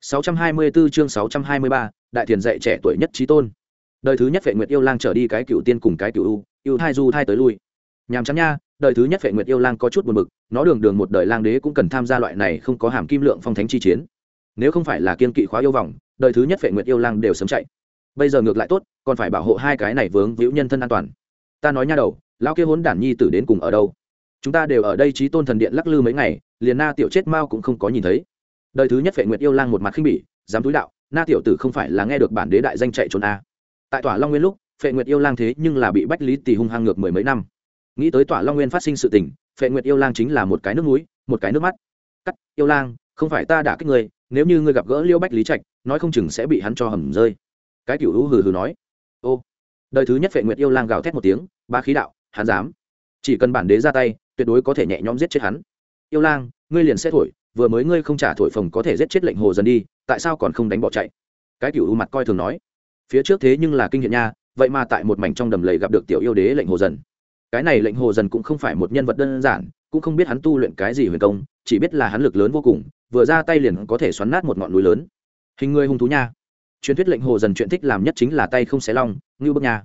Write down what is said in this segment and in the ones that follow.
624 chương 623, đại thiền dạy trẻ tuổi nhất trí tôn. Đời thứ nhất vệ nguyệt yêu lang trở đi cái cựu tiên cùng cái cựu u yêu thai du thai tới lui. Nhàm chán nha đời thứ nhất vệ nguyệt yêu lang có chút buồn bực nó đường đường một đời lang đế cũng cần tham gia loại này không có hàm kim lượng phong thánh chi chiến. Nếu không phải là kiên kỵ khóa yêu vòng đời thứ nhất vệ nguyệt yêu lang đều sớm chạy. Bây giờ ngược lại tốt còn phải bảo hộ hai cái này vướng víu nhân thân an toàn. Ta nói nha đầu lão kia hỗn đản nhi tử đến cùng ở đâu? Chúng ta đều ở đây trí tôn thần điện lắc lư mấy ngày liền na tiểu chết mao cũng không có nhìn thấy đời thứ nhất vệ nguyệt yêu lang một mặt khinh bỉ, dám túi đạo, na tiểu tử không phải là nghe được bản đế đại danh chạy trốn a à. tại tòa long nguyên lúc, phệ nguyệt yêu lang thế nhưng là bị bách lý tỳ hung hăng ngược mười mấy năm. Nghĩ tới tòa long nguyên phát sinh sự tình, phệ nguyệt yêu lang chính là một cái nước núi một cái nước mắt. Cắt, yêu lang, không phải ta đã kích người nếu như ngươi gặp gỡ liêu bách lý trạch, nói không chừng sẽ bị hắn cho hầm rơi. Cái cựu hữu hừ hừ nói. Ô. Đời thứ nhất phệ nguyệt yêu lang gào thét một tiếng, ba khí đạo, hắn dám. Chỉ cần bản đế ra tay, tuyệt đối có thể nhẹ nhõm giết chết hắn. Yêu lang, ngươi liền sẽ thổi vừa mới ngươi không trả thổi phồng có thể giết chết lệnh hồ dần đi, tại sao còn không đánh bỏ chạy? Cái cựu u mặt coi thường nói. Phía trước thế nhưng là kinh hiện nha, vậy mà tại một mảnh trong đầm lầy gặp được tiểu yêu đế lệnh hồ dần cái này lệnh hồ dần cũng không phải một nhân vật đơn giản, cũng không biết hắn tu luyện cái gì huyền công, chỉ biết là hắn lực lớn vô cùng, vừa ra tay liền có thể xoắn nát một ngọn núi lớn. Hình người hung thú nha. Truyền thuyết lệnh hồ dần chuyện thích làm nhất chính là tay không xé long, ngưu bức nha.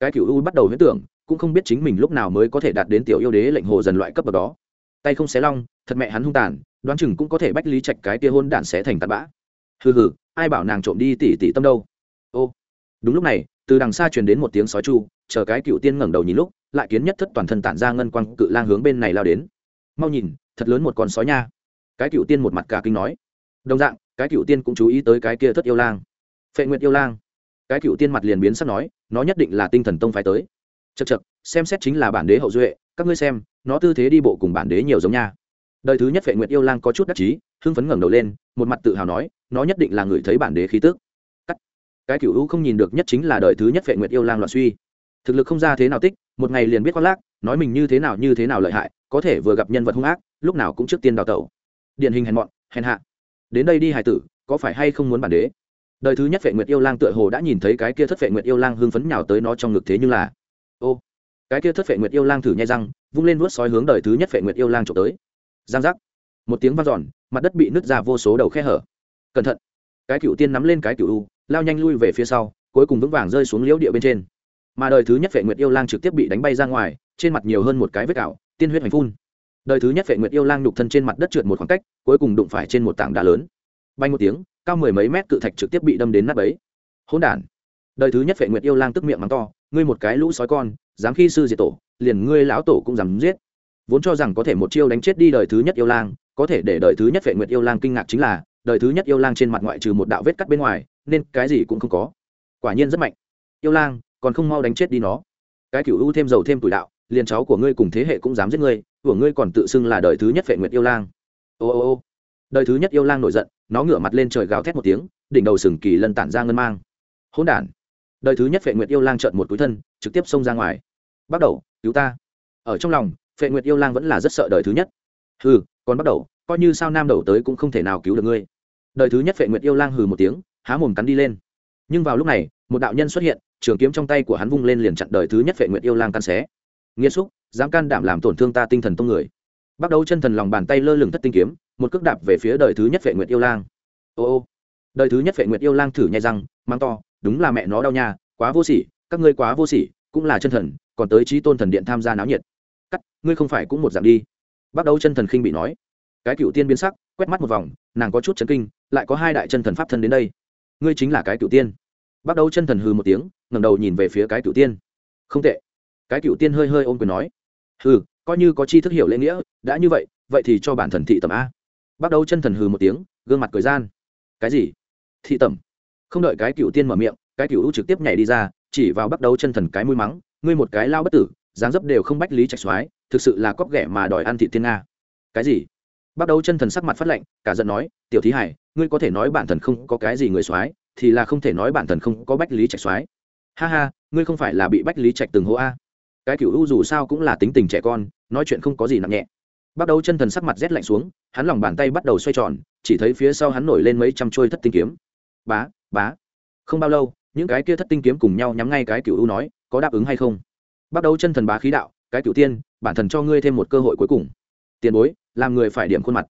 Cái cựu u bắt đầu huyết tưởng, cũng không biết chính mình lúc nào mới có thể đạt đến tiểu yêu đế lệnh hồ dần loại cấp bậc đó. Tay không xé long, thật mẹ hắn hung tàn đoán chừng cũng có thể bách lý trạch cái kia hôn đản sẽ thành tạt bã. Hừ hừ, ai bảo nàng trộm đi tỉ tỉ tâm đâu. Ô, đúng lúc này, từ đằng xa truyền đến một tiếng sói chu, chờ cái cựu tiên ngẩng đầu nhìn lúc, lại kiến nhất thất toàn thân tản ra ngân quang cự lang hướng bên này lao đến. Mau nhìn, thật lớn một con sói nha. Cái cựu tiên một mặt cả kinh nói. Đồng dạng, cái cựu tiên cũng chú ý tới cái kia thất yêu lang. Phệ nguyệt yêu lang. Cái cựu tiên mặt liền biến sắp nói, nó nhất định là tinh thần tông phái tới. Chật chật xem xét chính là bản đế hậu duệ, các ngươi xem, nó tư thế đi bộ cùng bản đế nhiều giống nha đời thứ nhất vệ nguyệt yêu lang có chút đắc chí, hưng phấn ngẩng đầu lên, một mặt tự hào nói, nó nhất định là người thấy bản đế khí tước cắt. Cái cựu hữu không nhìn được nhất chính là đời thứ nhất vệ nguyệt yêu lang loạn suy. Thực lực không ra thế nào tích, một ngày liền biết khoác lác, nói mình như thế nào như thế nào lợi hại, có thể vừa gặp nhân vật hung ác, lúc nào cũng trước tiên đào tẩu. Điển hình hèn mọn, hèn hạ. Đến đây đi hải tử, có phải hay không muốn bản đế? Đời thứ nhất vệ nguyệt yêu lang tựa hồ đã nhìn thấy cái kia thất vệ nguyệt yêu lang hưng phấn nhào tới nó trong ngực thế nhưng là, ô, cái kia thất vệ nguyệt yêu lang thử nhai răng, vung lên vuốt sói hướng đời thứ nhất vệ nguyệt yêu lang trộm tới giang giác. Một tiếng vang giòn mặt đất bị nứt ra vô số đầu khe hở. Cẩn thận. Cái cựu tiên nắm lên cái cựu u, lao nhanh lui về phía sau, cuối cùng vững vàng rơi xuống liễu địa bên trên. Mà đời thứ nhất vệ nguyệt yêu lang trực tiếp bị đánh bay ra ngoài, trên mặt nhiều hơn một cái vết ảo, tiên huyết hành phun. Đời thứ nhất vệ nguyệt yêu lang nhục thân trên mặt đất trượt một khoảng cách, cuối cùng đụng phải trên một tảng đá lớn. Bay một tiếng, cao mười mấy mét cự thạch trực tiếp bị đâm đến nắp ấy hỗn đản. Đời thứ nhất vệ nguyệt yêu lang tức miệng mắng to, ngươi một cái lũ sói con, dám khi sư diệt tổ, liền ngươi lão tổ cũng dám giết vốn cho rằng có thể một chiêu đánh chết đi đời thứ nhất yêu lang, có thể để đời thứ nhất vệ nguyệt yêu lang kinh ngạc chính là, đời thứ nhất yêu lang trên mặt ngoại trừ một đạo vết cắt bên ngoài, nên cái gì cũng không có. Quả nhiên rất mạnh. Yêu lang, còn không mau đánh chết đi nó. Cái cựu ưu thêm dầu thêm tuổi đạo, liền cháu của ngươi cùng thế hệ cũng dám giết ngươi, của ngươi còn tự xưng là đời thứ nhất vệ nguyệt yêu lang. Ô ô ô. Đời thứ nhất yêu lang nổi giận, nó ngửa mặt lên trời gào thét một tiếng, đỉnh đầu sừng kỳ lân tản ra ngân mang. Hỗn đản. Đời thứ nhất vệ nguyệt yêu lang trợn một túi thân, trực tiếp xông ra ngoài. Bắt đầu, cứu ta. Ở trong lòng phệ nguyệt yêu lang vẫn là rất sợ đời thứ nhất. Hừ, còn bắt đầu, coi như sao nam đầu tới cũng không thể nào cứu được ngươi. Đời thứ nhất phệ nguyệt yêu lang hừ một tiếng, há mồm cắn đi lên. Nhưng vào lúc này, một đạo nhân xuất hiện, trường kiếm trong tay của hắn vung lên liền chặn đời thứ nhất phệ nguyệt yêu lang căn xé. Nghiêm xúc, dám can đảm làm tổn thương ta tinh thần tông người. Bắt đầu chân thần lòng bàn tay lơ lửng thất tinh kiếm, một cước đạp về phía đời thứ nhất phệ nguyệt yêu lang. Ô ô. Đời thứ nhất phệ nguyệt yêu lang thử nhai răng mang to, đúng là mẹ nó đau nha, quá vô sỉ, các ngươi quá vô sỉ, cũng là chân thần, còn tới trí tôn thần điện tham gia náo nhiệt ngươi không phải cũng một dạng đi. Bắt đầu chân thần khinh bị nói. Cái cựu tiên biến sắc, quét mắt một vòng, nàng có chút chấn kinh, lại có hai đại chân thần pháp thân đến đây. Ngươi chính là cái cựu tiên. Bắt đầu chân thần hư một tiếng, ngẩng đầu nhìn về phía cái cựu tiên. Không tệ. Cái cựu tiên hơi hơi ôm quyền nói. Hừ, coi như có chi thức hiểu lễ nghĩa, đã như vậy vậy thì cho bản thần thị tầm a. Bắt đầu chân thần hừ một tiếng, gương mặt cười gian. Cái gì? Thị tẩm? Không đợi cái cựu tiên mở miệng, cái cựu trực tiếp nhảy đi ra, chỉ vào bắt đầu chân thần cái mũi mắng, ngươi một cái lao bất tử, dáng dấp đều không bách lý trạch soái thực sự là cóc ghẻ mà đòi ăn thị thiên nga. Cái gì? Bắt đầu chân thần sắc mặt phát lệnh cả giận nói, tiểu thí hải, ngươi có thể nói bản thần không có cái gì người soái, thì là không thể nói bản thần không có bách lý trạch soái. Ha ha, ngươi không phải là bị bách lý trạch từng hô a? Cái kiểu u dù sao cũng là tính tình trẻ con, nói chuyện không có gì nặng nhẹ. Bắt đầu chân thần sắc mặt rét lạnh xuống, hắn lòng bàn tay bắt đầu xoay tròn, chỉ thấy phía sau hắn nổi lên mấy trăm trôi thất tinh kiếm. Bá bá. Không bao lâu, những cái kia thất tinh kiếm cùng nhau nhắm ngay cái kiểu u nói, có đáp ứng hay không? Bắt đầu chân thần bá khí đạo, cái cựu tiên bản thần cho ngươi thêm một cơ hội cuối cùng. Tiền bối, làm người phải điểm khuôn mặt.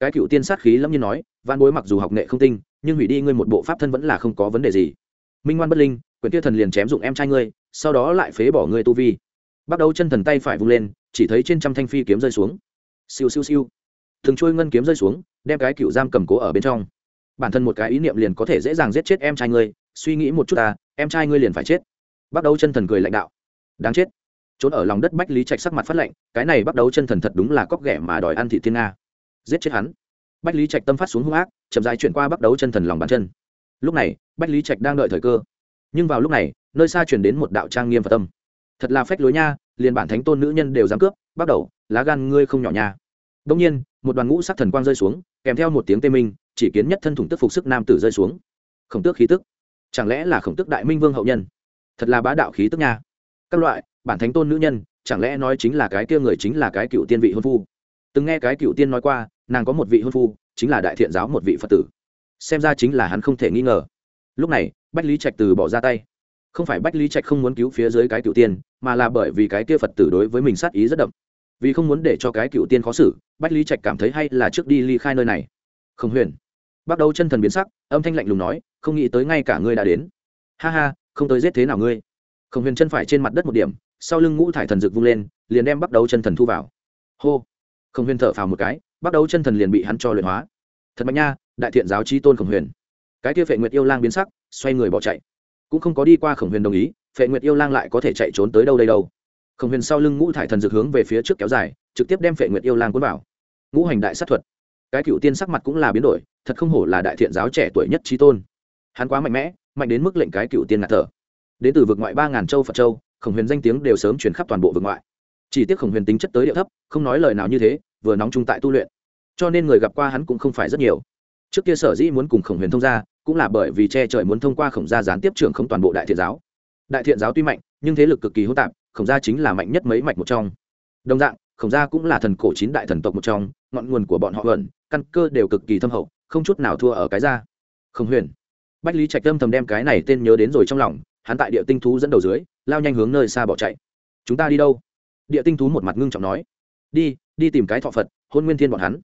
Cái cựu tiên sát khí lâm nhiên nói, văn bối mặc dù học nghệ không tinh, nhưng hủy đi ngươi một bộ pháp thân vẫn là không có vấn đề gì. Minh ngoan bất linh, quyển kia thần liền chém dụng em trai ngươi, sau đó lại phế bỏ ngươi tu vi. Bắt đầu chân thần tay phải vung lên, chỉ thấy trên trăm thanh phi kiếm rơi xuống. Siêu siêu siêu. Thường trôi ngân kiếm rơi xuống, đem cái cựu giam cầm cố ở bên trong. Bản thân một cái ý niệm liền có thể dễ dàng giết chết em trai ngươi, suy nghĩ một chút ta, em trai ngươi liền phải chết. Bắt đầu chân thần cười lãnh đạo. Đáng chết trốn ở lòng đất bách lý trạch sắc mặt phát lệnh cái này bắt đầu chân thần thật đúng là cóc ghẻ mà đòi ăn thị thiên nga. Giết chết hắn. Bách lý trạch tâm phát xuống hung ác, chậm dài chuyển qua bắt đầu chân thần lòng bàn chân. Lúc này, bách lý trạch đang đợi thời cơ. Nhưng vào lúc này, nơi xa chuyển đến một đạo trang nghiêm và tâm. Thật là phách lối nha, liền bản thánh tôn nữ nhân đều dám cướp, bắt đầu, lá gan ngươi không nhỏ nha. Đông nhiên, một đoàn ngũ sắc thần quang rơi xuống, kèm theo một tiếng tê minh, chỉ kiến nhất thân thủng tức phục sức nam tử rơi xuống. Khổng tước khí tức. Chẳng lẽ là khổng tước đại minh vương hậu nhân? Thật là bá đạo khí tức nha. Các loại bản thánh tôn nữ nhân, chẳng lẽ nói chính là cái kia người chính là cái cựu tiên vị hôn phu? Từng nghe cái cựu tiên nói qua, nàng có một vị hôn phu, chính là đại thiện giáo một vị phật tử. Xem ra chính là hắn không thể nghi ngờ. Lúc này, bách lý trạch từ bỏ ra tay. Không phải bách lý trạch không muốn cứu phía dưới cái cựu tiên, mà là bởi vì cái kia phật tử đối với mình sát ý rất đậm. Vì không muốn để cho cái cựu tiên khó xử, bách lý trạch cảm thấy hay là trước đi ly khai nơi này. Không huyền. Bắt đầu chân thần biến sắc, âm thanh lạnh lùng nói, không nghĩ tới ngay cả ngươi đã đến. Ha ha, không tới giết thế nào ngươi? Không huyền chân phải trên mặt đất một điểm sau lưng ngũ thải thần dược vung lên, liền đem bắt đầu chân thần thu vào. Hô! Khổng huyền thở phào một cái bắt đầu chân thần liền bị hắn cho luyện hóa. Thật mạnh nha, đại thiện giáo chi tôn khổng huyền. Cái kia phệ nguyệt yêu lang biến sắc, xoay người bỏ chạy. Cũng không có đi qua khổng huyền đồng ý, phệ nguyệt yêu lang lại có thể chạy trốn tới đâu đây đâu. Khổng huyền sau lưng ngũ thải thần dược hướng về phía trước kéo dài, trực tiếp đem phệ nguyệt yêu lang cuốn vào. Ngũ hành đại sát thuật. Cái cựu tiên sắc mặt cũng là biến đổi, thật không hổ là đại thiện giáo trẻ tuổi nhất trí tôn. Hắn quá mạnh mẽ, mạnh đến mức lệnh cái cựu tiên ngạt thở. Đến từ vực ngoại ba ngàn châu phật châu khổng huyền danh tiếng đều sớm chuyển khắp toàn bộ vực ngoại. Chỉ tiếc khổng huyền tính chất tới địa thấp, không nói lời nào như thế, vừa nóng chung tại tu luyện. Cho nên người gặp qua hắn cũng không phải rất nhiều. Trước kia sở dĩ muốn cùng khổng huyền thông gia, cũng là bởi vì che trời muốn thông qua khổng gia gián tiếp trưởng không toàn bộ đại thiện giáo. Đại thiện giáo tuy mạnh, nhưng thế lực cực kỳ hỗn tạp, khổng gia chính là mạnh nhất mấy mạch một trong. Đồng dạng, khổng gia cũng là thần cổ chín đại thần tộc một trong, ngọn nguồn của bọn họ vẩn căn cơ đều cực kỳ thâm hậu, không chút nào thua ở cái gia. Khổng huyền. Bách lý trạch tâm thầm đem cái này tên nhớ đến rồi trong lòng, hắn tại địa tinh thú dẫn đầu dưới lao nhanh hướng nơi xa bỏ chạy. Chúng ta đi đâu? Địa tinh thú một mặt ngưng trọng nói. Đi đi tìm cái thọ phật, hôn nguyên thiên bọn hắn.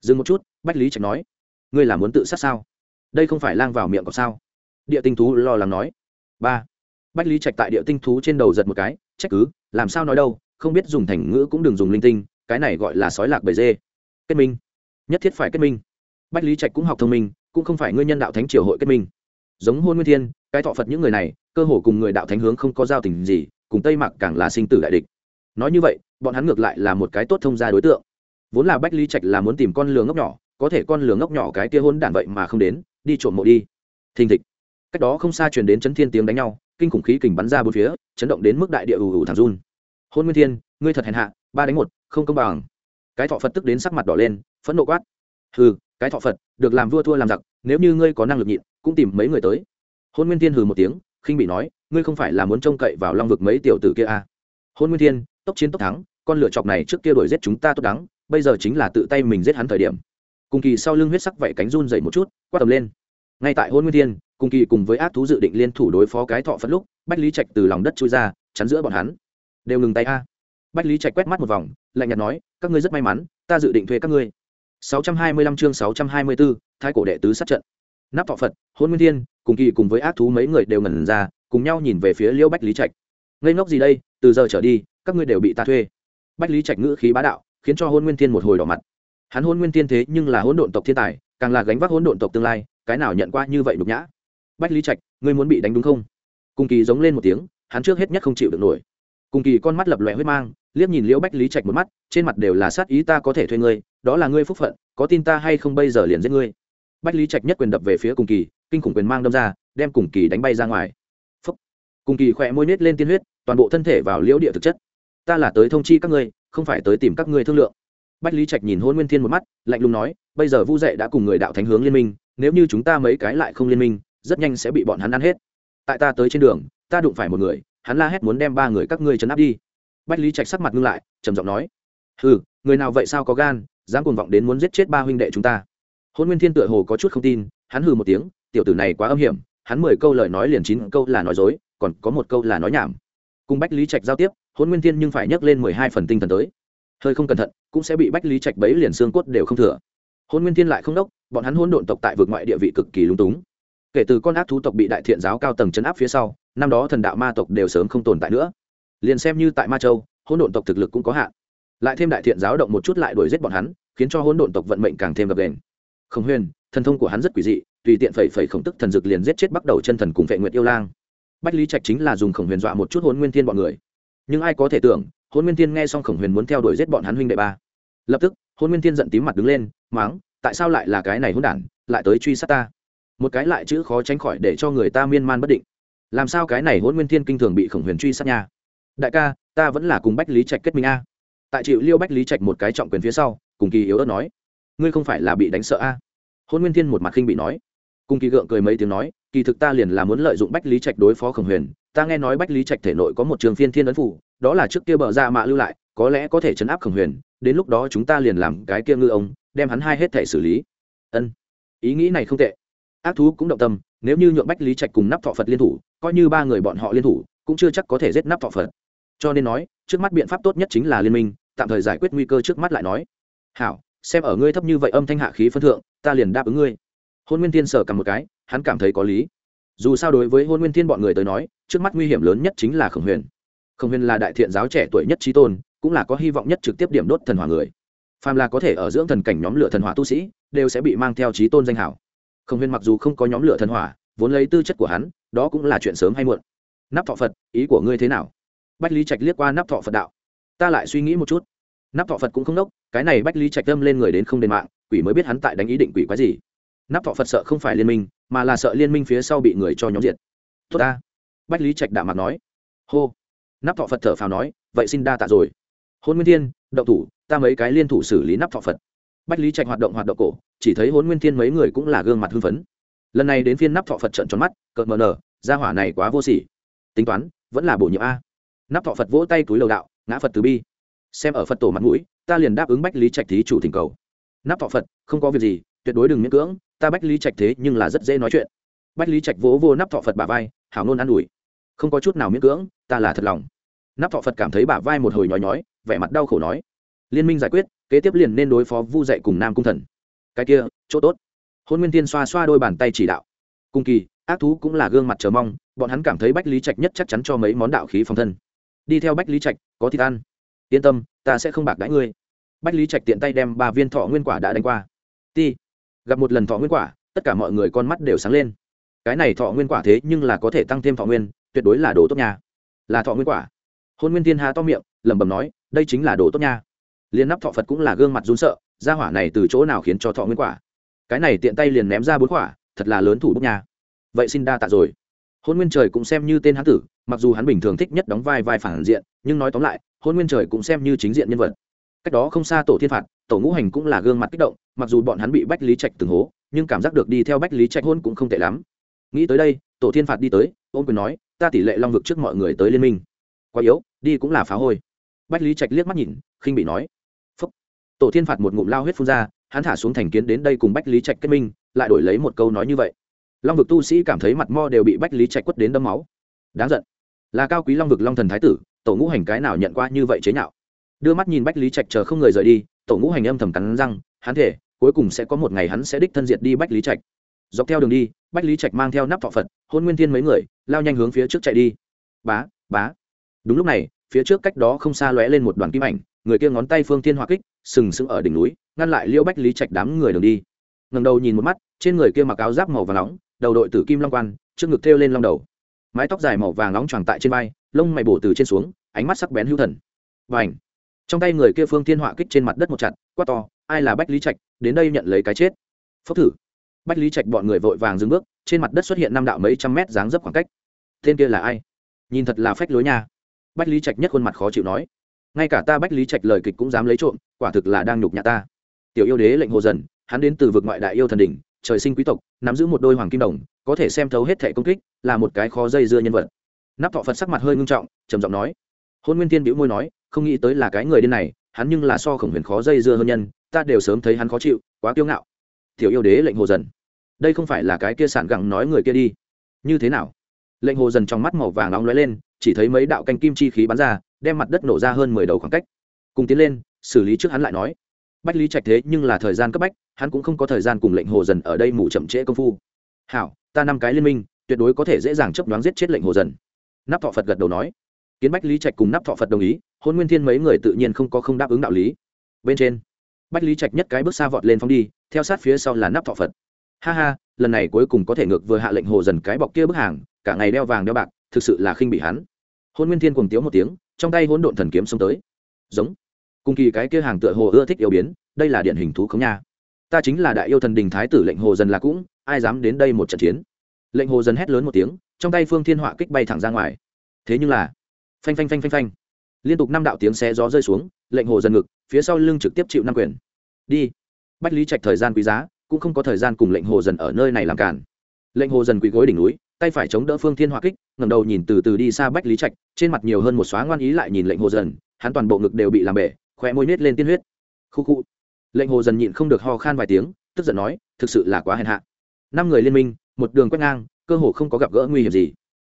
Dừng một chút, bách lý trạch nói. Ngươi là muốn tự sát sao? Đây không phải lang vào miệng có sao? Địa tinh thú lo lắng nói. Ba. Bách lý trạch tại địa tinh thú trên đầu giật một cái, trách cứ, làm sao nói đâu, không biết dùng thành ngữ cũng đừng dùng linh tinh, cái này gọi là sói lạc bầy dê. Kết minh. Nhất thiết phải kết minh. Bách lý trạch cũng học thông minh, cũng không phải ngươi nhân đạo thánh triều hội kết minh giống hôn nguyên thiên, cái thọ phật những người này, cơ hồ cùng người đạo thánh hướng không có giao tình gì, cùng tây mạc càng là sinh tử đại địch. Nói như vậy, bọn hắn ngược lại là một cái tốt thông gia đối tượng. Vốn là bách ly trạch là muốn tìm con lừa ngốc nhỏ, có thể con lừa ngốc nhỏ cái kia hôn đản vậy mà không đến, đi trộm mộ đi. Thình thịch. Cách đó không xa truyền đến chấn thiên tiếng đánh nhau, kinh khủng khí kình bắn ra bốn phía, chấn động đến mức đại địa ù ù thẳng run. Hôn nguyên thiên, ngươi thật hèn hạ, ba đánh một, không công bằng. Cái thọ phật tức đến sắc mặt đỏ lên, phẫn nộ quát. Hừ, cái thọ phật, được làm vua thua làm giặc, nếu như ngươi có năng lực nhịn cũng tìm mấy người tới. Hôn nguyên thiên hừ một tiếng khinh bị nói ngươi không phải là muốn trông cậy vào long vực mấy tiểu tử kia à. hôn nguyên thiên tốc chiến tốc thắng con lựa chọc này trước kia đuổi giết chúng ta tốt đắng bây giờ chính là tự tay mình giết hắn thời điểm. Cùng kỳ sau lưng huyết sắc vạy cánh run dậy một chút quát tầm lên. Ngay tại hôn nguyên thiên cùng kỳ cùng với ác thú dự định liên thủ đối phó cái thọ phật lúc bách lý trạch từ lòng đất chui ra chắn giữa bọn hắn. Đều ngừng tay a. Bách lý trạch quét mắt một vòng lạnh nhạt nói các ngươi rất may mắn ta dự định thuê các ngươi. 625 chương 624, thái cổ đệ tứ sát trận nắp thọ phật, hôn nguyên thiên, cùng kỳ cùng với ác thú mấy người đều ngẩn ra, cùng nhau nhìn về phía liêu bách lý trạch. Ngây ngốc gì đây, từ giờ trở đi, các ngươi đều bị ta thuê. Bách lý trạch ngữ khí bá đạo, khiến cho hôn nguyên thiên một hồi đỏ mặt. Hắn hôn nguyên thiên thế nhưng là hôn độn tộc thiên tài, càng là gánh vác hôn độn tộc tương lai, cái nào nhận qua như vậy nhục nhã? Bách lý trạch, ngươi muốn bị đánh đúng không? Cùng kỳ giống lên một tiếng, hắn trước hết nhất không chịu được nổi. Cùng kỳ con mắt lập lòe huyết mang, liếc nhìn liễu bách lý trạch một mắt, trên mặt đều là sát ý ta có thể thuê ngươi, đó là ngươi phúc phận, có tin ta hay không bây giờ liền giết ngươi? Bách lý trạch nhất quyền đập về phía cùng kỳ, kinh khủng quyền mang đâm ra, đem cùng kỳ đánh bay ra ngoài. Phúc. cùng kỳ khỏe môi nết lên tiên huyết, toàn bộ thân thể vào liễu địa thực chất. Ta là tới thông chi các ngươi, không phải tới tìm các ngươi thương lượng. Bách lý trạch nhìn hôn nguyên thiên một mắt, lạnh lùng nói, bây giờ vu dệ đã cùng người đạo thánh hướng liên minh, nếu như chúng ta mấy cái lại không liên minh, rất nhanh sẽ bị bọn hắn ăn hết. Tại ta tới trên đường, ta đụng phải một người, hắn la hét muốn đem ba người các ngươi chấn áp đi. Bách lý trạch sắc mặt ngưng lại, trầm giọng nói ừ người nào vậy sao có gan, dám cuồng vọng đến muốn giết chết ba huynh đệ chúng ta? Hôn nguyên thiên tựa hồ có chút không tin, hắn hừ một tiếng, tiểu tử này quá âm hiểm, hắn mười câu lời nói liền chín câu là nói dối, còn có một câu là nói nhảm. Cùng bách lý trạch giao tiếp, hôn nguyên thiên nhưng phải nhấc lên mười hai phần tinh thần tới. Hơi không cẩn thận, cũng sẽ bị bách lý trạch bấy liền xương cốt đều không thừa. Hôn nguyên thiên lại không đốc, bọn hắn hôn độn tộc tại vực ngoại địa vị cực kỳ lung túng. Kể từ con ác thú tộc bị đại thiện giáo cao tầng chấn áp phía sau, năm đó thần đạo ma tộc đều sớm không tồn tại nữa. Liền xem như tại ma châu hôn độn tộc thực lực cũng có hạn. Lại thêm đại thiện giáo động một chút lại đuổi giết bọn hắn, khiến cho hôn độn tộc vận mệnh càng thêm gập đền khổng huyền, thần thông của hắn rất quỷ dị, tùy tiện phẩy phẩy khổng tức thần dực liền giết chết bắt đầu chân thần cùng vệ nguyệt yêu lang. Bách lý trạch chính là dùng khổng huyền dọa một chút hôn nguyên thiên bọn người. Nhưng ai có thể tưởng hôn nguyên thiên nghe xong khổng huyền muốn theo đuổi giết bọn hắn huynh đệ ba. Lập tức hôn nguyên thiên giận tím mặt đứng lên, máng, tại sao lại là cái này hôn đản, lại tới truy sát ta? Một cái lại chữ khó tránh khỏi để cho người ta miên man bất định. Làm sao cái này hôn nguyên thiên kinh thường bị khổng huyền truy sát nha? Đại ca, ta vẫn là cùng bách lý trạch kết minh a. Tại chịu liêu bách lý trạch một cái trọng quyền phía sau, cùng kỳ yếu ớt nói ngươi không phải là bị đánh sợ a? Hôn nguyên thiên một mặt khinh bị nói. Cùng kỳ gượng cười mấy tiếng nói, kỳ thực ta liền là muốn lợi dụng bách lý trạch đối phó khổng huyền. Ta nghe nói bách lý trạch thể nội có một trường phiên thiên ấn phủ, đó là trước kia bờ ra mạ lưu lại, có lẽ có thể chấn áp khổng huyền, đến lúc đó chúng ta liền làm cái kia ngư ông, đem hắn hai hết thể xử lý. Ân. Ý nghĩ này không tệ. Ác thú cũng động tâm, nếu như nhượng bách lý trạch cùng nắp thọ phật liên thủ, coi như ba người bọn họ liên thủ, cũng chưa chắc có thể giết nắp thọ phật. Cho nên nói, trước mắt biện pháp tốt nhất chính là liên minh, tạm thời giải quyết nguy cơ trước mắt lại nói. Hảo xem ở ngươi thấp như vậy âm thanh hạ khí phân thượng, ta liền đáp ứng ngươi. Hôn nguyên tiên sở cầm một cái, hắn cảm thấy có lý. Dù sao đối với hôn nguyên tiên bọn người tới nói, trước mắt nguy hiểm lớn nhất chính là khổng huyền. Khổng huyền là đại thiện giáo trẻ tuổi nhất trí tôn, cũng là có hy vọng nhất trực tiếp điểm đốt thần hỏa người. Phàm là có thể ở dưỡng thần cảnh nhóm lửa thần hỏa tu sĩ, đều sẽ bị mang theo trí tôn danh hảo. Khổng huyền mặc dù không có nhóm lửa thần hỏa, vốn lấy tư chất của hắn, đó cũng là chuyện sớm hay muộn. Nắp thọ phật, ý của ngươi thế nào? Bách lý trạch liếc qua nắp thọ phật đạo. Ta lại suy nghĩ một chút nắp thọ phật cũng không đốc, cái này bách lý trạch tâm lên người đến không đền mạng, quỷ mới biết hắn tại đánh ý định quỷ quái gì. Nắp thọ phật sợ không phải liên minh, mà là sợ liên minh phía sau bị người cho nhóm diệt. Tốt ta. Bách lý trạch đạ mặt nói. Hô. Nắp thọ phật thở phào nói, vậy xin đa tạ rồi. Hôn nguyên thiên, động thủ, ta mấy cái liên thủ xử lý nắp thọ phật. Bách lý trạch hoạt động hoạt động cổ, chỉ thấy hôn nguyên thiên mấy người cũng là gương mặt hưng phấn. Lần này đến phiên nắp thọ phật trận tròn mắt, cợt mờ nở ra hỏa này quá vô sỉ. Tính toán, vẫn là bổ nhiệm a. Nắp thọ phật vỗ tay túi lầu đạo, ngã phật từ bi xem ở phật tổ mặt mũi, ta liền đáp ứng bách lý trạch thí chủ thỉnh cầu. Nắp thọ phật, không có việc gì, tuyệt đối đừng miễn cưỡng, ta bách lý trạch thế nhưng là rất dễ nói chuyện. Bách lý trạch vỗ vô nắp thọ phật bà vai, hảo nôn an ủi. Không có chút nào miễn cưỡng, ta là thật lòng. Nắp thọ phật cảm thấy bà vai một hồi nhói nhói, vẻ mặt đau khổ nói. Liên minh giải quyết, kế tiếp liền nên đối phó vu dạy cùng nam cung thần. Cái kia, chỗ tốt. Hôn nguyên tiên xoa xoa đôi bàn tay chỉ đạo. Cung kỳ, ác thú cũng là gương mặt chờ mong, bọn hắn cảm thấy bách lý trạch nhất chắc chắn cho mấy món đạo khí phòng thân. Đi theo bách lý trạch, có thịt ăn yên tâm, ta sẽ không bạc đãi ngươi. Bách lý trạch tiện tay đem ba viên thọ nguyên quả đã đánh qua. Ti, gặp một lần thọ nguyên quả, tất cả mọi người con mắt đều sáng lên. Cái này thọ nguyên quả thế nhưng là có thể tăng thêm thọ nguyên, tuyệt đối là đồ tốt nha. Là thọ nguyên quả. Hôn nguyên thiên hà to miệng, lẩm bẩm nói, đây chính là đồ tốt nha. Liên nắp thọ phật cũng là gương mặt run sợ ra hỏa này từ chỗ nào khiến cho thọ nguyên quả? Cái này tiện tay liền ném ra bốn quả, thật là lớn thủ bút nha. Vậy xin đa tạ rồi hôn nguyên trời cũng xem như tên hán tử, mặc dù hắn bình thường thích nhất đóng vai vai phản diện, nhưng nói tóm lại, hôn nguyên trời cũng xem như chính diện nhân vật. Cách đó không xa tổ thiên phạt, tổ ngũ hành cũng là gương mặt kích động, mặc dù bọn hắn bị bách lý trạch từng hố, nhưng cảm giác được đi theo bách lý trạch hôn cũng không tệ lắm. Nghĩ tới đây, tổ thiên phạt đi tới ôm quyền nói, ta tỷ lệ long vực trước mọi người tới liên minh. Quá yếu, đi cũng là phá hôi. Bách lý trạch liếc mắt nhìn, khinh bị nói, phúc. Tổ thiên phạt một ngụm lao huyết phun ra, hắn thả xuống thành kiến đến đây cùng bách lý trạch kết minh, lại đổi lấy một câu nói như vậy long vực tu sĩ cảm thấy mặt mo đều bị bách lý trạch quất đến đâm máu. Đáng giận. Là cao quý long vực long thần thái tử, tổ ngũ hành cái nào nhận qua như vậy chế nhạo? Đưa mắt nhìn bách lý trạch chờ không người rời đi, tổ ngũ hành âm thầm cắn răng, hắn thể cuối cùng sẽ có một ngày hắn sẽ đích thân diệt đi bách lý trạch. Dọc theo đường đi, bách lý trạch mang theo nắp thọ phật, hôn nguyên thiên mấy người, lao nhanh hướng phía trước chạy đi. Bá bá. Đúng lúc này, phía trước cách đó không xa lóe lên một đoàn kim ảnh, người kia ngón tay phương thiên hoa kích, sừng sững ở đỉnh núi, ngăn lại liêu bách lý trạch đám người đường đi. Ngầm đầu nhìn một mắt, trên người kia mặc áo giáp màu vàng nóng đầu đội tử kim long quan, trước ngực thêu lên long đầu. Mái tóc dài màu vàng nóng tròn tại trên vai, lông mày bổ từ trên xuống, ánh mắt sắc bén hữu thần. Và ảnh trong tay người kia phương thiên họa kích trên mặt đất một chặt, quát to, ai là bách lý trạch, đến đây nhận lấy cái chết? Phốc thử. Bách lý trạch bọn người vội vàng dừng bước, trên mặt đất xuất hiện năm đạo mấy trăm mét dáng dấp khoảng cách. Tên kia là ai? Nhìn thật là phách lối nha. Bách lý trạch nhất khuôn mặt khó chịu nói. Ngay cả ta bách lý trạch lời kịch cũng dám lấy trộm, quả thực là đang nhục nhã ta. Tiểu yêu đế lệnh hồ dần, hắn đến từ vực ngoại đại yêu thần đỉnh trời sinh quý tộc, nắm giữ một đôi hoàng kim đồng, có thể xem thấu hết thẻ công kích, là một cái khó dây dưa nhân vật. Nắp thọ phật sắc mặt hơi ngưng trọng, trầm giọng nói, hôn nguyên tiên bĩu môi nói, không nghĩ tới là cái người điên này, hắn nhưng là so khổng huyền khó dây dưa hơn nhân, ta đều sớm thấy hắn khó chịu, quá kiêu ngạo. Tiểu yêu đế lệnh hồ dần, đây không phải là cái kia sản gẳng nói người kia đi. Như thế nào? Lệnh hồ dần trong mắt màu vàng nóng lóe lên, chỉ thấy mấy đạo canh kim chi khí bắn ra, đem mặt đất nổ ra hơn mười đầu khoảng cách. Cùng tiến lên, xử lý trước hắn lại nói bách lý trạch thế nhưng là thời gian cấp bách, hắn cũng không có thời gian cùng lệnh hồ dần ở đây mù chậm trễ công phu. Hảo, ta năm cái liên minh, tuyệt đối có thể dễ dàng chấp đoán giết chết lệnh hồ dần. Nắp thọ phật gật đầu nói. Kiến bách lý trạch cùng nắp thọ phật đồng ý, hôn nguyên thiên mấy người tự nhiên không có không đáp ứng đạo lý. Bên trên, bách lý trạch nhất cái bước xa vọt lên phong đi, theo sát phía sau là nắp thọ phật. Ha ha, lần này cuối cùng có thể ngược vừa hạ lệnh hồ dần cái bọc kia bức hàng, cả ngày đeo vàng đeo bạc, thực sự là khinh bị hắn. Hôn nguyên thiên cùng tiếu một tiếng, trong tay hỗn độn thần kiếm xông tới. Giống cùng kỳ cái kia hàng tựa hồ ưa thích yêu biến, đây là điển hình thú khống nha. Ta chính là đại yêu thần đình thái tử lệnh hồ dần là cũng, ai dám đến đây một trận chiến? Lệnh hồ dần hét lớn một tiếng, trong tay phương thiên họa kích bay thẳng ra ngoài. Thế nhưng là, phanh phanh phanh phanh phanh. Liên tục năm đạo tiếng xé gió rơi xuống, lệnh hồ dần ngực, phía sau lưng trực tiếp chịu năm quyền. Đi. Bách lý trạch thời gian quý giá, cũng không có thời gian cùng lệnh hồ dần ở nơi này làm cản. Lệnh hồ dần quỳ gối đỉnh núi, tay phải chống đỡ phương thiên hỏa kích, ngẩng đầu nhìn từ từ đi xa bách lý trạch, trên mặt nhiều hơn một xóa ngoan ý lại nhìn lệnh hồ dần, hắn toàn bộ ngực đều bị làm bể khóe môi nết lên tiên huyết. Khu khu. Lệnh hồ dần nhịn không được ho khan vài tiếng, tức giận nói, thực sự là quá hèn hạ. Năm người liên minh, một đường quét ngang, cơ hồ không có gặp gỡ nguy hiểm gì.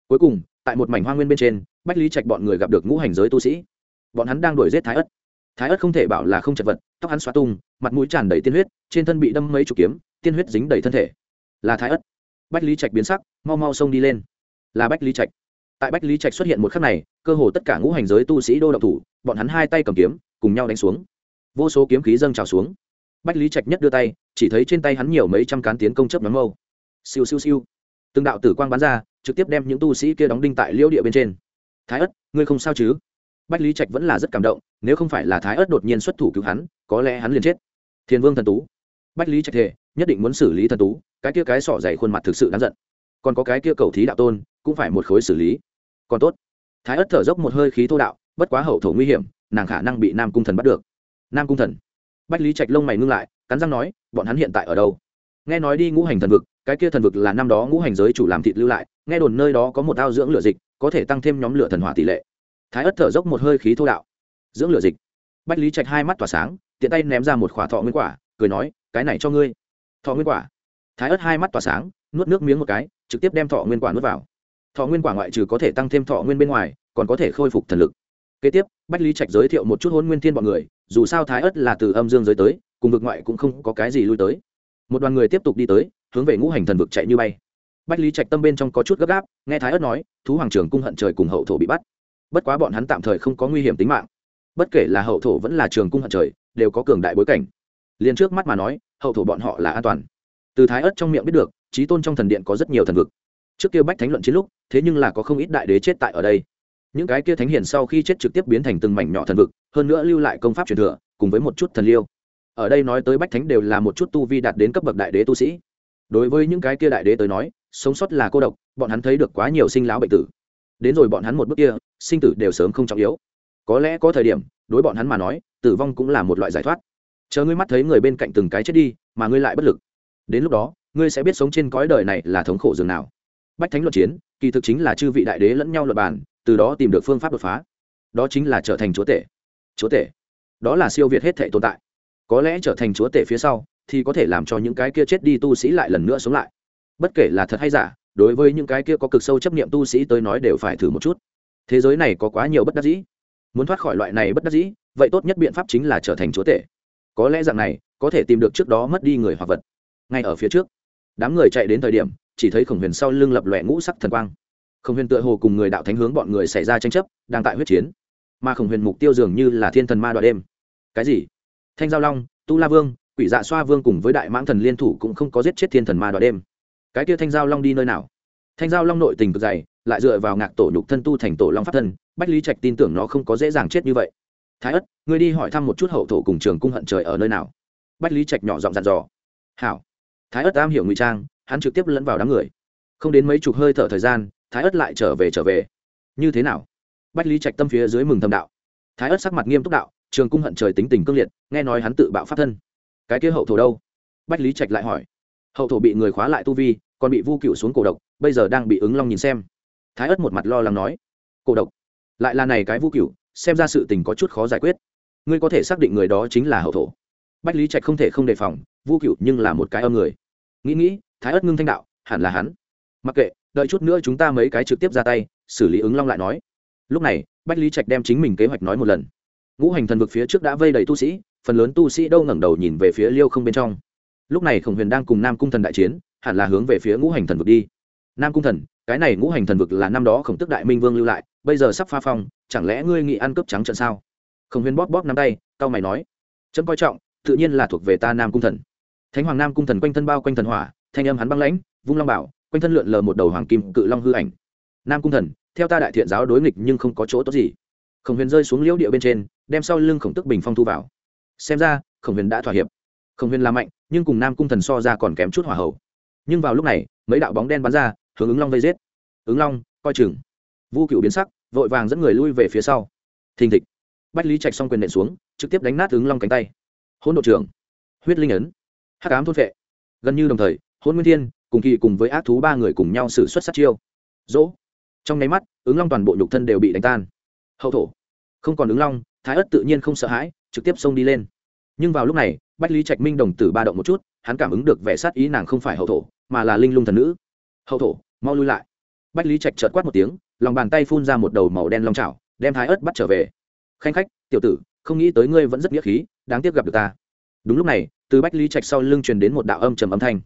Cuối cùng, tại một mảnh hoa nguyên bên trên, bách lý trạch bọn người gặp được ngũ hành giới tu sĩ. Bọn hắn đang đuổi giết thái ất. Thái ất không thể bảo là không chật vật, tóc hắn xóa tung, mặt mũi tràn đầy tiên huyết, trên thân bị đâm mấy chục kiếm, tiên huyết dính đầy thân thể. Là thái ất. Bách lý trạch biến sắc, mau mau xông đi lên. Là bách lý trạch. Tại bách lý trạch xuất hiện một khắc này, cơ hồ tất cả ngũ hành giới tu sĩ đô động thủ, bọn hắn hai tay cầm kiếm cùng nhau đánh xuống. Vô số kiếm khí dâng trào xuống. Bách lý trạch nhất đưa tay, chỉ thấy trên tay hắn nhiều mấy trăm cán tiến công chấp nhóm mâu. Siêu siêu siêu. Từng đạo tử quang bắn ra, trực tiếp đem những tu sĩ kia đóng đinh tại liêu địa bên trên. Thái ất, ngươi không sao chứ? Bách lý trạch vẫn là rất cảm động, nếu không phải là thái ất đột nhiên xuất thủ cứu hắn, có lẽ hắn liền chết. Thiên vương thần tú. Bách lý trạch thề, nhất định muốn xử lý thần tú, cái kia cái sỏ dày khuôn mặt thực sự đáng giận. Còn có cái kia cầu thí đạo tôn, cũng phải một khối xử lý. Còn tốt. Thái ất thở dốc một hơi khí thô đạo, bất quá hậu thổ nguy hiểm nàng khả năng bị nam cung thần bắt được. Nam cung thần? Bách lý trạch lông mày ngưng lại, cắn răng nói, bọn hắn hiện tại ở đâu? Nghe nói đi ngũ hành thần vực, cái kia thần vực là năm đó ngũ hành giới chủ làm thịt lưu lại, nghe đồn nơi đó có một ao dưỡng lửa dịch, có thể tăng thêm nhóm lửa thần hỏa tỷ lệ. Thái ất thở dốc một hơi khí thô đạo. Dưỡng lửa dịch? Bách lý trạch hai mắt tỏa sáng, tiện tay ném ra một khỏa thọ nguyên quả, cười nói, cái này cho ngươi. Thọ nguyên quả? Thái ất hai mắt tỏa sáng, nuốt nước miếng một cái, trực tiếp đem thọ nguyên quả nuốt vào. Thọ nguyên quả ngoại trừ có thể tăng thêm thọ nguyên bên ngoài, còn có thể khôi phục thần lực kế tiếp, bách lý trạch giới thiệu một chút hôn nguyên thiên b ọ n người, dù sao thái ất là từ âm dương giới tới, cùng vực ngoại cũng không có cái gì lui tới. Một đoàn người tiếp tục đi tới, hướng về ngũ hành thần vực chạy như bay. Bách lý trạch tâm bên trong có chút gấp gáp, nghe thái ất nói, thú hoàng trường cung hận trời cùng hậu thổ bị bắt. Bất quá bọn hắn tạm thời không có nguy hiểm tính mạng. Bất kể là hậu thổ vẫn là trường cung hận trời, đều có cường đại bối cảnh. Liền trước mắt mà nói, hậu thổ bọn họ là an toàn. Từ thái ất trong miệng biết được trí tôn trong thần điện có rất nhiều thần vực. Trước kia bách thánh luận chiến lúc, thế nhưng là có không ít đại đế chết tại ở đây những cái kia thánh hiền sau khi chết trực tiếp biến thành từng mảnh nhỏ thần vực, hơn nữa lưu lại công pháp truyền thừa, cùng với một chút thần liêu. Ở đây nói tới bách thánh đều là một chút tu vi đạt đến cấp bậc đại đế tu sĩ. Đối với những cái kia đại đế tới nói, sống sót là cô độc, bọn hắn thấy được quá nhiều sinh lão bệnh tử. Đến rồi bọn hắn một bước kia, sinh tử đều sớm không trọng yếu. Có lẽ có thời điểm, đối bọn hắn mà nói, tử vong cũng là một loại giải thoát. Chờ ngươi mắt thấy người bên cạnh từng cái chết đi, mà ngươi lại bất lực. Đến lúc đó, ngươi sẽ biết sống trên cõi đời này là thống khổ dường nào. Bách thánh luận chiến, kỳ thực chính là chư vị đại đế lẫn nhau luật bàn từ đó tìm được phương pháp đột phá. Đó chính là trở thành chúa tể. Chúa tể. Đó là siêu việt hết thể tồn tại. Có lẽ trở thành chúa tể phía sau thì có thể làm cho những cái kia chết đi tu sĩ lại lần nữa sống lại. Bất kể là thật hay giả, đối với những cái kia có cực sâu chấp niệm tu sĩ tới nói đều phải thử một chút. Thế giới này có quá nhiều bất đắc dĩ. Muốn thoát khỏi loại này bất đắc dĩ, vậy tốt nhất biện pháp chính là trở thành chúa tể. Có lẽ dạng này có thể tìm được trước đó mất đi người hoặc vật. Ngay ở phía trước, đám người chạy đến thời điểm, chỉ thấy khổng huyền sau lưng lập lòe ngũ sắc thần quang khổng huyền tựa hồ cùng người đạo thánh hướng bọn người xảy ra tranh chấp, đang tại huyết chiến. Mà khổng huyền mục tiêu dường như là thiên thần ma đoạn đêm. Cái gì? Thanh giao long, tu la vương, quỷ dạ xoa vương cùng với đại mãng thần liên thủ cũng không có giết chết thiên thần ma đoạn đêm. Cái kia thanh giao long đi nơi nào? Thanh giao long nội tình cực dày, lại dựa vào ngạc tổ nhục thân tu thành tổ long pháp thân, bách lý trạch tin tưởng nó không có dễ dàng chết như vậy. Thái ất, ngươi đi hỏi thăm một chút hậu thổ cùng trường cung hận trời ở nơi nào? Bách lý trạch nhỏ giọng dặn dò. Hảo. Thái ất am hiểu ngụy trang, hắn trực tiếp lẫn vào đám người không đến mấy chục hơi thở thời gian, thái ớt lại trở về trở về. Như thế nào? Bách lý trạch tâm phía dưới mừng thầm đạo. Thái ớt sắc mặt nghiêm túc đạo, trường cung hận trời tính tình cương liệt, nghe nói hắn tự bạo pháp thân. Cái kia hậu thổ đâu? Bách lý trạch lại hỏi. Hậu thổ bị người khóa lại tu vi, còn bị vu cựu xuống cổ độc, bây giờ đang bị ứng long nhìn xem. Thái ớt một mặt lo lắng nói. Cổ độc? Lại là này cái vu cựu xem ra sự tình có chút khó giải quyết. Ngươi có thể xác định người đó chính là hậu thổ. Bách lý trạch không thể không đề phòng, vu cựu nhưng là một cái âm người. Nghĩ nghĩ, thái ớt ngưng thanh đạo, hẳn là hắn mặc kệ, đợi chút nữa chúng ta mấy cái trực tiếp ra tay, xử lý ứng long lại nói. Lúc này, bách lý trạch đem chính mình kế hoạch nói một lần. Ngũ hành thần vực phía trước đã vây đầy tu sĩ, phần lớn tu sĩ đâu ngẩng đầu nhìn về phía liêu không bên trong. Lúc này khổng huyền đang cùng nam cung thần đại chiến, hẳn là hướng về phía ngũ hành thần vực đi. Nam cung thần, cái này ngũ hành thần vực là năm đó khổng tức đại minh vương lưu lại, bây giờ sắp pha phong, chẳng lẽ ngươi nghĩ ăn cướp trắng trận sao? Khổng huyền bóp bóp nắm tay cao mày nói. Chấm coi trọng, tự nhiên là thuộc về ta nam cung thần. Thánh hoàng nam cung thần quanh thân bao quanh thần hỏa, thanh âm hắn băng lãnh, vung long bảo quanh thân lượn lờ một đầu hoàng kim cự long hư ảnh. Nam cung thần, theo ta đại thiện giáo đối nghịch nhưng không có chỗ tốt gì. Khổng huyền rơi xuống liễu địa bên trên, đem sau lưng khổng tức bình phong thu vào. Xem ra, khổng huyền đã thỏa hiệp. Khổng huyền là mạnh, nhưng cùng nam cung thần so ra còn kém chút hỏa hậu nhưng vào lúc này, mấy đạo bóng đen bắn ra, hướng ứng long vây giết. Ứng long, coi chừng. Vu cựu biến sắc, vội vàng dẫn người lui về phía sau. Thình thịch. Bách lý trạch xong quyền nện xuống, trực tiếp đánh nát ứng long cánh tay. Hỗn độ trưởng. Huyết linh ấn. Hắc ám thôn vệ gần như đồng thời hôn nguyên thiên cùng kỳ cùng với ác thú ba người cùng nhau xử xuất sát chiêu. Dỗ. Trong nháy mắt, ứng long toàn bộ nhục thân đều bị đánh tan. Hậu thổ. Không còn ứng long, thái ất tự nhiên không sợ hãi, trực tiếp xông đi lên. Nhưng vào lúc này, bách lý trạch minh đồng tử ba động một chút, hắn cảm ứng được vẻ sát ý nàng không phải hậu thổ, mà là linh lung thần nữ. Hậu thổ, mau lui lại. Bách lý trạch chợt quát một tiếng, lòng bàn tay phun ra một đầu màu đen long trào đem thái ớt bắt trở về. Khanh khách, tiểu tử, không nghĩ tới ngươi vẫn rất nghĩa khí, đáng tiếc gặp được ta. Đúng lúc này, từ bách lý trạch sau lưng truyền đến một đạo âm trầm âm thanh.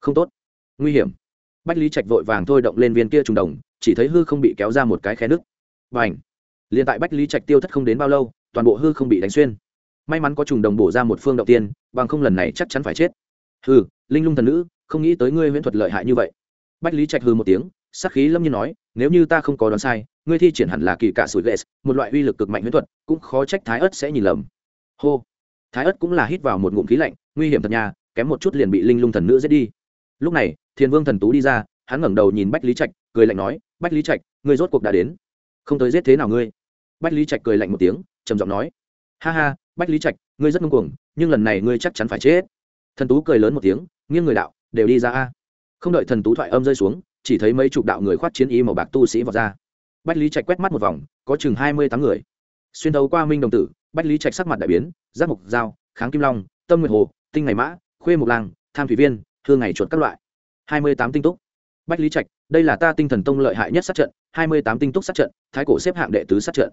Không tốt nguy hiểm. Bách lý trạch vội vàng thôi động lên viên kia trùng đồng, chỉ thấy hư không bị kéo ra một cái khe nứt. Và ảnh liền tại bách lý trạch tiêu thất không đến bao lâu, toàn bộ hư không bị đánh xuyên. May mắn có trùng đồng bổ ra một phương đầu tiên, bằng không lần này chắc chắn phải chết. Hư linh lung thần nữ, không nghĩ tới ngươi huyễn thuật lợi hại như vậy. Bách lý trạch hư một tiếng, sắc khí lâm nhiên nói, nếu như ta không có đoán sai, ngươi thi triển hẳn là kỳ cả sủi ghệ một loại uy lực cực mạnh huyễn thuật, cũng khó trách thái ớt sẽ nhìn lầm. Hô! Thái ớt cũng là hít vào một ngụm khí lạnh, nguy hiểm thật nhà kém một chút liền bị linh lung thần nữ giết đi. Lúc này thiên vương thần tú đi ra, hắn ngẩng đầu nhìn bách lý trạch, cười lạnh nói, bách lý trạch, ngươi rốt cuộc đã đến. Không tới giết thế nào ngươi? Bách lý trạch cười lạnh một tiếng, trầm giọng nói, ha ha, bách lý trạch, ngươi rất ngông cuồng, nhưng lần này ngươi chắc chắn phải chết. Thần tú cười lớn một tiếng, nghiêng người đạo, đều đi ra a. Không đợi thần tú thoại âm rơi xuống, chỉ thấy mấy chục đạo người khoát chiến y màu bạc tu sĩ vào ra. Bách lý trạch quét mắt một vòng, có chừng hai mươi tám người. Xuyên thấu qua minh đồng tử, bách lý trạch sắc mặt đại biến, giác mục dao, kháng kim long, tâm nguyệt hồ, tinh ngày mã, khuê mục lang, tham thủy viên thương ngày chuột các loại hai mươi tám tinh túc. Bách lý trạch, đây là ta tinh thần tông lợi hại nhất sát trận, hai mươi tám tinh túc sát trận, thái cổ xếp hạng đệ tứ sát trận.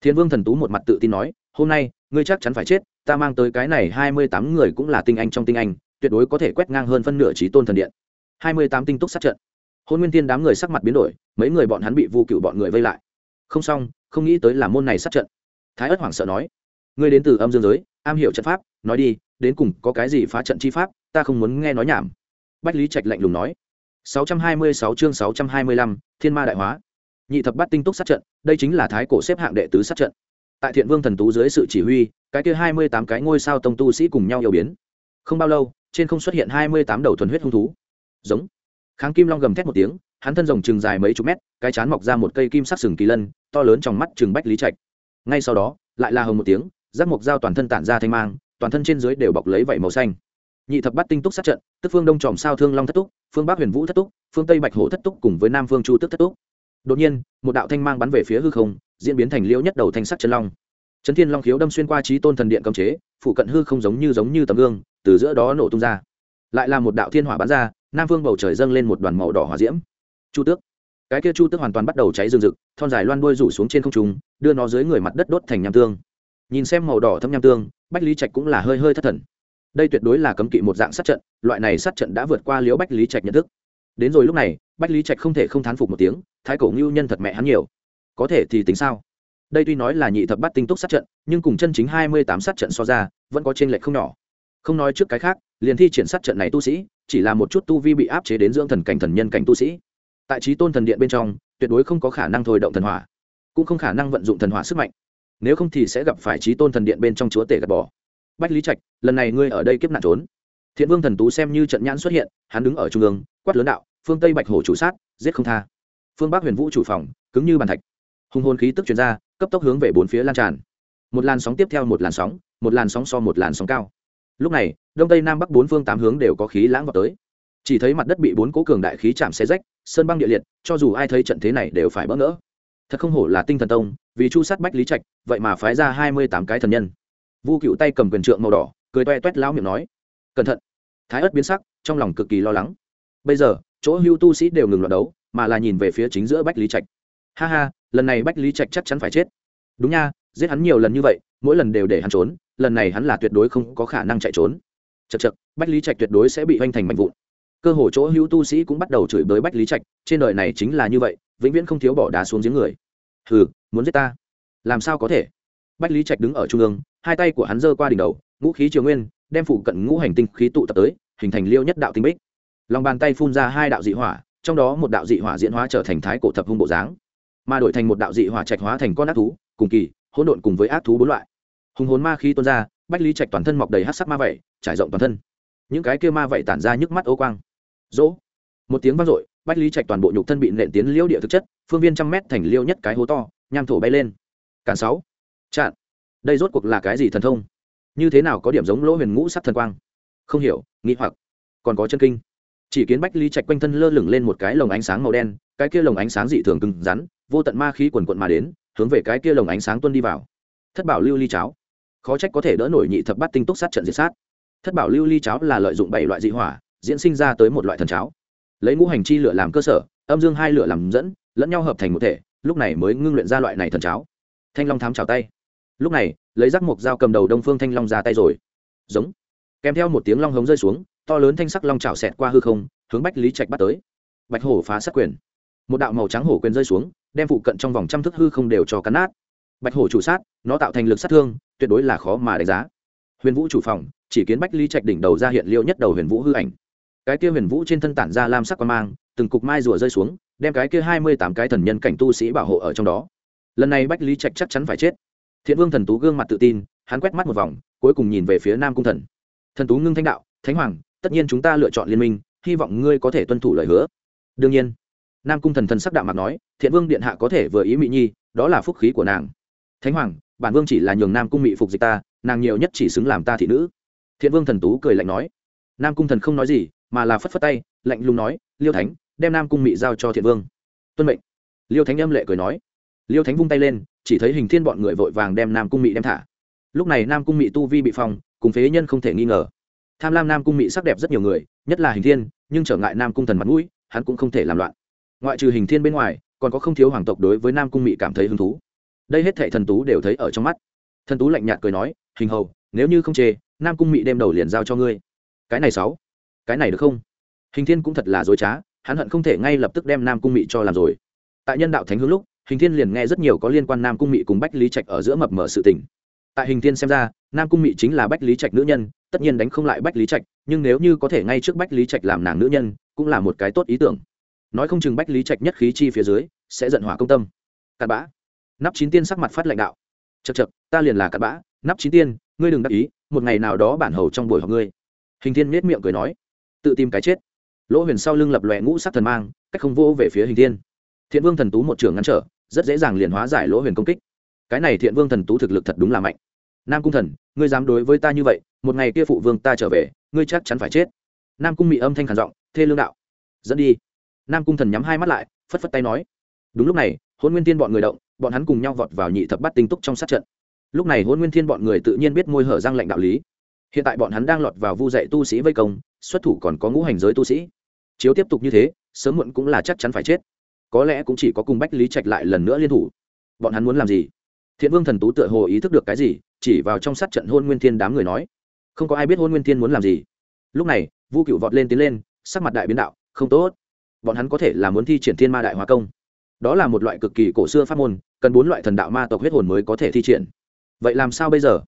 Thiên vương thần tú một mặt tự tin nói, hôm nay, ngươi chắc chắn phải chết, ta mang tới cái này hai mươi tám người cũng là tinh anh trong tinh anh, tuyệt đối có thể quét ngang hơn phân nửa trí tôn thần điện. hai mươi tám tinh túc sát trận. Hôn nguyên tiên đám người sắc mặt biến đổi, mấy người bọn hắn bị vu cựu bọn người vây lại. Không xong, không nghĩ tới là môn này sát trận. Thái ất hoảng sợ nói, ngươi đến từ âm dương giới, am hiểu trận pháp, nói đi, đến cùng có cái gì phá trận chi pháp, ta không muốn nghe nói nhảm bách lý trạch lạnh lùng nói. 626 chương 625, thiên ma đại hóa. Nhị thập bát tinh túc sát trận đây chính là thái cổ xếp hạng đệ tứ sát trận. Tại thiện vương thần tú dưới sự chỉ huy cái kia hai mươi tám cái ngôi sao tông tu sĩ cùng nhau yêu biến. Không bao lâu trên không xuất hiện hai mươi tám đầu thuần huyết hung thú. Giống. Kháng kim long gầm thét một tiếng hắn thân rồng chừng dài mấy chục mét cái chán mọc ra một cây kim sắc sừng kỳ lân to lớn trong mắt chừng bách lý trạch. Ngay sau đó lại là hồng một tiếng giác mộc dao toàn thân tản ra thanh mang toàn thân trên dưới đều bọc lấy vảy màu xanh nhị thập bát tinh túc sát trận, tức phương đông tròm sao thương long thất túc, phương bắc huyền vũ thất túc, phương tây bạch hổ thất túc cùng với nam phương chu tức thất túc. Đột nhiên, một đạo thanh mang bắn về phía hư không, diễn biến thành liễu nhất đầu thanh sắc chân long. Trấn thiên long khiếu đâm xuyên qua trí tôn thần điện cấm chế phụ cận hư không giống như giống như tấm gương, từ giữa đó nổ tung ra. Lại là một đạo thiên hỏa bắn ra, nam phương bầu trời dâng lên một đoàn màu đỏ hỏa diễm. Chu tước. Cái kia chu tước hoàn toàn bắt đầu cháy rừng rực, thon dài loan đuôi rủ xuống trên không trung, đưa nó dưới người mặt đất đốt thành nham tương. Nhìn xem màu đỏ thâm nham tương, bách lý trạch cũng là hơi hơi thất thần đây tuyệt đối là cấm kỵ một dạng sát trận, loại này sát trận đã vượt qua liễu bách lý trạch nhận thức. Đến rồi lúc này, bách lý trạch không thể không thán phục một tiếng, thái cổ ngưu nhân thật mẹ hắn nhiều. Có thể thì tính sao? Đây tuy nói là nhị thập bắt tinh túc sát trận, nhưng cùng chân chính hai mươi tám sát trận so ra, vẫn có t r ê n lệch không nhỏ. Không nói trước cái khác, liền thi triển sát trận này tu sĩ, chỉ là một chút tu vi bị áp chế đến dưỡng thần cảnh thần nhân cảnh tu sĩ. Tại trí tôn thần điện bên trong, tuyệt đối không có khả năng thôi động thần hỏa, cũng không khả năng vận dụng thần hỏa sức mạnh. Nếu không thì sẽ gặp phải trí tôn thần điện bên trong chúa tể gạt bỏ bách lý trạch, lần này ngươi ở đây kiếp nạn trốn. Thiện vương thần tú xem như trận nhãn xuất hiện, hắn đứng ở trung ương, quát lớn đạo, phương tây bạch hổ chủ sát, giết không tha. Phương bắc huyền vũ chủ phòng, cứng như bàn thạch. Hùng hồn khí tức chuyển ra, cấp tốc hướng về bốn phía lan tràn. Một làn sóng tiếp theo một làn sóng, một làn sóng so một làn sóng cao. Lúc này, đông tây nam bắc bốn phương tám hướng đều có khí lãng vào tới. Chỉ thấy mặt đất bị bốn cố cường đại khí chạm xe rách, sơn băng địa liệt, cho dù ai thấy trận thế này đều phải bỡ ngỡ. Thật không hổ là tinh thần tông, vì chu sát bách lý trạch, vậy mà phái ra hai mươi tám cái thần nhân vu cựu tay cầm quyền trượng màu đỏ, cười toe toét lao miệng nói, cẩn thận. Thái ớt biến sắc, trong lòng cực kỳ lo lắng. Bây giờ, chỗ hưu tu sĩ đều ngừng loạt đấu, mà là nhìn về phía chính giữa bách lý trạch. Ha ha, lần này bách lý trạch chắc chắn phải chết. Đúng nha, giết hắn nhiều lần như vậy, mỗi lần đều để hắn trốn, lần này hắn là tuyệt đối không có khả năng chạy trốn. Chật chật bách lý trạch tuyệt đối sẽ bị hoành thành mạnh vụn. Cơ hồ chỗ hữu tu sĩ cũng bắt đầu chửi bới bách lý trạch, trên đời này chính là như vậy, vĩnh viễn không thiếu bỏ đá xuống giếng người. Hừ, muốn giết ta? Làm sao có thể? Bách lý trạch đứng ở trung ương hai tay của hắn giơ qua đỉnh đầu, ngũ khí triều nguyên, đem phụ cận ngũ hành tinh khí tụ tập tới, hình thành liêu nhất đạo tinh bích. Lòng bàn tay phun ra hai đạo dị hỏa, trong đó một đạo dị hỏa diễn hóa trở thành thái cổ thập hung bộ dáng, mà đổi thành một đạo dị hỏa trạch hóa thành con ác thú, cùng kỳ, hỗn độn cùng với ác thú bốn loại. Hùng hồn ma khí tuôn ra, bách lý trạch toàn thân mọc đầy hát sắc ma vẩy trải rộng toàn thân. Những cái kia ma vẩy tản ra nhức mắt ô quang. Dỗ một tiếng vang dội, bách lý trạch toàn bộ nhục thân bị nện tiến liêu địa thực chất, phương viên trăm mét thành liêu nhất cái hố to, nham thổ bay lên. Cản sáu. Chặn đây rốt cuộc là cái gì thần thông? Như thế nào có điểm giống lỗ huyền ngũ sắc thần quang? Không hiểu nghĩ hoặc. Còn có chân kinh. Chỉ kiến bách lý trạch quanh thân lơ lửng lên một cái lồng ánh sáng màu đen, cái kia lồng ánh sáng dị thường cứng rắn, vô tận ma khí quần quận mà đến, hướng về cái kia lồng ánh sáng tuân đi vào. Thất bảo lưu ly cháo. Khó trách có thể đỡ nổi nhị thập bát tinh túc sát trận diệt sát. Thất bảo lưu ly cháo là lợi dụng bảy loại dị hỏa, diễn sinh ra tới một loại thần cháo. Lấy ngũ hành chi lửa làm cơ sở, âm dương hai lửa làm dẫn, lẫn nhau hợp thành một thể, lúc này mới ngưng luyện ra loại này thần cháo. Thanh long thám chào tay lúc này, lấy rắc mộc dao cầm đầu đông phương thanh long ra tay rồi. Giống. Kèm theo một tiếng long hống rơi xuống, to lớn thanh sắc long trào xẹt qua hư không, hướng bách lý trạch bắt tới. Bạch hổ phá sát quyền. Một đạo màu trắng hổ quyền rơi xuống, đem phụ cận trong vòng trăm thước hư không đều cho cắn nát. Bạch hổ chủ sát, nó tạo thành lực sát thương, tuyệt đối là khó mà đánh giá. Huyền vũ chủ phòng, chỉ kiến bách lý trạch đỉnh đầu ra hiện liêu nhất đầu huyền vũ hư ảnh. Cái kia huyền vũ trên thân tản ra lam sắc quan mang, từng cục mai rùa rơi xuống, đem cái kia hai mươi tám cái thần nhân cảnh tu sĩ bảo hộ ở trong đó. Lần này bách lý trạch chắc chắn phải chết thiện vương thần tú gương mặt tự tin, hắn quét mắt một vòng, cuối cùng nhìn về phía nam cung thần. Thần tú ngưng thanh đạo, thánh hoàng, tất nhiên chúng ta lựa chọn liên minh, hy vọng ngươi có thể tuân thủ lời hứa. Đương nhiên, nam cung thần thần sắc đạo mặt nói, thiện vương điện hạ có thể vừa ý mỹ nhi, đó là phúc khí của nàng. Thánh hoàng, bản vương chỉ là nhường nam cung mỹ phục dịch ta, nàng nhiều nhất chỉ xứng làm ta thị nữ. Thiện vương thần tú cười lạnh nói. Nam cung thần không nói gì, mà là phất phất tay, lạnh lùng nói, liêu thánh, đem nam cung mỹ giao cho thiện vương. Tuân mệnh. Liêu thánh âm lệ cười nói. Liêu thánh vung tay lên chỉ thấy hình thiên bọn người vội vàng đem nam cung mỹ đem thả. Lúc này nam cung mỹ tu vi bị phong, cùng phế nhân không thể nghi ngờ. Tham lam nam cung mỹ sắc đẹp rất nhiều người, nhất là hình thiên, nhưng trở ngại nam cung thần mặt mũi, hắn cũng không thể làm loạn. Ngoại trừ hình thiên bên ngoài, còn có không thiếu hoàng tộc đối với nam cung mỹ cảm thấy hứng thú. Đây hết thệ thần tú đều thấy ở trong mắt. Thần tú lạnh nhạt cười nói, hình hầu, nếu như không chê, nam cung mỹ đem đầu liền giao cho ngươi. Cái này sáu, cái này được không? Hình thiên cũng thật là dối trá, hắn hận không thể ngay lập tức đem nam cung mỹ cho làm rồi. Tại nhân đạo thánh hướng lúc hình thiên liền nghe rất nhiều có liên quan nam cung Mị cùng bách lý trạch ở giữa mập mở sự tình. Tại hình thiên xem ra, nam cung Mị chính là bách lý trạch nữ nhân, tất nhiên đánh không lại bách lý trạch, nhưng nếu như có thể ngay trước bách lý trạch làm nàng nữ nhân, cũng là một cái tốt ý tưởng. Nói không chừng bách lý trạch nhất khí chi phía dưới, sẽ giận hỏa công tâm. Cặn bã. Nắp chín tiên sắc mặt phát lãnh đạo. Chật chật ta liền là cặn bã. Nắp chín tiên, ngươi đừng đắc ý, một ngày nào đó bản hầu trong buổi họp ngươi. Hình thiên miết miệng cười nói. Tự tìm cái chết. Lỗ huyền sau lưng lập lòe ngũ sắc thần mang, cách không vô về phía hình thiên thiện vương thần tú một trường ngăn trở, rất dễ dàng liền hóa giải lỗ huyền công kích. Cái này thiện vương thần tú thực lực thật đúng là mạnh. Nam cung thần, ngươi dám đối với ta như vậy, một ngày kia phụ vương ta trở về, ngươi chắc chắn phải chết. Nam cung mị âm thanh khản giọng, thê lương đạo. Dẫn đi. Nam cung thần nhắm hai mắt lại, phất phất tay nói. Đúng lúc này hôn nguyên tiên bọn người động, bọn hắn cùng nhau vọt vào nhị thập bắt tinh túc trong sát trận. Lúc này hôn nguyên thiên bọn người tự nhiên biết môi hở răng lệnh đạo lý. Hiện tại bọn hắn đang lọt vào vu dạy tu sĩ vây công, xuất thủ còn có ngũ hành giới tu sĩ. Chiếu tiếp tục như thế, sớm muộn cũng là chắc chắn phải chết có lẽ cũng chỉ có cùng bách lý trạch lại lần nữa liên thủ. Bọn hắn muốn làm gì? Thiện vương thần tú tựa hồ ý thức được cái gì, chỉ vào trong sát trận hôn nguyên thiên đám người nói, không có ai biết hôn nguyên thiên muốn làm gì. Lúc này, vu cựu vọt lên tiến lên, sắc mặt đại biến đạo, không tốt, bọn hắn có thể là muốn thi triển thiên ma đại hóa công. Đó là một loại cực kỳ cổ xưa pháp môn, cần bốn loại thần đạo ma tộc huyết hồn mới có thể thi triển. Vậy làm sao bây giờ?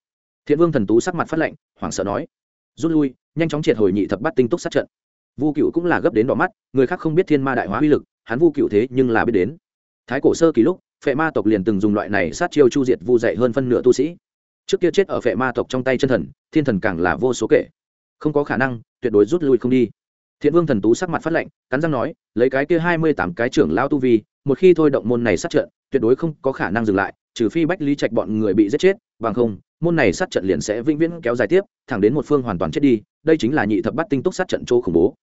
Thiện vương thần tú sắc mặt phát lệnh, hoảng sợ nói, rút lui, nhanh chóng triệt hồi nhị thập bắt tinh túc sát trận. Vu cựu cũng là gấp đến đỏ mắt, người khác không biết thiên ma đại hóa uy lực hắn vu cựu thế nhưng là biết đến. Thái cổ sơ kỳ lúc, phệ ma tộc liền từng dùng loại này sát chiêu chu diệt vu dạy hơn phân nửa tu sĩ. Trước kia chết ở phệ ma tộc trong tay chân thần, thiên thần càng là vô số kể. Không có khả năng, tuyệt đối rút lui không đi. Thiện vương thần tú sắc mặt phát lệnh cắn răng nói, lấy cái kia hai mươi tám cái trưởng lao tu vi, một khi thôi động môn này sát trận, tuyệt đối không có khả năng dừng lại, trừ phi bách lý trạch bọn người bị giết chết, bằng không, môn này sát trận liền sẽ vĩnh viễn kéo dài tiếp, thẳng đến một phương hoàn toàn chết đi, đây chính là nhị thập bắt tinh túc sát trận chỗ khủng bố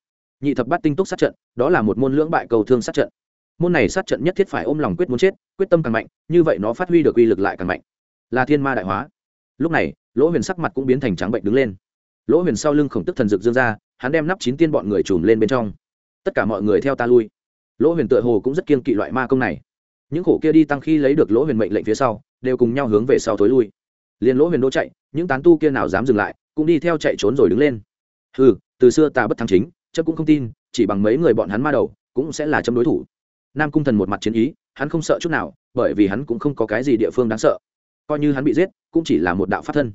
nhị thập bát tinh túc sát trận, đó là một môn lưỡng bại cầu thương sát trận. Môn này sát trận nhất thiết phải ôm lòng quyết muốn chết, quyết tâm càng mạnh, như vậy nó phát huy được uy lực lại càng mạnh. Là thiên ma đại hóa. Lúc này, lỗ huyền sắc mặt cũng biến thành trắng bệnh đứng lên. Lỗ huyền sau lưng khổng tức thần dược dương ra, hắn đem nắp chín tiên bọn người trùm lên bên trong. Tất cả mọi người theo ta lui. Lỗ huyền tựa hồ cũng rất kiên kỵ loại ma công này. Những khổ kia đi tăng khi lấy được lỗ huyền mệnh lệnh phía sau, đều cùng nhau hướng về sau thối lui. Liền lỗ huyền đỗ chạy, những tán tu kia nào dám dừng lại, cũng đi theo chạy trốn rồi đứng lên. Ừ từ xưa ta bất thắng chính chấm cũng không tin, chỉ bằng mấy người bọn hắn ma đầu, cũng sẽ là chấm đối thủ. Nam cung thần một mặt chiến ý, hắn không sợ chút nào, bởi vì hắn cũng không có cái gì địa phương đáng sợ. Coi như hắn bị giết, cũng chỉ là một đạo pháp thân.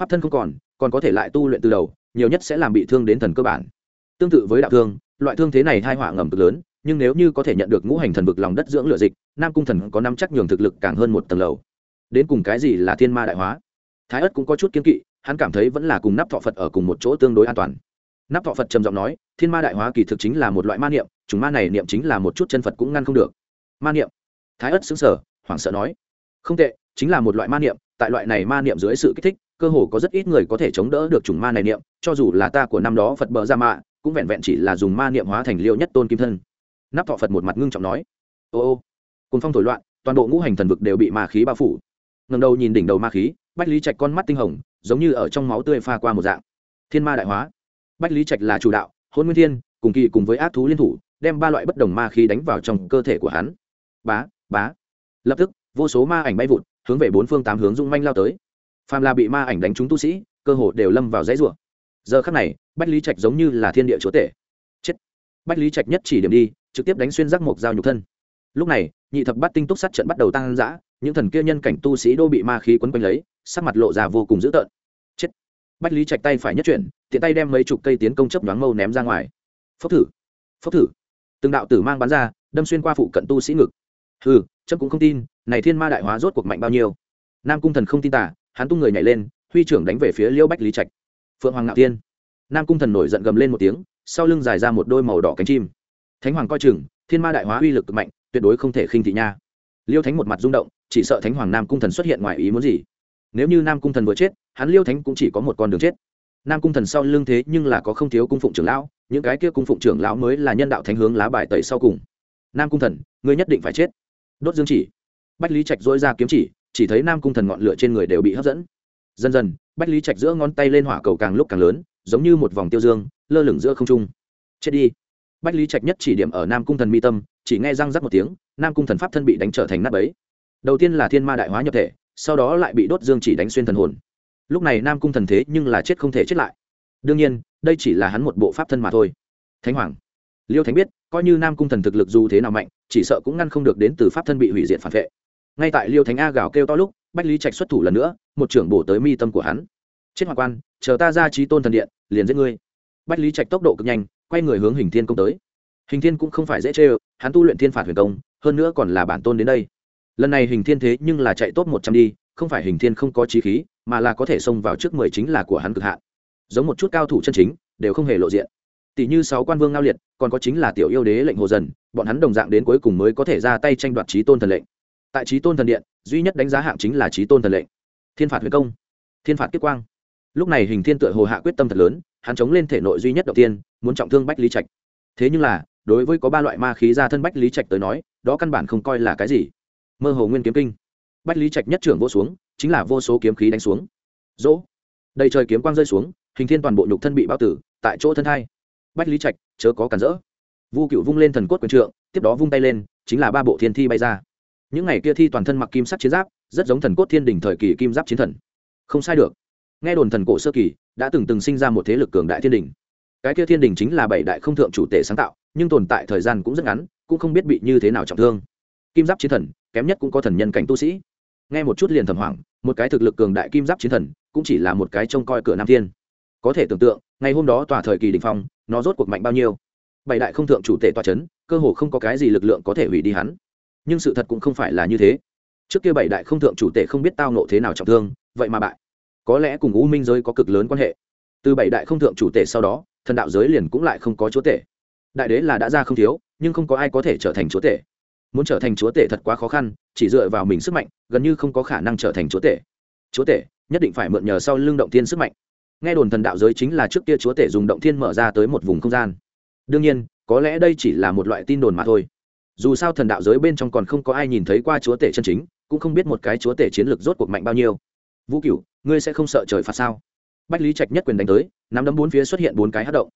Pháp thân không còn còn có thể lại tu luyện từ đầu, nhiều nhất sẽ làm bị thương đến thần cơ bản. Tương tự với đạo thương, loại thương thế này hai họa ngầm cực lớn, nhưng nếu như có thể nhận được ngũ hành thần vực lòng đất dưỡng lựa dịch, nam cung thần có năm chắc nhường thực lực càng hơn một tầng lầu. Đến cùng cái gì là thiên ma đại hóa? Thái ất cũng có chút kiên kỵ, hắn cảm thấy vẫn là cùng nắp thọ phật ở cùng một chỗ tương đối an toàn nắp thọ phật trầm giọng nói, thiên ma đại hóa kỳ thực chính là một loại ma niệm, chúng ma này niệm chính là một chút chân phật cũng ngăn không được. Ma niệm? Thái ất xứng sở hoảng sợ nói. Không tệ, chính là một loại ma niệm, tại loại này ma niệm dưới sự kích thích, cơ hồ có rất ít người có thể chống đỡ được chủng ma này niệm, cho dù là ta của năm đó phật bờ ra mạ, cũng vẹn vẹn chỉ là dùng ma niệm hóa thành liêu nhất tôn kim thân. Nắp thọ phật một mặt ngưng trọng nói. Ô ô cùng phong thổi loạn, toàn bộ ngũ hành thần vực đều bị ma khí bao phủ. Ngầm đầu nhìn đỉnh đầu ma khí, bách lý trạch con mắt tinh hồng, giống như ở trong máu tươi pha qua một dạng. Thiên ma đại hóa bách lý trạch là chủ đạo, hôn nguyên thiên, cùng kỳ cùng với ác thú liên thủ, đem ba loại bất đồng ma khí đánh vào trong cơ thể của hắn. Bá bá. Lập tức, vô số ma ảnh bay vụt, hướng về bốn phương tám hướng dung manh lao tới. Phàm là bị ma ảnh đánh trúng tu sĩ, cơ hồ đều lâm vào dãy rủa. Giờ khắc này, bách lý trạch giống như là thiên địa chúa tể. Chết. Bách lý trạch nhất chỉ điểm đi, trực tiếp đánh xuyên giác mộc dao nhục thân. Lúc này, nhị thập bát tinh túc sát trận bắt đầu tăng dã, những thần kia nhân cảnh tu sĩ đô bị ma khí quấn quanh lấy, sắc mặt lộ ra vô cùng dữ tợn bách lý trạch tay phải nhất chuyển, tiện tay đem mấy chục cây tiến công chấp đoán mâu ném ra ngoài. Phốc thử phốc thử. Từng đạo tử mang bắn ra, đâm xuyên qua phụ cận tu sĩ ngực. Hừ trâm cũng không tin, này thiên ma đại hóa rốt cuộc mạnh bao nhiêu. Nam cung thần không tin tả hắn tung người nhảy lên, huy trưởng đánh về phía liêu bách lý trạch. Phượng hoàng ngạo tiên nam cung thần nổi giận gầm lên một tiếng, sau lưng dài ra một đôi màu đỏ cánh chim. Thánh hoàng coi chừng, thiên ma đại hóa uy lực cực mạnh, tuyệt đối không thể khinh thị nha. Liêu thánh một mặt rung động, chỉ sợ thánh hoàng nam cung thần xuất hiện ngoài ý muốn gì nếu như nam cung thần vừa chết, hắn liêu thánh cũng chỉ có một con đường chết. Nam cung thần sau lưng thế nhưng là có không thiếu cung phụng trưởng lão, những cái kia cung phụng trưởng lão mới là nhân đạo thánh hướng lá bài tẩy sau cùng. Nam cung thần, ngươi nhất định phải chết. Đốt dương chỉ. Bách lý trạch dỗi ra kiếm chỉ chỉ thấy nam cung thần ngọn lửa trên người đều bị hấp dẫn. Dần dần, bách lý trạch giữa ngón tay lên hỏa cầu càng lúc càng lớn, giống như một vòng tiêu dương, lơ lửng giữa không trung. Chết đi. Bách lý trạch nhất chỉ điểm ở nam cung thần mi tâm, chỉ nghe răng rắc một tiếng, nam cung thần pháp thân bị đánh trở thành nắp ấy đầu tiên là thiên ma đại hóa nhập thể sau đó lại bị đốt dương chỉ đánh xuyên thần hồn. Lúc này nam cung thần thế nhưng là chết không thể chết lại. Đương nhiên, đây chỉ là hắn một bộ pháp thân mà thôi. Thánh hoàng. Liêu thánh biết, coi như nam cung thần thực lực dù thế nào mạnh, chỉ sợ cũng ngăn không được đến từ pháp thân bị hủy diệt phản vệ. Ngay tại liêu thánh a gào kêu to lúc, bách lý trạch xuất thủ lần nữa, một trưởng bổ tới mi tâm của hắn. Chết hoàng quan, chờ ta ra trí tôn thần điện, liền giết ngươi. Bách lý trạch tốc độ cực nhanh, quay người hướng hình thiên công tới. Hình thiên cũng không phải dễ chê hắn tu luyện thiên phạt huyền công, hơn nữa còn là bản tôn đến đây lần này hình thiên thế nhưng là chạy tốt một trăm đi, không phải hình thiên không có trí khí, mà là có thể xông vào trước mười chính là của hắn cực hạn. Giống một chút cao thủ chân chính, đều không hề lộ diện. Tỷ như sáu quan vương ngao liệt, còn có chính là tiểu yêu đế lệnh hồ dần, bọn hắn đồng dạng đến cuối cùng mới có thể ra tay tranh đoạt trí tôn thần lệnh. Tại trí tôn thần điện, duy nhất đánh giá hạng chính là trí tôn thần lệnh. Thiên phạt huyền công, thiên phạt kiếp quang. Lúc này hình thiên tựa hồ hạ quyết tâm thật lớn, hắn chống lên thể nội duy nhất đầu tiên, muốn trọng thương bách lý trạch. Thế nhưng là, đối với có ba loại ma khí ra thân bách lý trạch tới nói, đó căn bản không coi là cái gì mơ hồ nguyên kiếm kinh. Bách lý trạch nhất trưởng vô xuống, chính là vô số kiếm khí đánh xuống. Dỗ đầy trời kiếm quang rơi xuống, hình thiên toàn bộ nhục thân bị bao tử, tại chỗ thân hai. Bách lý trạch, chớ có cản rỡ. Vu cựu vung lên thần cốt quyền trượng, tiếp đó vung tay lên, chính là ba bộ thiên thi bay ra. Những ngày kia thi toàn thân mặc kim sắc chiến giáp, rất giống thần cốt thiên đình thời kỳ kim giáp chiến thần. Không sai được. Nghe đồn thần cổ sơ kỳ đã từng từng sinh ra một thế lực cường đại thiên đình. Cái kia thiên đình chính là bảy đại không thượng chủ tể sáng tạo, nhưng tồn tại thời gian cũng rất ngắn, cũng không biết bị như thế nào trọng thương. Kim giáp chiến thần kém nhất cũng có thần nhân cảnh tu sĩ. Nghe một chút liền thầm hoảng, một cái thực lực cường đại kim giáp chiến thần, cũng chỉ là một cái trông coi cửa nam thiên. Có thể tưởng tượng, ngày hôm đó tòa thời kỳ đình phong, nó rốt cuộc mạnh bao nhiêu. Bảy đại không thượng chủ tể tòa c h ấ n cơ hồ không có cái gì lực lượng có thể hủy đi hắn. Nhưng sự thật cũng không phải là như thế. Trước kia bảy đại không thượng chủ tể không biết tao nộ thế nào trọng thương, vậy mà bại. Có lẽ cùng u minh giới có cực lớn quan hệ. Từ bảy đại không thượng chủ tể sau đó, thần đạo giới liền cũng lại không có chúa tể. Đại đế là đã ra không thiếu, nhưng không có ai có thể trở thành chúa tể muốn trở thành chúa tể thật quá khó khăn, chỉ dựa vào mình sức mạnh, gần như không có khả năng trở thành chúa tể. Chúa tể, nhất định phải mượn nhờ sau lưng động thiên sức mạnh. Nghe đồn thần đạo giới chính là trước kia chúa tể dùng động thiên mở ra tới một vùng không gian. Đương nhiên, có lẽ đây chỉ là một loại tin đồn mà thôi. Dù sao thần đạo giới bên trong còn không có ai nhìn thấy qua chúa tể chân chính, cũng không biết một cái chúa tể chiến lược rốt cuộc mạnh bao nhiêu. Vũ cửu, ngươi sẽ không sợ trời phạt sao? Bách lý trạch nhất quyền đánh tới, nắm đấm bốn phía xuất hiện bốn cái hát động.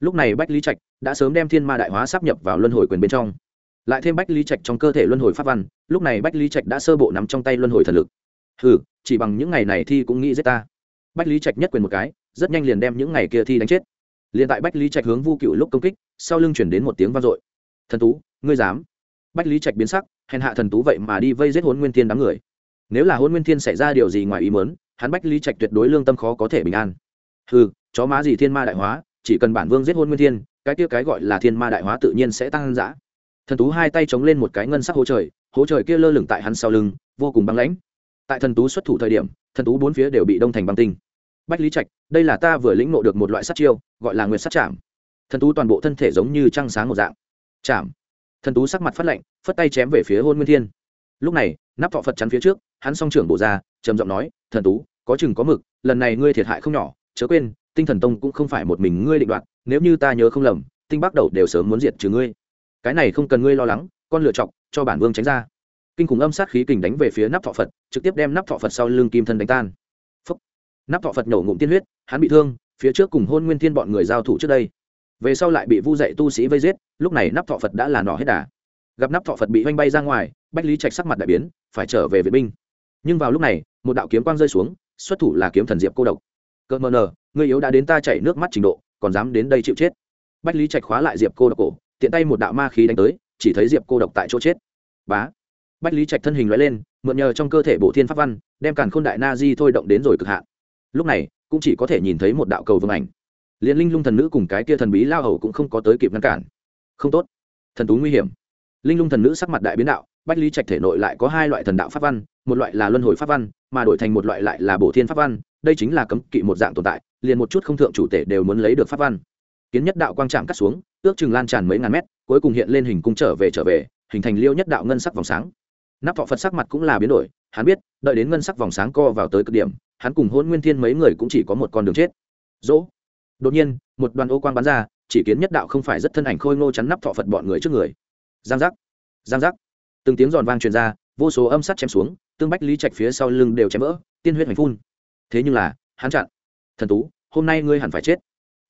Lúc này bách lý trạch đã sớm đem thiên ma đại hóa sắp nhập vào luân hồi quyền bên trong lại thêm bách lý trạch trong cơ thể luân hồi pháp văn, lúc này bách lý trạch đã sơ bộ nắm trong tay luân hồi thần lực. Ừ chỉ bằng những ngày này thi cũng nghĩ giết ta. Bách lý trạch nhất quyền một cái, rất nhanh liền đem những ngày kia thi đánh chết. Liền tại bách lý trạch hướng vu cựu lúc công kích, sau lưng chuyển đến một tiếng vang dội. Thần tú ngươi dám? Bách lý trạch biến sắc, hèn hạ thần tú vậy mà đi vây giết hôn nguyên thiên đám người. Nếu là hôn nguyên thiên xảy ra điều gì ngoài ý mớn hắn bách lý trạch tuyệt đối lương tâm khó có thể bình an. Ừ chó má gì thiên ma đại hóa, chỉ cần bản vương giết hôn nguyên thiên, cái kia cái gọi là thiên ma đại hóa tự nhiên sẽ tăng dã thần tú hai tay chống lên một cái ngân sắc hố trời hố trời kia lơ lửng tại hắn sau lưng, vô cùng băng lãnh. Tại thần tú xuất thủ thời điểm, thần tú bốn phía đều bị đông thành băng tinh. Bách lý trạch, đây là ta vừa lĩnh nộ được một loại sát chiêu, gọi là nguyệt sát chạm thần tú toàn bộ thân thể giống như trăng sáng một dạng. Chạm thần tú sắc mặt phát lạnh, phất tay chém về phía hôn nguyên thiên. Lúc này, nắp thọ phật chắn phía trước, hắn song trưởng bổ ra, trầm giọng nói, thần tú, có chừng có mực, lần này ngươi thiệt hại không nhỏ, chớ quên, tinh thần tông cũng không phải một mình ngươi định đoạt, nếu như ta nhớ không lầm, tinh bắc đầu đều sớm muốn diệt trừ ngươi cái này không cần ngươi lo lắng, con lựa chọc cho bản vương tránh ra. Kinh khủng âm sát khí kình đánh về phía nắp thọ phật, trực tiếp đem nắp thọ phật sau lưng kim thân đánh tan. Phúc. nắp thọ phật nổ ngụm tiên huyết, hắn bị thương, phía trước cùng hôn nguyên thiên bọn người giao thủ trước đây. Về sau lại bị vu dạy tu sĩ vây giết, lúc này nắp thọ phật đã là nỏ hết đà. Gặp nắp thọ phật bị oanh bay ra ngoài, bách lý trạch sắc mặt đại biến, phải trở về vệ binh. Nhưng vào lúc này, một đạo kiếm quang rơi xuống, xuất thủ là kiếm thần diệp cô độc. Cợt mờ nờ, người yếu đã đến ta chảy nước mắt trình độ, còn dám đến đây chịu chết. Bách lý trạch khóa lại diệp cô độc cổ tiện tay một đạo ma khí đánh tới, chỉ thấy diệp cô độc tại chỗ chết. Bá. Bách lý trạch thân hình loại lên, mượn nhờ trong cơ thể bộ thiên pháp văn, đem càn khôn đại na di thôi động đến rồi cực hạn. Lúc này, cũng chỉ có thể nhìn thấy một đạo cầu vương ảnh. Liền linh lung thần nữ cùng cái kia thần bí lao hầu cũng không có tới kịp ngăn cản. Không tốt. Thần tú nguy hiểm. Linh lung thần nữ sắc mặt đại biến đạo, bách lý trạch thể nội lại có hai loại thần đạo pháp văn, một loại là luân hồi pháp văn, mà đổi thành một loại lại là bổ thiên pháp văn, đây chính là cấm kỵ một dạng tồn tại, liền một chút không thượng chủ tể đều muốn lấy được pháp văn kiến nhất đạo quang trạm cắt xuống, ước chừng lan tràn mấy ngàn mét, cuối cùng hiện lên hình cung trở về trở về, hình thành liêu nhất đạo ngân sắc vòng sáng. Nắp thọ phật sắc mặt cũng là biến đổi, hắn biết, đợi đến ngân sắc vòng sáng co vào tới cực điểm, hắn cùng hôn nguyên thiên mấy người cũng chỉ có một con đường chết. Dỗ. Đột nhiên, một đoàn ô quang bắn ra, chỉ kiến nhất đạo không phải rất thân ảnh khôi ngô chắn nắp thọ phật bọn người trước người. Giang giác. Giang giác. Từng tiếng giòn vang truyền ra, vô số âm sắt chém xuống, tương bách lý trạch phía sau lưng đều chém vỡ, tiên huyết hành phun. Thế nhưng là, hắn chặn. Thần tú, hôm nay ngươi hẳn phải chết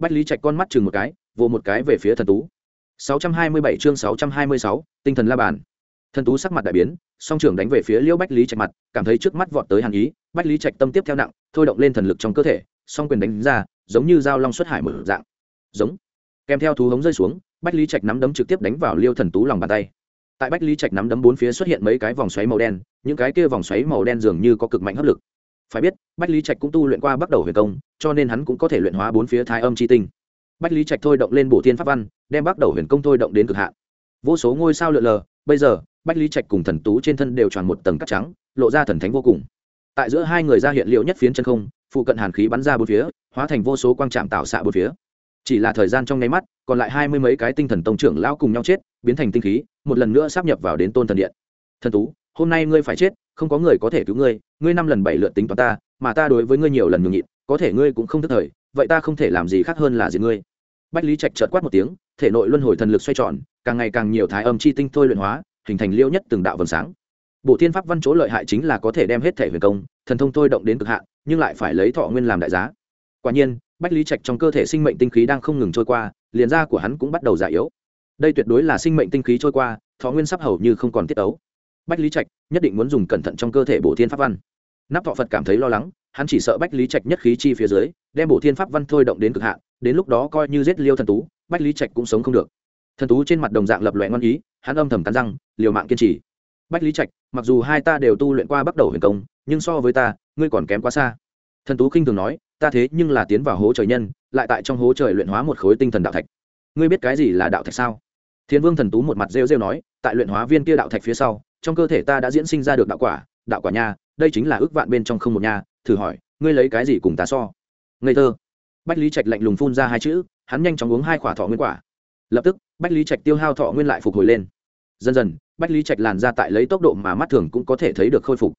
bách lý trạch con mắt chừng một cái vồ một cái về phía thần tú. 627 chương 626, tinh thần la bàn. Thần tú sắc mặt đại biến song trưởng đánh về phía liễu bách lý trạch mặt cảm thấy trước mắt vọt tới hàn ý bách lý trạch tâm tiếp theo nặng thôi động lên thần lực trong cơ thể song quyền đánh ra giống như dao long xuất hải mở dạng. Giống. Kèm theo thú hống rơi xuống bách lý trạch nắm đấm trực tiếp đánh vào liêu thần tú lòng bàn tay. Tại bách lý trạch nắm đấm bốn phía xuất hiện mấy cái vòng xoáy màu đen những cái kia vòng xoáy màu đen dường như có cực mạnh hấp lực phải biết, bách lý trạch cũng tu luyện qua bắt đầu huyền công, cho nên hắn cũng có thể luyện hóa bốn phía thái âm c h i tinh. Bách lý trạch thôi động lên bổ thiên pháp văn, đem bắt đầu huyền công thôi động đến cực hạn. Vô số ngôi sao lượn lờ, bây giờ, bách lý trạch cùng thần tú trên thân đều tròn một tầng cắt trắng, lộ ra thần thánh vô cùng. Tại giữa hai người ra hiện liệu nhất phiến chân không, phụ cận hàn khí bắn ra bốn phía, hóa thành vô số quang trạm tạo xạ bốn phía. Chỉ là thời gian trong nháy mắt, còn lại hai mươi mấy cái tinh thần tông trưởng lão cùng nhau chết, biến thành tinh khí, một lần nữa sắp nhập vào đến tôn thần điện. Thần tú, hôm nay ngươi phải chết không có người có thể cứu ngươi ngươi năm lần bảy lượt tính toán ta, mà ta đối với ngươi nhiều lần nhường nhịn, có thể ngươi cũng không thức thời, vậy ta không thể làm gì khác hơn là gì ngươi. Bách lý trạch trợt quát một tiếng, thể nội luân hồi thần lực xoay tròn, càng ngày càng nhiều thái âm chi tinh thôi luyện hóa, hình thành liêu nhất từng đạo vầng sáng. Bộ thiên pháp văn chỗ lợi hại chính là có thể đem hết thể huyền công, thần thông thôi động đến cực hạn, nhưng lại phải lấy thọ nguyên làm đại giá. Quả nhiên, bách lý trạch trong cơ thể sinh mệnh tinh khí đang không ngừng trôi qua, liền da của hắn cũng bắt đầu già yếu. Đây tuyệt đối là sinh mệnh tinh khí trôi qua, thọ nguyên sắp hầu như không còn tiết ấu bách lý trạch nhất định muốn dùng cẩn thận trong cơ thể bổ thiên pháp văn. Nắp thọ phật cảm thấy lo lắng, hắn chỉ sợ bách lý trạch nhất khí chi phía dưới, đem bổ thiên pháp văn thôi động đến cực hạn, đến lúc đó coi như giết liêu thần tú, bách lý trạch cũng sống không được. Thần tú trên mặt đồng dạng lập loẹ ngon ý, hắn âm thầm cắn răng, liều mạng kiên trì. Bách lý trạch, mặc dù hai ta đều tu luyện qua bắt đầu huyền công, nhưng so với ta, ngươi còn kém quá xa. Thần tú khinh thường nói, ta thế nhưng là tiến vào hố trời nhân, lại tại trong hố trời luyện hóa một khối tinh thần đạo thạch. Ngươi biết cái gì là đạo thạch sao? Thiên vương thần tú một mặt rêu rêu nói, tại luyện hóa viên kia đạo thạch phía sau trong cơ thể ta đã diễn sinh ra được đạo quả đạo quả nha, đây chính là ước vạn bên trong không một nha, thử hỏi, ngươi lấy cái gì cùng ta so? Ngây thơ. Bách lý trạch lạnh lùng phun ra hai chữ, hắn nhanh chóng uống hai quả thọ nguyên quả. Lập tức, bách lý trạch tiêu hao thọ nguyên lại phục hồi lên. Dần dần, bách lý trạch làn ra tại lấy tốc độ mà mắt thường cũng có thể thấy được khôi phục.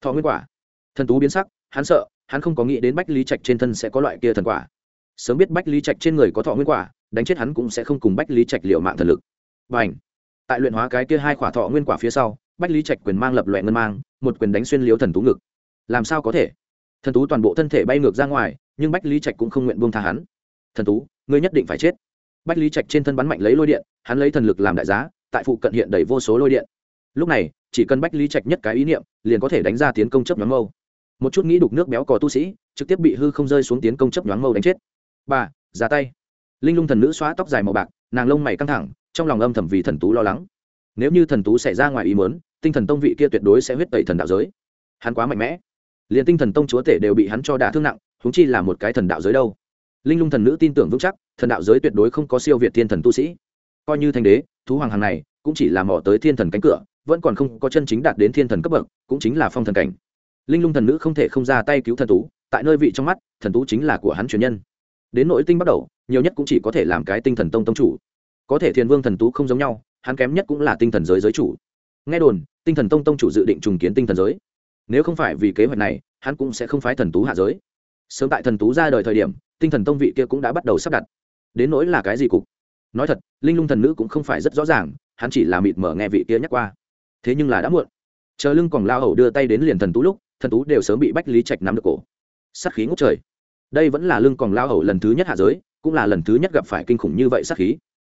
Thọ nguyên quả. Thần tú biến sắc, hắn sợ, hắn không có nghĩ đến bách lý trạch trên thân sẽ có loại kia thần quả. Sớm biết bách lý trạch trên người có thọ nguyên quả, đánh chết hắn cũng sẽ không cùng bách lý trạch liệu mạng thần lực. Và ảnh tại luyện hóa cái kia hai quả thọ nguyên quả phía sau bách lý trạch quyền mang lập loẹ ngân mang, một quyền đánh xuyên liếu thần tú ngực. Làm sao có thể? Thần tú toàn bộ thân thể bay ngược ra ngoài, nhưng bách lý trạch cũng không nguyện buông tha hắn. Thần tú, ngươi nhất định phải chết. Bách lý trạch trên thân bắn mạnh lấy lôi điện, hắn lấy thần lực làm đại giá, tại phụ cận hiện đầy vô số lôi điện. Lúc này, chỉ cần bách lý trạch nhất cái ý niệm, liền có thể đánh ra tiến công chấp nhoáng mâu. Một chút nghĩ đục nước béo cò tu sĩ, trực tiếp bị hư không rơi xuống tiến công chấp nhoáng mâu đánh chết. Bà, ra tay. Linh lung thần nữ xóa tóc dài màu bạc, nàng lông mày căng thẳng, trong lòng âm thầm vì thần tú lo lắng nếu như thần tú xảy ra ngoài ý mớn tinh thần tông vị kia tuyệt đối sẽ huyết tẩy thần đạo giới. Hắn quá mạnh mẽ. Liền tinh thần tông chúa tể đều bị hắn cho đả thương nặng húng chi là một cái thần đạo giới đâu. Linh lung thần nữ tin tưởng vững chắc, thần đạo giới tuyệt đối không có siêu việt thiên thần tu sĩ. Coi như thanh đế, thú hoàng hàng này, cũng chỉ là mỏ tới thiên thần cánh cửa, vẫn còn không có chân chính đạt đến thiên thần cấp bậc, cũng chính là phong thần cảnh. Linh lung thần nữ không thể không ra tay cứu thần tú, tại nơi vị trong mắt, thần tú chính là của hắn truyền nhân. Đến nội tinh bắt đầu, nhiều nhất cũng chỉ có thể làm cái tinh thần tông tông chủ. Có thể thiên vương thần tú không giống nhau hắn kém nhất cũng là tinh thần giới giới chủ. Nghe đồn, tinh thần tông tông chủ dự định trùng kiến tinh thần giới. Nếu không phải vì kế hoạch này, hắn cũng sẽ không phái thần tú hạ giới. Sớm tại thần tú ra đời thời điểm, tinh thần tông vị kia cũng đã bắt đầu sắp đặt. Đến nỗi là cái gì cục? Nói thật, linh lung thần nữ cũng không phải rất rõ ràng, hắn chỉ là mịt mở nghe vị kia nhắc qua. Thế nhưng là đã muộn. Chờ lưng còn lao hầu đưa tay đến liền thần tú lúc, thần tú đều sớm bị bách lý trạch nắm được cổ. Sát khí ngốc trời. Đây vẫn là lưng còn lao hầu lần thứ nhất hạ giới, cũng là lần thứ nhất gặp phải kinh khủng như vậy sát khí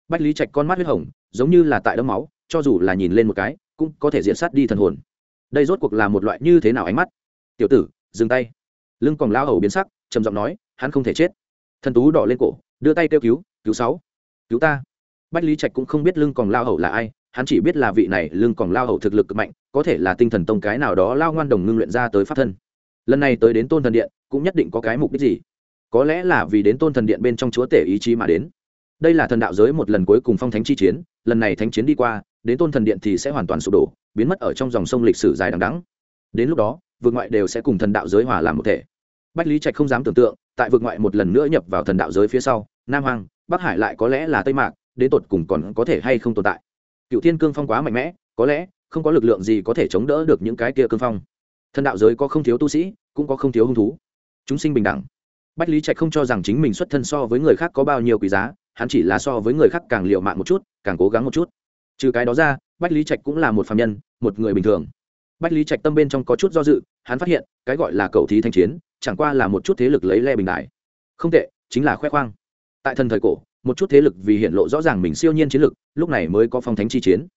bách lý trạch con mắt huyết hồng, giống như là tại đấm máu, cho dù là nhìn lên một cái, cũng có thể diện sát đi thần hồn. Đây rốt cuộc là một loại như thế nào ánh mắt? Tiểu tử, dừng tay. Lưng còn lao hầu biến sắc, trầm giọng nói, hắn không thể chết. Thần tú đỏ lên cổ, đưa tay kêu cứu cứu sáu, cứu ta. Bách lý trạch cũng không biết lưng còn lao hầu là ai, hắn chỉ biết là vị này lưng còn lao hầu thực lực cực mạnh, có thể là tinh thần tông cái nào đó lao ngoan đồng ngưng luyện ra tới pháp thân. Lần này tới đến tôn thần điện, cũng nhất định có cái mục đích gì? Có lẽ là vì đến tôn thần điện bên trong chúa tể ý chí mà đến đây là thần đạo giới một lần cuối cùng phong thánh chi chiến, lần này thánh chiến đi qua, đến tôn thần điện thì sẽ hoàn toàn sụp đổ, biến mất ở trong dòng sông lịch sử dài đằng đắng đến lúc đó vượt ngoại đều sẽ cùng thần đạo giới hòa làm một thể. Bách lý trạch không dám tưởng tượng, tại vượt ngoại một lần nữa nhập vào thần đạo giới phía sau, nam hoàng bắc hải lại có lẽ là tây mạc, đến tột cùng còn có thể hay không tồn tại. Cựu thiên cương phong quá mạnh mẽ, có lẽ, không có lực lượng gì có thể chống đỡ được những cái kia cương phong. Thần đạo giới có không thiếu tu sĩ, cũng có không thiếu hung thú. Chúng sinh bình đẳng. Bách lý trạch không cho rằng chính mình xuất thân so với người khác có bao nhiêu quý giá hắn chỉ là so với người khác càng liệu mạng một chút, càng cố gắng một chút. Trừ cái đó ra, bách lý trạch cũng là một phạm nhân, một người bình thường. Bách lý trạch tâm bên trong có chút do dự, hắn phát hiện, cái gọi là cầu thí thanh chiến, chẳng qua là một chút thế lực lấy le bình đại. Không tệ, chính là khoe khoang. Tại thần thời cổ, một chút thế lực vì hiện lộ rõ ràng mình siêu nhiên chiến lực, lúc này mới có phong thánh chi chiến.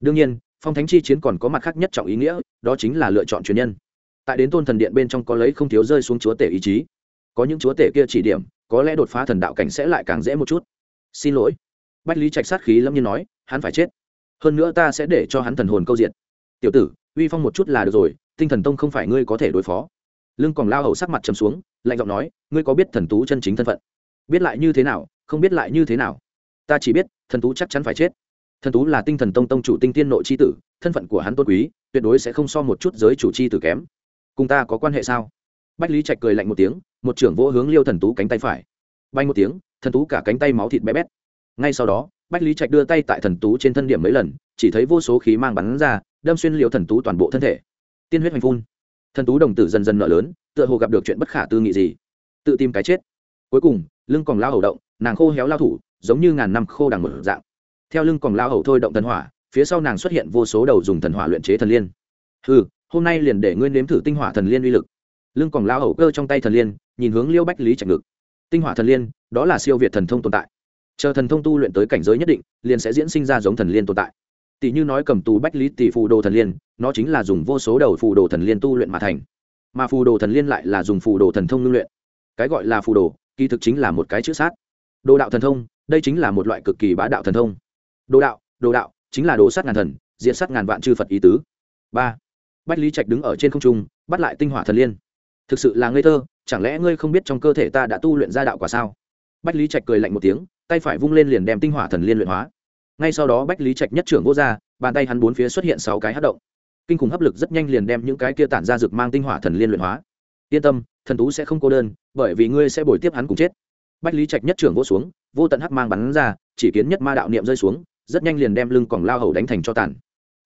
Đương nhiên, phong thánh chi chiến còn có mặt khác nhất trọng ý nghĩa, đó chính là lựa chọn truyền nhân. Tại đến tôn thần điện bên trong có lấy không thiếu rơi xuống chúa tể ý chí. Có những chúa tể kia chỉ điểm, có lẽ đột phá thần đạo cảnh sẽ lại càng dễ một chút xin lỗi. Bách lý trạch sát khí lâm nhiên nói, hắn phải chết. Hơn nữa ta sẽ để cho hắn thần hồn câu diện tiểu tử, uy phong một chút là được rồi, tinh thần tông không phải ngươi có thể đối phó. Lưng còn lao hầu sắc mặt trầm xuống, lạnh giọng nói, ngươi có biết thần tú chân chính thân phận? Biết lại như thế nào, không biết lại như thế nào. Ta chỉ biết, thần tú chắc chắn phải chết. Thần tú là tinh thần tông tông chủ tinh tiên nội c h i tử, thân phận của hắn tôn quý, tuyệt đối sẽ không so một chút giới chủ c h i tử kém. Cùng ta có quan hệ sao? Bách lý trạch cười lạnh một tiếng, một trưởng vỗ hướng liêu thần tú cánh tay phải. Bay một tiếng thần tú cả cánh tay máu thịt bé bét. Ngay sau đó, bách lý trạch đưa tay tại thần tú trên thân điểm mấy lần, chỉ thấy vô số khí mang bắn ra, đâm xuyên liều thần tú toàn bộ thân thể. Tiên huyết hoành phun. Thần tú đồng tử dần dần nợ lớn, tựa hồ gặp được chuyện bất khả tư nghị gì. Tự tìm cái chết. Cuối cùng, lưng còn lao hầu động, nàng khô héo lao thủ, giống như ngàn năm khô đằng một dạng. Theo lưng còn lao hầu thôi động thần hỏa, phía sau nàng xuất hiện vô số đầu dùng thần hỏa luyện chế thần liên. Ừ hôm nay liền để ngươi nếm thử tinh hỏa thần liên uy lực. Lưng còn lao hầu cơ trong tay thần liên, nhìn hướng liêu bách lý trạch ngực tinh hỏa thần liên, đó là siêu việt thần thông tồn tại. Chờ thần thông tu luyện tới cảnh giới nhất định, liền sẽ diễn sinh ra giống thần liên tồn tại. Tỷ như nói cầm tù bách lý tỷ phù đồ thần liên, nó chính là dùng vô số đầu phù đồ thần liên tu luyện mà thành. Mà phù đồ thần liên lại là dùng phù đồ thần thông ngưng luyện. Cái gọi là phù đồ, kỳ thực chính là một cái chữ sát. Đồ đạo thần thông, đây chính là một loại cực kỳ bá đạo thần thông. Đồ đạo đồ đạo, chính là đồ sát ngàn thần, diện sát ngàn vạn chư phật ý tứ. Ba, bách lý trạch đứng ở trên không trung, bắt lại tinh hỏa thần liên. Thực sự là ngây thơ chẳng lẽ ngươi không biết trong cơ thể ta đã tu luyện ra đạo quả sao? Bách lý trạch cười lạnh một tiếng, tay phải vung lên liền đem tinh hỏa thần liên luyện hóa. Ngay sau đó bách lý trạch nhất trưởng vô r bàn tay hắn bốn phía xuất hiện sáu cái hát động. Kinh khủng hấp lực rất nhanh liền đem những cái kia tản ra rực mang tinh hỏa thần liên luyện hóa. Yên tâm, thần tú sẽ không cô đơn, bởi vì ngươi sẽ bồi tiếp hắn cùng chết. Bách lý trạch nhất trưởng vô xuống, vô tận hắc mang bắn ra, chỉ kiến nhất ma đạo niệm rơi xuống, rất nhanh liền đem lưng còng lao hầu đánh thành cho tàn.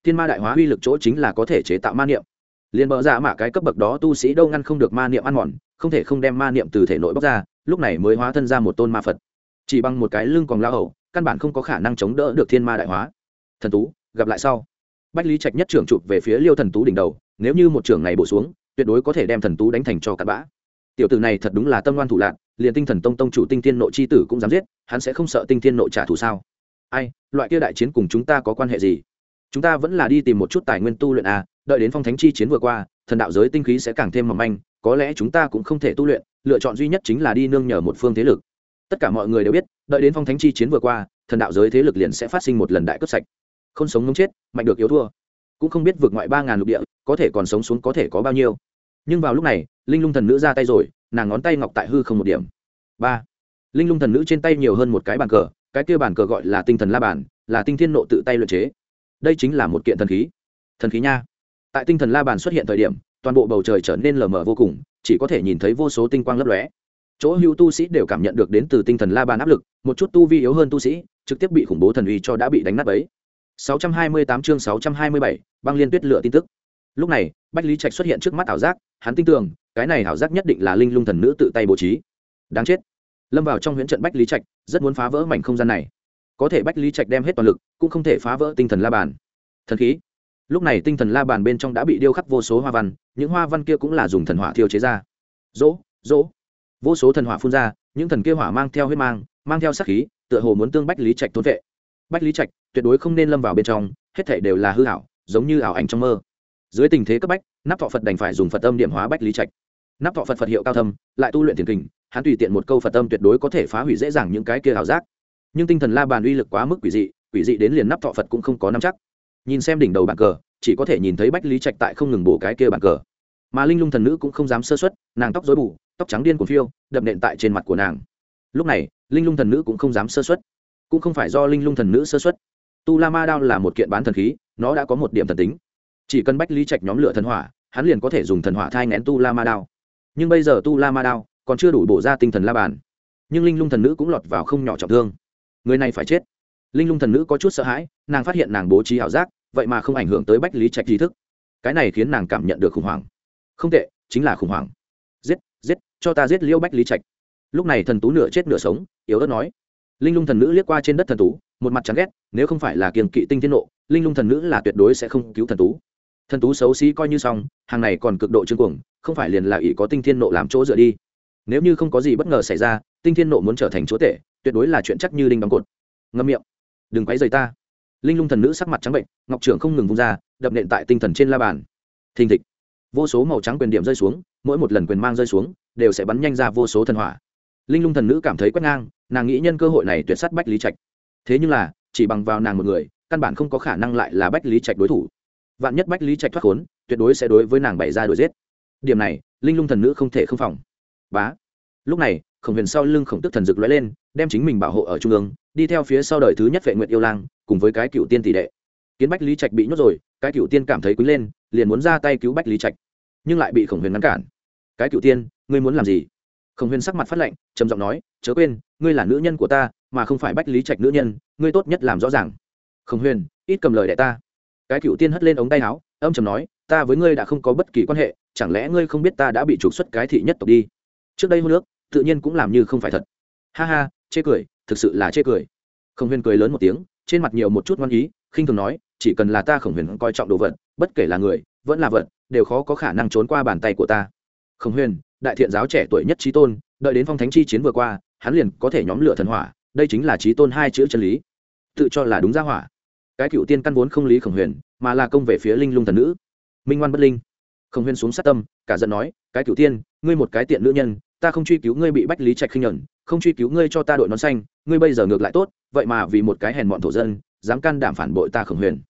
Thiên ma đại hóa uy lực chỗ chính là có thể chế tạo ma niệm. Liền bỡ ra dạ mạ cái cấp bậc đó tu sĩ đâu ngăn không được ma niệm ăn mòn không thể không đem ma niệm từ thể nội bóc ra, lúc này mới hóa thân ra một tôn ma phật. Chỉ bằng một cái lưng còn lao hầu, căn bản không có khả năng chống đỡ được thiên ma đại hóa. Thần tú, gặp lại sau. Bách lý trạch nhất trưởng chụp về phía liêu thần tú đỉnh đầu, nếu như một trưởng này bổ xuống, tuyệt đối có thể đem thần tú đánh thành cho cặn bã. Tiểu tử này thật đúng là tâm ngoan thủ lạc liền tinh thần tông tông chủ tinh thiên nội c h i tử cũng dám giết, hắn sẽ không sợ tinh thiên nội trả thù sao? Ai, loại kia đại chiến cùng chúng ta có quan hệ gì? Chúng ta vẫn là đi tìm một chút tài nguyên tu luyện à đợi đến phong thánh chi chiến vừa qua, thần đạo giới tinh khí sẽ càng thêm mỏng manh, có lẽ chúng ta cũng không thể tu luyện, lựa chọn duy nhất chính là đi nương nhờ một phương thế lực. Tất cả mọi người đều biết, đợi đến phong thánh chi chiến vừa qua, thần đạo giới thế lực liền sẽ phát sinh một lần đại cướp sạch. Không sống ngống chết, mạnh được yếu thua. Cũng không biết vượt ngoại ba ngàn lục địa, có thể còn sống xuống có thể có bao nhiêu. Nhưng vào lúc này, linh lung thần nữ ra tay rồi, nàng ngón tay ngọc tại hư không một điểm. Ba. Linh lung thần nữ trên tay nhiều hơn một cái bàn cờ, cái kia bàn cờ gọi là tinh thần la bàn, là tinh thiên nộ tự tay luyện chế. Đây chính là một kiện thần khí. Thần khí nha tại tinh thần la bàn xuất hiện thời điểm toàn bộ bầu trời trở nên lờ mờ vô cùng chỉ có thể nhìn thấy vô số tinh quang lấp lóe. Chỗ hưu tu sĩ đều cảm nhận được đến từ tinh thần la bàn áp lực một chút tu vi yếu hơn tu sĩ trực tiếp bị khủng bố thần uy cho đã bị đánh nát ấy 628 chương 627, băng liên tuyết lửa tin tức. Lúc này bách lý trạch xuất hiện trước mắt ảo giác hắn tin tưởng cái này ảo giác nhất định là linh lung thần nữ tự tay bố trí. Đáng chết. Lâm vào trong huyễn trận bách lý trạch rất muốn phá vỡ mảnh không gian này. Có thể bách lý trạch đem hết toàn lực cũng không thể phá vỡ tinh thần la bàn. Thần khí lúc này tinh thần la bàn bên trong đã bị điêu khắc vô số hoa văn, những hoa văn kia cũng là dùng thần hỏa thiêu chế ra. Dỗ dỗ vô số thần hỏa phun ra, những thần kia hỏa mang theo huyết mang mang theo sắc khí, tựa hồ muốn tương bách lý trạch thôn vệ. Bách lý trạch, tuyệt đối không nên lâm vào bên trong, hết thể đều là hư hảo giống như ảo ảnh trong mơ. Dưới tình thế cấp bách, nắp thọ phật đành phải dùng phật âm điểm hóa bách lý trạch. Nắp thọ phật phật hiệu cao thâm, lại tu luyện thiền kình, hắn tùy tiện một câu phật âm tuyệt đối có thể phá hủy dễ dàng những cái kia ảo giác. Nhưng tinh thần la bàn uy lực quá mức quỷ dị quỷ dị đến liền nắp thọ phật cũng không có nắm chắc nhìn xem đỉnh đầu bàn cờ, chỉ có thể nhìn thấy bách lý trạch tại không ngừng bổ cái kia bàn cờ. Mà linh lung thần nữ cũng không dám sơ xuất nàng tóc dối bù, tóc trắng điên của phiêu, đập nện tại trên mặt của nàng. Lúc này, linh lung thần nữ cũng không dám sơ xuất cũng không phải do linh lung thần nữ sơ xuất tu la ma đao là một kiện bán thần khí, nó đã có một điểm thần tính. Chỉ cần bách lý trạch nhóm lửa thần hỏa, hắn liền có thể dùng thần hỏa thai ngén tu la ma đao. Nhưng bây giờ tu la ma đao còn chưa đủ bổ ra tinh thần la bàn. Nhưng linh lung thần nữ cũng lọt vào không nhỏ trọng thương. Người này phải chết linh lung thần nữ có chút sợ hãi, nàng phát hiện nàng bố trí ảo giác, vậy mà không ảnh hưởng tới bách lý trạch trí thức. Cái này khiến nàng cảm nhận được khủng hoảng. Không tệ, chính là khủng hoảng. Giết giết, cho ta giết liêu bách lý trạch. Lúc này thần tú nửa chết nửa sống, yếu ớt nói. Linh lung thần nữ liếc qua trên đất thần tú, một mặt chán ghét, nếu không phải là kiềm kỵ tinh thiên nộ, linh lung thần nữ là tuyệt đối sẽ không cứu thần tú. Thần tú xấu xí coi như xong, hàng này còn cực độ trương cuồng, không phải liền là ỷ có tinh thiên nộ làm chỗ dựa đi. Nếu như không có gì bất ngờ xảy ra, tinh thiên nộ muốn trở thành chúa tể, tuyệt đối là chuyện chắc như đinh đóng cột. Ngâm miệng đừng quấy rầy ta. Linh lung thần nữ sắc mặt trắng bệnh, ngọc trưởng không ngừng vung ra, đập nện tại tinh thần trên la bàn. Thình thịch. Vô số màu trắng quyền điểm rơi xuống, mỗi một lần quyền mang rơi xuống, đều sẽ bắn nhanh ra vô số thần hỏa. Linh lung thần nữ cảm thấy quét ngang, nàng nghĩ nhân cơ hội này tuyệt sát bách lý trạch. Thế nhưng là, chỉ bằng vào nàng một người, căn bản không có khả năng lại là bách lý trạch đối thủ. Vạn nhất bách lý trạch thoát khốn, tuyệt đối sẽ đối với nàng bày ra đuổi giết. Điểm này, linh lung thần nữ không thể không phòng. Bá. Lúc này khổng huyền sau lưng khổng tức thần rực lóe lên, đem chính mình bảo hộ ở trung ương, đi theo phía sau đời thứ nhất vệ nguyện yêu lang, cùng với cái cựu tiên tỷ đệ. Kiến bách lý trạch bị nhốt rồi, cái cựu tiên cảm thấy quý lên, liền muốn ra tay cứu bách lý trạch, nhưng lại bị khổng huyền ngăn cản. Cái cựu tiên, ngươi muốn làm gì? Khổng huyền sắc mặt phát lệnh trầm giọng nói, chớ quên, ngươi là nữ nhân của ta, mà không phải bách lý trạch nữ nhân, ngươi tốt nhất làm rõ ràng. Khổng huyền, ít cầm lời đại ta. Cái cựu tiên hất lên ống tay áo, âm trầm nói, ta với ngươi đã không có bất kỳ quan hệ, chẳng lẽ ngươi không biết ta đã bị trục xuất cái thị nhất tộc đi? Trước đây hôn nước tự nhiên cũng làm như không phải thật. Ha ha, chê cười, thực sự là chê cười. Khổng huyền cười lớn một tiếng, trên mặt nhiều một chút ngoan ý, khinh thường nói, chỉ cần là ta khổng huyền coi trọng đồ vật, bất kể là người, vẫn là vật, đều khó có khả năng trốn qua bàn tay của ta. Khổng huyền, đại thiện giáo trẻ tuổi nhất trí tôn, đợi đến phong thánh chi chiến vừa qua, hắn liền có thể nhóm lửa thần hỏa, đây chính là trí tôn hai chữ chân lý. Tự cho là đúng ra hỏa. Cái cựu tiên căn vốn không lý khổng huyền, mà là công về phía linh lung thần nữ. Minh ngoan bất linh. Khổng huyền xuống sát tâm, cả giận nói, cái cựu tiên, ngươi một cái tiện nữ nhân ta không truy cứu ngươi bị bách lý trạch khinh nhẫn không truy cứu ngươi cho ta đội nón xanh, ngươi bây giờ ngược lại tốt, vậy mà vì một cái hèn mọn thổ dân, dám can đảm phản bội ta khổng huyền.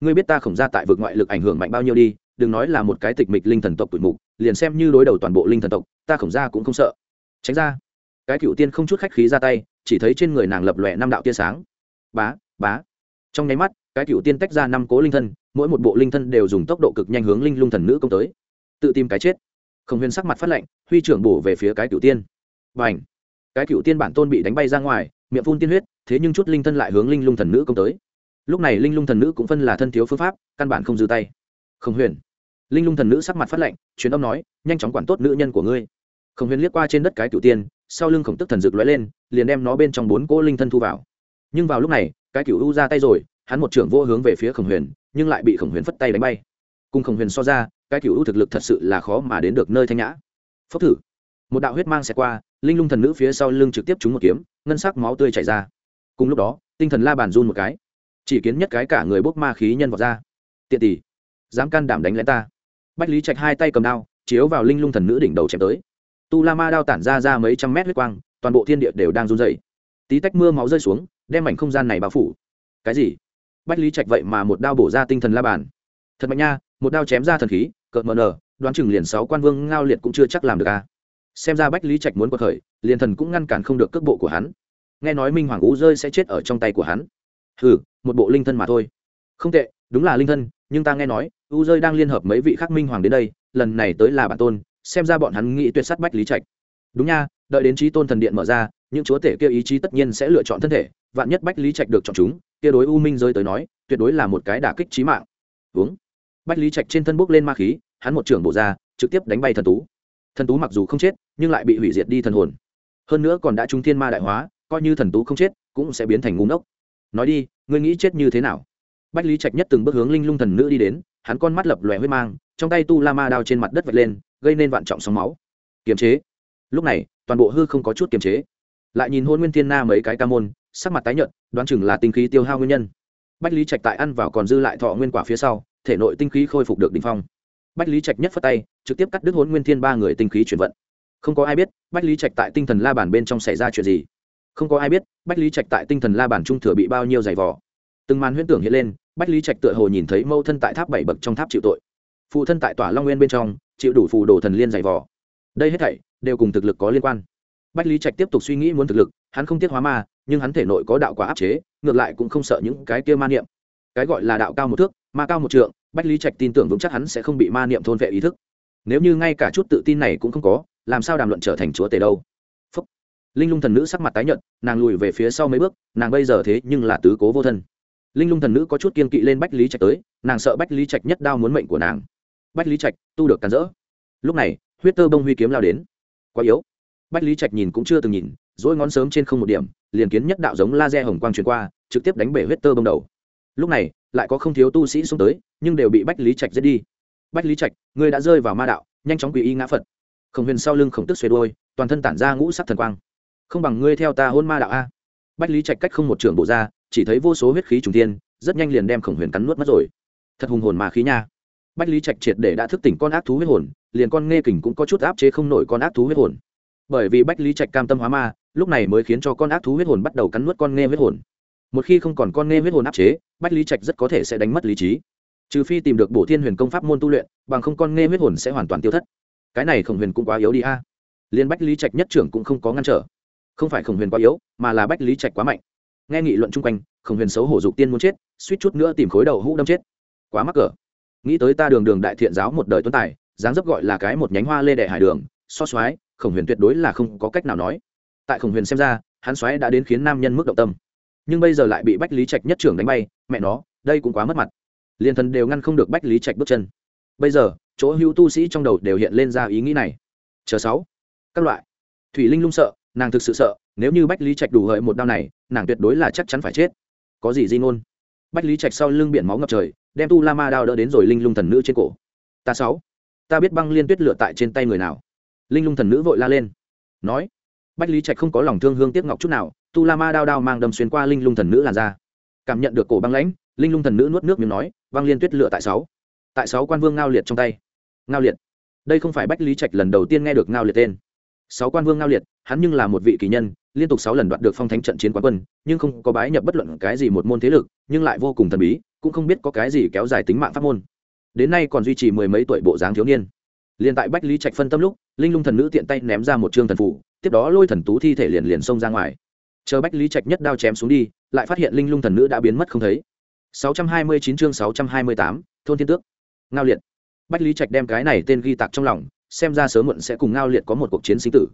Ngươi biết ta khổng ra tại vực ngoại lực ảnh hưởng mạnh bao nhiêu đi, đừng nói là một cái tịch mịch linh thần tộc tuổi mục, liền xem như đối đầu toàn bộ linh thần tộc, ta khổng ra cũng không sợ. Tránh ra. Cái cựu tiên không chút khách khí ra tay, chỉ thấy trên người nàng lập lòe năm đạo tia sáng. Bá bá. Trong nháy mắt, cái cựu tiên tách ra năm cố linh thân, mỗi một bộ linh thân đều dùng tốc độ cực nhanh hướng linh lung thần nữ công tới. Tự tìm cái chết khổng huyền sắc mặt phát lạnh, huy trưởng bổ về phía cái cựu tiên. Và ảnh cái cựu tiên bản tôn bị đánh bay ra ngoài, miệng phun tiên huyết, thế nhưng chút linh thân lại hướng linh lung thần nữ công tới. Lúc này linh lung thần nữ cũng phân là thân thiếu phương pháp, căn bản không dư tay. Khổng huyền! Linh lung thần nữ sắc mặt phát lạnh, truyền âm nói, nhanh chóng quản tốt nữ nhân của ngươi. Khổng huyền liếc qua trên đất cái cựu tiên, sau lưng khổng tức thần rực lóe lên, liền đem nó bên trong bốn cỗ linh thân thu vào. Nhưng vào lúc này, cái cựu u ra tay rồi, hắn một trưởng vô hướng về phía khổng huyền, nhưng lại bị khổng huyền phất tay đánh bay. Cùng khổng huyền so ra cái cựu u thực lực thật sự là khó mà đến được nơi thanh nhã. Phốc thử. Một đạo huyết mang xẹt qua, linh lung thần nữ phía sau lưng trực tiếp trúng một kiếm, ngân sắc máu tươi chảy ra. Cùng lúc đó, tinh thần la bàn run một cái. Chỉ kiến nhất cái cả người bốc ma khí nhân vọt ra. Tiện tỷ, dám can đảm đánh lén ta. Bách lý trạch hai tay cầm đao, chiếu vào linh lung thần nữ đỉnh đầu chém tới. Tu la ma đao tản ra ra mấy trăm mét huyết quang, toàn bộ thiên địa đều đang run dày tí tách mưa máu rơi xuống, đem mảnh không gian này bao phủ. Cái gì? Bách lý trạch vậy mà một đao bổ ra tinh thần la bàn. Thật mạnh nha một đao chém ra thần khí, cợt mờ nở đoán chừng liền sáu quan vương ngao liệt cũng chưa chắc làm được a. Xem ra bách lý trạch muốn quật khởi, liền thần cũng ngăn cản không được cước bộ của hắn. Nghe nói minh hoàng ú rơi sẽ chết ở trong tay của hắn. Hừ, một bộ linh thân mà thôi. Không tệ, đúng là linh thân, nhưng ta nghe nói u rơi đang liên hợp mấy vị khắc minh hoàng đến đây, lần này tới là bản tôn, xem ra bọn hắn nghĩ tuyệt sát bách lý trạch. Đúng nha, đợi đến trí tôn thần điện mở ra, những chúa tể kia ý chí tất nhiên sẽ lựa chọn thân thể, vạn nhất bách lý trạch được chọn chúng, kia đối u minh rơi tới nói, tuyệt đối là một cái đả kích trí mạng. Uống bách lý trạch trên thân bốc lên ma khí, hắn một trưởng bộ ra, trực tiếp đánh bay thần tú. Thần tú mặc dù không chết, nhưng lại bị hủy diệt đi thần hồn. Hơn nữa còn đã trúng thiên ma đại hóa, coi như thần tú không chết, cũng sẽ biến thành ngu ngốc. Nói đi, ngươi nghĩ chết như thế nào? Bách lý trạch nhất từng bước hướng linh lung thần nữ đi đến, hắn con mắt lập lòe huyết mang, trong tay tu la ma đao trên mặt đất vạch lên, gây nên vạn trọng sóng máu. Kiềm chế. Lúc này, toàn bộ hư không có chút kiềm chế. Lại nhìn hôn nguyên thiên na mấy cái ca môn, sắc mặt tái nhợt, đoán chừng là tinh khí tiêu hao nguyên nhân. Bách lý trạch tại ăn vào còn dư lại thọ nguyên quả phía sau thể nội tinh khí khôi phục được đỉnh phong. Bách lý trạch nhất phất tay, trực tiếp cắt đứt Hỗn nguyên thiên ba người tinh khí chuyển vận. Không có ai biết, bách lý trạch tại tinh thần la bàn bên trong xảy ra chuyện gì. Không có ai biết, bách lý trạch tại tinh thần la bàn trung thừa bị bao nhiêu giày vò. Từng màn huyễn tưởng hiện lên, bách lý trạch tựa hồ nhìn thấy mâu thân tại tháp bảy bậc trong tháp chịu tội. Phụ thân tại tòa long nguyên bên trong, chịu đủ phù đồ thần liên giày vò. Đây hết thảy đều cùng thực lực có liên quan. Bách lý trạch tiếp tục suy nghĩ muốn thực lực, hắn không tiếc hóa ma, nhưng hắn thể nội có đạo quả áp chế, ngược lại cũng không sợ những cái kia ma niệm cái gọi là đạo cao một thước, ma cao một trượng, bách lý trạch tin tưởng vững chắc hắn sẽ không bị ma niệm thôn vệ ý thức. Nếu như ngay cả chút tự tin này cũng không có, làm sao đàm luận trở thành chúa tể đâu? Phúc. linh lung thần nữ sắc mặt tái nhợt, nàng lùi về phía sau mấy bước, nàng bây giờ thế nhưng là tứ cố vô thân. Linh lung thần nữ có chút kiên kỵ lên bách lý trạch tới, nàng sợ bách lý trạch nhất đao muốn mệnh của nàng. Bách lý trạch, tu được cắn rỡ. Lúc này, huyết tơ bông huy kiếm lao đến. Quá yếu. Bách lý trạch nhìn cũng chưa từng nhìn, dỗi ngón sớm trên không một điểm, liền kiến nhất đạo giống laser hồng quang truyền qua, trực tiếp đánh bể huyết tơ bông đầu lúc này, lại có không thiếu tu sĩ xuống tới, nhưng đều bị bách lý trạch giết đi. Bách lý trạch, ngươi đã rơi vào ma đạo, nhanh chóng quỷ y ngã phật. Khổng huyền sau lưng khổng tức xuê đôi toàn thân tản ra ngũ sắc thần quang. Không bằng ngươi theo ta hôn ma đạo a. Bách lý trạch cách không một trưởng bộ ra, chỉ thấy vô số huyết khí trùng tiên rất nhanh liền đem khổng huyền cắn nuốt mất rồi. Thật hùng hồn mà khí nha. Bách lý trạch triệt để đã thức tỉnh con ác thú huyết hồn, liền con nghe kình cũng có chút áp chế không nổi con ác thú huyết hồn. Bởi vì bách lý trạch cam tâm hóa ma, lúc này mới khiến cho con ác thú huyết hồn bắt đầu cắn nuốt con nghe huyết hồn một khi không còn con nghe huyết hồn áp chế, bách lý trạch rất có thể sẽ đánh mất lý trí. Trừ phi tìm được bổ thiên huyền công pháp môn tu luyện, bằng không con nghe huyết hồn sẽ hoàn toàn tiêu thất. Cái này khổng huyền cũng quá yếu đi a. Liền bách lý trạch nhất trưởng cũng không có ngăn trở. Không phải khổng huyền quá yếu, mà là bách lý trạch quá mạnh. Nghe nghị luận chung quanh, khổng huyền xấu hổ dục tiên muốn chết, suýt chút nữa tìm khối đầu hũ đâm chết. Quá mắc cỡ. Nghĩ tới ta đường đường đại thiện giáo một đời tuấn tài, dáng dấp gọi là cái một nhánh hoa lê đệ hải đường, so soái khổng huyền tuyệt đối là không có cách nào nói. Tại khổng huyền xem ra, hắn soái đã đến khiến nam nhân mức động tâm nhưng bây giờ lại bị bách lý trạch nhất trưởng đánh bay, mẹ nó, đây cũng quá mất mặt. Liền thần đều ngăn không được bách lý trạch bước chân. Bây giờ, chỗ hữu tu sĩ trong đầu đều hiện lên ra ý nghĩ này. Chờ sáu. Các loại. Thủy linh lung sợ, nàng thực sự sợ, nếu như bách lý trạch đủ hợi một đau này, nàng tuyệt đối là chắc chắn phải chết. Có gì di ngôn? Bách lý trạch sau lưng biển máu ngập trời, đem tu la ma đao đỡ đến rồi linh lung thần nữ trên cổ. Ta sáu. Ta biết băng liên tuyết lựa tại trên tay người nào. Linh lung thần nữ vội la lên. Nói. Bách lý trạch không có lòng thương hương tiếc ngọc chút nào tu la ma đao đao mang đâm xuyên qua linh lung thần nữ làn ra cảm nhận được cổ băng lãnh, linh lung thần nữ nuốt nước miếng nói băng liên tuyết lựa tại sáu. Tại sáu quan vương ngao liệt trong tay. Ngao liệt. Đây không phải bách lý trạch lần đầu tiên nghe được ngao liệt tên. Sáu quan vương ngao liệt, hắn nhưng là một vị kỳ nhân, liên tục sáu lần đoạt được phong thánh trận chiến quán quân, nhưng không có bái nhập bất luận cái gì một môn thế lực, nhưng lại vô cùng thần bí, cũng không biết có cái gì kéo dài tính mạng pháp môn. Đến nay còn duy trì mười mấy tuổi bộ dáng thiếu niên. Liền tại bách lý trạch phân tâm lúc, linh lung thần nữ tiện tay ném ra một trương thần phủ, tiếp đó lôi thần tú thi thể liền liền xông ra ngoài chờ bách lý trạch nhất đao chém xuống đi lại phát hiện linh lung thần nữ đã biến mất không thấy. 629 chương 628, thôn thiên tước. Ngao liệt. Bách lý trạch đem cái này tên ghi tạc trong lòng xem ra sớm muộn sẽ cùng ngao liệt có một cuộc chiến sinh tử.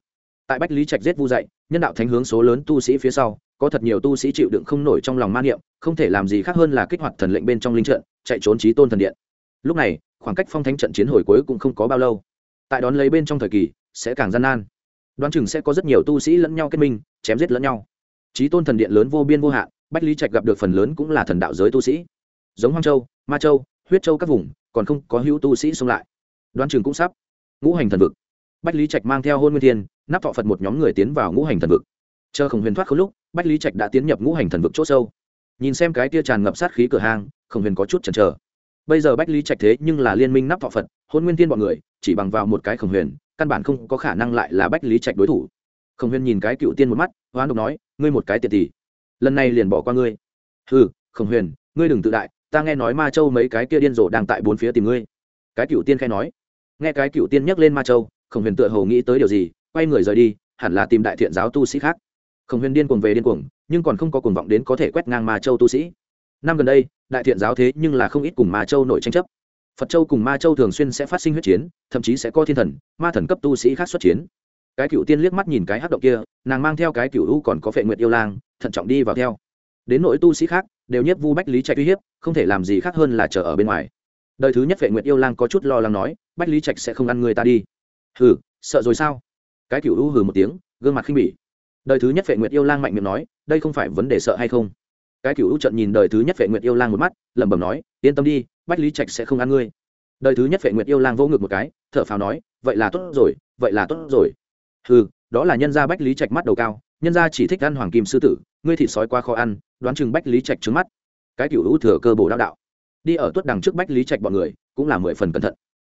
Tại bách lý trạch giết vu dạy nhân đạo thánh hướng số lớn tu sĩ phía sau có thật nhiều tu sĩ chịu đựng không nổi trong lòng ma niệm không thể làm gì khác hơn là kích hoạt thần lệnh bên trong linh trận chạy trốn trí tôn thần điện. Lúc này khoảng cách phong thánh trận chiến hồi cuối cũng không có bao lâu. Tại đón lấy bên trong thời kỳ sẽ càng gian nan. Đoán chừng sẽ có rất nhiều tu sĩ lẫn nhau kết minh chém giết lẫn nhau trí tôn thần điện lớn vô biên vô hạn, bách lý trạch gặp được phần lớn cũng là thần đạo giới tu sĩ. Giống hoang châu, ma châu, huyết châu các vùng, còn không có hữu tu sĩ xông lại. Đoan Trường cũng sắp. Ngũ hành thần vực. Bách lý trạch mang theo hôn nguyên thiên, nắp thọ phật một nhóm người tiến vào ngũ hành thần vực. Chờ khổng huyền thoát không lúc, bách lý trạch đã tiến nhập ngũ hành thần vực c h ỗ sâu. Nhìn xem cái tia tràn ngập sát khí cửa hang, khổng huyền có chút chần chờ. Bây giờ bách lý trạch thế nhưng là liên minh nắp thọ phật, hôn nguyên tiên bọn người, chỉ bằng vào một cái khổng huyền, căn bản không có khả năng lại là bách lý trạch đối thủ. Khổng huyền nhìn cái cựu tiên một mắt, hoán độc nói ngươi một cái tiện tỷ. Lần này liền bỏ qua ngươi. Hừ, khổng huyền ngươi đừng tự đại ta nghe nói ma châu mấy cái kia điên rồ đang tại bốn phía tìm ngươi. Cái cựu tiên khai nói. Nghe cái cựu tiên nhắc lên ma châu khổng huyền tựa hồ nghĩ tới điều gì quay người rời đi hẳn là tìm đại thiện giáo tu sĩ khác. Khổng huyền điên cuồng về điên cuồng nhưng còn không có cuồng vọng đến có thể quét ngang ma châu tu sĩ. Năm gần đây đại thiện giáo thế nhưng là không ít cùng ma châu nổi tranh chấp. Phật châu cùng ma châu thường xuyên sẽ phát sinh huyết chiến thậm chí sẽ có thiên thần ma thần cấp tu sĩ khác xuất chiến cái cựu tiên liếc mắt nhìn cái hát động kia, nàng mang theo cái cựu u còn có phệ nguyệt yêu lang, thận trọng đi vào theo. Đến nội tu sĩ khác, đều nhất vu bách lý trạch uy hiếp, không thể làm gì khác hơn là chờ ở bên ngoài. Đời thứ nhất phệ nguyệt yêu lang có chút lo lắng nói, bách lý trạch sẽ không ăn người ta đi. Hừ, sợ rồi sao? Cái cựu u hừ một tiếng, gương mặt khinh bỉ. Đời thứ nhất phệ nguyệt yêu lang mạnh miệng nói, đây không phải vấn đề sợ hay không? Cái cựu u trận nhìn đời thứ nhất phệ nguyệt yêu lang một mắt, lẩm bẩm nói, yên tâm đi, bách lý trạch sẽ không ăn ngươi. Đời thứ nhất phệ nguyệt yêu lang vỗ ngực một cái, thở phào nói, vậy là tốt rồi, vậy là tốt rồi ừ đó là nhân gia bách lý trạch mắt đầu cao, nhân gia chỉ thích ăn hoàng kim sư tử, ngươi thịt sói qua khó ăn, đoán chừng bách lý trạch trứng mắt. Cái cựu hữu thừa cơ bổ đạo đạo. Đi ở tuất đằng trước bách lý trạch bọn người, cũng là mười phần cẩn thận.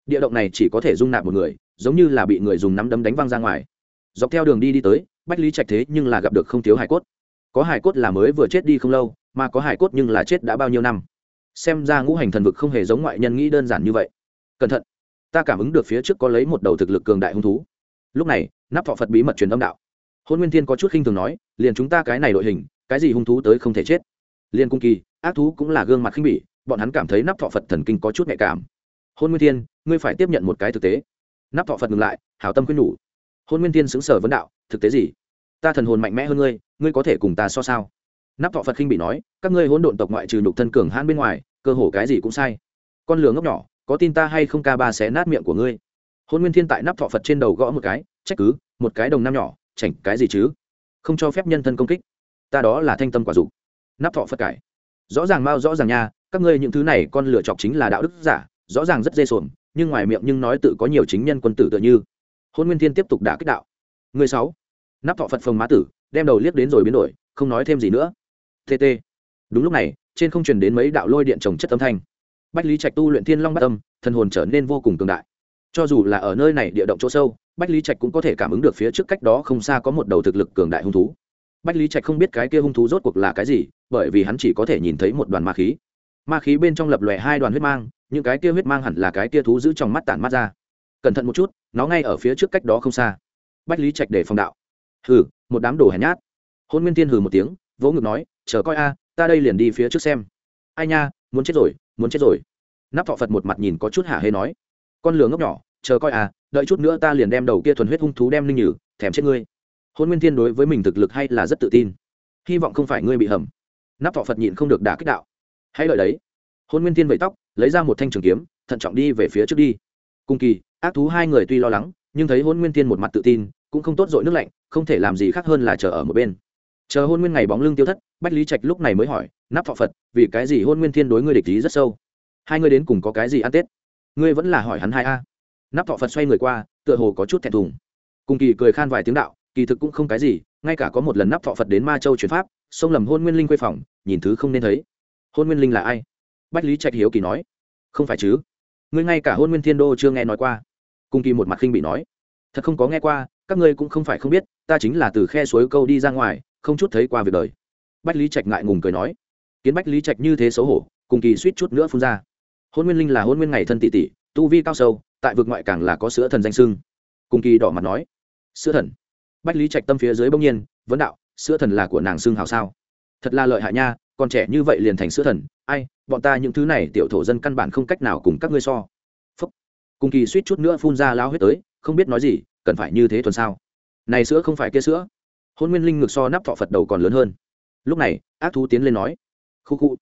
Địa động này chỉ có thể dung nạp một người, giống như là bị người dùng nắm đấm đánh văng ra ngoài. Dọc theo đường đi đi tới, bách lý trạch thế nhưng là gặp được không thiếu hải cốt. Có hải cốt là mới vừa chết đi không lâu, mà có hải cốt nhưng là chết đã bao nhiêu năm. Xem ra ngũ hành thần vực không hề giống ngoại nhân nghĩ đơn giản như vậy. Cẩn thận, ta cảm ứng được phía trước có lấy một đầu thực lực cường đại hung thú. Lúc này nắp thọ phật bí mật truyền âm đạo hôn nguyên thiên có chút khinh thường nói liền chúng ta cái này đội hình cái gì hung thú tới không thể chết liền cung kỳ ác thú cũng là gương mặt khinh bỉ bọn hắn cảm thấy nắp thọ phật thần kinh có chút nhạy cảm hôn nguyên thiên ngươi phải tiếp nhận một cái thực tế nắp thọ phật ngừng lại hảo tâm khuyên nhủ hôn nguyên thiên xứng sở vấn đạo thực tế gì ta thần hồn mạnh mẽ hơn ngươi ngươi có thể cùng ta so sao nắp thọ phật khinh bị nói các ngươi hỗn độn tộc ngoại trừ nhục thân cường hãn bên ngoài cơ hồ cái gì cũng sai con lửa ngốc nhỏ có tin ta hay không ca ba xé nát miệng của ngươi hôn nguyên thiên tại nắp thọ phật trên đầu gõ một cái trách cứ, một cái đồng nam nhỏ, chảnh cái gì chứ? Không cho phép nhân thân công kích. Ta đó là thanh tâm quả dục. Nắp thọ phật cải. Rõ ràng mau rõ ràng nha, các ngươi những thứ này con lựa chọc chính là đạo đức giả, rõ ràng rất dê sồn, nhưng ngoài miệng nhưng nói tự có nhiều chính nhân quân tử tựa như. Hôn nguyên thiên tiếp tục đả kích đạo. Người sáu. Nắp thọ phật phồng má tử, đem đầu liếc đến rồi biến đổi, không nói thêm gì nữa. Tt đúng lúc này, trên không truyền đến mấy đạo lôi điện trồng chất âm thanh. Bách lý trạch tu luyện thiên long bát âm, thần hồn trở nên vô cùng cường đại cho dù là ở nơi này địa động chỗ sâu, bách lý trạch cũng có thể cảm ứng được phía trước cách đó không xa có một đầu thực lực cường đại hung thú. Bách lý trạch không biết cái kia hung thú rốt cuộc là cái gì, bởi vì hắn chỉ có thể nhìn thấy một đoàn ma khí. Ma khí bên trong lập lòe hai đoàn huyết mang, những cái kia huyết mang hẳn là cái kia thú giữ trong mắt tản mắt ra. Cẩn thận một chút, nó ngay ở phía trước cách đó không xa. Bách lý trạch để phòng đạo. Hừ, một đám đồ hèn nhát. Hôn nguyên thiên hừ một tiếng, vỗ ngực nói, chờ coi a, ta đây liền đi phía trước xem. Ai nha, muốn chết rồi, muốn chết rồi. Nắp thọ phật một mặt nhìn có chút hả hê nói. Con lửa ngốc nhỏ chờ coi à đợi chút nữa ta liền đem đầu kia thuần huyết hung thú đem linh nhử, thèm chết ngươi. Hôn nguyên thiên đối với mình thực lực hay là rất tự tin. Hy vọng không phải ngươi bị hầm. Nắp thọ phật nhịn không được đả kích đạo. Hãy đợi đấy. Hôn nguyên thiên vẫy tóc, lấy ra một thanh trường kiếm, thận trọng đi về phía trước đi. Cùng kỳ, ác thú hai người tuy lo lắng, nhưng thấy hôn nguyên thiên một mặt tự tin, cũng không tốt dội nước lạnh, không thể làm gì khác hơn là chờ ở một bên. Chờ hôn nguyên ngày bóng lưng tiêu thất, bách lý trạch lúc này mới hỏi, nắp thọ phật, vì cái gì hôn nguyên thiên đối ngươi địch lý rất sâu? Hai ngươi đến cùng có cái gì ăn tết? Ngươi vẫn là hỏi hắn hai a nắp thọ phật xoay người qua, tựa hồ có chút thẹn thùng. Cùng kỳ cười khan vài tiếng đạo, kỳ thực cũng không cái gì, ngay cả có một lần nắp thọ phật đến ma châu chuyển pháp xông lầm hôn nguyên linh quê phòng, nhìn thứ không nên thấy. Hôn nguyên linh là ai? Bách lý trạch hiếu kỳ nói. Không phải chứ? Ngươi ngay cả hôn nguyên thiên đô chưa nghe nói qua. Cung kỳ một mặt khinh bị nói. Thật không có nghe qua, các ngươi cũng không phải không biết, ta chính là từ khe suối câu đi ra ngoài, không chút thấy qua việc đời. Bách lý trạch ngại ngùng cười nói. Kiến bách lý trạch như thế xấu hổ, cùng kỳ suýt chút nữa phun ra. Hôn nguyên linh là hôn nguyên ngày thân tỷ tỷ, tu vi cao sâu tại vực ngoại càng là có sữa thần danh sưng. Cùng kỳ đỏ mặt nói, sữa thần? Bách lý trạch tâm phía dưới bỗng nhiên, vấn đạo, sữa thần là của nàng xưng hào sao? Thật là lợi hại nha, còn trẻ như vậy liền thành sữa thần, ai, bọn ta những thứ này tiểu thổ dân căn bản không cách nào cùng các ngươi so. Phúc. Cùng kỳ suýt chút nữa phun ra lao huyết tới, không biết nói gì, cần phải như thế thuần sao? Này sữa không phải kia sữa. Hôn nguyên linh ngược so nắp thọ phật đầu còn lớn hơn. Lúc này, ác thú tiến lên nói, khu khu.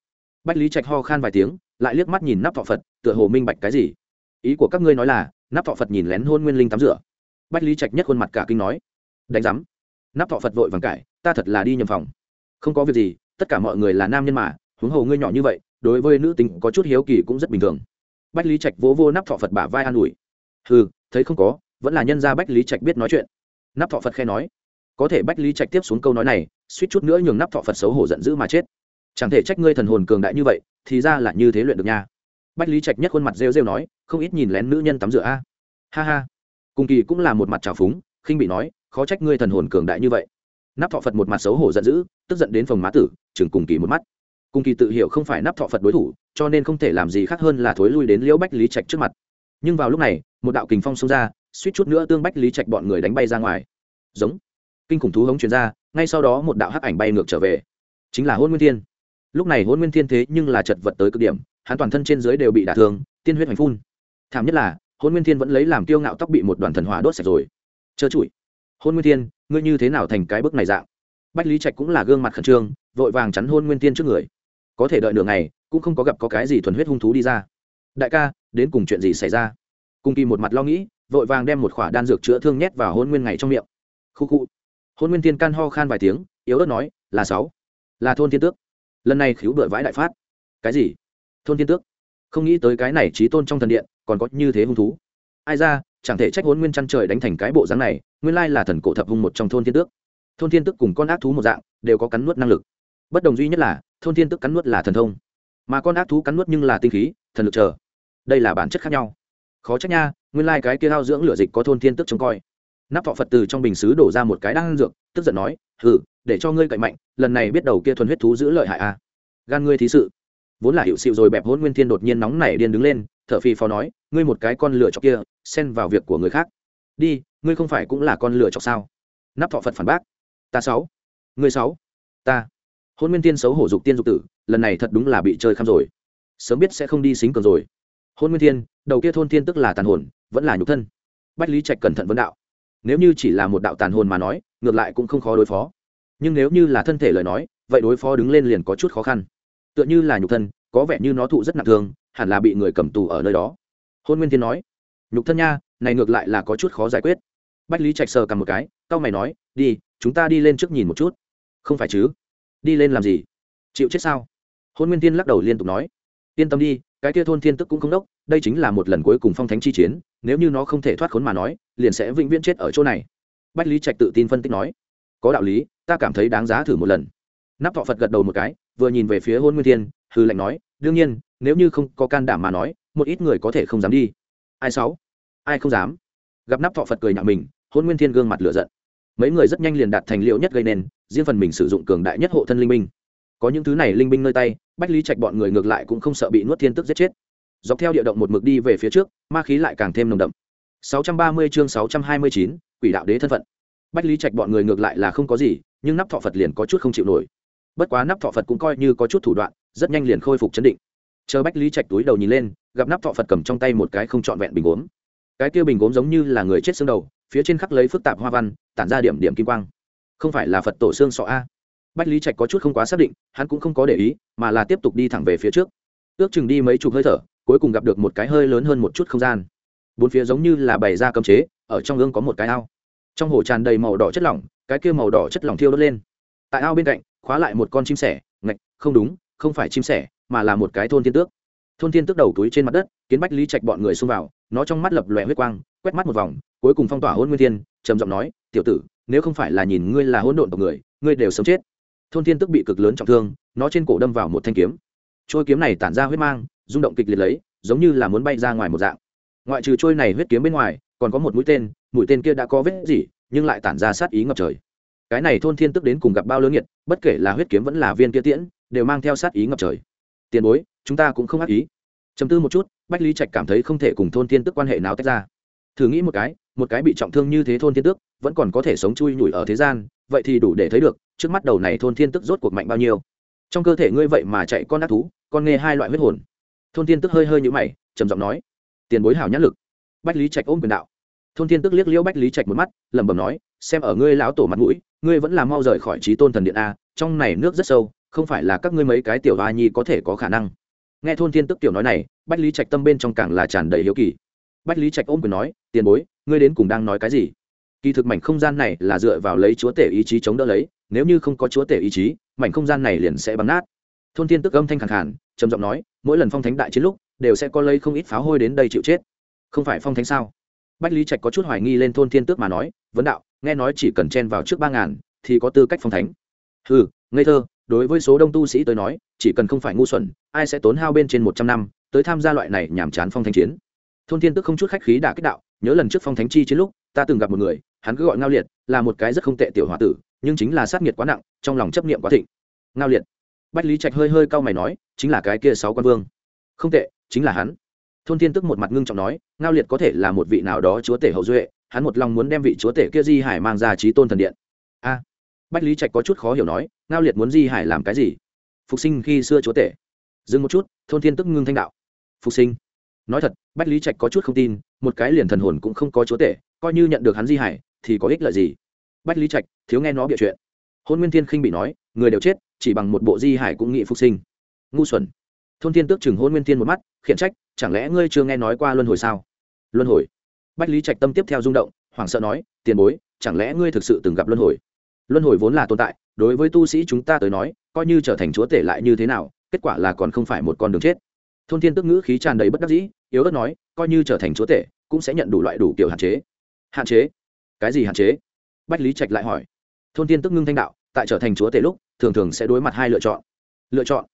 Bách lý trạch ho khan vài tiếng, lại liếc mắt nhìn nắp thọ phật, tựa hồ minh bạch cái gì ý của các ngươi nói là, nắp thọ phật nhìn lén hôn nguyên linh tắm rửa. Bách lý trạch nhất khuôn mặt cả kinh nói, đánh giám, nắp thọ phật vội vàng cải ta thật là đi nhầm phòng. Không có việc gì, tất cả mọi người là nam nhân mà, huống hồ ngươi nhỏ như vậy, đối với nữ tính có chút hiếu kỳ cũng rất bình thường. Bách lý trạch vỗ vô nắp thọ phật bả vai an ủi ừ thấy không có, vẫn là nhân gia bách lý trạch biết nói chuyện. Nắp thọ phật khe nói, có thể bách lý trạch tiếp xuống câu nói này, suýt chút nữa nhường nắp thọ phật xấu hổ giận dữ mà chết. Chẳng thể trách ngươi thần hồn cường đại như vậy, thì ra là như thế luyện được nha bách lý trạch nhất khuôn mặt rêu rêu nói, không ít nhìn lén nữ nhân tắm rửa a. Ha ha. Cùng kỳ cũng là một mặt trào phúng, khinh bị nói, khó trách ngươi thần hồn cường đại như vậy. Nắp thọ phật một mặt xấu hổ giận dữ, tức giận đến phòng má tử, chừng cùng kỳ một mắt. Cùng kỳ tự hiểu không phải nắp thọ phật đối thủ, cho nên không thể làm gì khác hơn là thối lui đến liễu bách lý trạch trước mặt. Nhưng vào lúc này, một đạo kình phong xông ra, suýt chút nữa tương bách lý trạch bọn người đánh bay ra ngoài. Giống. Kinh khủng thú hống chuyển ra, ngay sau đó một đạo hắc ảnh bay ngược trở về. Chính là hôn nguyên thiên. Lúc này hôn nguyên thiên thế nhưng là chật vật tới cực điểm hắn toàn thân trên dưới đều bị đả thương, tiên huyết hoành phun. Thảm nhất là hôn nguyên thiên vẫn lấy làm kiêu ngạo tóc bị một đoàn thần hỏa đốt sạch rồi. Trơ trụi. Hôn nguyên thiên, ngươi như thế nào thành cái bức này dạng? Bách lý trạch cũng là gương mặt khẩn trương, vội vàng chắn hôn nguyên thiên trước người. Có thể đợi nửa ngày, cũng không có gặp có cái gì thuần huyết hung thú đi ra. Đại ca, đến cùng chuyện gì xảy ra? Cung kỳ một mặt lo nghĩ, vội vàng đem một khỏa đan dược chữa thương nhét vào hôn nguyên ngày trong miệng. Khu khu. Hôn nguyên thiên can ho khan vài tiếng, yếu ớt nói, là sáu. Là thôn thiên tước. Lần này khiếu bựa vãi đại phát. Cái gì? Thôn thiên tước. Không nghĩ tới cái này trí tôn trong thần điện, còn có như thế hung thú. Ai ra, chẳng thể trách hôn nguyên chăn trời đánh thành cái bộ dáng này, nguyên lai là thần cổ thập hung một trong thôn thiên tước. Thôn thiên tước cùng con ác thú một dạng, đều có cắn nuốt năng lực. Bất đồng duy nhất là, thôn thiên tước cắn nuốt là thần thông. Mà con ác thú cắn nuốt nhưng là tinh khí, thần lực chờ. Đây là bản chất khác nhau. Khó trách nha, nguyên lai cái kia hao dưỡng lửa dịch có thôn thiên tước trông coi. Nắp thọ phật từ trong bình xứ đổ ra một cái đang dược, tức giận nói, hừ, để cho ngươi cậy mạnh, lần này biết đầu kia thuần huyết thú giữ lợi hại a à. gan ngươi thí sự vốn là hiệu xịu rồi bẹp hôn nguyên thiên đột nhiên nóng nảy điên đứng lên, thở phì phò nói, ngươi một cái con lửa chọc kia, xen vào việc của người khác. Đi, ngươi không phải cũng là con lửa chọc sao? Nắp thọ phật phản bác, ta sáu, ngươi sáu, ta. Hôn nguyên thiên xấu hổ dục tiên dục tử, lần này thật đúng là bị chơi khăm rồi. Sớm biết sẽ không đi xính cường rồi. Hôn nguyên thiên, đầu kia thôn thiên tức là tàn hồn, vẫn là nhục thân. Bách lý trạch cẩn thận vấn đạo. Nếu như chỉ là một đạo tàn hồn mà nói, ngược lại cũng không khó đối phó. Nhưng nếu như là thân thể lời nói, vậy đối phó đứng lên liền có chút khó khăn tựa như là nhục thân, có vẻ như nó thụ rất nặng thương, hẳn là bị người cầm tù ở nơi đó. Hôn nguyên thiên nói, nhục thân nha, này ngược lại là có chút khó giải quyết. Bách lý trạch sờ cầm một cái tao mày nói, đi, chúng ta đi lên trước nhìn một chút. Không phải chứ? Đi lên làm gì? Chịu chết sao? Hôn nguyên thiên lắc đầu liên tục nói, yên tâm đi, cái kia thôn thiên tức cũng không đốc, đây chính là một lần cuối cùng phong thánh chi chiến, nếu như nó không thể thoát khốn mà nói, liền sẽ vĩnh viễn chết ở chỗ này. Bách lý trạch tự tin phân tích nói, có đạo lý, ta cảm thấy đáng giá thử một lần. Nắp thọ phật gật đầu một cái vừa nhìn về phía hôn nguyên thiên hư lệnh nói đương nhiên nếu như không có can đảm mà nói một ít người có thể không dám đi. Ai sáu? Ai không dám? Gặp nắp thọ phật cười nhạo mình hôn nguyên thiên gương mặt lửa giận. Mấy người rất nhanh liền đạt thành liệu nhất gây nên riêng phần mình sử dụng cường đại nhất hộ thân linh minh có những thứ này linh binh nơi tay bách lý trạch bọn người ngược lại cũng không sợ bị nuốt thiên tức giết chết. Dọc theo địa động một mực đi về phía trước ma khí lại càng thêm nồng đậm. 630 chương 629, quỷ đạo đế thân phận. Bách lý trạch bọn người ngược lại là không có gì nhưng nắp thọ phật liền có chút không chịu nổi bất quá nắp thọ phật cũng coi như có chút thủ đoạn, rất nhanh liền khôi phục chấn định. Chờ bách lý trạch túi đầu nhìn lên, gặp nắp thọ phật cầm trong tay một cái không trọn vẹn bình gốm. Cái kia bình gốm giống như là người chết xương đầu, phía trên khắc lấy phức tạp hoa văn, tản ra điểm điểm kim quang. Không phải là phật tổ xương sọ a? Bách lý trạch có chút không quá xác định, hắn cũng không có để ý, mà là tiếp tục đi thẳng về phía trước. Ước chừng đi mấy chục hơi thở, cuối cùng gặp được một cái hơi lớn hơn một chút không gian. Bốn phía giống như là bày ra cấm chế, ở trong gương có một cái ao. Trong hồ tràn đầy màu đỏ chất lỏng, cái kia màu đỏ chất lỏng thiêu đốt lên. Tại ao bên cạnh khóa lại một con chim sẻ, ngạch, không đúng, không phải chim sẻ, mà là một cái thôn thiên tước. Thôn thiên tước đầu túi trên mặt đất, kiến bách lý trạch bọn người xông vào, nó trong mắt lập lòe huyết quang, quét mắt một vòng, cuối cùng phong tỏa hôn nguyên thiên, trầm giọng nói, tiểu tử, nếu không phải là nhìn ngươi là hỗn độn tộc người, ngươi đều sống chết. Thôn thiên tức bị cực lớn trọng thương, nó trên cổ đâm vào một thanh kiếm. Trôi kiếm này tản ra huyết mang, rung động kịch liệt lấy, giống như là muốn bay ra ngoài một dạng. Ngoại trừ trôi này huyết kiếm bên ngoài, còn có một mũi tên mũi tên kia đã có vết gì, nhưng lại tản ra sát ý ngập trời cái này thôn thiên tức đến cùng gặp bao lớn nhiệt bất kể là huyết kiếm vẫn là viên kia tiễn, đều mang theo sát ý ngập trời. Tiền bối, chúng ta cũng không ác ý. Chấm tư một chút, bách lý trạch cảm thấy không thể cùng thôn thiên tức quan hệ nào tách ra. Thử nghĩ một cái một cái bị trọng thương như thế thôn thiên tước vẫn còn có thể sống chui nhủi ở thế gian, vậy thì đủ để thấy được, trước mắt đầu này thôn thiên tức rốt cuộc mạnh bao nhiêu. Trong cơ thể ngươi vậy mà chạy con ác thú, con nghe hai loại huyết hồn. Thôn thiên tức hơi hơi như mày, trầm giọng nói, tiền bối hảo nhãn lực. Bách lý trạch ôm quyền đạo. Thôn thiên tức liếc liễu bách lý trạch một mắt, lẩm bẩm nói, xem ở ngươi lão tổ mặt mũi ngươi vẫn là mau rời khỏi trí tôn thần điện a, trong này nước rất sâu, không phải là các ngươi mấy cái tiểu hoa nhi có thể có khả năng. Nghe thôn thiên tức tiểu nói này, bách lý trạch tâm bên trong càng là tràn đầy hiếu kỳ. Bách lý trạch ôm quyền nói, tiền bối, ngươi đến cùng đang nói cái gì? Kỳ thực mảnh không gian này là dựa vào lấy chúa tể ý chí chống đỡ lấy, nếu như không có chúa tể ý chí, mảnh không gian này liền sẽ bắn nát. Thôn thiên tức âm thanh khẳng khản trầm giọng nói, mỗi lần phong thánh đại chiến lúc, đều sẽ có lấy không ít pháo hôi đến đây chịu chết. Không phải phong thánh sao? Bách lý trạch có chút hoài nghi lên thôn thiên tước mà nói, vấn đạo nghe nói chỉ cần chen vào trước ba ngàn thì có tư cách phong thánh. Ừ ngây thơ, đối với số đông tu sĩ tới nói, chỉ cần không phải ngu xuẩn, ai sẽ tốn hao bên trên một trăm năm tới tham gia loại này nhàm chán phong thánh chiến? Thôn thiên tức không chút khách khí đả kích đạo, nhớ lần trước phong thánh chi chiến lúc, ta từng gặp một người, hắn cứ gọi ngao liệt, là một cái rất không tệ tiểu h tử, nhưng chính là sát nghiệt quá nặng, trong lòng chấp niệm quá thịnh. Ngao liệt. Bách lý trạch hơi hơi cau mày nói, chính là cái kia sáu quan vương. Không tệ, chính là hắn. Thôn thiên tức một mặt ngưng trọng nói, ngao liệt có thể là một vị nào đó chúa tể hậu duệ hắn một lòng muốn đem vị chúa tể kia di hải mang ra trí tôn thần điện. A, bách lý trạch có chút khó hiểu nói, ngao liệt muốn di hải làm cái gì? Phục sinh khi xưa chúa tể. Dừng một chút, thôn thiên tức ngưng thanh đạo. Phục sinh. Nói thật, bách lý trạch có chút không tin, một cái liền thần hồn cũng không có chúa tể, coi như nhận được hắn di hải, thì có ích lợi gì? Bách lý trạch, thiếu nghe nó bịa chuyện. Hôn nguyên thiên khinh bị nói, người đều chết, chỉ bằng một bộ di hải cũng nghị phục sinh. Ngu xuẩn. Thôn thiên tước chừng hôn nguyên thiên một mắt, khiển trách, chẳng lẽ ngươi chưa nghe nói qua luân hồi sao? Luân hồi? Bách lý trạch tâm tiếp theo rung động, hoảng sợ nói, tiền bối, chẳng lẽ ngươi thực sự từng gặp luân hồi? Luân hồi vốn là tồn tại, đối với tu sĩ chúng ta tới nói, coi như trở thành chúa tể lại như thế nào, kết quả là còn không phải một con đường chết. Thôn thiên tức ngữ khí tràn đầy bất đắc dĩ, yếu ớt nói, coi như trở thành chúa tể, cũng sẽ nhận đủ loại đủ kiểu hạn chế. Hạn chế? Cái gì hạn chế? Bách lý trạch lại hỏi. Thôn thiên tức ngưng thanh đạo, tại trở thành chúa tể lúc, thường thường sẽ đối mặt hai lựa chọn. Lựa chọn.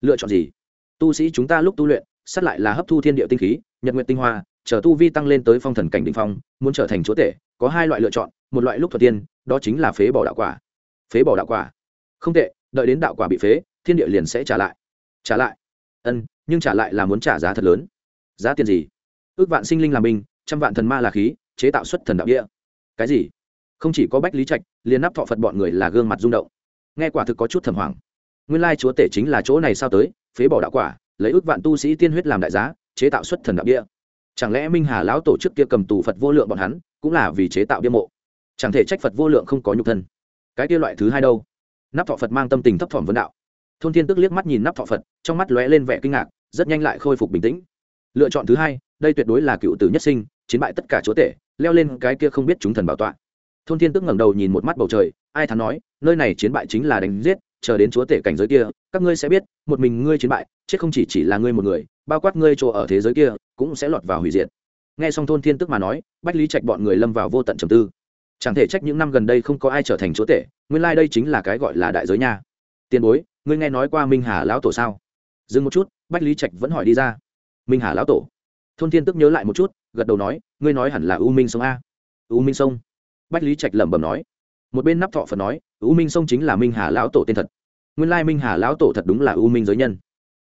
Lựa chọn gì? Tu sĩ chúng ta lúc tu luyện, sát lại là hấp thu thiên địa tinh khí, nhật nguyện tinh hoa chờ tu vi tăng lên tới phong thần cảnh đ phong, muốn trở thành chúa tể, có hai loại lựa chọn, một loại lúc thuật tiên, đó chính là phế bỏ đạo quả. Phế bỏ đạo quả. Không tệ, đợi đến đạo quả bị phế, thiên địa liền sẽ trả lại. Trả lại. Ân, nhưng trả lại là muốn trả giá thật lớn. Giá tiền gì? Ước vạn sinh linh làm binh, trăm vạn thần ma là khí, chế tạo xuất thần đạo địa. Cái gì? Không chỉ có bách lý trạch, liền nắp thọ phật bọn người là gương mặt rung động. Nghe quả thực có chút thầm hoảng. Nguyên lai chúa tể chính là chỗ này sao tới, phế bỏ đạo quả, lấy ước vạn tu sĩ tiên huyết làm đại giá, chế tạo xuất thần đạo địa chẳng lẽ minh hà lão tổ chức kia cầm tù phật vô lượng bọn hắn, cũng là vì chế tạo bia mộ? Chẳng thể trách phật vô lượng không có nhục thân. Cái kia loại thứ hai đâu? Nắp thọ phật mang tâm tình thấp thỏm vấn đạo. Thôn thiên tức liếc mắt nhìn nắp thọ phật, trong mắt lóe lên vẻ kinh ngạc, rất nhanh lại khôi phục bình tĩnh. Lựa chọn thứ hai, đây tuyệt đối là cựu tử nhất sinh, chiến bại tất cả chúa tể, leo lên cái kia không biết chúng thần bảo tọa. Thôn thiên tức ngẩng đầu nhìn một mắt bầu trời, ai thắn nói, nơi này chiến bại chính là đánh giết chờ đến chúa tể cảnh giới kia, các ngươi sẽ biết, một mình ngươi chiến bại, chết không chỉ chỉ là ngươi một người, bao quát ngươi chỗ ở thế giới kia, cũng sẽ lọt vào hủy diệt. Nghe xong thôn thiên tức mà nói, bách lý trạch bọn người lâm vào vô tận trầm tư. Chẳng thể trách những năm gần đây không có ai trở thành chúa tể, nguyên lai、like、đây chính là cái gọi là đại giới nha. Tiền bối, ngươi nghe nói qua minh hà lão tổ sao? Dừng một chút, bách lý trạch vẫn hỏi đi ra. Minh hà lão tổ? Thôn thiên tức nhớ lại một chút, gật đầu nói, ngươi nói hẳn là u minh sông a. U minh sông? Bách lý trạch lẩm bẩm nói. Một bên nắp thọ phật nói u minh sông chính là minh hà lão tổ tên thật. Nguyên lai minh hà lão tổ thật đúng là u minh giới nhân.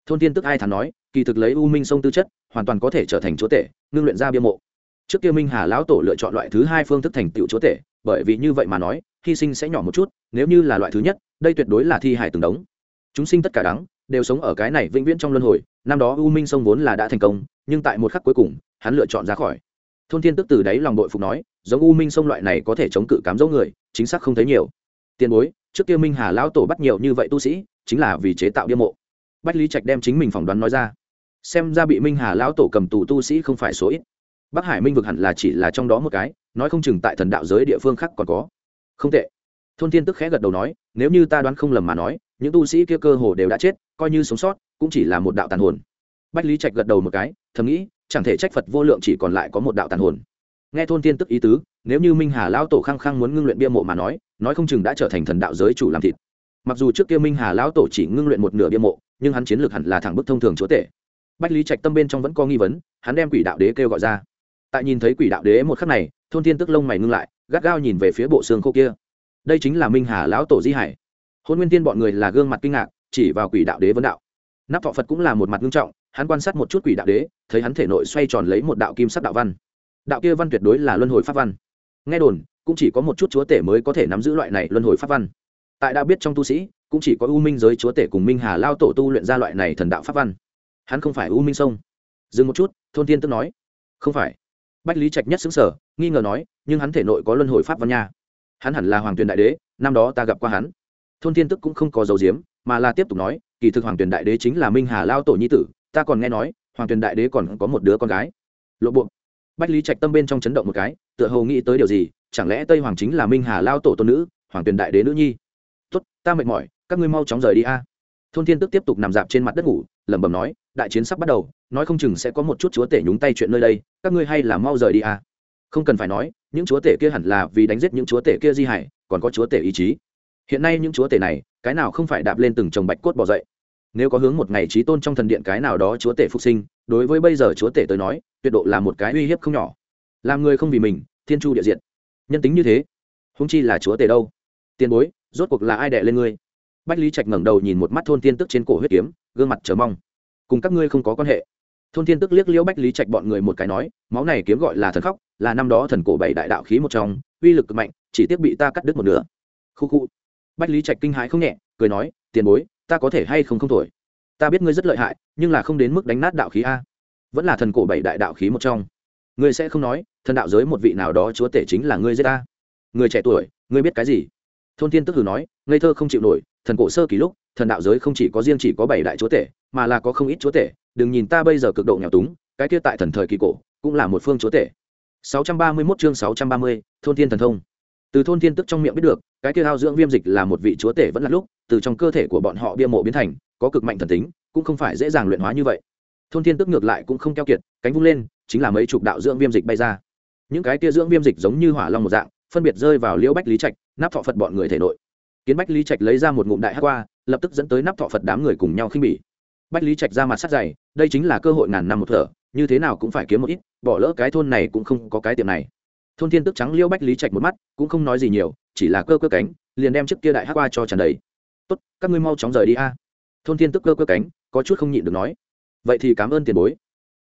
Thôn Tiên tức ai thắn nói, kỳ thực lấy u minh sông tư chất, hoàn toàn có thể trở thành chúa tể, ngưng luyện ra bia mộ. Trước kia minh hà lão tổ lựa chọn loại thứ hai phương thức thành tựu chúa tể, bởi vì như vậy mà nói, hy sinh sẽ nhỏ một chút, nếu như là loại thứ nhất, đây tuyệt đối là thi hải từng đống. Chúng sinh tất cả đắng, đều sống ở cái này vĩnh viễn trong luân hồi, năm đó u minh sông vốn là đã thành công, nhưng tại một khắc cuối cùng, hắn lựa chọn ra khỏi. Thôn thiên tức từ đáy lòng đội phục nói, giống u minh sông loại này có thể chống cự cám dỗ người, chính xác không thấy nhiều tiền bối, trước kia minh hà lão tổ bắt nhiều như vậy tu sĩ, chính là vì chế tạo bia mộ. Bách lý trạch đem chính mình phỏng đoán nói ra. Xem ra bị minh hà lão tổ cầm tù tu sĩ không phải số ít. Bắc hải minh vực hẳn là chỉ là trong đó một cái, nói không chừng tại thần đạo giới địa phương khác còn có. Không tệ. Thôn thiên tức khẽ gật đầu nói, nếu như ta đoán không lầm mà nói, những tu sĩ kia cơ hồ đều đã chết, coi như sống sót, cũng chỉ là một đạo tàn hồn. Bách lý trạch gật đầu một cái, thầm nghĩ, chẳng thể trách phật vô lượng chỉ còn lại có một đạo tàn hồn nghe thôn tiên tức ý tứ, nếu như minh hà lão tổ khăng khăng muốn ngưng luyện bia mộ mà nói nói không chừng đã trở thành thần đạo giới chủ làm thịt. Mặc dù trước kia minh hà lão tổ chỉ ngưng luyện một nửa bia mộ, nhưng hắn chiến lược hẳn là thẳng bức thông thường chúa tể. Bách lý trạch tâm bên trong vẫn có nghi vấn, hắn đem quỷ đạo đế kêu gọi ra. Tại nhìn thấy quỷ đạo đế một khắc này, thôn thiên tức lông mày ngưng lại, gắt gao nhìn về phía bộ xương khô kia. Đây chính là minh hà lão tổ di hải. Hôn nguyên tiên bọn người là gương mặt kinh ngạc, chỉ vào quỷ đạo đế vấn đạo. Nắp thọ phật cũng là một mặt ngưng trọng, hắn quan sát một chút quỷ đạo đế, thấy hắn thể nội xoay tròn lấy một đạo kim sắc đạo văn đạo kia văn tuyệt đối là luân hồi pháp văn. Nghe đồn, cũng chỉ có một chút chúa tể mới có thể nắm giữ loại này luân hồi pháp văn. Tại đã biết trong tu sĩ, cũng chỉ có u minh giới chúa tể cùng minh hà lao tổ tu luyện ra loại này thần đạo pháp văn. Hắn không phải u minh sông. Dừng một chút, thôn tiên tức nói. Không phải. Bách lý trạch nhất xứng sở nghi ngờ nói, nhưng hắn thể nội có luân hồi pháp văn nha. Hắn hẳn là hoàng tuyền đại đế, năm đó ta gặp qua hắn. Thôn tiên tức cũng không có dấu diếm mà là tiếp tục nói, kỳ thực hoàng tuyền đại đế chính là minh hà lao tổ nhi tử, ta còn nghe nói, hoàng tuyền đại đế còn có một đứa con gái. Lộ bộ bách lý trạch tâm bên trong chấn động một cái, tựa hồ nghĩ tới điều gì, chẳng lẽ tây hoàng chính là minh hà lao tổ tôn nữ, hoàng tuyền đại đế nữ nhi? Tốt, ta mệt mỏi, các ngươi mau chóng rời đi a. Thôn thiên tức tiếp tục nằm dạp trên mặt đất ngủ, lẩm bẩm nói, đại chiến sắp bắt đầu, nói không chừng sẽ có một chút chúa tể nhúng tay chuyện nơi đây, các ngươi hay là mau rời đi a. Không cần phải nói, những chúa tể kia hẳn là vì đánh giết những chúa tể kia di hải, còn có chúa tể ý chí. Hiện nay những chúa tể này, cái nào không phải đạp lên từng chồng bạch cốt bỏ dậy? Nếu có hướng một ngày trí tôn trong thần điện cái nào đó chúa tể phục sinh đối với bây giờ chúa tể tới nói, tuyệt độ là một cái uy hiếp không nhỏ. Làm người không vì mình, thiên chu địa diện nhân tính như thế húng chi là chúa tể đâu? Tiền bối, rốt cuộc là ai đẻ lên ngươi? Bách lý trạch ngẩng đầu nhìn một mắt thôn tiên tức trên cổ huyết kiếm, gương mặt chờ mong. Cùng các ngươi không có quan hệ. Thôn tiên tức liếc liễu bách lý trạch bọn người một cái nói, máu này kiếm gọi là thần khóc, là năm đó thần cổ bảy đại đạo khí một trong, uy lực cực mạnh, chỉ tiếc bị ta cắt đứt một nửa. Khu khu. Bách lý trạch kinh hãi không nhẹ, cười nói, tiền bối, ta có thể hay không không thổi? Ta biết ngươi rất lợi hại nhưng là không đến mức đánh nát đạo khí a. Vẫn là thần cổ bảy đại đạo khí một trong. Ngươi sẽ không nói thần đạo giới một vị nào đó chúa tể chính là ngươi giết ta. Người trẻ tuổi ngươi biết cái gì? Thôn thiên tức hử nói ngây thơ không chịu nổi thần cổ sơ kỷ lúc thần đạo giới không chỉ có riêng chỉ có bảy đại chúa tể mà là có không ít chúa tể. Đừng nhìn ta bây giờ cực độ nghèo túng cái kia tại thần thời kỳ cổ cũng là một phương chúa tể. 631 chương 630, thôn thiên thần thông. Từ thôn thiên tức trong miệng biết được cái kia hao dưỡng viêm dịch là một vị chúa tể vẫn là lúc từ trong cơ thể của bọn họ bia mộ biến thành có cực mạnh thần tính, cũng không phải dễ dàng luyện hóa như vậy. Thôn thiên tức ngược lại cũng không keo kiệt, cánh vung lên, chính là mấy chục đạo dưỡng viêm dịch bay ra. Những cái kia dưỡng viêm dịch giống như hỏa long một dạng, phân biệt rơi vào liễu bách lý trạch, nắp thọ phật bọn người thể nội. Kiến bách lý trạch lấy ra một ngụm đại hát qua lập tức dẫn tới nắp thọ phật đám người cùng nhau khinh bỉ. Bách lý trạch ra mặt sắt dày, đây chính là cơ hội ngàn năm một thở, như thế nào cũng phải kiếm một ít, bỏ lỡ cái thôn này cũng không có cái tiệm này. Thôn thiên tức trắng liêu bách lý trạch một mắt, cũng không nói gì nhiều, chỉ là cơ cơ cánh, liền đem chiếc kia đại hát qua cho tràn đầy. Tốt, các ngươi mau chóng rời đi a thôn thiên tức cơ cơ cánh, có chút không nhịn được nói. Vậy thì cảm ơn tiền bối.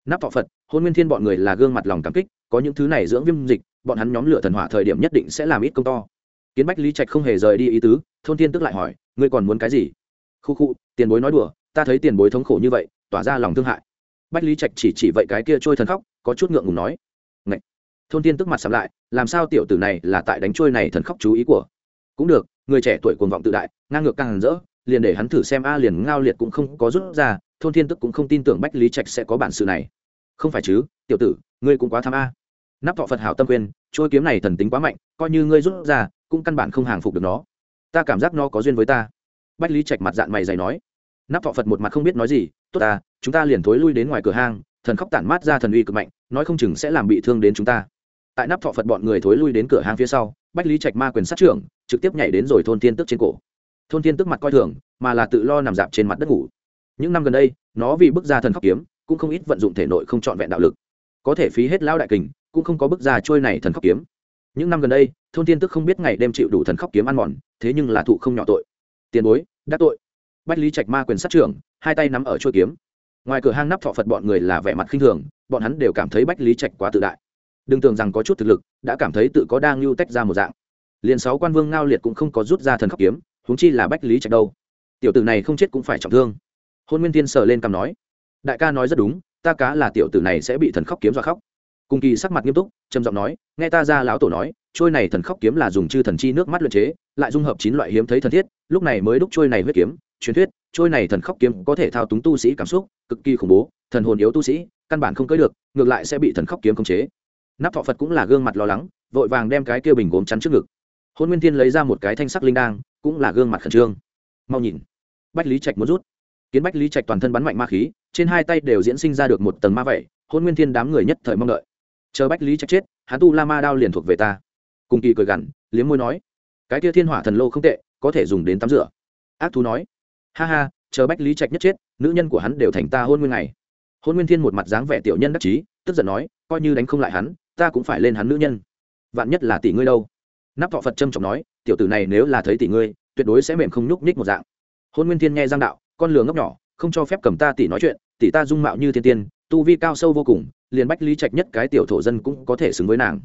Nắp thọ phật, hôn nguyên thiên bọn người là gương mặt lòng cảm kích, có những thứ này dưỡng viêm dịch, bọn hắn nhóm lửa thần hỏa thời điểm nhất định sẽ làm ít công to. Kiến bách lý trạch không hề rời đi ý tứ, thôn thiên tức lại hỏi, ngươi còn muốn cái gì? Khu khu, tiền bối nói đùa, ta thấy tiền bối thống khổ như vậy, tỏa ra lòng thương hại. Bách lý trạch chỉ chỉ vậy cái kia trôi thần khóc, có chút ngượng ngùng nói. Ngậy! thôn thiên tức mặt sắm lại, làm sao tiểu tử này là tại đánh trôi này thần khóc chú ý của? Cũng được, người trẻ tuổi cuồng vọng tự đại, ngang ngược càng hẳn rỡ liền để hắn thử xem a liền ngao liệt cũng không có rút ra, thôn thiên tức cũng không tin tưởng bách lý trạch sẽ có bản sự này. Không phải chứ, tiểu tử, ngươi cũng quá tham a. Nắp thọ phật hảo tâm quyền trôi kiếm này thần tính quá mạnh, coi như ngươi rút ra, cũng căn bản không hàng phục được nó. Ta cảm giác nó có duyên với ta. Bách lý trạch mặt dạng mày dày nói. Nắp thọ phật một mặt không biết nói gì, tốt ta, chúng ta liền thối lui đến ngoài cửa hang, thần khóc tản mát ra thần uy cực mạnh, nói không chừng sẽ làm bị thương đến chúng ta. Tại nắp thọ phật bọn người thối lui đến cửa hang phía sau, bách lý trạch ma quyền sát trưởng, trực tiếp nhảy đến rồi thôn tiên tức trên cổ thôn Thiên tức mặt coi thường, mà là tự lo nằm dạp trên mặt đất ngủ. Những năm gần đây, nó vì bức ra thần khóc kiếm, cũng không ít vận dụng thể nội không trọn vẹn đạo lực. Có thể phí hết lao đại kình, cũng không có bức ra trôi này thần khóc kiếm. Những năm gần đây, thôn Thiên tức không biết ngày đêm chịu đủ thần khóc kiếm ăn mòn, thế nhưng là thụ không nhỏ tội. Tiền bối, đắc tội. Bách lý trạch ma quyền sát trưởng, hai tay nắm ở chuôi kiếm. Ngoài cửa hang nắp thọ phật bọn người là vẻ mặt khinh thường, bọn hắn đều cảm thấy bách lý trạch quá tự đại. Đừng tưởng rằng có chút thực lực, đã cảm thấy tự có đang lưu tách ra một dạng. Liền sáu quan vương ngao liệt cũng không có rút ra thần khắc kiếm huống chi là bách lý trạch đâu. Tiểu tử này không chết cũng phải trọng thương. Hôn nguyên thiên sờ lên cằm nói, đại ca nói rất đúng, ta cá là tiểu tử này sẽ bị thần khóc kiếm do khóc. Cùng kỳ sắc mặt nghiêm túc, trầm giọng nói, nghe ta ra lão tổ nói, trôi này thần khóc kiếm là dùng chư thần chi nước mắt luyện chế, lại dung hợp chín loại hiếm thấy thần thiết, lúc này mới đúc trôi này huyết kiếm, truyền thuyết, trôi này thần khóc kiếm có thể thao túng tu sĩ cảm xúc, cực kỳ khủng bố, thần hồn yếu tu sĩ, căn bản không cưới được, ngược lại sẽ bị thần khóc kiếm khống chế. Nắp thọ phật cũng là gương mặt lo lắng, vội vàng đem cái kia bình gốm chắn trước ngực. Hôn nguyên thiên lấy ra một cái thanh sắc linh đang cũng là gương mặt khẩn trương. Mau nhìn. Bách lý trạch muốn rút. Kiến bách lý trạch toàn thân bắn mạnh ma khí, trên hai tay đều diễn sinh ra được một tầng ma vẩy hôn nguyên thiên đám người nhất thời mong đợi. Chờ bách lý trạch chết hắn tu la ma đao liền thuộc về ta. Cùng kỳ cười gằn, liếm môi nói, cái kia thiên hỏa thần lô không tệ, có thể dùng đến tắm rửa. Ác thú nói, ha ha, chờ bách lý trạch nhất chết, nữ nhân của hắn đều thành ta hôn nguyên này hôn nguyên thiên một mặt dáng vẻ tiểu nhân đắc chí, tức giận nói, coi như đánh không lại hắn, ta cũng phải lên hắn nữ nhân. Vạn nhất là tỷ ngươi đâu nắp thọ phật trâm trọng nói, tiểu tử này nếu là thấy tỷ ngươi, tuyệt đối sẽ mềm không nhúc nhích một dạng. Hôn nguyên thiên nghe giang đạo, con lừa ngốc nhỏ, không cho phép cầm ta tỷ nói chuyện, tỷ ta dung mạo như thiên tiên, tu vi cao sâu vô cùng, liền bách lý trạch nhất cái tiểu thổ dân cũng có thể xứng với nàng.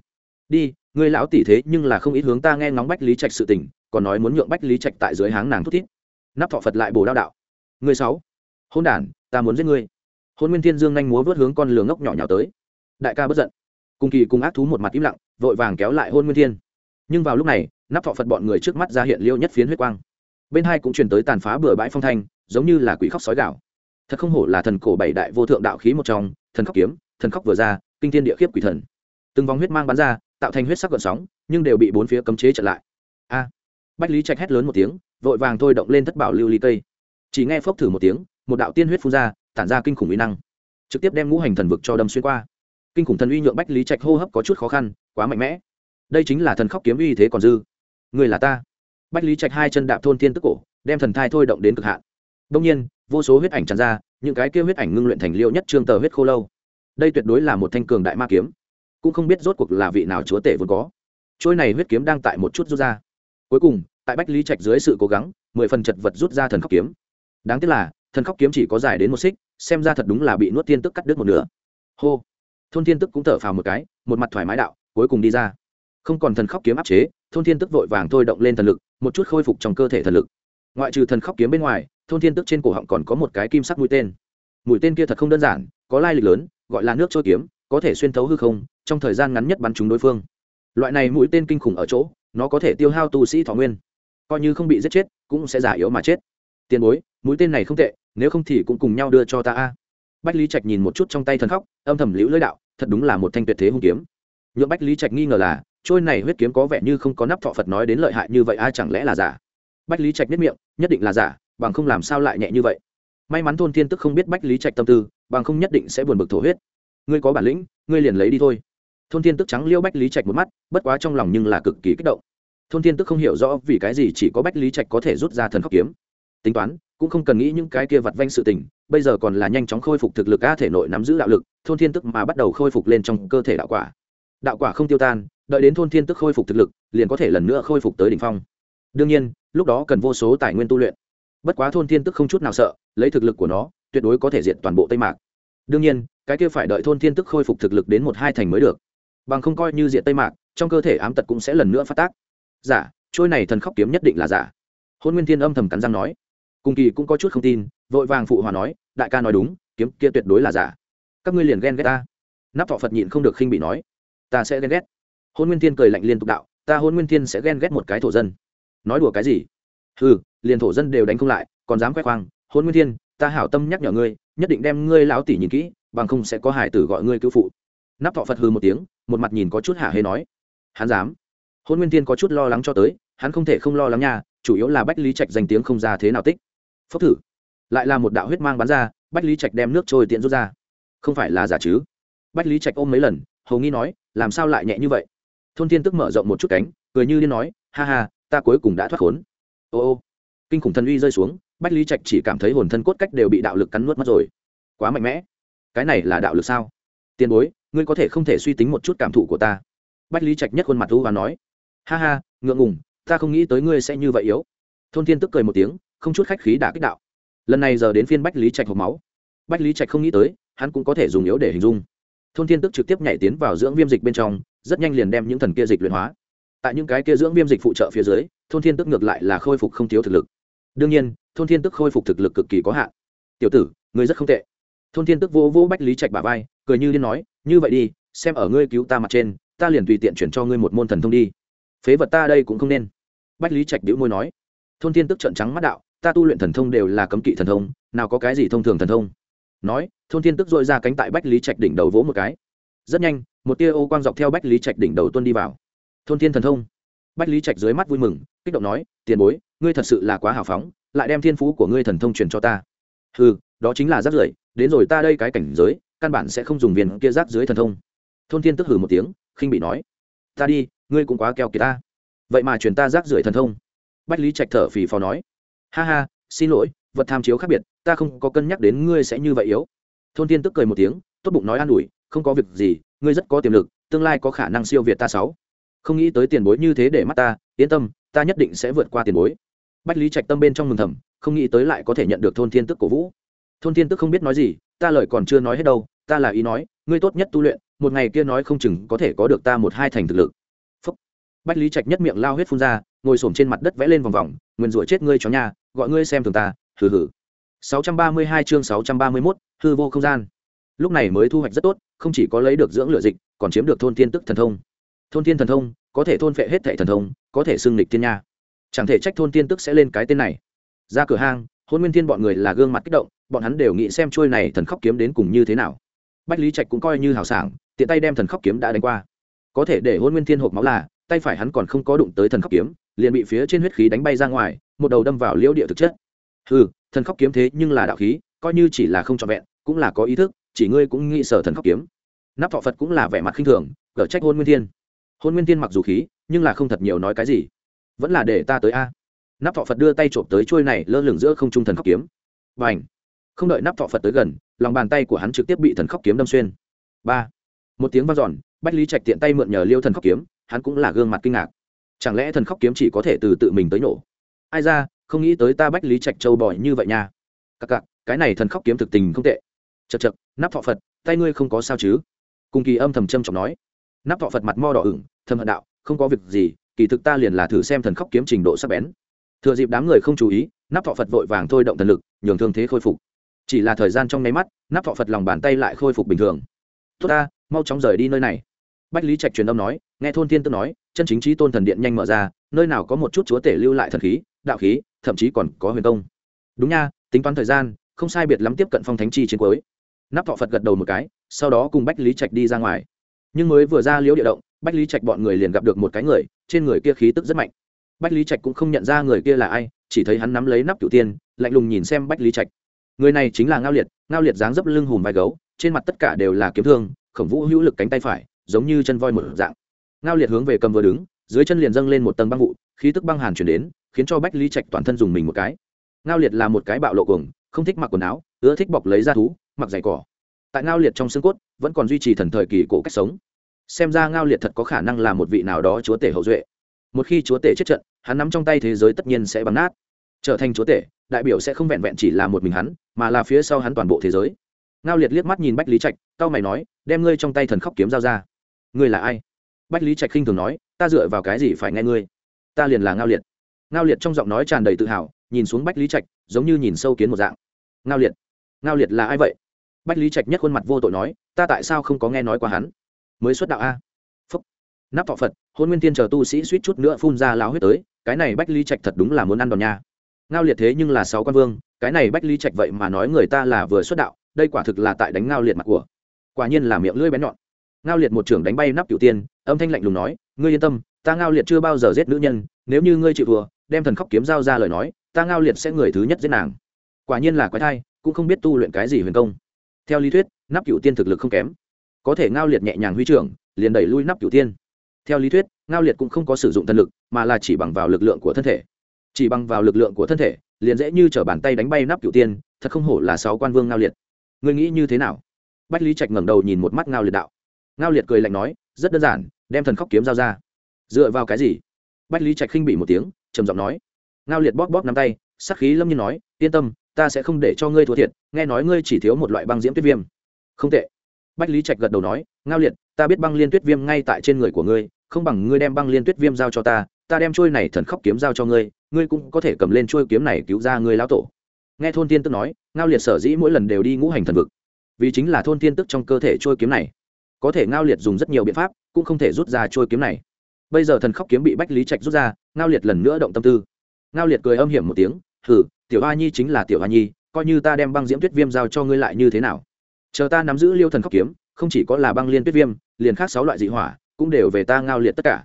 Đi, ngươi lão tỷ thế nhưng là không ít hướng ta nghe ngóng bách lý trạch sự tình, còn nói muốn nhượng bách lý trạch tại dưới háng nàng thút thít. Nắp thọ phật lại bồ đao đạo người sáu, hôn đản ta muốn giết ngươi. Hôn nguyên thiên dương nhanh múa vớt hướng con lừa ngốc nhỏ nhỏ tới. Đại ca bất giận, cùng kỳ cùng ác thú một mặt im lặng, vội vàng kéo lại hôn nguyên thiên nhưng vào lúc này, nắp thọ phật bọn người trước mắt ra hiện liêu nhất phiến huyết quang. Bên hai cũng truyền tới tàn phá bừa bãi phong thanh, giống như là quỷ khóc sói gạo thật không hổ là thần cổ bảy đại vô thượng đạo khí một trong, thần khóc kiếm, thần khóc vừa ra, kinh thiên địa khiếp quỷ thần. Từng vòng huyết mang bắn ra, tạo thành huyết sắc gợn sóng, nhưng đều bị bốn phía cấm chế chặn lại. A! Bách lý trạch hét lớn một tiếng, vội vàng thôi động lên thất bảo lưu ly cây. Chỉ nghe phốc thử một tiếng, một đạo tiên huyết phun ra, tản ra kinh khủng uy năng. Trực tiếp đem ngũ hành thần vực cho đâm xuyên qua. Kinh khủng thần uy nhượng bách lý trạch hô hấp có chút khó khăn, quá mạnh mẽ đây chính là thần khóc kiếm uy thế còn dư. Người là ta. Bách lý trạch hai chân đạp thôn thiên tức cổ, đem thần thai thôi động đến cực hạn. Đông nhiên, vô số huyết ảnh tràn ra, những cái kia huyết ảnh ngưng luyện thành liêu nhất trương tờ huyết khô lâu. Đây tuyệt đối là một thanh cường đại ma kiếm. Cũng không biết rốt cuộc là vị nào chúa tể vốn có. Trôi này huyết kiếm đang tại một chút rút ra. Cuối cùng, tại bách lý trạch dưới sự cố gắng, mười phần chật vật rút ra thần khóc kiếm. Đáng tiếc là, thần khóc kiếm chỉ có dài đến một xích, xem ra thật đúng là bị nuốt thiên tức cắt đứt một nửa. Hô. Thôn thiên tức cũng thở phào một cái, một mặt thoải mái đạo, cuối cùng đi ra không còn thần khóc kiếm áp chế, thôn thiên tức vội vàng thôi động lên thần lực, một chút khôi phục trong cơ thể thần lực. Ngoại trừ thần khóc kiếm bên ngoài, thôn thiên tức trên cổ họng còn có một cái kim sắc mũi tên. Mũi tên kia thật không đơn giản, có lai lịch lớn, gọi là nước trôi kiếm, có thể xuyên thấu hư không, trong thời gian ngắn nhất bắn trúng đối phương. Loại này mũi tên kinh khủng ở chỗ, nó có thể tiêu hao tu sĩ thọ nguyên. Coi như không bị giết chết, cũng sẽ giả yếu mà chết. Tiền bối, mũi tên này không tệ, nếu không thì cũng cùng nhau đưa cho ta a. Bách lý trạch nhìn một chút trong tay thần khóc, âm thầm liễu lưỡi đạo, thật đúng là một thanh tuyệt thế hung kiếm. Nhượng bách lý trạch nghi ngờ là trôi này huyết kiếm có vẻ như không có nắp thọ phật nói đến lợi hại như vậy ai chẳng lẽ là giả? Bách lý trạch biết miệng, nhất định là giả, bằng không làm sao lại nhẹ như vậy? May mắn thôn thiên tức không biết bách lý trạch tâm tư, bằng không nhất định sẽ buồn bực thổ huyết. Ngươi có bản lĩnh, ngươi liền lấy đi thôi. Thôn thiên tức trắng liêu bách lý trạch một mắt, bất quá trong lòng nhưng là cực kỳ kích động. Thôn thiên tức không hiểu rõ vì cái gì chỉ có bách lý trạch có thể rút ra thần khóc kiếm. Tính toán, cũng không cần nghĩ những cái kia vặt vanh sự tình, bây giờ còn là nhanh chóng khôi phục thực lực, a, thể nội nắm giữ đạo lực, thôn thiên tức mà bắt đầu khôi phục lên trong cơ thể đạo quả đạo quả không tiêu tan, đợi đến thôn thiên tức khôi phục thực lực, liền có thể lần nữa khôi phục tới đ ỉ n h phong. Đương nhiên, lúc đó cần vô số tài nguyên tu luyện. Bất quá thôn thiên tức không chút nào sợ, lấy thực lực của nó, tuyệt đối có thể diệt toàn bộ tây mạc. Đương nhiên, cái kia phải đợi thôn thiên tức khôi phục thực lực đến một hai thành mới được. Bằng không coi như diện tây mạc, trong cơ thể ám tật cũng sẽ lần nữa phát tác. Giả, trôi này thần khóc kiếm nhất định là giả. Hôn nguyên thiên âm thầm cắn răng nói. Cùng kỳ cũng có chút không tin, vội vàng phụ hòa nói, đại ca nói đúng, kiếm kia tuyệt đối là giả. Các ngươi liền ghen ghét ta. Nắp thọ phật nhịn không được khinh bị nói ta sẽ ghen ghét. Hôn nguyên thiên cười lạnh liên tục đạo, ta hôn nguyên thiên sẽ ghen ghét một cái thổ dân. Nói đùa cái gì? Ừ liền thổ dân đều đánh không lại, còn dám khoe khoang, hôn nguyên thiên, ta hảo tâm nhắc nhở ngươi, nhất định đem ngươi lão tỷ nhìn kỹ, bằng không sẽ có hải tử gọi ngươi cứu phụ. Nắp thọ phật hư một tiếng, một mặt nhìn có chút hả hê nói. Hắn dám. Hôn nguyên thiên có chút lo lắng cho tới, hắn không thể không lo lắng nha, chủ yếu là bách lý trạch danh tiếng không ra thế nào tích. Phốc thử. Lại là một đạo huyết mang bắn ra, bách lý trạch đem nước trôi tiện rút ra. Không phải là giả chứ? Bách lý trạch ôm mấy lần hầu nghi nói, làm sao lại nhẹ như vậy? Thôn thiên tức mở rộng một chút cánh, cười như điên nói, ha ha, ta cuối cùng đã thoát khốn. Ô ô, kinh khủng thần uy rơi xuống, bách lý trạch chỉ cảm thấy hồn thân cốt cách đều bị đạo lực cắn nuốt mất rồi. Quá mạnh mẽ. Cái này là đạo lực sao? Tiền bối, ngươi có thể không thể suy tính một chút cảm thụ của ta? Bách lý trạch nhất khuôn mặt u và nói, ha ha, ngượng ngùng, ta không nghĩ tới ngươi sẽ như vậy yếu. Thôn thiên tức cười một tiếng, không chút khách khí đã kích đạo. Lần này giờ đến phiên bách lý trạch hộp máu. Bách lý trạch không nghĩ tới, hắn cũng có thể dùng yếu để hình dung thôn thiên tức trực tiếp nhảy tiến vào dưỡng viêm dịch bên trong, rất nhanh liền đem những thần kia dịch luyện hóa. Tại những cái kia dưỡng viêm dịch phụ trợ phía dưới, thôn thiên tức ngược lại là khôi phục không thiếu thực lực. Đương nhiên, thôn thiên tức khôi phục thực lực cực kỳ có hạn. Tiểu tử, ngươi rất không tệ. Thôn thiên tức vô vô bách lý trạch bà vai, cười như liên nói, như vậy đi, xem ở ngươi cứu ta mặt trên, ta liền tùy tiện chuyển cho ngươi một môn thần thông đi. Phế vật ta đây cũng không nên. Bách lý trạch đĩu môi nói. Thôn thiên tức trợn trắng mắt đạo, ta tu luyện thần thông đều là cấm kỵ thần thông, nào có cái gì thông thường thần thông? Nói, thôn thiên tức dội ra cánh tại bách lý trạch đỉnh đầu vỗ một cái. Rất nhanh, một tia ô quang dọc theo bách lý trạch đỉnh đầu tuân đi vào. Thôn thiên thần thông. Bách lý trạch dưới mắt vui mừng, kích động nói, tiền bối, ngươi thật sự là quá hào phóng, lại đem thiên phú của ngươi thần thông truyền cho ta. Ừ đó chính là rác rưởi, đến rồi ta đây cái cảnh giới, căn bản sẽ không dùng viên kia rác dưới thần thông. Thôn thiên tức hử một tiếng, khinh bị nói, ta đi, ngươi cũng quá keo kiệt ta. Vậy mà truyền ta rác rưởi thần thông. Bách lý trạch thở phì phò nói, ha ha, xin lỗi vật tham chiếu khác biệt, ta không có cân nhắc đến ngươi sẽ như vậy yếu. Thôn thiên tức cười một tiếng, tốt bụng nói an ủi, không có việc gì, ngươi rất có tiềm lực, tương lai có khả năng siêu việt ta sáu. Không nghĩ tới tiền bối như thế để mắt ta, yên tâm, ta nhất định sẽ vượt qua tiền bối. Bách lý trạch tâm bên trong mừng thầm, không nghĩ tới lại có thể nhận được thôn thiên tức cổ vũ. Thôn thiên tức không biết nói gì, ta lời còn chưa nói hết đâu, ta là ý nói, ngươi tốt nhất tu luyện, một ngày kia nói không chừng có thể có được ta một hai thành thực lực. Phúc. bách lý trạch nhất miệng lao huyết phun ra, ngồi s trên mặt đất vẽ lên vòng vòng, nguyền rủa chết ngươi chó nhà, gọi ngươi xem thường ta hừ hừ. 632 chương 631, hư vô không gian. Lúc này mới thu hoạch rất tốt không chỉ có lấy được dưỡng lửa dịch còn chiếm được thôn tiên tức thần thông. Thôn tiên thần thông có thể thôn phệ hết thệ thần thông có thể xưng lịch tiên nha. Chẳng thể trách thôn tiên tức sẽ lên cái tên này. Ra cửa hang hôn nguyên thiên bọn người là gương mặt kích động bọn hắn đều nghĩ xem trôi này thần khóc kiếm đến cùng như thế nào. Bách lý trạch cũng coi như hào sảng tiện tay đem thần khóc kiếm đã đánh qua. Có thể để hôn nguyên thiên hộp máu là tay phải hắn còn không có đụng tới thần khóc kiếm liền bị phía trên huyết khí đánh bay ra ngoài một đầu đâm vào liễu địa thực chất ừ thần khóc kiếm thế nhưng là đạo khí, coi như chỉ là không trọn vẹn, cũng là có ý thức, chỉ ngươi cũng nghĩ sở thần khóc kiếm. Nắp thọ phật cũng là vẻ mặt khinh thường gở trách hôn nguyên thiên. Hôn nguyên thiên mặc dù khí, nhưng là không thật nhiều nói cái gì. Vẫn là để ta tới a. Nắp thọ phật đưa tay trộm tới trôi này, lơ lửng giữa không trung thần khóc kiếm. Và ảnh không đợi nắp thọ phật tới gần, lòng bàn tay của hắn trực tiếp bị thần khóc kiếm đâm xuyên. Ba! Một tiếng vang dọn, bách lý trạch tiện tay mượn nhờ liêu thần khóc kiếm, hắn cũng là gương mặt kinh ngạc. Chẳng lẽ thần khóc kiếm chỉ có thể từ tự mình tới nổ? Ai ra không nghĩ tới ta bách lý trạch châu bòi như vậy nha. Cặc cặc, cái này thần khóc kiếm thực tình không tệ. Chật chật nắp thọ phật, tay ngươi không có sao chứ? Cùng kỳ âm thầm trầm trọng nói. Nắp thọ phật mặt mo đỏ ửng, thầm hận đạo, không có việc gì, kỳ thực ta liền là thử xem thần khóc kiếm trình độ sắc bén. Thừa dịp đám người không chú ý, nắp thọ phật vội vàng thôi động thần lực, nhường thương thế khôi phục. Chỉ là thời gian trong nháy mắt, nắp thọ phật lòng bàn tay lại khôi phục bình thường. Tốt ta, mau chóng rời đi nơi này. Bách lý trạch truyền âm nói, nghe thôn thiên tức nói, chân chính trí tôn thần điện nhanh mở ra, nơi nào có một chút chúa tể lưu lại thần khí đạo khí, thậm chí còn có huyền công. Đúng nha, tính toán thời gian, không sai biệt lắm tiếp cận phong thánh chi chiến cuối. Nắp thọ phật gật đầu một cái, sau đó cùng bách lý trạch đi ra ngoài. Nhưng mới vừa ra liễu địa động, bách lý trạch bọn người liền gặp được một cái người, trên người kia khí tức rất mạnh. Bách lý trạch cũng không nhận ra người kia là ai, chỉ thấy hắn nắm lấy nắp cựu tiên, lạnh lùng nhìn xem bách lý trạch. Người này chính là ngao liệt ngao liệt dáng dấp lưng hùm vai gấu, trên mặt tất cả đều là kiếm thương, khổng vũ hữu lực cánh tay phải, giống như chân voi một dạng. Ngao liệt hướng về cầm vừa đứng, dưới chân liền dâng lên một tầng băng vụ, khí tức băng hàn chuyển đến khiến cho bách lý trạch toàn thân dùng mình một cái. Ngao liệt là một cái bạo lộ cuồng, không thích mặc quần áo, ưa thích bọc lấy da thú, mặc giày cỏ. Tại ngao liệt trong xương cốt, vẫn còn duy trì thần thời kỳ cổ cách sống. Xem ra ngao liệt thật có khả năng là một vị nào đó chúa tể hậu duệ. Một khi chúa tể chết trận, hắn nắm trong tay thế giới tất nhiên sẽ bắn nát. Trở thành chúa tể, đại biểu sẽ không vẹn vẹn chỉ là một mình hắn, mà là phía sau hắn toàn bộ thế giới. Ngao liệt liếc mắt nhìn bách lý trạch cao mày nói, đem ngươi trong tay thần khóc kiếm giao ra. Ngươi là ai? Bách lý trạch khinh thường nói, ta dựa vào cái gì phải nghe ngươi? Ta liền là ngao liệt ngao liệt trong giọng nói tràn đầy tự hào, nhìn xuống bách lý trạch, giống như nhìn sâu kiến một dạng. Ngao liệt ngao liệt là ai vậy? Bách lý trạch nhất khuôn mặt vô tội nói, ta tại sao không có nghe nói qua hắn? Mới xuất đạo a. Phúc. Nắp thọ phật, hôn nguyên tiên chờ tu sĩ suýt chút nữa phun ra láo huyết tới, cái này bách lý trạch thật đúng là muốn ăn đòn nha. Ngao liệt thế nhưng là sáu quan vương, cái này bách lý trạch vậy mà nói người ta là vừa xuất đạo, đây quả thực là tại đánh ngao liệt mặt của. Quả nhiên là miệng lưỡi bén nhọn. Ngao liệt một trưởng đánh bay nắp cửu tiên, âm thanh lạnh lùng nói, ngươi yên tâm, ta ngao liệt chưa bao giờ giết nữ nhân, nếu như ngươi chịu vừa đem thần khóc kiếm giao ra lời nói, ta ngao liệt sẽ người thứ nhất giết nàng. Quả nhiên là quái thai, cũng không biết tu luyện cái gì huyền công. Theo lý thuyết, nắp cửu tiên thực lực không kém. Có thể ngao liệt nhẹ nhàng huy trưởng, liền đẩy lui nắp cửu tiên. Theo lý thuyết, ngao liệt cũng không có sử dụng thần lực, mà là chỉ bằng vào lực lượng của thân thể. Chỉ bằng vào lực lượng của thân thể, liền dễ như t r ở bàn tay đánh bay nắp cửu tiên, thật không hổ là sáu quan vương ngao liệt. Ngươi nghĩ như thế nào? Bách lý trạch ngẩng đầu nhìn một mắt ngao liệt đạo. Ngao liệt cười lạnh nói, rất đơn giản, đem thần khóc kiếm giao ra. Dựa vào cái gì? Bách lý trạch khinh bị một tiếng trầm giọng nói. Ngao liệt bóp bóp nắm tay, sắc khí lâm nhiên nói, yên tâm, ta sẽ không để cho ngươi thua thiệt, nghe nói ngươi chỉ thiếu một loại băng diễm tuyết viêm. Không tệ. Bách lý trạch gật đầu nói, ngao liệt, ta biết băng liên tuyết viêm ngay tại trên người của ngươi, không bằng ngươi đem băng liên tuyết viêm giao cho ta ta đem trôi này thần khóc kiếm giao cho ngươi ngươi cũng có thể cầm lên trôi kiếm này cứu ra ngươi lão tổ. Nghe thôn tiên tức nói, ngao liệt sở dĩ mỗi lần đều đi ngũ hành thần vực, vì chính là thôn tiên tức trong cơ thể trôi kiếm này. Có thể ngao liệt dùng rất nhiều biện pháp, cũng không thể rút ra trôi kiếm này bây giờ thần khóc kiếm bị bách lý trạch rút ra, ngao liệt lần nữa động tâm tư. Ngao liệt cười âm hiểm một tiếng thử tiểu hoa nhi chính là tiểu hoa nhi, coi như ta đem băng diễm tuyết viêm giao cho ngươi lại như thế nào? Chờ ta nắm giữ liêu thần khóc kiếm, không chỉ có là băng liên tuyết viêm, liền khác sáu loại dị hỏa, cũng đều về ta ngao liệt tất cả.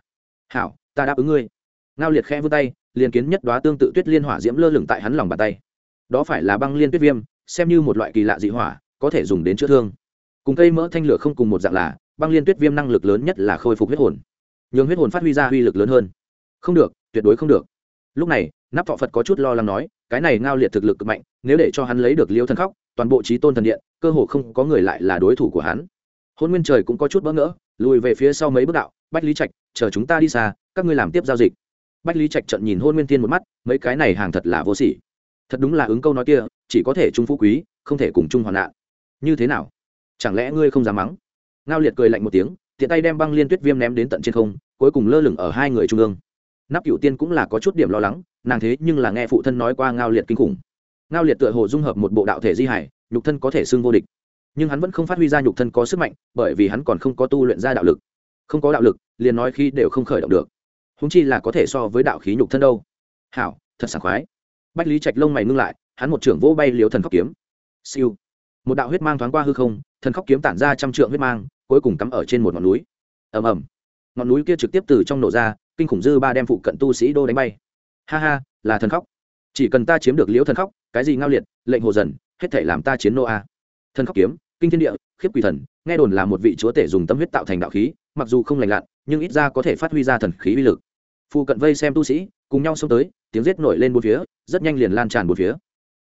Hảo, ta đáp ứng ngươi. Ngao liệt khẽ vươn tay, liền kiến nhất đoá tương tự tuyết liên hỏa diễm lơ lửng tại hắn lòng bàn tay. Đó phải là băng liên tuyết viêm, xem như một loại kỳ lạ dị hỏa, có thể dùng đến chữa thương. Cùng cây mỡ thanh lửa không cùng một dạng là, băng liên tuyết viêm năng lực lớn nhất là khôi phục huyết hồn nhường huyết hồn phát huy ra uy lực lớn hơn. Không được, tuyệt đối không được. Lúc này nắp thọ phật có chút lo lắng nói, cái này ngao liệt thực lực cực mạnh, nếu để cho hắn lấy được liêu thần khóc, toàn bộ trí tôn thần điện, cơ hồ không có người lại là đối thủ của hắn. Hôn nguyên trời cũng có chút bỡ ngỡ, lùi về phía sau mấy bước đạo, bách lý trạch, chờ chúng ta đi xa, các ngươi làm tiếp giao dịch. Bách lý trạch trận nhìn hôn nguyên thiên một mắt, mấy cái này hàng thật là vô sỉ. Thật đúng là ứng câu nói kia, chỉ có thể trung phú quý, không thể cùng chung hoạn nạn. Như thế nào? Chẳng lẽ ngươi không dám mắng? Ngao liệt cười lạnh một tiếng tiện tay đem băng liên tuyết viêm ném đến tận trên không, cuối cùng lơ lửng ở hai người trung ương. Nắp cựu tiên cũng là có chút điểm lo lắng, nàng thế nhưng là nghe phụ thân nói qua ngao liệt kinh khủng. Ngao liệt tựa hồ dung hợp một bộ đạo thể di hải, nhục thân có thể xưng vô địch. Nhưng hắn vẫn không phát huy ra nhục thân có sức mạnh, bởi vì hắn còn không có tu luyện ra đạo lực. Không có đạo lực, liền nói khi đều không khởi động được. Húng chi là có thể so với đạo khí nhục thân đâu. Hảo, thật sảng khoái. Bách lý trạch lông mày ngưng lại, hắn một trưởng vỗ bay liều thần khóc kiếm. Siêu. Một đạo huyết mang thoáng qua hư không, thần khóc kiếm tản ra trăm trượng huyết mang cuối cùng cắm ở trên một ngọn núi. Ầm ầm. Ngọn núi kia trực tiếp từ trong nổ ra, kinh khủng dư ba đem phụ cận tu sĩ đô đánh bay. Ha ha, là thần khóc. Chỉ cần ta chiếm được liễu thần khóc, cái gì ngao liệt, lệnh hồ dần, hết thể làm ta chiến nô a. Thần khóc kiếm, kinh thiên địa, khiếp quỷ thần, nghe đồn là một vị chúa tể dùng tâm huyết tạo thành đạo khí, mặc dù không lành lặn, nhưng ít ra có thể phát huy ra thần khí uy lực. Phụ cận vây xem tu sĩ, cùng nhau xông tới, tiếng rết nổi lên bốn phía, rất nhanh liền lan tràn bốn phía.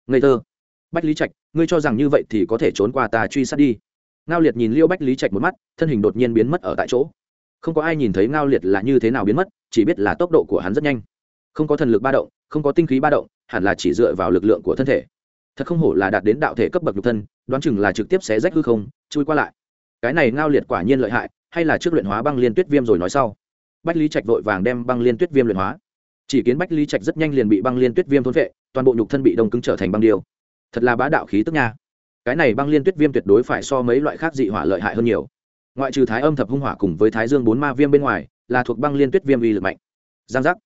Ngây thơ. Bách lý trạch, ngươi cho rằng như vậy thì có thể trốn qua ta truy sát đi ngao liệt nhìn liêu bách lý trạch một mắt, thân hình đột nhiên biến mất ở tại chỗ. Không có ai nhìn thấy ngao liệt là như thế nào biến mất, chỉ biết là tốc độ của hắn rất nhanh. Không có thần lực ba động, không có tinh khí ba động, hẳn là chỉ dựa vào lực lượng của thân thể. Thật không hổ là đạt đến đạo thể cấp bậc nhục thân, đoán chừng là trực tiếp xé rách hư không, chui qua lại. Cái này ngao liệt quả nhiên lợi hại, hay là trước luyện hóa băng liên tuyết viêm rồi nói sau. Bách lý trạch vội vàng đem băng liên tuyết viêm luyện hóa. Chỉ kiến bách lý trạch rất nhanh liền bị băng liên tuyết viêm thốn vệ toàn bộ nhục thân bị đông cứng trở thành băng điêu. Thật là bá đạo khí tức nha cái này băng liên tuyết viêm tuyệt đối phải so mấy loại khác dị hỏa lợi hại hơn nhiều. Ngoại trừ thái âm thập hung hỏa cùng với thái dương bốn ma viêm bên ngoài, là thuộc băng liên tuyết viêm uy lực mạnh. Giang giác.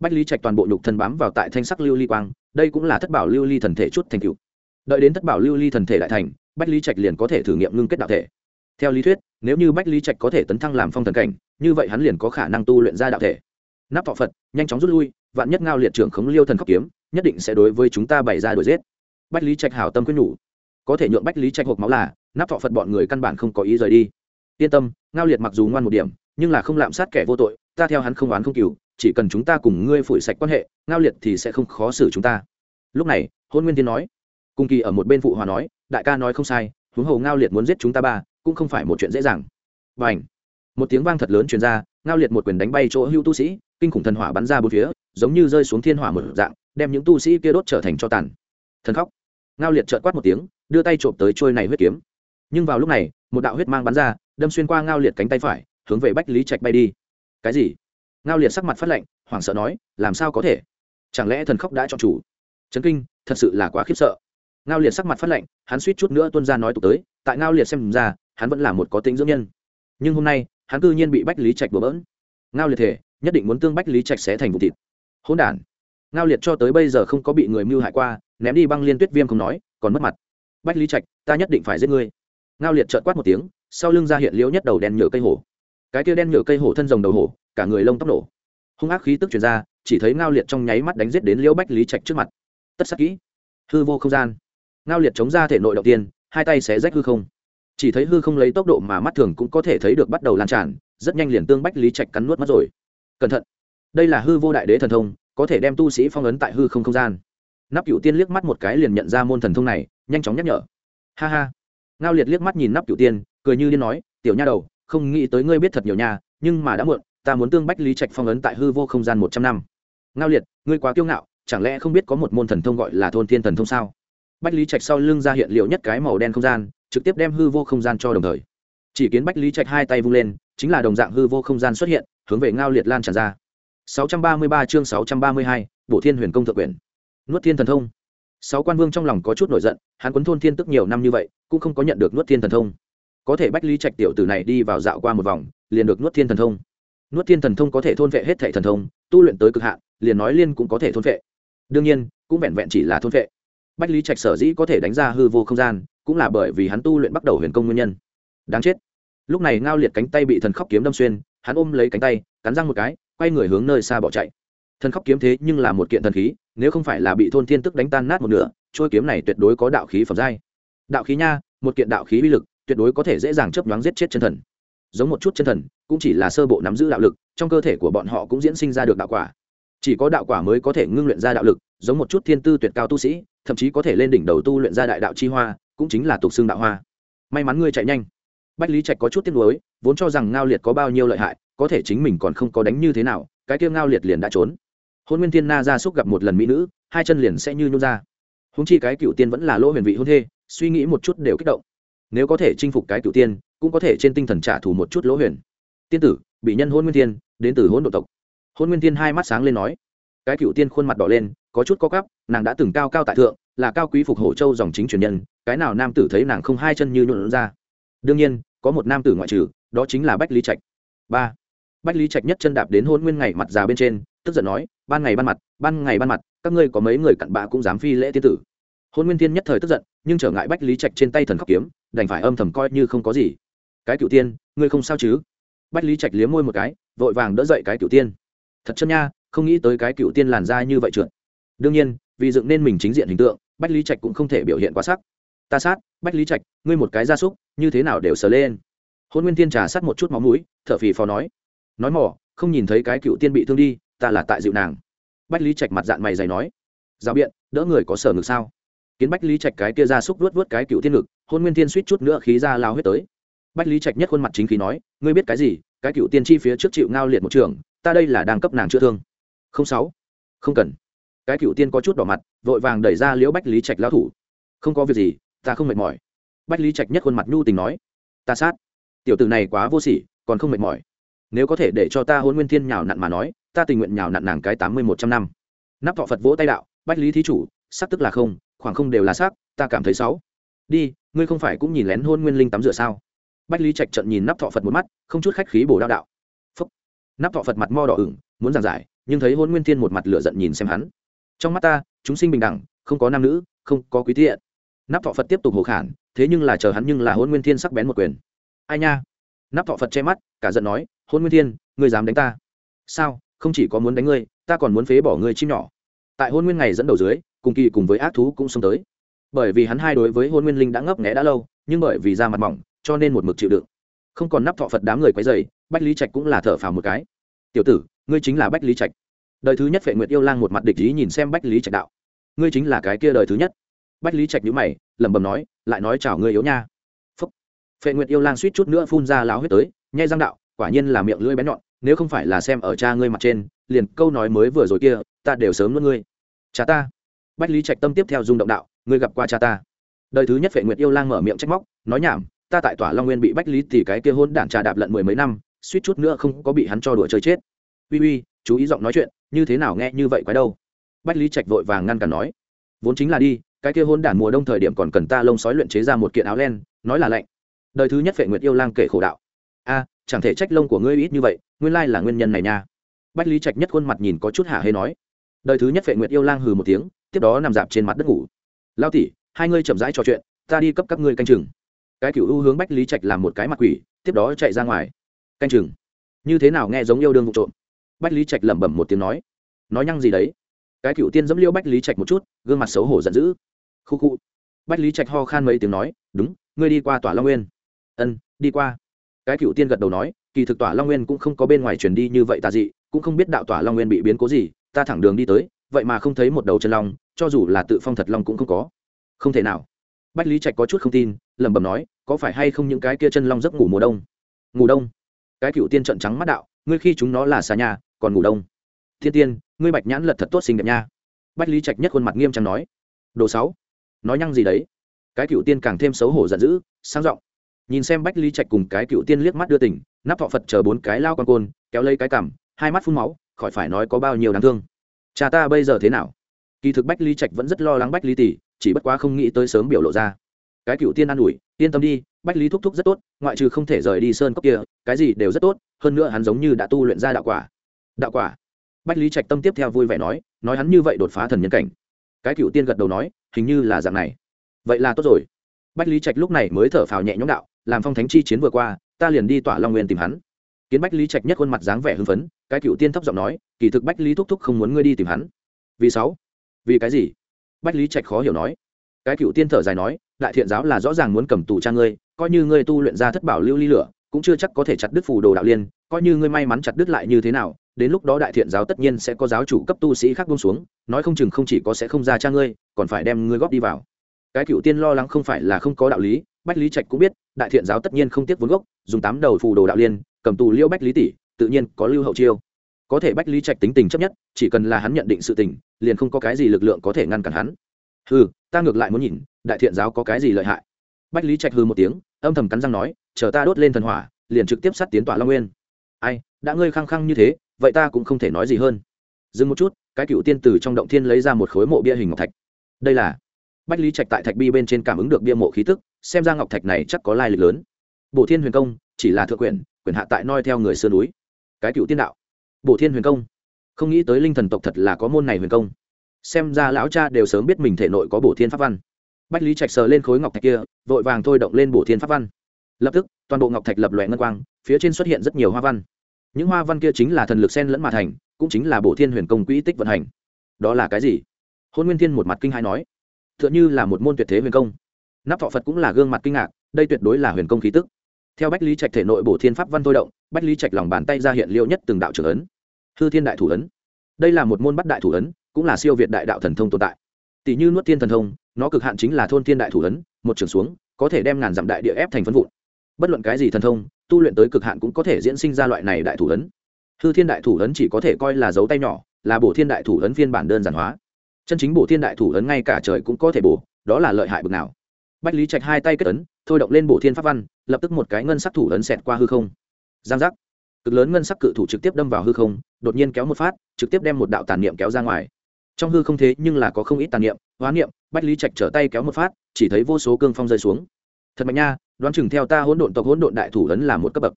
Bách lý trạch toàn bộ nhục thân bám vào tại thanh sắc lưu ly quang, đây cũng là thất bảo lưu ly thần thể chút thành cựu đợi đến thất bảo lưu ly thần thể đại thành, bách lý trạch liền có thể thử nghiệm ngưng kết đạo thể. Theo lý thuyết, nếu như bách lý trạch có thể tấn thăng làm phong thần cảnh, như vậy hắn liền có khả năng tu luyện ra đạo thể. Nắp thọ phật, nhanh chóng rút lui, vạn nhất ngao liệt trưởng khống liêu thần khóc kiếm, nhất định sẽ đối với chúng ta bày ra đuổi giết. Bách lý trạch hảo tâm quyết nhủ có thể nhượng bách lý trạch hộp máu là, nắp thọ phật bọn người căn bản không có ý rời đi. Yên tâm, ngao liệt mặc dù ngoan một điểm, nhưng là không lạm sát kẻ vô tội, ta theo hắn không oán không cừu, chỉ cần chúng ta cùng ngươi phủi sạch quan hệ, ngao liệt thì sẽ không khó xử chúng ta. Lúc này, hôn nguyên tiên nói cung kỳ ở một bên phụ hòa nói, đại ca nói không sai, huống hồ ngao liệt muốn giết chúng ta ba, cũng không phải một chuyện dễ dàng. Và ảnh một tiếng vang thật lớn truyền ra, ngao liệt một quyền đánh bay chỗ hưu tu sĩ, kinh khủng thần hỏa bắn ra bốn phía, giống như rơi xuống thiên hỏa một dạng, đem những tu sĩ kia đốt trở thành cho tàn. Thần khóc. Ngao liệt trợt quát một tiếng đưa tay trộm tới trôi này huyết kiếm. Nhưng vào lúc này, một đạo huyết mang bắn ra, đâm xuyên qua ngao liệt cánh tay phải, hướng về bách lý trạch bay đi. Cái gì? Ngao liệt sắc mặt phát lạnh, hoảng sợ nói, làm sao có thể? Chẳng lẽ thần khóc đã chọn chủ? Trấn kinh, thật sự là quá khiếp sợ. Ngao liệt sắc mặt phát lạnh, hắn suýt chút nữa tuân ra nói tục tới, tại ngao liệt xem ra, hắn vẫn là một có tính dưỡng nhân. Nhưng hôm nay, hắn cư nhiên bị bách lý trạch bừa bỡn. Ngao liệt thể, nhất định muốn tương bách lý trạch sẽ thành vụ thịt. Hỗn đản. Ngao liệt cho tới bây giờ không có bị người mưu hại qua, ném đi băng liên tuyết viêm không nói, còn mất mặt bách lý trạch, ta nhất định phải giết ngươi. Ngao liệt trợn quát một tiếng, sau lưng ra hiện liễu nhất đầu đen nhựa cây hổ. Cái kia đen nhựa cây hổ thân rồng đầu hổ, cả người lông tóc nổ. Hung ác khí tức chuyển ra, chỉ thấy ngao liệt trong nháy mắt đánh giết đến liễu bách lý trạch trước mặt. Tất sắc kỹ. Hư vô không gian. Ngao liệt chống ra thể nội đầu tiên, hai tay xé rách hư không. Chỉ thấy hư không lấy tốc độ mà mắt thường cũng có thể thấy được bắt đầu lan tràn, rất nhanh liền tương bách lý trạch cắn nuốt mất rồi. Cẩn thận. Đây là hư vô đại đế thần thông, có thể đem tu sĩ phong ấn tại hư không không gian nắp cựu tiên liếc mắt một cái liền nhận ra môn thần thông này nhanh chóng nhắc nhở. Ha ha. Ngao liệt liếc mắt nhìn nắp cựu tiên cười như điên nói tiểu nha đầu không nghĩ tới ngươi biết thật nhiều nha nhưng mà đã muộn ta muốn tương bách lý trạch phong ấn tại hư vô không gian một trăm năm. Ngao liệt ngươi quá kiêu ngạo chẳng lẽ không biết có một môn thần thông gọi là thôn thiên thần thông sao? Bách lý trạch sau lưng ra hiện liệu nhất cái màu đen không gian trực tiếp đem hư vô không gian cho đồng thời. Chỉ kiến bách lý trạch hai tay vung lên chính là đồng dạng hư vô không gian xuất hiện hướng về ngao liệt lan tràn ra. 633 chương 632, Bộ Thiên Huyền Công thượng quyền. Nuốt Thiên Thần Thông. Sáu quan vương trong lòng có chút nổi giận, hắn quấn thôn thiên tức nhiều năm như vậy, cũng không có nhận được Nuốt Thiên Thần Thông. Có thể Bách Lý Trạch tiểu tử này đi vào dạo qua một vòng, liền được Nuốt Thiên Thần Thông. Nuốt Thiên Thần Thông có thể thôn vệ hết thệ thần thông, tu luyện tới cực hạn, liền nói liên cũng có thể thôn vệ. Đương nhiên, cũng vẹn vẹn chỉ là thôn vệ. Bách Lý Trạch sở dĩ có thể đánh ra hư vô không gian, cũng là bởi vì hắn tu luyện bắt đầu huyền công nguyên nhân. Đáng chết. Lúc này Ngao Liệt cánh tay bị thần khóc kiếm đâm xuyên, hắn ôm lấy cánh tay, cắn răng một cái, quay người hướng nơi xa bỏ chạy thần khóc kiếm thế nhưng là một kiện thần khí, nếu không phải là bị thôn thiên tức đánh tan nát một nửa, trôi kiếm này tuyệt đối có đạo khí phẩm giai. Đạo khí nha, một kiện đạo khí uy lực, tuyệt đối có thể dễ dàng chấp nhoáng giết chết chân thần. Giống một chút chân thần, cũng chỉ là sơ bộ nắm giữ đạo lực, trong cơ thể của bọn họ cũng diễn sinh ra được đạo quả. Chỉ có đạo quả mới có thể ngưng luyện ra đạo lực, giống một chút thiên tư tuyệt cao tu sĩ, thậm chí có thể lên đỉnh đầu tu luyện ra đại đạo chi hoa, cũng chính là tục xương đạo hoa. May mắn ngươi chạy nhanh. Bách lý trạch có chút tiếc nuối, vốn cho rằng ngao liệt có bao nhiêu lợi hại, có thể chính mình còn không có đánh như thế nào, cái kia ngao liệt liền đã trốn hôn nguyên thiên na ra xúc gặp một lần mỹ nữ, hai chân liền sẽ như nhún ra. Húng chi cái cựu tiên vẫn là lỗ huyền vị hôn thê, suy nghĩ một chút đều kích động. Nếu có thể chinh phục cái cựu tiên, cũng có thể trên tinh thần trả thù một chút lỗ huyền. Tiên tử, bị nhân hôn nguyên thiên, đến từ hôn độ tộc. Hôn nguyên thiên hai mắt sáng lên nói. Cái cựu tiên khuôn mặt đỏ lên, có chút có cắp nàng đã từng cao cao tại thượng, là cao quý phục hổ châu dòng chính truyền nhân, cái nào nam tử thấy nàng không hai chân như nhuộn ra. Đương nhiên, có một nam tử ngoại trừ, đó chính là bách lý trạch. Ba. Bách lý trạch nhất chân đạp đến hôn nguyên ngày mặt già bên trên, tức giận nói ban ngày ban mặt, ban ngày ban mặt, các ngươi có mấy người cặn bạ cũng dám phi lễ tiên tử. Hôn nguyên thiên nhất thời tức giận, nhưng trở ngại bách lý trạch trên tay thần khóc kiếm, đành phải âm thầm coi như không có gì. Cái cựu tiên, ngươi không sao chứ? Bách lý trạch liếm môi một cái, vội vàng đỡ dậy cái cựu tiên. Thật chân nha, không nghĩ tới cái cựu tiên làn da như vậy trượt. Đương nhiên, vì dựng nên mình chính diện hình tượng, bách lý trạch cũng không thể biểu hiện quá sắc. Ta sát, bách lý trạch, ngươi một cái gia súc, như thế nào đều sờ lên. Hôn nguyên tiên trà sát một chút máu mũi, thở phì phò nói. Nói mỏ, không nhìn thấy cái cựu tiên bị thương đi ta là tại dịu nàng. Bách lý trạch mặt dạng mày dày nói. Rào biện, đỡ người có sở ngực sao? Kiến bách lý trạch cái kia ra xúc vớt vớt cái cựu thiên ngực, hôn nguyên thiên suýt chút nữa khí ra lao huyết tới. Bách lý trạch nhất khuôn mặt chính khí nói, ngươi biết cái gì? Cái cựu tiên chi phía trước chịu ngao liệt một trường, ta đây là đang cấp nàng chữa thương. Không sáu. Không cần. Cái cựu tiên có chút đỏ mặt, vội vàng đẩy ra liễu bách lý trạch lao thủ. Không có việc gì, ta không mệt mỏi. Bách lý trạch nhất khuôn mặt nhu tình nói. Ta sát. Tiểu tử này quá vô sỉ, còn không mệt mỏi. Nếu có thể để cho ta hôn nguyên thiên nhào nặn mà nói ta tình nguyện nhào nặn nàng cái tám mươi một trăm năm. Nắp thọ phật vỗ tay đạo, bách lý thí chủ, sắc tức là không, khoảng không đều là sắc, ta cảm thấy sáu. Đi, ngươi không phải cũng nhìn lén hôn nguyên linh tắm rửa sao? Bách lý trạch trận nhìn nắp thọ phật một mắt, không chút khách khí bổ đạo đạo. Phúc. Nắp thọ phật mặt mo đỏ ửng, muốn giảng giải, nhưng thấy hôn nguyên thiên một mặt lửa giận nhìn xem hắn. Trong mắt ta, chúng sinh bình đẳng, không có nam nữ, không có quý thiện nắp thọ phật tiếp tục hồ khản, thế nhưng là chờ hắn nhưng là hôn nguyên thiên sắc bén một quyền. Ai nha? Nắp thọ phật che mắt, cả giận nói, hôn nguyên thiên, ngươi dám đánh ta? Sao? Không chỉ có muốn đánh ngươi, ta còn muốn phế bỏ ngươi chim nhỏ. Tại hôn nguyên ngày dẫn đầu dưới, cùng kỳ cùng với ác thú cũng xông tới. Bởi vì hắn hai đối với hôn nguyên linh đã ngấp nghẽ đã lâu, nhưng bởi vì da mặt mỏng, cho nên một mực chịu đựng. Không còn nắp thọ phật đám người quấy dày bách lý trạch cũng là thở phào một cái. Tiểu tử, ngươi chính là bách lý trạch. Đời thứ nhất phệ nguyệt yêu lang một mặt địch ý nhìn xem bách lý trạch đạo. Ngươi chính là cái kia đời thứ nhất. Bách lý trạch nhữ mày, lẩm bẩm nói, lại nói chào ngươi yếu nha. Phúc. Phệ nguyệt yêu lang suýt chút nữa phun ra láo huyết tới, nhai răng đạo, quả nhiên là miệng lưỡi bén nhọn nếu không phải là xem ở cha ngươi mặt trên, liền câu nói mới vừa rồi kia, ta đều sớm luôn ngươi. Cha ta. Bách lý trạch tâm tiếp theo dung động đạo, ngươi gặp qua cha ta. Đời thứ nhất vệ nguyệt yêu lang mở miệng trách móc, nói nhảm, ta tại tòa long nguyên bị bách lý thì cái kia hôn đản trà đạp lận mười mấy năm, suýt chút nữa không có bị hắn cho đùa chơi chết. Uy uy, chú ý giọng nói chuyện, như thế nào nghe như vậy quái đâu? Bách lý trạch vội vàng ngăn cản nói. Vốn chính là đi, cái kia hôn đản mùa đông thời điểm còn cần ta lông sói luyện chế ra một kiện áo len, nói là lạnh. Đời thứ nhất vệ nguyệt yêu lang kể khổ đạo. A chẳng thể trách lông của ngươi ít như vậy, nguyên lai là nguyên nhân này nha. Bách lý trạch nhất khuôn mặt nhìn có chút hạ hê nói. Đời thứ nhất phệ nguyệt yêu lang hừ một tiếng, tiếp đó nằm dạp trên mặt đất ngủ. Lao tỉ hai ngươi chậm rãi trò chuyện, ta đi cấp các ngươi canh chừng. Cái cựu ưu hướng bách lý trạch làm một cái mặt quỷ, tiếp đó chạy ra ngoài. Canh chừng. Như thế nào nghe giống yêu đương vụ trộm? Bách lý trạch lẩm bẩm một tiếng nói. Nói nhăng gì đấy? Cái cựu tiên dẫm liêu bách lý trạch một chút, gương mặt xấu hổ giận dữ. Khu khu. Bách lý trạch ho khan mấy tiếng nói, đúng, ngươi đi qua tòa long nguyên. Ân, đi qua cái cựu tiên gật đầu nói, kỳ thực tỏa long nguyên cũng không có bên ngoài truyền đi như vậy tà dị, cũng không biết đạo tỏa long nguyên bị biến cố gì, ta thẳng đường đi tới, vậy mà không thấy một đầu chân long, cho dù là tự phong thật long cũng không có. Không thể nào. Bách lý trạch có chút không tin, lẩm bẩm nói, có phải hay không những cái kia chân long giấc ngủ mùa đông? Ngủ đông? Cái cựu tiên trận trắng mắt đạo, ngươi khi chúng nó là xa nhà, còn ngủ đông. Thiên tiên, ngươi bạch nhãn lật thật tốt xinh đẹp nha. Bách lý trạch nhất khuôn mặt nghiêm trang nói. Đồ sáu nói nhăng gì đấy? Cái cựu tiên càng thêm xấu hổ giận dữ sang giọng nhìn xem bách lý trạch cùng cái cựu tiên liếc mắt đưa tỉnh nắp thọ phật chờ bốn cái lao con côn, kéo lấy cái cằm, hai mắt phun máu, khỏi phải nói có bao nhiêu đáng thương. Cha ta bây giờ thế nào? Kỳ thực bách lý trạch vẫn rất lo lắng bách lý tỷ, chỉ bất quá không nghĩ tới sớm biểu lộ ra. Cái cựu tiên an ủi, yên tâm đi, bách lý thúc thúc rất tốt, ngoại trừ không thể rời đi sơn cốc kia, cái gì đều rất tốt, hơn nữa hắn giống như đã tu luyện ra đạo quả. Đạo quả? Bách lý trạch tâm tiếp theo vui vẻ nói nói hắn như vậy đột phá thần nhân cảnh. Cái cựu tiên gật đầu nói, hình như là dạng này. Vậy là tốt rồi. Bách lý trạch lúc này mới thở phào nhẹ nhõm đạo làm phong thánh chi chiến vừa qua, ta liền đi tỏa long nguyên tìm hắn. Kiến bách lý trạch nhất khuôn mặt dáng vẻ hưng phấn, cái cựu tiên thấp giọng nói, kỳ thực bách lý thúc thúc không muốn ngươi đi tìm hắn. Vì sáu? Vì cái gì? Bách lý trạch khó hiểu nói. Cái cựu tiên thở dài nói, đại thiện giáo là rõ ràng muốn cầm tù cha ngươi, coi như ngươi tu luyện ra thất bảo lưu ly lửa, cũng chưa chắc có thể chặt đứt phù đồ đạo liên, coi như ngươi may mắn chặt đứt lại như thế nào, đến lúc đó đại thiện giáo tất nhiên sẽ có giáo chủ cấp tu sĩ khác buông xuống, nói không chừng không chỉ có sẽ không ra cha ngươi, còn phải đem ngươi góp đi vào. Cái cựu tiên lo lắng không phải là không có đạo lý bách lý trạch cũng biết, đại thiện giáo tất nhiên không tiếc vốn gốc, dùng tám đầu phù đồ đạo liên, cầm tù liêu bách lý tỷ, tự nhiên có lưu hậu chiêu. Có thể bách lý trạch tính tình chấp nhất, chỉ cần là hắn nhận định sự tình, liền không có cái gì lực lượng có thể ngăn cản hắn. Hừ, ta ngược lại muốn nhìn, đại thiện giáo có cái gì lợi hại? Bách lý trạch hư một tiếng, âm thầm cắn răng nói, chờ ta đốt lên thần hỏa, liền trực tiếp sát tiến tỏa long nguyên. Ai, đã ngươi khăng khăng như thế, vậy ta cũng không thể nói gì hơn. Dừng một chút, cái cựu tiên tử trong động thiên lấy ra một khối mộ bia hình ngọc thạch. Đây là bách lý trạch tại thạch bi bên trên cảm ứng được bia mộ khí tức xem ra ngọc thạch này chắc có lai lịch lớn. Bổ thiên huyền công, chỉ là thượng quyền quyền hạ tại noi theo người sơn núi. Cái cựu tiên đạo. Bổ thiên huyền công. Không nghĩ tới linh thần tộc thật là có môn này huyền công. Xem ra lão cha đều sớm biết mình thể nội có bổ thiên pháp văn. Bách lý trạch sờ lên khối ngọc thạch kia, vội vàng thôi động lên bổ thiên pháp văn. Lập tức, toàn bộ ngọc thạch lập lòe ngân quang, phía trên xuất hiện rất nhiều hoa văn. Những hoa văn kia chính là thần lực sen lẫn mà thành, cũng chính là bổ thiên huyền công quỹ tích vận hành. Đó là cái gì? Hôn nguyên thiên một mặt kinh hai nói. T h ư ợ n h ư là một môn tuyệt thế huyền công nắp thọ phật cũng là gương mặt kinh ngạc, đây tuyệt đối là huyền công khí tức. Theo bách lý trạch thể nội bổ thiên pháp văn thôi động, bách lý trạch lòng bàn tay ra hiện liệu nhất từng đạo trưởng ấn. Hư thiên đại thủ ấn. Đây là một môn bắt đại thủ ấn, cũng là siêu việt đại đạo thần thông tồn tại. Tỷ như nuốt thiên thần thông, nó cực hạn chính là thôn thiên đại thủ ấn, một trường xuống, có thể đem ngàn dặm đại địa ép thành phân vụn. Bất luận cái gì thần thông, tu luyện tới cực hạn cũng có thể diễn sinh ra loại này đại thủ ấn. Hư thiên đại thủ ấn chỉ có thể coi là dấu tay nhỏ, là bổ thiên đại thủ ấn phiên bản đơn giản hóa. Chân chính bổ thiên đại thủ ấn ngay cả trời cũng có thể bổ, đó là lợi hại bực nào? Bách lý trạch hai tay kết ấn, thôi động lên bổ thiên pháp văn, lập tức một cái ngân sắc thủ ấn xẹt qua hư không. Giang giác. Cực lớn ngân sắc cự thủ trực tiếp đâm vào hư không, đột nhiên kéo một phát, trực tiếp đem một đạo tàn niệm kéo ra ngoài. Trong hư không thế nhưng là có không ít tàn niệm, hóa niệm, bách lý trạch trở tay kéo một phát, chỉ thấy vô số cương phong rơi xuống. Thật mạnh nha, đoán chừng theo ta hỗn độn tộc hỗn độn đại thủ ấn là một cấp bậc.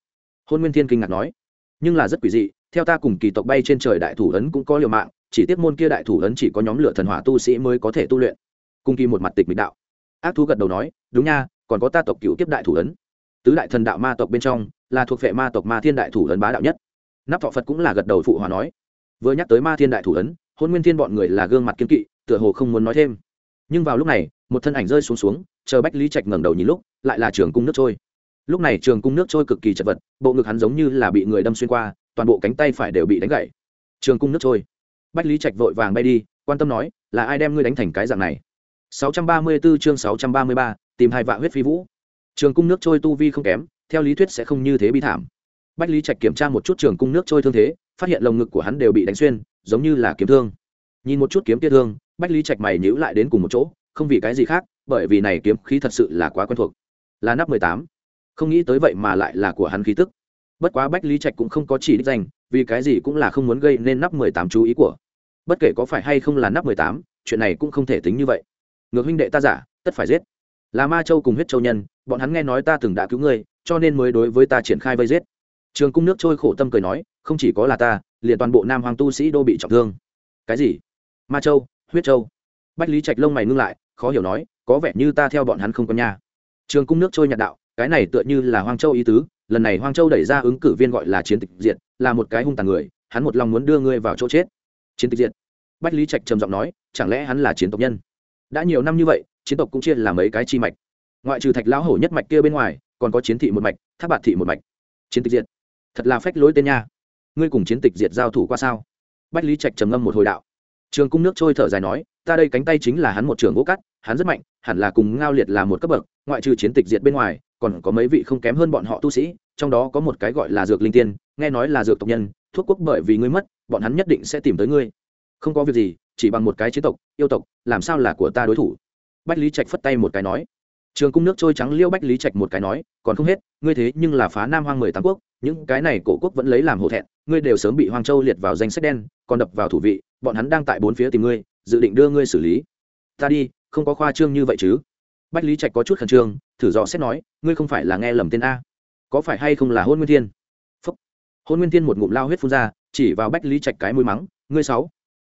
Hôn nguyên thiên kinh ngạc nói. Nhưng là rất quỷ dị, theo ta cùng kỳ tộc bay trên trời đại thủ ấn cũng có liều mạng, chỉ tiếp môn kia đại thủ ấn chỉ có nhóm lửa thần hỏa tu sĩ mới có thể tu luyện. Cung kỳ một mặt tịch mịch đạo ác thú gật đầu nói, đúng nha, còn có ta tộc cựu kiếp đại thủ ấn. Tứ đại thần đạo ma tộc bên trong, là thuộc vệ ma tộc ma thiên đại thủ ấn bá đạo nhất. Nắp thọ phật cũng là gật đầu phụ hòa nói. Vừa nhắc tới ma thiên đại thủ ấn, hôn nguyên thiên bọn người là gương mặt kiên kỵ, tựa hồ không muốn nói thêm. Nhưng vào lúc này, một thân ảnh rơi xuống xuống, chờ bách lý trạch ngẩng đầu nhìn lúc, lại là trường cung nước trôi. Lúc này trường cung nước trôi cực kỳ chật vật, bộ ngực hắn giống như là bị người đâm xuyên qua, toàn bộ cánh tay phải đều bị đánh gãy. Trường cung nước trôi. Bách lý trạch vội vàng bay đi, quan tâm nói, là ai đem ngươi đánh thành cái dạng này? 634 chương 633, tìm hai vạ huyết phi vũ. Trường cung nước trôi tu vi không kém theo lý thuyết sẽ không như thế bi thảm. Bách lý trạch kiểm tra một chút trường cung nước trôi thương thế phát hiện lồng ngực của hắn đều bị đánh xuyên giống như là kiếm thương. Nhìn một chút kiếm kia thương bách lý trạch mày nhíu lại đến cùng một chỗ không vì cái gì khác bởi vì này kiếm khí thật sự là quá quen thuộc. Là nắp mười tám. Không nghĩ tới vậy mà lại là của hắn khí tức. Bất quá bách lý trạch cũng không có chỉ đích danh vì cái gì cũng là không muốn gây nên nắp mười tám chú ý của. Bất kể có phải hay không là nắp mười tám chuyện này cũng không thể tính như vậy ngược huynh đệ ta giả, tất phải giết. Là ma châu cùng huyết châu nhân, bọn hắn nghe nói ta từng đã cứu ngươi, cho nên mới đối với ta triển khai vây giết. Trường cung nước trôi khổ tâm cười nói, không chỉ có là ta, liền toàn bộ nam hoàng tu sĩ đô bị trọng thương. Cái gì? Ma châu, huyết châu. Bách lý trạch lông mày ngưng lại, khó hiểu nói, có vẻ như ta theo bọn hắn không có nhà trường cung nước trôi nhạt đạo, cái này tựa như là hoang châu ý tứ, lần này hoang châu đẩy ra ứng cử viên gọi là chiến tịch diện là một cái hung tàn người, hắn một lòng muốn đưa ngươi vào chỗ chết. Chiến tịch diện bách lý trạch trầm giọng nói, chẳng lẽ hắn là chiến tộc nhân? Đã nhiều năm như vậy, chiến tộc cũng chia làm mấy cái chi mạch. Ngoại trừ thạch lão hổ nhất mạch kia bên ngoài, còn có chiến thị một mạch tháp bạt thị một mạch. Chiến tịch diệt. Thật là phách lối tên nha. Ngươi cùng chiến tịch diệt giao thủ qua sao? Bách lý trạch trầm ngâm một hồi đạo. Trường cung nước trôi thở dài nói, ta đây cánh tay chính là hắn một trường gỗ cắt, hắn rất mạnh, hẳn là cùng ngao liệt là một cấp bậc, ngoại trừ chiến tịch diệt bên ngoài, còn có mấy vị không kém hơn bọn họ tu sĩ, trong đó có một cái gọi là dược linh tiên, nghe nói là dược tộc nhân, thuốc quốc bởi vì ngươi mất, bọn hắn nhất định sẽ tìm tới ngươi không có việc gì, chỉ bằng một cái chế tộc, yêu tộc, làm sao là của ta đối thủ? Bách lý trạch phất tay một cái nói. Trường cung nước trôi trắng liêu bách lý trạch một cái nói, còn không hết, ngươi thế nhưng là phá nam hoang mười tám quốc, những cái này cổ quốc vẫn lấy làm hổ thẹn, ngươi đều sớm bị hoang châu liệt vào danh sách đen, còn đập vào thủ vị, bọn hắn đang tại bốn phía tìm ngươi, dự định đưa ngươi xử lý. Ta đi, không có khoa trương như vậy chứ? Bách lý trạch có chút khẩn trương, thử dò xét nói, ngươi không phải là nghe lầm tên a. Có phải hay không là hôn nguyên thiên? Phúc. Hôn nguyên thiên một ngụm lao huyết phun ra, chỉ vào bách lý trạch cái mũi mắng, ngươi sáu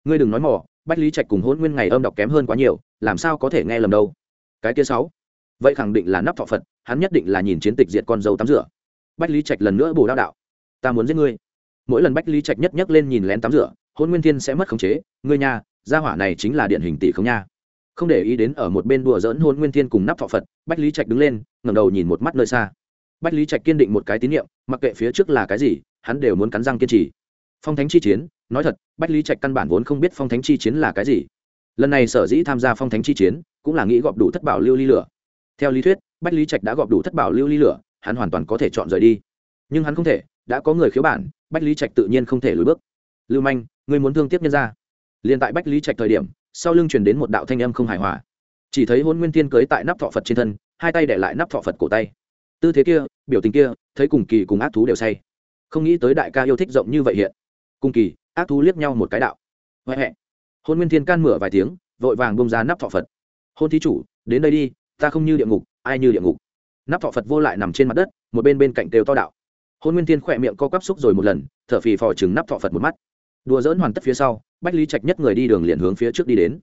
ngươi đừng nói mỏ bách lý trạch cùng hôn nguyên ngày âm đọc kém hơn quá nhiều, làm sao có thể nghe lầm đâu? Cái kia sáu, vậy khẳng định là nắp thọ phật, hắn nhất định là nhìn chiến tịch diệt con dâu tắm rửa. Bách lý trạch lần nữa bổ đao đạo, ta muốn giết ngươi. Mỗi lần bách lý trạch nhất nhấc lên nhìn lén tắm rửa hôn nguyên thiên sẽ mất khống chế, ngươi nha, gia hỏa này chính là điện hình tỷ không nha. Không để ý đến ở một bên đùa dỡn hôn nguyên thiên cùng nắp thọ phật, bách lý trạch đứng lên, ngẩng đầu nhìn một mắt nơi xa. Bách lý trạch kiên định một cái tín nhiệm mặc kệ phía trước là cái gì, hắn đều muốn cắn răng kiên trì. Phong thánh chi chiến nói thật, bách lý trạch căn bản vốn không biết phong thánh chi chiến là cái gì. Lần này sở dĩ tham gia phong thánh chi chiến, cũng là nghĩ gọp đủ thất bảo lưu ly lửa. Theo lý thuyết, bách lý trạch đã gọp đủ thất bảo lưu ly lửa, hắn hoàn toàn có thể chọn rời đi. Nhưng hắn không thể, đã có người khiếu bản, bách lý trạch tự nhiên không thể lùi bước. Lưu manh người muốn thương tiếp nhân ra liền tại bách lý trạch thời điểm, sau lưng truyền đến một đạo thanh âm không hài hòa. Chỉ thấy hôn nguyên tiên cưới tại nắp thọ phật trên thân, hai tay để lại nắp thọ phật cổ tay. Tư thế kia, biểu tình kia, thấy cùng kỳ cùng ác thú đều say. Không nghĩ tới đại ca yêu thích rộng như vậy hiện. Cùng kỳ ác thú liếc nhau một cái đạo. Huệ huệ hôn nguyên thiên can mửa vài tiếng, vội vàng bông ra nắp thọ phật. Hôn thí chủ, đến đây đi, ta không như địa ngục, ai như địa ngục. Nắp thọ phật vô lại nằm trên mặt đất, một bên bên cạnh đều to đạo. Hôn nguyên thiên khỏe miệng co quắp xúc rồi một lần, thở phì phò chừng nắp thọ phật một mắt. Đùa dỡn hoàn tất phía sau, bách lý trạch nhất người đi đường liền hướng phía trước đi đến.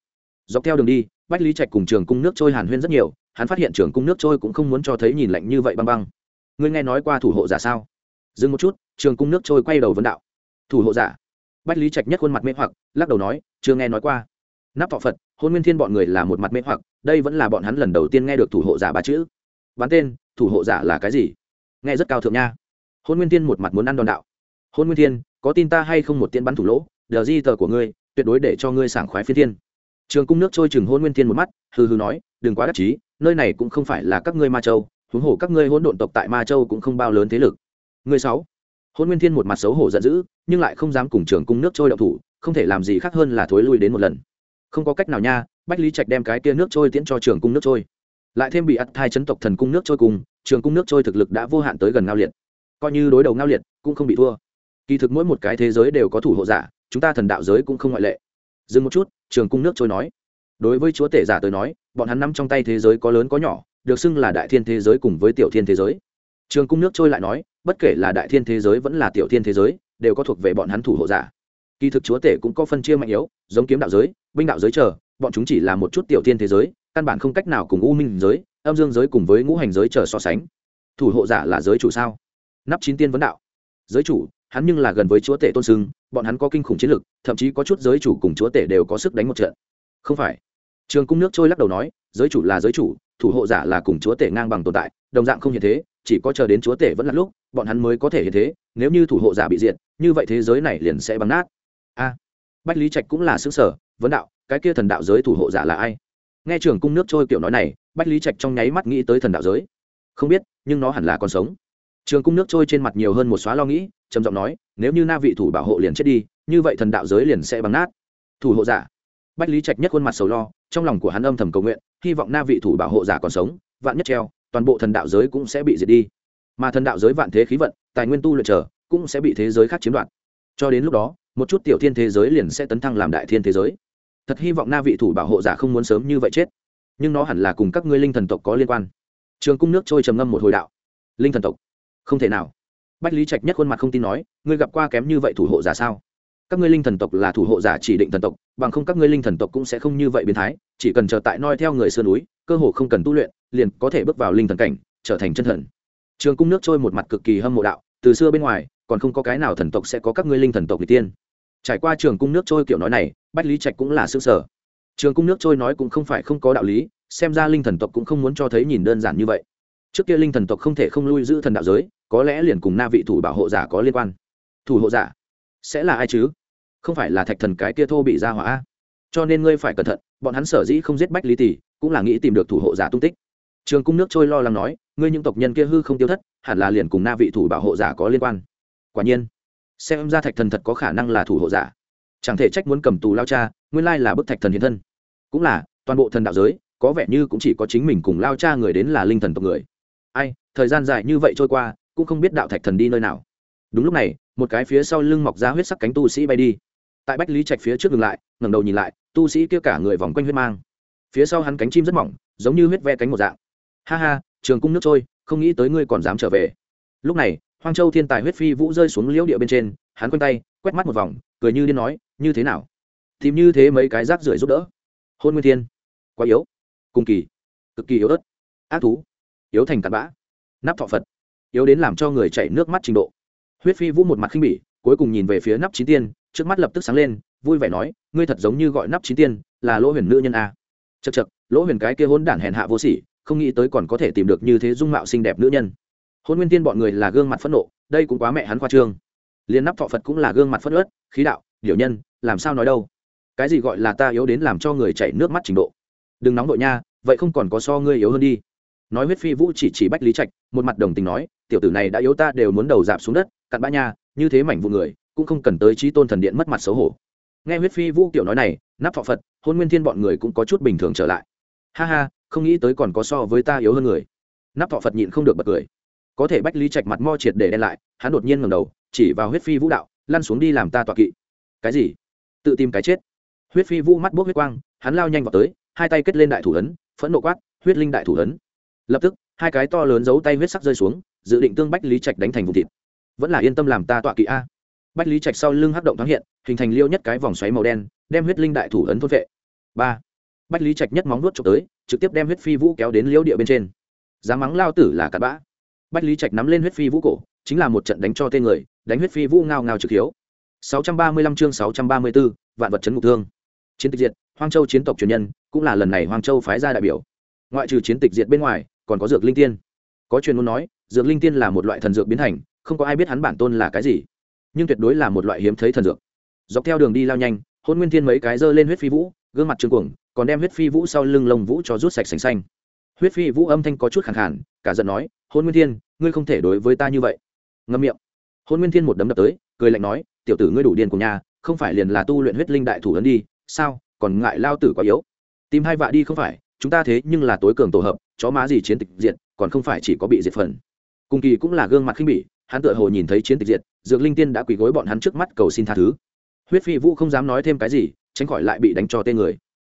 Dọc theo đường đi, bách lý trạch cùng trường cung nước trôi hàn huyên rất nhiều, hắn phát hiện trường cung nước trôi cũng không muốn cho thấy nhìn lạnh như vậy băng băng. Ngươi nghe nói qua thủ hộ giả sao? Dừng một chút, trường cung nước trôi quay đầu vấn đạo. Thủ hộ giả? Bách lý trạch nhất khuôn mặt mê hoặc, lắc đầu nói, chưa nghe nói qua. Nắp thọ phật, hôn nguyên thiên bọn người là một mặt mê hoặc, đây vẫn là bọn hắn lần đầu tiên nghe được thủ hộ giả ba chữ. Bán tên, thủ hộ giả là cái gì? Nghe rất cao thượng nha. Hôn nguyên thiên một mặt muốn ăn đòn đạo. Hôn nguyên thiên, có tin ta hay không một tiên bắn thủ lỗ? Đờ di tờ của ngươi, tuyệt đối để cho ngươi sảng khoái phi thiên. Trường cung nước trôi chừng hôn nguyên thiên một mắt, hừ hừ nói, đừng quá đắc chí, nơi này cũng không phải là các ngươi ma châu, huống hồ các ngươi hỗn độn tộc tại ma châu cũng không bao lớn thế lực. Người sáu hôn nguyên thiên một mặt xấu hổ giận dữ, nhưng lại không dám cùng trường cung nước trôi động thủ, không thể làm gì khác hơn là thối lui đến một lần. Không có cách nào nha, bách lý trạch đem cái tia nước trôi tiễn cho trường cung nước trôi. Lại thêm bị ắt thai chấn tộc thần cung nước trôi cùng, trường cung nước trôi thực lực đã vô hạn tới gần ngao liệt. Coi như đối đầu ngao liệt, cũng không bị thua. Kỳ thực mỗi một cái thế giới đều có thủ hộ giả, chúng ta thần đạo giới cũng không ngoại lệ. Dừng một chút, trường cung nước trôi nói. Đối với chúa tể giả tới nói, bọn hắn nắm trong tay thế giới có lớn có nhỏ, được xưng là đại thiên thế giới cùng với tiểu thiên thế giới. Trường cung nước trôi lại nói bất kể là đại thiên thế giới vẫn là tiểu thiên thế giới, đều có thuộc về bọn hắn thủ hộ giả. Kỳ thực chúa tể cũng có phân chia mạnh yếu, giống kiếm đạo giới, binh đạo giới chờ, bọn chúng chỉ là một chút tiểu thiên thế giới, căn bản không cách nào cùng u minh giới, âm dương giới cùng với ngũ hành giới chờ so sánh. Thủ hộ giả là giới chủ sao? Nắp chín tiên vấn đạo. Giới chủ, hắn nhưng là gần với chúa tể tôn sưng, bọn hắn có kinh khủng chiến lực, thậm chí có chút giới chủ cùng chúa tể đều có sức đánh một trận. Không phải. Trường cung nước trôi lắc đầu nói, giới chủ là giới chủ, thủ hộ giả là cùng chúa tể ngang bằng tồn tại, đồng dạng không hiện thế chỉ có chờ đến chúa tể vẫn là lúc, bọn hắn mới có thể hiện thế, nếu như thủ hộ giả bị diệt, như vậy thế giới này liền sẽ bắn nát. A, bách lý trạch cũng là xứ sở vấn đạo, cái kia thần đạo giới thủ hộ giả là ai? Nghe trường cung nước trôi kiểu nói này, bách lý trạch trong nháy mắt nghĩ tới thần đạo giới. Không biết, nhưng nó hẳn là còn sống. Trường cung nước trôi trên mặt nhiều hơn một xóa lo nghĩ, trầm giọng nói, nếu như na vị thủ bảo hộ liền chết đi, như vậy thần đạo giới liền sẽ bắn nát. Thủ hộ giả. Bách lý trạch nhất khuôn mặt sầu lo, trong lòng của hắn âm thầm cầu nguyện, hy vọng na vị thủ bảo hộ giả còn sống, vạn nhất treo toàn bộ thần đạo giới cũng sẽ bị diệt đi. Mà thần đạo giới vạn thế khí vận, tài nguyên tu luyện trở, cũng sẽ bị thế giới khác chiếm đoạt. Cho đến lúc đó, một chút tiểu thiên thế giới liền sẽ tấn thăng làm đại thiên thế giới. Thật hy vọng na vị thủ bảo hộ giả không muốn sớm như vậy chết. Nhưng nó hẳn là cùng các ngươi linh thần tộc có liên quan. Trường cung nước trôi trầm ngâm một hồi đạo. Linh thần tộc? Không thể nào. Bách lý trạch nhất khuôn mặt không tin nói, ngươi gặp qua kém như vậy thủ hộ giả sao? Các ngươi linh thần tộc là thủ hộ giả chỉ định thần tộc, bằng không các ngươi linh thần tộc cũng sẽ không như vậy biến thái, chỉ cần chờ tại noi theo người sơn núi, cơ hồ không cần tu luyện liền có thể bước vào linh thần cảnh, trở thành chân thần. Trường cung nước trôi một mặt cực kỳ hâm mộ đạo, từ xưa bên ngoài, còn không có cái nào thần tộc sẽ có các ngươi linh thần tộc người tiên. Trải qua trường cung nước trôi kiểu nói này, bách lý trạch cũng là xương sở trường cung nước trôi nói cũng không phải không có đạo lý, xem ra linh thần tộc cũng không muốn cho thấy nhìn đơn giản như vậy. Trước kia linh thần tộc không thể không lui giữ thần đạo giới, có lẽ liền cùng na vị thủ bảo hộ giả có liên quan. Thủ hộ giả, sẽ là ai chứ? Không phải là thạch thần cái kia thô bị ra hỏa cho nên ngươi phải cẩn thận, bọn hắn sở dĩ không giết bách lý tỷ, cũng là nghĩ tìm được thủ hộ giả tung tích trường cung nước trôi lo lắng nói, ngươi những tộc nhân kia hư không tiêu thất, hẳn là liền cùng na vị thủ bảo hộ giả có liên quan. Quả nhiên, xem ra thạch thần thật có khả năng là thủ hộ giả. Chẳng thể trách muốn cầm tù lao cha, nguyên lai là bức thạch thần hiện thân. Cũng là, toàn bộ thần đạo giới, có vẻ như cũng chỉ có chính mình cùng lao cha người đến là linh thần tộc người. Ai, thời gian dài như vậy trôi qua, cũng không biết đạo thạch thần đi nơi nào. Đúng lúc này, một cái phía sau lưng mọc ra huyết sắc cánh tu sĩ bay đi. Tại bách lý trạch phía trước ngừng lại, ngẩng đầu nhìn lại, tu sĩ kia cả người vòng quanh huyết mang. Phía sau hắn cánh chim rất mỏng, giống như huyết ve cánh một dạng ha ha, trường cung nước trôi, không nghĩ tới ngươi còn dám trở về. Lúc này, hoang châu thiên tài huyết phi vũ rơi xuống liễu địa bên trên, hắn quanh tay, quét mắt một vòng, cười như điên nói, như thế nào? Tìm như thế mấy cái rác rưởi giúp đỡ. Hôn nguyên thiên, quá yếu cung kỳ, cực kỳ yếu ớt, ác thú, yếu thành cặn bã, nắp thọ phật, yếu đến làm cho người chảy nước mắt trình độ. Huyết phi vũ một mặt khinh bỉ, cuối cùng nhìn về phía nắp chín tiên, trước mắt lập tức sáng lên, vui vẻ nói, ngươi thật giống như gọi nắp chín tiên, là lỗ huyền nữ nhân a. Chật chật lỗ huyền cái kia hôn đản hèn hạ vô sỉ không nghĩ tới còn có thể tìm được như thế dung mạo xinh đẹp nữ nhân. Hôn nguyên tiên bọn người là gương mặt phẫn nộ, đây cũng quá mẹ hắn khoa trương. Liền nắp thọ phật cũng là gương mặt phất ớt khí đạo, điều nhân, làm sao nói đâu? Cái gì gọi là ta yếu đến làm cho người chảy nước mắt trình độ? Đừng nóng đội nha, vậy không còn có so ngươi yếu hơn đi. Nói huyết phi vũ chỉ chỉ bách lý trạch, một mặt đồng tình nói, tiểu tử này đã yếu ta đều muốn đầu dạp xuống đất, cặn bã nha, như thế mảnh vụ người, cũng không cần tới trí tôn thần điện mất mặt xấu hổ. Nghe huyết phi vũ kiểu nói này, nắp thọ phật, hôn nguyên thiên bọn người cũng có chút bình thường trở lại. Ha ha không nghĩ tới còn có so với ta yếu hơn người. Nắp thọ phật nhịn không được bật cười. Có thể bách lý trạch mặt mo triệt để đen lại, hắn đột nhiên ngầm đầu, chỉ vào huyết phi vũ đạo, lăn xuống đi làm ta tọa kỵ. Cái gì? Tự tìm cái chết. Huyết phi vũ mắt bốc huyết quang, hắn lao nhanh vào tới, hai tay kết lên đại thủ ấn, phẫn nộ quát, huyết linh đại thủ ấn. Lập tức, hai cái to lớn giấu tay huyết sắc rơi xuống, dự định tương bách lý trạch đánh thành vùng thịt. Vẫn là yên tâm làm ta tọa kỵ a. Bách lý trạch sau lưng hắc động thoáng hiện, hình thành liêu nhất cái vòng xoáy màu đen, đem huyết linh đại thủ ấn thôn vệ. Ba. Bách lý trạch nhất móng nuốt trộm tới trực tiếp đem huyết phi vũ kéo đến liêu địa bên trên. Giá mắng lao tử là cặn bã. Bách lý trạch nắm lên huyết phi vũ cổ chính là một trận đánh cho tên người đánh huyết phi vũ ngao ngao trực hiếu. 635 chương 634, vạn vật chấn ngục thương. Chiến tịch diệt hoang châu chiến tộc truyền nhân cũng là lần này hoang châu phái ra đại biểu. Ngoại trừ chiến tịch diệt bên ngoài còn có dược linh tiên. Có truyền muốn nói dược linh tiên là một loại thần dược biến thành không có ai biết hắn bản tôn là cái gì. Nhưng tuyệt đối là một loại hiếm thấy thần dược. Dọc theo đường đi lao nhanh hôn nguyên thiên mấy cái dơ lên huyết phi vũ gương mặt trương cuồng còn đem huyết phi vũ sau lưng lông vũ cho rút sạch sành xanh. Huyết phi vũ âm thanh có chút khẳng khản cả giận nói, hôn nguyên thiên, ngươi không thể đối với ta như vậy. Ngâm miệng. Hôn nguyên thiên một đấm đập tới, cười lạnh nói, tiểu tử ngươi đủ điên của nhà, không phải liền là tu luyện huyết linh đại thủ ấn đi, sao, còn ngại lao tử quá yếu? Tìm hai vạ đi không phải, chúng ta thế nhưng là tối cường tổ hợp, chó má gì chiến tịch diệt, còn không phải chỉ có bị diệt phần. Cùng kỳ cũng là gương mặt khinh bỉ, hắn tựa hồ nhìn thấy chiến tịch diệt, dược linh tiên đã quỳ gối bọn hắn trước mắt cầu xin tha thứ. Huyết phi vũ không dám nói thêm cái gì, tránh khỏi lại bị đánh cho tên người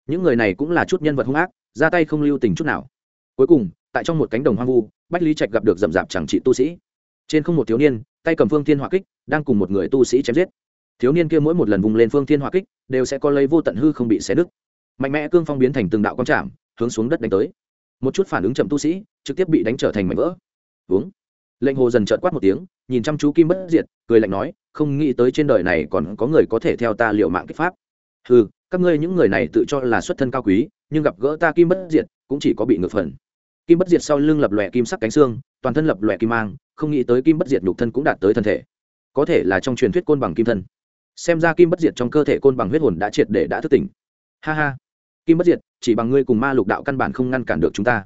những người này cũng là chút nhân vật hung ác, ra tay không lưu tình chút nào. Cuối cùng, tại trong một cánh đồng hoang vu, bách lý trạch gặp được rậm rạp chẳng trị tu sĩ. Trên không một thiếu niên, tay cầm phương thiên hỏa kích, đang cùng một người tu sĩ chém giết. Thiếu niên kia mỗi một lần vùng lên phương thiên hỏa kích, đều sẽ có lấy vô tận hư không bị xé đứt mạnh mẽ cương phong biến thành từng đạo quang trảm, hướng xuống đất đánh tới. Một chút phản ứng chậm tu sĩ, trực tiếp bị đánh trở thành mảnh vỡ. Uống lệnh hồ dần trợn quát một tiếng, nhìn chăm chú kim bất diệt, cười lạnh nói, không nghĩ tới trên đời này còn có người có thể theo ta liệu mạng kích pháp. Hừ các ngươi những người này tự cho là xuất thân cao quý, nhưng gặp gỡ ta kim bất diệt, cũng chỉ có bị ngược phần. Kim bất diệt sau lưng lập lòe kim sắc cánh xương, toàn thân lập lòe kim mang, không nghĩ tới kim bất diệt nhục thân cũng đạt tới thân thể. Có thể là trong truyền thuyết côn bằng kim thân. Xem ra kim bất diệt trong cơ thể côn bằng huyết hồn đã triệt để đã thức tỉnh. Ha ha. Kim bất diệt, chỉ bằng ngươi cùng ma lục đạo căn bản không ngăn cản được chúng ta.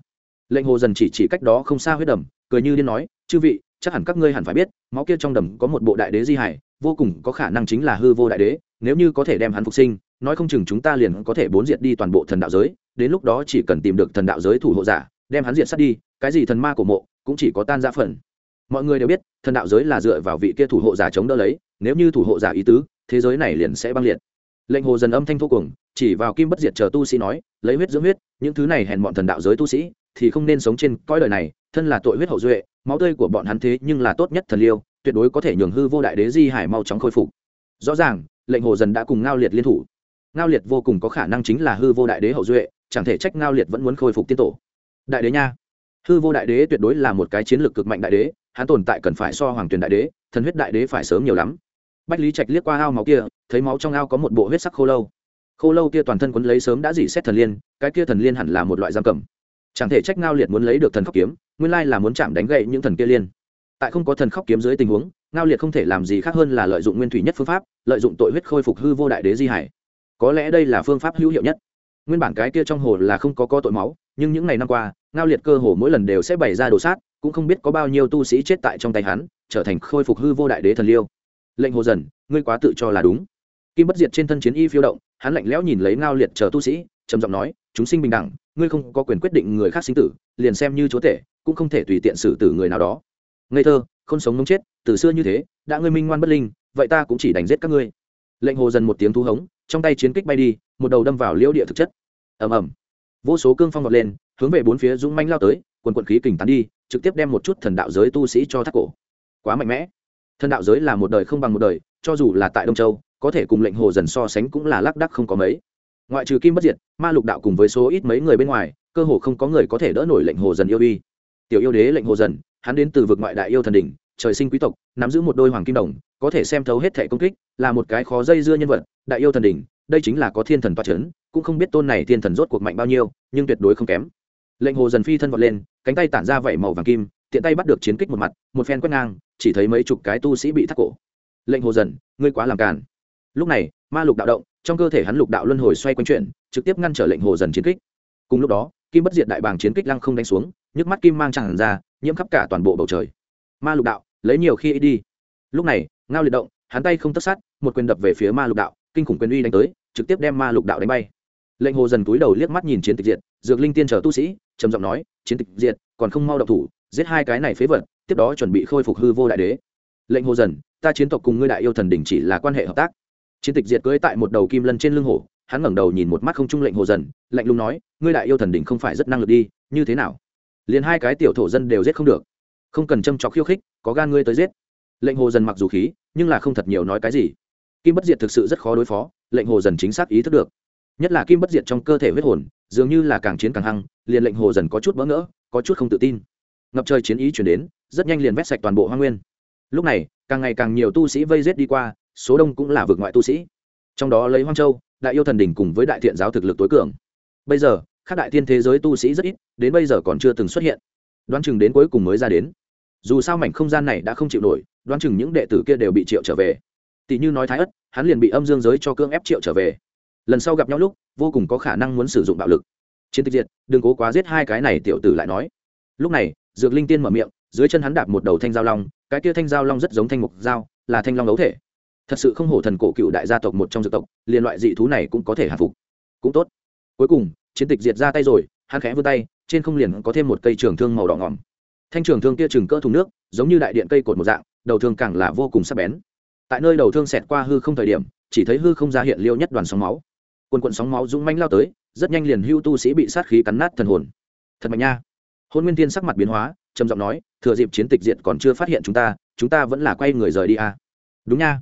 Lệnh hồ dần chỉ chỉ cách đó không xa huyết đầm, cười như điên nói, chư vị, chắc hẳn các ngươi hẳn phải biết, máu kia trong đầm có một bộ đại đế di hải, vô cùng có khả năng chính là hư vô đại đế, nếu như có thể đem hắn phục sinh nói không chừng chúng ta liền có thể bốn diệt đi toàn bộ thần đạo giới, đến lúc đó chỉ cần tìm được thần đạo giới thủ hộ giả, đem hắn diệt sát đi, cái gì thần ma của mộ cũng chỉ có tan ra phần. Mọi người đều biết, thần đạo giới là dựa vào vị kia thủ hộ giả chống đỡ lấy, nếu như thủ hộ giả ý tứ, thế giới này liền sẽ băng liệt. Lệnh hồ dần âm thanh thô cùng chỉ vào kim bất diệt chờ tu sĩ nói, lấy huyết dưỡng huyết, những thứ này hèn bọn thần đạo giới tu sĩ, thì không nên sống trên cõi đời này, thân là tội huyết hậu duệ, máu tươi của bọn hắn thế nhưng là tốt nhất thần liêu, tuyệt đối có thể nhường hư vô đại đế di hải mau chóng khôi phục. Rõ ràng, lệnh hồ dần đã cùng ngao liệt liên thủ ngao liệt vô cùng có khả năng chính là hư vô đại đế hậu duệ, chẳng thể trách ngao liệt vẫn muốn khôi phục tiên tổ. Đại đế nha. Hư vô đại đế tuyệt đối là một cái chiến lược cực mạnh đại đế, hắn tồn tại cần phải so hoàng tuyền đại đế, thần huyết đại đế phải sớm nhiều lắm. Bách lý trạch liếc qua ao máu kia, thấy máu trong ao có một bộ huyết sắc khô lâu. Khô lâu kia toàn thân quấn lấy sớm đã dỉ xét thần liên, cái kia thần liên hẳn là một loại giam cầm. Chẳng thể trách ngao liệt muốn lấy được thần khóc kiếm, nguyên lai là muốn chạm đánh gậy những thần kia liên. Tại không có thần khóc kiếm dưới tình huống, ngao liệt không thể làm gì khác hơn là lợi dụng nguyên thủy nhất phương pháp, lợi dụng tội huyết khôi phục hư vô đại đế di hải có lẽ đây là phương pháp hữu hiệu nhất. Nguyên bản cái kia trong hồ là không có có tội máu, nhưng những ngày năm qua, ngao liệt cơ hồ mỗi lần đều sẽ bày ra đồ sát, cũng không biết có bao nhiêu tu sĩ chết tại trong tay hắn, trở thành khôi phục hư vô đại đế thần liêu. Lệnh hồ dần, ngươi quá tự cho là đúng. Kim bất diệt trên thân chiến y phiêu động, hắn lạnh lẽo nhìn lấy ngao liệt chờ tu sĩ, trầm giọng nói, chúng sinh bình đẳng, ngươi không có quyền quyết định người khác sinh tử, liền xem như chúa tể, cũng không thể tùy tiện xử tử người nào đó. Ngây thơ, không sống mống chết, từ xưa như thế, đã ngươi minh ngoan bất linh, vậy ta cũng chỉ đánh giết các ngươi. Lệnh hồ dần một tiếng thu hống trong tay chiến kích bay đi, một đầu đâm vào liễu địa thực chất. Ầm ầm. Vô số cương phong vọt lên, hướng về bốn phía dũng manh lao tới, quần quận khí kình tán đi, trực tiếp đem một chút thần đạo giới tu sĩ cho thác cổ. Quá mạnh mẽ. Thần đạo giới là một đời không bằng một đời, cho dù là tại đông châu, có thể cùng lệnh hồ dần so sánh cũng là lác đắc không có mấy. Ngoại trừ kim bất diệt, ma lục đạo cùng với số ít mấy người bên ngoài, cơ hồ không có người có thể đỡ nổi lệnh hồ dần yêu uy. Tiểu yêu đế lệnh hồ dần, hắn đến từ vực ngoại đại yêu thần đỉnh trời sinh quý tộc, nắm giữ một đôi hoàng kim đồng, có thể xem thấu hết thẻ công kích, là một cái khó dây dưa nhân vật, đại yêu thần đỉnh, đây chính là có thiên thần toa c h ấ n cũng không biết tôn này thiên thần rốt cuộc mạnh bao nhiêu, nhưng tuyệt đối không kém. Lệnh hồ dần phi thân vọt lên, cánh tay tản ra vẩy màu vàng kim, tiện tay bắt được chiến kích một mặt, một phen quét ngang, chỉ thấy mấy chục cái tu sĩ bị thắt cổ. Lệnh hồ dần, ngươi quá làm càn. Lúc này, ma lục đạo động, trong cơ thể hắn lục đạo luân hồi xoay quanh chuyển trực tiếp ngăn trở lệnh hồ dần chiến kích. Cùng lúc đó, kim bất diệt đại bàng chiến kích lăng không đánh xuống, nhức mắt kim mang tràn ra, nhiễm khắp cả toàn bộ bầu trời. Ma lục đạo lấy nhiều khi ít đi. Lúc này, ngao liệt động, hắn tay không tất sát, một quyền đập về phía ma lục đạo, kinh khủng quyền uy đánh tới, trực tiếp đem ma lục đạo đánh bay. Lệnh hồ dần túi đầu liếc mắt nhìn chiến tịch diệt, dược linh tiên chờ tu sĩ, trầm giọng nói, chiến tịch diệt, còn không mau động thủ, giết hai cái này phế vật, tiếp đó chuẩn bị khôi phục hư vô đại đế. Lệnh hồ dần, ta chiến tộc cùng ngươi đại yêu thần đỉnh chỉ là quan hệ hợp tác. Chiến tịch diệt cưỡi tại một đầu kim lân trên lưng hổ hắn ngẩng đầu nhìn một mắt không trung lệnh hồ dần, lạnh lùng nói, ngươi đại yêu thần đỉnh không phải rất năng lực đi, như thế nào? Liền hai cái tiểu thổ dân đều giết không được không cần châm trọc khiêu khích, có gan ngươi tới giết. Lệnh hồ dần mặc dù khí, nhưng là không thật nhiều nói cái gì. Kim bất diệt thực sự rất khó đối phó, lệnh hồ dần chính xác ý thức được. Nhất là kim bất diệt trong cơ thể huyết hồn, dường như là càng chiến càng hăng, liền lệnh hồ dần có chút bỡ ngỡ, có chút không tự tin. Ngập trời chiến ý chuyển đến, rất nhanh liền vét sạch toàn bộ hoa nguyên. Lúc này, càng ngày càng nhiều tu sĩ vây rết đi qua, số đông cũng là vượt ngoại tu sĩ. Trong đó lấy hoang châu, đại yêu thần đình cùng với đại thiện giáo thực lực tối cường. Bây giờ các đại thiên thế giới tu sĩ rất ít, đến bây giờ còn chưa từng xuất hiện. Đoán chừng đến cuối cùng mới ra đến dù sao mảnh không gian này đã không chịu nổi, đoán chừng những đệ tử kia đều bị triệu trở về. Tỷ như nói thái ất, hắn liền bị âm dương giới cho cưỡng ép triệu trở về. Lần sau gặp nhau lúc, vô cùng có khả năng muốn sử dụng bạo lực. Chiến tịch diệt, đừng cố quá giết hai cái này tiểu tử lại nói. Lúc này, dược linh tiên mở miệng, dưới chân hắn đạp một đầu thanh giao long, cái kia thanh giao long rất giống thanh mục dao là thanh long đấu thể. Thật sự không hổ thần cổ cựu đại gia tộc một trong dược tộc, liền loại dị thú này cũng có thể hạ phục. Cũng tốt. Cuối cùng, chiến tịch diệt ra tay rồi, hắn khẽ vươn tay, trên không liền có thêm một cây trường thương màu đỏ ngỏm thanh trường thương kia chừng cỡ thùng nước, giống như đại điện cây cột một dạng, đầu thương càng là vô cùng sắc bén. Tại nơi đầu thương xẹt qua hư không thời điểm, chỉ thấy hư không ra hiện liêu nhất đoàn sóng máu. Quần quận sóng máu dũng manh lao tới, rất nhanh liền hưu tu sĩ bị sát khí cắn nát thần hồn. Thật mạnh nha. Hôn nguyên tiên sắc mặt biến hóa, trầm giọng nói, thừa dịp chiến tịch diện còn chưa phát hiện chúng ta chúng ta vẫn là quay người rời đi à. đúng nha.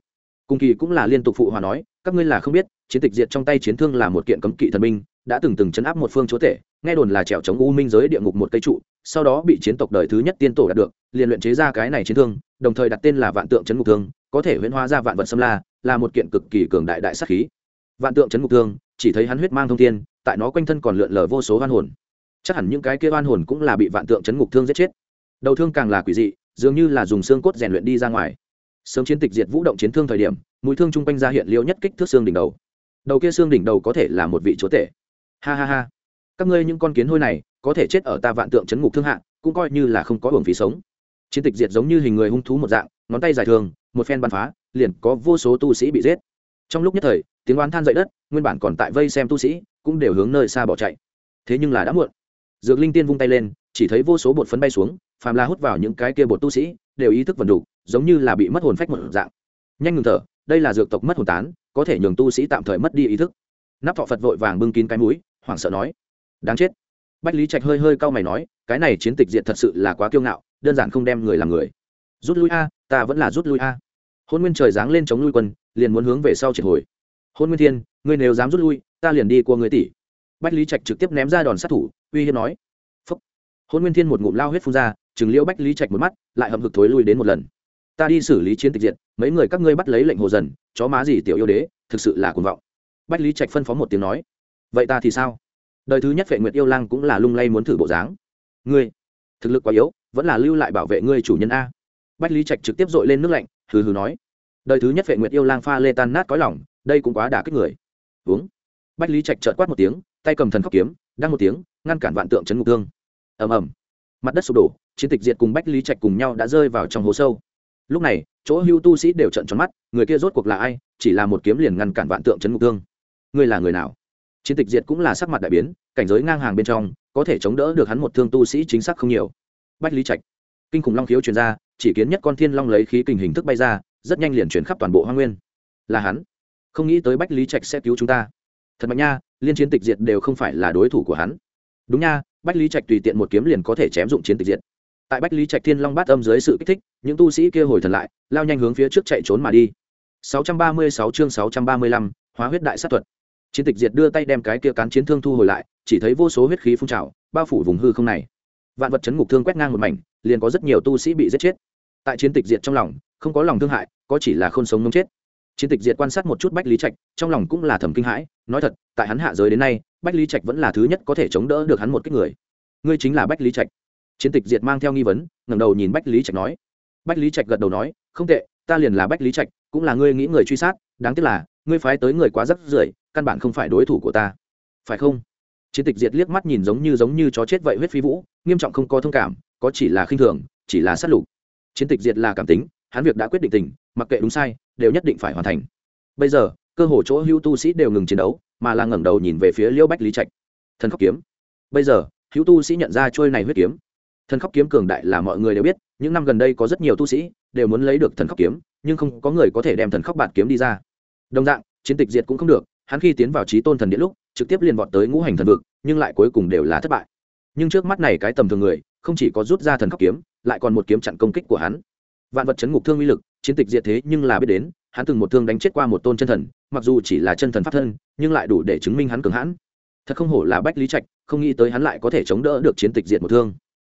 Cùng kỳ cũng là liên tục phụ hòa nói, các ngươi là không biết, chiến tịch diệt trong tay chiến thương là một kiện cấm kỵ thần minh đã từng từng chấn áp một phương chúa tể, nghe đồn là trèo chống u minh giới địa ngục một cây trụ, sau đó bị chiến tộc đời thứ nhất tiên tổ đạt được, liền luyện chế ra cái này chiến thương, đồng thời đặt tên là vạn tượng chấn ngục thương, có thể huyễn hóa ra vạn vật xâm la, là một kiện cực kỳ cường đại đại sắc khí. Vạn tượng chấn ngục thương, chỉ thấy hắn huyết mang thông thiên, tại nó quanh thân còn lượn lờ vô số oan hồn. Chắc hẳn những cái kia oan hồn cũng là bị vạn tượng chấn ngục thương giết chết. Đầu thương càng là quỷ dị, dường như là dùng xương cốt rèn luyện đi ra ngoài. Sớm chiến tịch diệt vũ động chiến thương thời điểm, mũi thương chung quanh ra hiện liêu nhất kích thước xương đỉnh đầu. Đầu kia xương đỉnh đầu có thể là một vị chúa tể ha ha ha. Các ngươi những con kiến hôi này, có thể chết ở ta vạn tượng chấn ngục thương hạ, cũng coi như là không có hưởng phí sống. Chiến tịch diệt giống như hình người hung thú một dạng, ngón tay dài thường, một phen bắn phá, liền có vô số tu sĩ bị giết. Trong lúc nhất thời, tiếng oán than dậy đất, nguyên bản còn tại vây xem tu sĩ, cũng đều hướng nơi xa bỏ chạy. Thế nhưng là đã muộn. Dược linh tiên vung tay lên, chỉ thấy vô số bột phấn bay xuống, phàm la hút vào những cái kia bột tu sĩ, đều ý thức vần đủ giống như là bị mất hồn phách một dạng. Nhanh ngừng thở, đây là dược tộc mất hồn tán, có thể nhường tu sĩ tạm thời mất đi ý thức. Nắp thọ phật vội vàng bưng kín cái mũi hoảng sợ nói, đáng chết. Bách lý trạch hơi hơi cau mày nói, cái này chiến tịch diện thật sự là quá kiêu ngạo, đơn giản không đem người làm người. Rút lui a, ta vẫn là rút lui a. Hôn nguyên trời giáng lên chống lui quân, liền muốn hướng về sau triệt hồi. Hôn nguyên thiên, ngươi nếu dám rút lui, ta liền đi qua người tỷ. Bách lý trạch trực tiếp ném ra đòn sát thủ, uy hiếp nói. Phúc. Hôn nguyên thiên một ngụm lao huyết phun ra chừng liễu bách lý trạch một mắt, lại hậm hực thối lui đến một lần. Ta đi xử lý chiến tịch diện mấy người các ngươi bắt lấy lệnh hồ dần, chó má gì tiểu yêu đế, thực sự là cuồng vọng. Bách lý trạch phân phó một tiếng nói vậy ta thì sao? Đời thứ nhất vệ nguyệt yêu lang cũng là lung lay muốn thử bộ dáng. Ngươi, thực lực quá yếu, vẫn là lưu lại bảo vệ ngươi chủ nhân a. Bách lý trạch trực tiếp dội lên nước lạnh, hừ hừ nói. Đời thứ nhất vệ nguyệt yêu lang pha lê tan nát có lòng, đây cũng quá đả kích người. Uống. Bách lý trạch trợt quát một tiếng, tay cầm thần khóc kiếm đang một tiếng, ngăn cản vạn tượng chấn ngục thương. Ầm ầm. Mặt đất sụp đổ, chiến tịch diệt cùng bách lý trạch cùng nhau đã rơi vào trong hố sâu. Lúc này, chỗ hưu tu sĩ đều trận tròn mắt, người kia rốt cuộc là ai? Chỉ là một kiếm liền ngăn cản vạn tượng chấn ngục thương. Ngươi là người nào? Chiến tịch diệt cũng là sắc mặt đại biến cảnh giới ngang hàng bên trong có thể chống đỡ được hắn một thương tu sĩ chính xác không nhiều. Bách lý trạch kinh khủng long khiếu chuyển ra chỉ kiến nhất con thiên long lấy khí kình hình thức bay ra rất nhanh liền chuyển khắp toàn bộ hoa nguyên. Là hắn. Không nghĩ tới bách lý trạch sẽ cứu chúng ta. Thật mạnh nha liên chiến tịch diệt đều không phải là đối thủ của hắn. Đúng nha bách lý trạch tùy tiện một kiếm liền có thể chém dụng chiến tịch diệt. Tại bách lý trạch thiên long bát âm dưới sự kích thích những tu sĩ kia hồi thần lại lao nhanh hướng phía trước chạy trốn mà đi. 636 chương 635, hóa huyết đại sát thuật chiến tịch diệt đưa tay đem cái kia cán chiến thương thu hồi lại, chỉ thấy vô số huyết khí phun trào, bao phủ vùng hư không này. Vạn vật chấn ngục thương quét ngang một mảnh, liền có rất nhiều tu sĩ bị giết chết. Tại chiến tịch diệt trong lòng, không có lòng thương hại, có chỉ là không sống nông chết. Chiến tịch diệt quan sát một chút bách lý trạch, trong lòng cũng là thầm kinh hãi, nói thật, tại hắn hạ giới đến nay, bách lý trạch vẫn là thứ nhất có thể chống đỡ được hắn một cái người. Ngươi chính là bách lý trạch. Chiến tịch diệt mang theo nghi vấn, ngẩng đầu nhìn bách lý trạch nói. Bách lý trạch gật đầu nói, không tệ, ta liền là bách lý trạch, cũng là ngươi nghĩ người truy sát, đáng tiếc là, ngươi phái tới người quá rất rưởi căn bản không phải đối thủ của ta. Phải không? Chiến tịch diệt liếc mắt nhìn giống như giống như chó chết vậy huyết phi vũ, nghiêm trọng không có thông cảm, có chỉ là khinh thường, chỉ là sát lục. Chiến tịch diệt là cảm tính, hắn việc đã quyết định tình, mặc kệ đúng sai, đều nhất định phải hoàn thành. Bây giờ, cơ hồ chỗ hữu tu sĩ đều ngừng chiến đấu, mà là ngẩng đầu nhìn về phía liêu bách lý trạch. Thần khóc kiếm. Bây giờ, hữu tu sĩ nhận ra trôi này huyết kiếm. Thần khóc kiếm cường đại là mọi người đều biết, những năm gần đây có rất nhiều tu sĩ đều muốn lấy được thần khóc kiếm, nhưng không có người có thể đem thần khóc bạt kiếm đi ra. Đồng dạng, chiến tịch diệt cũng không được hắn khi tiến vào trí tôn thần điện lúc, trực tiếp liền vọt tới ngũ hành thần vực, nhưng lại cuối cùng đều là thất bại. Nhưng trước mắt này cái tầm thường người, không chỉ có rút ra thần khắc kiếm, lại còn một kiếm chặn công kích của hắn. Vạn vật chấn ngục thương uy lực, chiến tịch diệt thế nhưng là biết đến, hắn từng một thương đánh chết qua một tôn chân thần, mặc dù chỉ là chân thần pháp thân, nhưng lại đủ để chứng minh hắn cường hãn. Thật không hổ là bách lý trạch, không nghĩ tới hắn lại có thể chống đỡ được chiến tịch diệt một thương.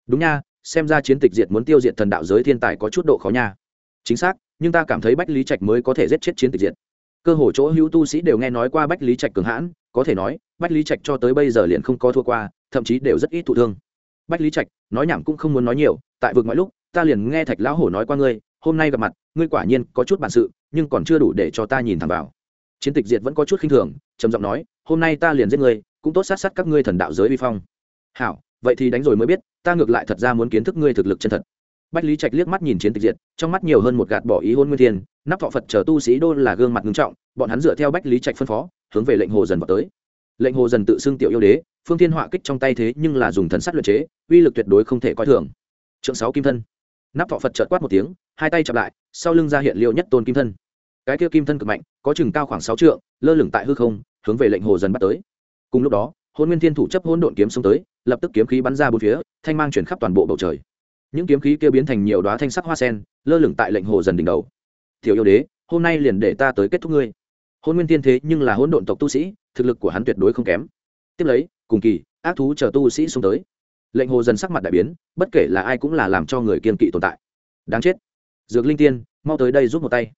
Đúng nha, xem ra chiến tịch diệt muốn tiêu diệt thần đạo giới thiên tài có chút độ khó nha. Chính xác, nhưng ta cảm thấy bách lý trạch mới có thể giết chết chiến tịch diệt cơ hồ chỗ hữu tu sĩ đều nghe nói qua bách lý trạch cường hãn, có thể nói, bách lý trạch cho tới bây giờ liền không có thua qua, thậm chí đều rất ít thụ thương. Bách lý trạch, nói nhảm cũng không muốn nói nhiều, tại vực mọi lúc, ta liền nghe thạch lão hổ nói qua ngươi, hôm nay gặp mặt, ngươi quả nhiên có chút bản sự, nhưng còn chưa đủ để cho ta nhìn thẳng vào. Chiến tịch diệt vẫn có chút khinh thường, trầm giọng nói, hôm nay ta liền giết ngươi, cũng tốt sát sát các ngươi thần đạo giới vi phong. Hảo, vậy thì đánh rồi mới biết, ta ngược lại thật ra muốn kiến thức ngươi thực lực chân thật bách lý trạch liếc mắt nhìn chiến tịch diệt, trong mắt nhiều hơn một gạt bỏ ý hôn nguyên thiên, nắp thọ phật chờ tu sĩ đô là gương mặt ngưng trọng, bọn hắn dựa theo bách lý trạch phân phó, hướng về lệnh hồ dần vào tới. Lệnh hồ dần tự xưng tiểu yêu đế, phương thiên họa kích trong tay thế nhưng là dùng thần sắt luyện chế, uy lực tuyệt đối không thể coi thường. Trượng sáu kim thân. Nắp thọ phật chợt quát một tiếng, hai tay chặp lại, sau lưng ra hiện liệu nhất tôn kim thân. Cái kia kim thân cực mạnh, có chừng cao khoảng sáu trượng, lơ lửng tại hư không, hướng về lệnh hồ dần bắt tới. Cùng lúc đó, hôn nguyên thiên thủ chấp hôn độn kiếm xông tới, lập tức kiếm khí bắn ra bốn phía, thanh mang chuyển khắp toàn bộ bầu trời những kiếm khí kia biến thành nhiều đoá thanh sắc hoa sen, lơ lửng tại lệnh hồ dần đỉnh đầu. Tiểu yêu đế, hôm nay liền để ta tới kết thúc ngươi. Hôn nguyên tiên thế nhưng là hỗn độn tộc tu sĩ, thực lực của hắn tuyệt đối không kém. Tiếp lấy, cùng kỳ, ác thú chờ tu sĩ xuống tới. Lệnh hồ dần sắc mặt đại biến, bất kể là ai cũng là làm cho người kiên kỵ tồn tại. Đáng chết. Dược linh tiên, mau tới đây giúp một tay.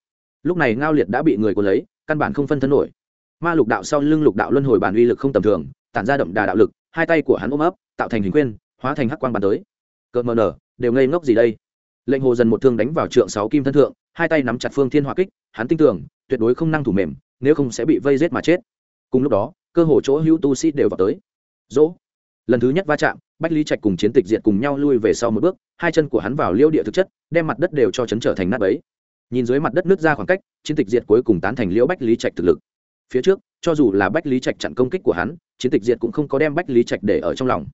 Lúc này ngao liệt đã bị người cuốn lấy, căn bản không phân thân nổi. Ma lục đạo sau lưng lục đạo luân hồi bản uy lực không tầm thường, tản ra đậm đà đạo lực, hai tay của hắn ôm ấp, tạo thành hình quyên hóa thành hắc quang bàn tới. Cợt mờ nở đều ngây ngốc gì đây? Lệnh hồ dần một thương đánh vào trượng sáu kim thân thượng, hai tay nắm chặt phương thiên hỏa kích, hắn tin tưởng, tuyệt đối không năng thủ mềm, nếu không sẽ bị vây rết mà chết. Cùng lúc đó, cơ hồ chỗ hữu tu sĩ đều vào tới. Dỗ. Lần thứ nhất va chạm, bách lý trạch cùng chiến tịch diệt cùng nhau lui về sau một bước, hai chân của hắn vào liêu địa thực chất, đem mặt đất đều cho chấn trở thành nát ấy nhìn dưới mặt đất nước ra khoảng cách, chiến tịch diệt cuối cùng tán thành liễu bách lý trạch thực lực. Phía trước, cho dù là bách lý trạch chặn công kích của hắn, chiến tịch diệt cũng không có đem bách lý trạch để ở trong lòng.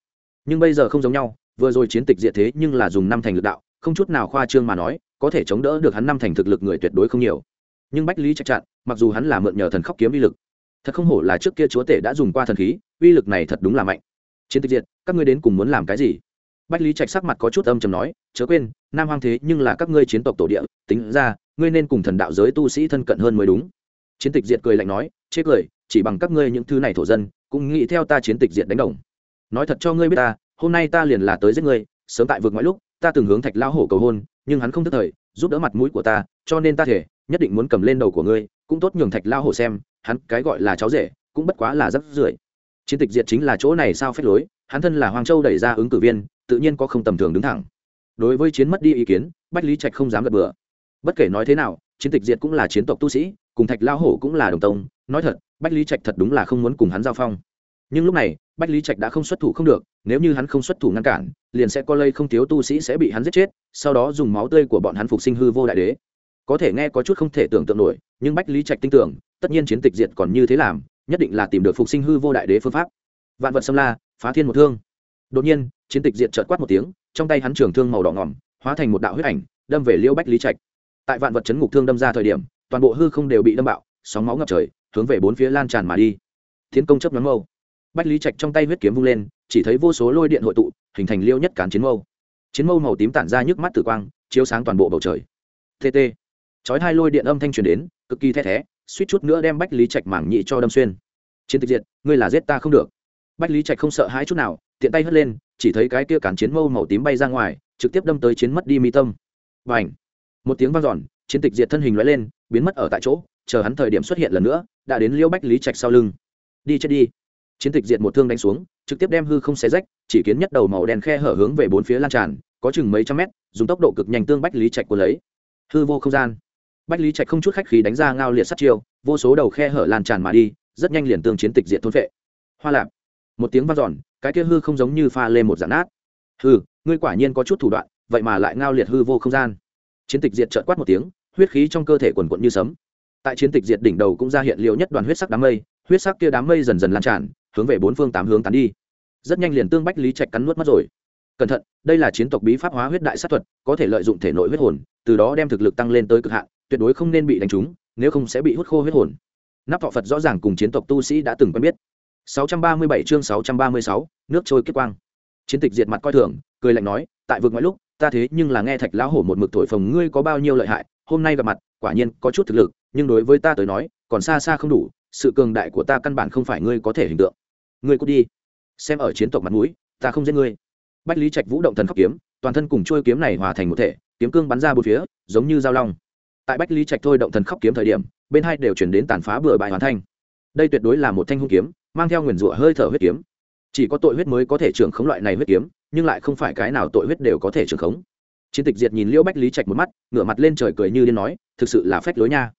Nhưng bây giờ không giống nhau vừa rồi chiến tịch diệt thế nhưng là dùng năm thành lực đạo, không chút nào khoa trương mà nói, có thể chống đỡ được hắn năm thành thực lực người tuyệt đối không nhiều. Nhưng bách lý trạch chặn, mặc dù hắn là mượn nhờ thần khóc kiếm uy lực, thật không hổ là trước kia chúa tể đã dùng qua thần khí, uy lực này thật đúng là mạnh. Chiến tịch diệt, các ngươi đến cùng muốn làm cái gì? Bách lý trạch sắc mặt có chút âm chầm nói, chớ quên, nam hoang thế nhưng là các ngươi chiến tộc tổ địa, tính ra, ngươi nên cùng thần đạo giới tu sĩ thân cận hơn mới đúng. Chiến tịch diệt cười lạnh nói chết cười, chỉ bằng các ngươi những thứ này thổ dân, cũng nghĩ theo ta chiến tịch diệt đánh đồng. Nói thật cho ngươi biết ta hôm nay ta liền là tới giết ngươi, sớm tại vượt ngoại lúc, ta từng hướng thạch lao hổ cầu hôn, nhưng hắn không thức thời, giúp đỡ mặt mũi của ta, cho nên ta thể, nhất định muốn cầm lên đầu của ngươi, cũng tốt nhường thạch lao hổ xem, hắn cái gọi là cháu rể, cũng bất quá là rất rưởi. Chiến tịch diệt chính là chỗ này sao phép lối, hắn thân là hoàng châu đẩy ra ứng cử viên, tự nhiên có không tầm thường đứng thẳng. Đối với chiến mất đi ý kiến, bách lý trạch không dám gật bừa. Bất kể nói thế nào, chiến tịch diệt cũng là chiến tộc tu sĩ, cùng thạch lao hổ cũng là đồng tông, nói thật, bách lý trạch thật đúng là không muốn cùng hắn giao phong nhưng lúc này, bách lý trạch đã không xuất thủ không được, nếu như hắn không xuất thủ ngăn cản, liền sẽ có lây không thiếu tu sĩ sẽ bị hắn giết chết, sau đó dùng máu tươi của bọn hắn phục sinh hư vô đại đế. Có thể nghe có chút không thể tưởng tượng nổi, nhưng bách lý trạch tin tưởng, tất nhiên chiến tịch diệt còn như thế làm, nhất định là tìm được phục sinh hư vô đại đế phương pháp. Vạn vật xâm la, phá thiên một thương. Đột nhiên, chiến tịch diệt trợt quát một tiếng, trong tay hắn trường thương màu đỏ ngỏm, hóa thành một đạo huyết ảnh, đâm về liêu bách lý trạch. Tại vạn vật chấn ngục thương đâm ra thời điểm, toàn bộ hư không đều bị đâm bạo, sóng máu ngập trời, hướng về bốn phía lan tràn mà đi. Tiến công chấp nhóm mâu bách lý trạch trong tay huyết kiếm vung lên chỉ thấy vô số lôi điện hội tụ hình thành liêu nhất cán chiến mâu. Chiến mâu màu tím tản ra nhức mắt tử quang chiếu sáng toàn bộ bầu trời. Tt chói hai lôi điện âm thanh truyền đến cực kỳ the thé suýt chút nữa đem bách lý trạch mảng nhị cho đâm xuyên. Chiến tịch diệt ngươi là giết ta không được. Bách lý trạch không sợ hãi chút nào tiện tay hất lên chỉ thấy cái kia cản chiến mâu màu tím bay ra ngoài trực tiếp đâm tới chiến mất đi mi tâm. Và ảnh một tiếng vang giòn, chiến tịch diệt thân hình loại lên biến mất ở tại chỗ chờ hắn thời điểm xuất hiện lần nữa đã đến liêu bách lý trạch sau lưng. Đi chết đi chiến tịch diệt một thương đánh xuống, trực tiếp đem hư không xé rách, chỉ kiến nhất đầu màu đen khe hở hướng về bốn phía lan tràn, có chừng mấy trăm mét, dùng tốc độ cực nhanh tương bách lý trạch của lấy. Hư vô không gian. Bách lý trạch không chút khách khí đánh ra ngao liệt sát chiêu, vô số đầu khe hở lan tràn mà đi, rất nhanh liền tương chiến tịch diệt thôn vệ. Hoa lạp. Một tiếng vang dọn, cái kia hư không giống như pha lên một dạng nát. Hư ngươi quả nhiên có chút thủ đoạn, vậy mà lại ngao liệt hư vô không gian. Chiến tịch diệt trợt quát một tiếng, huyết khí trong cơ thể quần quận như sấm. Tại chiến tịch diệt đỉnh đầu cũng ra hiện liệu nhất đoàn huyết sắc đám mây, huyết sắc kia đám mây dần dần lan tràn hướng về bốn phương tám hướng tán đi. Rất nhanh liền tương bách lý trạch cắn nuốt mất rồi. Cẩn thận đây là chiến tộc bí pháp hóa huyết đại sát thuật có thể lợi dụng thể nội huyết hồn từ đó đem thực lực tăng lên tới cực hạn tuyệt đối không nên bị đánh trúng nếu không sẽ bị hút khô huyết hồn. Nắp thọ phật rõ ràng cùng chiến tộc tu sĩ đã từng quen biết. 637 chương 636, nước trôi kết quang. Chiến tịch diệt mặt coi thường cười lạnh nói tại vực ngoại lúc ta thế nhưng là nghe thạch lão hổ một mực thổi phồng ngươi có bao nhiêu lợi hại hôm nay gặp mặt quả nhiên có chút thực lực nhưng đối với ta tới nói còn xa xa không đủ sự cường đại của ta căn bản không phải ngươi có thể hình tượng ngươi cút đi. Xem ở chiến tộc mặt mũi, ta không giết ngươi. Bách lý trạch vũ động thần khắc kiếm, toàn thân cùng trôi kiếm này hòa thành một thể, kiếm cương bắn ra bốn phía, giống như dao long. Tại bách lý trạch thôi động thần khóc kiếm thời điểm, bên hai đều chuyển đến tàn phá bừa bãi hoàn thanh đây tuyệt đối là một thanh hung kiếm, mang theo nguyền rủa hơi thở huyết kiếm. Chỉ có tội huyết mới có thể trưởng khống loại này huyết kiếm, nhưng lại không phải cái nào tội huyết đều có thể trưởng khống. Chiến tịch diệt nhìn liễu bách lý trạch một mắt, ngửa mặt lên trời cười như điên nói, thực sự là phách lối nha.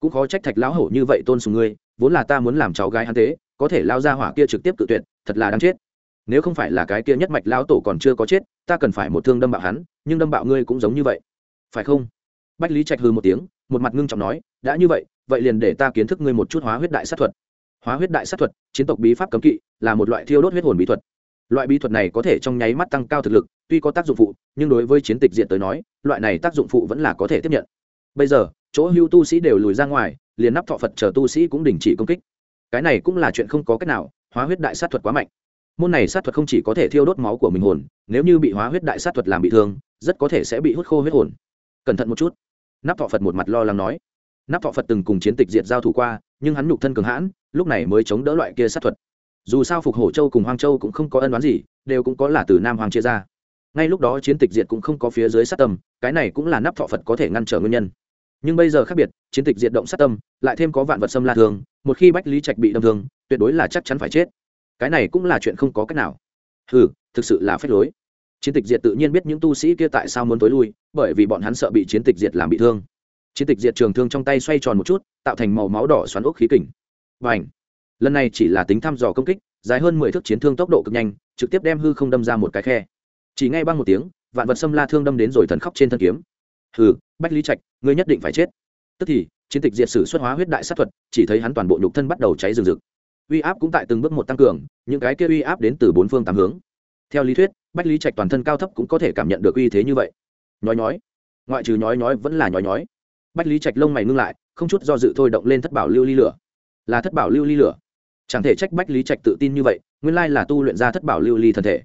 Cũng khó trách thạch lão hổ như vậy tôn sùng ngươi, vốn là ta muốn làm cháu gái hắn thế có thể lao ra hỏa kia trực tiếp tự tuyệt, thật là đáng chết. Nếu không phải là cái kia nhất mạch lão tổ còn chưa có chết, ta cần phải một thương đâm bạo hắn, nhưng đâm bạo ngươi cũng giống như vậy. Phải không? Bách lý trạch hư một tiếng, một mặt ngưng trọng nói, đã như vậy vậy liền để ta kiến thức ngươi một chút hóa huyết đại sát thuật. Hóa huyết đại sát thuật, chiến tộc bí pháp cấm kỵ, là một loại thiêu đốt huyết hồn bí thuật. Loại bí thuật này có thể trong nháy mắt tăng cao thực lực, tuy có tác dụng phụ, nhưng đối với chiến tịch diện tới nói, loại này tác dụng phụ vẫn là có thể tiếp nhận. Bây giờ, chỗ hưu tu sĩ đều lùi ra ngoài, liền nắp thọ phật chờ tu sĩ cũng đình chỉ công kích cái này cũng là chuyện không có cách nào, hóa huyết đại sát thuật quá mạnh. Môn này sát thuật không chỉ có thể thiêu đốt máu của mình hồn, nếu như bị hóa huyết đại sát thuật làm bị thương, rất có thể sẽ bị hút khô huyết hồn. Cẩn thận một chút. Nắp thọ phật một mặt lo lắng nói. Nắp thọ phật từng cùng chiến tịch diệt giao thủ qua, nhưng hắn nhục thân cường hãn, lúc này mới chống đỡ loại kia sát thuật. Dù sao phục hổ châu cùng hoang châu cũng không có ân đoán gì, đều cũng có là từ nam hoàng chia ra. Ngay lúc đó chiến tịch diệt cũng không có phía dưới sát tâm, cái này cũng là nắp thọ phật có thể ngăn trở nguyên nhân nhưng bây giờ khác biệt, chiến tịch diệt động sát tâm, lại thêm có vạn vật xâm la thường, một khi bách lý trạch bị đâm thương, tuyệt đối là chắc chắn phải chết. Cái này cũng là chuyện không có cách nào. Ừ thực sự là phép lối. Chiến tịch diệt tự nhiên biết những tu sĩ kia tại sao muốn tối lui, bởi vì bọn hắn sợ bị chiến tịch diệt làm bị thương. Chiến tịch diệt trường thương trong tay xoay tròn một chút, tạo thành màu máu đỏ xoắn ốc khí kình. Và ảnh lần này chỉ là tính thăm dò công kích, dài hơn mười thước chiến thương tốc độ cực nhanh, trực tiếp đem hư không đâm ra một cái khe. Chỉ ngay băng một tiếng, vạn vật xâm la thương đâm đến rồi thần khóc trên thân kiếm. Hừ bách lý trạch, ngươi nhất định phải chết. Tức thì, chiến tịch diệt sử xuất hóa huyết đại sát thuật, chỉ thấy hắn toàn bộ nhục thân bắt đầu cháy rừng rực. Uy áp cũng tại từng bước một tăng cường, những cái kia uy áp đến từ bốn phương tám hướng. Theo lý thuyết, bách lý trạch toàn thân cao thấp cũng có thể cảm nhận được uy thế như vậy. Nhói nhói. Ngoại trừ nhói nhói vẫn là nhói nhói. Bách lý trạch lông mày ngưng lại, không chút do dự thôi động lên thất bảo lưu ly lửa. Là thất bảo lưu ly lửa. Chẳng thể trách bách lý trạch tự tin như vậy, nguyên lai là tu luyện ra thất bảo lưu ly thần thể.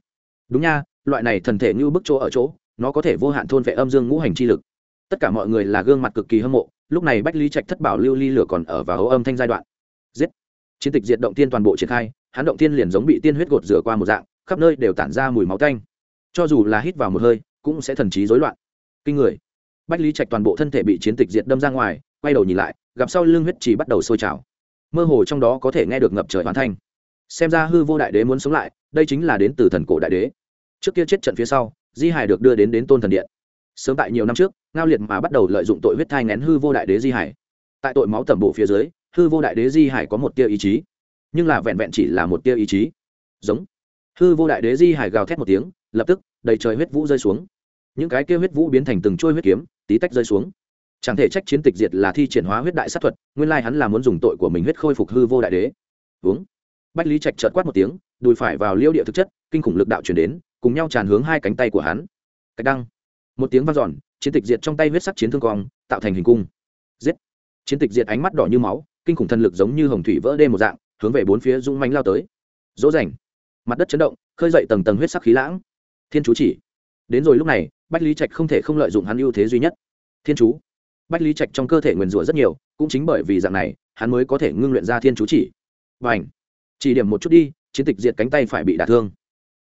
Đúng nha, loại này thần thể như bức chỗ ở chỗ, nó có thể vô hạn thôn vệ âm dương ngũ hành chi lực tất cả mọi người là gương mặt cực kỳ hâm mộ, lúc này bách lý trạch thất bảo lưu ly lửa còn ở và hấu âm thanh giai đoạn. Giết! Chiến tịch diệt động tiên toàn bộ triển khai, hắn động tiên liền giống bị tiên huyết gột rửa qua một dạng, khắp nơi đều tản ra mùi máu tanh. Cho dù là hít vào một hơi, cũng sẽ thần trí rối loạn. Kinh người! Bách lý trạch toàn bộ thân thể bị chiến tịch diệt đâm ra ngoài, quay đầu nhìn lại, gặp sau lưng huyết chỉ bắt đầu sôi trào. Mơ hồ trong đó có thể nghe được ngập trời hoàn thanh. Xem ra hư vô đại đế muốn sống lại, đây chính là đến từ thần cổ đại đế. Trước kia chết trận phía sau, di hải được đưa đến đến tôn thần điện sớm tại nhiều năm trước, ngao liệt mà bắt đầu lợi dụng tội huyết thai ngén hư vô đại đế di hải. Tại tội máu tẩm bộ phía dưới, hư vô đại đế di hải có một tia ý chí, nhưng là vẹn vẹn chỉ là một tia ý chí. Giống. Hư vô đại đế di hải gào thét một tiếng, lập tức, đầy trời huyết vũ rơi xuống. Những cái kia huyết vũ biến thành từng trôi huyết kiếm, tí tách rơi xuống. Chẳng thể trách chiến tịch diệt là thi triển hóa huyết đại sát thuật, nguyên lai hắn là muốn dùng tội của mình huyết khôi phục hư vô đại đế. Uống bách lý trạch trợt quát một tiếng, đùi phải vào liêu địa thực chất, kinh khủng lực đạo chuyển đến, cùng nhau tràn hướng hai cánh tay của hắn. Cách đăng một tiếng vang dọn, chiến tịch diệt trong tay huyết sắc chiến thương cong, tạo thành hình cung. Giết! Chiến tịch diệt ánh mắt đỏ như máu, kinh khủng thần lực giống như hồng thủy vỡ đê một dạng, hướng về bốn phía rung manh lao tới. Dỗ dành mặt đất chấn động, khơi dậy tầng tầng huyết sắc khí lãng. Thiên chú chỉ! Đến rồi lúc này, bách lý trạch không thể không lợi dụng hắn ưu thế duy nhất. Thiên chú! Bách lý trạch trong cơ thể nguyền rủa rất nhiều, cũng chính bởi vì dạng này, hắn mới có thể ngưng luyện ra thiên chú chỉ. Và ảnh chỉ điểm một chút đi, chiến tịch diệt cánh tay phải bị đả thương.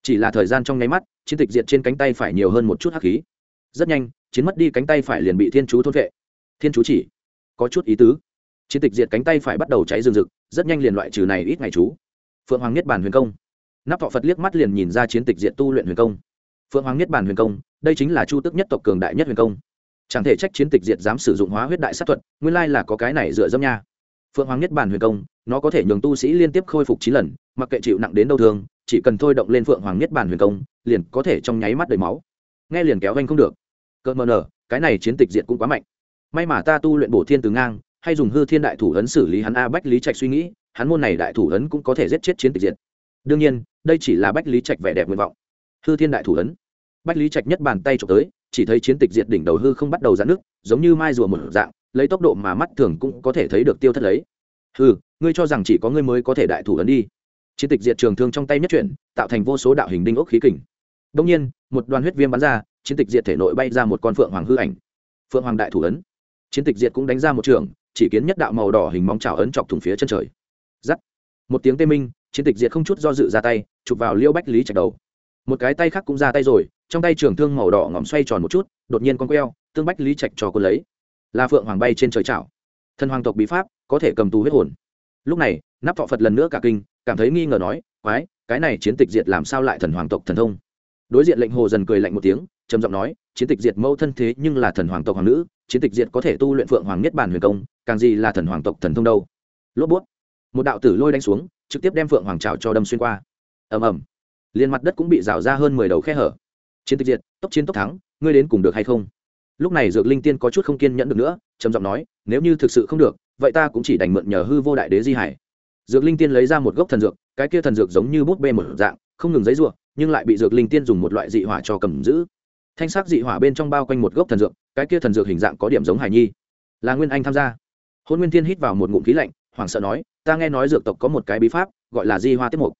Chỉ là thời gian trong nháy mắt, chiến tịch diệt trên cánh tay phải nhiều hơn một chút hắc khí rất nhanh, chiến mất đi cánh tay phải liền bị thiên chú thôn vệ. Thiên chú chỉ, có chút ý tứ. Chiến tịch diệt cánh tay phải bắt đầu cháy rừng rực, rất nhanh liền loại trừ này ít ngày chú. Phượng hoàng niết bàn huyền công. Nắp thọ phật liếc mắt liền nhìn ra chiến tịch diệt tu luyện huyền công. Phượng hoàng niết bàn huyền công, đây chính là chu tức nhất tộc cường đại nhất huyền công. Chẳng thể trách chiến tịch diệt dám sử dụng hóa huyết đại sát thuật, nguyên lai là có cái này dựa dâm nha. Phượng hoàng niết bản huyền công, nó có thể nhường tu sĩ liên tiếp khôi phục chín lần, mặc kệ chịu nặng đến đâu thường chỉ cần thôi động lên phượng hoàng niết bản huyền công, liền có thể trong nháy mắt đầy máu. Nghe liền kéo anh không được cợt mờ nở, cái này chiến tịch diệt cũng quá mạnh. May mà ta tu luyện bổ thiên từ ngang, hay dùng hư thiên đại thủ ấn xử lý hắn a bách lý trạch suy nghĩ, hắn môn này đại thủ ấn cũng có thể giết chết chiến tịch diệt. Đương nhiên, đây chỉ là bách lý trạch vẻ đẹp nguyện vọng. Hư thiên đại thủ ấn. Bách lý trạch nhất bàn tay trộm tới, chỉ thấy chiến tịch diệt đỉnh đầu hư không bắt đầu giãn nước, giống như mai rùa một dạng, lấy tốc độ mà mắt thường cũng có thể thấy được tiêu thất lấy. Hư ngươi cho rằng chỉ có ngươi mới có thể đại thủ ấn đi. Chiến tịch diệt trường thương trong tay nhất chuyển, tạo thành vô số đạo hình đinh ốc khí kình. Đông nhiên, một đoàn huyết viêm bắn ra chiến tịch diệt thể nội bay ra một con phượng hoàng hư ảnh. Phượng hoàng đại thủ ấn. Chiến tịch diệt cũng đánh ra một trường, chỉ kiến nhất đạo màu đỏ hình móng trào ấn chọc thủng phía chân trời. Giắt. Một tiếng tê minh, chiến tịch diệt không chút do dự ra tay, chụp vào liêu bách lý chạch đầu. Một cái tay khác cũng ra tay rồi, trong tay trường thương màu đỏ ngòm xoay tròn một chút, đột nhiên con queo, tương bách lý trạch cho cô lấy. Là phượng hoàng bay trên trời chảo. Thần hoàng tộc bí pháp, có thể cầm tù huyết hồn. Lúc này, nắp thọ phật lần nữa cả kinh, cảm thấy nghi ngờ nói, quái, cái này chiến tịch diệt làm sao lại thần hoàng tộc thần thông? Đối diện lệnh hồ dần cười lạnh một tiếng trầm giọng nói, chiến tịch diệt mâu thân thế nhưng là thần hoàng tộc hoàng nữ, chiến tịch diệt có thể tu luyện phượng hoàng nhất bản huyền công, càng gì là thần hoàng tộc thần thông đâu? Lốp bút. Một đạo tử lôi đánh xuống, trực tiếp đem phượng hoàng trào cho đâm xuyên qua. Ầm ầm. Liền mặt đất cũng bị rào ra hơn mười đầu khe hở. Chiến tịch diệt, tốc chiến tốc thắng, ngươi đến cùng được hay không? Lúc này dược linh tiên có chút không kiên nhẫn được nữa, trầm giọng nói, nếu như thực sự không được, vậy ta cũng chỉ đành mượn nhờ hư vô đại đế di hải. Dược linh tiên lấy ra một gốc thần dược, cái kia thần dược giống như bút bê một dạng, không ngừng giấy ruộng nhưng lại bị dược linh tiên dùng một loại dị hỏa cho cầm giữ thanh sắc dị hỏa bên trong bao quanh một gốc thần dược, cái kia thần dược hình dạng có điểm giống hải nhi. Là nguyên anh tham gia. Hôn nguyên tiên hít vào một ngụm khí lạnh, hoảng sợ nói, ta nghe nói dược tộc có một cái bí pháp, gọi là di hoa tiết mục.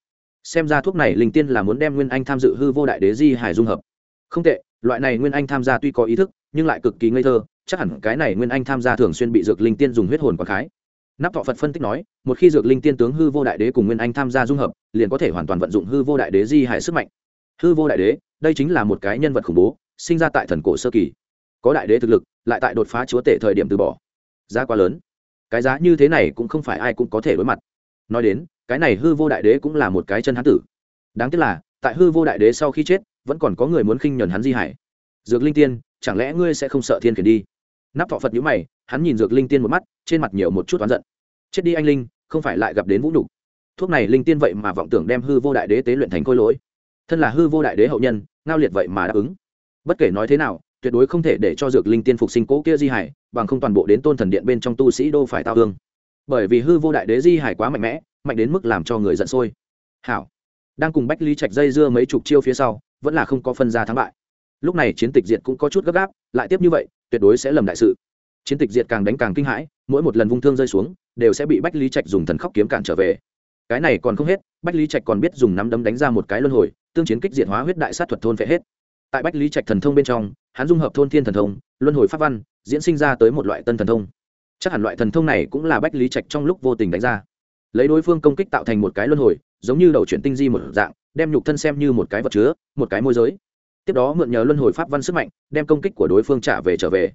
Xem ra thuốc này linh tiên là muốn đem nguyên anh tham dự hư vô đại đế di hải dung hợp. Không tệ, loại này nguyên anh tham gia tuy có ý thức, nhưng lại cực kỳ ngây thơ, chắc hẳn cái này nguyên anh tham gia thường xuyên bị dược linh tiên dùng huyết hồn quảng khái. Nắp thọ phật phân tích nói, một khi dược linh tiên tướng hư vô đại đế cùng nguyên anh tham gia dung hợp, liền có thể hoàn toàn vận dụng hư vô đại đế di hải sức mạnh. Hư vô đại đế, đây chính là một cái nhân vật khủng bố sinh ra tại thần cổ sơ kỳ. Có đại đế thực lực, lại tại đột phá chúa tể thời điểm từ bỏ. Giá quá lớn. Cái giá như thế này cũng không phải ai cũng có thể đối mặt. Nói đến, cái này hư vô đại đế cũng là một cái chân hán tử. Đáng tiếc là, tại hư vô đại đế sau khi chết, vẫn còn có người muốn khinh nhuần hắn di hải. Dược linh tiên, chẳng lẽ ngươi sẽ không sợ thiên khiển đi? Nắp thọ phật nhữ mày, hắn nhìn dược linh tiên một mắt, trên mặt nhiều một chút oán giận. Chết đi anh linh, không phải lại gặp đến vũ nhục. Thuốc này linh tiên vậy mà vọng tưởng đem hư vô đại đế tế luyện thành khôi lỗi. Thân là hư vô đại đế hậu nhân, ngao liệt vậy mà đáp ứng bất kể nói thế nào, tuyệt đối không thể để cho dược linh tiên phục sinh cố kia di hải, bằng không toàn bộ đến tôn thần điện bên trong tu sĩ đô phải tao hương bởi vì hư vô đại đế di hải quá mạnh mẽ, mạnh đến mức làm cho người giận sôi. Hảo. Đang cùng bách lý trạch dây dưa mấy chục chiêu phía sau, vẫn là không có phân ra thắng bại. Lúc này chiến tịch diệt cũng có chút gấp gáp, lại tiếp như vậy, tuyệt đối sẽ lầm đại sự. Chiến tịch diệt càng đánh càng kinh hãi, mỗi một lần vung thương rơi xuống, đều sẽ bị bách lý trạch dùng thần khóc kiếm cản trở về. Cái này còn không hết, bách lý trạch còn biết dùng nắm đấm đánh ra một cái luân hồi, tương chiến kích diệt hóa huyết đại sát thuật thôn phệ hết tại bách lý trạch thần thông bên trong, hắn dung hợp thôn thiên thần thông, luân hồi pháp văn, diễn sinh ra tới một loại tân thần thông. Chắc hẳn loại thần thông này cũng là bách lý trạch trong lúc vô tình đánh ra. Lấy đối phương công kích tạo thành một cái luân hồi, giống như đầu chuyển tinh di một dạng, đem nhục thân xem như một cái vật chứa, một cái môi giới. Tiếp đó mượn nhờ luân hồi pháp văn sức mạnh, đem công kích của đối phương trả về trở về.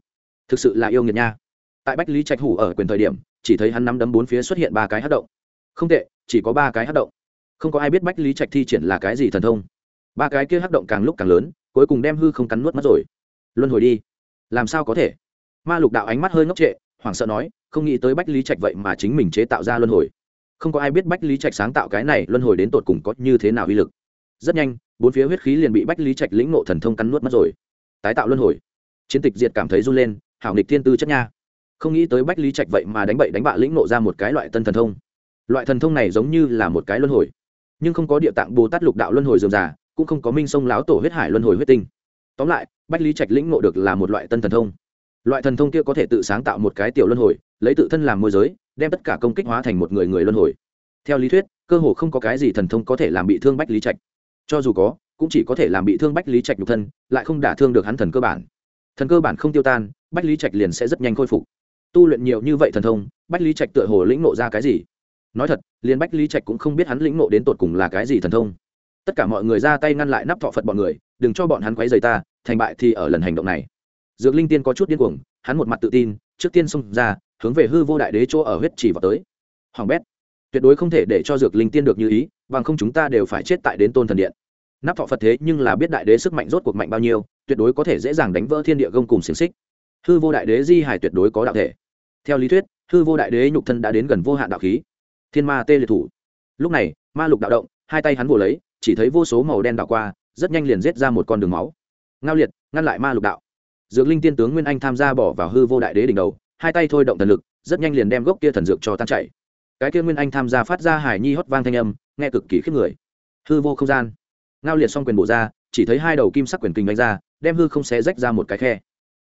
Thực sự là yêu nghiệt nha. Tại bách lý trạch hủ ở quyền thời điểm, chỉ thấy hắn nắm đấm bốn phía xuất hiện ba cái hát động. Không tệ, chỉ có ba cái hát động. Không có ai biết bách lý trạch thi triển là cái gì thần thông. Ba cái kia hát động càng lúc càng lớn cuối cùng đem hư không cắn nuốt mất rồi. Luân hồi đi. Làm sao có thể? Ma lục đạo ánh mắt hơi ngốc trệ, hoảng sợ nói, không nghĩ tới bách lý trạch vậy mà chính mình chế tạo ra luân hồi. Không có ai biết bách lý trạch sáng tạo cái này luân hồi đến tột cùng có như thế nào uy lực. Rất nhanh, bốn phía huyết khí liền bị bách lý trạch lĩnh nộ thần thông cắn nuốt mất rồi. Tái tạo luân hồi. Chiến tịch diệt cảm thấy run lên, hảo nghịch thiên tư chất nha. Không nghĩ tới bách lý trạch vậy mà đánh bậy đánh bạ lĩnh nộ ra một cái loại tân thần thông. Loại thần thông này giống như là một cái luân hồi, nhưng không có địa tạng bồ tát lục đạo luân hồi dườm già cũng không có minh sông lão tổ huyết hải luân hồi huyết tinh. Tóm lại, bách lý trạch lĩnh ngộ được là một loại tân thần thông. Loại thần thông kia có thể tự sáng tạo một cái tiểu luân hồi, lấy tự thân làm môi giới, đem tất cả công kích hóa thành một người người luân hồi. Theo lý thuyết, cơ hồ không có cái gì thần thông có thể làm bị thương bách lý trạch. Cho dù có, cũng chỉ có thể làm bị thương bách lý trạch nhục thân, lại không đả thương được hắn thần cơ bản. Thần cơ bản không tiêu tan, bách lý trạch liền sẽ rất nhanh khôi phục. Tu luyện nhiều như vậy thần thông, bách lý trạch tựa hồ lĩnh nộ ra cái gì? Nói thật, liền bách lý trạch cũng không biết hắn lĩnh nộ đến tột cùng là cái gì thần thông tất cả mọi người ra tay ngăn lại nắp thọ phật bọn người, đừng cho bọn hắn quấy rầy ta, thành bại thì ở lần hành động này. Dược linh tiên có chút điên cuồng, hắn một mặt tự tin, trước tiên xông ra, hướng về hư vô đại đế chỗ ở huyết chỉ vào tới. Hoàng bét, tuyệt đối không thể để cho dược linh tiên được như ý, bằng không chúng ta đều phải chết tại đến tôn thần điện. Nắp thọ phật thế nhưng là biết đại đế sức mạnh rốt cuộc mạnh bao nhiêu, tuyệt đối có thể dễ dàng đánh vỡ thiên địa gông cùng xiềng xích. Hư vô đại đế di hải tuyệt đối có đạo thể. Theo lý thuyết, hư vô đại đế nhục thân đã đến gần vô hạn đạo khí. Thiên ma tê liệt thủ. Lúc này, ma lục đạo động, hai tay hắn vồ lấy chỉ thấy vô số màu đen đạo qua, rất nhanh liền giết ra một con đường máu. Ngao liệt, ngăn lại ma lục đạo. Dược linh tiên tướng nguyên anh tham gia bỏ vào hư vô đại đế đỉnh đầu, hai tay thôi động thần lực, rất nhanh liền đem gốc kia thần dược cho tan chảy. Cái kia nguyên anh tham gia phát ra hải nhi hót vang thanh âm, nghe cực kỳ khiếp người. Hư vô không gian. Ngao liệt xong quyền bổ ra, chỉ thấy hai đầu kim sắc quyền kinh đánh ra, đem hư không xé rách ra một cái khe.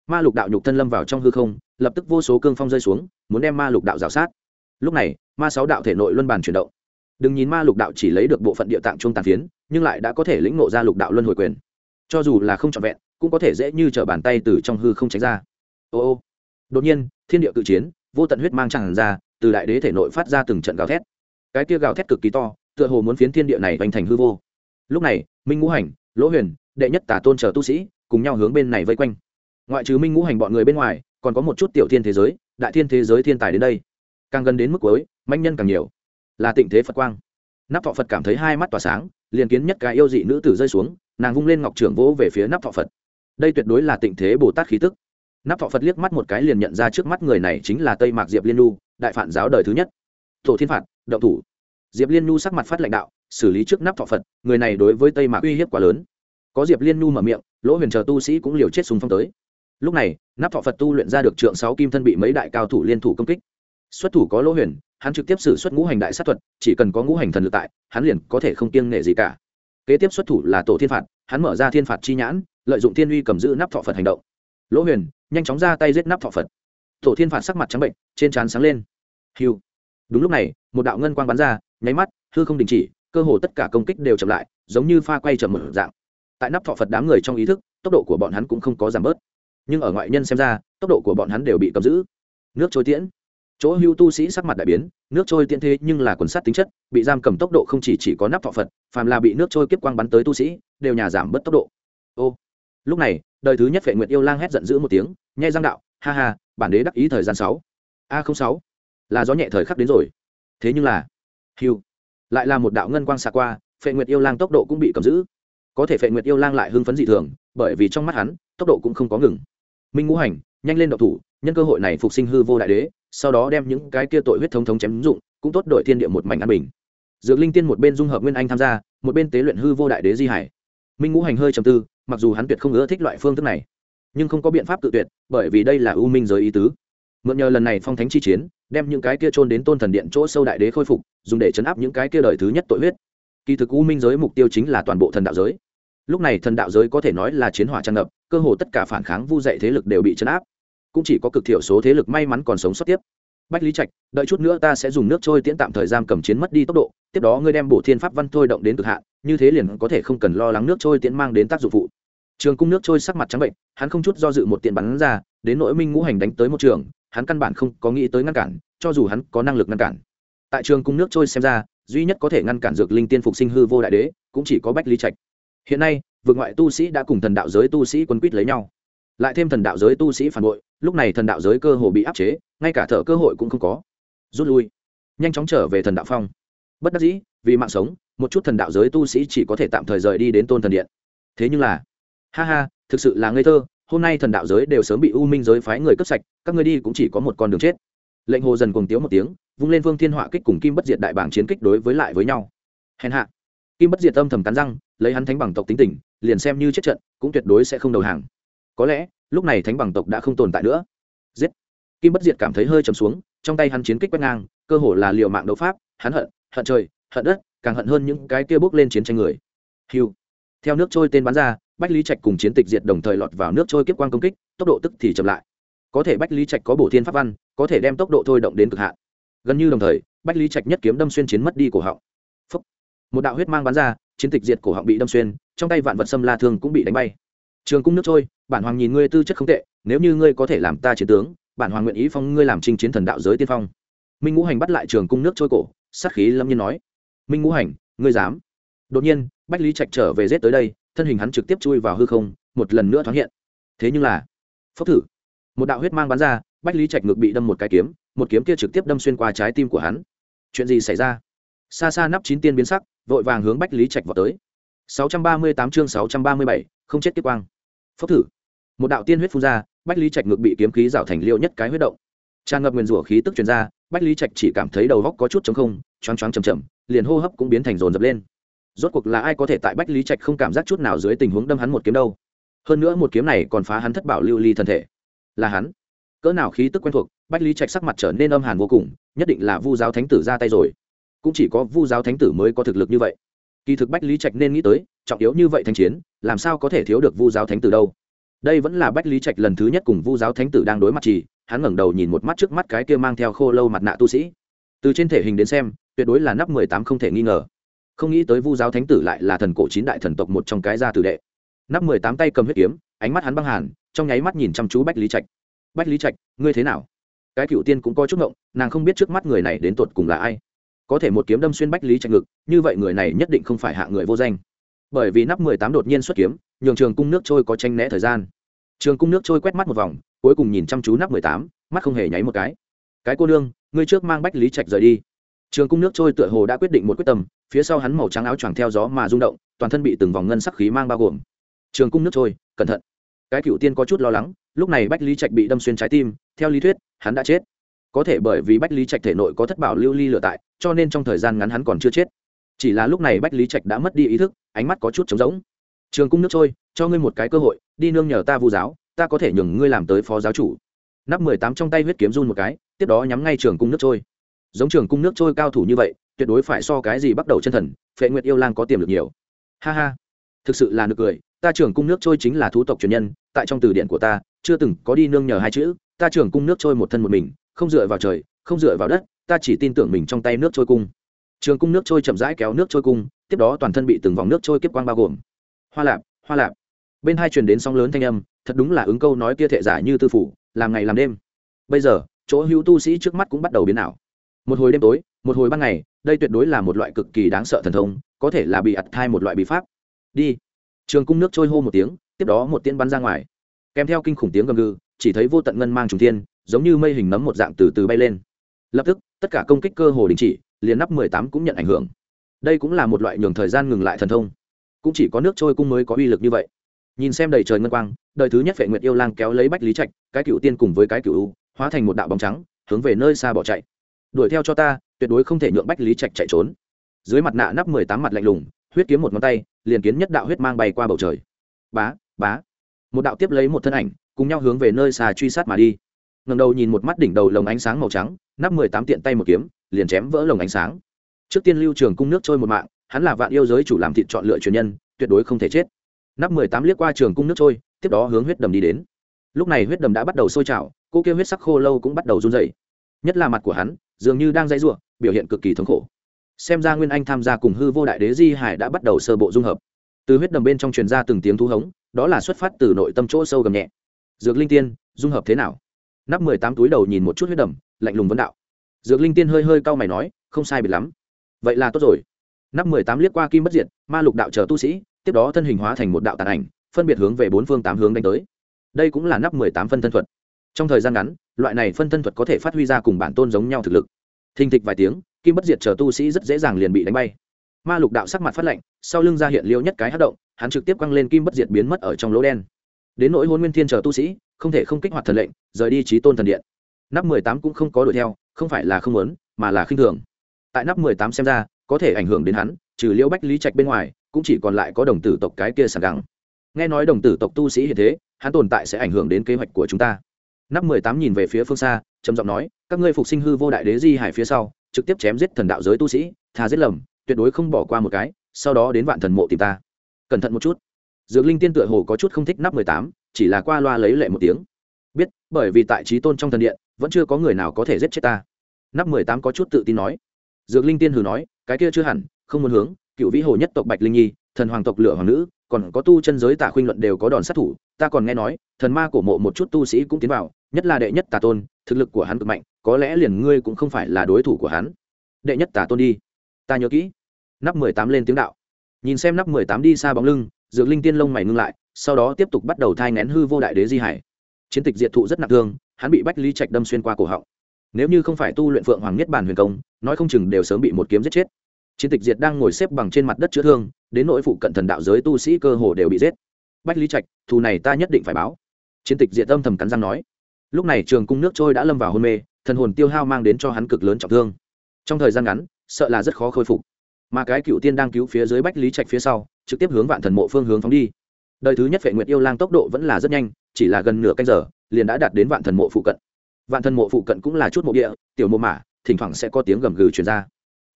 Ma lục đạo nhục thân lâm vào trong hư không, lập tức vô số cương phong rơi xuống, muốn đem ma lục đạo rào sát. Lúc này, ma sáu đạo thể nội luân bàn chuyển động đừng nhìn ma lục đạo chỉ lấy được bộ phận địa tạng trung tàn phiến, nhưng lại đã có thể lĩnh ngộ ra lục đạo luân hồi quyền. Cho dù là không trọn vẹn, cũng có thể dễ như t bàn tay từ trong hư không tránh ra. Ô ô. Đột nhiên, thiên địa cự chiến, vô tận huyết mang tràn ra, từ đại đế thể nội phát ra từng trận gào thét. Cái kia gào thét cực kỳ to, tựa hồ muốn phiến thiên địa này vành thành hư vô. Lúc này, minh ngũ hành, lỗ huyền, đệ nhất tả tôn chờ tu sĩ, cùng nhau hướng bên này vây quanh. Ngoại trừ minh ngũ hành bọn người bên ngoài, còn có một chút tiểu thiên thế giới, đại thiên thế giới thiên tài đến đây. Càng gần đến mức cuối manh nhân càng nhiều là tịnh thế phật quang. Nắp thọ phật cảm thấy hai mắt tỏa sáng, liền kiến nhất cái yêu dị nữ tử rơi xuống, nàng vung lên ngọc trưởng vỗ về phía nắp thọ phật. Đây tuyệt đối là tịnh thế bồ tát khí tức. Nắp thọ phật liếc mắt một cái liền nhận ra trước mắt người này chính là tây mạc diệp liên nu đại phản giáo đời thứ nhất. Tổ thiên phạt, động thủ. Diệp liên nu sắc mặt phát lãnh đạo, xử lý trước nắp thọ phật, người này đối với tây mạc uy hiếp quá lớn. Có diệp liên nu mở miệng, lỗ huyền chờ tu sĩ cũng liều chết súng phong tới. Lúc này, nắp thọ phật tu luyện ra được trượng sáu kim thân bị mấy đại cao thủ liên thủ công kích. Xuất thủ có lỗ huyền hắn trực tiếp xử xuất ngũ hành đại sát thuật, chỉ cần có ngũ hành thần lực tại, hắn liền có thể không kiêng nể gì cả. Kế tiếp xuất thủ là tổ thiên phạt, hắn mở ra thiên phạt chi nhãn, lợi dụng thiên uy cầm giữ nắp thọ phật hành động. Lỗ huyền, nhanh chóng ra tay giết nắp thọ phật. Tổ thiên phạt sắc mặt trắng bệnh, trên trán sáng lên. Hiu đúng lúc này, một đạo ngân quang bắn ra, nháy mắt, hư không đình chỉ, cơ hồ tất cả công kích đều chậm lại, giống như pha quay chậm một dạng. Tại nắp thọ phật đám người trong ý thức, tốc độ của bọn hắn cũng không có giảm bớt. Nhưng ở ngoại nhân xem ra, tốc độ của bọn hắn đều bị cầm giữ. Nước trôi tiễn chỗ hưu tu sĩ sắc mặt đại biến, nước trôi tiện thế nhưng là quần sát tính chất, bị giam cầm tốc độ không chỉ chỉ có nắp thọ phật, phàm là bị nước trôi kiếp quang bắn tới tu sĩ, đều nhà giảm bớt tốc độ. Ô, lúc này, đời thứ nhất vệ nguyệt yêu lang hét giận dữ một tiếng, nhai răng đạo, ha ha, bản đế đắc ý thời gian sáu. A không sáu, là gió nhẹ thời khắc đến rồi. Thế nhưng là, hưu, lại là một đạo ngân quang xạ qua, phệ nguyệt yêu lang tốc độ cũng bị cầm giữ. Có thể phệ nguyệt yêu lang lại hưng phấn dị thường, bởi vì trong mắt hắn, tốc độ cũng không có ngừng. Minh ngũ hành, nhanh lên độc thủ, nhân cơ hội này phục sinh hư vô đại đế sau đó đem những cái kia tội huyết thống thống chém dụng, cũng tốt đội thiên địa một mảnh an bình. Dược linh tiên một bên dung hợp nguyên anh tham gia, một bên tế luyện hư vô đại đế di hải. Minh ngũ hành hơi trầm tư, mặc dù hắn tuyệt không ưa thích loại phương thức này, nhưng không có biện pháp tự tuyệt, bởi vì đây là ưu minh giới ý tứ. Mượn nhờ lần này phong thánh chi chiến, đem những cái kia trôn đến tôn thần điện chỗ sâu đại đế khôi phục, dùng để chấn áp những cái kia đời thứ nhất tội huyết. Kỳ thực ưu minh giới mục tiêu chính là toàn bộ thần đạo giới. Lúc này thần đạo giới có thể nói là chiến hỏa tràn ngập, cơ hồ tất cả phản kháng vu dạy thế lực đều bị chấn áp cũng chỉ có cực thiểu số thế lực may mắn còn sống sót tiếp. Bách lý trạch, đợi chút nữa ta sẽ dùng nước trôi tiễn tạm thời giam cầm chiến mất đi tốc độ, tiếp đó ngươi đem bổ thiên pháp văn thôi động đến cực hạn, như thế liền có thể không cần lo lắng nước trôi tiễn mang đến tác dụng phụ. Trường cung nước trôi sắc mặt trắng bệnh, hắn không chút do dự một tiện bắn ra, đến nỗi minh ngũ hành đánh tới một trường, hắn căn bản không có nghĩ tới ngăn cản, cho dù hắn có năng lực ngăn cản. Tại trường cung nước trôi xem ra, duy nhất có thể ngăn cản dược linh tiên phục sinh hư vô đại đế, cũng chỉ có bách lý trạch. Hiện nay vượt ngoại tu sĩ đã cùng thần đạo giới tu sĩ quân quýt lấy nhau lại thêm thần đạo giới tu sĩ phản bội, lúc này thần đạo giới cơ hồ bị áp chế, ngay cả thợ cơ hội cũng không có. Rút lui. Nhanh chóng trở về thần đạo phong. Bất đắc dĩ, vì mạng sống, một chút thần đạo giới tu sĩ chỉ có thể tạm thời rời đi đến tôn thần điện. Thế nhưng là, ha ha, thực sự là ngây thơ, hôm nay thần đạo giới đều sớm bị u minh giới phái người cướp sạch, các ngươi đi cũng chỉ có một con đường chết. Lệnh hồ dần cùng tiếu một tiếng, vung lên vương thiên họa kích cùng kim bất diệt đại bảng chiến kích đối với lại với nhau. Hèn hạ. Kim bất diệt âm thầm cắn răng, lấy hắn thánh bằng tộc tính tình, liền xem như chết trận, cũng tuyệt đối sẽ không đầu hàng có lẽ, lúc này thánh bằng tộc đã không tồn tại nữa. Giết! Kim bất diệt cảm thấy hơi trầm xuống, trong tay hắn chiến kích quét ngang, cơ hồ là liệu mạng đấu pháp, hắn hận hận trời, hận đất, càng hận hơn những cái kia bước lên chiến tranh người. Hiu theo nước trôi tên bắn ra, bách lý trạch cùng chiến tịch diệt đồng thời lọt vào nước trôi kiếp quang công kích, tốc độ tức thì chậm lại. Có thể bách lý trạch có bổ thiên pháp văn, có thể đem tốc độ thôi động đến cực hạn. Gần như đồng thời, bách lý trạch nhất kiếm đâm xuyên chiến mất đi cổ họng. Phúc. một đạo huyết mang bắn ra, chiến tịch diệt cổ họng bị đâm xuyên, trong tay vạn vật xâm la thương cũng bị đánh bay. Trường cung nước trôi bản hoàng nhìn ngươi tư chất không tệ nếu như ngươi có thể làm ta chiến tướng bản hoàng nguyện ý phong ngươi làm trinh chiến thần đạo giới tiên phong. Minh ngũ hành bắt lại trường cung nước trôi cổ sát khí lâm nhiên nói. Minh ngũ hành ngươi dám? Đột nhiên bách lý trạch trở về rết tới đây thân hình hắn trực tiếp chui vào hư không một lần nữa thoáng hiện. Thế nhưng là phốc thử. Một đạo huyết mang bắn ra bách lý trạch ngược bị đâm một cái kiếm một kiếm kia trực tiếp đâm xuyên qua trái tim của hắn. Chuyện gì xảy ra? Xa xa nắp chín tiên biến sắc vội vàng hướng bách lý trạch vào tới. 638 chương 637, không chết tiếp quang. Phốc thử một đạo tiên huyết phun ra, bách lý trạch ngược bị kiếm khí rào thành liệu nhất cái huyết động. Tràn ngập nguyền rủa khí tức truyền ra, bách lý trạch chỉ cảm thấy đầu góc có chút chống không, choáng choáng chầm chầm liền hô hấp cũng biến thành rồn dập lên. Rốt cuộc là ai có thể tại bách lý trạch không cảm giác chút nào dưới tình huống đâm hắn một kiếm đâu? Hơn nữa một kiếm này còn phá hắn thất bảo lưu ly thân thể. Là hắn. Cỡ nào khí tức quen thuộc, bách lý trạch sắc mặt trở nên âm hàn vô cùng, nhất định là vu giáo thánh tử ra tay rồi. Cũng chỉ có vu giáo thánh tử mới có thực lực như vậy. Kỳ thực bách lý trạch nên nghĩ tới, trọng yếu như vậy thanh chiến, làm sao có thể thiếu được vu giáo thánh tử đâu? Đây vẫn là bách lý trạch lần thứ nhất cùng vu giáo thánh tử đang đối mặt chỉ, hắn ngẩng đầu nhìn một mắt trước mắt cái kia mang theo khô lâu mặt nạ tu sĩ. Từ trên thể hình đến xem, tuyệt đối là nắp mười tám không thể nghi ngờ. Không nghĩ tới vu giáo thánh tử lại là thần cổ chín đại thần tộc một trong cái gia tử đệ. Nắp mười tám tay cầm huyết kiếm, ánh mắt hắn băng hàn, trong nháy mắt nhìn chăm chú bách lý trạch. Bách lý trạch, ngươi thế nào? Cái cựu tiên cũng có chút ngộng, nàng không biết trước mắt người này đến tột cùng là ai. Có thể một kiếm đâm xuyên bách lý trạch ngực, như vậy người này nhất định không phải hạ người vô danh bởi vì nắp mười tám đột nhiên xuất kiếm, nhường trường cung nước trôi có tranh né thời gian. Trường cung nước trôi quét mắt một vòng, cuối cùng nhìn chăm chú nắp mười tám, mắt không hề nháy một cái. Cái cô nương, ngươi trước mang bách lý trạch rời đi. Trường cung nước trôi tựa hồ đã quyết định một quyết tâm, phía sau hắn màu trắng áo choàng theo gió mà rung động, toàn thân bị từng vòng ngân sắc khí mang bao gồm. Trường cung nước trôi, cẩn thận. Cái cựu tiên có chút lo lắng, lúc này bách lý trạch bị đâm xuyên trái tim, theo lý thuyết, hắn đã chết. Có thể bởi vì bách lý trạch thể nội có thất bảo lưu ly lửa tại, cho nên trong thời gian ngắn hắn còn chưa chết. Chỉ là lúc này bách lý trạch đã mất đi ý thức ánh mắt có chút trống rỗng. Trường cung nước trôi, cho ngươi một cái cơ hội, đi nương nhờ ta vu giáo, ta có thể nhường ngươi làm tới phó giáo chủ. Nắp mười tám trong tay huyết kiếm run một cái, tiếp đó nhắm ngay trường cung nước trôi. Giống trường cung nước trôi cao thủ như vậy, tuyệt đối phải so cái gì bắt đầu chân thần, phệ nguyệt yêu lang có tiềm lực nhiều. Ha ha. Thực sự là nực cười, ta trường cung nước trôi chính là thú tộc truyền nhân, tại trong từ điển của ta, chưa từng có đi nương nhờ hai chữ, ta trường cung nước trôi một thân một mình, không dựa vào trời, không dựa vào đất, ta chỉ tin tưởng mình trong tay nước trôi cung trường cung nước trôi chậm rãi kéo nước trôi cung, tiếp đó toàn thân bị từng vòng nước trôi kiếp quang bao gồm. Hoa lạp hoa lạp. Bên hai truyền đến sóng lớn thanh âm, thật đúng là ứng câu nói kia thệ giả như tư phủ, làm ngày làm đêm. Bây giờ, chỗ hữu tu sĩ trước mắt cũng bắt đầu biến ảo. Một hồi đêm tối, một hồi ban ngày, đây tuyệt đối là một loại cực kỳ đáng sợ thần thông, có thể là bị ặt thai một loại bí pháp. Đi. Trường cung nước trôi hô một tiếng, tiếp đó một tiên bắn ra ngoài. Kèm theo kinh khủng tiếng gầm gừ, chỉ thấy vô tận ngân mang trùng thiên, giống như mây hình nấm một dạng từ từ bay lên. Lập tức, tất cả công kích cơ hồ đình chỉ liền nắp mười tám cũng nhận ảnh hưởng. Đây cũng là một loại nhường thời gian ngừng lại thần thông. Cũng chỉ có nước trôi cung mới có uy lực như vậy. Nhìn xem đầy trời ngân quang, đời thứ nhất vệ nguyệt yêu lang kéo lấy bách lý trạch, cái cựu tiên cùng với cái cựu u, hóa thành một đạo bóng trắng, hướng về nơi xa bỏ chạy. Đuổi theo cho ta, tuyệt đối không thể nhượng bách lý trạch chạy trốn. Dưới mặt nạ nắp mười tám mặt lạnh lùng, huyết kiếm một ngón tay, liền kiến nhất đạo huyết mang bay qua bầu trời. Bá bá. Một đạo tiếp lấy một thân ảnh, cùng nhau hướng về nơi xa truy sát mà đi ngầm đầu nhìn một mắt đỉnh đầu lồng ánh sáng màu trắng, nắp mười tám tiện tay một kiếm, liền chém vỡ lồng ánh sáng. Trước tiên lưu trường cung nước trôi một mạng, hắn là vạn yêu giới chủ làm thịt chọn lựa truyền nhân, tuyệt đối không thể chết. Nắp mười tám liếc qua trường cung nước trôi, tiếp đó hướng huyết đầm đi đến. Lúc này huyết đầm đã bắt đầu sôi trào, cô kêu huyết sắc khô lâu cũng bắt đầu run dày nhất là mặt của hắn, dường như đang dãy r u ộ biểu hiện cực kỳ thống khổ. Xem ra nguyên anh tham gia cùng hư vô đại đế di hải đã bắt đầu sơ bộ dung hợp. Từ huyết đầm bên trong truyền ra từng tiếng thú hống, đó là xuất phát từ nội tâm chỗ sâu gầm nhẹ. Dược linh tiên, dung hợp thế nào? Nắp mười tám túi đầu nhìn một chút huyết đầm, lạnh lùng vấn đạo. Dược linh tiên hơi hơi cau mày nói, không sai biệt lắm. Vậy là tốt rồi. Nắp mười tám liếc qua kim bất diệt, ma lục đạo chờ tu sĩ, tiếp đó thân hình hóa thành một đạo tàn ảnh, phân biệt hướng về bốn phương tám hướng đánh tới. Đây cũng là nắp mười tám phân thân thuật. Trong thời gian ngắn, loại này phân thân thuật có thể phát huy ra cùng bản tôn giống nhau thực lực. Thình thịch vài tiếng, kim bất diệt chờ tu sĩ rất dễ dàng liền bị đánh bay. Ma lục đạo sắc mặt phát lạnh, sau lưng ra hiện liêu nhất cái hát động, hắn trực tiếp quăng lên kim bất diệt biến mất ở trong lỗ đen. Đến nỗi hôn nguyên thiên chờ tu sĩ không thể không kích hoạt thần lệnh, rời đi trí tôn thần điện. Nắp mười tám cũng không có đuổi theo, không phải là không muốn, mà là khinh thường. Tại nắp mười tám xem ra, có thể ảnh hưởng đến hắn, trừ liễu bách lý trạch bên ngoài, cũng chỉ còn lại có đồng tử tộc cái kia sàng đẳng. nghe nói đồng tử tộc tu sĩ hiện thế, hắn tồn tại sẽ ảnh hưởng đến kế hoạch của chúng ta. Nắp mười tám nhìn về phía phương xa, trầm giọng nói, các ngươi phục sinh hư vô đại đế di hải phía sau, trực tiếp chém giết thần đạo giới tu sĩ thà giết lầm, tuyệt đối không bỏ qua một cái, sau đó đến vạn thần mộ tìm ta. Cẩn thận một chút. Dược linh tiên tựa hồ có chút không thích nắp mười tám chỉ là qua loa lấy lệ một tiếng. Biết, bởi vì tại trí tôn trong thần điện, vẫn chưa có người nào có thể giết chết ta. Nắp mười tám có chút tự tin nói. Dược linh tiên hừ nói, cái kia chưa hẳn, không muốn hướng, cựu vĩ hồ nhất tộc bạch linh nhi, thần hoàng tộc lửa hoàng nữ, còn có tu chân giới tả khuynh luận đều có đòn sát thủ, ta còn nghe nói, thần ma cổ mộ một chút tu sĩ cũng tiến vào, nhất là đệ nhất tà tôn, thực lực của hắn cực mạnh, có lẽ liền ngươi cũng không phải là đối thủ của hắn. Đệ nhất tà tôn đi. Ta nhớ kỹ. Nắp mười tám lên tiếng đạo. Nhìn xem nắp mười tám đi xa bóng lưng, dược linh tiên lông mày ngưng lại sau đó tiếp tục bắt đầu thai ngén hư vô đại đế di hải. Chiến tịch diệt thụ rất nặng thương, hắn bị bách ly trạch đâm xuyên qua cổ họng. Nếu như không phải tu luyện phượng hoàng nhất bản huyền công, nói không chừng đều sớm bị một kiếm giết chết. Chiến tịch diệt đang ngồi xếp bằng trên mặt đất chữa thương, đến nỗi phụ cận thần đạo giới tu sĩ cơ hồ đều bị giết. Bách lý trạch, thù này ta nhất định phải báo. Chiến tịch diệt âm thầm cắn răng nói. Lúc này trường cung nước trôi đã lâm vào hôn mê, thần hồn tiêu hao mang đến cho hắn cực lớn trọng thương. Trong thời gian ngắn, sợ là rất khó khôi phục. Mà cái cựu tiên đang cứu phía dưới bách lý trạch phía sau, trực tiếp hướng vạn thần mộ phương hướng phóng đi đời thứ nhất vệ nguyệt yêu lang tốc độ vẫn là rất nhanh, chỉ là gần nửa canh giờ, liền đã đạt đến vạn thần mộ phụ cận. Vạn thần mộ phụ cận cũng là chút mộ địa, tiểu mộ mả, thỉnh thoảng sẽ có tiếng gầm gừ truyền ra.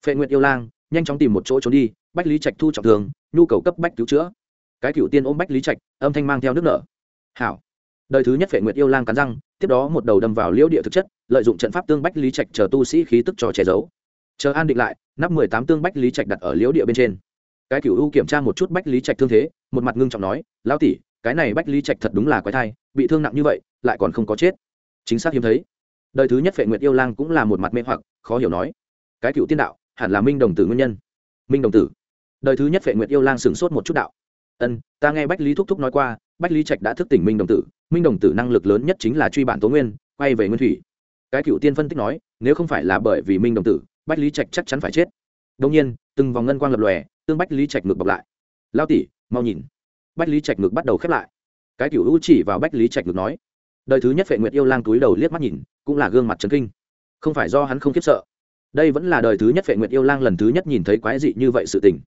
Phệ nguyệt yêu lang, nhanh chóng tìm một chỗ trốn đi, bách lý trạch thu trọng thương, nhu cầu cấp bách cứu chữa. Cái cựu tiên ôm bách lý trạch, âm thanh mang theo nước nở. Hảo. Đời thứ nhất phệ nguyệt yêu lang cắn răng, tiếp đó một đầu đâm vào liễu địa thực chất, lợi dụng trận pháp tương bách lý trạch chờ tu sĩ khí tức cho che giấu. Chờ an định lại, nắp mười tám tương bách lý trạch đặt ở liễu địa bên trên cái cựu u kiểm tra một chút bách lý trạch thương thế, một mặt ngưng trọng nói, lão tỷ, cái này bách lý trạch thật đúng là quái thai, bị thương nặng như vậy, lại còn không có chết. Chính xác hiếm thấy. Đời thứ nhất phệ nguyệt yêu lang cũng là một mặt mê hoặc, khó hiểu nói, cái cựu tiên đạo, hẳn là minh đồng tử nguyên nhân. Minh đồng tử. Đời thứ nhất phệ nguyệt yêu lang sửng sốt một chút đạo, ân, ta nghe bách lý thúc thúc nói qua, bách lý trạch đã thức tỉnh minh đồng tử, minh đồng tử năng lực lớn nhất chính là truy bản tố nguyên, quay về nguyên thủy. Cái cựu tiên phân tích nói, nếu không phải là bởi vì minh đồng tử, bách lý trạch chắc chắn phải chết. Đông nhiên, từng vòng ngân quang lập lòe tương bách lý trạch ngược bọc lại. Lao tỉ mau nhìn. Bách lý trạch ngược bắt đầu khép lại. Cái cựu u chỉ vào bách lý trạch ngực nói. Đời thứ nhất vệ nguyệt yêu lang túi đầu liếc mắt nhìn, cũng là gương mặt trấn kinh. Không phải do hắn không khiếp sợ. Đây vẫn là đời thứ nhất vệ nguyệt yêu lang lần thứ nhất nhìn thấy quái dị như vậy sự tình.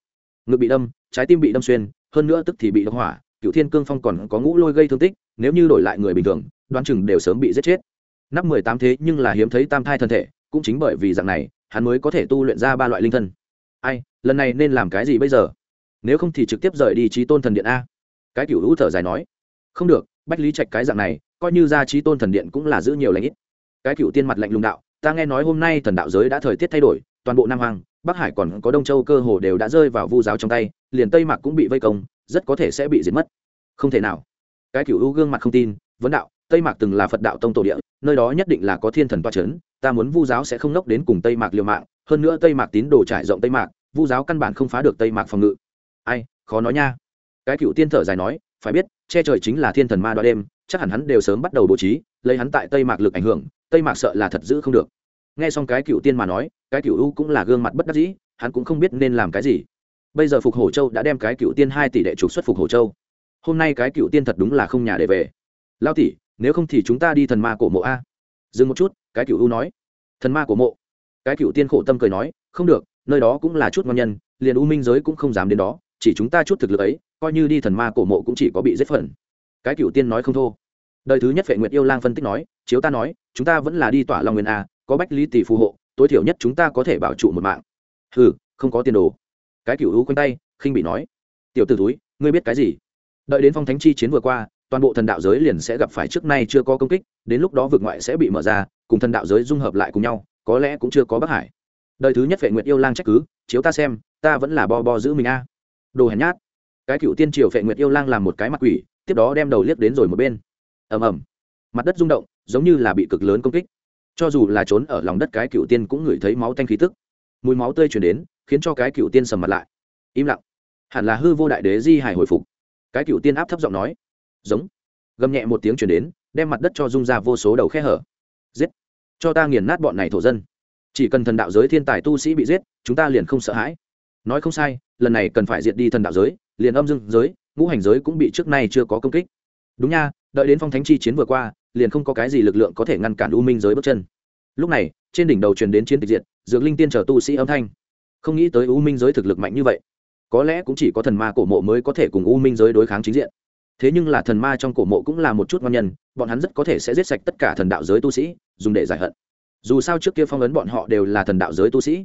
Ngực bị đâm, trái tim bị đâm xuyên, hơn nữa tức thì bị đâm hỏa cựu thiên cương phong còn có ngũ lôi gây thương tích, nếu như đổi lại người bình thường, đoán chừng đều sớm bị giết chết. Nắp mười tám thế nhưng là hiếm thấy tam thai thân thể, cũng chính bởi vì dạng này, hắn mới có thể tu luyện ra ba loại linh thân. Ai? Lần này nên làm cái gì bây giờ? Nếu không thì trực tiếp rời đi trí tôn thần điện a. Cái cựu hữu thở dài nói. Không được, bách lý trạch cái dạng này, coi như ra trí tôn thần điện cũng là giữ nhiều lãnh ít. Cái cựu tiên mặt lạnh lùng đạo, ta nghe nói hôm nay thần đạo giới đã thời tiết thay đổi, toàn bộ nam hoàng bắc hải còn có đông châu cơ hồ đều đã rơi vào vu giáo trong tay, liền tây mạc cũng bị vây công, rất có thể sẽ bị diệt mất. Không thể nào. Cái cựu hữu gương mặt không tin, vấn đạo, tây mạc từng là phật đạo tông tổ địa, nơi đó nhất định là có thiên thần toa c h ấ n ta muốn vu giáo sẽ không nốc đến cùng tây mạc liều mạng, hơn nữa tây mạc tín đồ trải rộng tây mạc vu giáo căn bản không phá được tây mạc phòng ngự. Ai, khó nói nha. Cái cựu tiên thở dài nói, phải biết, che trời chính là thiên thần ma đoa đêm, chắc hẳn hắn đều sớm bắt đầu bố trí, lấy hắn tại tây mạc lực ảnh hưởng, tây mạc sợ là thật giữ không được. Nghe xong cái cựu tiên mà nói, cái cựu u cũng là gương mặt bất đắc dĩ, hắn cũng không biết nên làm cái gì. Bây giờ phục hổ châu đã đem cái cựu tiên hai tỷ đệ trục xuất phục hổ châu. Hôm nay cái cựu tiên thật đúng là không nhà để về. Lao tỷ, nếu không thì chúng ta đi thần ma cổ mộ a. Dừng một chút, cái cựu u nói. Thần ma cổ mộ. Cái cựu tiên khổ tâm cười nói, không được nơi đó cũng là chút ngon nhân liền u minh giới cũng không dám đến đó chỉ chúng ta chút thực lực ấy coi như đi thần ma cổ mộ cũng chỉ có bị giết phần. Cái cựu tiên nói không thô. Đời thứ nhất vệ nguyệt yêu lang phân tích nói chiếu ta nói chúng ta vẫn là đi tỏa long nguyên a có bách lý tỷ phù hộ tối thiểu nhất chúng ta có thể bảo trụ một mạng. Hừ, không có tiền đồ. Cái cựu hữu quanh tay khinh bị nói tiểu t ử túi ngươi biết cái gì? Đợi đến phong thánh chi chiến vừa qua toàn bộ thần đạo giới liền sẽ gặp phải trước nay chưa có công kích đến lúc đó vực ngoại sẽ bị mở ra cùng thần đạo giới dung hợp lại cùng nhau có lẽ cũng chưa có bắc hải đời thứ nhất vệ nguyệt yêu lang trách cứ, chiếu ta xem, ta vẫn là bo bo giữ mình a. Đồ hèn nhát. Cái cựu tiên triều vệ nguyệt yêu lang làm một cái mặt quỷ, tiếp đó đem đầu liếc đến rồi một bên. Ầm ầm. Mặt đất rung động, giống như là bị cực lớn công kích. Cho dù là trốn ở lòng đất cái cựu tiên cũng ngửi thấy máu tanh khí tức. Mùi máu tươi chuyển đến, khiến cho cái cựu tiên sầm mặt lại. Im lặng. Hẳn là hư vô đại đế di hải hồi phục. Cái cựu tiên áp thấp giọng nói. Giống. Gầm nhẹ một tiếng chuyển đến, đem mặt đất cho rung ra vô số đầu khe hở. Giết. Cho ta nghiền nát bọn này thổ dân chỉ cần thần đạo giới thiên tài tu sĩ bị giết, chúng ta liền không sợ hãi. Nói không sai, lần này cần phải diệt đi thần đạo giới, liền âm dương giới, ngũ hành giới cũng bị trước nay chưa có công kích. Đúng nha, đợi đến phong thánh chi chiến vừa qua, liền không có cái gì lực lượng có thể ngăn cản u minh giới bước chân. Lúc này, trên đỉnh đầu truyền đến chiến tịch diệt, dược linh tiên chờ tu sĩ âm thanh. Không nghĩ tới u minh giới thực lực mạnh như vậy. Có lẽ cũng chỉ có thần ma cổ mộ mới có thể cùng u minh giới đối kháng chính diện. Thế nhưng là thần ma trong cổ mộ cũng là một chút ngon nhân, bọn hắn rất có thể sẽ giết sạch tất cả thần đạo giới tu sĩ, dùng để giải hận dù sao trước kia phong ấn bọn họ đều là thần đạo giới tu sĩ.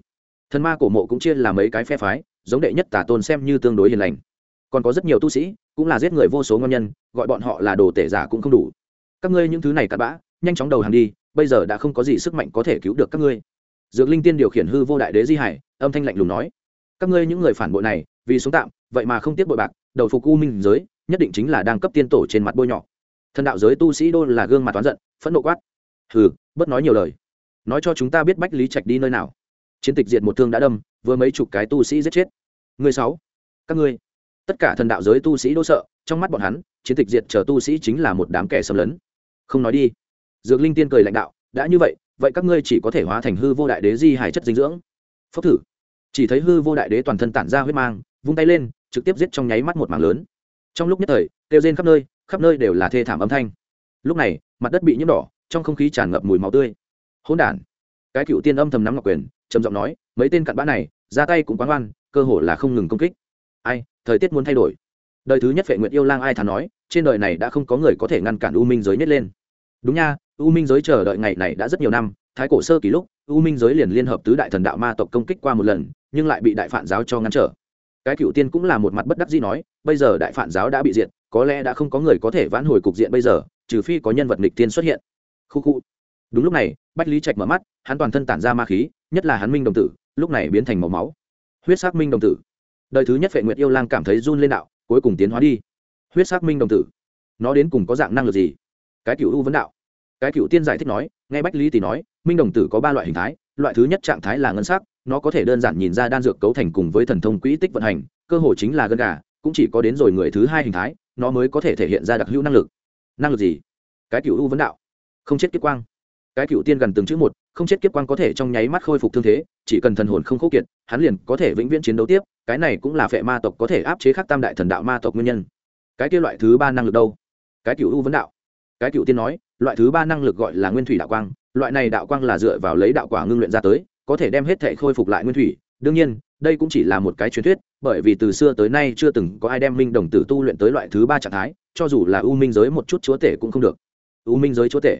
Thần ma cổ mộ cũng chia là mấy cái phe phái, giống đệ nhất tả tôn xem như tương đối hiền lành. Còn có rất nhiều tu sĩ, cũng là giết người vô số ngon nhân, gọi bọn họ là đồ tể giả cũng không đủ. Các ngươi những thứ này cặn bã, nhanh chóng đầu hàng đi, bây giờ đã không có gì sức mạnh có thể cứu được các ngươi. Dược linh tiên điều khiển hư vô đại đế di hải, âm thanh lạnh lùng nói, các ngươi những người phản bội này, vì xuống tạm, vậy mà không tiếp bội bạc, đầu phục u minh giới, nhất định chính là đang cấp tiên tổ trên mặt bôi nhọ. Thần đạo giới tu sĩ đô là gương mặt toán giận, phẫn nộ quát, hừ, bớt nói nhiều lời nói cho chúng ta biết bách lý trạch đi nơi nào. Chiến tịch diệt một thương đã đâm, vừa mấy chục cái tu sĩ giết chết. Người sáu, các ngươi. Tất cả thần đạo giới tu sĩ đỗ sợ, trong mắt bọn hắn, chiến tịch diệt chờ tu sĩ chính là một đám kẻ xâm lấn. Không nói đi. Dược linh tiên cười lãnh đạo, đã như vậy vậy các ngươi chỉ có thể hóa thành hư vô đại đế di hải chất dinh dưỡng. Phốc thử. Chỉ thấy hư vô đại đế toàn thân tản ra huyết mang, vung tay lên, trực tiếp giết trong nháy mắt một mảng lớn. Trong lúc nhất thời, kêu rên khắp nơi khắp nơi đều là thê thảm âm thanh. Lúc này, mặt đất bị nhiễm đỏ, trong không khí tràn ngập mùi máu tươi hỗn đản. Cái cựu tiên âm thầm nắm ngọc quyền, trầm giọng nói, mấy tên cặn bã này, ra tay cũng quán oan cơ hồ là không ngừng công kích. Ai, thời tiết muốn thay đổi. Đời thứ nhất vệ nguyện yêu lang ai thà nói, trên đời này đã không có người có thể ngăn cản u minh giới nhét lên. Đúng nha, u minh giới chờ đợi ngày này đã rất nhiều năm, thái cổ sơ kỷ lúc, u minh giới liền liên hợp tứ đại thần đạo ma tộc công kích qua một lần, nhưng lại bị đại phản giáo cho ngăn trở. Cái cựu tiên cũng là một mặt bất đắc dĩ nói, bây giờ đại phản giáo đã bị diệt, có lẽ đã không có người có thể vãn hồi cục diện bây giờ, trừ phi có nhân vật nghịch tiên xuất hiện. Khu khu đúng lúc này, bách lý trạch mở mắt, hắn toàn thân tản ra ma khí, nhất là hắn minh đồng tử, lúc này biến thành màu máu. Huyết sắc minh đồng tử. Đời thứ nhất vệ nguyệt yêu lang cảm thấy run lên đạo, cuối cùng tiến hóa đi. Huyết sắc minh đồng tử. Nó đến cùng có dạng năng lực gì? Cái cựu u vấn đạo. Cái cựu tiên giải thích nói, nghe bách lý thì nói, minh đồng tử có ba loại hình thái, loại thứ nhất trạng thái là ngân sắc, nó có thể đơn giản nhìn ra đan dược cấu thành cùng với thần thông quỹ tích vận hành, cơ hội chính là gân gà, cũng chỉ có đến rồi người thứ hai hình thái, nó mới có thể thể hiện ra đặc hữu năng lực. Năng lực gì? Cái cựu u vấn đạo. Không chết kiếp quang cái cựu tiên gần từng chữ một, không chết kiếp quang có thể trong nháy mắt khôi phục thương thế, chỉ cần thần hồn không khô kiệt, hắn liền có thể vĩnh viễn chiến đấu tiếp, cái này cũng là phệ ma tộc có thể áp chế khắc tam đại thần đạo ma tộc nguyên nhân. Cái kia loại thứ ba năng lực đâu? Cái cựu u vấn đạo. Cái cựu tiên nói, loại thứ ba năng lực gọi là nguyên thủy đạo quang, loại này đạo quang là dựa vào lấy đạo quả ngưng luyện ra tới, có thể đem hết thể khôi phục lại nguyên thủy. Đương nhiên, đây cũng chỉ là một cái truyền thuyết, bởi vì từ xưa tới nay chưa từng có ai đem minh đồng tử tu luyện tới loại thứ ba trạng thái, cho dù là u minh giới một chút chúa tể cũng không được. U minh giới chúa tể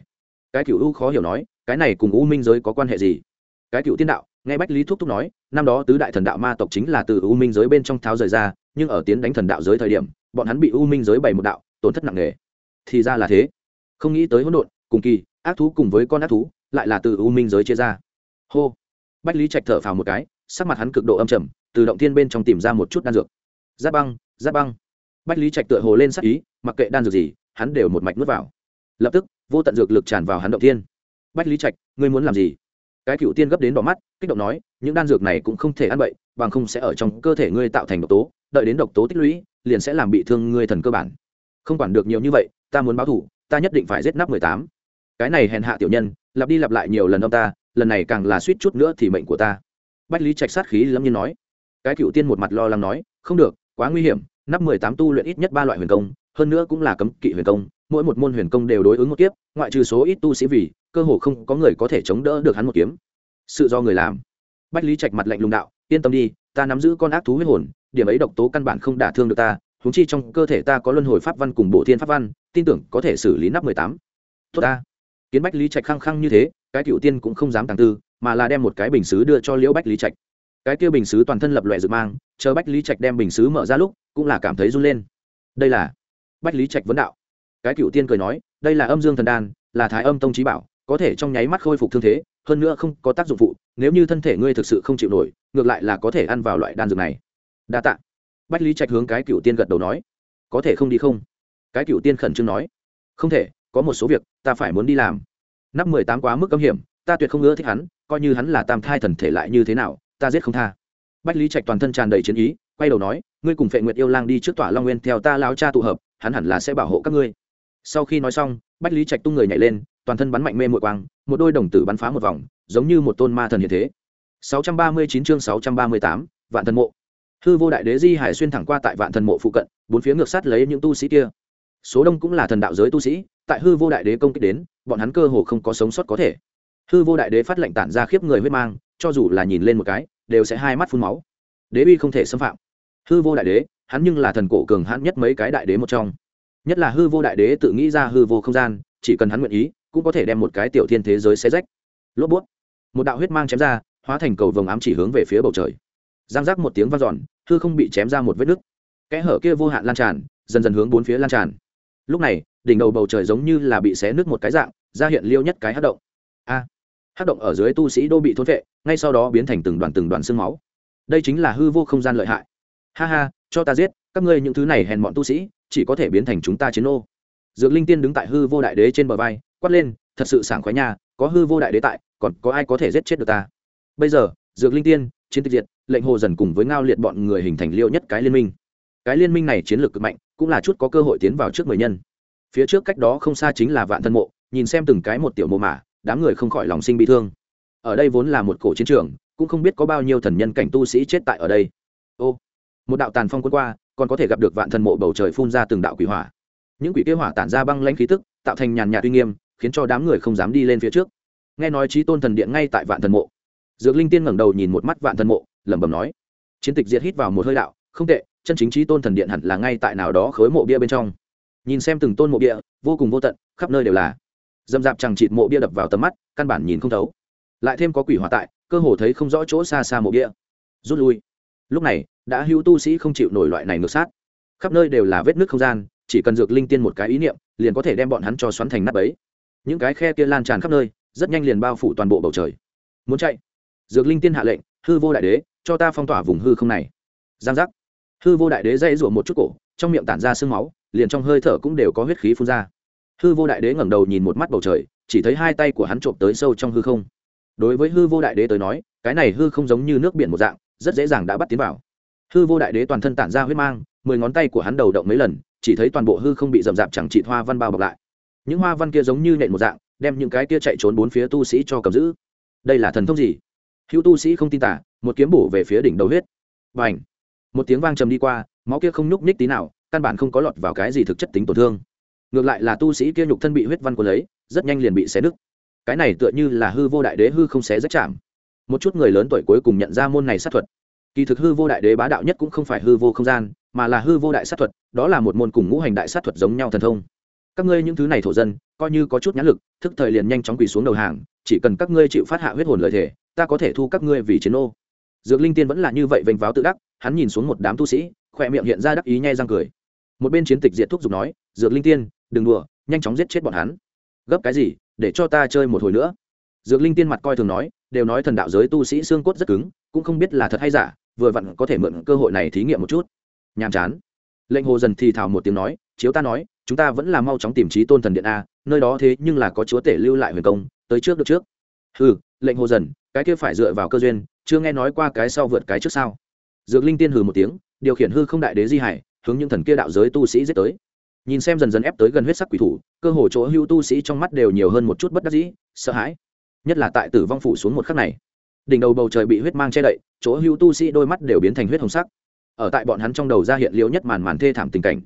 cái cựu u khó hiểu nói, cái này cùng u minh giới có quan hệ gì? Cái cựu tiên đạo, nghe bách lý thúc thúc nói, năm đó tứ đại thần đạo ma tộc chính là từ u minh giới bên trong tháo rời ra, nhưng ở tiến đánh thần đạo giới thời điểm, bọn hắn bị u minh giới bày một đạo, tổn thất nặng nề. Thì ra là thế. Không nghĩ tới hỗn độn, cùng kỳ, ác thú cùng với con ác thú, lại là từ u minh giới chia ra. Hô. Bách lý trạch thở phào một cái, sắc mặt hắn cực độ âm trầm, từ động thiên bên trong tìm ra một chút đan dược. Giáp băng giáp băng. Bách lý trạch tựa hồ lên sắc ý, mặc kệ đan dược gì, hắn đều một mạch nuốt vào. Lập tức vô tận dược lực tràn vào hắn động thiên. Bách lý trạch, ngươi muốn làm gì? Cái cựu tiên gấp đến đỏ mắt, kích động nói, những đan dược này cũng không thể ăn bậy, bằng không sẽ ở trong cơ thể ngươi tạo thành độc tố, đợi đến độc tố tích lũy, liền sẽ làm bị thương ngươi thần cơ bản. Không quản được nhiều như vậy, ta muốn báo thủ, ta nhất định phải giết nắp mười tám. Cái này hèn hạ tiểu nhân, lặp đi lặp lại nhiều lần ông ta, lần này càng là suýt chút nữa thì mệnh của ta. Bách lý trạch sát khí lâm nhiên nói. Cái cựu tiên một mặt lo lắng nói, không được, quá nguy hiểm, nắp mười tám tu luyện ít nhất ba loại huyền công, hơn nữa cũng là cấm kỵ huyền công mỗi một môn huyền công đều đối ứng một kiếp, ngoại trừ số ít tu sĩ vì, cơ hồ không có người có thể chống đỡ được hắn một kiếm. Sự do người làm. Bách lý trạch mặt lạnh lùng đạo, yên tâm đi, ta nắm giữ con ác thú huyết hồn, điểm ấy độc tố căn bản không đả thương được ta húng chi trong cơ thể ta có luân hồi pháp văn cùng bộ thiên pháp văn, tin tưởng có thể xử lý nắp mười tám. Tốt ta. Kiến bách lý trạch khăng khăng như thế, cái cựu tiên cũng không dám tàng tư, mà là đem một cái bình xứ đưa cho liễu bách lý trạch. Cái kia bình xứ toàn thân lập loại dự mang, chờ bách lý trạch đem bình xứ mở ra lúc, cũng là cảm thấy run lên. Đây là bách lý trạch vấn đạo cái cựu tiên cười nói, đây là âm dương thần đan, là thái âm tông trí bảo, có thể trong nháy mắt khôi phục thương thế, hơn nữa không có tác dụng phụ, nếu như thân thể ngươi thực sự không chịu nổi, ngược lại là có thể ăn vào loại đan dược này. Đa t ạ bách lý trạch hướng cái cựu tiên gật đầu nói, có thể không đi không? Cái cựu tiên khẩn trương nói, không thể, có một số việc, ta phải muốn đi làm. Nắp mười tám quá mức âm hiểm, ta tuyệt không ưa thích hắn, coi như hắn là tam thai thần thể lại như thế nào, ta giết không tha. Bách lý trạch toàn thân tràn đầy chiến ý, quay đầu nói, ngươi cùng phệ nguyệt yêu lang đi trước tỏa long nguyên theo ta lao cha tụ hợp, hắn hẳn là sẽ bảo hộ các ngươi sau khi nói xong bách lý trạch tung người nhảy lên toàn thân bắn mạnh mê mội quang một đôi đồng tử bắn phá một vòng giống như một tôn ma thần hiện thế. 639 chương 638, vạn thần mộ. Hư vô đại đế di hải xuyên thẳng qua tại vạn thần mộ phụ cận bốn phía ngược sát lấy những tu sĩ kia. Số đông cũng là thần đạo giới tu sĩ tại hư vô đại đế công kích đến bọn hắn cơ hồ không có sống sót có thể. Hư vô đại đế phát lệnh tản ra khiếp người huyết mang cho dù là nhìn lên một cái đều sẽ hai mắt phun máu. Đế uy không thể xâm phạm. Hư vô đại đế hắn nhưng là thần cổ cường hãn nhất mấy cái đại đế một trong nhất là hư vô đại đế tự nghĩ ra hư vô không gian chỉ cần hắn nguyện ý cũng có thể đem một cái tiểu thiên thế giới xé rách. Lốp bút. Một đạo huyết mang chém ra hóa thành cầu vồng ám chỉ hướng về phía bầu trời. Giang giác một tiếng vang dọn hư không bị chém ra một vết nứt. Kẽ hở kia vô hạn lan tràn dần dần hướng bốn phía lan tràn. Lúc này đỉnh đầu bầu trời giống như là bị xé nứt một cái dạng ra hiện liêu nhất cái hát động. A. À, hát động ở dưới tu sĩ đô bị thôn vệ ngay sau đó biến thành từng đoàn từng đoàn xương máu. Đây chính là hư vô không gian lợi hại. Ha ha cho ta giết, các ngươi những thứ này hèn bọn tu sĩ, chỉ có thể biến thành chúng ta chiến ô dược linh tiên đứng tại hư vô đại đế trên bờ vai, quát lên, thật sự sảng khoái nha, có hư vô đại đế tại, còn có ai có thể giết chết được ta? Bây giờ, dược linh tiên, chiến tịch diệt, lệnh hồ dần cùng với ngao liệt bọn người hình thành liêu nhất cái liên minh. Cái liên minh này chiến lược cực mạnh, cũng là chút có cơ hội tiến vào trước mười nhân. Phía trước cách đó không xa chính là vạn thân mộ, nhìn xem từng cái một tiểu mộ mả, đám người không khỏi lòng sinh bị thương. Ở đây vốn là một cổ chiến trường, cũng không biết có bao nhiêu thần nhân cảnh tu sĩ chết tại ở đây. Ô một đạo tàn phong quân qua, còn có thể gặp được vạn thần mộ bầu trời phun ra từng đạo quỷ hỏa. Những quỷ kế hỏa tản ra băng lãnh khí tức, tạo thành nhàn nhạt uy nghiêm, khiến cho đám người không dám đi lên phía trước. Nghe nói trí tôn thần điện ngay tại vạn thần mộ. Dược linh tiên ngẩng đầu nhìn một mắt vạn thần mộ, lẩm bẩm nói, chiến tịch diệt hít vào một hơi đạo, không tệ, chân chính trí tôn thần điện hẳn là ngay tại nào đó khối mộ bia bên trong. Nhìn xem từng tôn mộ bia, vô cùng vô tận, khắp nơi đều là. Dâm dạp chẳng chịt mộ bia đập vào tầm mắt, căn bản nhìn không thấu. Lại thêm có quỷ hỏa tại, cơ hồ thấy không rõ chỗ xa xa mộ bia. Rút lui. Lúc này đã hữu tu sĩ không chịu nổi loại này ngược sát. Khắp nơi đều là vết nước không gian, chỉ cần dược linh tiên một cái ý niệm, liền có thể đem bọn hắn cho xoắn thành nắp ấy những cái khe kia lan tràn khắp nơi, rất nhanh liền bao phủ toàn bộ bầu trời. Muốn chạy? Dược linh tiên hạ lệnh, hư vô đại đế, cho ta phong tỏa vùng hư không này. Giang giác. Hư vô đại đế dây rủa một chút cổ, trong miệng tản ra sương máu, liền trong hơi thở cũng đều có huyết khí phun ra. Hư vô đại đế ngẩng đầu nhìn một mắt bầu trời, chỉ thấy hai tay của hắn trộm tới sâu trong hư không. Đối với hư vô đại đế tới nói, cái này hư không giống như nước biển một dạng, rất dễ dàng đã bắt tiến vào hư vô đại đế toàn thân tản ra huyết mang, mười ngón tay của hắn đầu động mấy lần, chỉ thấy toàn bộ hư không bị rậm rạp chẳng trị hoa văn bao bọc lại. Những hoa văn kia giống như nện một dạng, đem những cái kia chạy trốn bốn phía tu sĩ cho cầm giữ. Đây là thần thông gì? Hữu tu sĩ không tin tả một kiếm bổ về phía đỉnh đầu huyết. B à n h một tiếng vang trầm đi qua, máu kia không nhúc nhích tí nào, căn bản không có lọt vào cái gì thực chất tính tổn thương. Ngược lại là tu sĩ kia nhục thân bị huyết văn của lấy, rất nhanh liền bị xé nứt. Cái này tựa như là hư vô đại đế hư không xé rách chạm. Một chút người lớn tuổi cuối cùng nhận ra môn này sát thuật kỳ thực hư vô đại đế bá đạo nhất cũng không phải hư vô không gian, mà là hư vô đại sát thuật, đó là một môn cùng ngũ hành đại sát thuật giống nhau thần thông. Các ngươi những thứ này thổ dân, coi như có chút nhãn lực, thức thời liền nhanh chóng quỳ xuống đầu hàng, chỉ cần các ngươi chịu phát hạ huyết hồn lợi thể ta có thể thu các ngươi vì chiến ô. Dược linh tiên vẫn là như vậy vênh váo tự đắc, hắn nhìn xuống một đám tu sĩ, khỏe miệng hiện ra đắc ý nhai răng cười. Một bên chiến tịch diệt thuốc giục nói, dược linh tiên, đừng đùa, nhanh chóng giết chết bọn hắn. Gấp cái gì, để cho ta chơi một hồi nữa. Dược linh tiên mặt coi thường nói, đều nói thần đạo giới tu sĩ xương cốt rất cứng, cũng không biết là thật hay giả vừa vặn có thể mượn cơ hội này thí nghiệm một chút. Nhàm chán. Lệnh hồ dần thì thào một tiếng nói, chiếu ta nói, chúng ta vẫn là mau chóng tìm trí tôn thần điện a, nơi đó thế nhưng là có chúa tể lưu lại huyền công, tới trước được trước. Ừ lệnh hồ dần, cái kia phải dựa vào cơ duyên, chưa nghe nói qua cái sau vượt cái trước sau dược linh tiên hừ một tiếng, điều khiển hư không đại đế di hải, hướng những thần kia đạo giới tu sĩ giết tới. Nhìn xem dần dần ép tới gần huyết sắc quỷ thủ, cơ hồ chỗ hưu tu sĩ trong mắt đều nhiều hơn một chút bất đắc dĩ, sợ hãi. Nhất là tại tử vong phủ xuống một khắc này đỉnh đầu bầu trời bị huyết mang che đậy, chỗ hưu tu sĩ đôi mắt đều biến thành huyết hồng sắc. Ở tại bọn hắn trong đầu ra hiện liễu nhất màn màn thê thảm tình cảnh.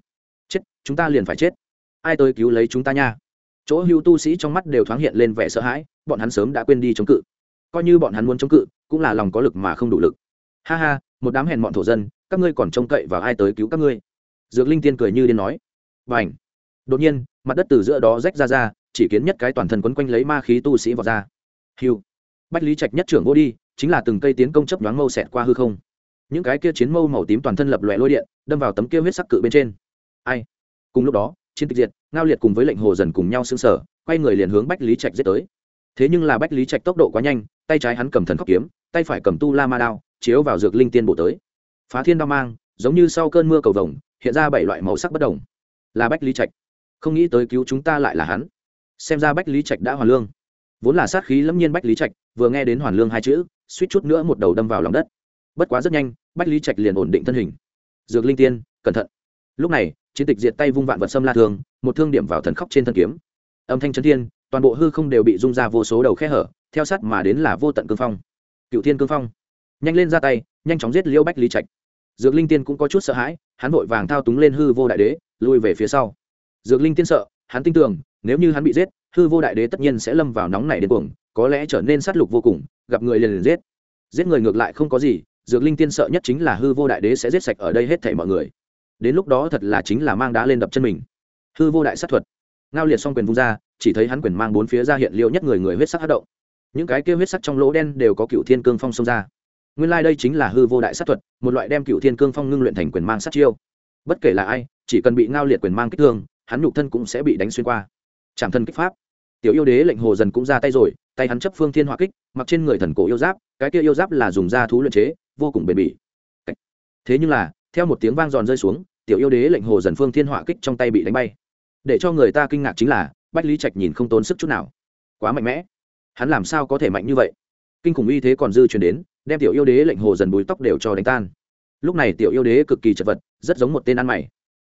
Chết, chúng ta liền phải chết. Ai tới cứu lấy chúng ta nha? Chỗ hưu tu sĩ trong mắt đều thoáng hiện lên vẻ sợ hãi, bọn hắn sớm đã quên đi chống cự. Coi như bọn hắn muốn chống cự, cũng là lòng có lực mà không đủ lực. Ha ha, một đám hèn bọn thổ dân, các ngươi còn trông cậy vào ai tới cứu các ngươi? Dược linh tiên cười như điên nói. Và ảnh đột nhiên, mặt đất từ giữa đó rách ra ra, chỉ kiến nhất cái toàn thân quấn quanh lấy ma khí tu sĩ vào ra. Hiu bách lý trạch nhất trưởng vô đi, chính là từng cây tiến công chấp nhoáng mâu xẹt qua hư không. Những cái kia chiến mâu màu tím toàn thân lập lòe lôi điện, đâm vào tấm kia huyết sắc cự bên trên. Ai? Cùng lúc đó, chiến tịch diệt, ngao liệt cùng với lệnh hồ dần cùng nhau xứng sở quay người liền hướng bách lý trạch giết tới. Thế nhưng là bách lý trạch tốc độ quá nhanh, tay trái hắn cầm thần khóc kiếm, tay phải cầm tu la ma đao, chiếu vào dược linh tiên bộ tới. Phá thiên đao mang, giống như sau cơn mưa cầu vồng, hiện ra bảy loại màu sắc bất đồng. Là bách lý trạch. Không nghĩ tới cứu chúng ta lại là hắn. Xem ra bách lý trạch đã hoàn lương vốn là sát khí lâm nhiên bách lý trạch, vừa nghe đến hoàn lương hai chữ, suýt chút nữa một đầu đâm vào lòng đất. Bất quá rất nhanh, bách lý trạch liền ổn định thân hình. Dược linh tiên, cẩn thận. Lúc này, chiến tịch diệt tay vung vạn vật xâm la thường, một thương điểm vào thần khóc trên thân kiếm. Âm thanh chấn thiên, toàn bộ hư không đều bị rung ra vô số đầu khe hở, theo sát mà đến là vô tận cương phong. Cựu thiên cương phong. Nhanh lên ra tay, nhanh chóng giết liễu bách lý trạch. Dược linh tiên cũng có chút sợ hãi, hắn vội vàng thao túng lên hư vô đại đế, lui về phía sau. Dược linh tiên sợ, hắn tin tưởng, nếu như hắn bị giết hư vô đại đế tất nhiên sẽ lâm vào nóng này đến cuồng, có lẽ trở nên sát lục vô cùng, gặp người liền liền giết. Giết người ngược lại không có gì, dược linh tiên sợ nhất chính là hư vô đại đế sẽ giết sạch ở đây hết thảy mọi người. Đến lúc đó thật là chính là mang đá lên đập chân mình. Hư vô đại sát thuật. Ngao liệt xong quyền vung ra, chỉ thấy hắn quyền mang bốn phía ra hiện liêu nhất người người huyết sắc hát động. Những cái kia huyết sắc trong lỗ đen đều có cựu thiên cương phong xông ra. Nguyên lai、like、đây chính là hư vô đại sát thuật, một loại đem cựu thiên cương phong ngưng luyện thành quyền mang sát chiêu. Bất kể là ai, chỉ cần bị ngao liệt quyền mang kích thương, hắn nhục thân cũng sẽ bị đánh xuyên qua trảm thân kích pháp. Tiểu yêu đế lệnh hồ dần cũng ra tay rồi, tay hắn chấp phương thiên hỏa kích, mặc trên người thần cổ yêu giáp, cái kia yêu giáp là dùng da thú luyện chế, vô cùng bền bỉ. Thế nhưng là, theo một tiếng vang giòn rơi xuống, tiểu yêu đế lệnh hồ dần phương thiên hỏa kích trong tay bị đánh bay. Để cho người ta kinh ngạc chính là, bách lý trạch nhìn không tốn sức chút nào. Quá mạnh mẽ. Hắn làm sao có thể mạnh như vậy? Kinh khủng uy thế còn dư chuyển đến, đem tiểu yêu đế lệnh hồ dần bùi tóc đều cho đánh tan. Lúc này tiểu yêu đế cực kỳ chật vật, rất giống một tên ăn mày.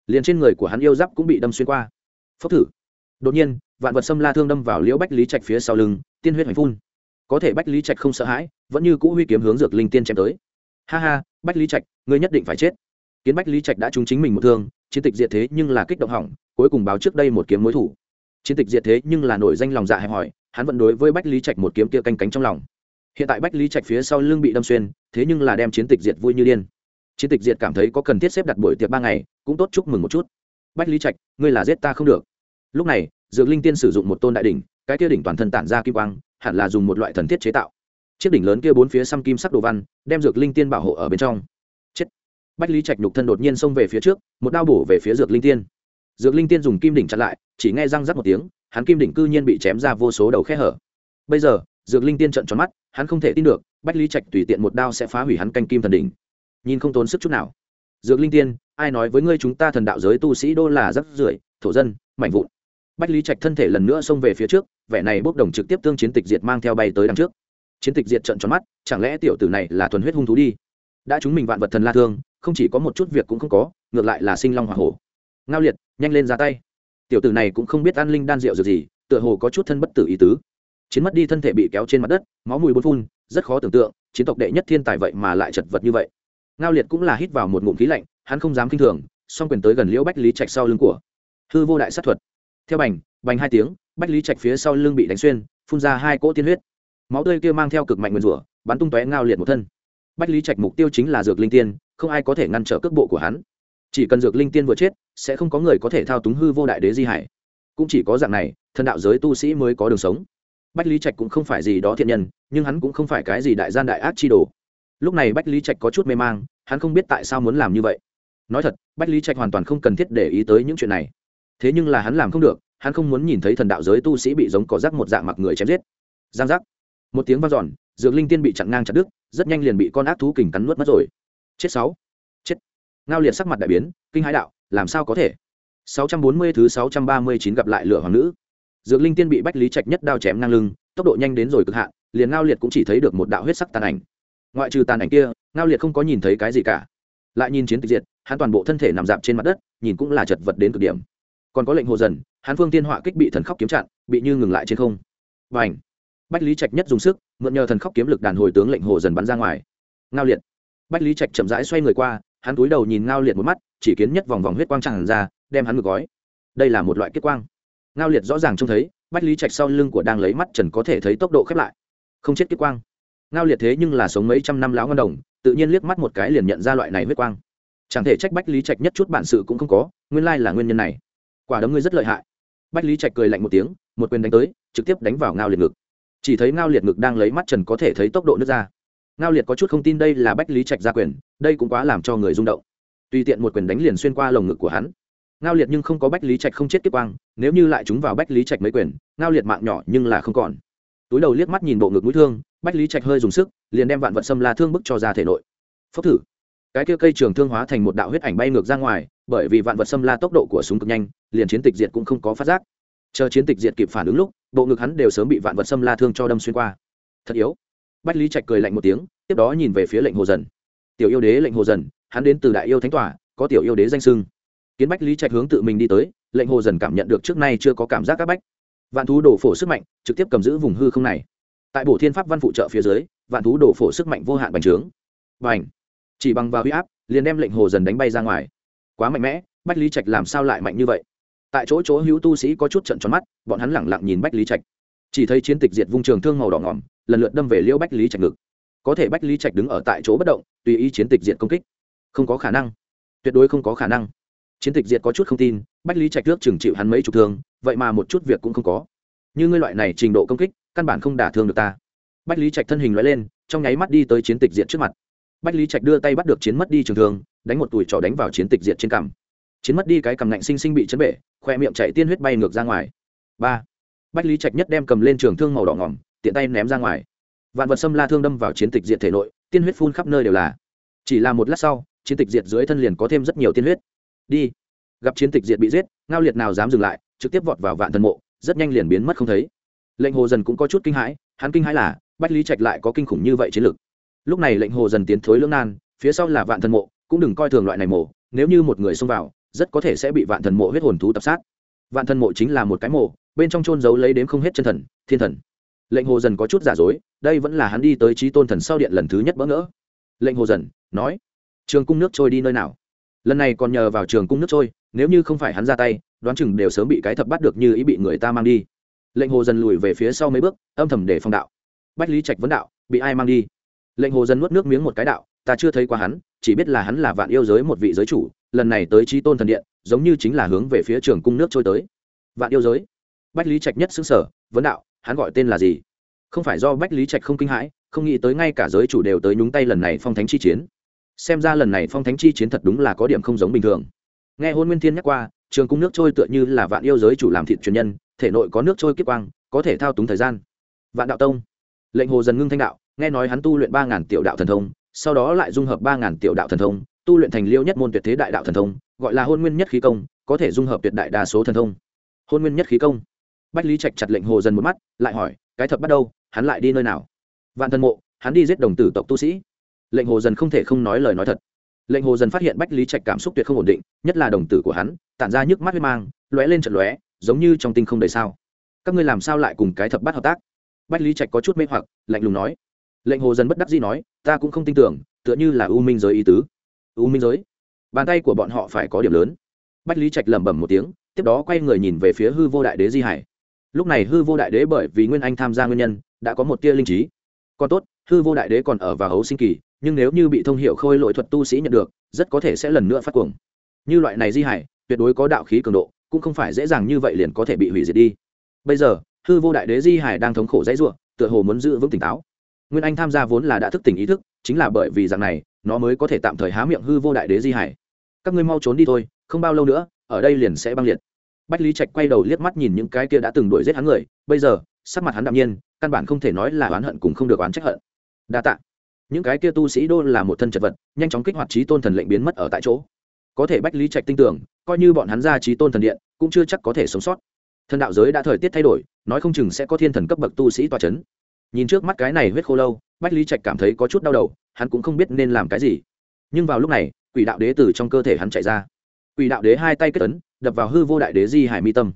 Liền trên người của hắn yêu giáp cũng bị đâm xuyên qua. Phốc thử đột nhiên, vạn vật xâm la thương đâm vào liễu bách lý trạch phía sau lưng, tiên huyết hoành phun. Có thể bách lý trạch không sợ hãi, vẫn như cũ huy kiếm hướng dược linh tiên chém tới. Ha ha, bách lý trạch, ngươi nhất định phải chết. Kiến bách lý trạch đã trúng chính mình một thương, chiến tịch diệt thế nhưng là kích động hỏng, cuối cùng báo trước đây một kiếm mối thủ. Chiến tịch diệt thế nhưng là nổi danh lòng dạ hẹp hòi, hắn vẫn đối với bách lý trạch một kiếm kia canh cánh trong lòng. Hiện tại bách lý trạch phía sau lưng bị đâm xuyên, thế nhưng là đem chiến tịch diệt vui như điên. Chiến tịch diệt cảm thấy có cần thiết xếp đặt buổi tiệc ba ngày, cũng tốt chúc mừng một chút. Bách lý trạch, ngươi là giết ta không được lúc này, dược linh tiên sử dụng một tôn đại đỉnh, cái kia đỉnh toàn thân tản ra kim quang, hẳn là dùng một loại thần thiết chế tạo. Chiếc đỉnh lớn kia bốn phía xăm kim sắc đồ văn, đem dược linh tiên bảo hộ ở bên trong. Chết. Bách lý trạch nhục thân đột nhiên xông về phía trước, một đao bổ về phía dược linh tiên. Dược linh tiên dùng kim đỉnh chặn lại, chỉ nghe răng rắc một tiếng, hắn kim đỉnh cư nhiên bị chém ra vô số đầu khe hở. Bây giờ, dược linh tiên trận tròn mắt, hắn không thể tin được, bách lý trạch tùy tiện một đao sẽ phá hủy hắn canh kim thần đỉnh. Nhìn không tốn sức chút nào. Dược linh tiên, ai nói với ngươi chúng ta thần đạo giới tu sĩ đô là rắc rưởi, thổ dân, mảnh vụn bách lý trạch thân thể lần nữa xông về phía trước, vẻ này bốc đồng trực tiếp tương chiến tịch diệt mang theo bay tới đằng trước. Chiến tịch diệt trận tròn mắt, chẳng lẽ tiểu tử này là thuần huyết hung thú đi? Đã chúng mình vạn vật thần la thương, không chỉ có một chút việc cũng không có, ngược lại là sinh long h hổ. Ngao liệt, nhanh lên ra tay. Tiểu tử này cũng không biết an linh đan rượu dược gì, tựa hồ có chút thân bất tử ý tứ. Chiến mất đi thân thể bị kéo trên mặt đất, máu mùi bốn phun, rất khó tưởng tượng, chiến tộc đệ nhất thiên tài vậy mà lại chật vật như vậy. Ngao liệt cũng là hít vào một ngụm khí lạnh, hắn không dám k i n h thường, song quyền tới gần liễu bách lý trạch sau lưng của. Hư vô đại sát thuật theo bành bành hai tiếng, bách lý trạch phía sau lưng bị đánh xuyên, phun ra hai cỗ tiên huyết. Máu tươi kia mang theo cực mạnh nguyên rủa, bắn tung tóe ngao liệt một thân. Bách lý trạch mục tiêu chính là dược linh tiên, không ai có thể ngăn trở cước bộ của hắn. Chỉ cần dược linh tiên vừa chết, sẽ không có người có thể thao túng hư vô đại đế di hải. Cũng chỉ có dạng này, thần đạo giới tu sĩ mới có đường sống. Bách lý trạch cũng không phải gì đó thiện nhân, nhưng hắn cũng không phải cái gì đại gian đại ác chi đồ. Lúc này bách lý trạch có chút mê mang, hắn không biết tại sao muốn làm như vậy. Nói thật, bách lý trạch hoàn toàn không cần thiết để ý tới những chuyện này thế nhưng là hắn làm không được, hắn không muốn nhìn thấy thần đạo giới tu sĩ bị giống cỏ rác một dạng mặc người chém giết. Giang giác. Một tiếng vang giòn dược linh tiên bị chặn ngang chặt đứt, rất nhanh liền bị con ác thú kình cắn nuốt mất rồi. Chết sáu. Chết. Ngao liệt sắc mặt đại biến, kinh hãi đạo, làm sao có thể? 640 thứ 639 gặp lại lửa hoàng nữ. Dược linh tiên bị bách lý trạch nhất đao chém ngang lưng, tốc độ nhanh đến rồi cực hạn, liền ngao liệt cũng chỉ thấy được một đạo huyết sắc tàn ảnh. Ngoại trừ tàn ảnh kia, ngao liệt không có nhìn thấy cái gì cả. Lại nhìn chiến tịch diệt, hắn toàn bộ thân thể nằm dạp trên mặt đất, nhìn cũng là chật vật đến cực điểm còn có lệnh hồ dần hắn phương tiên họa kích bị thần khóc kiếm chặn, bị như ngừng lại trên không. Và ảnh bách lý trạch nhất dùng sức, mượn nhờ thần khóc kiếm lực đàn hồi tướng lệnh hồ dần bắn ra ngoài. Ngao liệt! Bách lý trạch chậm rãi xoay người qua, hắn túi đầu nhìn ngao liệt một mắt, chỉ kiến nhất vòng vòng huyết quang tràn ra, đem hắn ngược gói. Đây là một loại kết quang. Ngao liệt rõ ràng trông thấy, bách lý trạch sau lưng của đang lấy mắt trần có thể thấy tốc độ khép lại. Không chết kết quang. Ngao liệt thế nhưng là sống mấy trăm năm láo ngân đồng, tự nhiên liếc mắt một cái liền nhận ra loại này huyết quang. Chẳng thể trách bách lý trạch nhất chút bản sự cũng không có, nguyên lai là nguyên nhân này quả đấm ngươi rất lợi hại. Bách lý trạch cười lạnh một tiếng, một quyền đánh tới, trực tiếp đánh vào ngao liệt ngực. Chỉ thấy ngao liệt ngực đang lấy mắt trần có thể thấy tốc độ nước ra. Ngao liệt có chút không tin đây là bách lý trạch ra quyền, đây cũng quá làm cho người rung động. Tùy tiện một quyền đánh liền xuyên qua lồng ngực của hắn. Ngao liệt nhưng không có bách lý trạch không chết kiếp quang, nếu như lại chúng vào bách lý trạch mấy quyền, ngao liệt mạng nhỏ nhưng là không còn. Túi đầu liếc mắt nhìn bộ ngực mũi thương, bách lý trạch hơi dùng sức, liền đem vạn vật xâm la thương bức cho ra thể nội. Phốc thử. Cái kia cây trường thương hóa thành một đạo huyết ảnh bay ngược ra ngoài bởi vì vạn vật xâm la tốc độ của súng cực nhanh, liền chiến tịch diệt cũng không có phát giác. Chờ chiến tịch diệt kịp phản ứng lúc, bộ ngực hắn đều sớm bị vạn vật xâm la thương cho đâm xuyên qua. Thật yếu. Bách lý trạch cười lạnh một tiếng, tiếp đó nhìn về phía lệnh hồ dần. Tiểu yêu đế lệnh hồ dần, hắn đến từ đại yêu thánh tòa, có tiểu yêu đế danh sưng kiến bách lý trạch hướng tự mình đi tới, lệnh hồ dần cảm nhận được trước nay chưa có cảm giác các bách. Vạn thú đổ phổ sức mạnh, trực tiếp cầm giữ vùng hư không này. Tại bổ thiên pháp văn phụ trợ phía dưới, vạn thú đổ phổ sức mạnh vô hạn bành trướng. Và ảnh chỉ bằng vào huy áp, liền đem lệnh hồ dần đánh bay ra ngoài quá mạnh mẽ, bách lý trạch làm sao lại mạnh như vậy? Tại chỗ chỗ hữu tu sĩ có chút trận tròn mắt, bọn hắn lẳng lặng nhìn bách lý trạch. Chỉ thấy chiến tịch diệt vung trường thương màu đỏ ngỏm, lần lượt đâm về liêu bách lý trạch ngực. Có thể bách lý trạch đứng ở tại chỗ bất động, tùy ý chiến tịch diệt công kích. Không có khả năng. Tuyệt đối không có khả năng. Chiến tịch diệt có chút không tin, bách lý trạch trước chừng chịu hắn mấy chục thương, vậy mà một chút việc cũng không có. Như ngươi loại này trình độ công kích, căn bản không đả thương được ta. Bách lý trạch thân hình loại lên, trong nháy mắt đi tới chiến tịch diệt trước mặt bách lý trạch đưa tay bắt được chiến mất đi trường thương, đánh một tuổi trò đánh vào chiến tịch diệt trên cằm. Chiến mất đi cái cằm ngạnh sinh sinh bị chấn bể, khoe miệng chạy tiên huyết bay ngược ra ngoài. Ba. Bách lý trạch nhất đem cầm lên trường thương màu đỏ ngỏm, tiện tay ném ra ngoài. Vạn vật xâm la thương đâm vào chiến tịch diệt thể nội, tiên huyết phun khắp nơi đều là. Chỉ là một lát sau, chiến tịch diệt dưới thân liền có thêm rất nhiều tiên huyết. Đi. Gặp chiến tịch diệt bị giết, ngao liệt nào dám dừng lại, trực tiếp vọt vào vạn thần mộ, rất nhanh liền biến mất không thấy. Lệnh hồ dần cũng có chút kinh hãi, hắn kinh hãi là, bách lý trạch lại có kinh khủng như vậy chiến lược lúc này lệnh hồ dần tiến thối lưỡng nan, phía sau là vạn thần mộ, cũng đừng coi thường loại này mộ, nếu như một người xông vào, rất có thể sẽ bị vạn thần mộ huyết hồn thú tập sát. Vạn thần mộ chính là một cái mộ, bên trong trôn giấu lấy đếm không hết chân thần, thiên thần. Lệnh hồ dần có chút giả dối, đây vẫn là hắn đi tới trí tôn thần sau điện lần thứ nhất bỡ ngỡ. Lệnh hồ dần, nói, trường cung nước trôi đi nơi nào? Lần này còn nhờ vào trường cung nước trôi, nếu như không phải hắn ra tay, đoán chừng đều sớm bị cái thập bắt được như ý bị người ta mang đi. Lệnh hồ dần lùi về phía sau mấy bước, âm thầm để phong đạo. Bách lý trạch vấn đạo, bị ai mang đi? Lệnh hồ Dân nuốt nước miếng một cái đạo, ta chưa thấy qua hắn, chỉ biết là hắn là vạn yêu giới một vị giới chủ, lần này tới trí tôn thần điện, giống như chính là hướng về phía trường cung nước trôi tới. Vạn yêu giới? Bách lý trạch nhất xứng sở vấn đạo, hắn gọi tên là gì? Không phải do bách lý trạch không kinh hãi, không nghĩ tới ngay cả giới chủ đều tới nhúng tay lần này phong thánh chi chiến. Xem ra lần này phong thánh chi chiến thật đúng là có điểm không giống bình thường. Nghe hôn nguyên thiên nhắc qua, trường cung nước trôi tựa như là vạn yêu giới chủ làm thịt truyền nhân, thể nội có nước trôi kiếp quang, có thể thao túng thời gian. Vạn đạo tông. Lệnh hồ dần ngưng thanh đạo nghe nói hắn tu luyện ba ngàn tiểu đạo thần thông, sau đó lại dung hợp ba ngàn tiểu đạo thần thông, tu luyện thành liêu nhất môn tuyệt thế đại đạo thần thông, gọi là hôn nguyên nhất khí công, có thể dung hợp tuyệt đại đa số thần thông. Hôn nguyên nhất khí công. Bách lý trạch chặt lệnh hồ dần một mắt, lại hỏi, cái thập bắt đâu? Hắn lại đi nơi nào? Vạn thần mộ, hắn đi giết đồng tử tộc tu sĩ. Lệnh hồ dần không thể không nói lời nói thật. Lệnh hồ dần phát hiện bách lý trạch cảm xúc tuyệt không ổn định, nhất là đồng tử của hắn, tản ra nhức mắt huyết mang, lóe lên trận lóe, giống như trong tinh không đầy sao. Các ngươi làm sao lại cùng cái thập bắt hợp tác? Bách lý trạch có chút mê hoặc, lạnh lùng nói lệnh hồ dân bất đắc dĩ nói, ta cũng không tin tưởng, tựa như là u minh giới ý tứ. U minh giới? Bàn tay của bọn họ phải có điểm lớn. Bách lý trạch lẩm bẩm một tiếng, tiếp đó quay người nhìn về phía hư vô đại đế di hải. Lúc này hư vô đại đế bởi vì nguyên anh tham gia nguyên nhân, đã có một tia linh trí. Còn tốt, hư vô đại đế còn ở vào hấu sinh kỳ, nhưng nếu như bị thông hiệu khôi lỗi thuật tu sĩ nhận được, rất có thể sẽ lần nữa phát cuồng. Như loại này di hải, tuyệt đối có đạo khí cường độ, cũng không phải dễ dàng như vậy liền có thể bị hủy diệt đi. Bây giờ, hư vô đại đế di hải đang thống khổ dãy ruộng tựa hồ muốn giữ vững tỉnh táo nguyên anh tham gia vốn là đã thức tỉnh ý thức, chính là bởi vì dạng này, nó mới có thể tạm thời há miệng hư vô đại đế di hải. Các ngươi mau trốn đi thôi, không bao lâu nữa, ở đây liền sẽ băng liệt. Bách lý trạch quay đầu liếc mắt nhìn những cái kia đã từng đuổi giết hắn người, bây giờ, sắc mặt hắn đạm nhiên, căn bản không thể nói là oán hận cùng không được oán trách hận. Đa tạ. Những cái kia tu sĩ đô là một thân chật vật, nhanh chóng kích hoạt trí tôn thần lệnh biến mất ở tại chỗ. Có thể bách lý trạch tin tưởng, coi như bọn hắn ra trí tôn thần điện, cũng chưa chắc có thể sống sót. Thần đạo giới đã thời tiết thay đổi, nói không chừng sẽ có thiên thần cấp bậc tu sĩ tòa c h ấ n nhìn trước mắt cái này huyết khô lâu, bách lý trạch cảm thấy có chút đau đầu, hắn cũng không biết nên làm cái gì. Nhưng vào lúc này, quỷ đạo đế từ trong cơ thể hắn chạy ra. Quỷ đạo đế hai tay kết ấn, đập vào hư vô đại đế di hải mi tâm.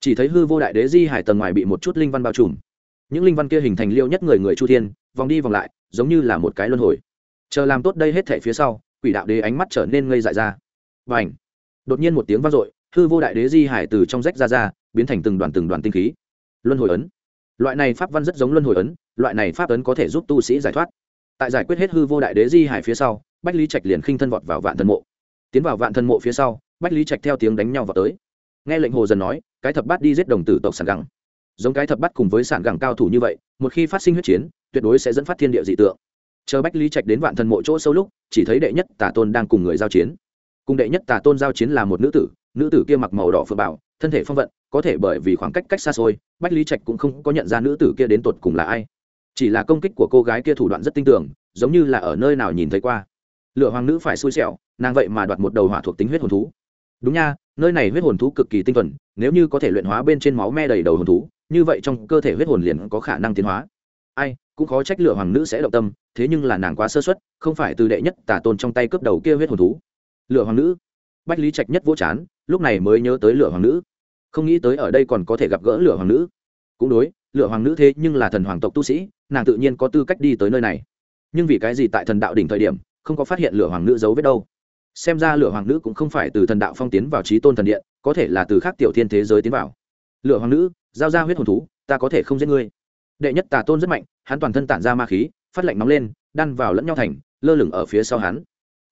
Chỉ thấy hư vô đại đế di hải tầng ngoài bị một chút linh văn bao trùm. Những linh văn kia hình thành liêu nhất người người chu thiên, vòng đi vòng lại, giống như là một cái luân hồi. Chờ làm tốt đây hết thể phía sau, quỷ đạo đế ánh mắt trở nên ngây dại ra. Và ảnh đột nhiên một tiếng vang dội, hư vô đại đế di hải từ trong rách ra ra, biến thành từng đoàn từng đoàn tinh khí. Luân hồi ấn loại này pháp văn rất giống luân hồi ấn, loại này pháp ấn có thể giúp tu sĩ giải thoát. Tại giải quyết hết hư vô đại đế di hải phía sau, bách lý trạch liền khinh thân vọt vào vạn thần mộ. Tiến vào vạn thần mộ phía sau, bách lý trạch theo tiếng đánh nhau vào tới. Nghe lệnh hồ dần nói, cái thập bát đi giết đồng tử tộc sản gẳng. Giống cái thập bát cùng với sản gẳng cao thủ như vậy, một khi phát sinh huyết chiến, tuyệt đối sẽ dẫn phát thiên địa dị tượng. Chờ bách lý trạch đến vạn thần mộ chỗ sâu lúc, chỉ thấy đệ nhất tà tôn đang cùng người giao chiến. Cùng đệ nhất tà tôn giao chiến là một nữ tử nữ tử kia mặc màu đỏ phượng bảo, thân thể phong vận có thể bởi vì khoảng cách cách xa xôi, bách lý trạch cũng không có nhận ra nữ tử kia đến tột cùng là ai. Chỉ là công kích của cô gái kia thủ đoạn rất tinh tưởng giống như là ở nơi nào nhìn thấy qua. Lựa hoàng nữ phải xui xẻo, nàng vậy mà đoạt một đầu hỏa thuộc tính huyết hồn thú. Đúng nha, nơi này huyết hồn thú cực kỳ tinh thuần, nếu như có thể luyện hóa bên trên máu me đầy đầu hồn thú, như vậy trong cơ thể huyết hồn liền có khả năng tiến hóa. Ai, cũng khó trách lựa hoàng nữ sẽ động tâm, thế nhưng là nàng quá sơ xuất không phải từ đệ nhất tả tôn trong tay cướp đầu kia huyết hồn thú. Lựa hoàng nữ. Bách lý trạch nhất vỗ chán, lúc này mới nhớ tới lựa hoàng nữ không nghĩ tới ở đây còn có thể gặp gỡ lửa hoàng nữ. Cũng đối, lửa hoàng nữ thế nhưng là thần hoàng tộc tu sĩ, nàng tự nhiên có tư cách đi tới nơi này. Nhưng vì cái gì tại thần đạo đỉnh thời điểm, không có phát hiện lửa hoàng nữ giấu vết đâu? Xem ra lửa hoàng nữ cũng không phải từ thần đạo phong tiến vào trí tôn thần điện, có thể là từ khác tiểu thiên thế giới tiến vào. Lửa hoàng nữ, giao ra huyết hồn thú, ta có thể không giết ngươi. Đệ nhất tà tôn rất mạnh, hắn toàn thân tản ra ma khí, phát lạnh nóng lên, đan vào lẫn nhau thành, lơ lửng ở phía sau hắn.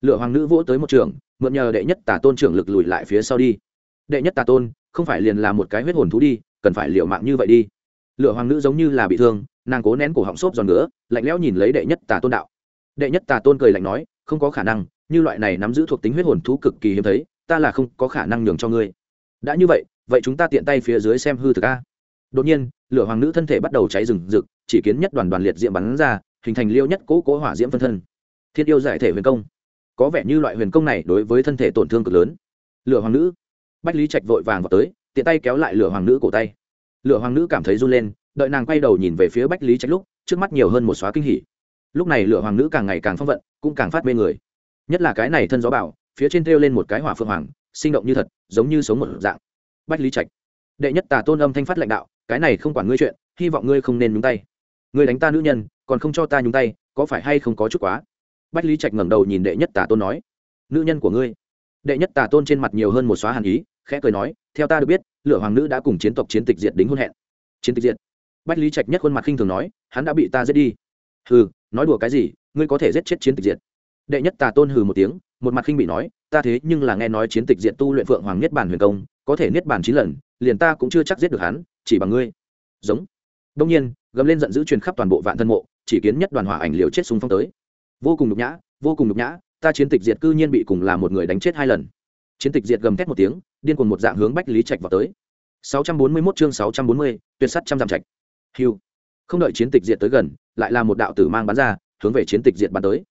Lửa hoàng nữ vỗ tới một trường, mượn nhờ đệ nhất tà tôn trưởng lực lùi lại phía sau đi. Đệ nhất tà tôn không phải liền là một cái huyết hồn thú đi, cần phải liệu mạng như vậy đi. Lựa hoàng nữ giống như là bị thương, nàng cố nén cổ họng xốp giòn nữa lạnh lẽo nhìn lấy đệ nhất tà tôn đạo. Đệ nhất tà tôn cười lạnh nói, không có khả năng, như loại này nắm giữ thuộc tính huyết hồn thú cực kỳ hiếm thấy, ta là không có khả năng nhường cho ngươi. Đã như vậy vậy chúng ta tiện tay phía dưới xem hư thực a. Đột nhiên, lửa hoàng nữ thân thể bắt đầu cháy rừng rực, chỉ kiến nhất đoàn đoàn liệt diệm bắn ra, hình thành liêu nhất cố cố hỏa diễm phân thân. Thiên yêu giải thể huyền công. Có vẻ như loại huyền công này đối với thân thể tổn thương cực lớn. Lửa hoàng nữ bách lý trạch vội vàng vào tới, tiện tay kéo lại lửa hoàng nữ cổ tay. Lửa hoàng nữ cảm thấy run lên, đợi nàng quay đầu nhìn về phía bách lý trạch lúc, trước mắt nhiều hơn một xóa kinh hỉ. Lúc này lửa hoàng nữ càng ngày càng phong vận, cũng càng phát mê người. Nhất là cái này thân gió bảo phía trên thêu lên một cái hỏa phượng hoàng, sinh động như thật, giống như sống một dạng. Bách lý trạch, đệ nhất tà tôn âm thanh phát lãnh đạo, cái này không quản ngươi chuyện, hy vọng ngươi không nên nhúng tay. Ngươi đánh ta nữ nhân, còn không cho ta nhúng tay, có phải hay không có chút quá? Bách lý trạch ngẩng đầu nhìn đệ nhất tà tôn nói, nữ nhân của ngươi đệ nhất tà tôn trên mặt nhiều hơn một xóa hàn ý, khẽ cười nói, theo ta được biết, lửa hoàng nữ đã cùng chiến tộc chiến tịch diệt đính hôn hẹn. Chiến tịch diệt. Bách lý trạch nhất khuôn mặt khinh thường nói, hắn đã bị ta giết đi. Hừ, nói đùa cái gì, ngươi có thể giết chết chiến tịch diệt. Đệ nhất tà tôn hừ một tiếng, một mặt khinh bị nói, ta thế nhưng là nghe nói chiến tịch diệt tu luyện phượng hoàng niết bản huyền công, có thể niết bản chín lần, liền ta cũng chưa chắc giết được hắn, chỉ bằng ngươi. Giống. Đông nhiên, gầm lên giận dữ truyền khắp toàn bộ vạn thân mộ, chỉ kiến nhất đoàn hỏa ảnh liều chết xung phong tới. Vô cùng nhục nhã, vô cùng nhục nhã ta chiến tịch diệt cư nhiên bị cùng là một người đánh chết hai lần. Chiến tịch diệt gầm thét một tiếng điên cuồng một dạng hướng bách lý trạch vào tới. 641 chương 640, tuyệt sắt trăm dặm trạch. Hiu không đợi chiến tịch diệt tới gần lại là một đạo tử mang bắn ra hướng về chiến tịch diệt bắn tới.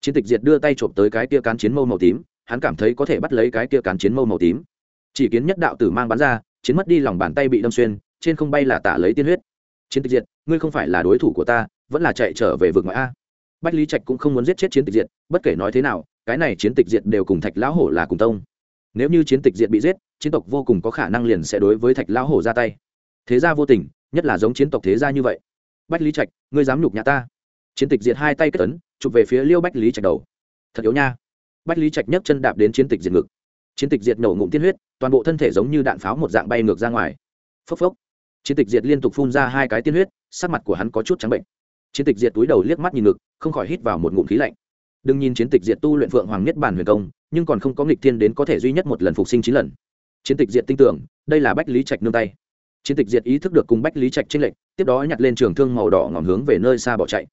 Chiến tịch diệt đưa tay chộp tới cái kia cán chiến mâu màu tím hắn cảm thấy có thể bắt lấy cái kia cán chiến mâu màu tím. Chỉ kiến nhất đạo tử mang bắn ra chiến mất đi lòng bàn tay bị đâm xuyên trên không bay là tả lấy tiên huyết. Chiến tịch diệt ngươi không phải là đối thủ của ta vẫn là chạy trở về vực ngoại a bách lý trạch cũng không muốn giết chết chiến tịch diệt, bất kể nói thế nào, cái này chiến tịch diệt đều cùng thạch lão hổ là cùng tông. Nếu như chiến tịch diệt bị giết, chiến tộc vô cùng có khả năng liền sẽ đối với thạch lão hổ ra tay. Thế gia vô tình, nhất là giống chiến tộc thế gia như vậy. Bách lý trạch, ngươi dám nhục nhà ta? Chiến tịch diệt hai tay kết ấn, chụp về phía liêu bách lý trạch đầu. Thật yếu nha. Bách lý trạch nhấc chân đạp đến chiến tịch diệt ngực. Chiến tịch diệt nổ ngụm tiên huyết, toàn bộ thân thể giống như đạn pháo một dạng bay ngược ra ngoài. Phốc phốc. Chiến tịch diệt liên tục phun ra hai cái tiên huyết, sắc mặt của hắn có chút trắng bệnh chiến tịch diệt túi đầu liếc mắt nhìn ngực, không khỏi hít vào một ngụm khí lạnh. Đừng nhìn chiến tịch diệt tu luyện phượng hoàng nhất bản huyền công, nhưng còn không có nghịch thiên đến có thể duy nhất một lần phục sinh chín lần. Chiến tịch diệt tin tưởng, đây là bách lý trạch nương tay. Chiến tịch diệt ý thức được cùng bách lý trạch trên lệnh tiếp đó nhặt lên trường thương màu đỏ ngỏm hướng về nơi xa bỏ chạy.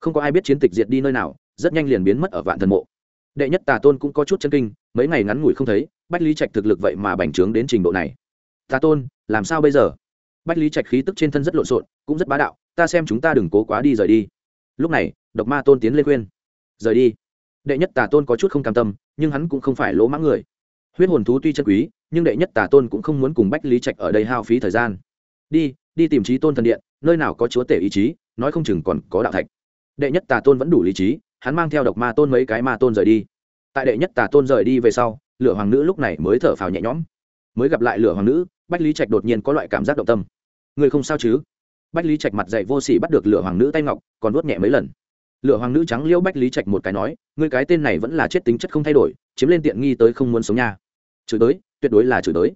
Không có ai biết chiến tịch diệt đi nơi nào, rất nhanh liền biến mất ở vạn thần mộ. Đệ nhất tà tôn cũng có chút chân kinh, mấy ngày ngắn ngủi không thấy, bách lý trạch thực lực vậy mà bành trướng đến trình độ này. Tà tôn, làm sao bây giờ? Bách lý trạch khí tức trên thân rất lộn xộn, cũng rất bá đạo, ta xem chúng ta đừng cố quá đi rời đi. Lúc này, độc ma tôn tiến lên khuyên, rời đi. Đệ nhất tà tôn có chút không cam tâm, nhưng hắn cũng không phải lỗ mãng người. Huyết hồn thú tuy chân quý, nhưng đệ nhất tà tôn cũng không muốn cùng bách lý trạch ở đây hao phí thời gian. Đi đi tìm trí tôn thần điện, nơi nào có chúa tể ý chí, nói không chừng còn có đạo thạch. Đệ nhất tà tôn vẫn đủ lý trí, hắn mang theo độc ma tôn mấy cái ma tôn rời đi. Tại đệ nhất tà tôn rời đi về sau, lửa hoàng nữ lúc này mới thở phào nhẹ nhõm. Mới gặp lại lửa hoàng nữ bách lý trạch đột nhiên có loại cảm giác động tâm. Người không sao chứ? Bách lý trạch mặt dậy vô sỉ bắt được lửa hoàng nữ tay ngọc, còn nuốt nhẹ mấy lần. Lửa hoàng nữ trắng liễu bách lý trạch một cái nói, ngươi cái tên này vẫn là chết tính chất không thay đổi, chiếm lên tiện nghi tới không muốn sống nha. Chửi tới, tuyệt đối là chửi tới.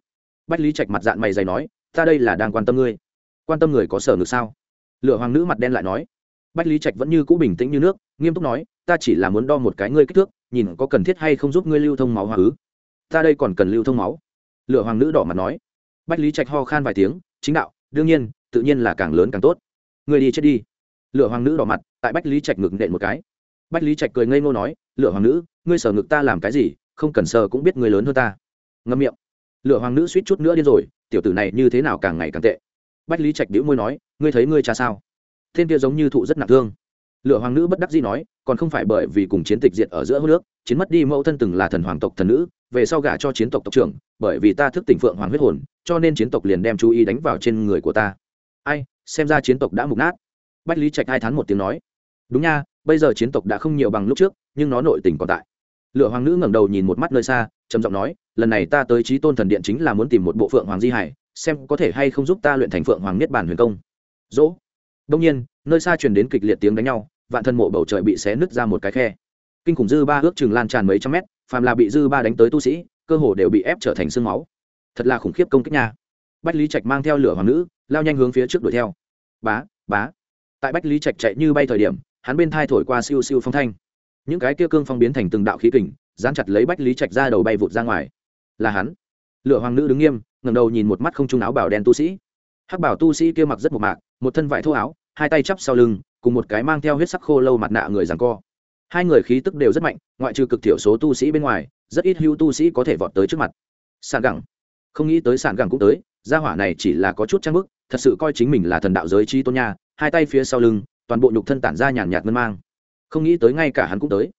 Bách lý trạch mặt dạng mày dày nói, ta đây là đang quan tâm ngươi. Quan tâm người có sở ngược sao? Lửa hoàng nữ mặt đen lại nói. Bách lý trạch vẫn như cũ bình tĩnh như nước, nghiêm túc nói, ta chỉ là muốn đo một cái ngươi kích thước, nhìn có cần thiết hay không giúp ngươi lưu thông máu hoa ứ. Ta đây còn cần lưu thông máu. Lửa hoàng nữ đỏ mặt nói bách lý trạch ho khan vài tiếng, chính đạo, đương nhiên, tự nhiên là càng lớn càng tốt. Người đi chết đi. Lựa hoàng nữ đỏ mặt, tại bách lý trạch ngực nện một cái. Bách lý trạch cười ngây ngô nói, lựa hoàng nữ, ngươi sờ ngực ta làm cái gì, không cần sờ cũng biết người lớn hơn ta. Ngâm miệng. Lựa hoàng nữ suýt chút nữa điên rồi, tiểu tử này như thế nào càng ngày càng tệ. Bách lý trạch đĩu môi nói, ngươi thấy ngươi cha sao? Thiên kia giống như thụ rất nặng thương lửa hoàng nữ bất đắc dĩ nói, còn không phải bởi vì cùng chiến tịch diệt ở giữa hô nước, chiến mất đi mẫu thân từng là thần hoàng tộc thần nữ, về sau gả cho chiến tộc tộc trưởng, bởi vì ta thức tỉnh phượng hoàng huyết hồn, cho nên chiến tộc liền đem chú ý đánh vào trên người của ta. Ai, xem ra chiến tộc đã mục nát. Bách lý trạch hai thán một tiếng nói. Đúng nha, bây giờ chiến tộc đã không nhiều bằng lúc trước, nhưng nó nội tình còn tại. Lựa hoàng nữ ngẩng đầu nhìn một mắt nơi xa, trầm giọng nói, lần này ta tới trí tôn thần điện chính là muốn tìm một bộ phượng hoàng di hải, xem có thể hay không giúp ta luyện thành phượng hoàng niết bàn huyền công. Dỗ. Đông nhiên, nơi xa truyền đến kịch liệt tiếng đánh nhau vạn thân mộ bầu trời bị xé nứt ra một cái khe. Kinh khủng dư ba ước chừng lan tràn mấy trăm mét, phàm là bị dư ba đánh tới tu sĩ, cơ hồ đều bị ép trở thành sương máu. Thật là khủng khiếp công kích nha. Bách lý trạch mang theo lửa hoàng nữ, lao nhanh hướng phía trước đuổi theo. Bá bá. Tại bách lý trạch chạy như bay thời điểm, hắn bên thai thổi qua siêu siêu phong thanh. Những cái kia cương phong biến thành từng đạo khí kình, dán chặt lấy bách lý trạch ra đầu bay vụt ra ngoài. Là hắn. Lửa hoàng nữ đứng nghiêm ngầm đầu nhìn một mắt không trung áo bảo đen tu sĩ. Hắc bảo tu sĩ kia mặc rất một mạc, một thân vải thô áo hai tay chắp sau lưng, cùng một cái mang theo huyết sắc khô lâu mặt nạ người rằng co. Hai người khí tức đều rất mạnh, ngoại trừ cực thiểu số tu sĩ bên ngoài, rất ít hưu tu sĩ có thể vọt tới trước mặt. Sàn gẳng. Không nghĩ tới sàn gẳng cũng tới, gia hỏa này chỉ là có chút trang bức, thật sự coi chính mình là thần đạo giới chi tôn nha, hai tay phía sau lưng, toàn bộ nhục thân tản ra nhàn nhạt ngân mang. Không nghĩ tới ngay cả hắn cũng tới.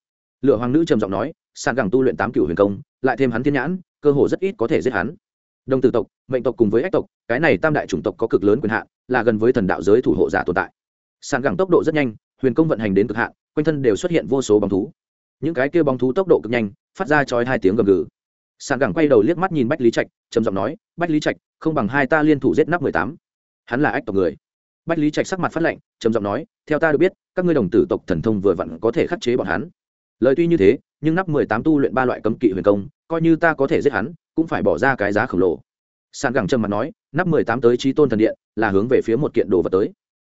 Lựa hoàng nữ trầm giọng nói, sàn gẳng tu luyện tám cựu huyền công, lại thêm hắn thiên nhãn, cơ hồ rất ít có thể giết hắn. Đồng tử tộc, mệnh tộc cùng với ách tộc, cái này tam đại chủng tộc có cực lớn quyền hạn là gần với thần đạo giới thủ hộ giả tồn tại. Sàn gẳng tốc độ rất nhanh, huyền công vận hành đến cực hạn, quanh thân đều xuất hiện vô số bóng thú. Những cái kia bóng thú tốc độ cực nhanh, phát ra chói hai tiếng gầm gừ. Sàn gẳng quay đầu liếc mắt nhìn bách lý trạch, trầm giọng nói, bách lý trạch, không bằng hai ta liên thủ giết nắp mười tám. Hắn là ách tộc người. Bách lý trạch sắc mặt phát lệnh trầm giọng nói, theo ta được biết, các ngươi đồng tử tộc thần thông vừa vặn có thể khắc chế bọn hắn. Lời tuy như thế, nhưng nắp mười tám tu luyện ba loại cấm kỵ huyền công, coi như ta có thể giết hắn, cũng phải bỏ ra cái giá khổng lồ sàn gẳng trầm mặt nói, nắp mười tám tới trí tôn thần điện, là hướng về phía một kiện đồ vật tới.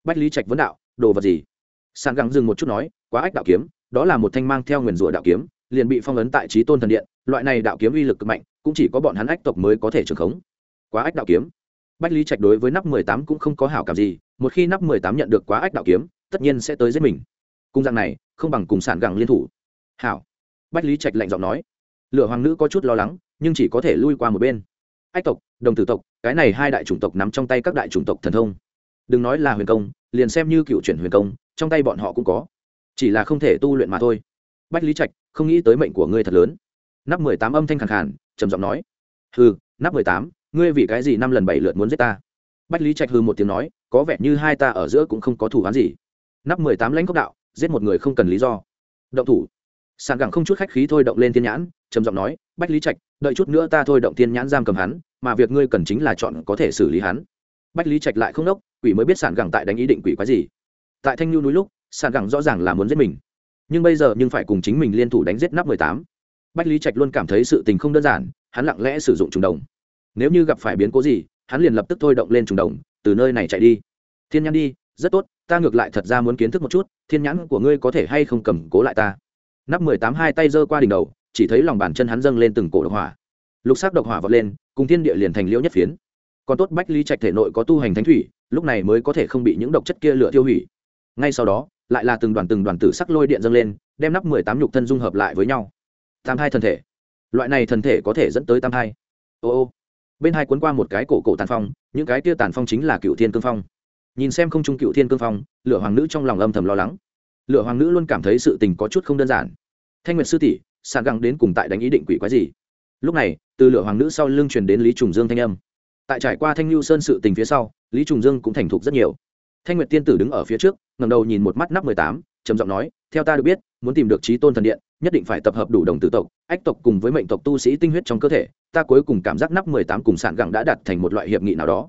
Bách lý trạch vấn đạo, đồ vật gì? Sàn gẳng dừng một chút nói, quá ách đạo kiếm, đó là một thanh mang theo nguyền rủa đạo kiếm, liền bị phong ấn tại trí tôn thần điện, loại này đạo kiếm uy lực cực mạnh, cũng chỉ có bọn hắn ách tộc mới có thể trưởng khống. Quá ách đạo kiếm? Bách lý trạch đối với nắp mười tám cũng không có hảo cảm gì, một khi nắp mười tám nhận được quá ách đạo kiếm, tất nhiên sẽ tới giết mình. Cung dạng này, không bằng cùng sản gẳng liên thủ. Hảo. Bách lý trạch lạnh giọng nói. Lửa hoàng nữ có chút lo lắng, nhưng chỉ có thể lui qua một bên. Ách tộc đồng tử tộc, cái này hai đại chủng tộc nắm trong tay các đại chủng tộc thần thông. Đừng nói là huyền công, liền xem như cựu chuyển huyền công, trong tay bọn họ cũng có. Chỉ là không thể tu luyện mà thôi. Bách lý trạch, không nghĩ tới mệnh của ngươi thật lớn. Nắp mười tám âm thanh khẳng khàn, trầm giọng nói. Hừ, nắp mười tám, ngươi vì cái gì năm lần bảy lượt muốn giết ta? Bách lý trạch hư một tiếng nói, có vẻ như hai ta ở giữa cũng không có thủ án gì. Nắp mười tám lãnh cốc đạo, giết một người không cần lý do. Động thủ sàn gẳng không chút khách khí thôi động lên thiên nhãn, trầm giọng nói, bách lý trạch, đợi chút nữa ta thôi động thiên nhãn giam cầm hắn, mà việc ngươi cần chính là chọn có thể xử lý hắn. Bách lý trạch lại không đốc, quỷ mới biết sàn gẳng tại đánh ý định quỷ quái gì. Tại thanh nhu núi lúc, sàn gẳng rõ ràng là muốn giết mình. Nhưng bây giờ nhưng phải cùng chính mình liên thủ đánh giết nắp mười tám. Bách lý trạch luôn cảm thấy sự tình không đơn giản, hắn lặng lẽ sử dụng trùng đồng. Nếu như gặp phải biến cố gì, hắn liền lập tức thôi động lên trùng đồng, từ nơi này chạy đi. Thiên nhãn đi, rất tốt, ta ngược lại thật ra muốn kiến thức một chút, thiên nhãn của ngươi có thể hay không cầm cố lại ta? Nắp mười tám hai tay giơ qua đỉnh đầu, chỉ thấy lòng bàn chân hắn dâng lên từng cổ độc hỏa. Lục sắc độc hỏa vọt lên, cùng thiên địa liền thành liễu nhất phiến. Còn tốt bách lý trạch thể nội có tu hành thánh thủy, lúc này mới có thể không bị những độc chất kia lửa tiêu hủy. Ngay sau đó, lại là từng đoàn từng đoàn tử sắc lôi điện dâng lên, đem nắp mười tám nhục thân dung hợp lại với nhau. Tam hai thân thể. Loại này thân thể có thể dẫn tới tam hai ô ô. Bên hai cuốn qua một cái cổ cổ tàn phong, những cái tia tàn phong chính là cựu thiên cương phong. Nhìn xem không trung cựu thiên cương phong, lửa hoàng nữ trong lòng âm thầm lo lắng lửa hoàng nữ luôn cảm thấy sự tình có chút không đơn giản. Thanh nguyệt sư tỷ sàn găng đến cùng tại đánh ý định quỷ quái gì? Lúc này, từ lửa hoàng nữ sau lưng truyền đến lý trùng dương thanh âm. Tại trải qua thanh lưu sơn sự tình phía sau, lý trùng dương cũng thành thục rất nhiều. Thanh nguyệt tiên tử đứng ở phía trước ngầm đầu nhìn một mắt nắp mười tám, trầm giọng nói, theo ta được biết, muốn tìm được trí tôn thần điện, nhất định phải tập hợp đủ đồng tử tộc, ách tộc cùng với mệnh tộc tu sĩ tinh huyết trong cơ thể, ta cuối cùng cảm giác nắp mười tám cùng sản gẳng đã đạt thành một loại hiệp nghị nào đó.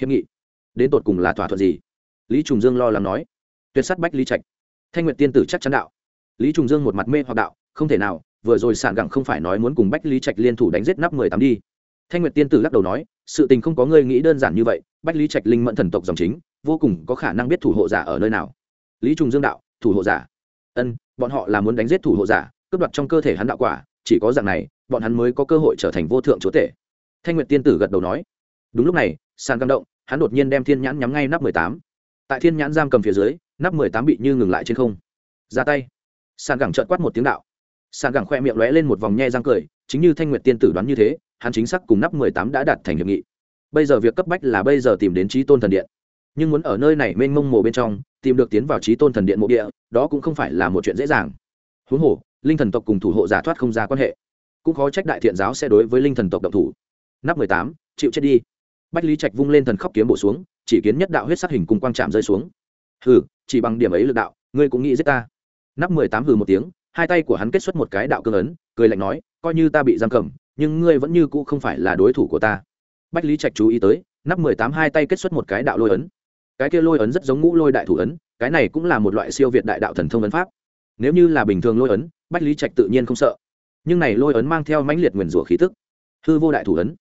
Hiệp nghị? Đến tột cùng là thỏa thuận gì? Lý trùng dương lo lắng nói. Tuyệt s á t bách lý trạch thanh nguyệt tiên tử chắc chắn đạo. Lý trùng dương một mặt mê hoặc đạo, không thể nào, vừa rồi sản gẳng không phải nói muốn cùng bách lý trạch liên thủ đánh giết nắp mười tám đi. Thanh nguyệt tiên tử lắc đầu nói, sự tình không có người nghĩ đơn giản như vậy, bách lý trạch linh mẫn thần tộc dòng chính, vô cùng có khả năng biết thủ hộ giả ở nơi nào. Lý trùng dương đạo, thủ hộ giả. Ân, bọn họ là muốn đánh giết thủ hộ giả, cướp đoạt trong cơ thể hắn đạo quả, chỉ có dạng này, bọn hắn mới có cơ hội trở thành vô thượng chúa tể. Thanh nguyệt tiên tử gật đầu nói. Đúng lúc này sàn căng động, hắn đột nhiên đem thiên nhãn nhắm ngay nắp mười tám tại thiên nhãn giam cầm phía dưới, nắp mười tám bị như ngừng lại trên không. Ra tay. Sàn gẳng trợn quát một tiếng đạo. Sàn gẳng khoe miệng lóe lên một vòng nhe răng cười, chính như thanh nguyệt tiên tử đoán như thế, hắn chính xác cùng nắp mười tám đã đạt thành hiệp nghị. Bây giờ việc cấp bách là bây giờ tìm đến trí tôn thần điện. Nhưng muốn ở nơi này mênh mông mồ bên trong, tìm được tiến vào trí tôn thần điện mộ địa, đó cũng không phải là một chuyện dễ dàng. Huống hồ, linh thần tộc cùng thủ hộ giả thoát không ra quan hệ. Cũng khó trách đại thiện giáo sẽ đối với linh thần tộc độc thủ. Nắp mười tám, chịu chết đi. Bách lý trạch vung lên thần khóc kiếm bổ xuống chỉ kiến nhất đạo huyết sắc hình cùng quang trạm rơi xuống. Hừ, chỉ bằng điểm ấy lực đạo, ngươi cũng nghĩ giết ta. Nắp mười tám hừ một tiếng, hai tay của hắn kết xuất một cái đạo cương ấn, cười lạnh nói, coi như ta bị giam cầm, nhưng ngươi vẫn như cũ không phải là đối thủ của ta. Bách lý trạch chú ý tới, nắp mười tám hai tay kết xuất một cái đạo lôi ấn. Cái kia lôi ấn rất giống ngũ lôi đại thủ ấn, cái này cũng là một loại siêu việt đại đạo thần thông ấn pháp. Nếu như là bình thường lôi ấn, bách lý trạch tự nhiên không sợ. Nhưng này lôi ấn mang theo mãnh liệt nguyền rủa khí tức. Hư vô đại thủ ấn.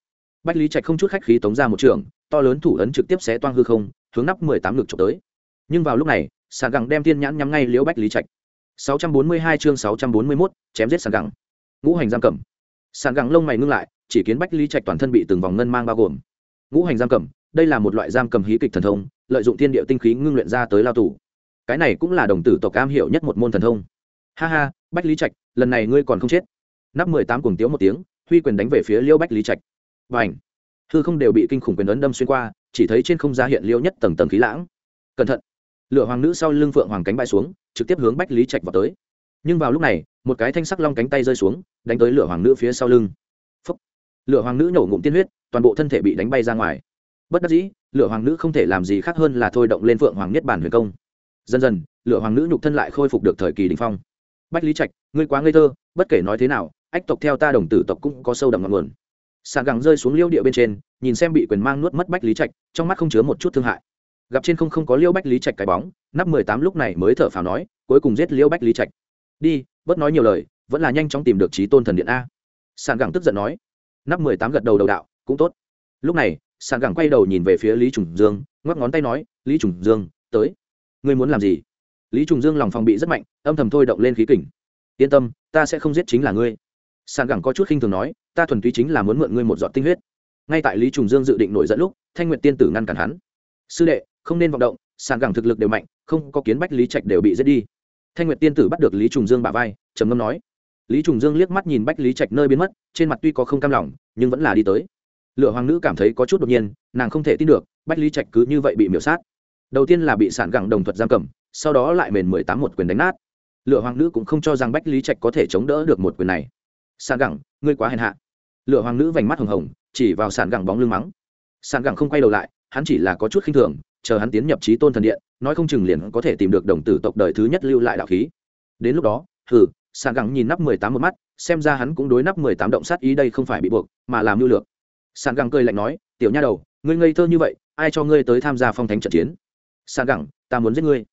Bách lý trạch không chút khách khí tống ra một trường to lớn thủ ấn trực tiếp xé toang hư không hướng nắp mười tám ngực trộm tới. Nhưng vào lúc này sàn gẳng đem tiên nhãn nhắm ngay liễu bách lý trạch. 642 chương 641, chém giết sàn gẳng. Ngũ hành giam cầm. Sàn gẳng lông mày ngưng lại chỉ kiến bách lý trạch toàn thân bị từng vòng ngân mang bao gồm. Ngũ hành giam cầm đây là một loại giam cầm hí kịch thần thông lợi dụng thiên địa tinh khí ngưng luyện ra tới lao tù. Cái này cũng là đồng tử tộc cam hiểu nhất một môn thần thông. Ha ha bách lý trạch lần này ngươi còn không chết. Nắp mười tám cùng tiếu một tiếng huy quyền đánh về phía liêu bách lý trạch. Và ảnh hư không đều bị kinh khủng quyền ấn đâm xuyên qua, chỉ thấy trên không ra hiện liêu nhất tầng tầng khí lãng. Cẩn thận! Lửa hoàng nữ sau lưng phượng hoàng cánh bay xuống, trực tiếp hướng bách lý trạch vào tới. Nhưng vào lúc này, một cái thanh sắc long cánh tay rơi xuống, đánh tới lửa hoàng nữ phía sau lưng. Phúc. lửa hoàng nữ nổ ngụm tiên huyết, toàn bộ thân thể bị đánh bay ra ngoài. Bất đắc dĩ, lửa hoàng nữ không thể làm gì khác hơn là thôi động lên phượng hoàng nhất bản huyền công. Dần dần, lửa hoàng nữ nhục thân lại khôi phục được thời kỳ đình phong. Bách lý trạch, ngươi quá ngây thơ, bất kể nói thế nào, ách tộc theo ta đồng tử tộc cũng có sâu đậm ngọn nguồn sàn gẳng rơi xuống liêu địa bên trên, nhìn xem bị quyền mang nuốt mất bách lý trạch, trong mắt không chứa một chút thương hại. Gặp trên không không có liêu bách lý trạch cái bóng, nắp mười tám lúc này mới thở phào nói, cuối cùng giết liêu bách lý trạch. Đi, bớt nói nhiều lời, vẫn là nhanh chóng tìm được trí tôn thần điện a. Sàn gẳng tức giận nói. Nắp mười tám gật đầu đầu đạo, cũng tốt. Lúc này, sàn gẳng quay đầu nhìn về phía lý trùng dương, ngoắc ngón tay nói, lý trùng dương, tới. Ngươi muốn làm gì? Lý trùng dương lòng phòng bị rất mạnh, âm thầm thôi động lên khí kình. Yên tâm, ta sẽ không giết chính là ngươi sàn gẳng có chút khinh thường nói, ta thuần túy chính là muốn mượn ngươi một giọt tinh huyết. Ngay tại lý trùng dương dự định nổi dẫn lúc, thanh nguyện tiên tử ngăn cản hắn. Sư đệ, không nên vọng động, sàn gẳng thực lực đều mạnh, không có kiến bách lý trạch đều bị giết đi. Thanh nguyệt tiên tử bắt được lý trùng dương bả vai, trầm ngâm nói. Lý trùng dương liếc mắt nhìn bách lý trạch nơi biến mất, trên mặt tuy có không cam lòng, nhưng vẫn là đi tới. Lựa hoàng nữ cảm thấy có chút đột nhiên, nàng không thể tin được, bách lý trạch cứ như vậy bị miểu sát. Đầu tiên là bị sản gẳng đồng thuật giam cầm, sau đó lại mền mười tám một quyền đánh nát. Lựa hoàng nữ cũng không cho rằng bách lý trạch có thể chống đỡ được một quyền này. Sàn gẳng, ngươi quá hèn hạ. Lựa hoàng nữ vành mắt hồng hồng, chỉ vào Sàn gẳng bóng lưng mắng. Sàn gẳng không quay đầu lại, hắn chỉ là có chút khinh thường, chờ hắn tiến nhập trí tôn thần điện, nói không chừng liền có thể tìm được đồng tử tộc đời thứ nhất lưu lại đạo khí. Đến lúc đó, hừ, Sàn gẳng nhìn nắp mười tám một mắt, xem ra hắn cũng đối nắp mười tám động sát ý đây không phải bị buộc, mà làm mưu lược. Sàn gẳng cười lạnh nói, tiểu nha đầu, ngươi ngây thơ như vậy, ai cho ngươi tới tham gia phong thánh trận chiến? Sàn gẳng, ta muốn giết ngươi.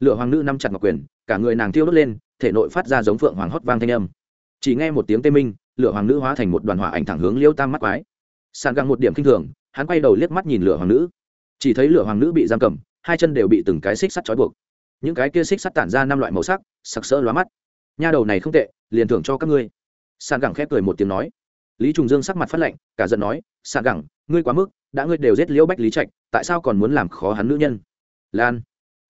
Lựa hoàng nữ nắm chặt ngọc quyền, cả người nàng thiêu đốt lên, thể nội phát ra giống phượng hoàng hót vang thanh âm chỉ nghe một tiếng tê minh, lửa hoàng nữ hóa thành một đoàn hỏa ảnh thẳng hướng liêu tam mắt quái. Sàn găng một điểm kinh thường, hắn quay đầu liếc mắt nhìn lửa hoàng nữ. Chỉ thấy lửa hoàng nữ bị giam cầm, hai chân đều bị từng cái xích sắt trói buộc. Những cái kia xích sắt tản ra năm loại màu sắc, sặc sỡ lóa mắt. Nha đầu này không tệ, liền thưởng cho các ngươi. Sàn gẳng khép cười một tiếng nói. Lý trùng dương sắc mặt phát lệnh cả giận nói, sàn gẳng ngươi quá mức, đã ngươi đều giết liễu bách lý trạch, tại sao còn muốn làm khó hắn nữ nhân? Lan.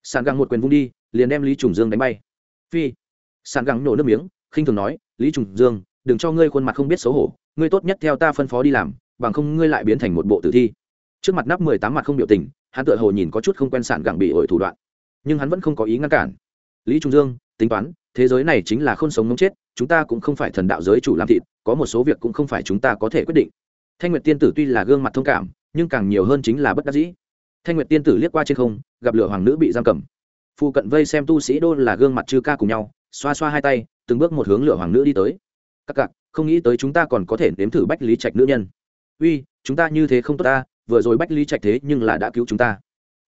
Sàn gẳng một quyền vung đi, liền đem lý trùng dương đánh bay. Phi. Sàn gẳng nổ nước miếng, khinh thường nói lý trùng dương, đừng cho ngươi khuôn mặt không biết xấu hổ, ngươi tốt nhất theo ta phân phó đi làm, bằng không ngươi lại biến thành một bộ tử thi. Trước mặt nắp mười tám mặt không biểu tình, hắn tựa hồ nhìn có chút không quen sản gẳng bị ổi thủ đoạn. Nhưng hắn vẫn không có ý ngăn cản. Lý trung dương, tính toán, thế giới này chính là không sống ngống chết, chúng ta cũng không phải thần đạo giới chủ làm thịt, có một số việc cũng không phải chúng ta có thể quyết định. Thanh nguyệt tiên tử tuy là gương mặt thông cảm, nhưng càng nhiều hơn chính là bất đắc dĩ. Thanh nguyệt tiên tử liếc qua trên không, gặp lửa hoàng nữ bị giam cầm. Phụ cận vây xem tu sĩ đô là gương mặt chư ca cùng nhau xoa xoa hai tay, từng bước một hướng lửa hoàng nữ đi tới. Các cặc không nghĩ tới chúng ta còn có thể nếm thử bách lý trạch nữ nhân. Uy, chúng ta như thế không tốt ta, vừa rồi bách lý trạch thế nhưng là đã cứu chúng ta.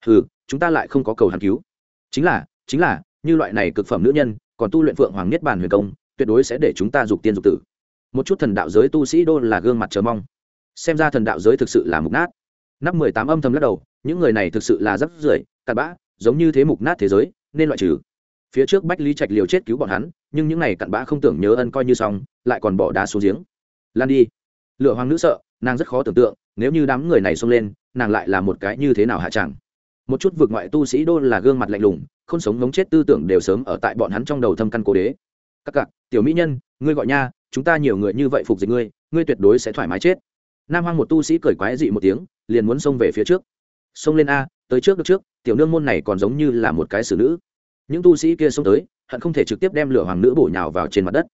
Ừ chúng ta lại không có cầu hàn cứu. Chính là chính là, như loại này cực phẩm nữ nhân, còn tu luyện phượng hoàng niết bàn huyền công, tuyệt đối sẽ để chúng ta dục tiên dục tử. Một chút thần đạo giới tu sĩ đô là gương mặt chờ mong. Xem ra thần đạo giới thực sự là mục nát. Nắp mười tám âm thầm lắc đầu, những người này thực sự là rất rưởi, cặn bã, giống như thế mục nát thế giới, nên loại trừ phía trước bách lý trạch liều chết cứu bọn hắn, nhưng những này cặn bã không tưởng nhớ ân coi như xong, lại còn bỏ đá xuống giếng. Lan đi. Lựa hoàng nữ sợ, nàng rất khó tưởng tượng, nếu như đám người này xông lên, nàng lại là một cái như thế nào hạ chẳng. Một chút vượt ngoại tu sĩ đô là gương mặt lạnh lùng, không sống ngống chết tư tưởng đều sớm ở tại bọn hắn trong đầu thâm căn cố đế. Các cặc, tiểu mỹ nhân, ngươi gọi nha, chúng ta nhiều người như vậy phục dịch ngươi ngươi tuyệt đối sẽ thoải mái chết. Nam hoang một tu sĩ cười quái dị một tiếng, liền muốn xông về phía trước. Xông lên a, tới trước được trước, tiểu nương môn này còn giống như là một cái xử nữ những tu sĩ kia xông tới, hận không thể trực tiếp đem lửa hoàng nữ bổ nhào vào trên mặt đất.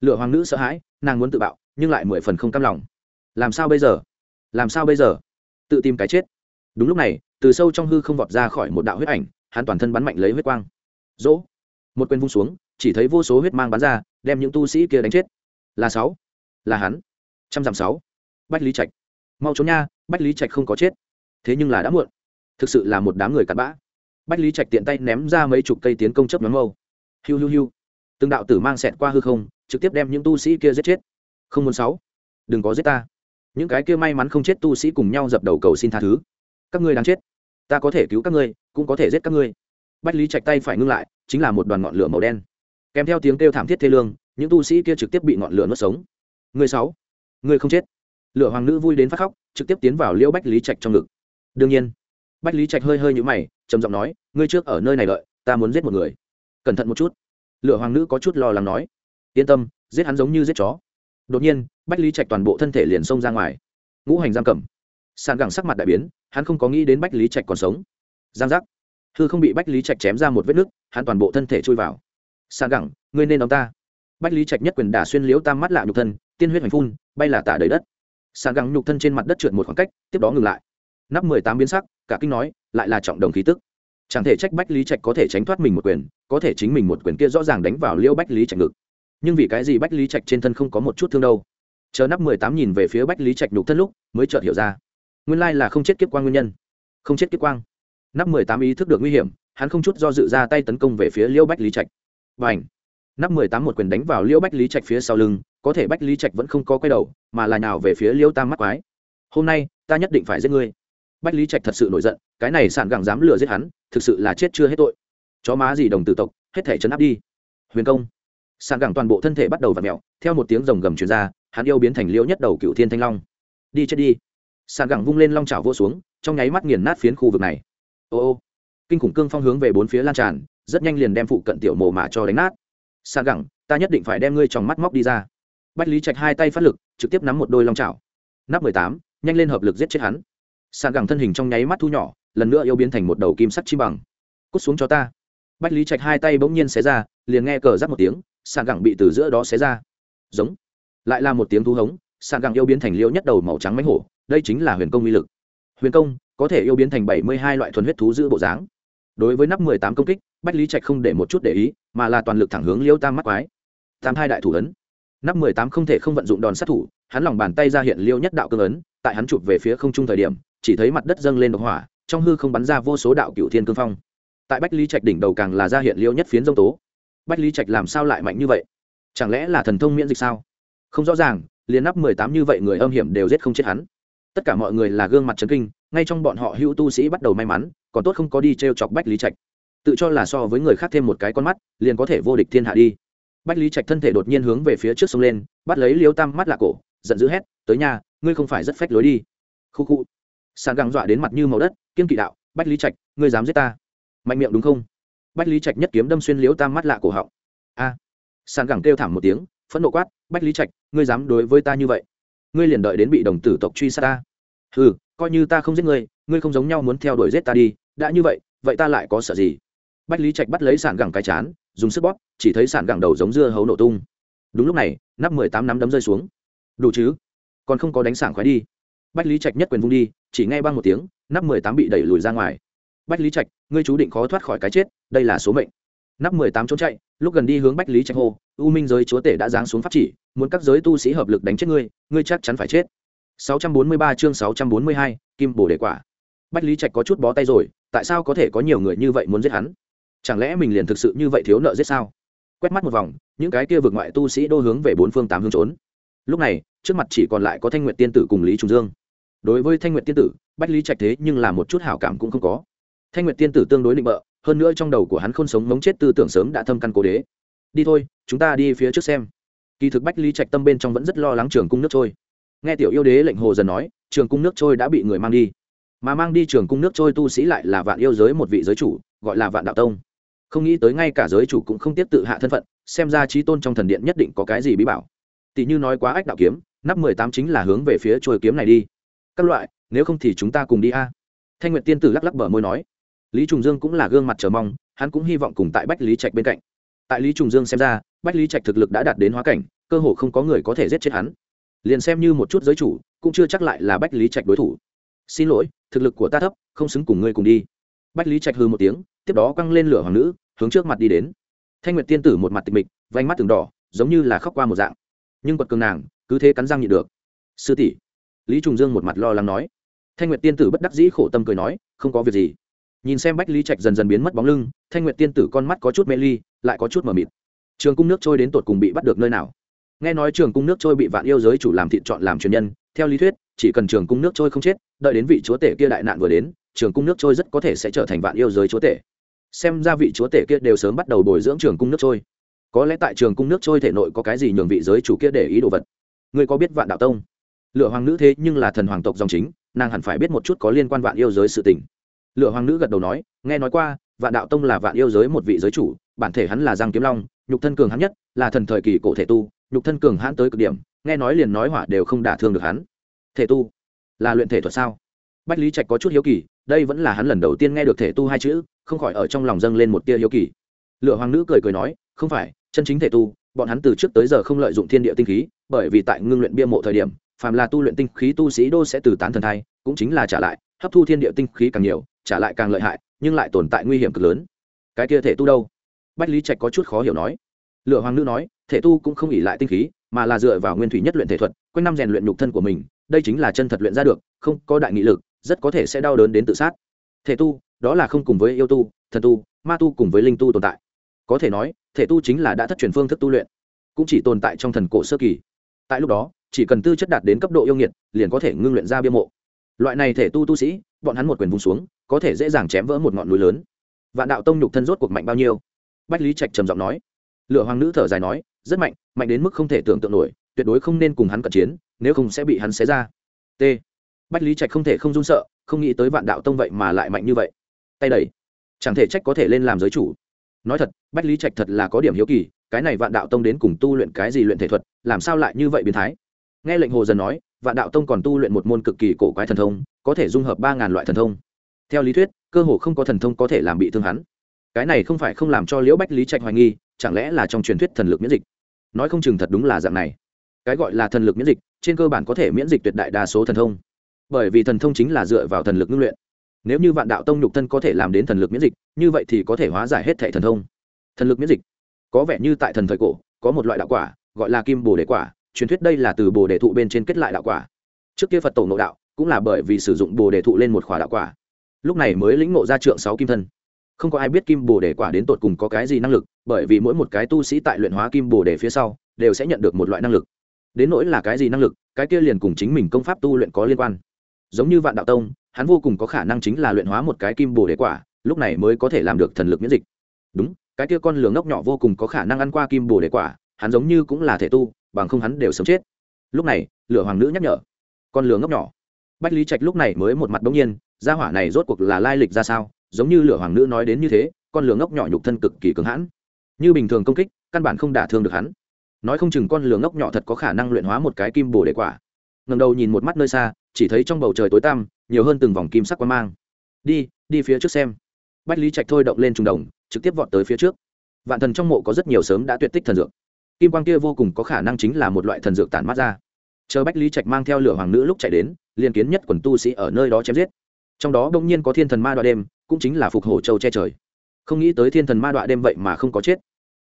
Lửa hoàng nữ sợ hãi, nàng muốn tự bạo, nhưng lại mười phần không cam lòng. Làm sao bây giờ? Làm sao bây giờ? Tự tìm cái chết. Đúng lúc này, từ sâu trong hư không vọt ra khỏi một đạo huyết ảnh, hắn toàn thân bắn mạnh lấy huyết quang. Dỗ một quyền vung xuống, chỉ thấy vô số huyết mang bắn ra, đem những tu sĩ kia đánh chết. Là sáu. Là hắn. Trăm dặm sáu. Bách lý trạch. Mau trốn nha, bách lý trạch không có chết. Thế nhưng là đã muộn. Thực sự là một đám người cặn bã bách lý trạch tiện tay ném ra mấy chục cây tiến công chấp nhóm mâu. Hiu hiu hiu. Từng đạo tử mang xẹt qua hư không, trực tiếp đem những tu sĩ kia giết chết. Không muốn sáu. Đừng có giết ta. Những cái kia may mắn không chết tu sĩ cùng nhau dập đầu cầu xin tha thứ. Các ngươi đang chết. Ta có thể cứu các ngươi, cũng có thể giết các ngươi. Bách lý trạch tay phải ngưng lại, chính là một đoàn ngọn lửa màu đen. Kèm theo tiếng kêu thảm thiết thê lương, những tu sĩ kia trực tiếp bị ngọn lửa nuốt sống. Người sáu. Người không chết. Lửa hoàng nữ vui đến phát khóc, trực tiếp tiến vào liễu bách lý trạch trong ngực. Đương nhiên bách lý trạch hơi hơi nhũ mày, trầm giọng nói, ngươi trước ở nơi này đợi, ta muốn giết một người. Cẩn thận một chút. Lửa hoàng nữ có chút lo lắng nói. Yên tâm, giết hắn giống như giết chó. Đột nhiên, bách lý trạch toàn bộ thân thể liền xông ra ngoài. Ngũ hành giam cầm. Sàn gẳng sắc mặt đại biến, hắn không có nghĩ đến bách lý trạch còn sống. Giang giác. Hư không bị bách lý trạch chém ra một vết nứt, hắn toàn bộ thân thể chui vào. Sàn gẳng, ngươi nên đóng ta. Bách lý trạch nhất quyền đả xuyên liếu tam mắt lạ nhục thân, tiên huyết hành phun, bay là tả đầy đất. Sàn gẳng nhục thân trên mặt đất trượt một khoảng cách, tiếp đó ngừng lại nắp mười tám biến sắc, cả kinh nói, lại là trọng đồng khí tức. Chẳng thể trách bách lý trạch có thể tránh thoát mình một quyền, có thể chính mình một quyền kia rõ ràng đánh vào liêu bách lý trạch ngực. Nhưng vì cái gì bách lý trạch trên thân không có một chút thương đâu? Chờ nắp mười tám nhìn về phía bách lý trạch nhục thân lúc, mới chợt hiểu ra. Nguyên lai là không chết kiếp quang nguyên nhân. Không chết kiếp quang. Nắp mười tám ý thức được nguy hiểm, hắn không chút do dự ra tay tấn công về phía liêu bách lý trạch. Và nắp mười tám một quyền đánh vào liêu bách lý trạch phía sau lưng, có thể bách lý trạch vẫn không có quay đầu, mà là nào về phía liêu tam mắt quái. Hôm nay, ta nhất định phải giết ngươi bách lý trạch thật sự nổi giận, cái này sạn gẳng dám lừa giết hắn, thực sự là chết chưa hết tội. Chó má gì đồng tử tộc, hết thể chấn áp đi. Huyền công. Sạn gẳng toàn bộ thân thể bắt đầu v ặ mẹo theo một tiếng rồng gầm truyền ra, hắn yêu biến thành liễu nhất đầu cựu thiên thanh long. Đi chết đi. Sạn gẳng vung lên long trào vô xuống, trong nháy mắt nghiền nát phiến khu vực này. Ô ô. Kinh khủng cương phong hướng về bốn phía lan tràn, rất nhanh liền đem phụ cận tiểu mồ mả cho đánh nát. Sạn gẳng, ta nhất định phải đem ngươi trong mắt móc đi ra. Bách lý trạch hai tay phát lực, trực tiếp nắm một đôi long trào nắp mười tám, nhanh lên hợp lực giết chết hắn. Sàn gẳng thân hình trong nháy mắt thu nhỏ, lần nữa yêu biến thành một đầu kim sắt chim bằng. Cút xuống cho ta. Bách lý trạch hai tay bỗng nhiên xé ra, liền nghe cờ rắc một tiếng, sàn gẳng bị từ giữa đó xé ra. Giống. Lại là một tiếng thu hống, sàn gẳng yêu biến thành liễu nhất đầu màu trắng mánh hổ, đây chính là huyền công uy lực. Huyền công, có thể yêu biến thành bảy mươi hai loại thuần huyết thú giữ bộ dáng. Đối với nắp mười tám công kích, bách lý trạch không để một chút để ý, mà là toàn lực thẳng hướng liễu tam mắt quái. Tam hai đại thủ ấn. Nắp mười tám không thể không vận dụng đòn sát thủ, hắn lòng bàn tay ra hiện liễu nhất đạo cương ấn, tại hắn chụp về phía không trung thời điểm chỉ thấy mặt đất dâng lên độc hỏa, trong hư không bắn ra vô số đạo cựu thiên cương phong. Tại bách lý trạch đỉnh đầu càng là ra hiện liêu nhất phiến dông tố. Bách lý trạch làm sao lại mạnh như vậy? Chẳng lẽ là thần thông miễn dịch sao? Không rõ ràng, liền nắp mười tám như vậy người âm hiểm đều giết không chết hắn. Tất cả mọi người là gương mặt trấn kinh, ngay trong bọn họ hữu tu sĩ bắt đầu may mắn, còn tốt không có đi t r e o chọc bách lý trạch. Tự cho là so với người khác thêm một cái con mắt, liền có thể vô địch thiên hạ đi. Bách lý trạch thân thể đột nhiên hướng về phía trước sông lên, bắt lấy liêu tam mắt lạc cổ, giận dữ hét, tới nhà, ngươi không phải rất phách lối đi. Khu khu sàn găng dọa đến mặt như màu đất, kiên kỵ đạo, bách lý trạch, ngươi dám giết ta? Mạnh miệng đúng không? Bách lý trạch nhất kiếm đâm xuyên liếu tam mắt lạ cổ họng. A! Sàn gẳng kêu thảm một tiếng, phẫn nộ quát, bách lý trạch, ngươi dám đối với ta như vậy? Ngươi liền đợi đến bị đồng tử tộc truy sát ta? Ừ coi như ta không giết ngươi ngươi không giống nhau muốn theo đuổi giết ta đi, đã như vậy vậy ta lại có sợ gì? Bách lý trạch bắt lấy sàn gẳng cái chán, dùng sức bóp, chỉ thấy sàn gẳng đầu giống dưa hấu nổ tung. Đúng lúc này, nắp mười tám nắm đấm rơi xuống. Đủ chứ? Còn không có đánh sảng khoái đi bách lý trạch nhất quyền vung đi chỉ nghe băng một tiếng nắp mười tám bị đẩy lùi ra ngoài. Bách lý trạch ngươi chú định khó thoát khỏi cái chết đây là số mệnh. Nắp mười tám trốn chạy lúc gần đi hướng bách lý trạch hô u minh giới chúa tể đã giáng xuống pháp chỉ muốn các giới tu sĩ hợp lực đánh chết ngươi ngươi chắc chắn phải chết. 643 chương 642, kim bổ đề quả. Bách lý trạch có chút bó tay rồi tại sao có thể có nhiều người như vậy muốn giết hắn? Chẳng lẽ mình liền thực sự như vậy thiếu nợ giết sao? Quét mắt một vòng những cái kia vượt ngoại tu sĩ đô hướng về bốn phương tám hướng trốn. Lúc này trước mặt chỉ còn lại có thanh nguyện tiên tử cùng lý trung dương. Đối với thanh nguyện tiên tử, bách lý trạch thế nhưng là một chút hảo cảm cũng không có. Thanh nguyện tiên tử tương đối định bợ, hơn nữa trong đầu của hắn không sống mống chết tư tưởng sớm đã thâm căn cố đế. Đi thôi, chúng ta đi phía trước xem. Kỳ thực bách lý trạch tâm bên trong vẫn rất lo lắng trường cung nước trôi. Nghe tiểu yêu đế lệnh hồ dần nói, trường cung nước trôi đã bị người mang đi. Mà mang đi trường cung nước trôi tu sĩ lại là vạn yêu giới một vị giới chủ, gọi là vạn đạo tông. Không nghĩ tới ngay cả giới chủ cũng không tiếp tự hạ thân phận, xem ra trí tôn trong thần điện nhất định có cái gì bí bảo. Tỷ như nói quá ách đạo kiếm nắp mười tám chính là hướng về phía trôi kiếm này đi. Các loại, nếu không thì chúng ta cùng đi a. Thanh nguyệt tiên tử lắc lắc bờ môi nói. Lý trùng dương cũng là gương mặt chờ mong, hắn cũng hy vọng cùng tại bách lý trạch bên cạnh. Tại lý trùng dương xem ra, bách lý trạch thực lực đã đạt đến hóa cảnh, cơ hồ không có người có thể giết chết hắn. Liền xem như một chút giới chủ, cũng chưa chắc lại là bách lý trạch đối thủ. Xin lỗi, thực lực của ta thấp, không xứng cùng ngươi cùng đi. Bách lý trạch hư một tiếng, tiếp đó quăng lên lửa hoàng nữ, hướng trước mặt đi đến. Thanh nguyệt tiên tử một mặt tịch mịch vánh mắt từng đỏ, giống như là khóc qua một dạng. Nhưng quật cường nàng cứ thế cắn răng nhịn được. Sư tỷ. Lý trùng dương một mặt lo lắng nói. Thanh nguyệt tiên tử bất đắc dĩ khổ tâm cười nói, không có việc gì. Nhìn xem bách lý trạch dần dần biến mất bóng lưng, thanh nguyệt tiên tử con mắt có chút mê ly, lại có chút mờ mịt. Trường cung nước trôi đến tột cùng bị bắt được nơi nào? Nghe nói trường cung nước trôi bị vạn yêu giới chủ làm thịt chọn làm truyền nhân, theo lý thuyết, chỉ cần trường cung nước trôi không chết, đợi đến vị chúa tể kia đại nạn vừa đến, trường cung nước trôi rất có thể sẽ trở thành vạn yêu giới chúa tể. Xem ra vị chúa tể kia đều sớm bắt đầu bồi dưỡng trường cung nước trôi. Có lẽ tại trường cung nước trôi thể nội có cái gì nhường vị giới chủ kia để ý đồ vật? Ngươi có biết vạn đạo tông? Lựa hoàng nữ thế nhưng là thần hoàng tộc dòng chính, nàng hẳn phải biết một chút có liên quan vạn yêu giới sự tình. Lựa hoàng nữ gật đầu nói, nghe nói qua, vạn đạo tông là vạn yêu giới một vị giới chủ, bản thể hắn là giang kiếm long, nhục thân cường hắn nhất, là thần thời kỳ cổ thể tu, nhục thân cường hãn tới cực điểm, nghe nói liền nói hỏa đều không đả thương được hắn. Thể tu? Là luyện thể thuật sao? Bách lý trạch có chút hiếu kỳ, đây vẫn là hắn lần đầu tiên nghe được thể tu hai chữ, không khỏi ở trong lòng dâng lên một tia hiếu kỳ. Lựa hoàng nữ cười cười nói, không phải, chân chính thể tu, bọn hắn từ trước tới giờ không lợi dụng thiên địa tinh khí bởi vì tại ngưng luyện bia mộ thời điểm, phàm là tu luyện tinh khí tu sĩ đô sẽ từ tán thần thai, cũng chính là trả lại, hấp thu thiên địa tinh khí càng nhiều, trả lại càng lợi hại, nhưng lại tồn tại nguy hiểm cực lớn. Cái kia thể tu đâu? Bách lý trạch có chút khó hiểu nói. Lựa hoàng nữ nói, thể tu cũng không ỉ lại tinh khí, mà là dựa vào nguyên thủy nhất luyện thể thuật, quanh năm rèn luyện nhục thân của mình, đây chính là chân thật luyện ra được, không có đại nghị lực, rất có thể sẽ đau đớn đến tự sát. Thể tu, đó là không cùng với yêu tu, thần tu, ma tu cùng với linh tu tồn tại. Có thể nói, thể tu chính là đã thất truyền phương thức tu luyện, cũng chỉ tồn tại trong thần cổ sơ kỳ tại lúc đó, chỉ cần tư chất đạt đến cấp độ yêu nghiệt, liền có thể ngưng luyện ra bia mộ. Loại này thể tu tu sĩ, bọn hắn một quyền vùng xuống, có thể dễ dàng chém vỡ một ngọn núi lớn. Vạn đạo tông nhục thân rốt cuộc mạnh bao nhiêu? Bách lý trạch trầm giọng nói. Lựa hoàng nữ thở dài nói, rất mạnh mạnh đến mức không thể tưởng tượng nổi, tuyệt đối không nên cùng hắn cận chiến, nếu không sẽ bị hắn xé ra. T. Bách lý trạch không thể không run sợ, không nghĩ tới vạn đạo tông vậy mà lại mạnh như vậy. Tay đẩy. Chẳng thể trách có thể lên làm giới chủ. Nói thật, bách lý trạch thật là có điểm hiếu kỳ cái này vạn đạo tông đến cùng tu luyện cái gì luyện thể thuật, làm sao lại như vậy biến thái? Nghe lệnh hồ dần nói, vạn đạo tông còn tu luyện một môn cực kỳ cổ quái thần thông, có thể dung hợp ba ngàn loại thần thông. Theo lý thuyết, cơ hồ không có thần thông có thể làm bị thương hắn. Cái này không phải không làm cho liễu bách lý trạch hoài nghi, chẳng lẽ là trong truyền thuyết thần lực miễn dịch? Nói không chừng thật đúng là dạng này. Cái gọi là thần lực miễn dịch, trên cơ bản có thể miễn dịch tuyệt đại đa số thần thông. Bởi vì thần thông chính là dựa vào thần lực ngưng luyện. Nếu như vạn đạo tông nhục thân có thể làm đến thần lực miễn dịch, như vậy thì có thể hóa giải hết thệ thần thông. Thần lực miễn dịch có vẻ như tại thần thời cổ, có một loại đạo quả, gọi là kim bồ đề quả, truyền thuyết đây là từ bồ đề thụ bên trên kết lại đạo quả. Trước kia phật tổ nội đạo cũng là bởi vì sử dụng bồ đề thụ lên một khỏa đạo quả. Lúc này mới lĩnh ngộ ra trượng sáu kim thân. Không có ai biết kim bồ đề quả đến tột cùng có cái gì năng lực, bởi vì mỗi một cái tu sĩ tại luyện hóa kim bồ đề phía sau, đều sẽ nhận được một loại năng lực. Đến nỗi là cái gì năng lực, cái kia liền cùng chính mình công pháp tu luyện có liên quan. Giống như vạn đạo tông, hắn vô cùng có khả năng chính là luyện hóa một cái kim bồ đề quả, lúc này mới có thể làm được thần lực miễn dịch. Đúng cái kia con lường ngốc nhỏ vô cùng có khả năng ăn qua kim bồ đề quả, hắn giống như cũng là thể tu, bằng không hắn đều sống chết. Lúc này, lửa hoàng nữ nhắc nhở, con lường ngốc nhỏ. Bách lý trạch lúc này mới một mặt bỗng nhiên, gia hỏa này rốt cuộc là lai lịch ra sao? Giống như lửa hoàng nữ nói đến như thế, con lường ngốc nhỏ nhục thân cực kỳ cứng hãn. Như bình thường công kích, căn bản không đả thương được hắn. Nói không chừng con lường ngốc nhỏ thật có khả năng luyện hóa một cái kim bồ để quả. Ngầm đầu nhìn một mắt nơi xa, chỉ thấy trong bầu trời tối tăm, nhiều hơn từng vòng kim sắc quang mang. Đi đi phía trước xem. Bách lý trạch thôi động lên trùng đồng trực tiếp vọt tới phía trước. Vạn thần trong mộ có rất nhiều sớm đã tuyệt tích thần dược. Kim quang kia vô cùng có khả năng chính là một loại thần dược tản mát ra. Chờ bách lý trạch mang theo lửa hoàng nữ lúc chạy đến, liền kiến nhất quần tu sĩ ở nơi đó chém giết. Trong đó đông nhiên có thiên thần ma đoạn đêm, cũng chính là phục hổ châu che trời. Không nghĩ tới thiên thần ma đoạn đêm vậy mà không có chết.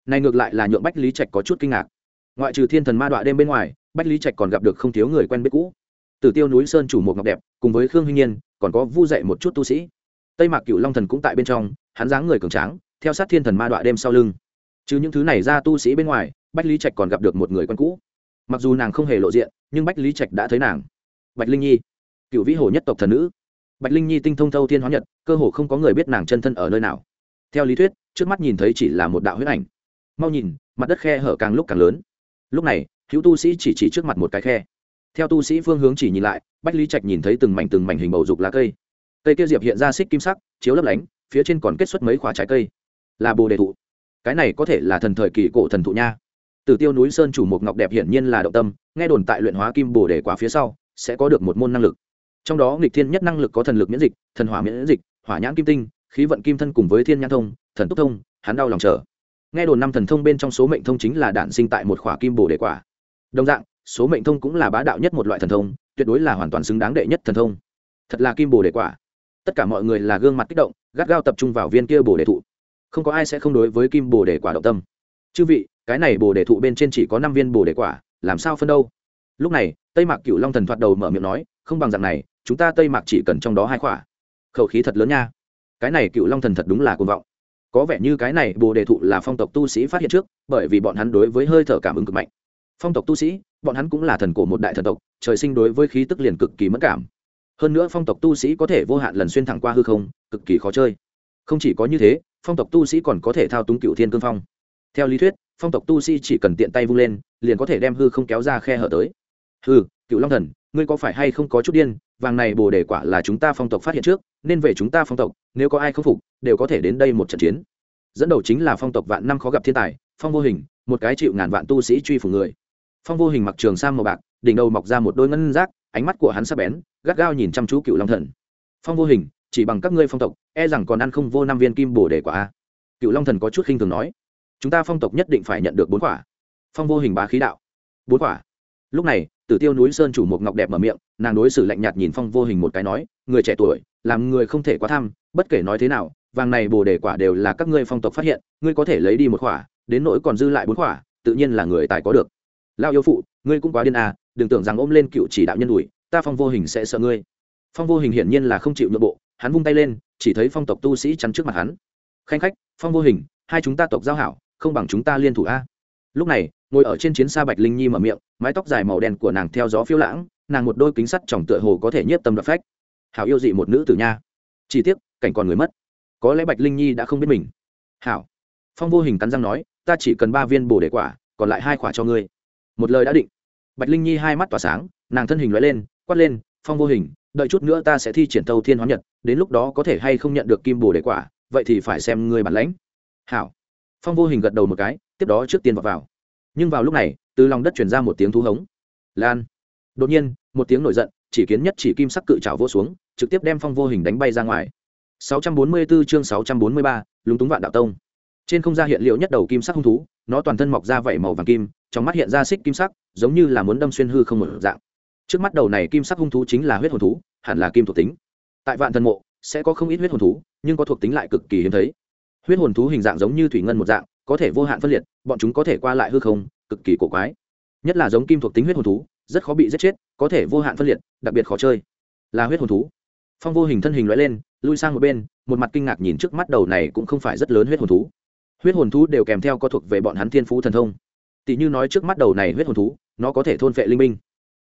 Này ngược lại là nhượng bách lý trạch có chút kinh ngạc. Ngoại trừ thiên thần ma đoạn đêm bên ngoài, bách lý trạch còn gặp được không thiếu người quen biết cũ. Từ tiêu núi sơn chủ một ngọc đẹp, cùng với khương huy nhiên, còn có vu dạy một chút tu sĩ. Tây mạc cựu long thần cũng tại bên trong, hắn dáng người cường tráng theo sát thiên thần ma đoạn đêm sau lưng. Chứ những thứ này ra tu sĩ bên ngoài, bách lý trạch còn gặp được một người quen cũ. Mặc dù nàng không hề lộ diện, nhưng bách lý trạch đã thấy nàng. Bạch linh nhi, cựu vĩ hồ nhất tộc thần nữ. Bạch linh nhi tinh thông thâu thiên hóa nhật, cơ hồ không có người biết nàng chân thân ở nơi nào. Theo lý thuyết, trước mắt nhìn thấy chỉ là một đạo huyết ảnh. Mau nhìn, mặt đất khe hở càng lúc càng lớn. Lúc này, hữu tu sĩ chỉ chỉ trước mặt một cái khe. Theo tu sĩ phương hướng chỉ nhìn lại, bách lý trạch nhìn thấy từng mảnh từng mảnh hình bầu dục lá cây. Cây kia diệp hiện ra xích kim sắc, chiếu lấp lánh, phía trên còn kết xuất mấy khoả trái cây là bồ đề thụ cái này có thể là thần thời kỳ cổ thần thụ nha Từ Tiêu núi Sơn chủ một ngọc đẹp hiển nhiên là động tâm, nghe đồn tại luyện hóa kim bồ đề quả phía sau, sẽ có được một môn năng lực. Trong đó nghịch thiên nhất năng lực có thần lực miễn dịch, thần hỏa miễn dịch, hỏa nhãn kim tinh, khí vận kim thân cùng với thiên nhãn thông, thần túc thông, hắn đau lòng chờ. Nghe đồn năm thần thông bên trong số mệnh thông chính là đản sinh tại một khỏa kim bồ đề quả. Đồng dạng, số mệnh thông cũng là bá đạo nhất một loại thần thông, tuyệt đối là hoàn toàn xứng đáng đệ nhất thần thông. Thật là kim bồ đề quả. Tất cả mọi người là gương mặt kích động, gắt gao tập trung vào viên kia bồ đề thụ. Không có ai sẽ không đối với kim bồ để quả động tâm. Chư vị, cái này bồ đề thụ bên trên chỉ có năm viên bồ đề quả làm sao phân đâu? Lúc này tây mạc cựu long thần thoạt đầu mở miệng nói không bằng dạng này chúng ta tây mạc chỉ cần trong đó hai quả. Khẩu khí thật lớn nha. Cái này cựu long thần thật đúng là cuồng vọng. Có vẻ như cái này bồ đề thụ là phong tộc tu sĩ phát hiện trước bởi vì bọn hắn đối với hơi thở cảm ứng cực mạnh. Phong tộc tu sĩ bọn hắn cũng là thần cổ một đại thần tộc trời sinh đối với khí tức liền cực kỳ mất cảm. Hơn nữa phong tộc tu sĩ có thể vô hạn lần xuyên thẳng qua hư không cực kỳ khó chơi. Không chỉ có như thế phong tộc tu sĩ còn có thể thao túng cựu thiên cương phong. Theo lý thuyết, phong tộc tu sĩ chỉ cần tiện tay vung lên, liền có thể đem hư không kéo ra khe hở tới. Hư cựu long thần, ngươi có phải hay không có chút điên? Vàng này bồ đề quả là chúng ta phong tộc phát hiện trước, nên về chúng ta phong tộc, nếu có ai không phục, đều có thể đến đây một trận chiến. Dẫn đầu chính là phong tộc vạn năm khó gặp thiên tài, phong vô hình, một cái chịu ngàn vạn tu sĩ truy phủ người. Phong vô hình mặc trường sang màu bạc, đỉnh đầu mọc ra một đôi ngân rác ánh mắt của hắn sắp bén, gắt gao nhìn chăm chú cựu long thần. Phong vô hình chỉ bằng các ngươi phong tộc e rằng còn ăn không vô năm viên kim bồ đề quả a. Cựu long thần có chút khinh thường nói, chúng ta phong tộc nhất định phải nhận được bốn quả. Phong vô hình bá khí đạo, bốn quả. Lúc này, tử tiêu núi sơn chủ một ngọc đẹp mở miệng, nàng đối xử lạnh nhạt nhìn phong vô hình một cái nói, người trẻ tuổi, làm người không thể quá tham, bất kể nói thế nào, vàng này bồ đề quả đều là các ngươi phong tộc phát hiện, ngươi có thể lấy đi một quả, đến nỗi còn dư lại bốn quả, tự nhiên là người tài có được. Lao yêu phụ, ngươi cũng quá điên à đừng tưởng rằng ôm lên cựu chỉ đạo nhân đùi ta phong vô hình sẽ sợ ngươi. Phong vô hình hiển nhiên là không chịu nhượng bộ hắn vung tay lên, chỉ thấy phong tộc tu sĩ chắn trước mặt hắn. Khanh khách, phong vô hình, hai chúng ta tộc giao hảo, không bằng chúng ta liên thủ a. Lúc này, ngồi ở trên chiến xa bạch linh nhi mở miệng, mái tóc dài màu đen của nàng theo gió phiêu lãng, nàng một đôi kính sắt tròng tựa hồ có thể nhiếp tâm đoạt phách. Hảo yêu dị một nữ tử nha. Chỉ tiếc, cảnh còn người mất. Có lẽ bạch linh nhi đã không biết mình. Hảo. Phong vô hình cắn răng nói, ta chỉ cần ba viên bồ đề quả, còn lại hai quả cho ngươi. Một lời đã định. Bạch linh nhi hai mắt tỏa sáng, nàng thân hình loại lên, quát lên, phong vô hình đợi chút nữa ta sẽ thi triển thâu thiên hóa nhật đến lúc đó có thể hay không nhận được kim bồ đề quả vậy thì phải xem ngươi bản lãnh. Hảo. Phong vô hình gật đầu một cái tiếp đó trước tiên vào, vào. nhưng vào lúc này từ lòng đất chuyển ra một tiếng thú hống. Lan. Đột nhiên một tiếng nổi giận chỉ kiến nhất chỉ kim sắc cự trào vô xuống trực tiếp đem phong vô hình đánh bay ra ngoài. 644 chương 643, lúng túng vạn đạo tông. Trên không gian hiện liệu nhất đầu kim sắc hung thú nó toàn thân mọc ra vảy màu vàng kim trong mắt hiện ra xích kim sắc giống như là muốn đâm xuyên hư không một dạng trước mắt đầu này kim sắc hung thú chính là huyết hồn thú, hẳn là kim thuộc tính. Tại vạn thần mộ, sẽ có không ít huyết hồn thú, nhưng có thuộc tính lại cực kỳ hiếm thấy. Huyết hồn thú hình dạng giống như thủy ngân một dạng, có thể vô hạn phân liệt, bọn chúng có thể qua lại hư không, cực kỳ cổ quái. Nhất là giống kim thuộc tính huyết hồn thú, rất khó bị giết chết, có thể vô hạn phân liệt, đặc biệt khó chơi. Là huyết hồn thú. Phong vô hình thân hình loại lên, lui sang một bên, một mặt kinh ngạc nhìn trước mắt đầu này cũng không phải rất lớn huyết hồn thú. Huyết hồn thú đều kèm theo có thuộc về bọn hắn thiên phú thần thông. Tỷ như nói trước mắt đầu này huyết hồn thú, nó có thể thôn phệ linh minh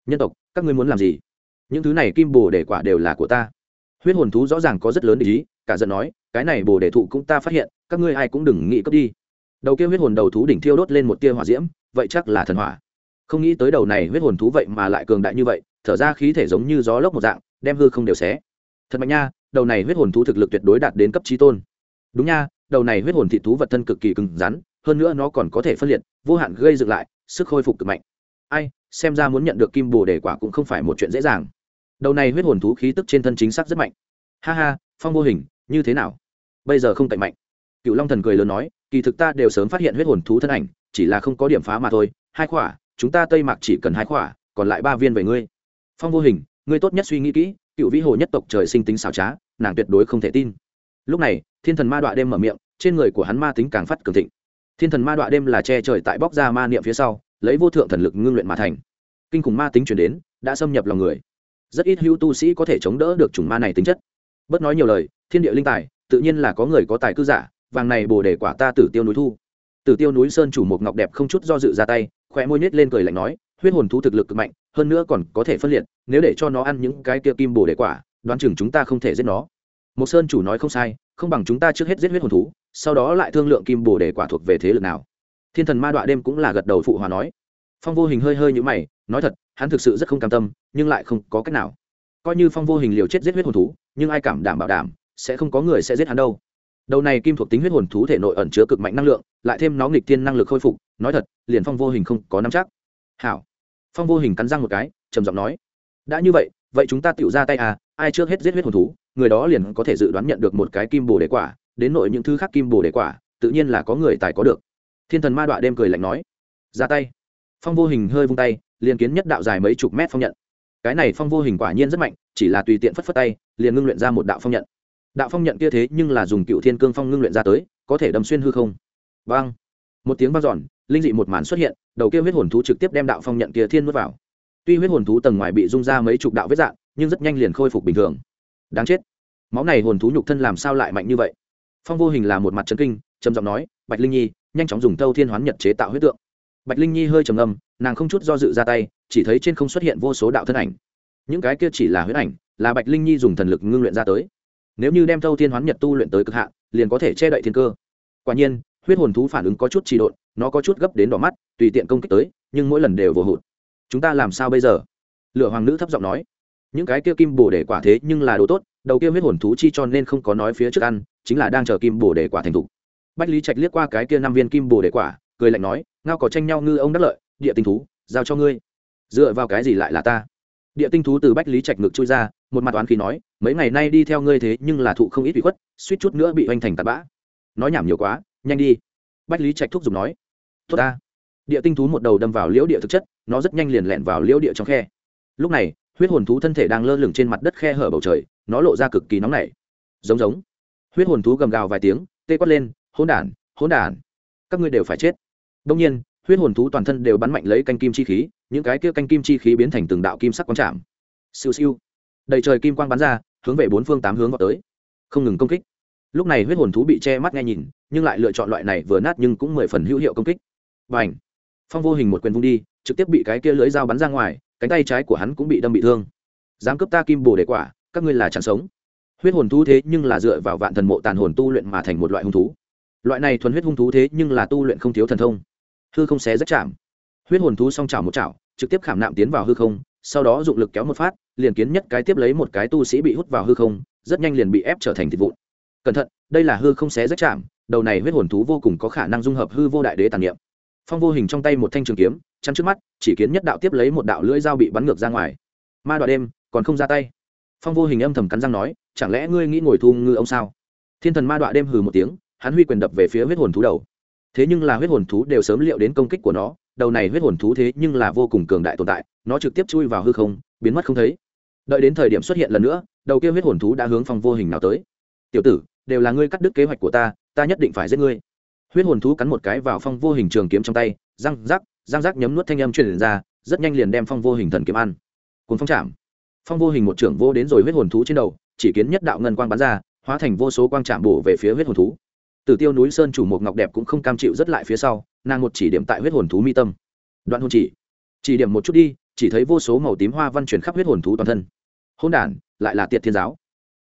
nhân tộc, các ngươi muốn làm gì? Những thứ này kim bồ để quả đều là của ta. Huyết hồn thú rõ ràng có rất lớn ý, cả giận nói, cái này bồ đề thụ cũng ta phát hiện, các ngươi ai cũng đừng nghĩ cướp đi. Đầu kia huyết hồn đầu thú đỉnh thiêu đốt lên một tia hỏa diễm, vậy chắc là thần hỏa. Không nghĩ tới đầu này huyết hồn thú vậy mà lại cường đại như vậy, thở ra khí thể giống như gió lốc một dạng, đem hư không đều xé. Thật mạnh nha, đầu này huyết hồn thú thực lực tuyệt đối đạt đến cấp trí tôn. Đúng nha, đầu này huyết hồn thị thú vật thân cực kỳ cứng rắn, hơn nữa nó còn có thể phân liệt, vô hạn gây dựng lại, sức khôi phục cực mạnh. Ai xem ra muốn nhận được kim bồ đề quả cũng không phải một chuyện dễ dàng. Đầu này huyết hồn thú khí tức trên thân chính xác rất mạnh. Ha ha, phong vô hình, như thế nào? Bây giờ không cạnh mạnh. Cựu long thần cười lớn nói, kỳ thực ta đều sớm phát hiện huyết hồn thú thân ảnh, chỉ là không có điểm phá mà thôi. Hai khỏa, chúng ta tây mạc chỉ cần hai khỏa, còn lại ba viên về ngươi. Phong vô hình, ngươi tốt nhất suy nghĩ kỹ, cựu vĩ hồ nhất tộc trời sinh tính xảo trá, nàng tuyệt đối không thể tin. Lúc này, thiên thần ma đọa đêm mở miệng, trên người của hắn ma tính càng phát cường thịnh. Thiên thần ma đọa đêm là che trời tại bóc ra ma niệm phía sau lấy vô thượng thần lực ngưng luyện mà thành. Kinh khủng ma tính chuyển đến, đã xâm nhập lòng người. Rất ít hữu tu sĩ có thể chống đỡ được chủng ma này tính chất. Bất nói nhiều lời, thiên địa linh tài, tự nhiên là có người có tài cư giả, vàng này bồ đề quả ta tử tiêu núi thu. Tử tiêu núi sơn chủ một ngọc đẹp không chút do dự ra tay khỏe môi nhét lên cười lạnh nói, huyết hồn thú thực lực cực mạnh, hơn nữa còn có thể phân liệt, nếu để cho nó ăn những cái kia kim bồ đề quả, đoán chừng chúng ta không thể giết nó. Một sơn chủ nói không sai, không bằng chúng ta trước hết giết huyết hồn thú, sau đó lại thương lượng kim bồ đề quả thuộc về thế lực nào thiên thần ma đọa đêm cũng là gật đầu phụ hòa nói. Phong vô hình hơi hơi như mày, nói thật, hắn thực sự rất không cam tâm, nhưng lại không có cách nào. Coi như phong vô hình liều chết giết huyết hồn thú, nhưng ai cảm đảm bảo đảm, sẽ không có người sẽ giết hắn đâu. Đầu này kim thuộc tính huyết hồn thú thể nội ẩn chứa cực mạnh năng lượng, lại thêm nó nghịch tiên năng lực khôi phục, nói thật, liền phong vô hình không có nắm chắc. Hảo. Phong vô hình cắn răng một cái, trầm giọng nói. Đã như vậy vậy chúng ta tự ra tay à ai trước hết giết huyết hồn thú, người đó liền có thể dự đoán nhận được một cái kim bồ đề quả, đến nội những thứ khác kim bồ đề quả, tự nhiên là có người tài có được thiên thần ma đọa đêm cười lạnh nói, ra tay. Phong vô hình hơi vung tay, liền kiến nhất đạo dài mấy chục mét phong nhận. Cái này phong vô hình quả nhiên rất mạnh, chỉ là tùy tiện phất phất tay, liền ngưng luyện ra một đạo phong nhận. Đạo phong nhận kia thế nhưng là dùng cựu thiên cương phong ngưng luyện ra tới, có thể đâm xuyên hư không. Vang một tiếng vang dọn, linh dị một màn xuất hiện, đầu kia huyết hồn thú trực tiếp đem đạo phong nhận kia thiên nuốt vào. Tuy huyết hồn thú tầng ngoài bị rung ra mấy chục đạo vết dạn nhưng rất nhanh liền khôi phục bình thường. Đáng chết! Máu này hồn thú nhục thân làm sao lại mạnh như vậy? Phong vô hình là một mặt trấn kinh, trầm giọng nói, bạch linh nhi nhanh chóng dùng thâu thiên hoán nhật chế tạo huyết tượng. Bạch linh nhi hơi trầm ngâm, nàng không chút do dự ra tay, chỉ thấy trên không xuất hiện vô số đạo thân ảnh. Những cái kia chỉ là huyết ảnh, là bạch linh nhi dùng thần lực ngưng luyện ra tới. Nếu như đem thâu thiên hoán nhật tu luyện tới cực hạn, liền có thể che đậy thiên cơ. Quả nhiên, huyết hồn thú phản ứng có chút trì độn, nó có chút gấp đến đỏ mắt, tùy tiện công kích tới, nhưng mỗi lần đều vô hụt. Chúng ta làm sao bây giờ? Lựa hoàng nữ thấp giọng nói. Những cái kia kim bổ để quả thế nhưng là đồ tốt, đầu kia huyết hồn thú chi cho nên không có nói phía trước ăn, chính là đang chờ kim bổ để quả thành thục bách lý trạch liếc qua cái kia năm viên kim bồ để quả, cười lạnh nói, ngao có tranh nhau ngư ông đắc lợi, địa tinh thú, giao cho ngươi. Dựa vào cái gì lại là ta? Địa tinh thú từ bách lý trạch ngực chui ra, một mặt oán khí nói, mấy ngày nay đi theo ngươi thế nhưng là thụ không ít bị khuất, suýt chút nữa bị hoành thành tạt bã. Nói nhảm nhiều quá, nhanh đi. Bách lý trạch thúc giục nói, tốt ta. Địa tinh thú một đầu đâm vào liễu địa thực chất, nó rất nhanh liền lẹn vào liễu địa trong khe. Lúc này, huyết hồn thú thân thể đang lơ lửng trên mặt đất khe hở bầu trời, nó lộ ra cực kỳ nóng nảy. Giống giống. Huyết hồn thú gầm gào vài tiếng, tê quát lên hỗn đản hỗn đản. Các ngươi đều phải chết. Đông nhiên, huyết hồn thú toàn thân đều bắn mạnh lấy canh kim chi khí, những cái kia canh kim chi khí biến thành từng đạo kim sắc quang chạm. siêu siêu. Đầy trời kim quang bắn ra, hướng về bốn phương tám hướng vào tới. Không ngừng công kích. Lúc này huyết hồn thú bị che mắt nghe nhìn, nhưng lại lựa chọn loại này vừa nát nhưng cũng mười phần hữu hiệu công kích. Và ảnh phong vô hình một quyền vung đi, trực tiếp bị cái kia lưới dao bắn ra ngoài, cánh tay trái của hắn cũng bị đâm bị thương. Dám cướp ta kim bồ để quả, các ngươi là chẳng sống. Huyết hồn thú thế nhưng là dựa vào vạn thần mộ tàn hồn tu luyện mà thành một loại hung thú loại này thuần huyết hung thú thế nhưng là tu luyện không thiếu thần thông. Hư không xé rất chạm. Huyết hồn thú song chảo một chảo, trực tiếp khảm nạm tiến vào hư không, sau đó dụng lực kéo một phát, liền kiến nhất cái tiếp lấy một cái tu sĩ bị hút vào hư không, rất nhanh liền bị ép trở thành thịt vụn. Cẩn thận, đây là hư không xé rách chạm, đầu này huyết hồn thú vô cùng có khả năng dung hợp hư vô đại đế tàn niệm. Phong vô hình trong tay một thanh trường kiếm, chắn trước mắt, chỉ kiến nhất đạo tiếp lấy một đạo lưỡi dao bị bắn ngược ra ngoài. Ma đoạn đêm, còn không ra tay. Phong vô hình âm thầm cắn răng nói, chẳng lẽ ngươi nghĩ ngồi thu ngư ông sao? Thiên thần ma đoạn đêm hừ một tiếng hắn huy quyền đập về phía huyết hồn thú đầu. Thế nhưng là huyết hồn thú đều sớm liệu đến công kích của nó, đầu này huyết hồn thú thế nhưng là vô cùng cường đại tồn tại, nó trực tiếp chui vào hư không, biến mất không thấy. Đợi đến thời điểm xuất hiện lần nữa, đầu kia huyết hồn thú đã hướng phong vô hình nào tới. Tiểu tử, đều là ngươi cắt đứt kế hoạch của ta ta nhất định phải giết ngươi. Huyết hồn thú cắn một cái vào phong vô hình trường kiếm trong tay, răng rắc răng rắc nhấm nuốt thanh âm truyền ra, rất nhanh liền đem phong vô hình thần kiếm ăn. Cuốn phong chạm. Phong vô hình một trưởng vô đến rồi huyết hồn thú trên đầu, chỉ kiến nhất đạo ngân quang bắn ra, hóa thành vô số quang chạm bổ về phía huyết hồn thú. Tử Tiêu núi sơn chủ một ngọc đẹp cũng không cam chịu rất lại phía sau, nàng một chỉ điểm tại huyết hồn thú mi tâm. Đoạn hồn chỉ. chỉ điểm một chút đi chỉ thấy vô số màu tím hoa văn chuyển khắp huyết hồn thú toàn thân. Hôn đản lại là tiệt thiên giáo.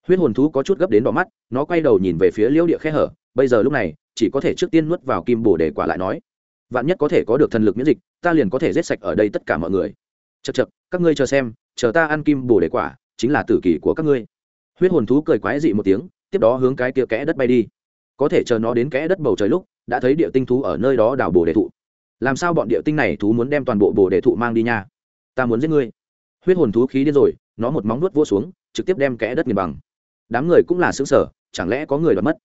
Huyết hồn thú có chút gấp đến đỏ mắt nó quay đầu nhìn về phía liễu địa khe hở bây giờ lúc này chỉ có thể trước tiên nuốt vào kim bổ để quả lại nói. Vạn nhất có thể có được thần lực miễn dịch ta liền có thể giết sạch ở đây tất cả mọi người. Chật chật các ngươi chờ xem chờ ta ăn kim bổ để quả chính là tử kỳ của các ngươi. Huyết hồn thú cười quái dị một tiếng tiếp đó hướng cái kia kẽ đất bay đi có thể chờ nó đến kẽ đất bầu trời lúc, đã thấy địa tinh thú ở nơi đó đảo bồ đề thụ. Làm sao bọn địa tinh này thú muốn đem toàn bộ bồ đề thụ mang đi nha? Ta muốn giết ngươi. Huyết hồn thú khí điên rồi, nó một móng nuốt vua xuống, trực tiếp đem kẽ đất nghiền bằng. Đám người cũng là xứng sở chẳng lẽ có người đoạt mất?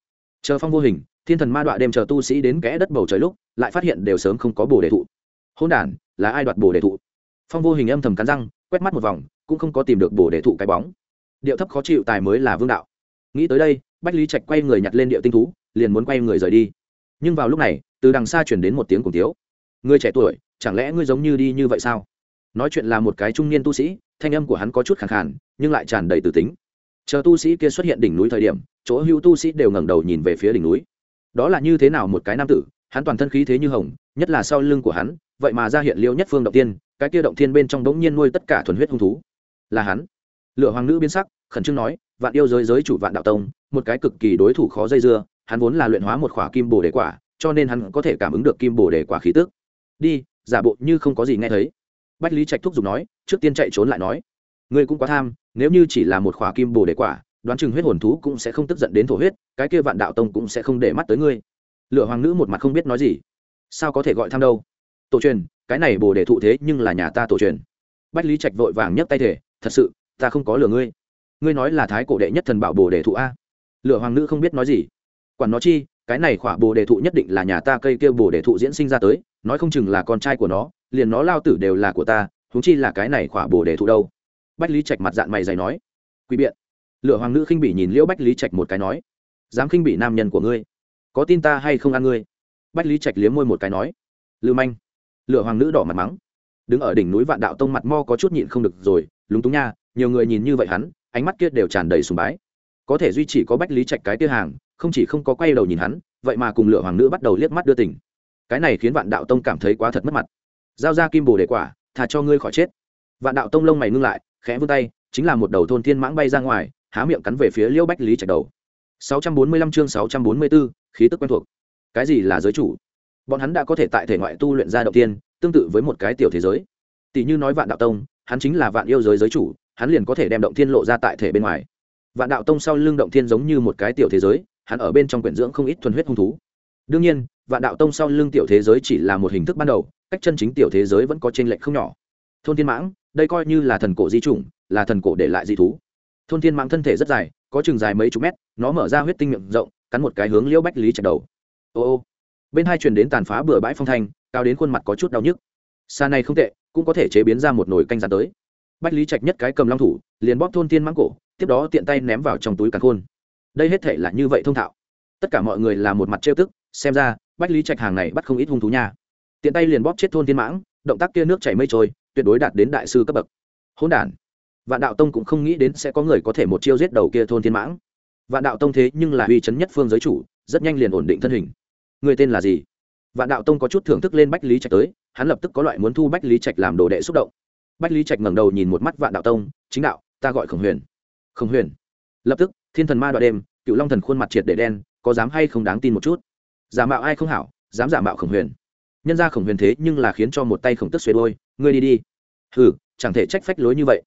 Chờ phong vô hình, thiên thần ma đọa đem chờ tu sĩ đến kẽ đất bầu trời lúc, lại phát hiện đều sớm không có bồ đề thụ. Hôn đản, là ai đoạt bồ đề thụ? Phong vô hình âm thầm cắn răng, quét mắt một vòng, cũng không có tìm được bồ đề thụ cái bóng. Điệu thấp khó chịu tài mới là vương đạo. Nghĩ tới đây, bách lý trạch quay người nhặt lên điệu tinh thú liền muốn quay người rời đi. Nhưng vào lúc này, từ đằng xa chuyển đến một tiếng cùng tiếu người trẻ tuổi, chẳng lẽ ngươi giống như đi như vậy sao? Nói chuyện là một cái trung niên tu sĩ, thanh âm của hắn có chút khẳng khàn, nhưng lại tràn đầy từ tính. Chờ tu sĩ kia xuất hiện đỉnh núi thời điểm, chỗ hữu tu sĩ đều ngẩng đầu nhìn về phía đỉnh núi. Đó là như thế nào một cái nam tử, hắn toàn thân khí thế như hồng, nhất là sau lưng của hắn, vậy mà ra hiện liêu nhất phương động tiên, cái kia động thiên bên trong đống nhiên nuôi tất cả thuần huyết hung thú. Là hắn. Lựa hoàng nữ biến sắc, khẩn trương nói, vạn yêu giới giới chủ vạn đạo tông, một cái cực kỳ đối thủ khó dây dưa hắn vốn là luyện hóa một khỏa kim bồ đề quả, cho nên hắn có thể cảm ứng được kim bồ đề quả khí tức. Đi, giả bộ như không có gì nghe thấy. Bách lý trạch thúc giục nói, trước tiên chạy trốn lại nói. Ngươi cũng quá tham, nếu như chỉ là một khỏa kim bồ đề quả, đoán chừng huyết hồn thú cũng sẽ không tức giận đến thổ huyết, cái kia vạn đạo tông cũng sẽ không để mắt tới ngươi. Lựa hoàng nữ một mặt không biết nói gì. Sao có thể gọi tham đâu? Tổ truyền, cái này bồ đề thụ thế nhưng là nhà ta tổ truyền. Bách lý trạch vội vàng nhấc tay thể, thật sự, ta không có lừa ngươi. Ngươi nói là thái cổ đệ nhất thần bảo bồ đề thụ a. Lựa hoàng nữ không biết nói gì quản nó chi, cái này khỏa bồ đề thụ nhất định là nhà ta cây kia bồ đề thụ diễn sinh ra tới, nói không chừng là con trai của nó, liền nó lao tử đều là của ta, huống chi là cái này khỏa bồ đề thụ đâu. Bách lý trạch mặt dạng mày dày nói quý biện. Lựa hoàng nữ khinh bị nhìn liễu bách lý trạch một cái nói, dám khinh bị nam nhân của ngươi, có tin ta hay không ăn ngươi? Bách lý trạch liếm môi một cái nói, lưu manh. Lựa hoàng nữ đỏ mặt mắng, đứng ở đỉnh núi vạn đạo tông mặt mo có chút nhịn không được rồi, lúng túng nha, nhiều người nhìn như vậy hắn, ánh mắt kia đều tràn đầy sùng bái có thể duy chỉ có bách lý trạch cái tia hàng không chỉ không có quay đầu nhìn hắn vậy mà cùng lửa hoàng nữ bắt đầu liếc mắt đưa tỉnh cái này khiến vạn đạo tông cảm thấy quá thật mất mặt. Giao ra kim bồ đề quả thà cho ngươi khỏi chết. Vạn đạo tông lông mày ngưng lại khẽ vươn tay chính là một đầu thôn thiên mãng bay ra ngoài há miệng cắn về phía liễu bách lý trạch đầu. 645 chương 644, khí tức quen thuộc. Cái gì là giới chủ? Bọn hắn đã có thể tại thể ngoại tu luyện ra đầu tiên tương tự với một cái tiểu thế giới. Tỷ như nói vạn đạo tông hắn chính là vạn yêu giới giới chủ hắn liền có thể đem động thiên lộ ra tại thể bên ngoài vạn đạo tông sau lưng động thiên giống như một cái tiểu thế giới, hắn ở bên trong quyển dưỡng không ít thuần huyết hung thú. Đương nhiên, vạn đạo tông sau lưng tiểu thế giới chỉ là một hình thức ban đầu, cách chân chính tiểu thế giới vẫn có t lệch không nhỏ. Thôn thiên mãng, đây coi như là thần cổ di chủng, là thần cổ để lại di thú. Thôn thiên mãng thân thể rất dài, có chừng dài mấy chục mét, nó mở ra huyết tinh miệng rộng, cắn một cái hướng liễu bách lý chặt đầu. Ô ô. Bên hai truyền đến tàn phá bừa bãi phong thanh, cao đến khuôn mặt có chút đau nhức. Xa này không tệ, cũng có thể chế biến ra một nồi canh rán tới. Bách lý trạch nhất cái cầm long thủ, liền bóp thôn thiên mãng cổ tiếp đó tiện tay ném vào trong túi càn khôn. Đây hết thể là như vậy thông thạo. Tất cả mọi người là một mặt trêu tức, xem ra, bách lý trạch hàng này bắt không ít hung thú nha. Tiện tay liền bóp chết thôn thiên mãng, động tác kia nước chảy mây trôi, tuyệt đối đạt đến đại sư cấp bậc. Hỗn đản. Vạn đạo tông cũng không nghĩ đến sẽ có người có thể một chiêu giết đầu kia thôn thiên mãng. Vạn đạo tông thế nhưng là uy chấn nhất phương giới chủ, rất nhanh liền ổn định thân hình. Người tên là gì? Vạn đạo tông có chút thưởng thức lên bách lý trạch tới, hắn lập tức có loại muốn thu bách lý trạch làm đồ đệ xúc động. Bách lý trạch ngẩng đầu nhìn một mắt vạn đạo tông, chính đạo, ta gọi khổng huyền khổng huyền. Lập tức, thiên thần ma đoạn đêm, cựu long thần khuôn mặt triệt để đen, có dám hay không đáng tin một chút? Giả mạo ai không hảo, dám giả mạo khổng huyền. Nhân ra khổng huyền thế nhưng là khiến cho một tay khổng tức xuế đôi, ngươi đi đi. Hừ, chẳng thể trách phách lối như vậy.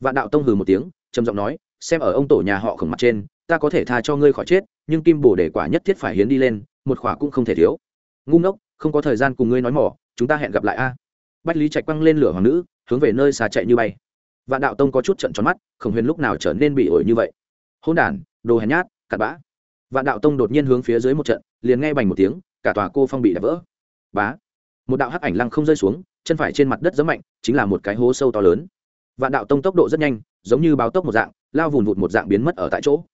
Vạn đạo tông hừ một tiếng, trầm giọng nói, xem ở ông tổ nhà họ khổng mặt trên, ta có thể tha cho ngươi khỏi chết, nhưng kim bổ để quả nhất thiết phải hiến đi lên, một khỏa cũng không thể thiếu. Ngu ngốc, không có thời gian cùng ngươi nói mỏ, chúng ta hẹn gặp lại a. Bách lý trạch quăng lên lửa hoàng nữ, hướng về nơi xa chạy như bay vạn đạo tông có chút trận tròn mắt, khổng huyền lúc nào trở nên bị ổi như vậy? Hôn đản, đồ hèn nhát, cặn bã. Vạn đạo tông đột nhiên hướng phía dưới một trận, liền nghe bành một tiếng, cả tòa cô phong bị đập vỡ. Bá! Một đạo hắc ảnh lăng không rơi xuống, chân phải trên mặt đất rất mạnh, chính là một cái hố sâu to lớn. Vạn đạo tông tốc độ rất nhanh, giống như báo tốc một dạng, lao vùn vụt một dạng biến mất ở tại chỗ.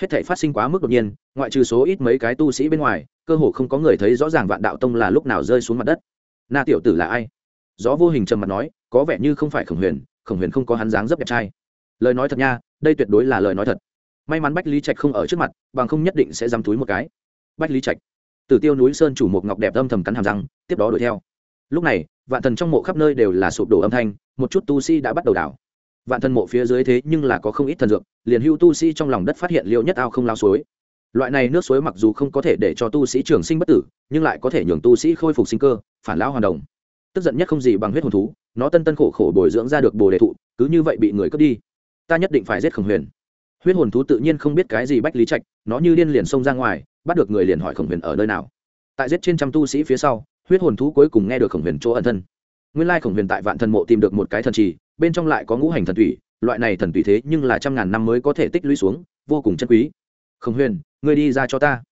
Hết thể phát sinh quá mức đột nhiên, ngoại trừ số ít mấy cái tu sĩ bên ngoài, cơ hồ không có người thấy rõ ràng vạn đạo tông là lúc nào rơi xuống mặt đất. Na tiểu tử là ai? Gió vô hình trầm mặt nói, có vẻ như không phải khổng huyền khổng huyền không có hắn dáng dấp đẹp trai. Lời nói thật nha, đây tuyệt đối là lời nói thật. May mắn bách lý trạch không ở trước mặt, bằng không nhất định sẽ dám túi một cái. Bách lý trạch. Tử tiêu núi sơn chủ một ngọc đẹp âm thầm cắn hàm răng, tiếp đó đuổi theo. Lúc này, vạn thần trong mộ khắp nơi đều là sụp đổ âm thanh, một chút tu sĩ đã bắt đầu đảo. Vạn thần mộ phía dưới thế nhưng là có không ít thần dược, liền hưu tu sĩ trong lòng đất phát hiện liệu nhất ao không lao suối. Loại này nước suối mặc dù không có thể để cho tu sĩ trường sinh bất tử, nhưng lại có thể nhường tu sĩ khôi phục sinh cơ, phản lão hoàn đồng. Tức giận nhất không gì bằng huyết hồn thú nó tân tân khổ khổ bồi dưỡng ra được bồ đề thụ, cứ như vậy bị người cướp đi. Ta nhất định phải giết khổng huyền. Huyết hồn thú tự nhiên không biết cái gì bách lý trạch, nó như điên liền xông ra ngoài, bắt được người liền hỏi khổng huyền ở nơi nào. Tại giết trên trăm tu sĩ phía sau, huyết hồn thú cuối cùng nghe được khổng huyền chỗ ẩn thân. Nguyên lai khổng huyền tại vạn thần mộ tìm được một cái thần trì, bên trong lại có ngũ hành thần thủy, loại này thần thủy thế nhưng là trăm ngàn năm mới có thể tích lũy xuống, vô cùng chân quý. Khổng huyền, ngươi đi ra cho ta.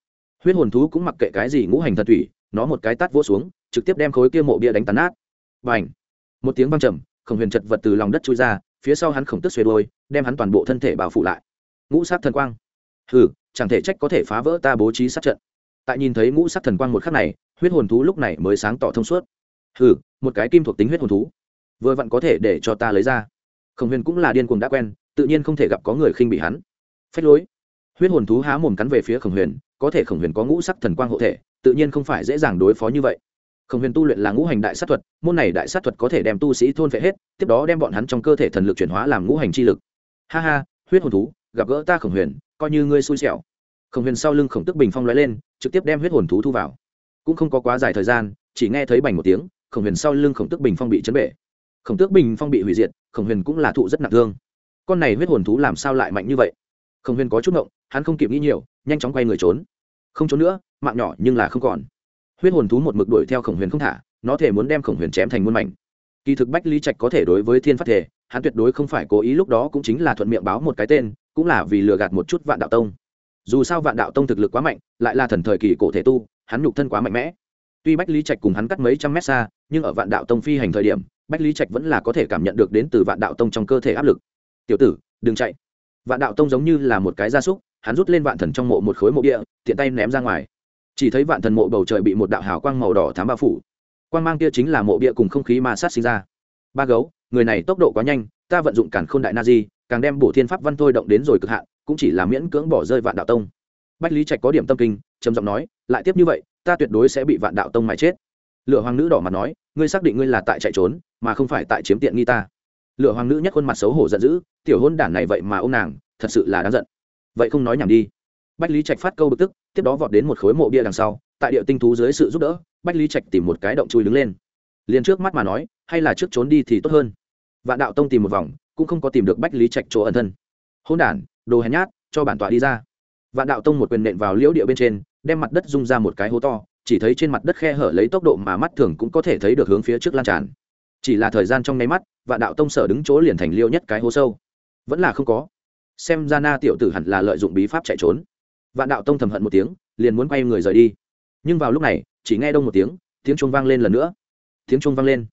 Huyết hồn thú cũng mặc kệ cái gì ngũ hành thần thủy, nó một cái tát vỗ xuống, trực tiếp đem khối kia mộ bia đánh tàn nát. B à n h một tiếng văng trầm, khổng huyền chật vật từ lòng đất trôi ra, phía sau hắn khổng tức xuê đôi đem hắn toàn bộ thân thể bao phủ lại. Ngũ sát thần quang. Hừ, chẳng thể trách có thể phá vỡ ta bố trí sát trận. Tại nhìn thấy ngũ sát thần quang một khắc này, huyết hồn thú lúc này mới sáng tỏ thông suốt. Hừ, một cái kim thuộc tính huyết hồn thú. Vừa vặn có thể để cho ta lấy ra. Khổng huyền cũng là điên cuồng đã quen, tự nhiên không thể gặp có người khinh bị hắn. Phách lối. Huyết hồn thú há mồm cắn về phía khổng huyền, có thể khổng huyền có ngũ sắc thần quang hộ thể, tự nhiên không phải dễ dàng đối phó như vậy khổng huyền tu luyện là ngũ hành đại sát thuật, môn này đại sát thuật có thể đem tu sĩ thôn phệ hết, tiếp đó đem bọn hắn trong cơ thể thần lực chuyển hóa làm ngũ hành chi lực. Ha ha, huyết hồn thú, gặp gỡ ta khổng huyền, coi như ngươi xui xẻo. Khổng huyền sau lưng khổng tức bình phong lóe lên, trực tiếp đem huyết hồn thú thu vào. Cũng không có quá dài thời gian, chỉ nghe thấy bành một tiếng, khổng huyền sau lưng khổng tức bình phong bị chấn bể. Khổng tước bình phong bị hủy diệt, khổng huyền cũng là thụ rất nặng thương. Con này huyết hồn thú làm sao lại mạnh như vậy? Khổng huyền có chút ngộng, hắn không kịp nghĩ nhiều, nhanh chóng quay người trốn. Không trốn nữa, mạng nhỏ nhưng là không còn huyết hồn thú một mực đuổi theo khổng huyền không thả, nó thể muốn đem khổng huyền chém thành muôn mảnh. Kỳ thực bách lý trạch có thể đối với thiên phát thể, hắn tuyệt đối không phải cố ý, lúc đó cũng chính là thuận miệng báo một cái tên, cũng là vì lừa gạt một chút vạn đạo tông. Dù sao vạn đạo tông thực lực quá mạnh, lại là thần thời kỳ cổ thể tu, hắn nhục thân quá mạnh mẽ. Tuy bách lý trạch cùng hắn cắt mấy trăm mét xa, nhưng ở vạn đạo tông phi hành thời điểm, bách lý trạch vẫn là có thể cảm nhận được đến từ vạn đạo tông trong cơ thể áp lực. Tiểu tử, đừng chạy. Vạn đạo tông giống như là một cái gia súc, hắn rút lên vạn thần trong mộ một khối mộ địa, tiện tay ném ra ngoài chỉ thấy vạn thần mộ bầu trời bị một đạo hào quang màu đỏ thám bao phủ. Quang mang kia chính là mộ bia cùng không khí ma sát sinh ra. Ba gấu, người này tốc độ quá nhanh, ta vận dụng cản k h ô n đại na di, càng đem bổ thiên pháp văn thôi động đến rồi cực hạn, cũng chỉ là miễn cưỡng bỏ rơi vạn đạo tông. Bách lý trạch có điểm tâm kinh, trầm giọng nói, lại tiếp như vậy, ta tuyệt đối sẽ bị vạn đạo tông mà chết. Lựa hoàng nữ đỏ mặt nói, ngươi xác định ngươi là tại chạy trốn, mà không phải tại chiếm tiện nghi ta. Lựa hoàng nữ nhất khuôn mặt xấu hổ giận dữ, tiểu hôn đản này vậy mà ô nàng, thật sự là đáng giận. Vậy không nói nhảm đi bách lý trạch phát câu bực tức, tiếp đó vọt đến một khối mộ bia đằng sau, tại địa tinh thú dưới sự giúp đỡ, bách lý trạch tìm một cái động chui đứng lên. Liền trước mắt mà nói, hay là trước trốn đi thì tốt hơn. Vạn đạo tông tìm một vòng, cũng không có tìm được bách lý trạch chỗ ẩn thân. Hôn đản, đồ hèn nhát, cho bản tọa đi ra. Vạn đạo tông một quyền nện vào liễu địa bên trên, đem mặt đất rung ra một cái hố to, chỉ thấy trên mặt đất khe hở lấy tốc độ mà mắt thường cũng có thể thấy được hướng phía trước lan tràn. Chỉ là thời gian trong nháy mắt, vạn đạo tông sở đứng chỗ liền thành liêu nhất cái hố sâu. Vẫn là không có. Xem ra na tiểu tử hẳn là lợi dụng bí pháp chạy trốn vạn đạo tông thầm hận một tiếng, liền muốn quay người rời đi. Nhưng vào lúc này, chỉ nghe đông một tiếng tiếng chuông vang lên lần nữa. Tiếng chuông vang lên.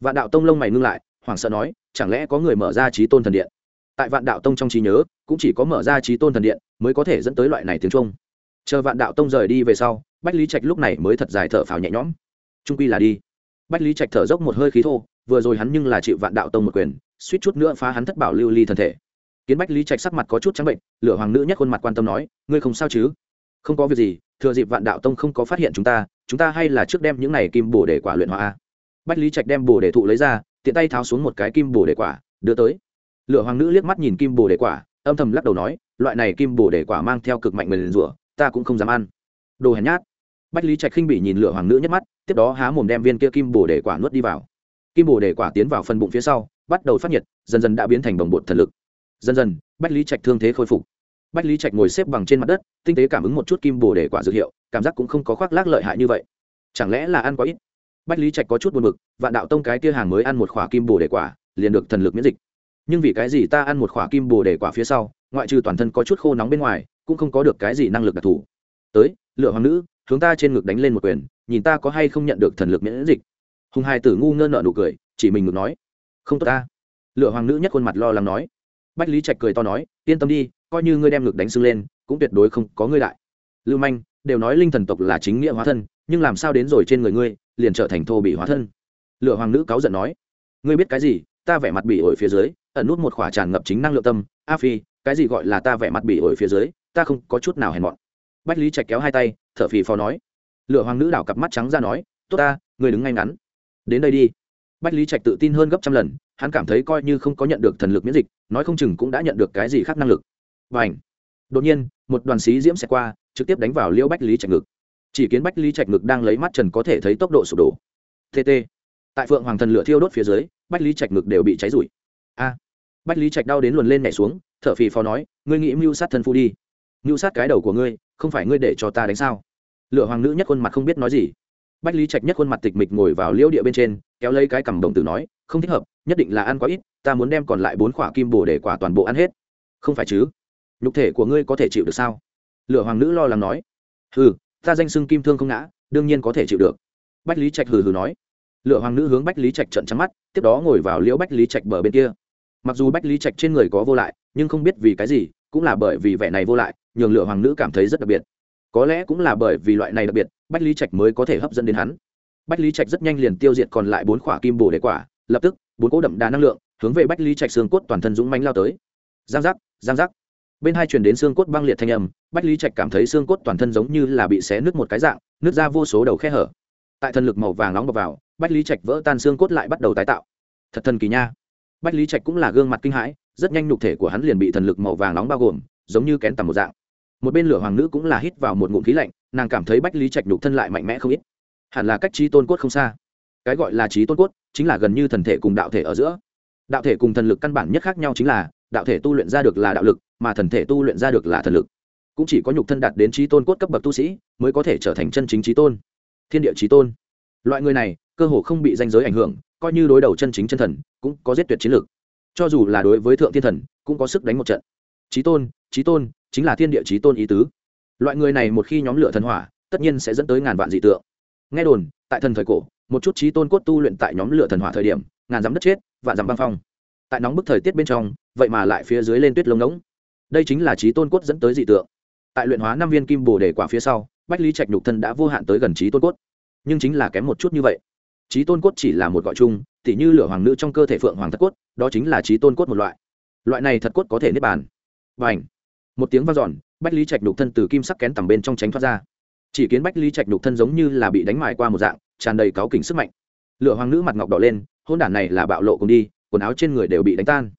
Vạn đạo tông lông mày ngưng lại, hoảng sợ nói, chẳng lẽ có người mở ra trí tôn thần điện? Tại vạn đạo tông trong trí nhớ, cũng chỉ có mở ra trí tôn thần điện mới có thể dẫn tới loại này tiếng chuông. Chờ vạn đạo tông rời đi về sau, bách lý trạch lúc này mới thật dài thở phào nhẹ nhõm. Trung quy là đi. Bách lý trạch thở dốc một hơi khí thô, vừa rồi hắn nhưng là chịu vạn đạo tông một quyền, suýt chút nữa phá hắn thất bảo lưu ly thân thể kiến bách lý trạch sắc mặt có chút trắng bệnh, lửa hoàng nữ nhất khuôn mặt quan tâm nói, ngươi không sao chứ? Không có việc gì, thừa dịp vạn đạo tông không có phát hiện chúng ta chúng ta hay là trước đem những này kim bổ để quả luyện hóa bách lý trạch đem bổ để thụ lấy ra, tiện tay tháo xuống một cái kim bổ để quả, đưa tới. Lửa hoàng nữ liếc mắt nhìn kim bổ để quả, âm thầm lắc đầu nói, loại này kim bổ để quả mang theo cực mạnh mềm rủa, ta cũng không dám ăn. Đồ hèn nhát. Bách lý trạch khinh bị nhìn lửa hoàng nữ nhất mắt, tiếp đó há mồm đem viên kia kim bổ để quả nuốt đi vào. Kim bổ để quả tiến vào phần bụng phía sau, bắt đầu phát nhiệt, dần dần đã biến thành đồng bột thần lực dần dần, bách lý trạch thương thế khôi phục. Bách lý trạch ngồi xếp bằng trên mặt đất, tinh tế cảm ứng một chút kim bồ để quả dược hiệu, cảm giác cũng không có khoác lác lợi hại như vậy. Chẳng lẽ là ăn quá ít? Bách lý trạch có chút buồn b ự c vạn đạo tông cái kia hàng mới ăn một khỏa kim bồ để quả, liền được thần lực miễn dịch. Nhưng vì cái gì ta ăn một khỏa kim bồ để quả phía sau, ngoại trừ toàn thân có chút khô nóng bên ngoài, cũng không có được cái gì năng lực đặc thù. Tới, lựa hoàng nữ, hướng ta trên ngực đánh lên một quyền, nhìn ta có hay không nhận được thần lực miễn dịch. Hùng hai tử ngu ngơ nợ nụ cười, chỉ mình ngực nói. Không tốt ta. Lựa hoàng nữ nhất khuôn mặt lo lắng nói bách lý trạch cười to nói, yên tâm đi, coi như ngươi đem ngực đánh sưng lên, cũng tuyệt đối không có ngươi đại lưu manh, đều nói linh thần tộc là chính nghĩa hóa thân, nhưng làm sao đến rồi trên người ngươi, liền trở thành thô bị hóa thân? Lựa hoàng nữ cáu giận nói, ngươi biết cái gì? Ta vẻ mặt bị ổi phía dưới, ẩn nút một khỏa tràn ngập chính năng lượng tâm, a phi, cái gì gọi là ta vẻ mặt bị ổi phía dưới, ta không có chút nào hèn mọn. Bách lý trạch kéo hai tay, thở phì phò nói. Lựa hoàng nữ đảo cặp mắt trắng ra nói, tốt ta người đứng ngay ngắn. Đến đây đi bách lý trạch tự tin hơn gấp trăm lần, hắn cảm thấy coi như không có nhận được thần lực miễn dịch, nói không chừng cũng đã nhận được cái gì khác năng lực. Và đột nhiên, một đoàn xí diễm xẹt qua, trực tiếp đánh vào liễu bách lý trạch ngực. Chỉ kiến bách lý trạch ngực đang lấy mắt trần có thể thấy tốc độ sụp đổ. Tt tại phượng hoàng thần lửa thiêu đốt phía dưới, bách lý trạch ngực đều bị cháy rụi. A! Bách lý trạch đau đến luồn lên nhảy xuống, thở phì phò nói, ngươi nghĩ mưu sát thân phu đi. Mưu sát cái đầu của ngươi, không phải ngươi để cho ta đánh sao? Lửa hoàng nữ nhất khuôn mặt không biết nói gì bách lý trạch nhất khuôn mặt tịch mịch ngồi vào liễu địa bên trên, kéo lấy cái cằm đồng tử nói, không thích hợp, nhất định là ăn quá ít, ta muốn đem còn lại bốn khỏa kim bồ để quả toàn bộ ăn hết. Không phải chứ? Nhục thể của ngươi có thể chịu được sao? Lửa hoàng nữ lo lắng nói. Hừ, ta danh xưng kim thương không ngã, đương nhiên có thể chịu được. Bách lý trạch hừ hừ nói. Lửa hoàng nữ hướng bách lý trạch trận trắng mắt, tiếp đó ngồi vào liễu bách lý trạch bờ bên kia. Mặc dù bách lý trạch trên người có vô lại, nhưng không biết vì cái gì, cũng là bởi vì vẻ này vô lại, nhường lửa hoàng nữ cảm thấy rất đặc biệt có lẽ cũng là bởi vì loại này đặc biệt, bách lý trạch mới có thể hấp dẫn đến hắn. Bách lý trạch rất nhanh liền tiêu diệt còn lại bốn khỏa kim bồ đề quả, lập tức, bốn cỗ đậm đà năng lượng, hướng về bách lý trạch xương cốt toàn thân dũng mánh lao tới. Giang giác giang giác. Bên hai truyền đến xương cốt băng liệt thanh âm, bách lý trạch cảm thấy xương cốt toàn thân giống như là bị xé nứt một cái dạng, nứt ra vô số đầu khe hở. Tại thần lực màu vàng nóng bọc vào, bách lý trạch vỡ tan xương cốt lại bắt đầu tái tạo. Thật thần kỳ nha. Bách lý trạch cũng là gương mặt kinh hãi, rất nhanh nhục thể của hắn liền bị thần lực màu vàng nóng bao gồm, giống như kén tầm một dạng một bên lửa hoàng nữ cũng là hít vào một ngụm khí lạnh, nàng cảm thấy bách lý trạch nhục thân lại mạnh mẽ không ít. Hẳn là cách trí tôn cốt không xa. Cái gọi là trí tôn cốt chính là gần như thần thể cùng đạo thể ở giữa. Đạo thể cùng thần lực căn bản nhất khác nhau chính là, đạo thể tu luyện ra được là đạo lực, mà thần thể tu luyện ra được là thần lực. Cũng chỉ có nhục thân đạt đến trí tôn cốt cấp bậc tu sĩ mới có thể trở thành chân chính trí tôn. Thiên địa trí tôn. Loại người này, cơ hồ không bị danh giới ảnh hưởng, coi như đối đầu chân chính chân thần, cũng có giết tuyệt chiến lược. Cho dù là đối với thượng thiên thần, cũng có sức đánh một trận. Trí tôn trí tôn chính là thiên địa chí tôn ý tứ. Loại người này một khi nhóm lửa thần hỏa, tất nhiên sẽ dẫn tới ngàn vạn dị tượng. Nghe đồn, tại thần thời cổ, một chút trí tôn cốt tu luyện tại nhóm lửa thần hỏa thời điểm, ngàn dặm đất chết, vạn dặm băng phong. Tại nóng bức thời tiết bên trong, vậy mà lại phía dưới lên tuyết lông ngỗng. Đây chính là trí tôn cốt dẫn tới dị tượng. Tại luyện hóa năm viên kim bồ đề quả phía sau, bách lý trạch nhục thân đã vô hạn tới gần trí tôn cốt. Nhưng chính là kém một chút như vậy. Trí tôn cốt chỉ là một gọi chung, tỉ như lửa hoàng nữ trong cơ thể phượng hoàng thất cốt, đó chính là trí tôn cốt một loại. Loại này thật cốt có thể nếp bàn. Và ảnh một tiếng vang dọn, bách lý trạch nhục thân từ kim sắc kén tầm bên trong tránh thoát ra. Chỉ kiến bách lý trạch nhục thân giống như là bị đánh mài qua một dạng, tràn đầy cáu kỉnh sức mạnh. Lửa hoàng nữ mặt ngọc đỏ lên hôn đản này là bạo lộ cùng đi, quần áo trên người đều bị đánh tan.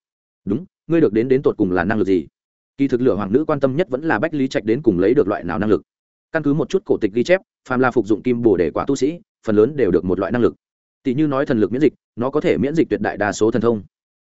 Đúng, ngươi được đến đến tột cùng là năng lực gì? Kỳ thực lửa hoàng nữ quan tâm nhất vẫn là bách lý trạch đến cùng lấy được loại nào năng lực. Căn cứ một chút cổ tịch ghi chép, phàm là phục dụng kim bồ để quả tu sĩ, phần lớn đều được một loại năng lực. Tỷ như nói thần lực miễn dịch, nó có thể miễn dịch tuyệt đại đa số thần thông.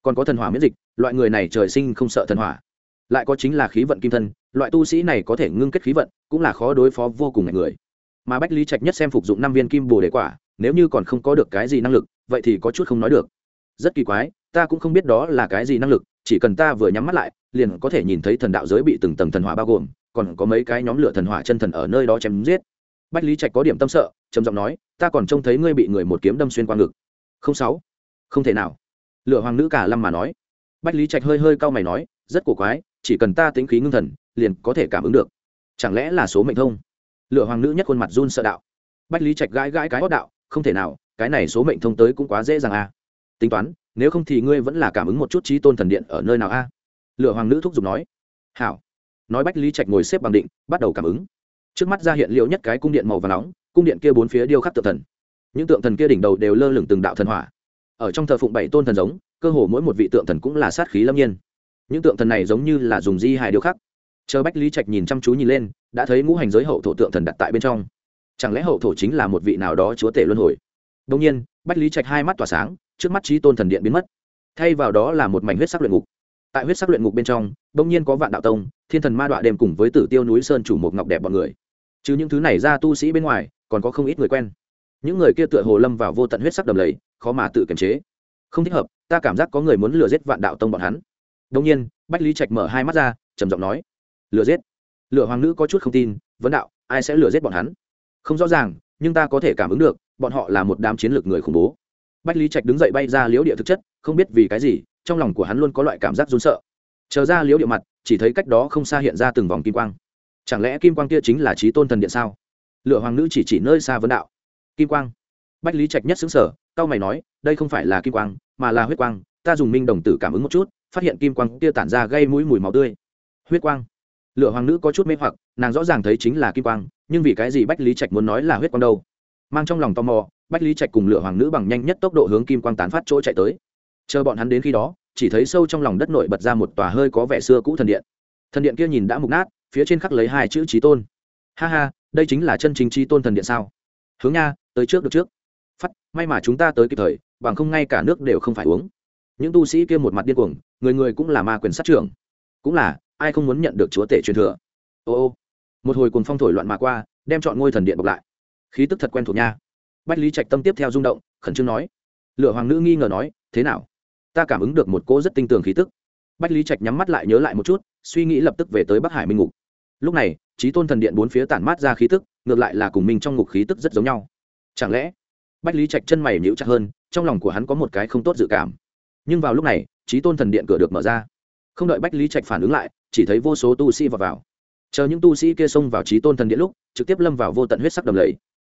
Còn có thần hỏa miễn dịch, loại người này trời sinh không sợ thần hỏa lại có chính là khí vận kim thân, loại tu sĩ này có thể ngưng kết khí vận, cũng là khó đối phó vô cùng ngại người. Mà bách lý trạch nhất xem phục dụng năm viên kim bồ đề quả, nếu như còn không có được cái gì năng lực, vậy thì có chút không nói được. Rất kỳ quái, ta cũng không biết đó là cái gì năng lực, chỉ cần ta vừa nhắm mắt lại, liền có thể nhìn thấy thần đạo giới bị từng tầng thần hỏa bao gồm, còn có mấy cái nhóm lửa thần hỏa chân thần ở nơi đó chém giết. Bách lý trạch có điểm tâm sợ, trầm giọng nói, ta còn trông thấy ngươi bị người một kiếm đâm xuyên qua ngực. Không sáu. Không thể nào. Lửa hoàng nữ cả lâm mà nói. Bách lý trạch hơi hơi cau mày nói, rất cổ quái chỉ cần ta tính khí ngưng thần, liền có thể cảm ứng được. Chẳng lẽ là số mệnh thông? Lựa hoàng nữ nhất khuôn mặt run sợ đạo. Bách lý trạch gãi gãi cái hót đạo, không thể nào, cái này số mệnh thông tới cũng quá dễ dàng à. Tính toán, nếu không thì ngươi vẫn là cảm ứng một chút trí tôn thần điện ở nơi nào à? a lựa hoàng nữ thúc giục nói. Hảo. Nói bách lý trạch ngồi xếp bằng định, bắt đầu cảm ứng. Trước mắt ra hiện liệu nhất cái cung điện màu và nóng, cung điện kia bốn phía điêu khắc tượng thần. Những tượng thần kia đỉnh đầu đều lơ lửng từng đạo thần hỏa. Ở trong thờ phụng bảy tôn thần giống, cơ hồ mỗi một vị tượng thần cũng là sát khí lâm nhiên những tượng thần này giống như là dùng di hài điêu khắc. Chờ bách lý trạch nhìn chăm chú nhìn lên, đã thấy ngũ hành giới hậu thổ tượng thần đặt tại bên trong. Chẳng lẽ hậu thổ chính là một vị nào đó chúa tể luân hồi? Đông nhiên, bách lý trạch hai mắt tỏa sáng, trước mắt trí tôn thần điện biến mất. Thay vào đó là một mảnh huyết sắc luyện ngục. Tại huyết sắc luyện ngục bên trong đông nhiên có vạn đạo tông, thiên thần ma đọa đêm cùng với tử tiêu núi sơn chủ một ngọc đẹp bọn người. Chứ những thứ này ra tu sĩ bên ngoài, còn có không ít người quen. Những người kia tựa hồ lâm vào vô tận huyết sắc đầm lầy, khó mà tự kiềm chế. Không thích hợp, ta cảm giác có người muốn lừa giết vạn đạo tông bọn hắn đông nhiên, bách lý trạch mở hai mắt ra, trầm giọng nói lừa giết. Lừa hoàng nữ có chút không tin, vấn đạo, ai sẽ lừa giết bọn hắn? Không rõ ràng, nhưng ta có thể cảm ứng được, bọn họ là một đám chiến lược người khủng bố. Bách lý trạch đứng dậy bay ra liễu địa thực chất, không biết vì cái gì, trong lòng của hắn luôn có loại cảm giác run sợ. Chờ ra liễu địa mặt, chỉ thấy cách đó không xa hiện ra từng vòng kim quang. Chẳng lẽ kim quang kia chính là trí tôn thần điện sao? Lựa hoàng nữ chỉ chỉ nơi xa vấn đạo. Kim quang? Bách lý trạch nhất xứng sở cao mày nói, đây không phải là kim quang, mà là huyết quang, ta dùng minh đồng tử cảm ứng một chút phát hiện kim quang kia tản ra gây mũi mùi máu tươi. Huyết quang. Lựa hoàng nữ có chút mê hoặc, nàng rõ ràng thấy chính là kim quang, nhưng vì cái gì bách lý trạch muốn nói là huyết quang đâu? Mang trong lòng tò mò, bách lý trạch cùng lửa hoàng nữ bằng nhanh nhất tốc độ hướng kim quang tán phát chỗ chạy tới. Chờ bọn hắn đến khi đó, chỉ thấy sâu trong lòng đất nội bật ra một tòa hơi có vẻ xưa cũ thần điện. Thần điện kia nhìn đã mục nát, phía trên khắc lấy hai chữ trí tôn. Ha ha, đây chính là chân chính trí tôn thần điện sao? Hướng nha, tới trước được trước. Phắt may mà chúng ta tới kịp thời, bằng không ngay cả nước đều không phải uống những tu sĩ kia một mặt điên cuồng, người người cũng là ma quyền sát trưởng. Cũng là, ai không muốn nhận được chúa tể truyền thừa? Ô ô. Một hồi cuồng phong thổi loạn mà qua, đem chọn ngôi thần điện bọc lại. Khí tức thật quen thuộc nha. Bách lý trạch tâm tiếp theo rung động, khẩn trương nói. Lựa hoàng nữ nghi ngờ nói, thế nào? Ta cảm ứng được một cô rất tinh tường khí tức. Bách lý trạch nhắm mắt lại nhớ lại một chút, suy nghĩ lập tức về tới bắc hải minh ngục. Lúc này trí tôn thần điện bốn phía tản mát ra khí tức, ngược lại là cùng mình trong ngục khí tức rất giống nhau. Chẳng lẽ? Bách lý trạch chân mày nhíu chặt hơn, trong lòng của hắn có một cái không tốt dự cảm nhưng vào lúc này trí tôn thần điện cửa được mở ra. Không đợi bách lý trạch phản ứng lại chỉ thấy vô số tu sĩ vào, vào. chờ những tu sĩ kia xông vào trí tôn thần điện lúc trực tiếp lâm vào vô tận huyết sắc đầm lầy.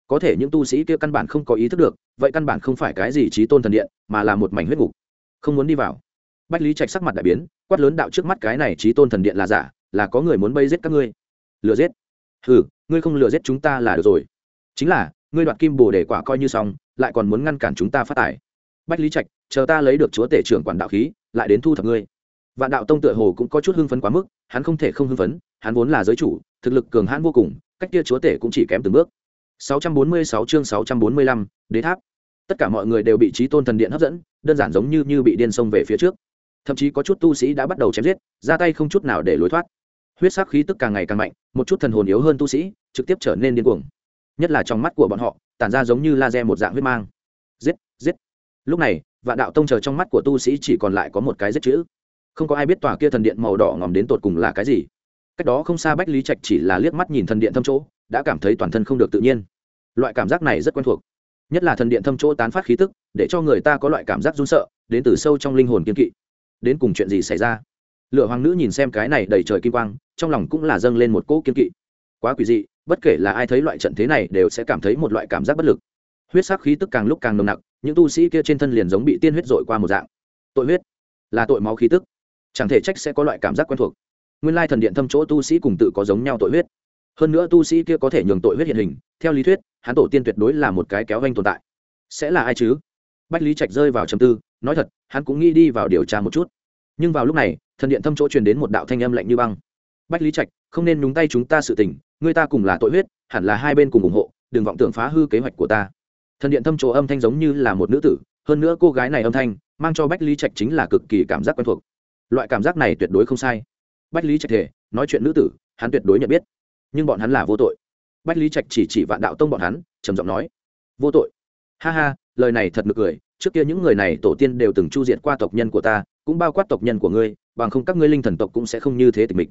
Có thể những tu sĩ kia căn bản không có ý thức được vậy căn bản không phải cái gì trí tôn thần điện mà là một mảnh huyết ngục. Không muốn đi vào. Bách lý trạch sắc mặt đại biến quát lớn đạo trước mắt cái này trí tôn thần điện là giả là có người muốn bây giết các ngươi. Lừa giết. Ừ ngươi không lừa giết chúng ta là được rồi. Chính là ngươi đoạt kim bồ để quả coi như xong lại còn muốn ngăn cản chúng ta phát tài bách lý trạch chờ ta lấy được chúa tể trưởng quản đạo khí lại đến thu thập ngươi. Vạn đạo tông tựa hồ cũng có chút hưng phấn quá mức hắn không thể không hưng phấn hắn vốn là giới chủ thực lực cường hãn vô cùng cách kia chúa tể cũng chỉ kém từng bước. 646 chương 645, đế tháp. Tất cả mọi người đều bị trí tôn thần điện hấp dẫn đơn giản giống như như bị điên xông về phía trước. Thậm chí có chút tu sĩ đã bắt đầu chém giết ra tay không chút nào để lối thoát. Huyết sắc khí tức càng ngày càng mạnh một chút thần hồn yếu hơn tu sĩ trực tiếp trở nên điên cuồng. Nhất là trong mắt của bọn họ tản ra giống như laser một dạng huyết mang. Giết giết lúc này, vạn đạo tông chờ trong mắt của tu sĩ chỉ còn lại có một cái giết chữ. Không có ai biết tòa kia thần điện màu đỏ ngòm đến tột cùng là cái gì. Cách đó không xa bách lý trạch chỉ là liếc mắt nhìn thần điện thâm chỗ, đã cảm thấy toàn thân không được tự nhiên. Loại cảm giác này rất quen thuộc. Nhất là thần điện thâm chỗ tán phát khí tức, để cho người ta có loại cảm giác run sợ, đến từ sâu trong linh hồn kiên kỵ. Đến cùng chuyện gì xảy ra? Lựa hoàng nữ nhìn xem cái này đầy trời kim quang, trong lòng cũng là dâng lên một cỗ kiên kỵ. Quá quỷ dị, bất kể là ai thấy loại trận thế này đều sẽ cảm thấy một loại cảm giác bất lực. Huyết sắc khí tức càng lúc càng nồng nặc những tu sĩ kia trên thân liền giống bị tiên huyết dội qua một dạng. Tội huyết là tội máu khí tức. Chẳng thể trách sẽ có loại cảm giác quen thuộc. Nguyên lai thần điện thâm chỗ tu sĩ cùng tự có giống nhau tội huyết. Hơn nữa tu sĩ kia có thể nhường tội huyết hiện hình. Theo lý thuyết, hắn tổ tiên tuyệt đối là một cái kéo vanh tồn tại. Sẽ là ai chứ? Bách lý trạch rơi vào trầm tư, nói thật, hắn cũng nghĩ đi vào điều tra một chút. Nhưng vào lúc này, thần điện thâm chỗ truyền đến một đạo thanh âm lạnh như băng. Bách lý trạch, không nên nhúng tay chúng ta sự tình, người ta cùng là tội huyết, hẳn là hai bên cùng ủng hộ, đừng vọng tưởng phá hư kế hoạch của ta thần điện thâm chỗ âm thanh giống như là một nữ tử, hơn nữa cô gái này âm thanh, mang cho bách lý trạch chính là cực kỳ cảm giác quen thuộc. Loại cảm giác này tuyệt đối không sai. Bách lý trạch thể nói chuyện nữ tử, hắn tuyệt đối nhận biết. Nhưng bọn hắn là vô tội. Bách lý trạch chỉ chỉ vạn đạo tông bọn hắn, trầm giọng nói, vô tội. Ha ha, lời này thật nực cười, trước kia những người này tổ tiên đều từng chu diệt qua tộc nhân của ta, cũng bao quát tộc nhân của ngươi, bằng không các ngươi linh thần tộc cũng sẽ không như thế tịch mịch.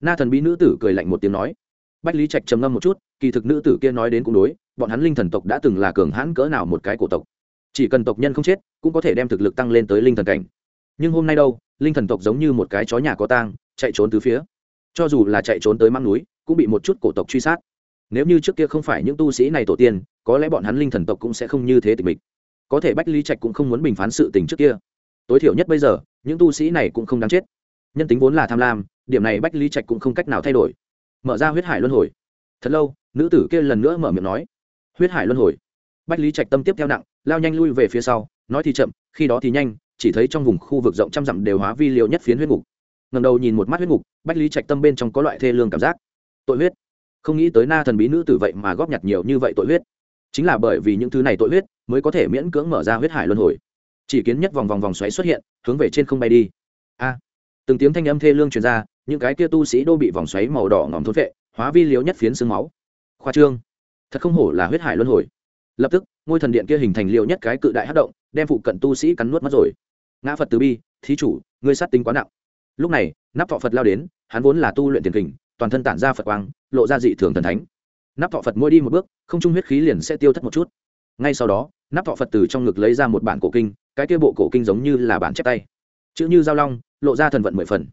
Na thần bí nữ tử cười lạnh một tiếng nói bách lý trạch trầm ngâm một chút, kỳ thực nữ tử kia nói đến cũng đối, bọn hắn linh thần tộc đã từng là cường hãn cỡ nào một cái cổ tộc. Chỉ cần tộc nhân không chết, cũng có thể đem thực lực tăng lên tới linh thần cảnh. Nhưng hôm nay đâu, linh thần tộc giống như một cái chó nhà có tang, chạy trốn từ phía. Cho dù là chạy trốn tới mang núi, cũng bị một chút cổ tộc truy sát. Nếu như trước kia không phải những tu sĩ này tổ tiên, có lẽ bọn hắn linh thần tộc cũng sẽ không như thế tình mình có thể bách lý trạch cũng không muốn bình phán sự tình trước kia. Tối thiểu nhất bây giờ, những tu sĩ này cũng không đáng chết. Nhân tính vốn là tham lam, điểm này bách lý trạch cũng không cách nào thay đổi mở ra huyết hải luân hồi. Thật lâu, nữ tử kia lần nữa mở miệng nói, huyết hải luân hồi. Bách lý trạch tâm tiếp theo nặng, lao nhanh lui về phía sau, nói thì chậm, khi đó thì nhanh, chỉ thấy trong vùng khu vực rộng trăm dặm đều hóa vi liều nhất phiến huyết ngục. Ngầm đầu nhìn một mắt huyết ngục, bách lý trạch tâm bên trong có loại thê lương cảm giác. Tội huyết. Không nghĩ tới na thần bí nữ tử vậy mà góp nhặt nhiều như vậy tội huyết. Chính là bởi vì những thứ này tội huyết mới có thể miễn cưỡng mở ra huyết hải luân hồi. Chỉ kiến nhất vòng vòng vòng xoáy xuất hiện, hướng về trên không bay đi. A. Từng tiếng thanh âm thê lương truyền ra những cái kia tu sĩ đô bị vòng xoáy màu đỏ ngòm thốt vệ, hóa vi liếu nhất phiến xương máu. Khoa trương. Thật không hổ là huyết hải luân hồi. Lập tức, ngôi thần điện kia hình thành liệu nhất cái cự đại hát động, đem phụ cận tu sĩ cắn nuốt mất rồi. Ngã phật từ bi, thí chủ, ngươi sát tính quá nặng. Lúc này, nắp thọ phật lao đến, hắn vốn là tu luyện tiền kình, toàn thân tản ra phật quang, lộ ra dị thường thần thánh. Nắp thọ phật mỗi đi một bước, không trung huyết khí liền sẽ tiêu thất một chút. Ngay sau đó, nắp thọ phật từ trong ngực lấy ra một bản cổ kinh, cái kia bộ cổ kinh giống như là bản chép tay. Chữ như giao long, lộ ra thần vận mười phần.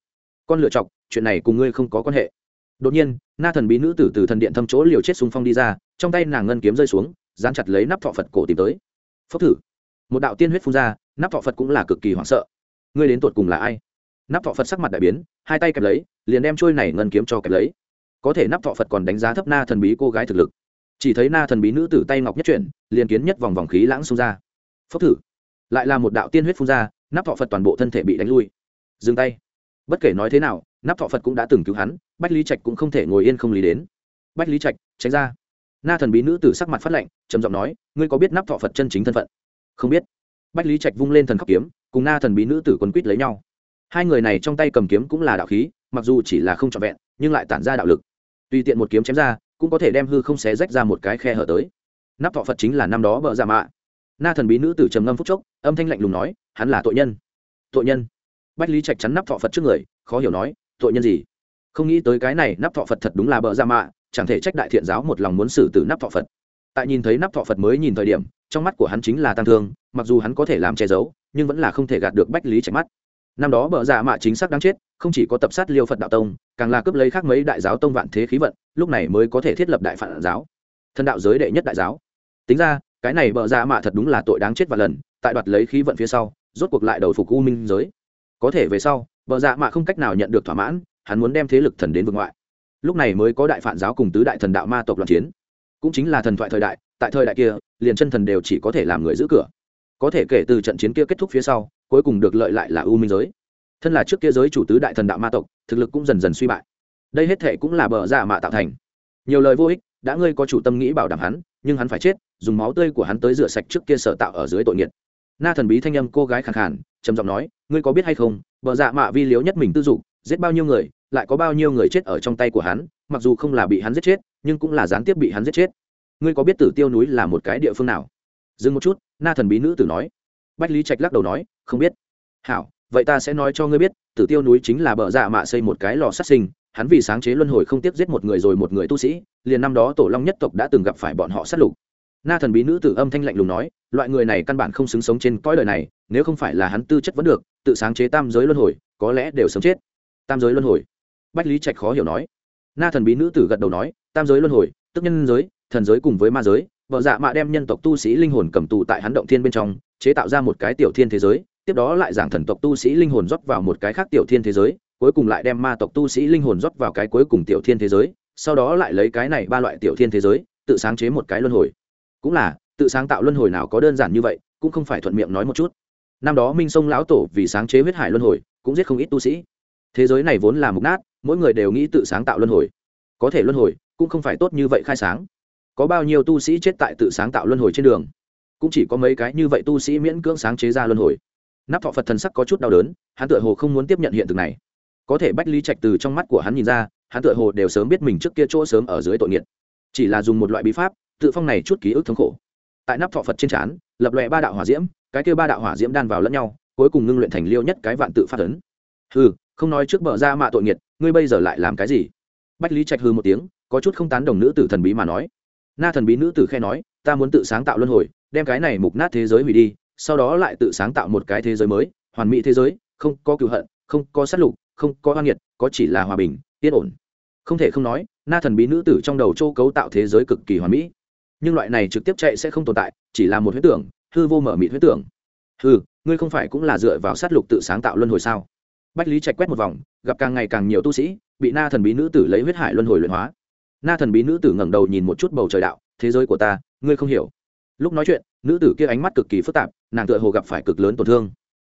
Con lựa chọc chuyện này cùng ngươi không có quan hệ. Đột nhiên, na thần bí nữ tử từ thần điện thâm chỗ liều chết xung phong đi ra, trong tay nàng ngân kiếm rơi xuống, dán chặt lấy nắp thọ phật cổ tìm tới. Phốc thử. Một đạo tiên huyết phun ra, nắp thọ phật cũng là cực kỳ hoảng sợ. Ngươi đến tột cùng là ai? Nắp thọ phật sắc mặt đại biến, hai tay kẹp lấy, liền đem trôi này ngân kiếm cho kẹp lấy. Có thể nắp thọ phật còn đánh giá thấp na thần bí cô gái thực lực. Chỉ thấy na thần bí nữ tử tay ngọc nhất chuyển, liền kiến nhất vòng vòng khí lãng xông ra. Phốc thử. Lại là một đạo tiên huyết phun ra, nắp thọ phật toàn bộ thân thể bị đánh lui. Dừng tay. Bất kể nói thế nào nắp thọ phật cũng đã từng cứu hắn, bách lý trạch cũng không thể ngồi yên không lý đến. Bách lý trạch, tránh ra. Na thần bí nữ tử sắc mặt phát lệnh trầm giọng nói, ngươi có biết nắp thọ phật chân chính thân phận? Không biết. Bách lý trạch vung lên thần khắc kiếm, cùng na thần bí nữ tử quấn quýt lấy nhau. Hai người này trong tay cầm kiếm cũng là đạo khí, mặc dù chỉ là không trọn vẹn, nhưng lại tản ra đạo lực. Tùy tiện một kiếm chém ra, cũng có thể đem hư không xé rách ra một cái khe hở tới. Nắp thọ phật chính là năm đó bợ ra mạ. Na thần bí nữ tử trầm ngâm phúc chốc, âm thanh lạnh lùng nói, hắn là tội nhân. Tội nhân? Bách lý trạch chắn nắp thọ phật trước người, khó hiểu nói tội nhân gì? Không nghĩ tới cái này nắp thọ phật thật đúng là bợ ra mạ, chẳng thể trách đại thiện giáo một lòng muốn xử tử nắp thọ phật. Tại nhìn thấy nắp thọ phật mới nhìn thời điểm, trong mắt của hắn chính là tăng thương, mặc dù hắn có thể làm che giấu, nhưng vẫn là không thể gạt được bách lý trạch mắt. Năm đó bợ dạ mạ chính xác đáng chết, không chỉ có tập sát liêu phật đạo tông, càng là cướp lấy khác mấy đại giáo tông vạn thế khí vận, lúc này mới có thể thiết lập đại phản giáo. Thân đạo giới đệ nhất đại giáo. Tính ra, cái này bợ dạ mạ thật đúng là tội đáng chết và lần, tại đoạt lấy khí vận phía sau, rốt cuộc lại đầu phục u minh giới. Có thể về sau vợ dạ mạ không cách nào nhận được thỏa mãn, hắn muốn đem thế lực thần đến vương ngoại. Lúc này mới có đại phản giáo cùng tứ đại thần đạo ma tộc loạn chiến. Cũng chính là thần thoại thời đại, tại thời đại kia, liền chân thần đều chỉ có thể làm người giữ cửa. Có thể kể từ trận chiến kia kết thúc phía sau, cuối cùng được lợi lại là u minh giới. Thân là trước kia giới chủ tứ đại thần đạo ma tộc, thực lực cũng dần dần suy bại. Đây hết thể cũng là bờ giả mạ tạo thành. Nhiều lời vô ích, đã ngươi có chủ tâm nghĩ bảo đảm hắn, nhưng hắn phải chết, dùng máu tươi của hắn tới rửa sạch trước kia sở tạo ở dưới tội nghiệt na thần bí thanh âm cô gái khẳng khàn, trầm giọng nói, ngươi có biết hay không vợ dạ mạ vi liếu nhất mình tư dụng giết bao nhiêu người, lại có bao nhiêu người chết ở trong tay của hắn, mặc dù không là bị hắn giết chết, nhưng cũng là gián tiếp bị hắn giết chết. Ngươi có biết tử tiêu núi là một cái địa phương nào? Dừng một chút, na thần bí nữ tử nói. Bách lý trạch lắc đầu nói, không biết. Hảo, vậy ta sẽ nói cho ngươi biết, tử tiêu núi chính là bờ dạ mạ xây một cái lò sát sinh, hắn vì sáng chế luân hồi không tiếp giết một người rồi một người tu sĩ, liền năm đó tổ long nhất tộc đã từng gặp phải bọn họ sát lục na thần bí nữ tử âm thanh lạnh lùng nói, loại người này căn bản không xứng sống trên cõi đời này, nếu không phải là hắn tư chất vẫn được, tự sáng chế tam giới luân hồi, có lẽ đều sống chết. Tam giới luân hồi. Bách lý trạch khó hiểu nói. Na thần bí nữ tử gật đầu nói, tam giới luân hồi, tức nhân giới, thần giới cùng với ma giới, vợ dạ mạ đem nhân tộc tu sĩ linh hồn cầm tù tại hắn động thiên bên trong, chế tạo ra một cái tiểu thiên thế giới, tiếp đó lại giảng thần tộc tu sĩ linh hồn rót vào một cái khác tiểu thiên thế giới, cuối cùng lại đem ma tộc tu sĩ linh hồn rót vào cái cuối cùng tiểu thiên thế giới, sau đó lại lấy cái này ba loại tiểu thiên thế giới, tự sáng chế một cái luân hồi cũng là, tự sáng tạo luân hồi nào có đơn giản như vậy, cũng không phải thuận miệng nói một chút. Năm đó minh sông lão tổ vì sáng chế huyết hải luân hồi, cũng giết không ít tu sĩ. Thế giới này vốn là mục nát, mỗi người đều nghĩ tự sáng tạo luân hồi. Có thể luân hồi, cũng không phải tốt như vậy khai sáng. Có bao nhiêu tu sĩ chết tại tự sáng tạo luân hồi trên đường? Cũng chỉ có mấy cái như vậy tu sĩ miễn cưỡng sáng chế ra luân hồi. Nắp thọ phật thần sắc có chút đau đớn, hắn tựa hồ không muốn tiếp nhận hiện thực này. Có thể bách lý trạch từ trong mắt của hắn nhìn ra, hắn tựa hồ đều sớm biết mình trước kia chỗ sớm ở dưới tội nghiệt. Chỉ là dùng một loại bí pháp tự phong này chút ký ức thống khổ. Tại nắp thọ phật trên trán, lập lòe ba đạo hỏa diễm, cái kia ba đạo hỏa diễm đan vào lẫn nhau, cuối cùng ngưng luyện thành liêu nhất cái vạn tự phát ấn. Hừ, không nói trước bờ ra mạ tội nghiệt, ngươi bây giờ lại làm cái gì? Bách lý trạch hư một tiếng, có chút không tán đồng nữ tử thần bí mà nói. Na thần bí nữ tử khe nói, ta muốn tự sáng tạo luân hồi, đem cái này mục nát thế giới hủy đi, sau đó lại tự sáng tạo một cái thế giới mới, hoàn mỹ thế giới, không có cựu hận, không có sát lục, không có hoang nghiệt, có chỉ là hòa bình, yên ổn. Không thể không nói, na thần bí nữ tử trong đầu châu cấu tạo thế giới cực kỳ hoàn mỹ nhưng loại này trực tiếp chạy sẽ không tồn tại, chỉ là một huyết tưởng, hư vô mở mịt huyết tưởng. Hư ngươi không phải cũng là dựa vào sát lục tự sáng tạo luân hồi sao? Bách lý chạy quét một vòng, gặp càng ngày càng nhiều tu sĩ, bị na thần bí nữ tử lấy huyết hải luân hồi luyện hóa. Na thần bí nữ tử ngẩng đầu nhìn một chút bầu trời đạo, thế giới của ta, ngươi không hiểu. Lúc nói chuyện, nữ tử kia ánh mắt cực kỳ phức tạp, nàng tựa hồ gặp phải cực lớn tổn thương.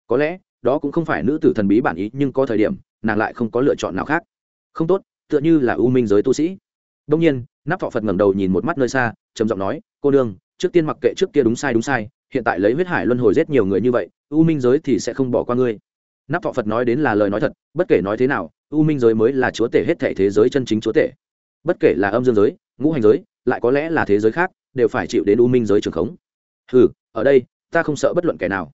Có lẽ, đó cũng không phải nữ tử thần bí bản ý, nhưng có thời điểm, nàng lại không có lựa chọn nào khác. Không tốt, tựa như là ưu minh giới tu sĩ. Đông nhiên nắp thọ phật ngẩng đầu nhìn một mắt nơi xa trầm giọng nói, cô nương, trước tiên mặc kệ trước kia đúng sai đúng sai, hiện tại lấy huyết hải luân hồi giết nhiều người như vậy, u minh giới thì sẽ không bỏ qua ngươi. Nắp thọ phật nói đến là lời nói thật, bất kể nói thế nào, u minh giới mới là chúa tể hết thể thế giới chân chính chúa tể. Bất kể là âm dương giới, ngũ hành giới, lại có lẽ là thế giới khác, đều phải chịu đến u minh giới trường khống. Hừ, ở đây, ta không sợ bất luận kẻ nào.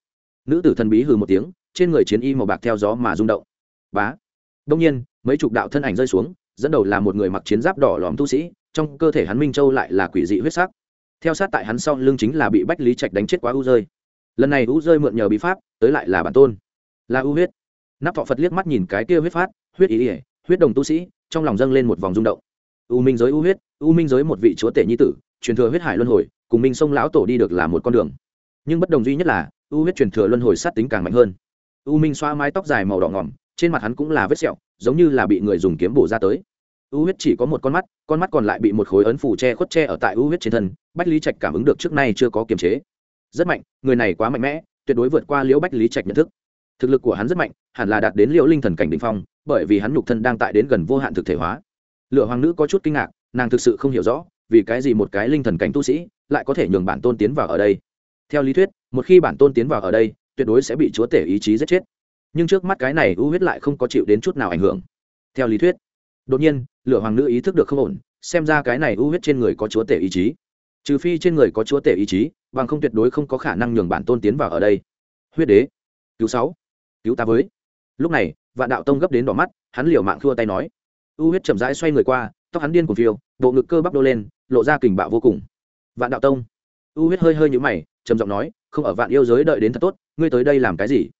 Nữ tử thần bí hừ một tiếng, trên người chiến y màu bạc theo gió mà rung động. Bá. Đông nhiên, mấy chục đạo thân ảnh rơi xuống, dẫn đầu là một người mặc chiến giáp đỏ lòm tu sĩ trong cơ thể hắn minh châu lại là quỷ dị huyết sắc. Theo sát tại hắn sau lưng chính là bị bách lý trạch đánh chết quá u rơi. Lần này u rơi mượn nhờ bí pháp, tới lại là bản tôn. Là u huyết. Nắp thọ phật liếc mắt nhìn cái kia huyết phát, huyết ý ỉa huyết đồng tu sĩ, trong lòng dâng lên một vòng rung động. U minh giới u huyết, u minh giới một vị chúa tể nhi tử, truyền thừa huyết hải luân hồi, cùng minh sông lão tổ đi được là một con đường. Nhưng bất đồng duy nhất là, u huyết truyền thừa luân hồi sát tính càng mạnh hơn. U minh xoa mái tóc dài màu đỏ ngỏm, trên mặt hắn cũng là vết sẹo, giống như là bị người dùng kiếm bổ ra tới u huyết chỉ có một con mắt con mắt còn lại bị một khối ấn phủ che khuất che ở tại u huyết trên thân, bách lý trạch cảm ứng được trước nay chưa có kiềm chế. Rất mạnh, người này quá mạnh mẽ, tuyệt đối vượt qua liễu bách lý trạch nhận thức. Thực lực của hắn rất mạnh, hẳn là đạt đến liễu linh thần cảnh đ ỉ n h phong, bởi vì hắn nhục thân đang tại đến gần vô hạn thực thể hóa. Lựa hoàng nữ có chút kinh ngạc, nàng thực sự không hiểu rõ, vì cái gì một cái linh thần cảnh tu sĩ lại có thể nhường bản tôn tiến vào ở đây. Theo lý thuyết, một khi bản tôn tiến vào ở đây, tuyệt đối sẽ bị chúa tể ý chí giết chết. Nhưng trước mắt cái này u huyết lại không có chịu đến chút nào ảnh hưởng. Theo lý thuyết, đột nhiên lửa hoàng nữ ý thức được không ổn, xem ra cái này u huyết trên người có chúa tể ý chí. Trừ phi trên người có chúa tể ý chí, bằng không tuyệt đối không có khả năng nhường bản tôn tiến vào ở đây. Huyết đế, cứu sáu, cứu ta với. Lúc này, vạn đạo tông gấp đến đỏ mắt, hắn liều mạng thua tay nói. U huyết chậm rãi xoay người qua, tóc hắn điên cuồng phiêu, bộ ngực cơ bắp đô lên, lộ ra kình bạo vô cùng. Vạn đạo tông u huyết hơi hơi nhũ mày, trầm giọng nói, không ở vạn yêu giới đợi đến thật tốt, ngươi tới đây làm cái gì?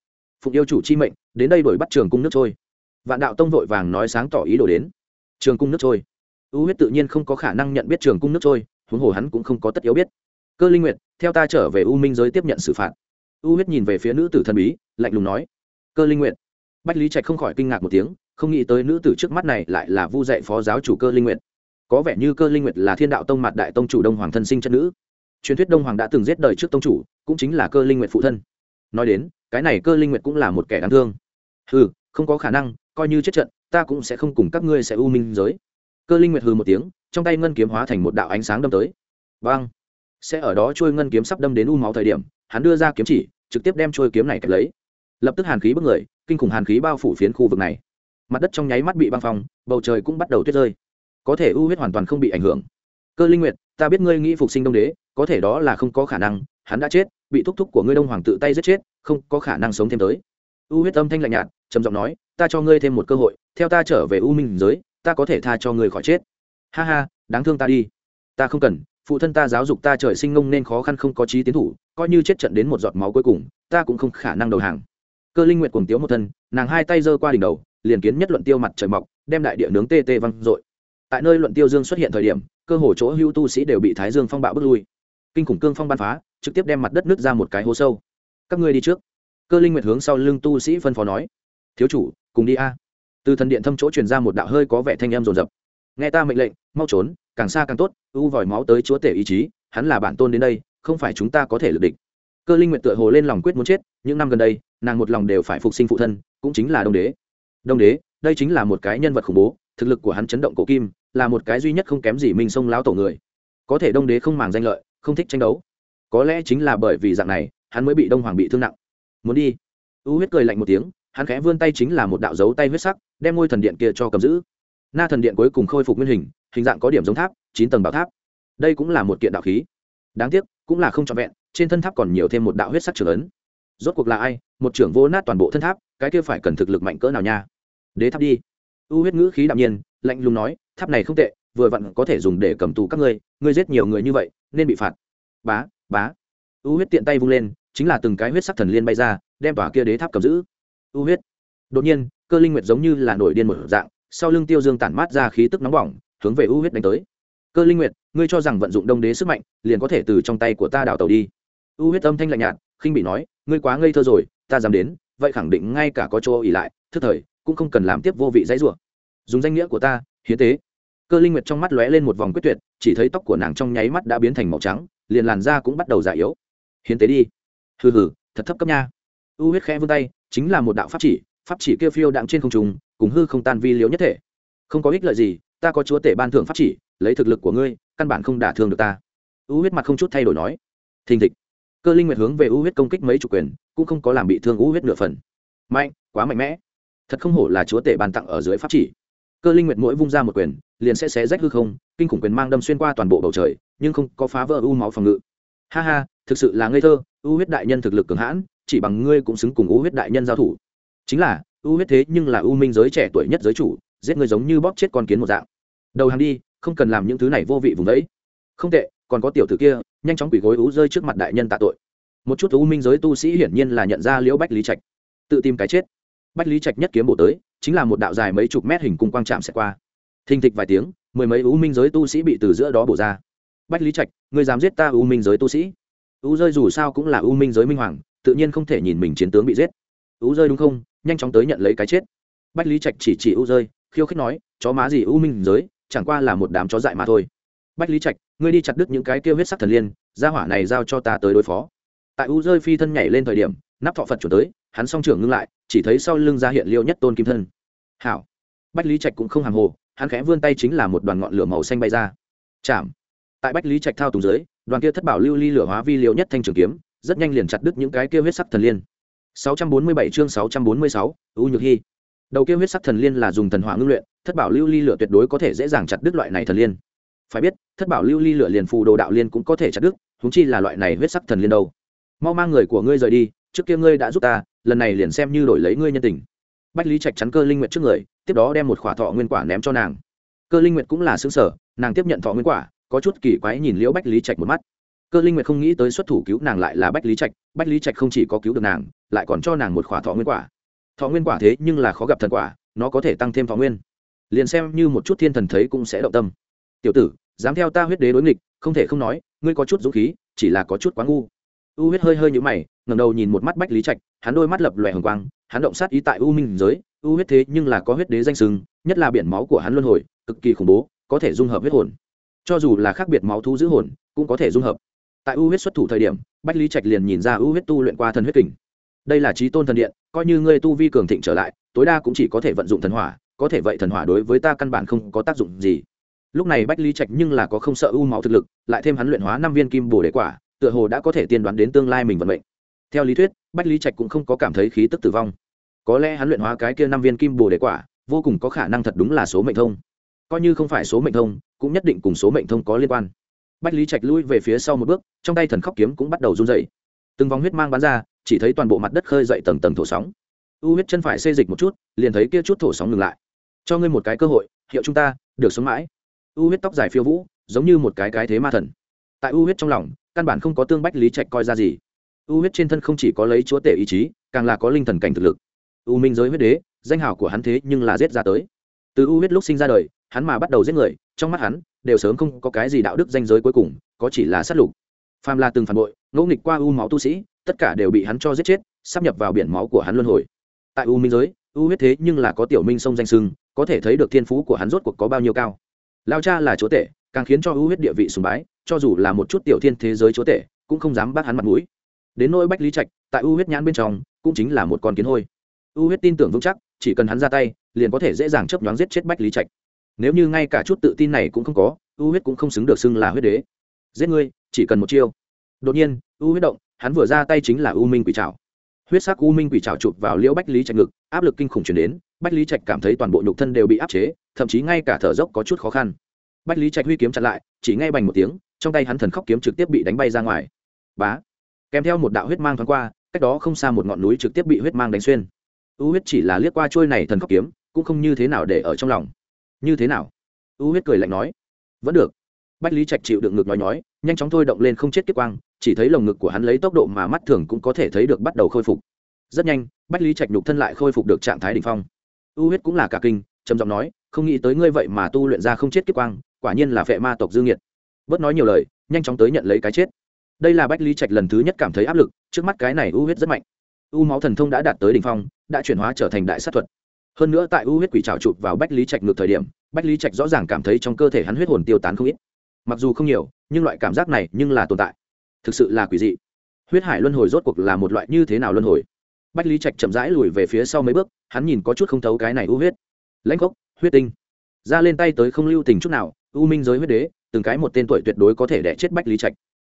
Phụng yêu chủ chi mệnh, đến đây đổi bắt trường cung nước trôi. Vạn đạo tông vội vàng nói sáng tỏ ý đồ đến trường cung nước trôi. U huyết tự nhiên không có khả năng nhận biết trường cung nước trôi, huống hồ hắn cũng không có tất yếu biết. Cơ linh nguyệt, theo ta trở về u minh giới tiếp nhận xử phạt. U huyết nhìn về phía nữ tử thần bí, lạnh lùng nói, cơ linh nguyệt. Bách lý trạch không khỏi kinh ngạc một tiếng, không nghĩ tới nữ tử trước mắt này lại là vu dạy phó giáo chủ cơ linh nguyệt. Có vẻ như cơ linh nguyệt là thiên đạo tông mặt đại tông chủ đông hoàng thân sinh chất nữ. Truyền thuyết đông hoàng đã từng giết đời trước tông chủ, cũng chính là cơ linh nguyệt phụ thân. Nói đến, cái này cơ linh nguyệt cũng là một kẻ đáng thương. Ừ không có khả năng, coi như chết trận ta cũng sẽ không cùng các ngươi sẽ u minh giới. Cơ linh nguyệt hừ một tiếng, trong tay ngân kiếm hóa thành một đạo ánh sáng đâm tới. Vang sẽ ở đó trôi ngân kiếm sắp đâm đến u máu thời điểm, hắn đưa ra kiếm chỉ, trực tiếp đem trôi kiếm này kẹp lấy. Lập tức hàn khí bức người, kinh khủng hàn khí bao phủ phiến khu vực này. Mặt đất trong nháy mắt bị băng phong, bầu trời cũng bắt đầu tuyết rơi. Có thể u huyết hoàn toàn không bị ảnh hưởng. Cơ linh nguyệt, ta biết ngươi nghĩ phục sinh đông đế, có thể đó là không có khả năng, hắn đã chết, bị thúc thúc của ngươi đông hoàng tự tay giết chết, không có khả năng sống thêm tới. U huyết âm thanh lạnh nhạt, trầm giọng nói ta cho ngươi thêm một cơ hội, theo ta trở về u minh giới, ta có thể tha cho ngươi khỏi chết. Ha ha, đáng thương ta đi. Ta không cần, phụ thân ta giáo dục ta trời sinh ngông nên khó khăn không có trí tiến thủ, coi như chết trận đến một giọt máu cuối cùng, ta cũng không khả năng đầu hàng. Cơ linh nguyện cuồng tiếu một thân, nàng hai tay giơ qua đỉnh đầu, liền kiến nhất luận tiêu mặt trời mọc, đem đại địa nướng tê tê văng dội tại nơi luận tiêu dương xuất hiện thời điểm, cơ hồ chỗ hưu tu sĩ đều bị thái dương phong bạo bước lui. Kinh khủng cương phong ban phá, trực tiếp đem mặt đất nứt ra một cái hố sâu. Các ngươi đi trước. Cơ linh nguyệt hướng sau lưng tu sĩ phân phó nói thiếu chủ, cùng đi a. Từ thần điện thâm chỗ truyền ra một đạo hơi có vẻ thanh em rồn rập nghe ta mệnh lệnh, mau trốn, càng xa càng tốt, u vòi máu tới chúa tể ý chí, hắn là bản tôn đến đây, không phải chúng ta có thể lực địch. Cơ linh nguyện tựa hồ lên lòng quyết muốn chết, những năm gần đây, nàng một lòng đều phải phục sinh phụ thân, cũng chính là đông đế. Đông đế, đây chính là một cái nhân vật khủng bố, thực lực của hắn chấn động cổ kim, là một cái duy nhất không kém gì minh sông lão tổ người. Có thể đông đế không màng danh lợi, không thích tranh đấu. Có lẽ chính là bởi vì dạng này, hắn mới bị đông hoàng bị thương nặng. Muốn đi. U huyết cười lạnh một tiếng hắn khẽ vươn tay chính là một đạo dấu tay huyết sắc, đem ngôi thần điện kia cho cầm giữ. Na thần điện cuối cùng khôi phục nguyên hình hình dạng có điểm giống tháp, chín tầng bảo tháp. Đây cũng là một kiện đạo khí. Đáng tiếc, cũng là không trọn vẹn, trên thân tháp còn nhiều thêm một đạo huyết sắc trưởng ấn. Rốt cuộc là ai? Một trưởng vô nát toàn bộ thân tháp, cái kia phải cần thực lực mạnh cỡ nào nha? Đế tháp đi. U huyết ngữ khí đạm nhiên, lạnh lùng nói, tháp này không tệ, vừa vặn có thể dùng để cầm tù các ngươi ngươi giết nhiều người như vậy, nên bị phạt. Bá bá. U huyết tiện tay vung lên, chính là từng cái huyết sắc thần liên bay ra, đem tòa kia đế tháp cầm giữ u huyết. Đột nhiên, cơ linh nguyệt giống như là nổi điên một dạng, sau lưng tiêu dương tản mát ra khí tức nóng bỏng, hướng về u huyết đánh tới. Cơ linh nguyệt, ngươi cho rằng vận dụng đông đế sức mạnh, liền có thể từ trong tay của ta đào tàu đi. U huyết âm thanh lạnh nhạt, khinh bị nói, ngươi quá ngây thơ rồi, ta dám đến, vậy khẳng định ngay cả có chỗ ỉ lại, thức thời, cũng không cần làm tiếp vô vị dãy rủa. Dùng danh nghĩa của ta, hiến tế. Cơ linh nguyệt trong mắt lóe lên một vòng quyết tuyệt, chỉ thấy tóc của nàng trong nháy mắt đã biến thành màu trắng, liền làn da cũng bắt đầu già yếu. Hiến tế đi. Hừ hừ, thật thấp cấp nha u huyết khẽ vươn tay, chính là một đạo pháp chỉ pháp chỉ kêu phiêu đạm trên không trung, cùng hư không tan vi liếu nhất thể. Không có ích lợi gì, ta có chúa tể ban thưởng pháp chỉ, lấy thực lực của ngươi, căn bản không đả thương được ta. U huyết mặt không chút thay đổi nói. Thình thịch. Cơ linh nguyệt hướng về u huyết công kích mấy chủ quyền, cũng không có làm bị thương u huyết nửa phần. Mạnh, quá mạnh mẽ. Thật không hổ là chúa tể ban tặng ở dưới pháp chỉ. Cơ linh nguyệt mỗi vung ra một quyền, liền sẽ xé rách hư không, kinh khủng quyền mang đâm xuyên qua toàn bộ bầu trời, nhưng không có phá vỡ u máu phòng ngự. Ha ha, thực sự là ngây thơ, u huyết đại nhân thực lực cường hãn chỉ bằng ngươi cũng xứng cùng u huyết đại nhân giao thủ. Chính là, u huyết thế nhưng là u minh giới trẻ tuổi nhất giới chủ, giết người giống như bóp chết con kiến một dạng. Đầu hàng đi, không cần làm những thứ này vô vị vùng đấy không tệ, còn có tiểu tử kia, nhanh chóng quỷ gối u rơi trước mặt đại nhân tạ tội. Một chút u minh giới tu sĩ hiển nhiên là nhận ra liễu bách lý trạch, tự tìm cái chết. Bách lý trạch nhất kiếm bổ tới, chính là một đạo dài mấy chục mét hình cung quang chạm sẽ qua. Thình thịch vài tiếng, mười mấy u minh giới tu sĩ bị từ giữa đó bổ ra. Bách lý trạch, ngươi dám giết ta u minh giới tu sĩ? U rơi dù sao cũng là u minh giới minh hoàng tự nhiên không thể nhìn mình chiến tướng bị giết. U rơi đúng không? Nhanh chóng tới nhận lấy cái chết. Bách lý trạch chỉ chỉ u rơi, khiêu khích nói, chó má gì u minh giới, chẳng qua là một đám chó dại mà thôi. Bách lý trạch, ngươi đi chặt đứt những cái kêu huyết sắc thần liên, gia hỏa này giao cho ta tới đối phó. Tại u rơi phi thân nhảy lên thời điểm, nắp thọ phật chuyển tới, hắn song trưởng ngưng lại, chỉ thấy sau lưng ra hiện liêu nhất tôn kim thân. Hảo. Bách lý trạch cũng không hàng hồ, hắn khẽ vươn tay chính là một đoàn ngọn lửa màu xanh bay ra. Chạm. Tại bách lý trạch thao tùng dưới, đoàn kia thất bảo lưu ly lửa hóa vi liêu nhất thanh trường kiếm rất nhanh liền chặt đứt những cái kia huyết sắc thần liên 647 chương 646, U Nhược Hi. Đầu kia huyết sắc thần liên là dùng thần hỏa ngưng luyện, thất bảo lưu ly lửa tuyệt đối có thể dễ dàng chặt đứt loại này thần liên. Phải biết, thất bảo lưu ly lửa liền phù đồ đạo liên cũng có thể chặt đứt, huống chi là loại này huyết sắc thần liên đâu. Mau mang người của ngươi rời đi, trước kia ngươi đã giúp ta, lần này liền xem như đổi lấy ngươi nhân tình. Bách Lý Trạch chắn cơ linh nguyệt trước người, tiếp đó đem một khỏa thọ nguyên quả ném cho nàng. Cơ linh nguyệt cũng là sững sở, nàng tiếp nhận thọ nguyên quả, có chút kỳ quái nhìn liễu Bách Lý Trạch một mắt cơ linh nguyệt không nghĩ tới xuất thủ cứu nàng lại là bách lý trạch, bách lý trạch không chỉ có cứu được nàng, lại còn cho nàng một khỏa thọ nguyên quả. Thọ nguyên quả thế nhưng là khó gặp thần quả, nó có thể tăng thêm thọ nguyên. Liền xem như một chút thiên thần thấy cũng sẽ động tâm. Tiểu tử, dám theo ta huyết đế đối nghịch, không thể không nói, ngươi có chút dũng khí, chỉ là có chút quá ngu. U huyết hơi hơi nhũ mày ngầm đầu nhìn một mắt bách lý trạch, hắn đôi mắt lập lòe hồng quang, hắn động sát ý tại u minh giới, u huyết thế nhưng là có huyết đế danh sừng nhất là biển máu của hắn luân hồi, cực kỳ khủng bố, có thể dung hợp huyết hồn. Cho dù là khác biệt máu thu giữ hồn, cũng có thể dung hợp tại u huyết xuất thủ thời điểm, bách lý trạch liền nhìn ra u huyết tu luyện qua thần huyết kình. Đây là trí tôn thần điện, coi như ngươi tu vi cường thịnh trở lại, tối đa cũng chỉ có thể vận dụng thần hỏa, có thể vậy thần hỏa đối với ta căn bản không có tác dụng gì. Lúc này bách lý trạch nhưng là có không sợ u máu thực lực, lại thêm hắn luyện hóa năm viên kim bồ đế quả, tựa hồ đã có thể tiên đoán đến tương lai mình vận mệnh. Theo lý thuyết, bách lý trạch cũng không có cảm thấy khí tức tử vong. Có lẽ hắn luyện hóa cái kia năm viên kim bồ đế quả, vô cùng có khả năng thật đúng là số mệnh thông. Coi như không phải số mệnh thông, cũng nhất định cùng số mệnh thông có liên quan bách lý trạch lui về phía sau một bước, trong tay thần khóc kiếm cũng bắt đầu run dày từng vòng huyết mang bắn ra, chỉ thấy toàn bộ mặt đất khơi dậy tầng tầng thổ sóng. U huyết chân phải xê dịch một chút, liền thấy kia chút thổ sóng ngừng lại. Cho ngươi một cái cơ hội, hiệu chúng ta, được sống mãi. U huyết tóc dài phiêu vũ, giống như một cái cái thế ma thần. Tại u huyết trong lòng, căn bản không có tương bách lý trạch coi ra gì. U huyết trên thân không chỉ có lấy chúa tể ý chí, càng là có linh thần cảnh thực lực. U minh giới huyết đế, danh hào của hắn thế nhưng là giết ra tới. Từ u huyết lúc sinh ra đời, hắn mà bắt đầu giết người, trong mắt hắn đều sớm không có cái gì đạo đức danh giới cuối cùng, có chỉ là sát lục. Phàm là từng phản bội, ngỗ nghịch qua u máu tu sĩ, tất cả đều bị hắn cho giết chết, sắp nhập vào biển máu của hắn luân hồi. Tại u minh giới, u huyết thế nhưng là có tiểu minh sông danh sưng, có thể thấy được thiên phú của hắn rốt cuộc có bao nhiêu cao. Lao cha là chúa tể, càng khiến cho u huyết địa vị sùng bái, cho dù là một chút tiểu thiên thế giới chúa tể, cũng không dám bắt hắn mặt mũi. Đến nỗi bách lý trạch, tại u huyết nhãn bên trong, cũng chính là một con kiến hôi. U huyết tin tưởng vững chắc, chỉ cần hắn ra tay, liền có thể dễ dàng chấp nhoáng giết chết bách lý trạch nếu như ngay cả chút tự tin này cũng không có, u huyết cũng không xứng được xưng là huyết đế. Giết ngươi, chỉ cần một chiêu. Đột nhiên, u huyết động, hắn vừa ra tay chính là u minh quỷ trào huyết sắc u minh quỷ trào chụp vào liễu bách lý trạch ngực, áp lực kinh khủng chuyển đến, bách lý trạch cảm thấy toàn bộ nhục thân đều bị áp chế, thậm chí ngay cả thở dốc có chút khó khăn. Bách lý trạch huy kiếm chặn lại, chỉ ngay bành một tiếng, trong tay hắn thần khóc kiếm trực tiếp bị đánh bay ra ngoài. Bá! Kèm theo một đạo huyết mang thoáng qua, cách đó không xa một ngọn núi trực tiếp bị huyết mang đánh xuyên. U huyết chỉ là liếc qua trôi này thần khóc kiếm, cũng không như thế nào để ở trong lòng như thế nào? U huyết cười lạnh nói. Vẫn được. Bách lý trạch chịu đựng ngực nói nói nhanh chóng thôi động lên không chết kiếp quang, chỉ thấy lồng ngực của hắn lấy tốc độ mà mắt thường cũng có thể thấy được bắt đầu khôi phục. Rất nhanh, bách lý trạch nhục thân lại khôi phục được trạng thái đ ỉ n h phong. U huyết cũng là cả kinh, trầm giọng nói, không nghĩ tới ngươi vậy mà tu luyện ra không chết kiếp quang, quả nhiên là vệ ma tộc dương nhiệt bớt nói nhiều lời, nhanh chóng tới nhận lấy cái chết. Đây là bách lý trạch lần thứ nhất cảm thấy áp lực, trước mắt cái này u huyết rất mạnh. U máu thần thông đã đạt tới đ ỉ n h phong, đã chuyển hóa trở thành đại sát thuật hơn nữa tại u huyết quỷ trào chụp vào bách lý trạch ngược thời điểm, bách lý trạch rõ ràng cảm thấy trong cơ thể hắn huyết hồn tiêu tán không ít. Mặc dù không nhiều, nhưng loại cảm giác này nhưng là tồn tại. Thực sự là quỷ dị. Huyết hải luân hồi rốt cuộc là một loại như thế nào luân hồi? Bách lý trạch chậm rãi lùi về phía sau mấy bước, hắn nhìn có chút không thấu cái này u huyết. Lãnh gốc, huyết tinh. Ra lên tay tới không lưu tình chút nào, u minh giới huyết đế, từng cái một tên tuổi tuyệt đối có thể đẻ chết bách lý trạch.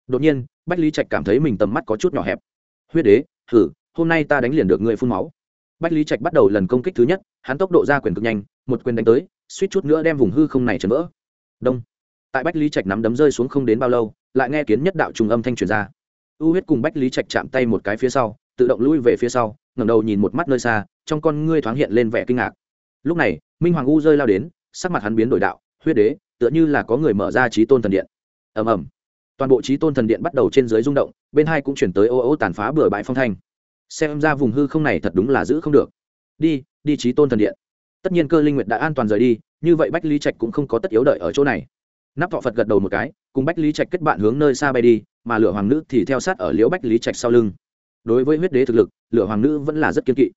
Đột nhiên, bách lý trạch cảm thấy mình tầm mắt có chút nhỏ hẹp. Huyết đế thử hôm nay ta đánh liền được người phun máu bách lý trạch bắt đầu lần công kích thứ nhất, hắn tốc độ ra quyền cực nhanh, một quyền đánh tới, suýt chút nữa đem vùng hư không này chấn vỡ. Đông. Tại bách lý trạch nắm đấm rơi xuống không đến bao lâu, lại nghe kiến nhất đạo trùng âm thanh truyền ra. U huyết cùng bách lý trạch chạm tay một cái phía sau, tự động lui về phía sau, ngẩng đầu nhìn một mắt nơi xa, trong con ngươi thoáng hiện lên vẻ kinh ngạc. Lúc này, minh hoàng u rơi lao đến, sắc mặt hắn biến đổi đạo, huyết đế, tựa như là có người mở ra trí tôn thần điện. Ầm ầm. Toàn bộ trí tôn thần điện bắt đầu trên dưới rung động, bên hai cũng chuyển tới ô ô tàn phá bừa bãi phong thanh xem ra vùng hư không này thật đúng là giữ không được. Đi đi trí tôn thần điện. Tất nhiên cơ linh nguyệt đã an toàn rời đi, như vậy bách lý trạch cũng không có tất yếu đợi ở chỗ này. Nắp thọ phật gật đầu một cái, cùng bách lý trạch kết bạn hướng nơi xa bay đi, mà lửa hoàng nữ thì theo sát ở liễu bách lý trạch sau lưng. Đối với huyết đế thực lực, lửa hoàng nữ vẫn là rất kiên kỵ.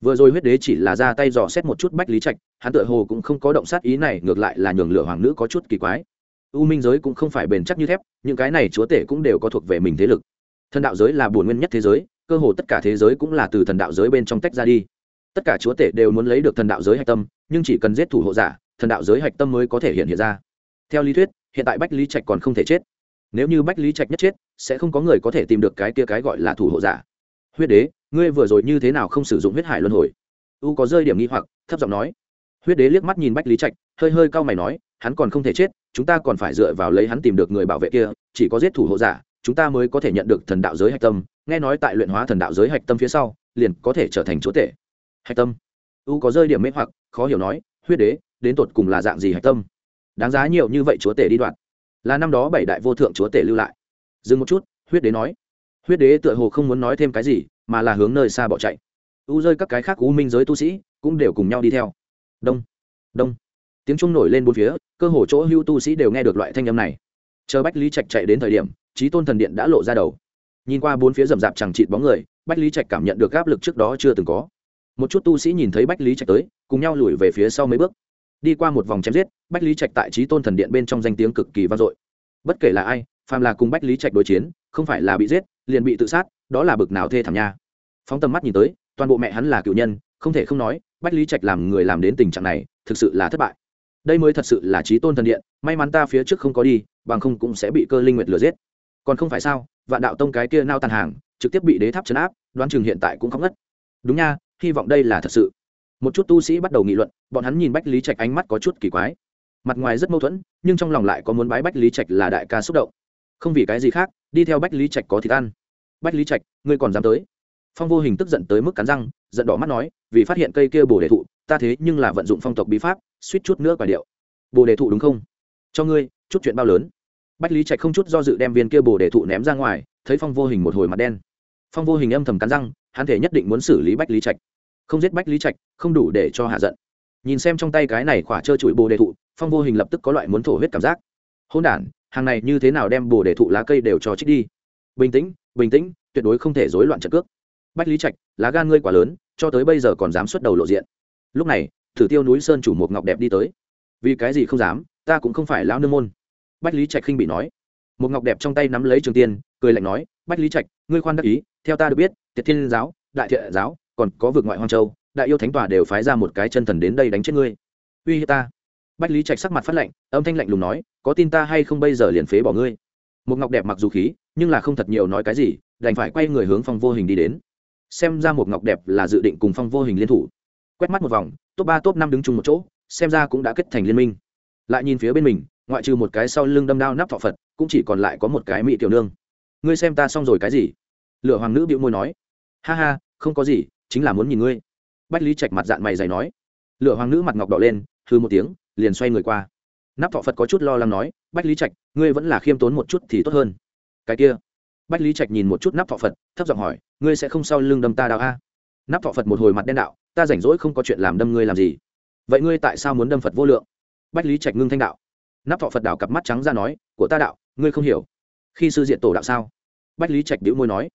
Vừa rồi huyết đế chỉ là ra tay dò xét một chút bách lý trạch, hắn tự hồ cũng không có động sát ý này, ngược lại là nhường lửa hoàng nữ có chút kỳ quái. U minh giới cũng không phải bền chắc như thép, những cái này chúa tể cũng đều có thuộc về mình thế lực. Thần đạo giới là bổn nguyên nhất thế giới cơ hồ tất cả thế giới cũng là từ thần đạo giới bên trong tách ra đi. Tất cả chúa tể đều muốn lấy được thần đạo giới hạch tâm, nhưng chỉ cần giết thủ hộ giả, thần đạo giới hạch tâm mới có thể hiện hiện ra. Theo lý thuyết, hiện tại bách lý trạch còn không thể chết. Nếu như bách lý trạch nhất chết, sẽ không có người có thể tìm được cái kia cái gọi là thủ hộ giả. Huyết đế, ngươi vừa rồi như thế nào không sử dụng huyết hải luân hồi? U có rơi điểm nghi hoặc, thấp giọng nói. Huyết đế liếc mắt nhìn bách lý trạch, hơi hơi cau mày nói, hắn còn không thể chết, chúng ta còn phải dựa vào lấy hắn tìm được người bảo vệ kia, chỉ có giết thủ hộ giả chúng ta mới có thể nhận được thần đạo giới hạch tâm, nghe nói tại luyện hóa thần đạo giới hạch tâm phía sau, liền có thể trở thành chúa tể. Hạch tâm. U có rơi điểm mê hoặc, khó hiểu nói, huyết đế, đến tột cùng là dạng gì hạch tâm? Đáng giá nhiều như vậy chúa tể đi đoạn. Là năm đó bảy đại vô thượng chúa tể lưu lại. Dừng một chút, huyết đế nói. Huyết đế tựa hồ không muốn nói thêm cái gì, mà là hướng nơi xa bỏ chạy. U rơi các cái khác u minh giới tu sĩ cũng đều cùng nhau đi theo. Đông. Đông. Tiếng trung nổi lên bốn phía, cơ hồ chỗ hưu tu sĩ đều nghe được loại thanh âm này chờ bách lý trạch chạy đến thời điểm trí tôn thần điện đã lộ ra đầu. Nhìn qua bốn phía rậm rạp chẳng chịt bóng người, bách lý trạch cảm nhận được áp lực trước đó chưa từng có. Một chút tu sĩ nhìn thấy bách lý trạch tới, cùng nhau lùi về phía sau mấy bước. Đi qua một vòng chém giết, bách lý trạch tại trí tôn thần điện bên trong danh tiếng cực kỳ vang dội. Bất kể là ai, phàm là cùng bách lý trạch đối chiến, không phải là bị giết, liền bị tự sát, đó là bực nào thê thảm nha. Phóng tầm mắt nhìn tới, toàn bộ mẹ hắn là cựu nhân, không thể không nói, bách lý trạch làm người làm đến tình trạng này, thực sự là thất bại. Đây mới thật sự là trí tôn thần điện, may mắn ta phía trước không có đi bằng không cũng sẽ bị cơ linh nguyệt lừa giết. Còn không phải sao, vạn đạo tông cái kia nao tàn hàng, trực tiếp bị đế tháp chấn áp, đoán chừng hiện tại cũng không ngất. Đúng nha, hy vọng đây là thật sự. Một chút tu sĩ bắt đầu nghị luận, bọn hắn nhìn bách lý trạch ánh mắt có chút kỳ quái. Mặt ngoài rất mâu thuẫn, nhưng trong lòng lại có muốn bái bách lý trạch là đại ca xúc động. Không vì cái gì khác, đi theo bách lý trạch có thịt ăn. Bách lý trạch, ngươi còn dám tới? Phong vô hình tức giận tới mức cắn răng, giận đỏ mắt nói, vì phát hiện cây kia bồ đề thụ, ta thế nhưng là vận dụng phong tộc bí pháp, suýt chút nữa quả điệu. Bồ đề thụ đúng không? Cho ngươi, chút chuyện bao lớn bách lý trạch không chút do dự đem viên kia bồ đề thụ ném ra ngoài, thấy phong vô hình một hồi mặt đen. Phong vô hình âm thầm cắn răng, hắn thể nhất định muốn xử lý bách lý trạch. Không giết bách lý trạch, không đủ để cho hạ giận. Nhìn xem trong tay cái này khỏa trơ trụi bồ đề thụ, phong vô hình lập tức có loại muốn thổ huyết cảm giác. Hôn đ hàng này như thế nào đem bồ đề thụ lá cây đều cho trích đi? Bình tĩnh bình tĩnh, tuyệt đối không thể rối loạn trận cước. Bách lý trạch, lá gan ngươi quá lớn, cho tới bây giờ còn dám xuất đầu lộ diện. Lúc này, thử tiêu núi sơn chủ một ngọc đẹp đi tới. Vì cái gì không dám, ta cũng không phải lão nương môn bách lý trạch khinh bị nói. Một ngọc đẹp trong tay nắm lấy trường tiên, cười lạnh nói, bách lý trạch, ngươi khoan đắc ý, theo ta được biết, tiệt thiên giáo, đại thiện giáo, còn có vực ngoại hoang châu, đại yêu thánh tòa đều phái ra một cái chân thần đến đây đánh chết ngươi. Uy hiếp ta. Bách lý trạch sắc mặt phát lạnh, âm thanh lạnh lùng nói, có tin ta hay không bây giờ liền phế bỏ ngươi? Một ngọc đẹp mặc dù khí, nhưng là không thật nhiều nói cái gì, đành phải quay người hướng phong vô hình đi đến. Xem ra một ngọc đẹp là dự định cùng phong vô hình liên thủ. Quét mắt một vòng, top ba, top năm đứng chung một chỗ, xem ra cũng đã kết thành liên minh. Lại nhìn phía bên mình ngoại trừ một cái sau lưng đâm đao nắp thọ phật, cũng chỉ còn lại có một cái mỹ tiểu nương. Ngươi xem ta xong rồi cái gì? Lửa hoàng nữ bịu môi nói. Ha ha, không có gì, chính là muốn nhìn ngươi. Bách lý trạch mặt dạng mày dày nói. Lửa hoàng nữ mặt ngọc đỏ lên hư một tiếng, liền xoay người qua. Nắp thọ phật có chút lo lắng nói, bách lý trạch, ngươi vẫn là khiêm tốn một chút thì tốt hơn. Cái kia. Bách lý trạch nhìn một chút nắp thọ phật, thấp giọng hỏi, ngươi sẽ không sau lưng đâm ta đạo a? Nắp thọ phật một hồi mặt đen đạo, ta rảnh rỗi không có chuyện làm đâm ngươi làm gì. Vậy ngươi tại sao muốn đâm phật vô lượng? Bách lý trạch ngưng thanh đạo nắp thọ phật đảo cặp mắt trắng ra nói, của ta đạo, ngươi không hiểu. Khi sư diện tổ đạo sao? Bách lý trạch đĩu môi nói.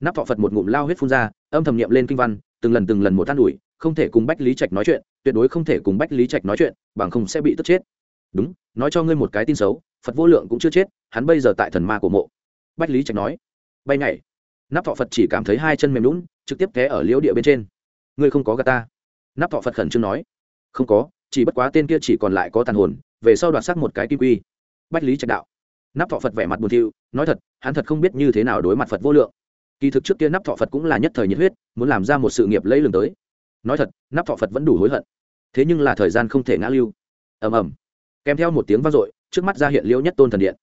Nắp thọ phật một ngụm lao huyết phun ra, âm thầm niệm lên kinh văn, từng lần từng lần một tan ủi, không thể cùng bách lý trạch nói chuyện, tuyệt đối không thể cùng bách lý trạch nói chuyện, bằng không sẽ bị tức chết. Đúng, nói cho ngươi một cái tin xấu, phật vô lượng cũng chưa chết, hắn bây giờ tại thần ma của mộ. Bách lý trạch nói. Bay nhảy. Nắp thọ phật chỉ cảm thấy hai chân mềm lún trực tiếp té ở liễu địa bên trên. Ngươi không có gà ta. Nắp thọ phật khẩn trương nói. Không có, chỉ bất quá tên kia chỉ còn lại có tàn hồn về sau đoạt sắc một cái kim quy. Bách lý trạch đạo. Nắp thọ phật vẻ mặt buồn thiu, nói thật, hắn thật không biết như thế nào đối mặt phật vô lượng. Kỳ thực trước kia nắp thọ phật cũng là nhất thời nhiệt huyết, muốn làm ra một sự nghiệp lấy lường tới. Nói thật, nắp thọ phật vẫn đủ hối hận. Thế nhưng là thời gian không thể ngã lưu. Ầm ầm. Kèm theo một tiếng vang dội, trước mắt ra hiện liễu nhất tôn thần điện.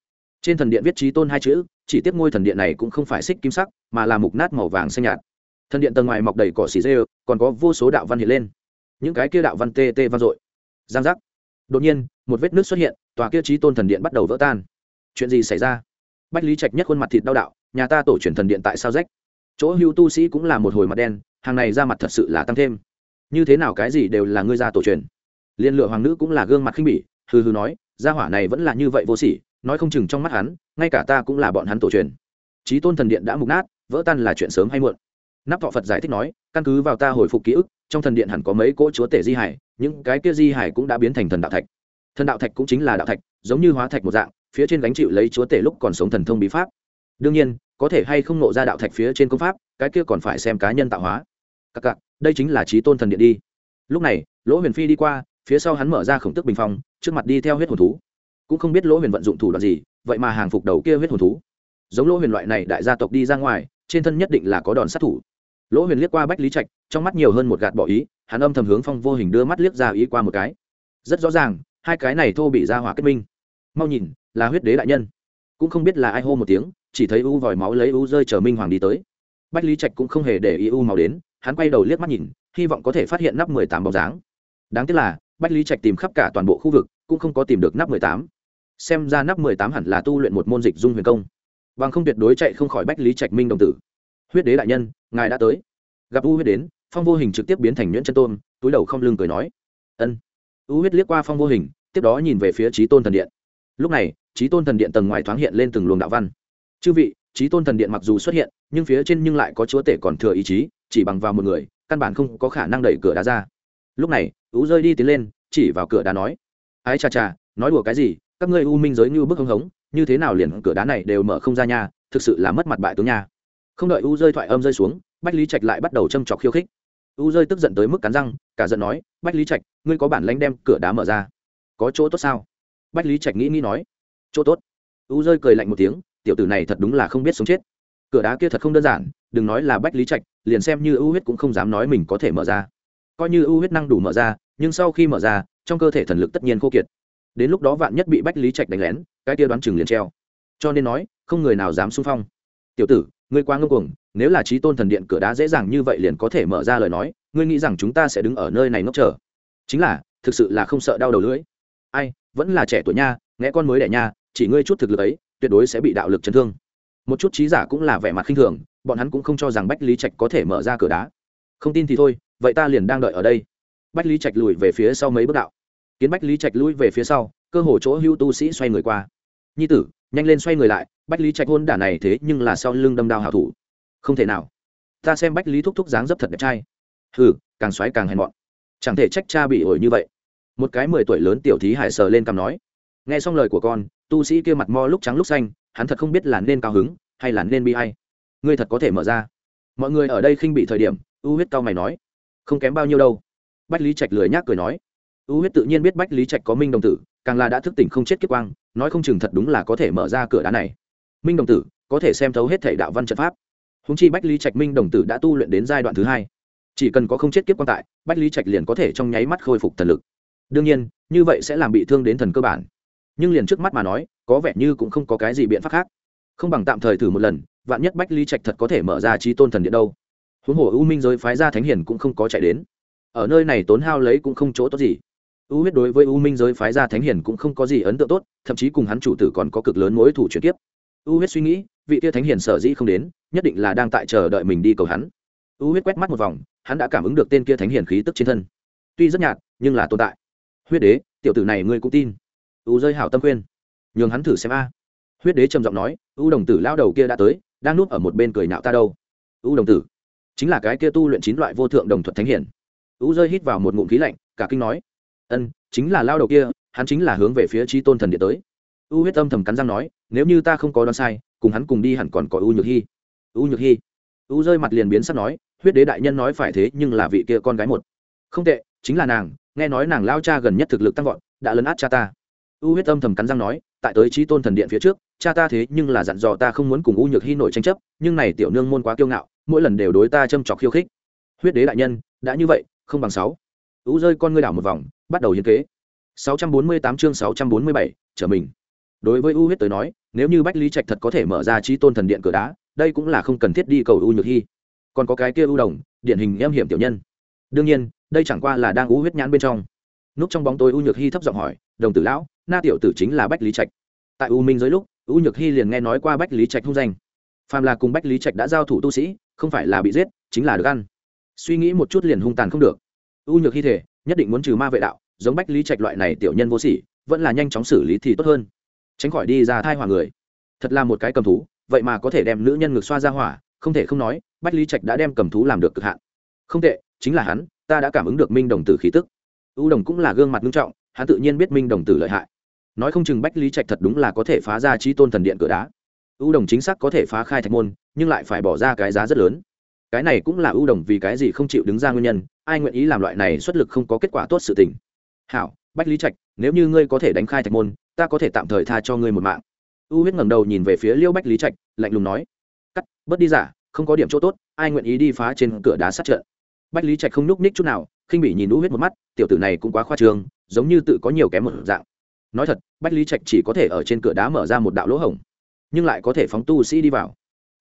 Trên thần điện viết trí tôn hai chữ, chỉ tiếp ngôi thần điện này cũng không phải xích kim sắc, mà là mục nát màu vàng xanh nhạt. Thần điện tầng ngoài mọc đầy cỏ xì dê còn có vô số đạo văn hiện lên. Những cái kia đạo văn tê tê vang dội. Giang giác. Đột nhiên một vết nước xuất hiện, tòa kia trí tôn thần điện bắt đầu vỡ tan. Chuyện gì xảy ra? Bách lý trạch nhất khuôn mặt thịt đau đạo, nhà ta tổ truyền thần điện tại sao rách? Chỗ hưu tu sĩ cũng là một hồi mặt đen, hàng này ra mặt thật sự là tăng thêm. Như thế nào cái gì đều là ngươi gia tổ truyền? Liên lựa hoàng nữ cũng là gương mặt khinh bỉ, hừ hừ nói, gia hỏa này vẫn là như vậy vô sỉ, nói không chừng trong mắt hắn, ngay cả ta cũng là bọn hắn tổ truyền. Trí tôn thần điện đã mục nát, vỡ tan là chuyện sớm hay muộn. Nắp thọ phật giải thích nói, căn cứ vào ta hồi phục ký ức, trong thần điện hẳn có mấy cỗ chúa tể di hải, những cái kia di hải cũng đã biến thành thần đạo thạch thần đạo thạch cũng chính là đạo thạch, giống như hóa thạch một dạng, phía trên gánh chịu lấy chúa tể lúc còn sống thần thông bí pháp. Đương nhiên, có thể hay không nộ ra đạo thạch phía trên công pháp, cái kia còn phải xem cá nhân tạo hóa. Các cặp đây chính là trí tôn thần điện đi. Lúc này, lỗ huyền phi đi qua, phía sau hắn mở ra khổng tức bình phong, trước mặt đi theo huyết hồn thú. Cũng không biết lỗ huyền vận dụng thủ đoạn gì, vậy mà hàng phục đầu kia huyết hồn thú. Giống lỗ huyền loại này đại gia tộc đi ra ngoài, trên thân nhất định là có đòn sát thủ. Lỗ huyền liếc qua bách lý trạch, trong mắt nhiều hơn một gạt bỏ ý, hắn âm thầm hướng phong vô hình đưa mắt liếc ra ý qua một cái. Rất rõ ràng hai cái này thô bị ra hỏa kết minh. Mau nhìn, là huyết đế đại nhân. Cũng không biết là ai hô một tiếng, chỉ thấy u vòi máu lấy u rơi chờ minh hoàng đi tới. Bách lý trạch cũng không hề để ý u màu đến, hắn quay đầu liếc mắt nhìn, hy vọng có thể phát hiện nắp mười tám bóng dáng. Đáng tiếc là, bách lý trạch tìm khắp cả toàn bộ khu vực, cũng không có tìm được nắp mười tám. Xem ra nắp mười tám hẳn là tu luyện một môn dịch dung huyền công. Bằng không tuyệt đối chạy không khỏi bách lý trạch minh đồng tử. Huyết đế đại nhân, ngài đã tới. Gặp u huyết đến, phong vô hình trực tiếp biến thành nhuyễn chân tôn túi đầu không lưng cười nói. Ân u huyết liếc qua phong vô hình, tiếp đó nhìn về phía trí tôn thần điện. Lúc này trí tôn thần điện tầng ngoài thoáng hiện lên từng luồng đạo văn. Chư vị trí tôn thần điện mặc dù xuất hiện, nhưng phía trên nhưng lại có chúa tể còn thừa ý chí, chỉ bằng vào một người, căn bản không có khả năng đẩy cửa đá ra. Lúc này, u rơi đi tiến lên, chỉ vào cửa đá nói, ái cha cha, nói đùa cái gì? Các ngươi u minh giới như bức hưng hống, như thế nào liền cửa đá này đều mở không ra nha, thực sự là mất mặt bại tướng nha. Không đợi u rơi thoại âm rơi xuống, bách lý trạch lại bắt đầu châm trọc khiêu khích u rơi tức giận tới mức cắn răng, cả giận nói, bách lý trạch, ngươi có bản lãnh đem cửa đá mở ra? Có chỗ tốt sao? Bách lý trạch nghĩ nghĩ nói, chỗ tốt. U rơi cười lạnh một tiếng, tiểu tử này thật đúng là không biết sống chết. Cửa đá kia thật không đơn giản, đừng nói là bách lý trạch, liền xem như ưu huyết cũng không dám nói mình có thể mở ra. Coi như ưu huyết năng đủ mở ra, nhưng sau khi mở ra, trong cơ thể thần lực tất nhiên khô kiệt. Đến lúc đó vạn nhất bị bách lý trạch đánh lén, cái kia đoán chừng liền treo. Cho nên nói, không người nào dám xung phong. Tiểu tử ngươi quá ngông cuồng, nếu là trí tôn thần điện cửa đá dễ dàng như vậy liền có thể mở ra lời nói, ngươi nghĩ rằng chúng ta sẽ đứng ở nơi này ngốc chờ? Chính là, thực sự là không sợ đau đầu lưỡi. Ai, vẫn là trẻ tuổi nha nghe con mới đẻ nha, chỉ ngươi chút thực lực ấy, tuyệt đối sẽ bị đạo lực chấn thương. Một chút trí giả cũng là vẻ mặt khinh thường, bọn hắn cũng không cho rằng bách lý trạch có thể mở ra cửa đá. Không tin thì thôi, vậy ta liền đang đợi ở đây. Bách lý trạch lùi về phía sau mấy bước đạo. Kiến bách lý trạch lùi về phía sau, cơ hồ chỗ hưu tu sĩ xoay người qua. Nhi tử nhanh lên xoay người lại, bách lý trạch hôn đả này thế nhưng là sau lưng đâm đao hảo thủ. Không thể nào. Ta xem bách lý thúc thúc dáng dấp thật đẹp trai. Hừ, càng xoáy càng hèn mọn. Chẳng thể trách cha bị ổi như vậy. Một cái mười tuổi lớn tiểu thí hải sờ lên cằm nói. Nghe xong lời của con, tu sĩ kia mặt mo lúc trắng lúc xanh, hắn thật không biết là nên cao hứng hay là nên bi hay ngươi thật có thể mở ra. Mọi người ở đây khinh bị thời điểm, u huyết cao mày nói. Không kém bao nhiêu đâu. Bách lý trạch lười nhác cười nói. U huyết tự nhiên biết bách lý trạch có minh đồng tử, càng là đã thức tỉnh không chết kiếp quang nói không chừng thật đúng là có thể mở ra cửa đá này. Minh đồng tử, có thể xem thấu hết thể đạo văn trận pháp. Húng chi bách lý trạch minh đồng tử đã tu luyện đến giai đoạn thứ hai. Chỉ cần có không chết kiếp quan tại, bách lý trạch liền có thể trong nháy mắt khôi phục thần lực. Đương nhiên, như vậy sẽ làm bị thương đến thần cơ bản. Nhưng liền trước mắt mà nói, có vẻ như cũng không có cái gì biện pháp khác. Không bằng tạm thời thử một lần, vạn nhất bách lý trạch thật có thể mở ra trí tôn thần điện đâu. Huống hồ u minh giới phái ra thánh hiền cũng không có chạy đến. Ở nơi này tốn hao lấy cũng không chỗ tốt gì u huyết đối với u minh giới phái ra thánh hiền cũng không có gì ấn tượng tốt, thậm chí cùng hắn chủ tử còn có cực lớn mối thủ chuyển tiếp u huyết suy nghĩ, vị tia thánh hiền sở dĩ không đến, nhất định là đang tại chờ đợi mình đi cầu hắn. U huyết quét mắt một vòng, hắn đã cảm ứng được tên kia thánh hiền khí tức trên thân. Tuy rất nhạt, nhưng là tồn tại. Huyết đế, tiểu tử này ngươi cũng tin. U rơi hảo tâm khuyên. Nhường hắn thử xem a. Huyết đế trầm giọng nói, u đồng tử lao đầu kia đã tới, đang núp ở một bên cười nạo ta đâu. U đồng tử, chính là cái kia tu luyện chín loại vô thượng đồng thuật thánh hiển u rơi hít vào một ngụm khí lạnh, cả kinh nói ân, chính là lao đầu kia, hắn chính là hướng về phía trí tôn thần điện tới. U huyết âm thầm cắn răng nói, nếu như ta không có đoán sai, cùng hắn cùng đi hẳn còn có u nhược hy u nhược hy u rơi mặt liền biến sắp nói, huyết đế đại nhân nói phải thế, nhưng là vị kia con gái một. Không tệ, chính là nàng, nghe nói nàng lao cha gần nhất thực lực tăng vọt, đã lấn át cha ta. U huyết âm thầm cắn răng nói, tại tới trí tôn thần điện phía trước, cha ta thế nhưng là dặn dò ta không muốn cùng u nhược hy nổi tranh chấp, nhưng này tiểu nương môn quá kiêu ngạo, mỗi lần đều đối ta châm trọc khiêu khích. Huyết đế đại nhân, đã như vậy, không bằng sáu u rơi con ngươi đảo một vòng bắt đầu hiến kế. 648 chương 647, trở mình. Đối với u huyết tới nói nếu như bách lý trạch thật có thể mở ra trí tôn thần điện cửa đá đây cũng là không cần thiết đi cầu u nhược hy còn có cái kia u đồng điển hình em hiểm tiểu nhân. Đương nhiên đây chẳng qua là đang u huyết nhãn bên trong. Núp trong bóng tối u nhược hy thấp giọng hỏi đồng tử lão na tiểu tử chính là bách lý trạch. Tại u minh giới lúc u nhược hy liền nghe nói qua bách lý trạch hung danh. Phàm là cùng bách lý trạch đã giao thủ tu sĩ không phải là bị giết chính là được ăn. Suy nghĩ một chút liền hung tàn không được u nhược hy thể, nhất định muốn trừ ma vệ đạo, giống bách lý trạch loại này tiểu nhân vô sỉ, vẫn là nhanh chóng xử lý thì tốt hơn. Tránh khỏi đi ra thai hỏa người. Thật là một cái cầm thú, vậy mà có thể đem nữ nhân ngược xoa ra hỏa, không thể không nói, bách lý trạch đã đem cầm thú làm được cực hạn. Không tệ, chính là hắn, ta đã cảm ứng được minh đồng tử khí tức. U đồng cũng là gương mặt nghiêm trọng, hắn tự nhiên biết minh đồng tử lợi hại. Nói không chừng bách lý trạch thật đúng là có thể phá ra trí tôn thần điện cửa đá. U đồng chính xác có thể phá khai thạch môn, nhưng lại phải bỏ ra cái giá rất lớn cái này cũng là ưu đồng vì cái gì không chịu đứng ra nguyên nhân, ai nguyện ý làm loại này xuất lực không có kết quả tốt sự tình. Hảo, bách lý trạch, nếu như ngươi có thể đánh khai thạch môn, ta có thể tạm thời tha cho ngươi một mạng. U huyết ngẩng đầu nhìn về phía liêu bách lý trạch, lạnh lùng nói, cắt, bớt đi giả, không có điểm chỗ tốt, ai nguyện ý đi phá trên cửa đá sát trận? Bách lý trạch không nhúc ních chút nào, khinh bị nhìn u huyết một mắt, tiểu tử này cũng quá khoa trương, giống như tự có nhiều kém một dạng. Nói thật, bách lý trạch chỉ có thể ở trên cửa đá mở ra một đạo lỗ hổng, nhưng lại có thể phóng tu sĩ đi vào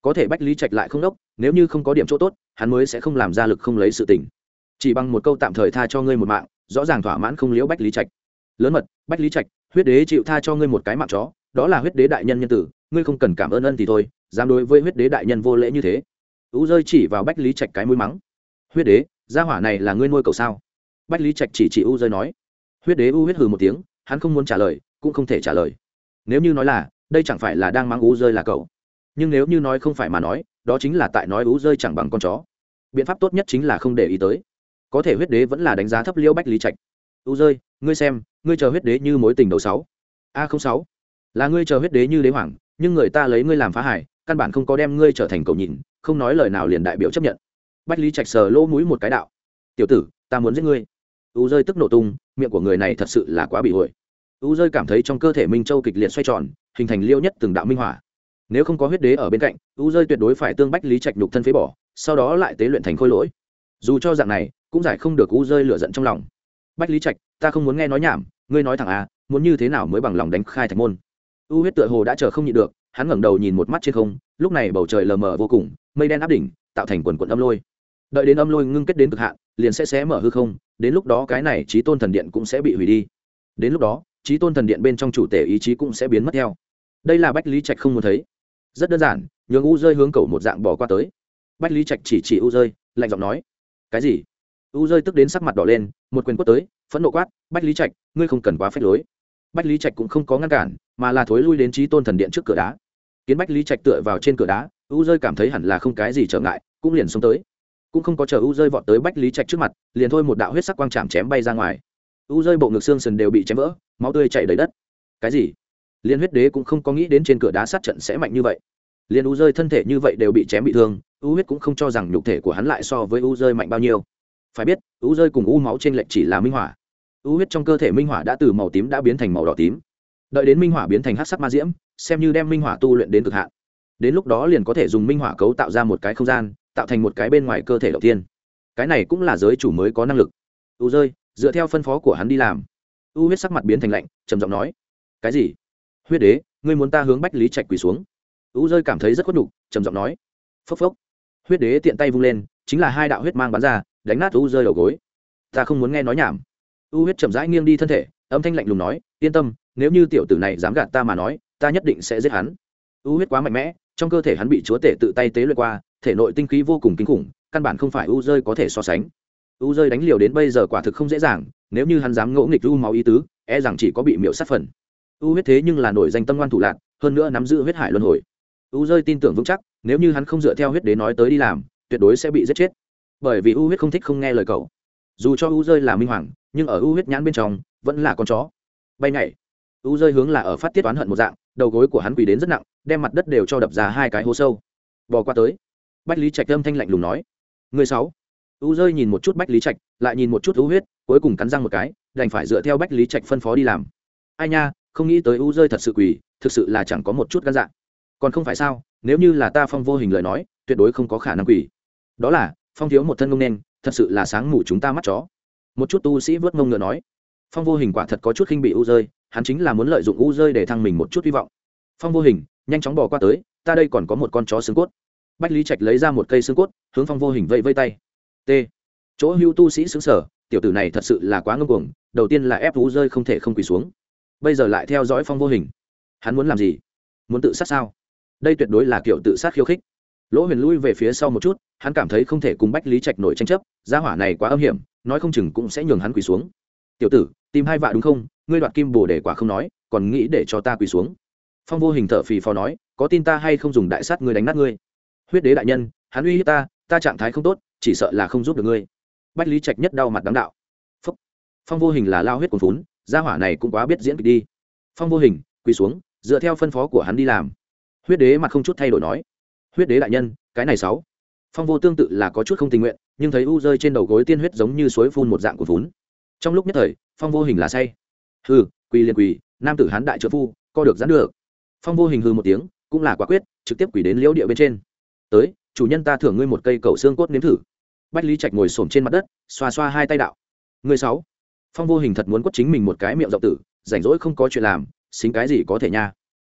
có thể bách lý trạch lại không đốc, nếu như không có điểm chỗ tốt, hắn mới sẽ không làm ra lực không lấy sự tình. Chỉ bằng một câu tạm thời tha cho ngươi một mạng, rõ ràng thỏa mãn không liễu bách lý trạch. Lớn mật, bách lý trạch, huyết đế chịu tha cho ngươi một cái mạng chó, đó là huyết đế đại nhân nhân tử, ngươi không cần cảm ơn ân thì thôi, dám đối với huyết đế đại nhân vô lễ như thế. U rơi chỉ vào bách lý trạch cái mũi mắng. Huyết đế, gia hỏa này là ngươi nuôi cậu sao? Bách lý trạch chỉ chỉ u rơi nói. Huyết đế u huyết hừ một tiếng, hắn không muốn trả lời, cũng không thể trả lời. Nếu như nói là, đây chẳng phải là đang mang u rơi là cậu nhưng nếu như nói không phải mà nói, đó chính là tại nói ú rơi chẳng bằng con chó. Biện pháp tốt nhất chính là không để ý tới. Có thể huyết đế vẫn là đánh giá thấp liễu bách lý trạch. Ú rơi, ngươi xem, ngươi chờ huyết đế như mối tình đầu sáu. A không sáu. Là ngươi chờ huyết đế như đế hoàng, nhưng người ta lấy ngươi làm phá hải, căn bản không có đem ngươi trở thành cầu nhìn không nói lời nào liền đại biểu chấp nhận. Bách lý trạch sờ lỗ mũi một cái đạo. Tiểu tử, ta muốn giết ngươi. U rơi tức nổ tung, miệng của người này thật sự là quá bị ổi u rơi cảm thấy trong cơ thể minh châu kịch liệt xoay tròn, hình thành liêu nhất từng đạo minh hỏa nếu không có huyết đế ở bên cạnh, u rơi tuyệt đối phải tương bách lý trạch nhục thân phế bỏ, sau đó lại tế luyện thành khôi lỗi. Dù cho dạng này, cũng giải không được u rơi lửa giận trong lòng. Bách lý trạch, ta không muốn nghe nói nhảm, ngươi nói thẳng à muốn như thế nào mới bằng lòng đánh khai thạch môn? U huyết tựa hồ đã chờ không nhịn được, hắn ngẩng đầu nhìn một mắt trên không, lúc này bầu trời lờ mờ vô cùng, mây đen áp đỉnh, tạo thành quần quận âm lôi. Đợi đến âm lôi ngưng kết đến cực hạn, liền sẽ xé mở hư không, đến lúc đó cái này trí tôn thần điện cũng sẽ bị hủy đi. Đến lúc đó trí tôn thần điện bên trong chủ tể ý chí cũng sẽ biến mất theo. Đây là bách lý trạch không muốn thấy rất đơn giản, nhường u rơi hướng cầu một dạng bỏ qua tới. Bách lý trạch chỉ chỉ u rơi, lạnh giọng nói, cái gì? U rơi tức đến sắc mặt đỏ lên, một quyền quất tới, phẫn nộ quát, bách lý trạch, ngươi không cần quá phép lối. Bách lý trạch cũng không có ngăn cản, mà là thối lui đến trí tôn thần điện trước cửa đá. Kiến bách lý trạch tựa vào trên cửa đá, u rơi cảm thấy hẳn là không cái gì trở ngại, cũng liền xông tới. Cũng không có chờ u rơi vọt tới bách lý trạch trước mặt, liền thôi một đạo huyết sắc quang chạm chém bay ra ngoài. U rơi bộ ngực xương sần đều bị chém vỡ, máu tươi chảy đầy đất. Cái gì? Liên huyết đế cũng không có nghĩ đến trên cửa đá sát trận sẽ mạnh như vậy. Liên u rơi thân thể như vậy đều bị chém bị thương, u huyết cũng không cho rằng nhục thể của hắn lại so với u rơi mạnh bao nhiêu. Phải biết, u rơi cùng u máu trên lệnh chỉ là minh hỏa u huyết trong cơ thể minh hỏa đã từ màu tím đã biến thành màu đỏ tím. Đợi đến minh hỏa biến thành hát sắc ma diễm, xem như đem minh hỏa tu luyện đến cực hạn. Đến lúc đó liền có thể dùng minh hỏa cấu tạo ra một cái không gian, tạo thành một cái bên ngoài cơ thể đầu tiên. Cái này cũng là giới chủ mới có năng lực. U rơi, dựa theo phân phó của hắn đi làm. U huyết sắc mặt biến thành lạnh, trầm giọng nói. Cái gì? Huyết đế, ngươi muốn ta hướng bách lý trạch quỳ xuống. U rơi cảm thấy rất khuất nhục, trầm giọng nói. Phốc phốc. Huyết đế tiện tay vung lên, chính là hai đạo huyết mang bắn ra, đánh nát u rơi đầu gối. Ta không muốn nghe nói nhảm. U huyết chậm rãi nghiêng đi thân thể, âm thanh lạnh lùng nói, yên tâm, nếu như tiểu tử này dám gạt ta mà nói, ta nhất định sẽ giết hắn. U huyết quá mạnh mẽ, trong cơ thể hắn bị chúa tể tự tay tế luyện qua, thể nội tinh khí vô cùng kinh khủng, căn bản không phải u rơi có thể so sánh. U rơi đánh liều đến bây giờ quả thực không dễ dàng, nếu như hắn dám ngỗ nghịch u máu ý tứ e rằng chỉ có bị miễu sát phần u huyết thế nhưng là nổi danh tâm ngoan thủ lạc, hơn nữa nắm giữ huyết hải luân hồi. U rơi tin tưởng vững chắc, nếu như hắn không dựa theo huyết đế nói tới đi làm, tuyệt đối sẽ bị giết chết. Bởi vì u huyết không thích không nghe lời cậu. Dù cho u rơi là minh hoàng, nhưng ở u huyết nhãn bên trong, vẫn là con chó. Bay nhảy. U rơi hướng là ở phát tiết oán hận một dạng, đầu gối của hắn quỳ đến rất nặng, đem mặt đất đều cho đập ra hai cái hố sâu. Bò qua tới. Bách lý trạch âm thanh lạnh lùng nói. Người sáu. U rơi nhìn một chút bách lý trạch, lại nhìn một chút u huyết, cuối cùng cắn răng một cái, đành phải dựa theo bách lý trạch phân phó đi làm. Ai nha không nghĩ tới u rơi thật sự quỳ, thực sự là chẳng có một chút gan dạ. Còn không phải sao, nếu như là ta phong vô hình lời nói, tuyệt đối không có khả năng quỳ. Đó là, phong thiếu một thân ngông đen thật sự là sáng mù chúng ta mắt chó. Một chút tu sĩ vớt ngông ngựa nói, phong vô hình quả thật có chút khinh bị u rơi, hắn chính là muốn lợi dụng u rơi để thăng mình một chút hy vọng. Phong vô hình, nhanh chóng bỏ qua tới, ta đây còn có một con chó xương cốt. Bách lý trạch lấy ra một cây xương cốt, hướng phong vô hình vẫy vây tay. T. Chỗ hưu tu sĩ xứng sở, tiểu tử này thật sự là quá ngưng cuồng, đầu tiên là ép u rơi không thể không quỳ xuống bây giờ lại theo dõi phong vô hình. Hắn muốn làm gì? Muốn tự sát sao? Đây tuyệt đối là kiểu tự sát khiêu khích. Lỗ huyền lui về phía sau một chút, hắn cảm thấy không thể cùng bách lý trạch nổi tranh chấp, gia hỏa này quá âm hiểm, nói không chừng cũng sẽ nhường hắn quỳ xuống. Tiểu tử, tìm hai vạ đúng không? Ngươi đoạt kim bồ để quả không nói, còn nghĩ để cho ta quỳ xuống. Phong vô hình thở phì phò nói, có tin ta hay không dùng đại sát ngươi đánh nát ngươi? Huyết đế đại nhân, hắn uy hiếp ta ta trạng thái không tốt, chỉ sợ là không giúp được ngươi. Bách lý trạch nhất đau mặt đáng đạo. Phúc. phong vô hình là lao huyết cuồn phún gia hỏa này cũng quá biết diễn kịch đi. Phong vô hình, quỳ xuống, dựa theo phân phó của hắn đi làm. Huyết đế mặt không chút thay đổi nói, huyết đế đại nhân, cái này sáu. Phong vô tương tự là có chút không tình nguyện, nhưng thấy u rơi trên đầu gối tiên huyết giống như suối phun một dạng của vốn trong lúc nhất thời, phong vô hình là say. Hừ, quỳ liền quỳ, nam tử hán đại trợ phu, co được dán được. Phong vô hình hừ một tiếng, cũng là quả quyết, trực tiếp quỳ đến liễu địa bên trên. Tới, chủ nhân ta thưởng ngươi một cây cầu xương cốt nếm thử. Bách lý trạch ngồi xổm trên mặt đất, xoa xoa hai tay đạo người sáu phong vô hình thật muốn quất chính mình một cái miệng rộng tử, rảnh rỗi không có chuyện làm, xính cái gì có thể nha.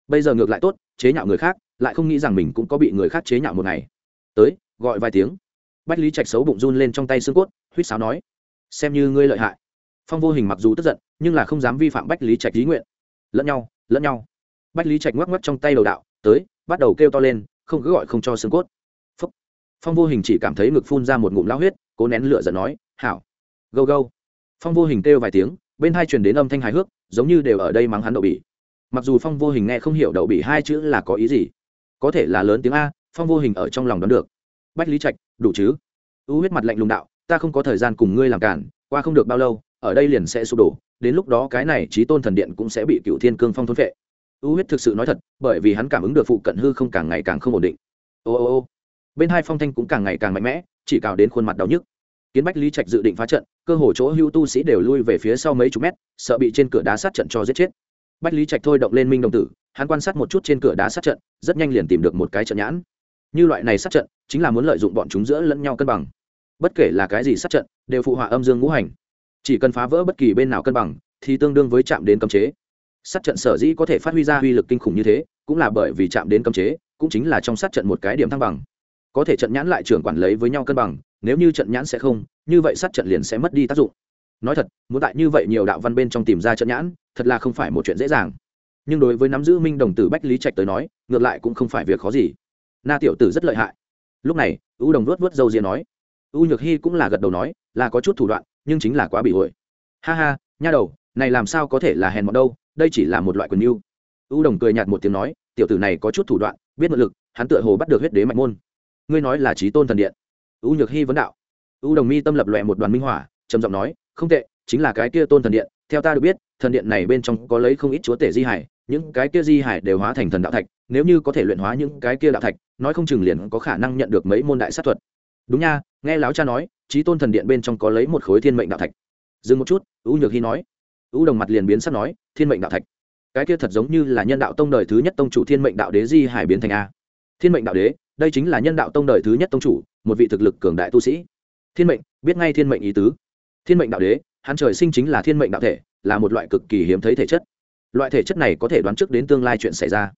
Bây giờ ngược lại tốt, chế nhạo người khác, lại không nghĩ rằng mình cũng có bị người khác chế nhạo một ngày. Tới, gọi vài tiếng. Bách lý trạch xấu bụng run lên trong tay xương cốt, huýt sáo nói, xem như ngươi lợi hại. Phong vô hình mặc dù tức giận, nhưng là không dám vi phạm bách lý trạch lý nguyện. Lẫn nhau lẫn nhau. Bách lý trạch ngoắc ngoắc trong tay đầu đạo, tới, bắt đầu kêu to lên, không cứ gọi không cho xương cốt. Phúc. phong vô hình chỉ cảm thấy ngực phun ra một ngụm lao huyết, cố nén lửa giận nói, hảo. Gâu gâu phong vô hình kêu vài tiếng, bên hai truyền đến âm thanh hài hước, giống như đều ở đây mắng hắn đậu bỉ. Mặc dù phong vô hình nghe không hiểu đậu bỉ hai chữ là có ý gì, có thể là lớn tiếng a, phong vô hình ở trong lòng đoán được. Bách lý trạch, đủ chứ? U huyết mặt lạnh lùng đạo, ta không có thời gian cùng ngươi làm cản, qua không được bao lâu, ở đây liền sẽ sụp đổ, đến lúc đó cái này trí tôn thần điện cũng sẽ bị cựu thiên cương phong thôn vệ u huyết thực sự nói thật, bởi vì hắn cảm ứng được phụ cận hư không càng ngày càng không ổn định. Ô ô ô. Bên hai phong thanh cũng càng ngày càng mạnh mẽ, chỉ cào đến khuôn mặt đau nhức kiến bách lý trạch dự định phá trận, cơ hồ chỗ hưu tu sĩ đều lui về phía sau mấy chục mét, sợ bị trên cửa đá sát trận cho giết chết. Bách lý trạch thôi động lên minh đồng tử, hắn quan sát một chút trên cửa đá sát trận, rất nhanh liền tìm được một cái trận nhãn. Như loại này sát trận, chính là muốn lợi dụng bọn chúng giữa lẫn nhau cân bằng. Bất kể là cái gì sát trận, đều phụ họa âm dương ngũ hành. Chỉ cần phá vỡ bất kỳ bên nào cân bằng, thì tương đương với chạm đến cấm chế. Sát trận sở dĩ có thể phát huy ra uy lực kinh khủng như thế, cũng là bởi vì chạm đến cấm chế, cũng chính là trong sát trận một cái điểm thăng bằng. Có thể trận nhãn lại trưởng quản lấy với nhau cân bằng nếu như trận nhãn sẽ không, như vậy sát trận liền sẽ mất đi tác dụng. Nói thật, muốn tại như vậy nhiều đạo văn bên trong tìm ra trận nhãn, thật là không phải một chuyện dễ dàng. Nhưng đối với nắm giữ minh đồng tử bách lý trạch tới nói, ngược lại cũng không phải việc khó gì. Na tiểu tử rất lợi hại. Lúc này, u đồng vớt vớt dâu diên nói. U nhược hy cũng là gật đầu nói, là có chút thủ đoạn, nhưng chính là quá bị hội ha ha, nha đầu, này làm sao có thể là hèn mọn đâu, đây chỉ là một loại quần mưu. U đồng cười nhạt một tiếng nói, tiểu tử này có chút thủ đoạn, biết mượn lực, hắn tựa hồ bắt được huyết đế mạnh môn. Ngươi nói là trí tôn thần điện u nhược hy vấn đạo. U đồng mi tâm lập lòe một đoàn minh hỏa trầm giọng nói, không tệ, chính là cái kia tôn thần điện, theo ta được biết, thần điện này bên trong có lấy không ít chúa tể di hải những cái kia di hải đều hóa thành thần đạo thạch, nếu như có thể luyện hóa những cái kia đạo thạch, nói không chừng liền có khả năng nhận được mấy môn đại sát thuật. Đúng nha, nghe láo cha nói trí tôn thần điện bên trong có lấy một khối thiên mệnh đạo thạch. Dừng một chút, u nhược hy nói. U đồng mặt liền biến sắp nói, thiên mệnh đạo thạch? Cái kia thật giống như là nhân đạo tông đời thứ nhất tông chủ thiên mệnh đạo đế di hải biến thành a. Thiên mệnh đạo đế? Đây chính là nhân đạo tông đời thứ nhất tông chủ, một vị thực lực cường đại tu sĩ. Thiên mệnh, biết ngay thiên mệnh ý tứ. Thiên mệnh đạo đế, hắn trời sinh chính là thiên mệnh đạo thể, là một loại cực kỳ hiếm thấy thể chất. Loại thể chất này có thể đoán trước đến tương lai chuyện xảy ra.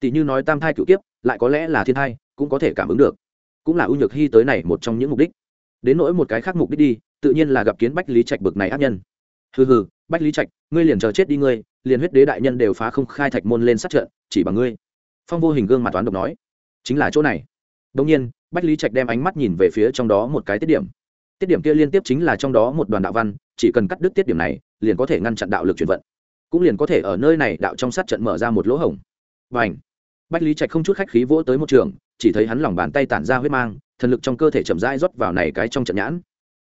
Tỷ như nói tam thai cựu kiếp, lại có lẽ là thiên thai, cũng có thể cảm ứng được. Cũng là ưu nhược hy tới này một trong những mục đích. Đến nỗi một cái khác mục đích đi, tự nhiên là gặp kiến bách lý trạch bực này ác nhân. Hừ hừ, bách lý trạch, ngươi liền chờ chết đi ngươi, liền huyết đế đại nhân đều phá không khai thạch môn lên sát trận, chỉ bằng ngươi. Phong vô hình gương mặt toán độc nói, chính là chỗ này đồng nhiên, bách lý trạch đem ánh mắt nhìn về phía trong đó một cái tiết điểm. Tiết điểm kia liên tiếp chính là trong đó một đoàn đạo văn, chỉ cần cắt đứt tiết điểm này, liền có thể ngăn chặn đạo lực chuyển vận. Cũng liền có thể ở nơi này đạo trong sát trận mở ra một lỗ hổng. Bành! bách lý trạch không chút khách khí vỗ tới một trường, chỉ thấy hắn lòng bàn tay tản ra huyết mang, thần lực trong cơ thể chậm rãi rót vào này cái trong trận nhãn.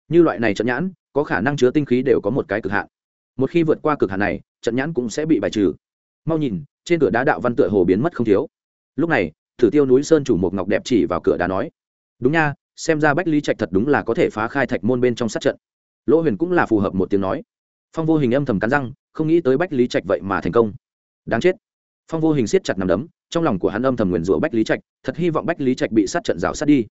Như loại này trận nhãn, có khả năng chứa tinh khí đều có một cái cực hạn. Một khi vượt qua cực hạn này, trận nhãn cũng sẽ bị bài trừ. Mau nhìn, trên cửa đá đạo văn tựa hồ biến mất không thiếu. Lúc này thử tiêu núi sơn chủ một ngọc đẹp chỉ vào cửa đá nói, đúng nha, xem ra bách lý trạch thật đúng là có thể phá khai thạch môn bên trong sát trận. Lỗ huyền cũng là phù hợp một tiếng nói. Phong vô hình âm thầm cắn răng, không nghĩ tới bách lý trạch vậy mà thành công. Đáng chết. Phong vô hình siết chặt nằm đấm, trong lòng của hắn âm thầm nguyền rủa bách lý trạch, thật hy vọng bách lý trạch bị sát trận rào sát đi.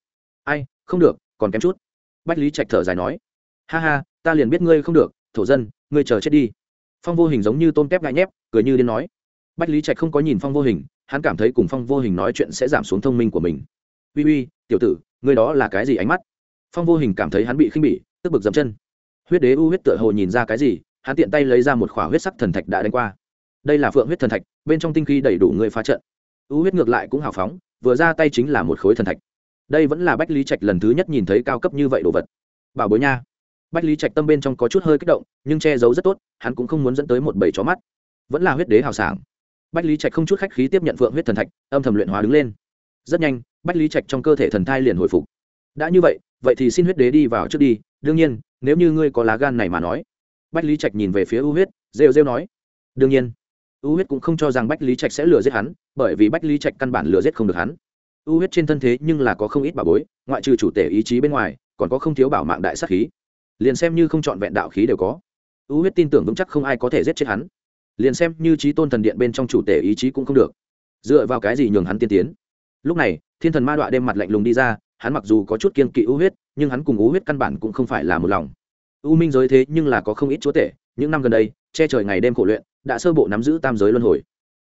Ai, không được, còn kém chút. Bách lý trạch thở dài nói, ha ha, ta liền biết ngươi không được, thổ dân, ngươi chờ chết đi. Phong vô hình giống như tôm tép ngại nhép, cười như đến nói. Bách lý trạch không có nhìn phong vô hình hắn cảm thấy cùng phong vô hình nói chuyện sẽ giảm xuống thông minh của mình. Uy uy, tiểu tử người đó là cái gì ánh mắt? Phong vô hình cảm thấy hắn bị khinh bỉ, tức bực dậm chân. Huyết đế u huyết tựa hồ nhìn ra cái gì, hắn tiện tay lấy ra một khỏa huyết sắc thần thạch đã đánh qua. Đây là phượng huyết thần thạch, bên trong tinh khí đầy đủ người phá trận. U huyết ngược lại cũng hào phóng, vừa ra tay chính là một khối thần thạch. Đây vẫn là bách lý trạch lần thứ nhất nhìn thấy cao cấp như vậy đồ vật. Bảo bối nha. Bách lý trạch tâm bên trong có chút hơi kích động, nhưng che giấu rất tốt, hắn cũng không muốn dẫn tới một bầy chó mắt. Vẫn là huyết đế hào sảng bách lý trạch không chút khách khí tiếp nhận phượng huyết thần thạch, âm thầm luyện hóa đứng lên. Rất nhanh, bách lý trạch trong cơ thể thần thai liền hồi phục. Đã như vậy vậy thì xin huyết đế đi vào trước đi, đương nhiên, nếu như ngươi có lá gan này mà nói. Bách lý trạch nhìn về phía u huyết, rêu rêu nói. Đương nhiên. U huyết cũng không cho rằng bách lý trạch sẽ lừa giết hắn, bởi vì bách lý trạch căn bản lừa giết không được hắn. U huyết trên thân thế nhưng là có không ít bảo bối, ngoại trừ chủ tể ý chí bên ngoài, còn có không thiếu bảo mạng đại sát khí. Liền xem như không chọn vẹn đạo khí đều có. U huyết tin tưởng vững chắc không ai có thể giết chết hắn liền xem như trí tôn thần điện bên trong chủ tể ý chí cũng không được. Dựa vào cái gì nhường hắn tiên tiến? Lúc này, thiên thần ma đọa đêm mặt lạnh lùng đi ra, hắn mặc dù có chút kiên kỵ u huyết, nhưng hắn cùng u huyết căn bản cũng không phải là một lòng. U minh giới thế nhưng là có không ít chúa tể, những năm gần đây, che trời ngày đêm khổ luyện, đã sơ bộ nắm giữ tam giới luân hồi.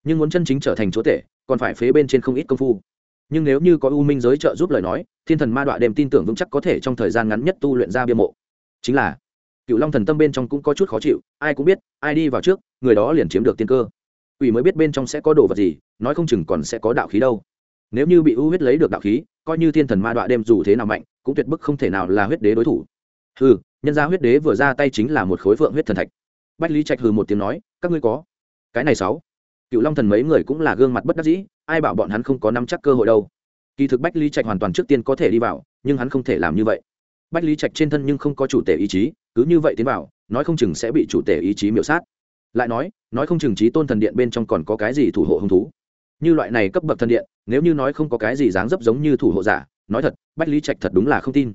Nhưng muốn chân chính trở thành chúa tể, còn phải phế bên trên không ít công phu. Nhưng nếu như có u minh giới trợ giúp lời nói, thiên thần ma đọa đêm tin tưởng vững chắc có thể trong thời gian ngắn nhất tu luyện ra bia mộ. Chính là cựu long thần tâm bên trong cũng có chút khó chịu, ai cũng biết, ai đi vào trước người đó liền chiếm được tiên cơ. Ủy mới biết bên trong sẽ có đồ vật gì, nói không chừng còn sẽ có đạo khí đâu. Nếu như bị u huyết lấy được đạo khí, coi như thiên thần ma đọa đêm dù thế nào mạnh, cũng tuyệt bức không thể nào là huyết đế đối thủ. Hừ, nhân gia huyết đế vừa ra tay chính là một khối phượng huyết thần thạch. Bách lý trạch hừ một tiếng nói, các ngươi có? Cái này sáu. Cựu long thần mấy người cũng là gương mặt bất đắc dĩ, ai bảo bọn hắn không có nắm chắc cơ hội đâu. Kỳ thực bách lý trạch hoàn toàn trước tiên có thể đi vào, nhưng hắn không thể làm như vậy. Bách lý trạch trên thân nhưng không có chủ tể ý chí, cứ như vậy tiến vào, nói không chừng sẽ bị chủ tể ý chí miểu sát lại nói nói không chừng trí tôn thần điện bên trong còn có cái gì thủ hộ hứng thú. Như loại này cấp bậc thần điện, nếu như nói không có cái gì dáng dấp giống như thủ hộ giả, nói thật, bách lý trạch thật đúng là không tin.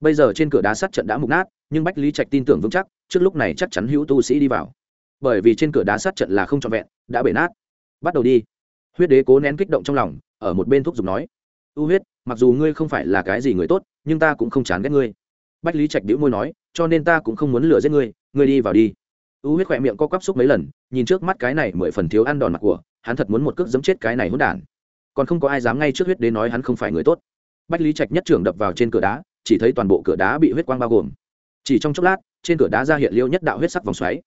Bây giờ trên cửa đá sắt trận đã mục nát, nhưng bách lý trạch tin tưởng vững chắc, trước lúc này chắc chắn hữu tu sĩ đi vào. Bởi vì trên cửa đá sắt trận là không trọn vẹn, đã bể nát. Bắt đầu đi. Huyết đế cố nén kích động trong lòng, ở một bên thúc giục nói, u huyết, mặc dù ngươi không phải là cái gì người tốt, nhưng ta cũng không chán ghét ngươi. Bách lý trạch đĩu môi nói, cho nên ta cũng không muốn lừa giết ngươi ngươi đi vào đi u huyết khỏe miệng co quắp xúc mấy lần, nhìn trước mắt cái này mười phần thiếu ăn đòn mặt của, hắn thật muốn một cước giấm chết cái này hỗn đản. Còn không có ai dám ngay trước huyết đế nói hắn không phải người tốt. Bách lý trạch nhất trưởng đập vào trên cửa đá, chỉ thấy toàn bộ cửa đá bị huyết quang bao gồm. Chỉ trong chốc lát, trên cửa đá ra hiện liêu nhất đạo huyết sắc vòng xoáy.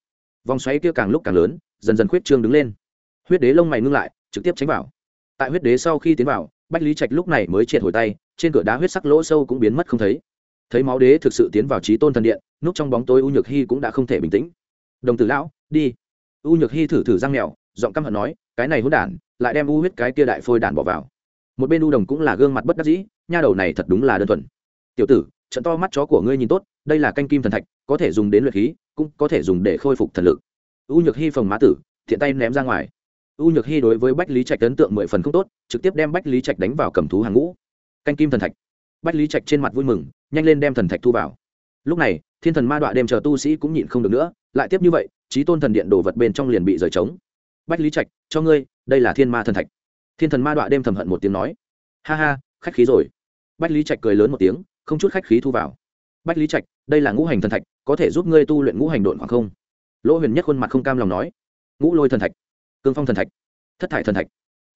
Vòng xoáy kia càng lúc càng lớn, dần dần khuyết trương đứng lên. Huyết đế lông mày ngưng lại, trực tiếp tránh vào. Tại huyết đế sau khi tiến vào, bách lý trạch lúc này mới triệt hồi tay, trên cửa đá huyết sắc lỗ sâu cũng biến mất không thấy. Thấy máu đế thực sự tiến vào trí tôn thần điện núp trong bóng tối u nhược hy cũng đã không thể bình tĩnh đồng tử lão, đi. U nhược hy thử thử răng mèo, giọng căm hận nói, cái này hôn đản, lại đem u huyết cái kia đại phôi đản bỏ vào. Một bên u đồng cũng là gương mặt bất đắc dĩ, nha đầu này thật đúng là đơn thuần. Tiểu tử, trận to mắt chó của ngươi nhìn tốt, đây là canh kim thần thạch, có thể dùng đến luyện khí, cũng có thể dùng để khôi phục thần lực. U nhược hy phồng má tử, thiện tay ném ra ngoài. U nhược hy đối với bách lý trạch ấn tượng mười phần không tốt, trực tiếp đem bách lý trạch đánh vào cầm thú hàng ngũ. Canh kim thần thạch. Bách lý trạch trên mặt vui mừng, nhanh lên đem thần thạch thu vào. Lúc này thiên thần ma đọa đêm chờ tu sĩ cũng nhịn không được nữa, lại tiếp như vậy trí tôn thần điện đồ vật bên trong liền bị rời trống. Bách lý trạch, cho ngươi, đây là thiên ma thần thạch. Thiên thần ma đọa đêm thầm hận một tiếng nói. Ha ha, khách khí rồi. Bách lý trạch cười lớn một tiếng, không chút khách khí thu vào. Bách lý trạch, đây là ngũ hành thần thạch, có thể giúp ngươi tu luyện ngũ hành độn khoảng không? Lỗ huyền nhất khuôn mặt không cam lòng nói. Ngũ lôi thần thạch, cương phong thần thạch, thất thải thần thạch,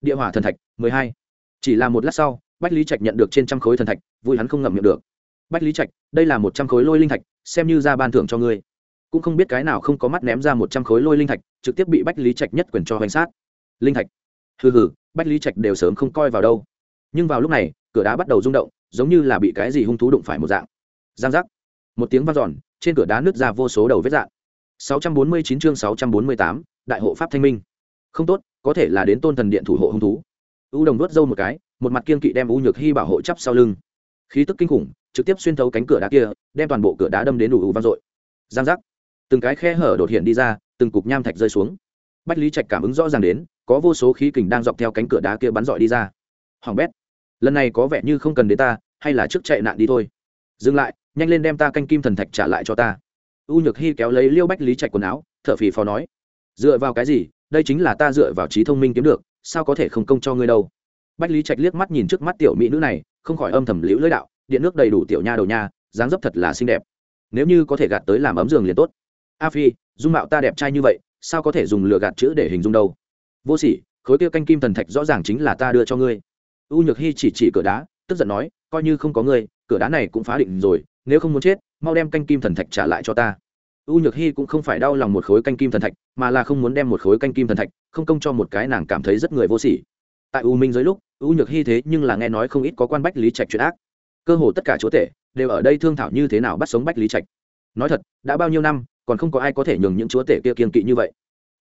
địa hỏa thần thạch, mười hai. Chỉ là một lát sau, bách lý trạch nhận được trên trăm khối thần thạch, vui hắn không ngậm miệng được. Bách lý trạch, đây là một trăm khối lôi linh thạch xem như ra ban thưởng cho ngươi. Cũng không biết cái nào không có mắt ném ra một trăm khối lôi linh thạch trực tiếp bị bách lý trạch nhất quyền cho hoành sát. Linh thạch? Hừ hừ bách lý trạch đều sớm không coi vào đâu. Nhưng vào lúc này cửa đá bắt đầu rung động giống như là bị cái gì hung thú đụng phải một dạng. Giang giác. Một tiếng v a n giòn trên cửa đá nứt ra vô số đầu vết dạng. 649 chương 648, đại hộ pháp thanh minh. Không tốt có thể là đến tôn thần điện thủ hộ hung thú. U đồng nuốt dâu một cái một mặt kiên kỵ đem u nhược hy bảo hộ chắp sau lưng khí tức kinh khủng, trực tiếp xuyên thấu cánh cửa đá kia, đem toàn bộ cửa đá đâm đến đủ ủ vang dội. Giang giác. Từng cái khe hở đột hiện đi ra, từng cục nham thạch rơi xuống. Bách lý trạch cảm ứng rõ ràng đến, có vô số khí kình đang dọc theo cánh cửa đá kia bắn dọi đi ra. Hoàng bét, lần này có vẻ như không cần đến ta, hay là trước chạy nạn đi thôi. Dừng lại, nhanh lên đem ta canh kim thần thạch trả lại cho ta. U nhược hy kéo lấy liêu bách lý trạch quần áo t h ở phì phò nói, dựa vào cái gì? Đây chính là ta dựa vào trí thông minh kiếm được, sao có thể không công cho ngươi đâu? Bách lý trạch liếc mắt nhìn trước mắt tiểu mỹ nữ này, không khỏi âm thầm liễu lưỡi đạo, điện nước đầy đủ tiểu nha đầu nha, dáng dấp thật là xinh đẹp. Nếu như có thể gạt tới làm ấm giường liền tốt. A phi, dung mạo ta đẹp trai như vậy, sao có thể dùng lừa gạt chữ để hình dung đâu? Vô sỉ, khối kia canh kim thần thạch rõ ràng chính là ta đưa cho ngươi. U nhược hy chỉ chỉ cửa đá, tức giận nói, coi như không có ngươi, cửa đá này cũng phá định rồi, nếu không muốn chết, mau đem canh kim thần thạch trả lại cho ta. U nhược hy cũng không phải đau lòng một khối canh kim thần thạch, mà là không muốn đem một khối canh kim thần thạch, không công cho một cái nàng cảm thấy rất người vô sỉ. Tại u minh dưới lúc ưu nhược hy thế nhưng là nghe nói không ít có quan bách lý trạch chuyện ác. Cơ hồ tất cả chỗ tể đều ở đây thương thảo như thế nào bắt sống bách lý trạch. Nói thật, đã bao nhiêu năm, còn không có ai có thể nhường những chúa tể kia kiên kỵ như vậy.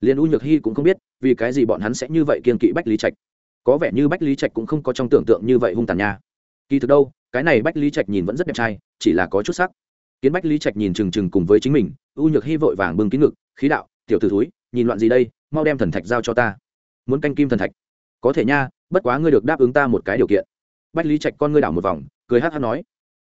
Liền u nhược hy cũng không biết, vì cái gì bọn hắn sẽ như vậy kiên kỵ bách lý trạch. Có vẻ như bách lý trạch cũng không có trong tưởng tượng như vậy hung tàn nha. Kỳ thực đâu, cái này bách lý trạch nhìn vẫn rất đẹp trai, chỉ là có chút sắc. Kiến bách lý trạch nhìn trừng trừng cùng với chính mình, u nhược hy vội vàng bưng kín ngực, khí đạo, tiểu t ử thúi, nhìn loạn gì đây, mau đem thần thạch giao cho ta. Muốn canh kim thần thạch. Có thể nha bất quá ngươi được đáp ứng ta một cái điều kiện. Bách lý trạch con ngươi đảo một vòng, cười hát hát nói.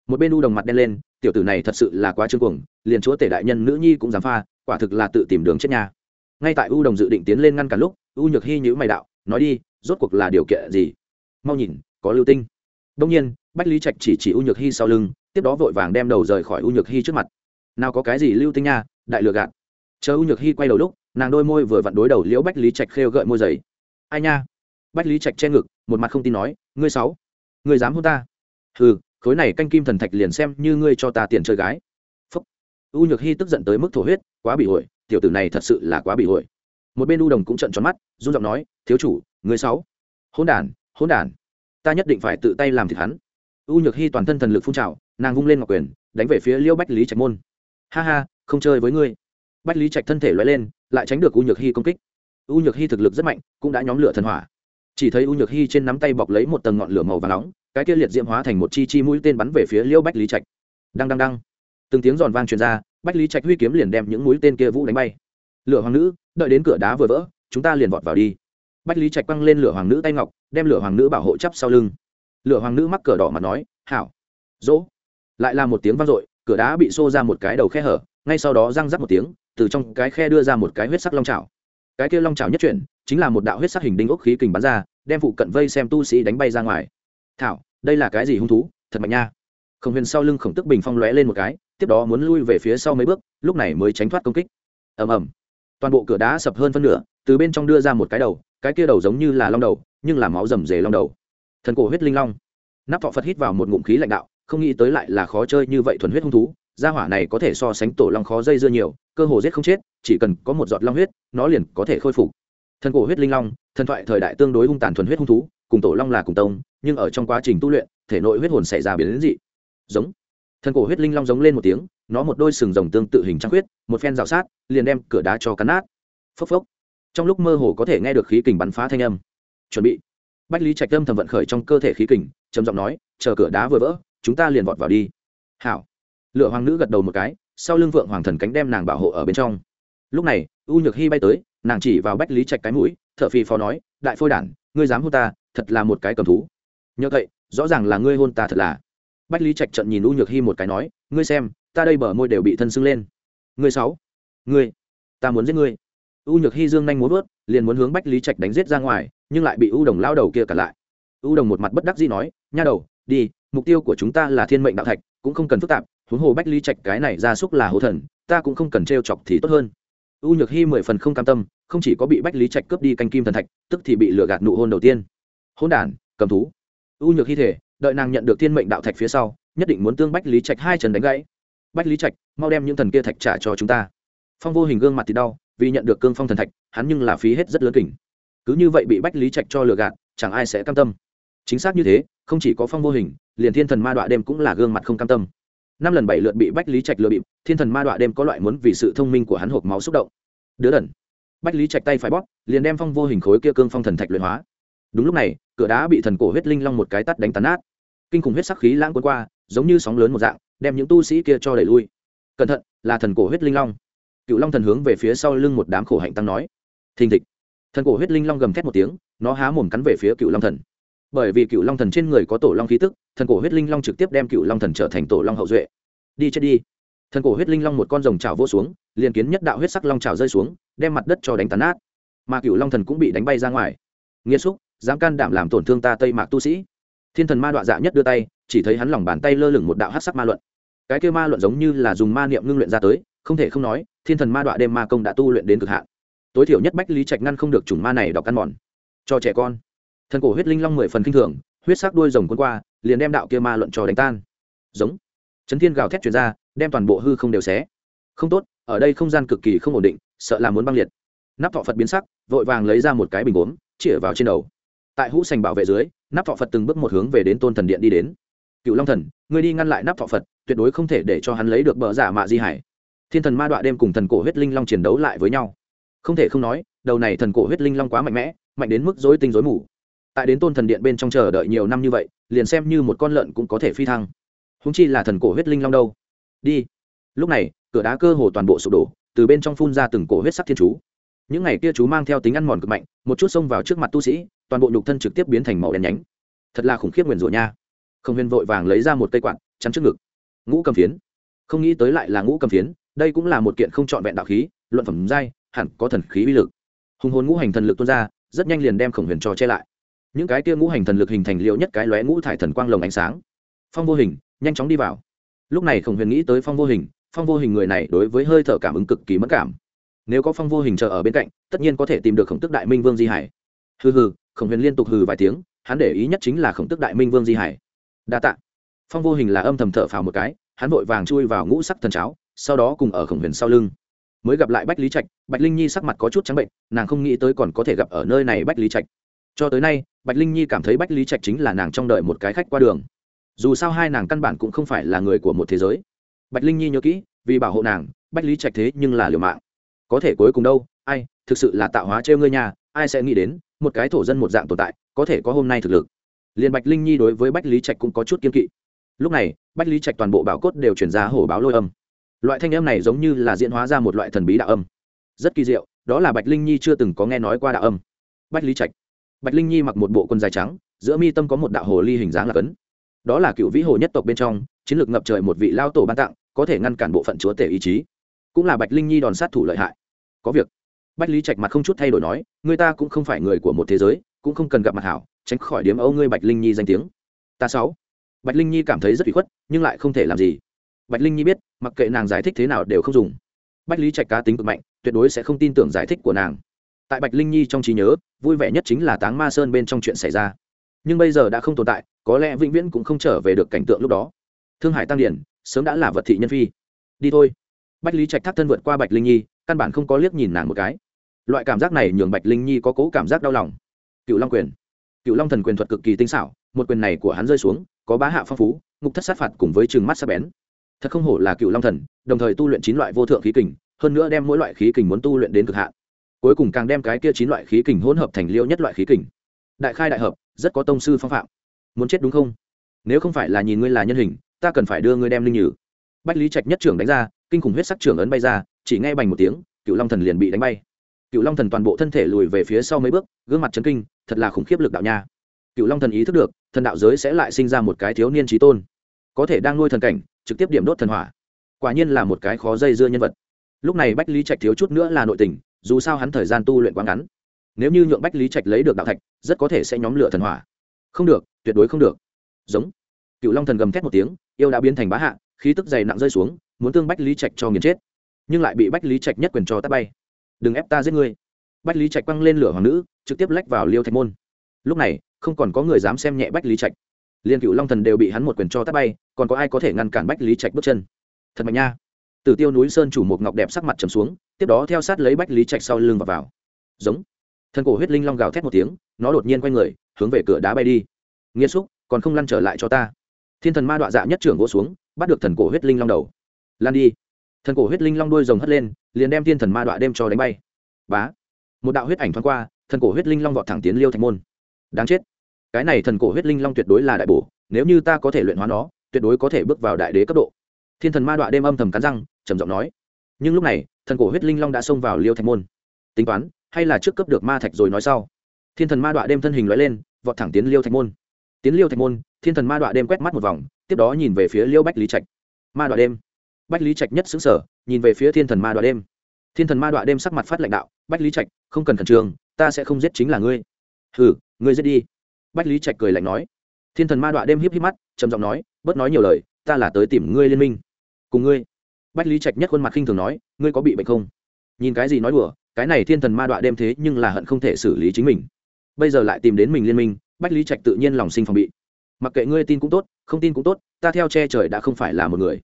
Một bên u đồng mặt đen lên, tiểu tử này thật sự là quá trương cuồng, liền chúa tể đại nhân nữ nhi cũng dám pha, quả thực là tự tìm đường chết nhà. ngay tại u đồng dự định tiến lên ngăn cản lúc, u nhược hy nhữ mày đạo, nói đi, rốt cuộc là điều kiện gì? Mau nhìn, có lưu tinh. Đông nhiên, bách lý trạch chỉ chỉ u nhược hy sau lưng, tiếp đó vội vàng đem đầu rời khỏi u nhược hy trước mặt. Nào có cái gì lưu tinh nha, đại lừa gạt. Chờ u nhược hy quay đầu lúc, nàng đôi môi vừa vặn đối đầu liễu bách lý trạch khêu gợi môi giày ai nha? Bách lý trạch che ngực, một mặt không tin nói, ngươi sáu, ngươi dám hôn ta? Ừ khối này canh kim thần thạch liền xem như ngươi cho ta tiền chơi gái. Phúc. U nhược hy tức giận tới mức thổ huyết, quá bị hội, tiểu tử này thật sự là quá bị hội. Một bên u đồng cũng trận tròn mắt, run giọng nói, thiếu chủ, ngươi sáu hôn đản hôn đản, ta nhất định phải tự tay làm thịt hắn. U nhược hy toàn thân thần lực phun trào, nàng vung lên ngọc quyền, đánh về phía liêu bách lý trạch môn. Ha ha, không chơi với ngươi. Bách lý trạch thân thể loại lên, lại tránh được u nhược hy công kích. U nhược hy thực lực rất mạnh, cũng đã nhóm lửa thần hỏa chỉ thấy u nhược hy trên nắm tay bọc lấy một tầng ngọn lửa màu và nóng, cái kia liệt diễm hóa thành một chi chi mũi tên bắn về phía liễu bách lý trạch. Đăng đăng đăng. Từng tiếng giòn vang truyền ra, bách lý trạch huy kiếm liền đem những mũi tên kia vũ đánh bay. Lửa hoàng nữ, đợi đến cửa đá vừa vỡ, chúng ta liền vọt vào đi. Bách lý trạch băng lên lửa hoàng nữ tay ngọc, đem lửa hoàng nữ bảo hộ chắp sau lưng. Lửa hoàng nữ mắc cờ đỏ mà nói, hảo. Dỗ. Lại là một tiếng vang dội, cửa đá bị xô ra một cái đầu khe hở, ngay sau đó răng rắc một tiếng, từ trong cái khe đưa ra một cái huyết sắc long trào cái kia long trào nhất chuyển, chính là một đạo huyết sắc hình đinh ốc khí kình bắn ra đem phụ cận vây xem tu sĩ đánh bay ra ngoài. Thảo, đây là cái gì hung thú? Thật mạnh nha. Khổng huyền sau lưng khổng tức bình phong lóe lên một cái, tiếp đó muốn lui về phía sau mấy bước, lúc này mới tránh thoát công kích. Ầm ầm. Toàn bộ cửa đá sập hơn phân nửa, từ bên trong đưa ra một cái đầu, cái kia đầu giống như là long đầu, nhưng là máu rầm rề long đầu. Thần cổ huyết linh long. Nắp thọ phật hít vào một ngụm khí lãnh đạo, không nghĩ tới lại là khó chơi như vậy thuần huyết hung thú, gia hỏa này có thể so sánh tổ long khó dây dưa nhiều, cơ hồ giết không chết, chỉ cần có một giọt long huyết, nó liền có thể khôi phục. Thần cổ huyết linh long thần thoại thời đại tương đối hung tàn thuần huyết hung thú, cùng tổ long là cùng tông, nhưng ở trong quá trình tu luyện, thể nội huyết hồn xảy ra biến đến dị. Giống. Thần cổ huyết linh long giống lên một tiếng, nó một đôi sừng rồng tương tự hình trăng huyết, một phen rào sát, liền đem cửa đá cho cắn nát. Phốc phốc. Trong lúc mơ hồ có thể nghe được khí kình bắn phá thanh âm. Chuẩn bị. Bách lý trạch tâm thầm vận khởi trong cơ thể khí kình, trầm giọng nói, chờ cửa đá vừa vỡ, chúng ta liền vọt vào đi. Hảo. Lựa hoàng nữ gật đầu một cái, sau lưng vượng hoàng thần cánh đem nàng bảo hộ ở bên trong. Lúc này, u nhược hy bay tới, nàng chỉ vào bách lý trạch cái mũi t h ở phi phó nói, đại phôi đản, ngươi dám hôn ta, thật là một cái cầm thú. Nhờ vậy, rõ ràng là ngươi hôn ta thật là. Bách lý trạch trận nhìn u nhược hy một cái nói, ngươi xem, ta đây bờ môi đều bị thân sưng lên. Ngươi sáu, ngươi, ta muốn giết ngươi. U nhược hy dương nhanh muốn vớt liền muốn hướng bách lý trạch đánh giết ra ngoài, nhưng lại bị u đồng lao đầu kia cản lại. U đồng một mặt bất đắc dĩ nói, nha đầu, đi, mục tiêu của chúng ta là thiên mệnh đạo thạch, cũng không cần phức tạp, huống hồ bách lý trạch cái này ra súc là hố thần, ta cũng không cần trêu chọc thì tốt hơn u nhược hy mười phần không cam tâm, không chỉ có bị bách lý trạch cướp đi canh kim thần thạch, tức thì bị lừa gạt nụ hôn đầu tiên. Hôn đản, cầm thú. U nhược hy thể đợi nàng nhận được thiên mệnh đạo thạch phía sau, nhất định muốn tương bách lý trạch hai trần đánh gãy. Bách lý trạch, mau đem những thần kia thạch trả cho chúng ta. Phong vô hình gương mặt thì đau, vì nhận được cương phong thần thạch, hắn nhưng là phí hết rất lớn kỉnh cứ như vậy bị bách lý trạch cho lừa gạt, chẳng ai sẽ cam tâm. Chính xác như thế, không chỉ có phong vô hình, liền thiên thần ma đọa đêm cũng là gương mặt không cam tâm năm lần bảy lượt bị bách lý trạch lừa bịp, thiên thần ma đọa đêm có loại muốn vì sự thông minh của hắn hộp máu xúc động. Đứa đần. Bách lý trạch tay phải bóp, liền đem phong vô hình khối kia cương phong thần thạch luyện hóa. Đúng lúc này, cửa đá bị thần cổ huyết linh long một cái tắt đánh tàn nát. Kinh khủng huyết sắc khí lãng cuốn qua, giống như sóng lớn một dạng, đem những tu sĩ kia cho đẩy lui. Cẩn thận, là thần cổ huyết linh long. Cựu long thần hướng về phía sau lưng một đám khổ hạnh tăng nói. Thình thịch. Thần cổ huyết linh long gầm thét một tiếng, nó há mồm cắn về phía cựu long thần bởi vì cựu long thần trên người có tổ long khí tức, thần cổ huyết linh long trực tiếp đem cựu long thần trở thành tổ long hậu duệ. Đi chết đi. Thần cổ huyết linh long một con rồng trào vô xuống, liền kiến nhất đạo huyết sắc long trào rơi xuống, đem mặt đất cho đánh tàn nát. Mà cựu long thần cũng bị đánh bay ra ngoài. Nghĩa xúc, dám can đảm làm tổn thương ta tây mạc tu sĩ. Thiên thần ma đọa dạ nhất đưa tay, chỉ thấy hắn lòng bàn tay lơ lửng một đạo hát sắc ma luận. Cái kêu ma luận giống như là dùng ma niệm ngưng luyện ra tới, không thể không nói, thiên thần ma đọa đêm ma công đã tu luyện đến cực hạn. Tối thiểu nhất bách lý trạch ngăn không được chủng ma này đọc ăn mòn. Cho trẻ con thần cổ huyết linh long mười phần kinh thường, huyết sắc đuôi rồng quân qua, liền đem đạo kia ma luận trò đánh tan. Giống. Chấn thiên gào thét chuyển ra, đem toàn bộ hư không đều xé. Không tốt, ở đây không gian cực kỳ không ổn định, sợ là muốn băng liệt. Nắp thọ phật biến sắc, vội vàng lấy ra một cái bình gốm, chĩa vào trên đầu. Tại hũ sành bảo vệ dưới, nắp thọ phật từng bước một hướng về đến tôn thần điện đi đến. Cựu long thần người đi ngăn lại nắp thọ phật, tuyệt đối không thể để cho hắn lấy được bờ giả mạ di hải. Thiên thần ma đọa đêm cùng thần cổ huyết linh long chiến đấu lại với nhau. Không thể không nói, đầu này thần cổ huyết linh long quá mạnh mẽ, mạnh đến mức dối tinh dối mù tại đến tôn thần điện bên trong chờ đợi nhiều năm như vậy, liền xem như một con lợn cũng có thể phi thăng. Húng chi là thần cổ huyết linh long đâu. Đi. Lúc này, cửa đá cơ hồ toàn bộ sụp đổ, từ bên trong phun ra từng cổ huyết sắc thiên chú. Những ngày kia chú mang theo tính ăn mòn cực mạnh, một chút xông vào trước mặt tu sĩ, toàn bộ nhục thân trực tiếp biến thành màu đen nhánh. Thật là khủng khiếp nguyền rủa nha. Không huyền vội vàng lấy ra một cây quạt, chắn trước ngực. Ngũ cầm phiến. Không nghĩ tới lại là ngũ cầm phiến, đây cũng là một kiện không trọn vẹn đạo khí, luận phẩm giai, hẳn có thần khí uy lực. Hùng hồn ngũ hành thần lực tuôn ra, rất nhanh liền đem khổng huyền trò che lại những cái kia ngũ hành thần lực hình thành liệu nhất cái lóe ngũ thải thần quang lồng ánh sáng. Phong vô hình, nhanh chóng đi vào. Lúc này khổng huyền nghĩ tới phong vô hình, phong vô hình người này đối với hơi thở cảm ứng cực kỳ mất cảm. Nếu có phong vô hình chờ ở bên cạnh, tất nhiên có thể tìm được khổng tức đại minh vương di hải. Hừ hừ, khổng huyền liên tục hừ vài tiếng, hắn để ý nhất chính là khổng tức đại minh vương di hải. Đa t ạ phong vô hình là âm thầm thở phào một cái, hắn vội vàng chui vào ngũ sắc thần cháo, sau đó cùng ở khổng huyền sau lưng. Mới gặp lại bách lý trạch, bạch linh nhi sắc mặt có chút trắng bệnh, nàng không nghĩ tới còn có thể gặp ở nơi này bách lý trạch cho tới nay, bạch linh nhi cảm thấy bách lý trạch chính là nàng trong đợi một cái khách qua đường. Dù sao hai nàng căn bản cũng không phải là người của một thế giới. Bạch linh nhi nhớ kỹ, vì bảo hộ nàng, bách lý trạch thế nhưng là liều mạng. Có thể cuối cùng đâu, ai, thực sự là tạo hóa trêu ngươi nhà ai sẽ nghĩ đến, một cái thổ dân một dạng tồn tại, có thể có hôm nay thực lực. Liền bạch linh nhi đối với bách lý trạch cũng có chút kiên kỵ. Lúc này, bách lý trạch toàn bộ bảo cốt đều chuyển ra hổ báo lôi âm. Loại thanh âm này giống như là diễn hóa ra một loại thần bí đạo âm. Rất kỳ diệu, đó là bạch linh nhi chưa từng có nghe nói qua đạo âm. Bách lý trạch bạch linh nhi mặc một bộ quần dài trắng, giữa mi tâm có một đạo hồ ly hình dáng là cấn. Đó là cựu vĩ hồ nhất tộc bên trong, chiến lược ngập trời một vị lao tổ ban tặng, có thể ngăn cản bộ phận chúa tể ý chí. Cũng là bạch linh nhi đòn sát thủ lợi hại. Có việc. Bách lý trạch mặt không chút thay đổi nói, người ta cũng không phải người của một thế giới, cũng không cần gặp mặt hảo, tránh khỏi điếm âu ngươi bạch linh nhi danh tiếng. Ta sáu. Bạch linh nhi cảm thấy rất bị khuất, nhưng lại không thể làm gì. Bạch linh nhi biết, mặc kệ nàng giải thích thế nào đều không dùng. Bách lý trạch cá tính cực mạnh, tuyệt đối sẽ không tin tưởng giải thích của nàng tại bạch linh nhi trong trí nhớ, vui vẻ nhất chính là táng ma sơn bên trong chuyện xảy ra. Nhưng bây giờ đã không tồn tại, có lẽ vĩnh viễn cũng không trở về được cảnh tượng lúc đó. Thương hải tăng điển, sớm đã là vật thị nhân phi. Đi thôi. Bách lý trạch thác thân vượt qua bạch linh nhi, căn bản không có liếc nhìn nàng một cái. Loại cảm giác này nhường bạch linh nhi có cố cảm giác đau lòng. Cựu long quyền. Cựu long thần quyền thuật cực kỳ tinh xảo, một quyền này của hắn rơi xuống, có bá hạ phong phú, ngục thất sát phạt cùng với trường mắt sắc bén. Thật không hổ là cựu long thần, đồng thời tu luyện chín loại vô thượng khí kình, hơn nữa đem mỗi loại khí kình muốn tu luyện đến cực hạn cuối cùng càng đem cái kia chín loại khí kình hỗn hợp thành liêu nhất loại khí kình. Đại khai đại hợp, rất có tông sư phong phạm. Muốn chết đúng không? Nếu không phải là nhìn ngươi là nhân hình, ta cần phải đưa ngươi đem linh nhử. Bách lý trạch nhất trưởng đánh ra, kinh khủng huyết sắc trưởng ấn bay ra, chỉ nghe bành một tiếng cựu long thần liền bị đánh bay. Cựu long thần toàn bộ thân thể lùi về phía sau mấy bước, gương mặt chấn kinh, thật là khủng khiếp lực đạo nha. Cựu long thần ý thức được, thần đạo giới sẽ lại sinh ra một cái thiếu niên trí tôn. Có thể đang nuôi thần cảnh, trực tiếp điểm đốt thần hỏa. Quả nhiên là một cái khó dây dưa nhân vật. Lúc này bách lý trạch thiếu chút nữa là nội tình dù sao hắn thời gian tu luyện quá ngắn. Nếu như nhượng bách lý trạch lấy được đạo thạch, rất có thể sẽ nhóm lửa thần hỏa. Không được, tuyệt đối không được. Giống. Cựu long thần gầm thét một tiếng, yêu đã biến thành bá hạ, khí tức dày nặng rơi xuống, muốn tương bách lý trạch cho nghiền chết. Nhưng lại bị bách lý trạch nhất quyền cho tắt bay. Đừng ép ta giết ngươi. Bách lý trạch quăng lên lửa hoàng nữ, trực tiếp lách vào liêu thạch môn. Lúc này, không còn có người dám xem nhẹ bách lý trạch. Liên cựu long thần đều bị hắn một quyền cho tắt bay, còn có ai có thể ngăn cản bách lý trạch bước chân? Thật mạnh nha. Từ tiêu núi sơn chủ một ngọc đẹp sắc mặt trầm xuống tiếp đó theo sát lấy bách lý trạch sau lưng và vào. Giống. Thân cổ huyết linh long gào thét một tiếng, nó đột nhiên quay người, hướng về cửa đá bay đi. Nghiêm xúc, còn không lăn trở lại cho ta. Thiên thần ma đọa dạ nhất trưởng vỗ xuống, bắt được thần cổ huyết linh long đầu. Lan đi. Thần cổ huyết linh long đuôi rồng hất lên, liền đem thiên thần ma đọa đem cho đánh bay. Bá. Một đạo huyết ảnh thoáng qua, thần cổ huyết linh long vọt thẳng tiến liêu thành môn. Đáng chết. Cái này thần cổ huyết linh long tuyệt đối là đại bổ, nếu như ta có thể luyện hóa nó, tuyệt đối có thể bước vào đại đế cấp độ. Thiên thần ma đọa đêm âm thầm cắn răng, trầm giọng nói nhưng lúc này, thần cổ huyết linh long đã xông vào liêu thạch môn. Tính toán, hay là trước cấp được ma thạch rồi nói sau. Thiên thần ma đọa đêm thân hình loại lên, vọt thẳng tiến liêu thạch môn. Tiến liêu thạch môn, thiên thần ma đọa đêm quét mắt một vòng, tiếp đó nhìn về phía liêu bách lý trạch. Ma đọa đêm. Bách lý trạch nhất xứng sở nhìn về phía thiên thần ma đọa đêm. Thiên thần ma đọa đêm sắc mặt phát lãnh đạo, bách lý trạch, không cần khẩn trương, ta sẽ không giết chính là ngươi. Hừ, ngươi giết đi. Bách lý trạch cười lạnh nói. Thiên thần ma đọa đêm híp híp mắt, trầm giọng nói, bớt nói nhiều lời, ta là tới tìm ngươi liên minh. Cùng ngươi bách lý trạch nhất khuôn mặt khinh thường nói, ngươi có bị bệnh không? Nhìn cái gì nói đùa, cái này thiên thần ma đọa đêm thế nhưng là hận không thể xử lý chính mình. Bây giờ lại tìm đến mình liên minh, bách lý trạch tự nhiên lòng sinh phòng bị. Mặc kệ ngươi tin cũng tốt, không tin cũng tốt, ta theo che trời đã không phải là một người.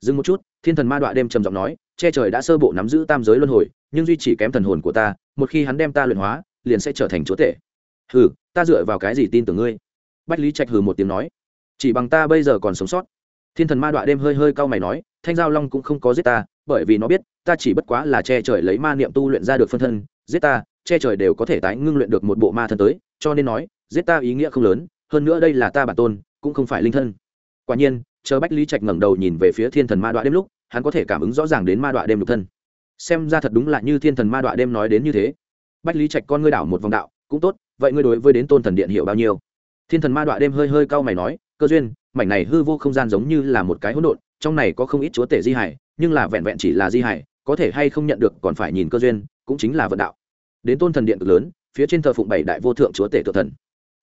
Dừng một chút, thiên thần ma đọa đêm trầm giọng nói, che trời đã sơ bộ nắm giữ tam giới luân hồi, nhưng duy chỉ kém thần hồn của ta, một khi hắn đem ta luyện hóa, liền sẽ trở thành chúa tể. Hừ, ta dựa vào cái gì tin tưởng ngươi? Bách lý trạch hừ một tiếng nói, chỉ bằng ta bây giờ còn sống sót thiên thần ma đọa đêm hơi hơi cau mày nói, thanh giao long cũng không có giết ta, bởi vì nó biết, ta chỉ bất quá là che trời lấy ma niệm tu luyện ra được phân thân, giết ta, che trời đều có thể tái ngưng luyện được một bộ ma thân tới, cho nên nói, giết ta ý nghĩa không lớn, hơn nữa đây là ta bản tôn, cũng không phải linh thân. Quả nhiên, chờ bách lý trạch ngẩng đầu nhìn về phía thiên thần ma đoạn đêm lúc, hắn có thể cảm ứng rõ ràng đến ma đọa đêm lục thân. Xem ra thật đúng là như thiên thần ma đọa đêm nói đến như thế. Bách lý trạch con ngươi đảo một vòng đạo, cũng tốt, vậy ngươi đối với đến tôn thần điện hiểu bao nhiêu? Thiên thần ma đọa đêm hơi hơi cau mày nói, cơ duyên mảnh này hư vô không gian giống như là một cái hỗn độn, trong này có không ít chúa tể di hải, nhưng là vẹn vẹn chỉ là di hải, có thể hay không nhận được còn phải nhìn cơ duyên, cũng chính là vận đạo. Đến tôn thần điện cực lớn, phía trên thờ phụng bảy đại vô thượng chúa tể tượng thần.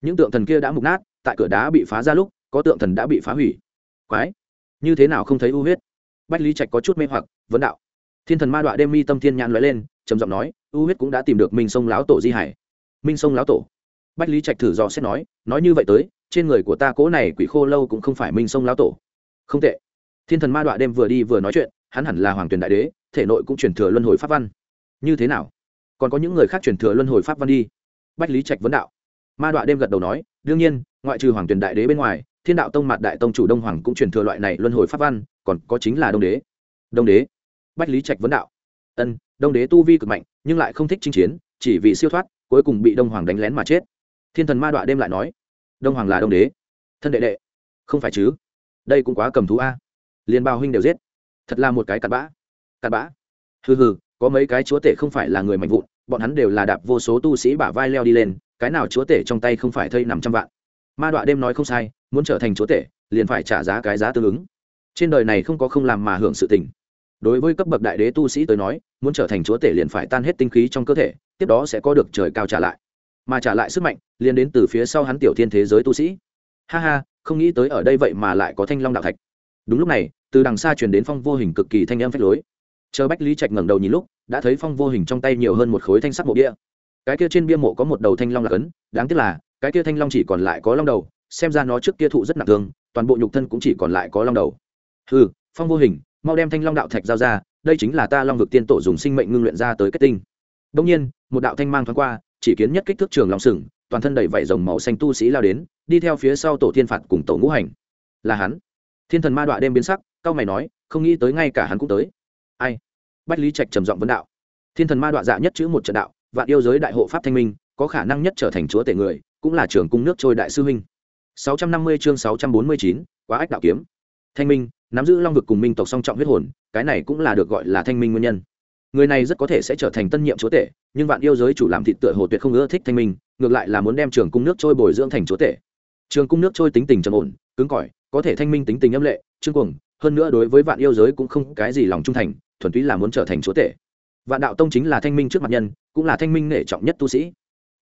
Những tượng thần kia đã mục nát, tại cửa đá bị phá ra lúc, có tượng thần đã bị phá hủy. Quái! Như thế nào không thấy ưu huyết? Bách lý trạch có chút mê hoặc, vấn đạo. Thiên thần ma đọa đêm mi tâm thiên nhãn lóe lên, trầm giọng nói ưu huyết cũng đã tìm được minh sông lão tổ di hải. Minh sông lão tổ. Bách lý trạch thử dò xét nói nói như vậy tới trên người của ta cố này quỷ khô lâu cũng không phải minh sông lão tổ. Không tệ. Thiên thần ma đọa đêm vừa đi vừa nói chuyện, hắn hẳn là hoàng tuyền đại đế, thể nội cũng truyền thừa luân hồi pháp văn. Như thế nào? Còn có những người khác truyền thừa luân hồi pháp văn đi? Bách lý trạch vấn đạo. Ma đọa đêm gật đầu nói, đương nhiên, ngoại trừ hoàng tuyền đại đế bên ngoài, thiên đạo tông mặt đại tông chủ đông hoàng cũng truyền thừa loại này luân hồi pháp văn, còn có chính là đông đế. Đông đế? Bách lý trạch vấn đạo. Ân, đông đế tu vi cực mạnh, nhưng lại không thích chinh chiến, chỉ vì siêu thoát, cuối cùng bị đông hoàng đánh lén mà chết. Thiên thần ma đọa đêm lại nói đông hoàng là đông đế, thân đệ đệ, không phải chứ? Đây cũng quá cầm thú a. Liền bao huynh đều giết. Thật là một cái cặn bã cặn bã. Hừ hừ, có mấy cái chúa tể không phải là người mạnh vụn, bọn hắn đều là đạp vô số tu sĩ bả vai leo đi lên, cái nào chúa tể trong tay không phải thây nằm trăm vạn. Ma đọa đêm nói không sai, muốn trở thành chúa tể, liền phải trả giá cái giá tương ứng. Trên đời này không có không làm mà hưởng sự tình. Đối với cấp bậc đại đế tu sĩ tới nói, muốn trở thành chúa tể liền phải tan hết tinh khí trong cơ thể, tiếp đó sẽ có được trời cao trả lại mà trả lại sức mạnh, liền đến từ phía sau hắn tiểu thiên thế giới tu sĩ. Ha ha, không nghĩ tới ở đây vậy mà lại có thanh long đạo thạch. Đúng lúc này, từ đằng xa truyền đến phong vô hình cực kỳ thanh âm phách lối. Chờ bách lý trạch ngẩng đầu nhìn lúc, đã thấy phong vô hình trong tay nhiều hơn một khối thanh sắc mộ bia. Cái kia trên bia mộ có một đầu thanh long lạc ấn đáng tiếc là, cái kia thanh long chỉ còn lại có long đầu, xem ra nó trước kia thụ rất nặng thương, toàn bộ nhục thân cũng chỉ còn lại có long đầu. Ừ phong vô hình, mau đem thanh long đạo thạch giao ra, đây chính là ta long vực tiên tổ dùng sinh mệnh ngưng luyện ra tới kết tinh. Đông nhiên, một đạo thanh mang thoáng qua chỉ kiến nhất kích thước trường long sừng toàn thân đầy vảy rồng màu xanh tu sĩ lao đến đi theo phía sau tổ thiên phạt cùng tổ ngũ hành. Là hắn. Thiên thần ma đọa đêm biến sắc cao mày nói không nghĩ tới ngay cả hắn cũng tới. Ai? Bách lý trạch trầm giọng vấn đạo. Thiên thần ma đọa dạ nhất chữ một trận đạo vạn yêu giới đại hộ pháp thanh minh có khả năng nhất trở thành chúa tể người cũng là trưởng cung nước trôi đại sư huynh. 650 chương 649, quá ách đạo kiếm. Thanh minh nắm giữ long vực cùng minh tộc song trọng huyết hồn cái này cũng là được gọi là thanh minh nguyên nhân người này rất có thể sẽ trở thành tân nhiệm chúa tể, nhưng vạn yêu giới chủ làm thịt tựa hồ tuyệt không ưa thích thanh minh, ngược lại là muốn đem trường cung nước trôi bồi dưỡng thành chúa tể. Trường cung nước trôi tính tình trầm ổn, cứng cỏi, có thể thanh minh tính tình âm lệ, trương cuồng, hơn nữa đối với vạn yêu giới cũng không cái gì lòng trung thành, thuần túy là muốn trở thành chúa tể. Vạn đạo tông chính là thanh minh trước mặt nhân, cũng là thanh minh nể trọng nhất tu sĩ.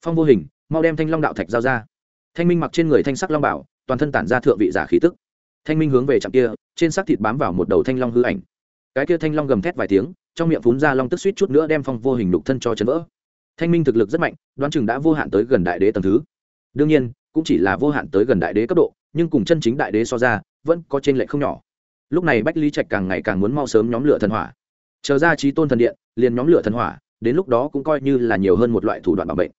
Phong vô hình, mau đem thanh long đạo thạch giao ra. Thanh minh mặc trên người thanh sắc long bảo, toàn thân tản ra thượng vị giả khí tức. Thanh minh hướng về trạm kia, trên xác thịt bám vào một đầu thanh long hư ảnh cái kia thanh long gầm thét vài tiếng, trong miệng phún ra long tức suýt chút nữa đem phong vô hình đục thân cho chấn vỡ. Thanh minh thực lực rất mạnh, đoán chừng đã vô hạn tới gần đại đế tầng thứ. Đương nhiên, cũng chỉ là vô hạn tới gần đại đế cấp độ, nhưng cùng chân chính đại đế so ra, vẫn có trên lệ không nhỏ. Lúc này bách lý trạch càng ngày càng muốn mau sớm nhóm lửa thần hỏa. Chờ ra trí tôn thần điện, liền nhóm lửa thần hỏa, đến lúc đó cũng coi như là nhiều hơn một loại thủ đoạn bảo bệnh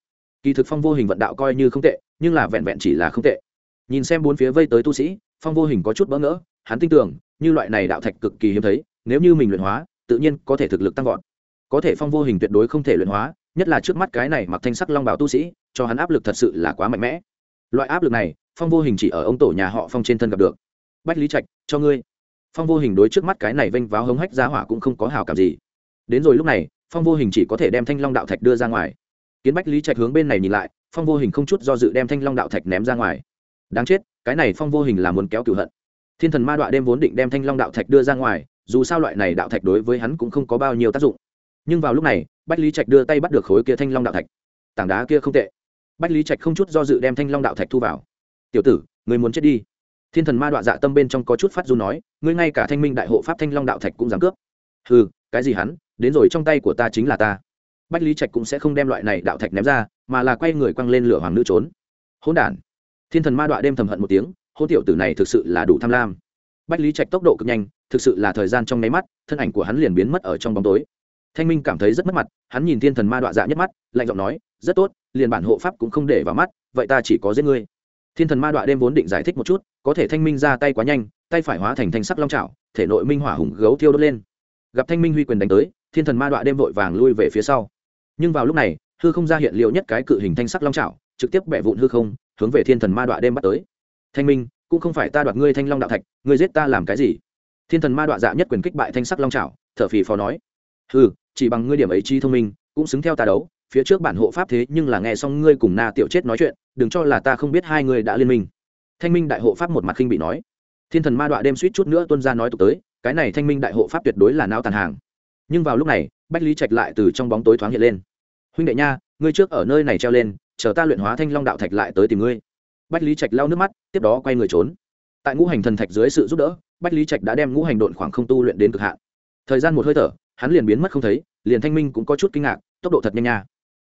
kỳ thực phong vô hình vận đạo coi như không tệ, nhưng là vẹn vẹn chỉ là không tệ. Nhìn xem bốn phía vây tới tu sĩ, phong vô hình có chút bỡ ngỡ, hắn tin tưởng, như loại này đạo thạch cực kỳ hiếm thấy nếu như mình luyện hóa, tự nhiên có thể thực lực tăng vọt. Có thể phong vô hình tuyệt đối không thể luyện hóa, nhất là trước mắt cái này mặc thanh sắc long bảo tu sĩ, cho hắn áp lực thật sự là quá mạnh mẽ. Loại áp lực này, phong vô hình chỉ ở ông tổ nhà họ phong trên thân gặp được. Bách lý trạch, cho ngươi. Phong vô hình đối trước mắt cái này vênh váo hống hách giá hỏa cũng không có hào cảm gì. Đến rồi lúc này, phong vô hình chỉ có thể đem thanh long đạo thạch đưa ra ngoài. Kiến bách lý trạch hướng bên này nhìn lại, phong vô hình không chút do dự đem thanh long đạo thạch ném ra ngoài. Đáng chết, cái này phong vô hình là muốn kéo cửu hận. Thiên thần ma đọa đêm vốn định đem thanh long đạo thạch đưa ra ngoài dù sao loại này đạo thạch đối với hắn cũng không có bao nhiêu tác dụng. Nhưng vào lúc này, bách lý trạch đưa tay bắt được khối kia thanh long đạo thạch. Tảng đá kia không tệ. Bách lý trạch không chút do dự đem thanh long đạo thạch thu vào. Tiểu tử người muốn chết đi. Thiên thần ma đọa dạ tâm bên trong có chút phát du nói, ngươi ngay cả thanh minh đại hộ pháp thanh long đạo thạch cũng dám cướp. Ừ cái gì hắn? Đến rồi trong tay của ta chính là ta. Bách lý trạch cũng sẽ không đem loại này đạo thạch ném ra, mà là quay người quăng lên lửa hoàng nữ trốn. Hỗn đản. Thiên thần ma đọa đêm thầm hận một tiếng hôn tiểu tử này thực sự là đủ tham lam. Bách lý trạch tốc độ cực nhanh thực sự là thời gian trong nháy mắt, thân ảnh của hắn liền biến mất ở trong bóng tối. Thanh minh cảm thấy rất mất mặt, hắn nhìn thiên thần ma đọa dạ nhất mắt, lạnh giọng nói, rất tốt, liền bản hộ pháp cũng không để vào mắt, vậy ta chỉ có giết ngươi. Thiên thần ma đọa đêm vốn định giải thích một chút, có thể thanh minh ra tay quá nhanh, tay phải hóa thành thanh sắc long trào thể nội minh hỏa hùng gấu thiêu đốt lên. Gặp thanh minh huy quyền đánh tới, thiên thần ma đọa đêm vội vàng lui về phía sau. Nhưng vào lúc này, hư không ra hiện liệu nhất cái cự hình thanh sắc long trào trực tiếp bẻ vụn hư không, hướng về thiên thần ma đọa đêm bắt tới. Thanh minh, cũng không phải ta đoạt ngươi thanh long đạo thạch, ngươi giết ta làm cái gì? Thiên thần ma đọa dạ nhất quyền kích bại thanh sắc long trào thở phì phò nói. Ừ chỉ bằng ngươi điểm ấy chi thông minh, cũng xứng theo ta đấu, phía trước bản hộ pháp thế nhưng là nghe xong ngươi cùng na tiểu chết nói chuyện, đừng cho là ta không biết hai người đã liên minh. Thanh minh đại hộ pháp một mặt khinh bị nói. Thiên thần ma đọa đêm suýt chút nữa tuân ra nói tục tới, cái này thanh minh đại hộ pháp tuyệt đối là nao tàn hàng. Nhưng vào lúc này, bách lý trạch lại từ trong bóng tối thoáng hiện lên. Huynh đệ nha, ngươi trước ở nơi này treo lên, chờ ta luyện hóa thanh long đạo thạch lại tới tìm ngươi. Bách lý trạch lau nước mắt, tiếp đó quay người trốn. Tại ngũ hành thần thạch dưới sự giúp đỡ bách lý trạch đã đem ngũ hành độn khoảng không tu luyện đến cực hạn. Thời gian một hơi thở, hắn liền biến mất không thấy, liền thanh minh cũng có chút kinh ngạc, tốc độ thật nhanh nha.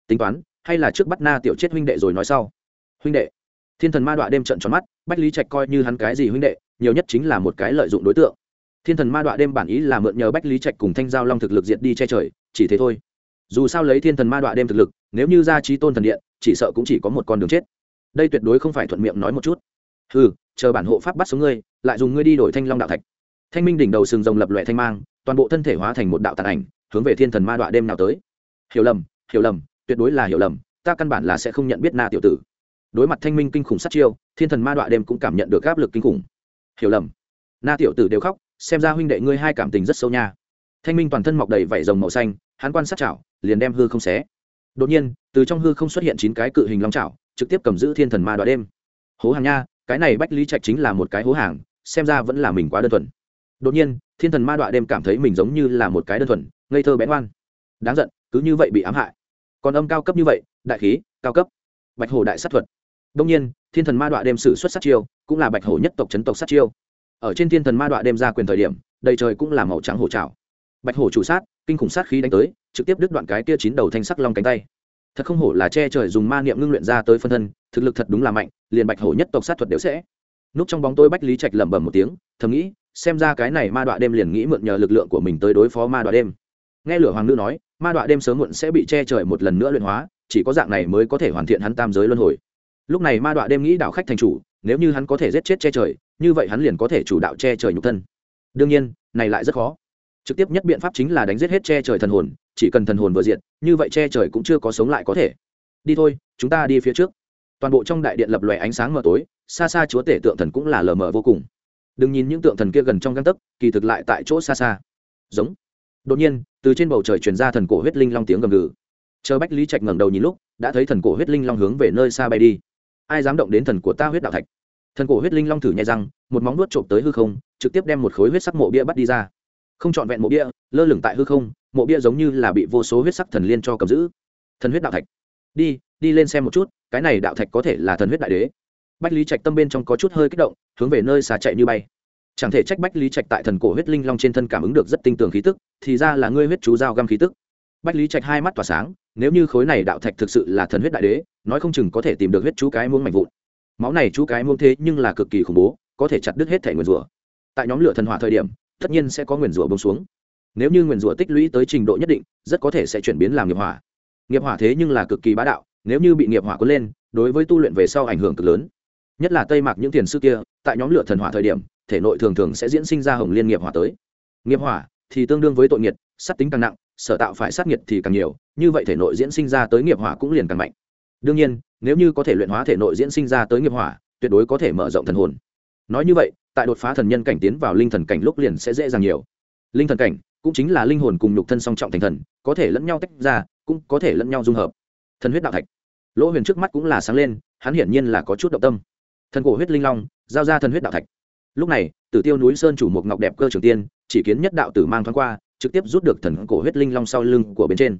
Tính toán, hay là trước bắt na tiểu chết huynh đệ rồi nói sau. Huynh đệ, thiên thần ma đọa đêm trận tròn mắt, bách lý trạch coi như hắn cái gì huynh đệ, nhiều nhất chính là một cái lợi dụng đối tượng. Thiên thần ma đọa đêm bản ý là mượn nhờ bách lý trạch cùng thanh giao long thực lực diệt đi che trời, chỉ thế thôi. Dù sao lấy thiên thần ma đọa đêm thực lực, nếu như ra trí tôn thần điện, chỉ sợ cũng chỉ có một con đường chết. Đây tuyệt đối không phải thuận miệng nói một chút. Ừ chờ bản hộ pháp bắt xuống ngươi, lại dùng ngươi đi đổi thanh long đạo thạch. Thanh minh đỉnh đầu sừng rồng lập loè thanh mang, toàn bộ thân thể hóa thành một đạo tàn ảnh, hướng về thiên thần ma đọa đêm nào tới. Hiểu lầm hiểu lầm, tuyệt đối là hiểu lầm, ta căn bản là sẽ không nhận biết na tiểu tử. Đối mặt thanh minh kinh khủng sát chiêu, thiên thần ma đọa đêm cũng cảm nhận được áp lực kinh khủng. Hiểu lầm. Na tiểu tử đều khóc, xem ra huynh đệ ngươi hai cảm tình rất sâu nha. Thanh minh toàn thân mọc đầy vảy rồng màu xanh, hắn quan sát chảo, liền đem hư không xé. Đột nhiên, từ trong hư không xuất hiện chín cái cự hình long chảo, trực tiếp cầm giữ thiên thần ma đọa đêm. Hố hàng nha cái này bách lý trạch chính là một cái hố hàng, xem ra vẫn là mình quá đơn thuần. Đột nhiên, thiên thần ma đọa đêm cảm thấy mình giống như là một cái đơn thuần, ngây thơ bén oan đáng giận, cứ như vậy bị ám hại. Còn âm cao cấp như vậy, đại khí, cao cấp. Bạch hổ đại sát thuật. Đông nhiên, thiên thần ma đọa đêm sử xuất sát chiêu, cũng là bạch hổ nhất tộc chấn tộc sát chiêu. Ở trên thiên thần ma đọa đêm ra quyền thời điểm, đầy trời cũng là màu trắng hổ trào bạch hổ chủ sát, kinh khủng sát khí đánh tới, trực tiếp đứt đoạn cái kia chín đầu thanh sắc long cánh tay. Thật không hổ là che trời dùng ma niệm ngưng luyện ra tới phân thân, thực lực thật đúng là mạnh liền bạch hổ nhất tộc sát thuật đều sẽ. Núp trong bóng tôi bách lý trạch lẩm bẩm một tiếng, thầm nghĩ, xem ra cái này ma đọa đêm liền nghĩ mượn nhờ lực lượng của mình tới đối phó ma đọa đêm. Nghe lửa hoàng nữ nói, ma đọa đêm sớm muộn sẽ bị che trời một lần nữa luyện hóa, chỉ có dạng này mới có thể hoàn thiện hắn tam giới luân hồi. Lúc này ma đọa đêm nghĩ đạo khách thành chủ, nếu như hắn có thể giết chết che trời, như vậy hắn liền có thể chủ đạo che trời nhục thân. Đương nhiên, này lại rất khó. Trực tiếp nhất biện pháp chính là đánh giết hết che trời thần hồn, chỉ cần thần hồn vừa diện như vậy che trời cũng chưa có sống lại có thể. Đi thôi, chúng ta đi phía trước toàn bộ trong đại điện lập lòe ánh sáng mờ tối, xa xa chúa tể tượng thần cũng là lờ mờ vô cùng. Đừng nhìn những tượng thần kia gần trong găng tấc, kỳ thực lại tại chỗ xa xa. Giống. Đột nhiên, từ trên bầu trời truyền ra thần cổ huyết linh long tiếng gầm gừ. Chờ bách lý trạch ngẩng đầu nhìn lúc, đã thấy thần cổ huyết linh long hướng về nơi xa bay đi. Ai dám động đến thần của ta huyết đạo thạch? Thần cổ huyết linh long thử nhai răng, một móng nuốt trộm tới hư không, trực tiếp đem một khối huyết sắc mộ bia bắt đi ra. Không trọn vẹn mộ bia, lơ lửng tại hư không, mộ bia giống như là bị vô số huyết sắc thần liên cho cầm giữ. Thần huyết đạo thạch. Đi đi lên xem một chút cái này đạo thạch có thể là thần huyết đại đế. Bách lý trạch tâm bên trong có chút hơi kích động, hướng về nơi xa chạy như bay. Chẳng thể trách bách lý trạch tại thần cổ huyết linh long trên thân cảm ứng được rất tinh tường khí tức, thì ra là ngươi huyết chú giao găm khí tức. Bách lý trạch hai mắt tỏa sáng, nếu như khối này đạo thạch thực sự là thần huyết đại đế, nói không chừng có thể tìm được huyết chú cái muông mạnh vụn. Máu này chú cái muông thế nhưng là cực kỳ khủng bố, có thể chặt đứt hết thẻ nguyền rủa. Tại nhóm lửa thần hỏa thời điểm, tất nhiên sẽ có nguyền rủa bông xuống. Nếu như nguyền rủa tích lũy tới trình độ nhất định, rất có thể sẽ chuyển biến làm nghiệp hỏa. Nghiệp hỏa thế nhưng là cực kỳ bá đạo nếu như bị nghiệp hỏa cuốn lên, đối với tu luyện về sau ảnh hưởng cực lớn. Nhất là tây mạc những tiền sư kia, tại nhóm lửa thần hỏa thời điểm, thể nội thường thường sẽ diễn sinh ra hồng liên nghiệp hỏa tới. Nghiệp hỏa thì tương đương với tội nghiệt, sát tính càng nặng, sở tạo phải sát nghiệt thì càng nhiều, như vậy thể nội diễn sinh ra tới nghiệp hỏa cũng liền càng mạnh. Đương nhiên, nếu như có thể luyện hóa thể nội diễn sinh ra tới nghiệp hỏa, tuyệt đối có thể mở rộng thần hồn. Nói như vậy, tại đột phá thần nhân cảnh tiến vào linh thần cảnh lúc liền sẽ dễ dàng nhiều. Linh thần cảnh cũng chính là linh hồn cùng nhục thân song trọng thành thần, có thể lẫn nhau tách ra, cũng có thể lẫn nhau dung hợp thần huyết đạo thạch. Lỗ huyền trước mắt cũng là sáng lên, hắn hiển nhiên là có chút động tâm. Thần cổ huyết linh long, giao ra thần huyết đạo thạch. Lúc này, tử tiêu núi sơn chủ một ngọc đẹp cơ trường tiên, chỉ kiến nhất đạo tử mang thoáng qua, trực tiếp rút được thần cổ huyết linh long sau lưng của bên trên.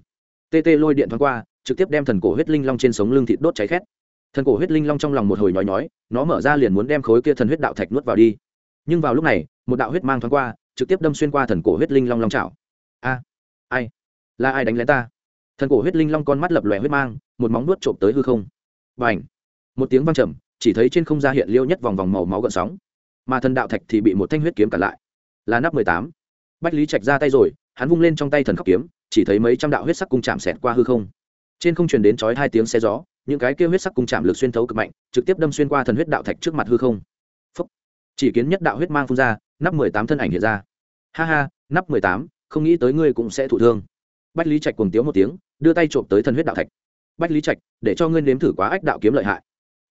Tê tê lôi điện thoáng qua, trực tiếp đem thần cổ huyết linh long trên sống lưng thịt đốt cháy khét. Thần cổ huyết linh long trong lòng một hồi nhói nhói, nó mở ra liền muốn đem khối kia thần huyết đạo thạch nuốt vào đi. Nhưng vào lúc này, một đạo huyết mang thoáng qua, trực tiếp đâm xuyên qua thần cổ huyết linh long long chảo. A, ai? Là ai đánh lén ta? Thần cổ huyết linh long con mắt lập lòe huyết mang, một móng nuốt trộm tới hư không. Và ảnh một tiếng vang trầm, chỉ thấy trên không ra hiện liêu nhất vòng vòng màu máu gợn sóng. Mà thần đạo thạch thì bị một thanh huyết kiếm cản lại. Là nắp mười tám. Bách lý trạch ra tay rồi, hắn vung lên trong tay thần khắc kiếm, chỉ thấy mấy trăm đạo huyết sắc cung chạm xẹt qua hư không. Trên không truyền đến chói hai tiếng xe gió, những cái kêu huyết sắc cung chạm lực xuyên thấu cực mạnh, trực tiếp đâm xuyên qua thần huyết đạo thạch trước mặt hư không、Phúc. Chỉ kiến nhất đạo huyết mang phun ra, nắp mười tám thân ảnh hiện ra. Ha ha, nắp mười tám, không nghĩ tới ngươi cũng sẽ thụ thương bách lý trạch cùng tiếu một tiếng, đưa tay trộm tới thần huyết đạo thạch. Bách lý trạch, để cho ngươi nếm thử quá ách đạo kiếm lợi hại.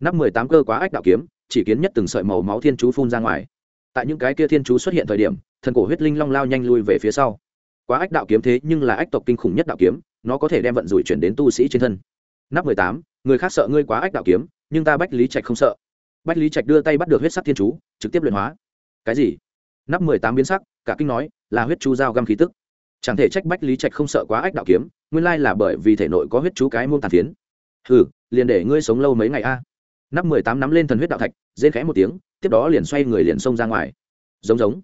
Nắp mười tám cơ quá ách đạo kiếm, chỉ kiến nhất từng sợi màu máu thiên chú phun ra ngoài. Tại những cái kia thiên chú xuất hiện thời điểm, thần cổ huyết linh long lao nhanh lui về phía sau. Quá ách đạo kiếm thế nhưng là ách tộc kinh khủng nhất đạo kiếm, nó có thể đem vận rủi chuyển đến tu sĩ trên thân. Nắp mười tám, người khác sợ ngươi quá ách đạo kiếm, nhưng ta bách lý trạch không sợ. Bách lý trạch đưa tay bắt được huyết sắc thiên chú, trực tiếp luyện hóa. Cái gì? Nắp mười tám biến sắc, cả kinh nói, là huyết chú dao găm khí tức chẳng thể trách bách lý trạch không sợ quá ách đạo kiếm nguyên lai là bởi vì thể nội có huyết chú cái môn tàn phiến. Ừ liền để ngươi sống lâu mấy ngày a. Nắp mười tám nắm lên thần huyết đạo thạch rên khẽ một tiếng tiếp đó liền xoay người liền xông ra ngoài. Giống giống.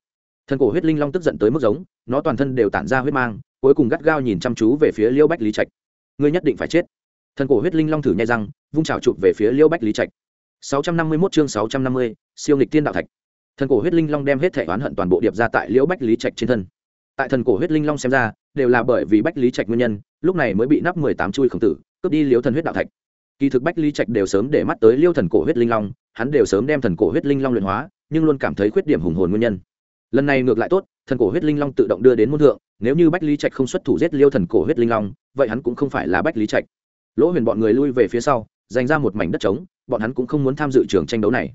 Thần cổ huyết linh long tức giận tới mức giống nó toàn thân đều tản ra huyết mang cuối cùng gắt gao nhìn chăm chú về phía liêu bách lý trạch. Ngươi nhất định phải chết. Thần cổ huyết linh long thử nhai răng vung trào chụp về phía liêu bách lý trạch. 651 chương 650, siêu nghịch tiên đạo thạch. Thần cổ huyết linh long đem hết thể oán hận toàn bộ điệp ra tại liễu bách lý trạch trên thân tại thần cổ huyết linh long xem ra, đều là bởi vì bách lý trạch nguyên nhân, lúc này mới bị nắp mười tám chui khổng tử, cướp đi liêu thần huyết đạo thạch. Kỳ thực bách lý trạch đều sớm để mắt tới liêu thần cổ huyết linh long, hắn đều sớm đem thần cổ huyết linh long luyện hóa, nhưng luôn cảm thấy khuyết điểm hùng hồn nguyên nhân. Lần này ngược lại tốt, thần cổ huyết linh long tự động đưa đến môn thượng, nếu như bách lý trạch không xuất thủ giết liêu thần cổ huyết linh long, vậy hắn cũng không phải là bách lý trạch. Lỗ huyền bọn người lui về phía sau dành ra một mảnh đất trống, bọn hắn cũng không muốn tham dự trường tranh đấu này.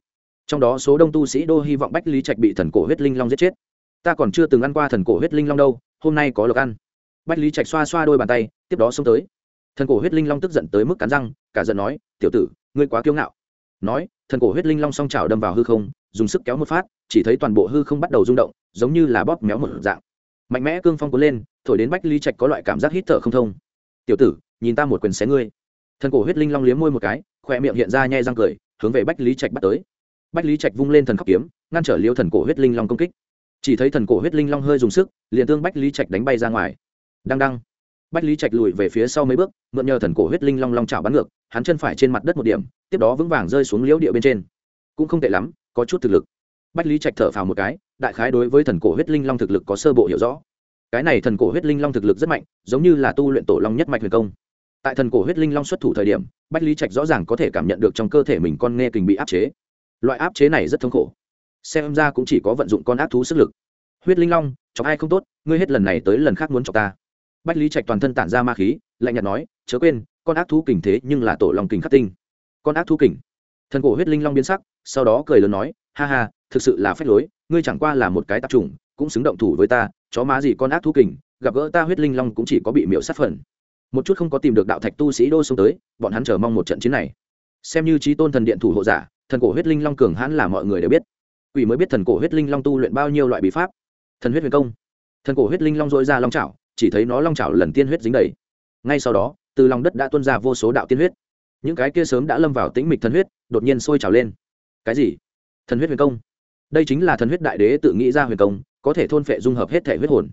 Trong đó số đông tu sĩ đô hy vọng bách lý trạch bị thần cổ huyết linh long giết chết ta còn chưa từng ăn qua thần cổ huyết linh long đâu, hôm nay có lộc ăn. Bách lý trạch xoa xoa đôi bàn tay, tiếp đó xông tới. Thần cổ huyết linh long tức giận tới mức cắn răng, cả giận nói, tiểu tử, ngươi quá kiêu ngạo. Nói, thần cổ huyết linh long song trào đâm vào hư không, dùng sức kéo một phát, chỉ thấy toàn bộ hư không bắt đầu rung động, giống như là bóp méo một dạng. Mạnh mẽ cương phong cuốn lên, thổi đến bách lý trạch có loại cảm giác hít thở không thông. Tiểu tử, nhìn ta một quyền xé ngươi. Thần cổ huyết linh long liếm môi một cái khoe miệng hiện ra nhai răng cười, hướng về bách lý trạch bắt tới. Bách lý trạch vung lên thần khắc kiếm, ngăn trở liêu thần cổ huyết linh long công kích chỉ thấy thần cổ huyết linh long hơi dùng sức, liền tương bách lý trạch đánh bay ra ngoài. Đăng đăng. Bách lý trạch lùi về phía sau mấy bước, mượn nhờ thần cổ huyết linh long long chảo bắn ngược, hắn chân phải trên mặt đất một điểm, tiếp đó vững vàng rơi xuống liễu địa bên trên. Cũng không tệ lắm, có chút thực lực. Bách lý trạch thở phào một cái, đại khái đối với thần cổ huyết linh long thực lực có sơ bộ hiểu rõ. Cái này thần cổ huyết linh long thực lực rất mạnh, giống như là tu luyện tổ long nhất mạch huyền công. Tại thần cổ huyết linh long xuất thủ thời điểm, bách lý trạch rõ ràng có thể cảm nhận được trong cơ thể mình con nghe kình bị áp chế. Loại áp chế này rất thống khổ xem ra cũng chỉ có vận dụng con ác thú sức lực. Huyết linh long, chọc ai không tốt, ngươi hết lần này tới lần khác muốn chọc ta. Bách lý trạch toàn thân tản ra ma khí, lạnh nhạt nói, chớ quên, con ác thú kình thế nhưng là tổ lòng kình khắc tinh. Con ác thú kình. Thần cổ huyết linh long biến sắc, sau đó cười lớn nói, ha ha, thực sự là phép lối, ngươi chẳng qua là một cái tạp trùng cũng xứng động thủ với ta, chó má gì con ác thú kình, gặp gỡ ta huyết linh long cũng chỉ có bị miễu sát phần. Một chút không có tìm được đạo thạch tu sĩ đô xuống tới, bọn hắn chờ mong một trận chiến này. Xem như trí tôn thần điện thủ hộ giả, thần cổ huyết linh long cường hãn là mọi người đều biết quỷ mới biết thần cổ huyết linh long tu luyện bao nhiêu loại bí pháp. Thần huyết huyền công. Thần cổ huyết linh long dội ra long trào chỉ thấy nó long trào lần tiên huyết dính đầy. Ngay sau đó, từ lòng đất đã tuôn ra vô số đạo tiên huyết. Những cái kia sớm đã lâm vào tĩnh mịch thần huyết, đột nhiên sôi trào lên. Cái gì? Thần huyết huyền công. Đây chính là thần huyết đại đế tự nghĩ ra huyền công, có thể thôn phệ dung hợp hết thể huyết hồn.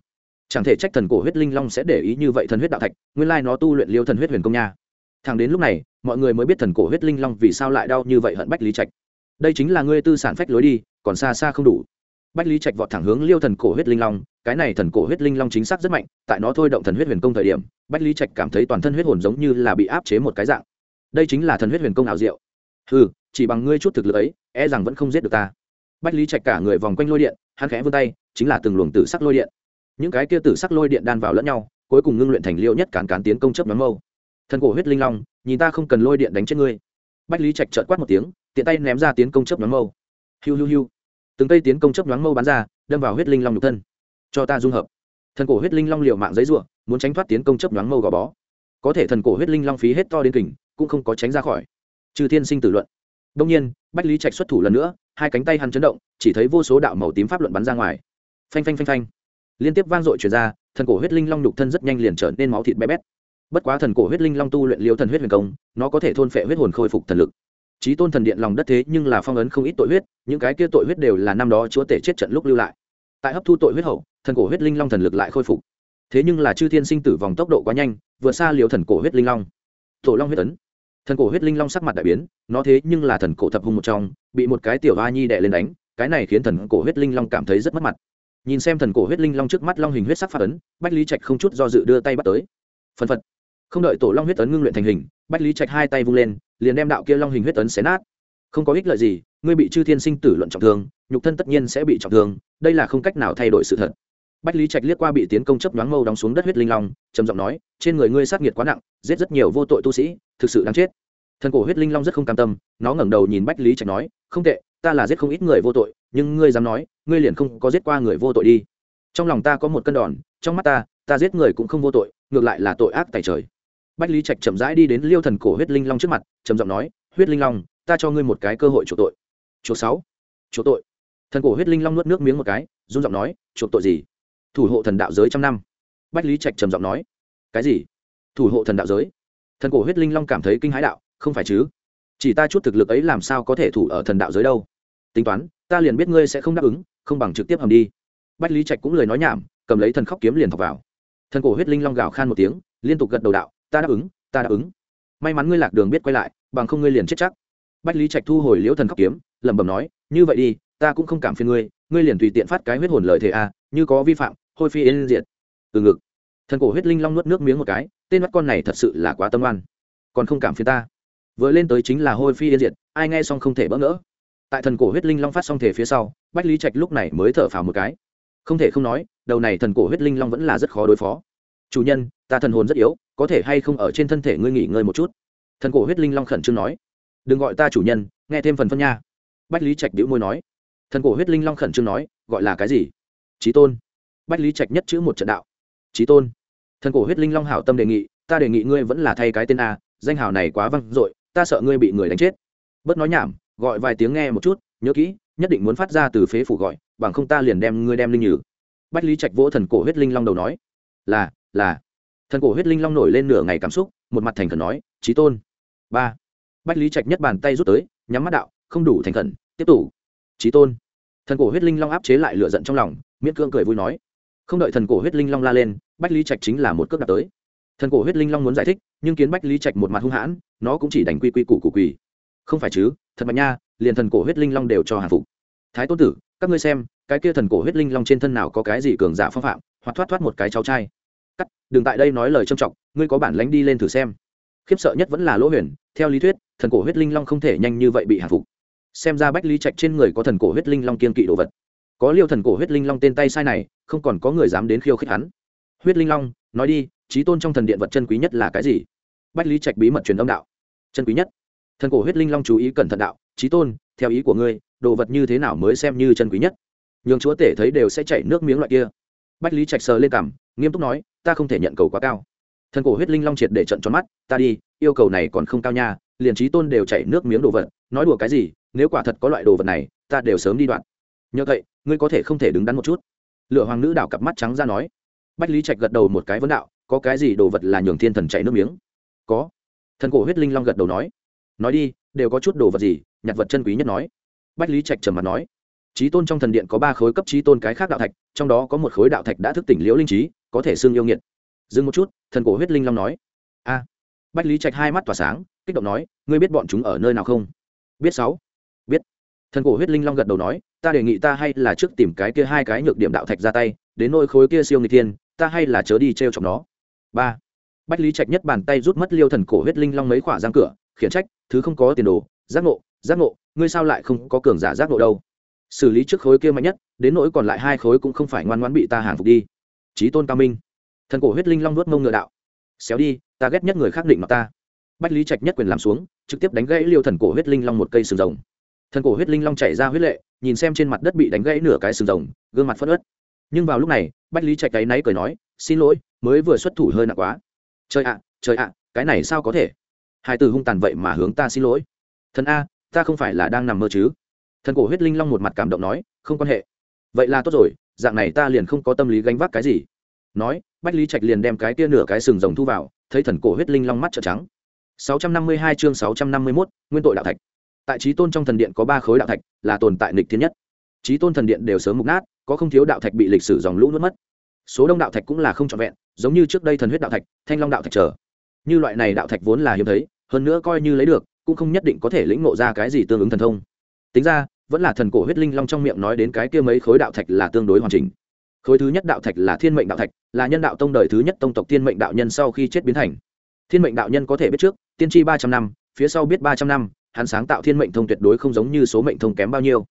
Chẳng thể trách thần cổ huyết linh long sẽ để ý như vậy thần huyết đạo thạch, nguyên lai nó tu luyện liêu thần huyết huyền công nha. Thằng đến lúc này, mọi người mới biết thần cổ huyết linh long vì sao lại đau như vậy hận bách lý trạch. Đây chính là ngươi tư sản phách lối đi còn xa xa không đủ. Bách lý trạch vọt thẳng hướng liêu thần cổ huyết linh long, cái này thần cổ huyết linh long chính xác rất mạnh, tại nó thôi động thần huyết huyền công thời điểm, bách lý trạch cảm thấy toàn thân huyết hồn giống như là bị áp chế một cái dạng. Đây chính là thần huyết huyền công ảo diệu. Ừ chỉ bằng ngươi chút thực lực ấy e rằng vẫn không giết được ta. Bách lý trạch cả người vòng quanh lôi điện, hắn khẽ vươn tay, chính là từng luồng tử sắc lôi điện. Những cái kia tử sắc lôi điện đan vào lẫn nhau, cuối cùng ngưng luyện thành liêu nhất cản cán tiến công chấp nhóm mâu. Thần cổ huyết linh long, nhìn ta không cần lôi điện đánh chết ngươi. Bách lý trạch trợt quát một tiếng, tiện tay ném ra tiến công chấp nhóm mâu hiu hiu hiu. Từng cây tiến công chấp nhoáng mâu bắn ra, đâm vào huyết linh long nhục thân. Cho ta dung hợp. Thần cổ huyết linh long liều mạng giấy ruộng muốn tránh thoát tiến công chấp nhoáng mâu gò bó. Có thể thần cổ huyết linh long phí hết to đến kình, cũng không có tránh ra khỏi. Trừ thiên sinh tử luận. Đông nhiên, bách lý trạch xuất thủ lần nữa, hai cánh tay hắn chấn động, chỉ thấy vô số đạo màu tím pháp luận bắn ra ngoài. Phanh phanh phanh phanh. Liên tiếp vang dội chuyển ra, thần cổ huyết linh long nhục thân rất nhanh liền trở nên máu thịt bé bét. Bất quá thần cổ huyết linh long tu luyện liêu thần huyết huyền công, nó có thể thôn phệ huyết hồn khôi phục thần lực trí tôn thần điện lòng đất thế nhưng là phong ấn không ít tội huyết, những cái kia tội huyết đều là năm đó chúa tể chết trận lúc lưu lại. Tại hấp thu tội huyết hậu, thần cổ huyết linh long thần lực lại khôi phục. Thế nhưng là chư thiên sinh tử vòng tốc độ quá nhanh, vượt xa liều thần cổ huyết linh long. Tổ long huyết ấn. Thần cổ huyết linh long sắc mặt đại biến, nó thế nhưng là thần cổ thập hung một trong, bị một cái tiểu hoa nhi đè lên đánh, cái này khiến thần cổ huyết linh long cảm thấy rất mất mặt. Nhìn xem thần cổ huyết linh long trước mắt long hình huyết sắc phát ấn, bách lý trạch không chút do dự đưa tay bắt tới. Phân phật. Không đợi tổ long huyết ấn ngưng luyện thành hình, bách lý trạch hai tay vung lên liền đem đạo kia long hình huyết tấn xé nát. Không có ích lợi gì, ngươi bị chư thiên sinh tử luận trọng thương, nhục thân tất nhiên sẽ bị trọng thương, đây là không cách nào thay đổi sự thật. Bách lý trạch liếc qua bị tiến công chấp nhoáng mâu đóng xuống đất huyết linh long, trầm giọng nói, trên người ngươi sát nghiệt quá nặng, giết rất nhiều vô tội tu sĩ, thực sự đáng chết. Thân cổ huyết linh long rất không cam tâm, nó ngẩng đầu nhìn bách lý trạch nói, không tệ, ta là giết không ít người vô tội, nhưng ngươi dám nói, ngươi liền không có giết qua người vô tội đi. Trong lòng ta có một cân đòn, trong mắt ta ta giết người cũng không vô tội, ngược lại là tội ác tại trời bách lý trạch chậm rãi đi đến liêu thần cổ huyết linh long trước mặt, trầm giọng nói, huyết linh long, ta cho ngươi một cái cơ hội chủ tội. Chỗ sáu? Chỗ tội. Thần cổ huyết linh long nuốt nước miếng một cái, run giọng nói, chuộc tội gì? Thủ hộ thần đạo giới trăm năm. Bách lý trạch trầm giọng nói, cái gì? Thủ hộ thần đạo giới? Thần cổ huyết linh long cảm thấy kinh hãi đạo, không phải chứ? Chỉ ta chút thực lực ấy làm sao có thể thủ ở thần đạo giới đâu? Tính toán, ta liền biết ngươi sẽ không đáp ứng, không bằng trực tiếp hầm đi. Bách lý trạch cũng lời nói nhảm, cầm lấy thần khóc kiếm liền thọc vào. Thần cổ huyết linh long gào khan một tiếng, liên tục gật đầu đạo ta đáp ứng, ta đáp ứng. May mắn ngươi lạc đường biết quay lại, bằng không ngươi liền chết chắc. Bách lý trạch thu hồi liễu thần khóc kiếm, lẩm bẩm nói, như vậy đi, ta cũng không cảm phiền ngươi ngươi liền tùy tiện phát cái huyết hồn lời thề a, như có vi phạm, hôi phi yên diệt. Từ ngực, thần cổ huyết linh long nuốt nước miếng một cái, tên mắt con này thật sự là quá tâm oan. Còn không cảm phiền ta. Vừa lên tới chính là hôi phi yên diệt, ai nghe xong không thể bỡ ngỡ. Tại thần cổ huyết linh long phát xong thể phía sau, bách lý trạch lúc này mới thở phào một cái. Không thể không nói, đầu này thần cổ huyết linh long vẫn là rất khó đối phó. Chủ nhân ta thần hồn rất yếu, có thể hay không ở trên thân thể ngươi nghỉ ngơi một chút? Thần cổ huyết linh long khẩn trương nói. Đừng gọi ta chủ nhân, nghe thêm phần phân nha. Bách lý trạch đĩu môi nói. Thần cổ huyết linh long khẩn trương nói, gọi là cái gì? Trí tôn. Bách lý trạch nhất chữ một trận đạo. Trí tôn. Thần cổ huyết linh long hảo tâm đề nghị, ta đề nghị ngươi vẫn là thay cái tên a, danh hào này quá văng dội, ta sợ ngươi bị người đánh chết. Bớt nói nhảm, gọi vài tiếng nghe một chút, nhớ kỹ, nhất định muốn phát ra từ phế phủ gọi, bằng không ta liền đem ngươi đem linh nhử. Bách lý trạch vỗ thần cổ huyết linh long đầu nói. Là là thần cổ huyết linh long nổi lên nửa ngày cảm xúc, một mặt thành khẩn nói trí tôn. Ba. Bách lý trạch nhất bàn tay rút tới, nhắm mắt đạo, không đủ thành khẩn, tiếp tục. Trí tôn. Thần cổ huyết linh long áp chế lại lửa giận trong lòng, miễn cưỡng cười vui nói, không đợi thần cổ huyết linh long la lên, bách lý trạch chính là một cước đạp tới. Thần cổ huyết linh long muốn giải thích, nhưng kiến bách lý trạch một mặt hung hãn, nó cũng chỉ đành quy quy củ củ quỳ. Không phải chứ, thật mạnh nha, liền thần cổ huyết linh long đều cho hàng phục. Thái tôn tử, các ngươi xem, cái kia thần cổ huyết linh long trên thân nào có cái gì cường giả phong phạm, hoặc thoát thoát một cái cháu trai cắt, đừng tại đây nói lời trâm trọng ngươi có bản lánh đi lên thử xem. Khiếp sợ nhất vẫn là lỗ huyền, theo lý thuyết, thần cổ huyết linh long không thể nhanh như vậy bị hạ phục. Xem ra bách lý trạch trên người có thần cổ huyết linh long kiên kỵ đồ vật. Có liêu thần cổ huyết linh long tên tay sai này, không còn có người dám đến khiêu khích hắn. Huyết linh long, nói đi, trí tôn trong thần điện vật chân quý nhất là cái gì? Bách lý trạch bí mật truyền âm đạo. Chân quý nhất. Thần cổ huyết linh long chú ý cẩn thận đạo, trí tôn, theo ý của ngươi, đồ vật như thế nào mới xem như chân quý nhất? Nhường chúa tể thấy đều sẽ chảy nước miếng loại kia. Bách lý trạch sờ lên cằm nghiêm túc nói, ta không thể nhận cầu quá cao. Thần cổ huyết linh long triệt để trận tròn mắt, ta đi, yêu cầu này còn không cao nha, liền trí tôn đều chảy nước miếng đồ vật, nói đùa cái gì, nếu quả thật có loại đồ vật này, ta đều sớm đi đoạn. Nhờ vậy, ngươi có thể không thể đứng đắn một chút. Lựa hoàng nữ đảo cặp mắt trắng ra nói. Bách lý trạch gật đầu một cái vấn đạo, có cái gì đồ vật là nhường thiên thần chảy nước miếng? Có. Thần cổ huyết linh long gật đầu nói. Nói đi, đều có chút đồ vật gì? Nhặt vật chân quý nhất nói. Bách lý trạch trầm mặt nói trí tôn trong thần điện có ba khối cấp trí tôn cái khác đạo thạch, trong đó có một khối đạo thạch đã thức tỉnh liễu linh trí, có thể xương yêu nghiệt. Dừng một chút, thần cổ huyết linh long nói. A. Bách lý trạch hai mắt tỏa sáng, kích động nói, ngươi biết bọn chúng ở nơi nào không? Biết sáu. Biết. Thần cổ huyết linh long gật đầu nói, ta đề nghị ta hay là trước tìm cái kia hai cái nhược điểm đạo thạch ra tay, đến nôi khối kia siêu người thiên, ta hay là chớ đi t r e o chọc nó. Ba. Bách lý trạch nhất bàn tay rút mất liêu thần cổ huyết linh long mấy khỏa giang cửa, khiển trách, thứ không có tiền đồ, giác ngộ giác ngộ, ngươi sao lại không có cường giả giác ngộ đâu? Xử lý trước khối kia mạnh nhất, đến nỗi còn lại hai khối cũng không phải ngoan ngoãn bị ta hàng phục đi. Trí tôn cao minh. Thần cổ huyết linh long nuốt mông ngựa đạo. Xéo đi, ta ghét nhất người khác định mặc ta. Bách lý trạch nhất quyền làm xuống, trực tiếp đánh gãy liêu thần cổ huyết linh long một cây sừng rồng. Thần cổ huyết linh long chảy ra huyết lệ, nhìn xem trên mặt đất bị đánh gãy nửa cái sừng rồng, gương mặt phất ớt nhưng vào lúc này, bách lý trạch cái náy cười nói, xin lỗi, mới vừa xuất thủ hơi nặng quá. Trời ạ trời ạ, cái này sao có thể? Hai từ hung tàn vậy mà hướng ta xin lỗi. Thần a, ta không phải là đang nằm mơ chứ thần cổ huyết linh long một mặt cảm động nói không quan hệ. Vậy là tốt rồi dạng này ta liền không có tâm lý gánh vác cái gì. Nói bách lý trạch liền đem cái tia nửa cái sừng rồng thu vào thấy thần cổ huyết linh long mắt trợn trắng. 652 chương 651, nguyên tội đạo thạch. Tại trí tôn trong thần điện có ba khối đạo thạch là tồn tại nghịch thiên nhất. Trí tôn thần điện đều sớm mục nát có không thiếu đạo thạch bị lịch sử dòng lũ nuốt mất. Số đông đạo thạch cũng là không trọn vẹn giống như trước đây thần huyết đạo thạch thanh long đạo thạch trở như loại này đạo thạch vốn là hiếm thấy hơn nữa coi như lấy được cũng không nhất định có thể lĩnh ngộ ra cái gì tương ứng thần thông. Tính ra vẫn là thần cổ huyết linh long trong miệng nói đến cái kia mấy khối đạo thạch là tương đối hoàn chỉnh. Khối thứ nhất đạo thạch là thiên mệnh đạo thạch, là nhân đạo tông đời thứ nhất tông tộc thiên mệnh đạo nhân sau khi chết biến thành. Thiên mệnh đạo nhân có thể biết trước, tiên tri ba trăm năm, phía sau biết ba trăm năm, hắn sáng tạo thiên mệnh thông tuyệt đối không giống như số mệnh thông kém bao nhiêu.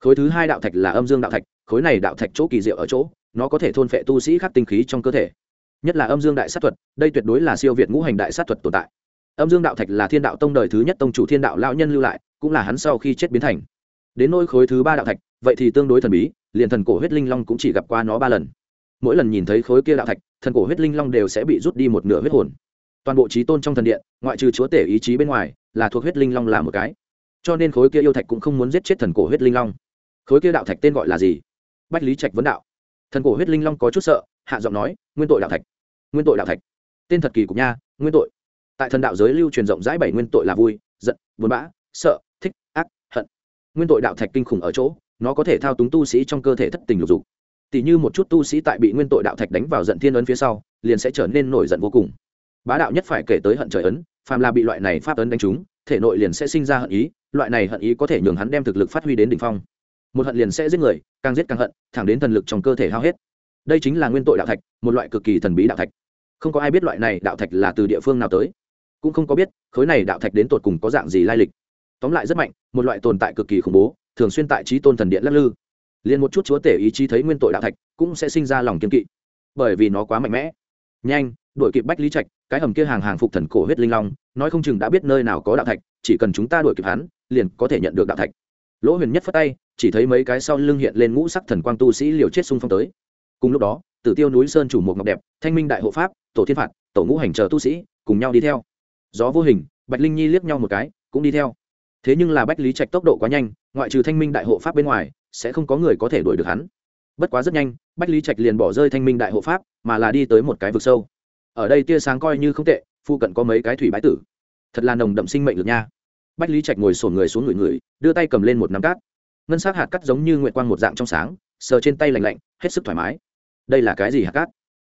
Khối thứ hai đạo thạch là âm dương đạo thạch, khối này đạo thạch chỗ kỳ diệu ở chỗ, nó có thể thôn phệ tu sĩ khắc tinh khí trong cơ thể. Nhất là âm dương đại sát thuật, đây tuyệt đối là siêu việt ngũ hành đại sát thuật tồn tại. Âm dương đạo thạch là thiên đạo tông đời thứ nhất tông chủ thiên đạo lão nhân lưu lại, cũng là hắn sau khi chết biến thành đến nôi khối thứ ba đạo thạch, vậy thì tương đối thần bí, liền thần cổ huyết linh long cũng chỉ gặp qua nó ba lần. Mỗi lần nhìn thấy khối kia đạo thạch, thần cổ huyết linh long đều sẽ bị rút đi một nửa huyết hồn. Toàn bộ trí tôn trong thần điện, ngoại trừ chúa tể ý chí bên ngoài, là thuộc huyết linh long là một cái. Cho nên khối kia yêu thạch cũng không muốn giết chết thần cổ huyết linh long. Khối kia đạo thạch tên gọi là gì? Bách lý trạch vấn đạo. Thần cổ huyết linh long có chút sợ, hạ giọng nói, nguyên tội đạo thạch. Nguyên tội đạo thạch. Tên thật kỳ cục nha, nguyên tội. Tại thần đạo giới lưu truyền rộng rãi bảy nguyên tội là vui, giận, buồn bã, sợ nguyên tội đạo thạch kinh khủng ở chỗ, nó có thể thao túng tu sĩ trong cơ thể thất tình lục dục. Tỉ như một chút tu sĩ tại bị nguyên tội đạo thạch đánh vào giận thiên ấn phía sau, liền sẽ trở nên nổi giận vô cùng. Bá đạo nhất phải kể tới hận trời ấn, phàm là bị loại này pháp ấn đánh trúng, thể nội liền sẽ sinh ra hận ý, loại này hận ý có thể nhường hắn đem thực lực phát huy đến đỉnh phong. Một hận liền sẽ giết người, càng giết càng hận, thẳng đến thần lực trong cơ thể hao hết. Đây chính là nguyên tội đạo thạch, một loại cực kỳ thần bí đạo thạch. Không có ai biết loại này đạo thạch là từ địa phương nào tới. Cũng không có biết, khối này đạo thạch đến tột cùng có dạng gì lai lịch tóm lại rất mạnh, một loại tồn tại cực kỳ khủng bố, thường xuyên tại trí tôn thần điện lắc lư. Liền một chút chúa tể ý chí thấy nguyên tội đạo thạch, cũng sẽ sinh ra lòng kiên kỵ. Bởi vì nó quá mạnh mẽ. Nhanh, đuổi kịp bách lý trạch, cái hầm kia hàng hàng phục thần cổ huyết linh long, nói không chừng đã biết nơi nào có đạo thạch, chỉ cần chúng ta đuổi kịp hắn, liền có thể nhận được đạo thạch. Lỗ huyền nhất phất tay, chỉ thấy mấy cái sau lưng hiện lên ngũ sắc thần quang tu sĩ liều chết xung phong tới. Cùng lúc đó, tử tiêu núi sơn chủ một ngọc đẹp, thanh minh đại hộ pháp, tổ thiên phạt, tổ ngũ hành chờ tu sĩ, cùng nhau đi theo. Gió vô hình, bạch linh nhi liếc nhau một cái, cũng đi theo thế nhưng là bách lý trạch tốc độ quá nhanh, ngoại trừ thanh minh đại hộ pháp bên ngoài, sẽ không có người có thể đuổi được hắn. Bất quá rất nhanh, bách lý trạch liền bỏ rơi thanh minh đại hộ pháp, mà là đi tới một cái vực sâu. Ở đây tia sáng coi như không tệ, phu cận có mấy cái thủy bãi tử. Thật là nồng đậm sinh mệnh lực nha. Bách lý trạch ngồi sổn người xuống người người, đưa tay cầm lên một nắm cát. Ngân s á c hạt cắt giống như nguyện quang một dạng trong sáng, sờ trên tay lành lạnh, hết sức thoải mái. Đây là cái gì hạt cát?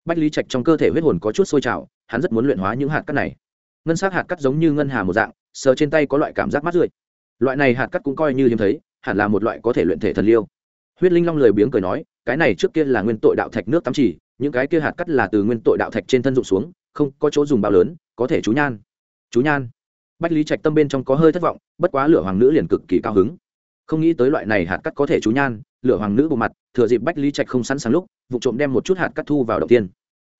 Bách lý trạch trong cơ thể huyết hồn có chút sôi trào, hắn rất muốn luyện hóa những hạt cát này. Ngân s á c hạt cắt giống như ngân hà một dạng sờ trên tay có loại cảm giác mát rượi. Loại này hạt cắt cũng coi như hiếm thấy, hẳn là một loại có thể luyện thể thần liêu. Huyết linh long lười biếng cười nói, cái này trước kia là nguyên tội đạo thạch nước tắm chỉ, những cái kia hạt cắt là từ nguyên tội đạo thạch trên thân dụng xuống, không có chỗ dùng bao lớn, có thể chú nhan. Chú nhan. Bách lý trạch tâm bên trong có hơi thất vọng, bất quá lửa hoàng nữ liền cực kỳ cao hứng. Không nghĩ tới loại này hạt cắt có thể chú nhan, lửa hoàng nữ bộ mặt, thừa dịp bách lý trạch không sẵn sàng lúc, vụ trộm đem một chút hạt cắt thu vào đầu tiên.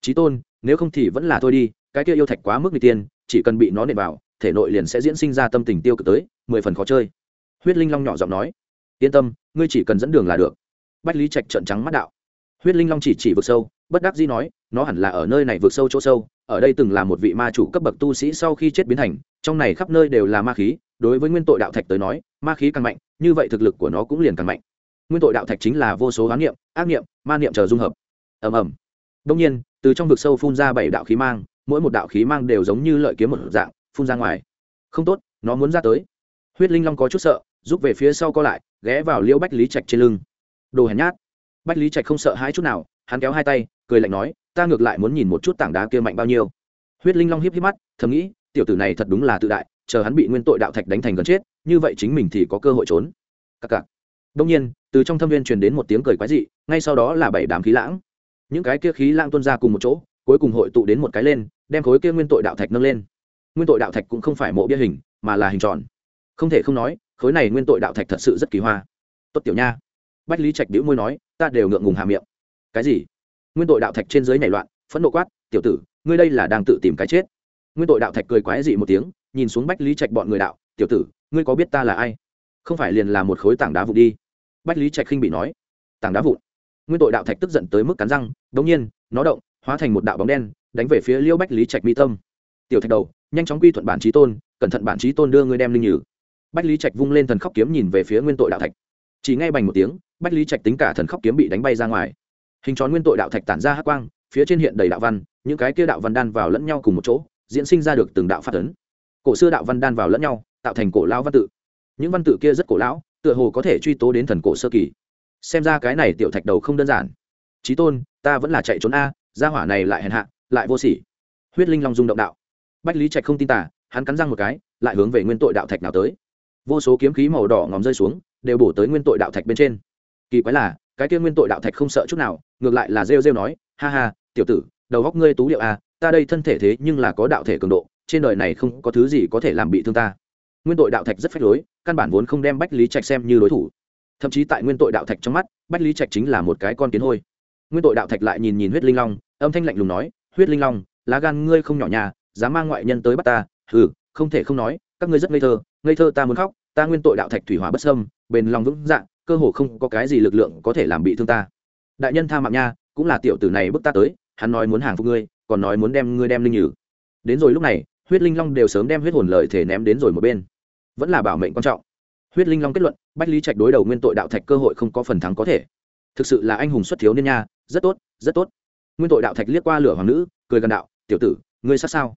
Trí tôn, nếu không thì vẫn là thôi đi, cái kia yêu thạch quá mức n tiên chỉ cần bị nó nệ vào thể nội liền sẽ diễn sinh ra tâm tình tiêu cực tới, mười phần khó chơi. Huyết linh long nhỏ giọng nói, yên tâm, ngươi chỉ cần dẫn đường là được. Bách lý trạch trợn trắng mắt đạo. Huyết linh long chỉ chỉ vực sâu, bất đắc dĩ nói, nó hẳn là ở nơi này vượt sâu chỗ sâu, ở đây từng là một vị ma chủ cấp bậc tu sĩ sau khi chết biến thành, trong này khắp nơi đều là ma khí, đối với nguyên tội đạo thạch tới nói, ma khí càng mạnh, như vậy thực lực của nó cũng liền càng mạnh. Nguyên tội đạo thạch chính là vô số hoán niệm, ác niệm, ma niệm chờ dung hợp. Ầm ầm. Đông nhiên, từ trong vực sâu phun ra bảy đạo khí mang, mỗi một đạo khí mang đều giống như lợi kiếm một dạng phun ra ngoài. Không tốt, nó muốn ra tới. Huyết linh long có chút sợ, rút về phía sau co lại, ghé vào liễu bách lý trạch trên lưng. Đồ hèn nhát. Bách lý trạch không sợ hãi chút nào, hắn kéo hai tay, cười lạnh nói, ta ngược lại muốn nhìn một chút tảng đá kia mạnh bao nhiêu. Huyết linh long hiếp hiếp mắt, thầm nghĩ, tiểu tử này thật đúng là tự đại, chờ hắn bị nguyên tội đạo thạch đánh thành gần chết, như vậy chính mình thì có cơ hội trốn. Cặc cặc. Đông nhiên, từ trong thâm viên truyền đến một tiếng cười quái dị, ngay sau đó là bảy đám khí lãng. Những cái kia khí lãng tuôn ra cùng một chỗ, cuối cùng hội tụ đến một cái lên, đem khối kia nguyên tội đạo thạch nâng lên nguyên tội đạo thạch cũng không phải mộ bia hình, mà là hình tròn. Không thể không nói, khối này nguyên tội đạo thạch thật sự rất kỳ hoa. Tốt tiểu nha. Bách lý trạch đĩu môi nói, ta đều ngượng ngùng hà miệng. Cái gì? Nguyên tội đạo thạch trên dưới nảy loạn, phẫn nộ quát, tiểu tử, ngươi đây là đang tự tìm cái chết. Nguyên tội đạo thạch cười quái dị một tiếng, nhìn xuống bách lý trạch bọn người đạo, tiểu tử, ngươi có biết ta là ai? Không phải liền là một khối tảng đá vụn đi. Bách lý trạch khinh bị nói, tảng đá vụn. Nguyên tội đạo thạch tức giận tới mức cắn răng, đống nhiên, nó động, hóa thành một đạo bóng đen, đánh về phía liêu bách lý trạch mi tâm. Tiểu thạch đầu nhanh chóng quy thuận bản trí tôn, cẩn thận bản trí tôn đưa ngươi đem linh nhử. Bách lý trạch vung lên thần khóc kiếm nhìn về phía nguyên tội đạo thạch. Chỉ ngay bành một tiếng, bách lý trạch tính cả thần khóc kiếm bị đánh bay ra ngoài. Hình tròn nguyên tội đạo thạch tản ra hắc quang, phía trên hiện đầy đạo văn, những cái kia đạo văn đan vào lẫn nhau cùng một chỗ, diễn sinh ra được từng đạo phát ấn cổ xưa đạo văn đan vào lẫn nhau, tạo thành cổ lao văn tự. Những văn tự kia rất cổ lão, tựa hồ có thể truy tố đến thần cổ sơ kỳ. Xem ra cái này tiểu thạch đầu không đơn giản. Trí tôn, ta vẫn là chạy trốn a, gia hỏa này lại hèn hạ, lại vô sỉ. Huyết linh long dung động đạo bách lý trạch không tin tả hắn cắn răng một cái, lại hướng về nguyên tội đạo thạch nào tới. Vô số kiếm khí màu đỏ ngòm rơi xuống, đều bổ tới nguyên tội đạo thạch bên trên. Kỳ quái là, cái kia nguyên tội đạo thạch không sợ chút nào, ngược lại là rêu rêu nói, ha ha, tiểu tử, đầu góc ngươi tú liệu à ta đây thân thể thế nhưng là có đạo thể cường độ, trên đời này không có thứ gì có thể làm bị thương ta. Nguyên tội đạo thạch rất phách lối, căn bản vốn không đem bách lý trạch xem như đối thủ. Thậm chí tại nguyên tội đạo thạch trong mắt, bách lý trạch chính là một cái con kiến hôi. Nguyên tội đạo thạch lại nhìn nhìn huyết linh long, âm thanh lạnh lùng nói, huyết linh long, lá gan ngươi không nhỏ nhà dám mang ngoại nhân tới bắt ta ừ không thể không nói, các ngươi rất ngây thơ ngây thơ ta muốn khóc, ta nguyên tội đạo thạch thủy hỏa bất sâm bền lòng vững dạng cơ hồ không có cái gì lực lượng có thể làm bị thương ta. Đại nhân tha mạng nha, cũng là tiểu tử này bước ta tới, hắn nói muốn hàng phục ngươi, còn nói muốn đem ngươi đem linh nhử. Đến rồi lúc này, huyết linh long đều sớm đem huyết hồn lợi thể ném đến rồi một bên. Vẫn là bảo mệnh quan trọng. Huyết linh long kết luận, bách lý trạch đối đầu nguyên tội đạo thạch cơ hội không có phần thắng có thể. Thực sự là anh hùng xuất thiếu niên nha, rất tốt rất tốt. Nguyên tội đạo thạch liếc qua lửa hoàng nữ, cười gần đạo, tiểu tử, ngươi sát sao?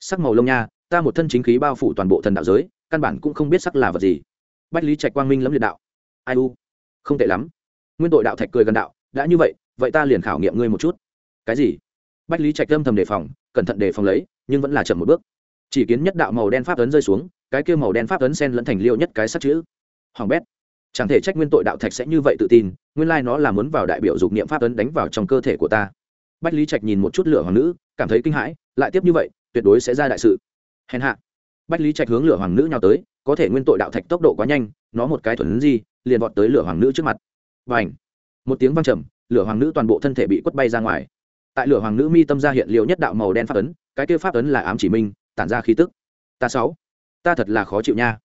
Sắc màu lông nha, ta một thân chính khí bao phủ toàn bộ thần đạo giới, căn bản cũng không biết sắc là vật gì. Bách lý trạch quang minh lẫm liệt đạo. Ai u? Không tệ lắm. Nguyên tội đạo thạch cười gần đạo, đã như vậy vậy ta liền khảo nghiệm ngươi một chút. Cái gì? Bách lý trạch âm thầm đề phòng, cẩn thận đề phòng lấy, nhưng vẫn là chậm một bước. Chỉ kiến nhất đạo màu đen pháp ấn rơi xuống, cái kia màu đen pháp ấn sen lẫn thành liêu nhất cái sắc chữ. Hoàng bét. Chẳng thể trách nguyên tội đạo thạch sẽ như vậy tự tin, nguyên lai nó là muốn vào đại biểu dục niệm pháp ấn đánh vào trong cơ thể của ta. Bách lý trạch nhìn một chút lửa hoàng nữ, cảm thấy kinh hãi, lại tiếp như vậy tuyệt đối sẽ ra đại sự. Hèn hạ. Bách lý trạch hướng lửa hoàng nữ nhau tới, có thể nguyên tội đạo thạch tốc độ quá nhanh, nó một cái thuần gì liền vọt tới lửa hoàng nữ trước mặt. Và ảnh một tiếng văng trầm, lửa hoàng nữ toàn bộ thân thể bị quất bay ra ngoài. Tại lửa hoàng nữ mi tâm ra hiện liệu nhất đạo màu đen pháp ấn, cái kêu pháp ấn là ám chỉ minh tản ra khí tức. Ta sáu. Ta thật là khó chịu nha.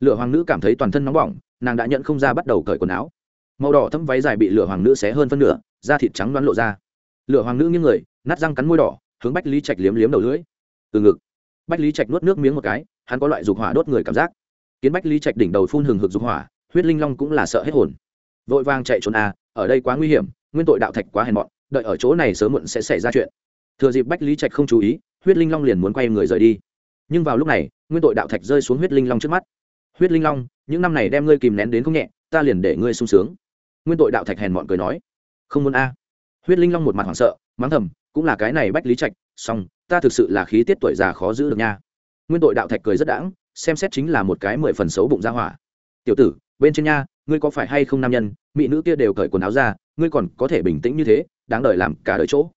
Lửa hoàng nữ cảm thấy toàn thân nóng bỏng, nàng đã nhận không ra bắt đầu cởi quần áo. Màu đỏ thấm váy dài bị lửa hoàng nữ xé hơn phân nửa, da thịt trắng đoán lộ ra. Lửa hoàng nữ nghiêng người, nát răng cắn môi đỏ, hướng bách lý trạch liếm liếm đầu lưỡi từ ngực. Bách lý trạch nuốt nước miếng một cái, hắn có loại dục hỏa đốt người cảm giác. Kiến bách lý trạch đỉnh đầu phun hừng hực dục hỏa, huyết linh long cũng là sợ hết hồn. Vội vàng chạy trốn à ở đây quá nguy hiểm, nguyên tội đạo thạch quá hèn mọn, đợi ở chỗ này sớm muộn sẽ xảy ra chuyện. Thừa dịp bách lý trạch không chú ý, huyết linh long liền muốn quay người rời đi. Nhưng vào lúc này, nguyên tội đạo thạch rơi xuống huyết linh long trước mắt. Huyết linh long, những năm này đem ngươi kìm nén đến không nhẹ, ta liền để ngươi sung sướng. Nguyên tội đạo thạch hèn mọn cười nói. Không muốn a. Huyết linh long một mặt hoảng sợ, mắng thầm cũng là cái này bách lý trạch song ta thực sự là khí tiết tuổi già khó giữ được nha. Nguyên tội đạo thạch cười rất đãng, xem xét chính là một cái mười phần xấu bụng ra hỏa. Tiểu tử, bên trên nha, ngươi có phải hay không nam nhân? Mỹ nữ kia đều cởi quần áo ra, ngươi còn có thể bình tĩnh như thế, đáng đời làm cả đời chỗ.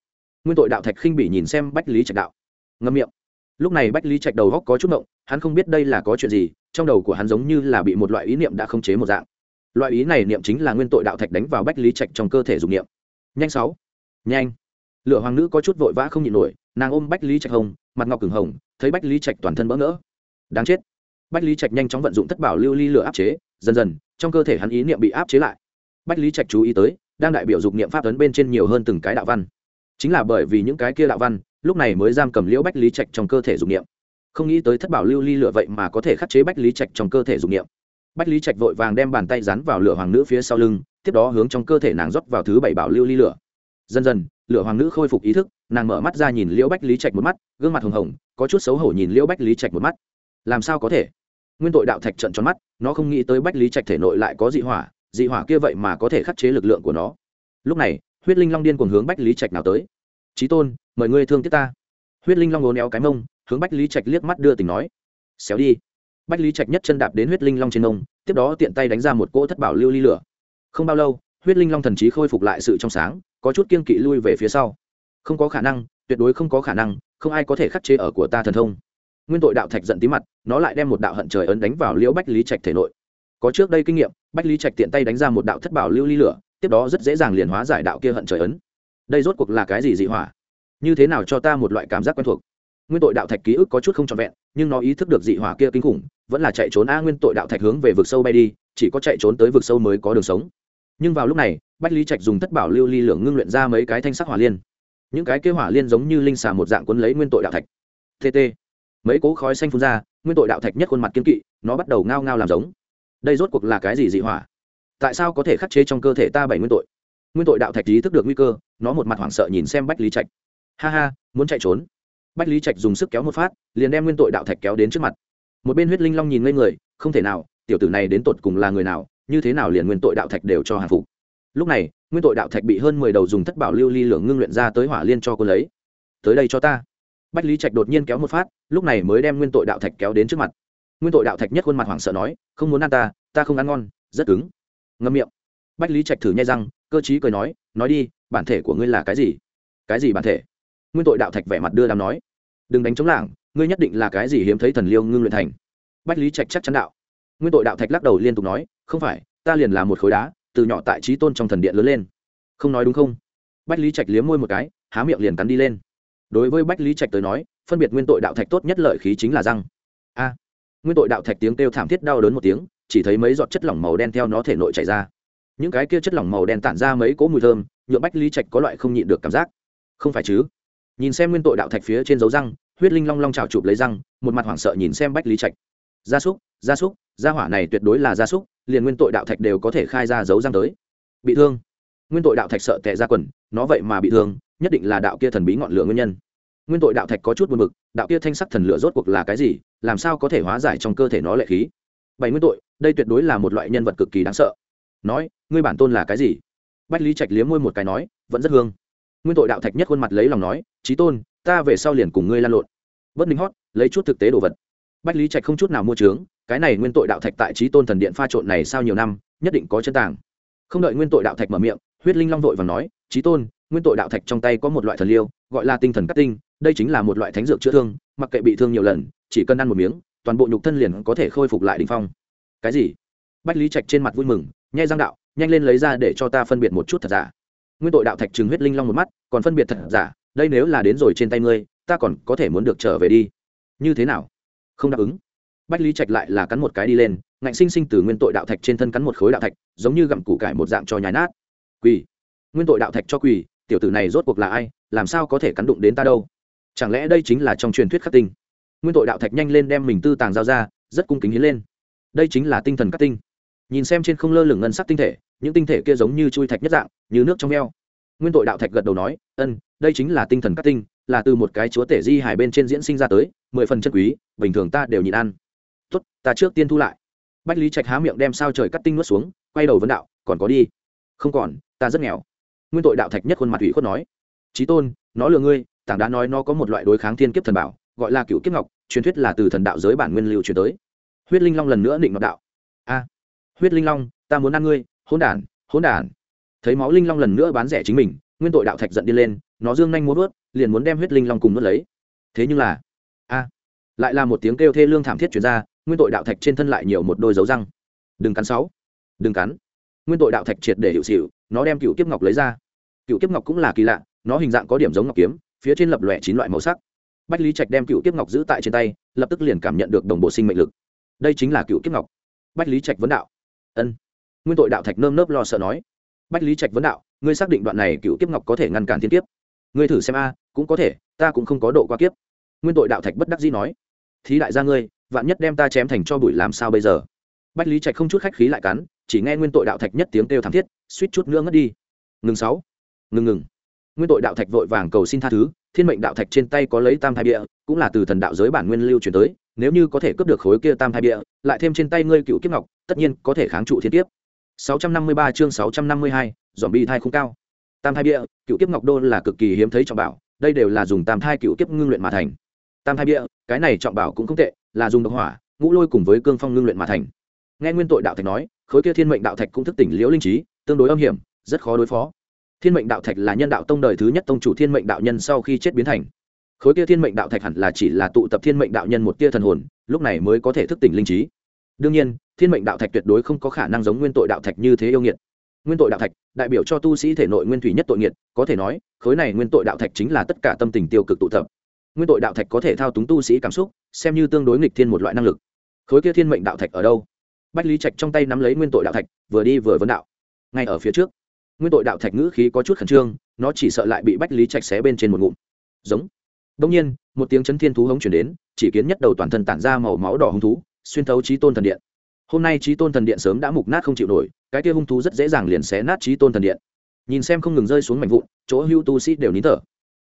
Nguyên tội đạo thạch khinh bỉ nhìn xem bách lý trạch đạo. Ngâm miệng. Lúc này bách lý trạch đầu góc có chút động hắn không biết đây là có chuyện gì, trong đầu của hắn giống như là bị một loại ý niệm đã không chế một dạng. Loại ý này niệm chính là nguyên tội đạo thạch đánh vào bách lý trạch trong cơ thể dùng niệm. Nhanh sáu. Nhanh lựa hoàng nữ có chút vội vã không nhịn nổi, nàng ôm bách lý trạch hồng, mặt ngọc cửng hồng, thấy bách lý trạch toàn thân bỡ ngỡ. Đáng chết. Bách lý trạch nhanh chóng vận dụng thất bảo lưu ly lửa áp chế, dần dần, trong cơ thể hắn ý niệm bị áp chế lại. Bách lý trạch chú ý tới, đang đại biểu dục niệm pháp ấn bên trên nhiều hơn từng cái đạo văn. Chính là bởi vì những cái kia đạo văn, lúc này mới giam cầm liễu bách lý trạch trong cơ thể dục niệm. Không nghĩ tới thất bảo lưu ly lửa vậy mà có thể khắc chế bách lý trạch trong cơ thể dục niệm. Bách lý trạch vội vàng đem bàn tay rắn vào lửa hoàng nữ phía sau lưng, tiếp đó hướng trong cơ thể nàng rót vào thứ bảy bảo lưu ly lửa. Dần dần lửa hoàng nữ khôi phục ý thức, nàng mở mắt ra nhìn liễu bách lý trạch một mắt, gương mặt hồng hồng, có chút xấu hổ nhìn liễu bách lý trạch một mắt. Làm sao có thể? Nguyên tội đạo thạch trận tròn mắt, nó không nghĩ tới bách lý trạch thể nội lại có dị hỏa dị hỏa kia vậy mà có thể khắc chế lực lượng của nó. Lúc này, huyết linh long điên cùng hướng bách lý trạch nào tới. Trí tôn, mời ngươi thương tiếc ta. Huyết linh long ố éo cái mông, hướng bách lý trạch liếc mắt đưa tình nói. Xéo đi. Bách lý trạch nhất chân đạp đến huyết linh long trên mông, tiếp đó tiện tay đánh ra một cỗ thất bảo lưu ly lửa. Không bao lâu, huyết linh long thần trí khôi phục lại sự trong sáng có chút kiên kỵ lui về phía sau. Không có khả năng, tuyệt đối không có khả năng, không ai có thể khắc chế ở của ta thần thông. Nguyên tội đạo thạch giận tí mặt, nó lại đem một đạo hận trời ấn đánh vào liễu bách lý trạch thể nội. Có trước đây kinh nghiệm, bách lý trạch tiện tay đánh ra một đạo thất bảo lưu ly lửa, tiếp đó rất dễ dàng liền hóa giải đạo kia hận trời ấn. Đây rốt cuộc là cái gì dị hỏa? Như thế nào cho ta một loại cảm giác quen thuộc? Nguyên tội đạo thạch ký ức có chút không trọn vẹn, nhưng nó ý thức được dị hỏa kia kinh khủng, vẫn là chạy trốn. A, nguyên tội đạo thạch hướng về vực sâu bay đi, chỉ có chạy trốn tới vực sâu mới có đường sống. Nhưng vào lúc này bách lý trạch dùng thất bảo lưu ly lượng ngưng luyện ra mấy cái thanh sắc hỏa liên. Những cái kế hỏa liên giống như linh xà một dạng quấn lấy nguyên tội đạo thạch. Tt mấy cố khói xanh phun ra, nguyên tội đạo thạch nhất khuôn mặt kiên kỵ, nó bắt đầu ngao ngao làm giống. Đây rốt cuộc là cái gì dị hỏa? Tại sao có thể khắc chế trong cơ thể ta bảy nguyên tội? Nguyên tội đạo thạch ý thức được nguy cơ, nó một mặt hoảng sợ nhìn xem bách lý trạch. Ha ha, muốn chạy trốn. Bách lý trạch dùng sức kéo một phát, liền đem nguyên tội đạo thạch kéo đến trước mặt. Một bên huyết linh long nhìn ngây người, không thể nào, tiểu tử này đến tột cùng là người nào, như thế nào liền nguyên tội đạo thạch đều cho hàng phục? Lúc này, nguyên tội đạo thạch bị hơn mười đầu dùng thất bảo lưu ly lượng ngưng luyện ra tới hỏa liên cho cô lấy. Tới đây cho ta. Bách lý trạch đột nhiên kéo một phát, lúc này mới đem nguyên tội đạo thạch kéo đến trước mặt. Nguyên tội đạo thạch nhất khuôn mặt hoảng sợ nói, không muốn ăn ta ta không ăn ngon, rất cứng. Ngâm miệng. Bách lý trạch thử nhai răng, cơ chí cười nói nói đi, bản thể của ngươi là cái gì? Cái gì bản thể? Nguyên tội đạo thạch vẻ mặt đưa đàm nói, đừng đánh chống lảng, ngươi nhất định là cái gì hiếm thấy thần liêu ngưng luyện thành. Bách lý trạch chắc chắn đạo. Nguyên tội đạo thạch lắc đầu liên tục nói, không phải, ta liền là một khối đá từ nhỏ tại trí tôn trong thần điện lớn lên. Không nói đúng không? Bách lý trạch liếm môi một cái, há miệng liền cắn đi lên. Đối với bách lý trạch tới nói, phân biệt nguyên tội đạo thạch tốt nhất lợi khí chính là răng. A! Nguyên tội đạo thạch tiếng kêu thảm thiết đau đớn một tiếng, chỉ thấy mấy giọt chất lỏng màu đen theo nó thể nội chảy ra. Những cái kia chất lỏng màu đen tản ra mấy cỗ mùi thơm nhuộm bách lý trạch có loại không nhịn được cảm giác. Không phải chứ? Nhìn xem nguyên tội đạo thạch phía trên dấu răng, huyết linh long long trào chụp lấy răng, một mặt hoảng sợ nhìn xem bách lý trạch gia súc gia súc, gia hỏa này tuyệt đối là gia súc, liền nguyên tội đạo thạch đều có thể khai ra dấu răng tới. Bị thương. Nguyên tội đạo thạch sợ tệ ra quần, nó vậy mà bị thương, nhất định là đạo kia thần bí ngọn lửa nguyên nhân. Nguyên tội đạo thạch có chút buồn bực, đạo kia thanh sắc thần lửa rốt cuộc là cái gì, làm sao có thể hóa giải trong cơ thể nó lệ khí? Bảy nguyên tội, đây tuyệt đối là một loại nhân vật cực kỳ đáng sợ. Nói, ngươi bản tôn là cái gì? Bách lý trạch liếm môi một cái nói, vẫn rất hương. Nguyên tội đạo thạch nhất khuôn mặt lấy lòng nói trí tôn, ta về sau liền cùng ngươi lan lộn. Bất ninh hót, lấy chút thực tế đồ vật bách lý trạch không chút nào mua trướng cái này nguyên tội đạo thạch tại trí tôn thần điện pha trộn này sau nhiều năm, nhất định có chân tàng. Không đợi nguyên tội đạo thạch mở miệng, huyết linh long vội và nói trí tôn, nguyên tội đạo thạch trong tay có một loại thần liêu, gọi là tinh thần cắt tinh, đây chính là một loại thánh dược chữa thương, mặc kệ bị thương nhiều lần, chỉ cần ăn một miếng, toàn bộ nhục thân liền có thể khôi phục lại đ ỉ n h phong. Cái gì? Bách lý trạch trên mặt vui mừng, nhai răng đạo, nhanh lên lấy ra để cho ta phân biệt một chút thật giả. Nguyên tội đạo thạch chừng huyết linh long một mắt, còn phân biệt thật giả, đây nếu là đến rồi trên tay ngươi, ta còn có thể muốn được trở về đi. Như thế nào? Không đáp ứng. Bách lý trạch lại là cắn một cái đi lên, ngạnh sinh sinh từ nguyên tội đạo thạch trên thân cắn một khối đạo thạch, giống như gặm củ cải một dạng cho nhái nát. Quỳ nguyên tội đạo thạch cho quỳ tiểu tử này rốt cuộc là ai, làm sao có thể cắn đụng đến ta đâu? Chẳng lẽ đây chính là trong truyền thuyết khắc tinh? Nguyên tội đạo thạch nhanh lên đem mình tư tàng giao ra, rất cung kính hiến lên. Đây chính là tinh thần khắc tinh. Nhìn xem trên không lơ lửng ngân sắc tinh thể, những tinh thể kia giống như chui thạch nhất dạng, như nước trong veo nguyên tội đạo thạch gật đầu nói, ân, đây chính là tinh thần khắc tinh là từ một cái chúa tể di hải bên trên diễn sinh ra tới, mười phần chân quý, bình thường ta đều nhịn ăn. Tốt, ta trước tiên thu lại. Bách lý trạch há miệng đem sao trời cắt tinh nuốt xuống, quay đầu vấn đạo, còn có đi. Không còn, ta rất nghèo. Nguyên tội đạo thạch nhất khuôn mặt ủy khuất nói. Trí tôn, nó lừa ngươi, tảng đá nói nó có một loại đối kháng thiên kiếp thần bảo, gọi là cựu kiếp ngọc, truyền thuyết là từ thần đạo giới bản nguyên lưu truyền tới. Huyết linh long lần nữa định ngọc đạo. A, huyết linh long, ta muốn ăn ngươi, hỗn đản hỗn đản. Thấy máu linh long lần nữa bán rẻ chính mình, nguyên tội đạo thạch giận đi lên nó dương nhanh muốn vớt, liền muốn đem huyết linh long cùng nuốt lấy. Thế nhưng là, a, lại là một tiếng kêu thê lương thảm thiết chuyển ra, nguyên tội đạo thạch trên thân lại nhiều một đôi dấu răng. Đừng cắn sáu. Đừng cắn. Nguyên tội đạo thạch triệt để hiệu xịu nó đem cựu kiếp ngọc lấy ra. Cựu kiếp ngọc cũng là kỳ lạ, nó hình dạng có điểm giống ngọc kiếm, phía trên lập lòe chín loại màu sắc. Bách lý trạch đem cựu kiếp ngọc giữ tại trên tay, lập tức liền cảm nhận được đồng bộ sinh mệnh lực. Đây chính là cựu kiếp ngọc. Bách lý trạch vấn đạo. Ân. Nguyên tội đạo thạch nơm nớp lo sợ nói. Bách lý trạch vấn đạo, ngươi xác định đoạn này cựu kiếp ngọc có thể ngăn cản thiên kiếp? Ngươi thử xem a cũng có thể ta cũng không có độ qua kiếp. Nguyên tội đạo thạch bất đắc dĩ nói thí đại gia ngươi vạn nhất đem ta chém thành cho bụi làm sao bây giờ? Bách lý trạch không chút khách khí lại cắn chỉ nghe nguyên tội đạo thạch nhất tiếng kêu thảm thiết suýt chút nữa ngất đi. Ngừng sáu. Ngừng ngừng. Nguyên tội đạo thạch vội vàng cầu xin tha thứ thiên mệnh đạo thạch trên tay có lấy tam thai bịa cũng là từ thần đạo giới bản nguyên lưu truyền tới nếu như có thể cướp được khối kia tam thai bịa lại thêm trên tay ngươi cựu kiếp ngọc tất nhiên có thể kháng trụ thiên kiếp. 653 chương 652, dòm bi thai không cao tam thai bia, cựu kiếp ngọc đô là cực kỳ hiếm thấy trọng bảo, đây đều là dùng tam thai cựu kiếp ngưng luyện mà thành. Tam thai bia, cái này trọng bảo cũng không tệ, là dùng độc hỏa, ngũ lôi cùng với cương phong ngưng luyện mà thành. Nghe nguyên tội đạo thạch nói, khối kia thiên mệnh đạo thạch cũng thức tỉnh liễu linh trí, tương đối âm hiểm, rất khó đối phó. Thiên mệnh đạo thạch là nhân đạo tông đời thứ nhất tông chủ thiên mệnh đạo nhân sau khi chết biến thành. Khối kia thiên mệnh đạo thạch hẳn là chỉ là tụ tập thiên mệnh đạo nhân một tia thần hồn, lúc này mới có thể thức tỉnh linh trí. Đương nhiên, thiên mệnh đạo thạch tuyệt đối không có khả năng giống nguyên tội đạo thạch như thế yêu nghiệt nguyên tội đạo thạch, đại biểu cho tu sĩ thể nội nguyên thủy nhất tội nghiệt, có thể nói, khối này nguyên tội đạo thạch chính là tất cả tâm tình tiêu cực tụ tập. Nguyên tội đạo thạch có thể thao túng tu sĩ cảm xúc, xem như tương đối nghịch thiên một loại năng lực. Khối kia thiên mệnh đạo thạch ở đâu? Bách lý trạch trong tay nắm lấy nguyên tội đạo thạch, vừa đi vừa vấn đạo. Ngay ở phía trước, nguyên tội đạo thạch ngữ khí có chút khẩn trương, nó chỉ sợ lại bị bách lý trạch xé bên trên một ngụm. Giống. Đông nhiên, một tiếng chấn thiên thú hống chuyển đến, chỉ kiến nhất đầu toàn thân tản ra màu máu đỏ hung thú, xuyên thấu trí tôn thần điện hôm nay trí tôn thần điện sớm đã mục nát không chịu nổi, cái kia hung thú rất dễ dàng liền xé nát trí tôn thần điện. Nhìn xem không ngừng rơi xuống mảnh vụn, chỗ hưu tu sĩ đều nín thở.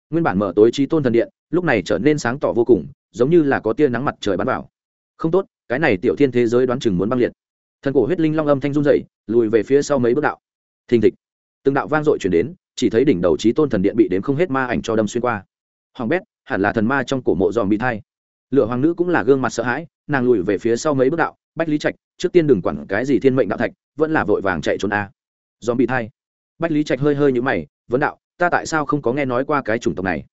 Nguyên bản mở tối trí tôn thần điện, lúc này trở nên sáng tỏ vô cùng, giống như là có tia nắng mặt trời bắn vào. Không tốt, cái này tiểu thiên thế giới đoán chừng muốn băng liệt. Thần cổ huyết linh long âm thanh run dậy lùi về phía sau mấy bước đạo. Thình thịch. Từng đạo vang dội chuyển đến, chỉ thấy đỉnh đầu trí tôn thần điện bị đến không hết ma ảnh cho đâm xuyên qua. Hoàng bét, hẳn là thần ma trong cổ mộ dòm bị thai. Lựa hoàng nữ cũng là gương mặt sợ hãi, nàng lùi về phía sau mấy bước đạo bách lý trạch, trước tiên đừng quản cái gì thiên mệnh đạo thạch, vẫn là vội vàng chạy trốn a. Dòm bị thai. Bách lý trạch hơi hơi nhũ mày, vấn đạo, ta tại sao không có nghe nói qua cái chủng tộc này?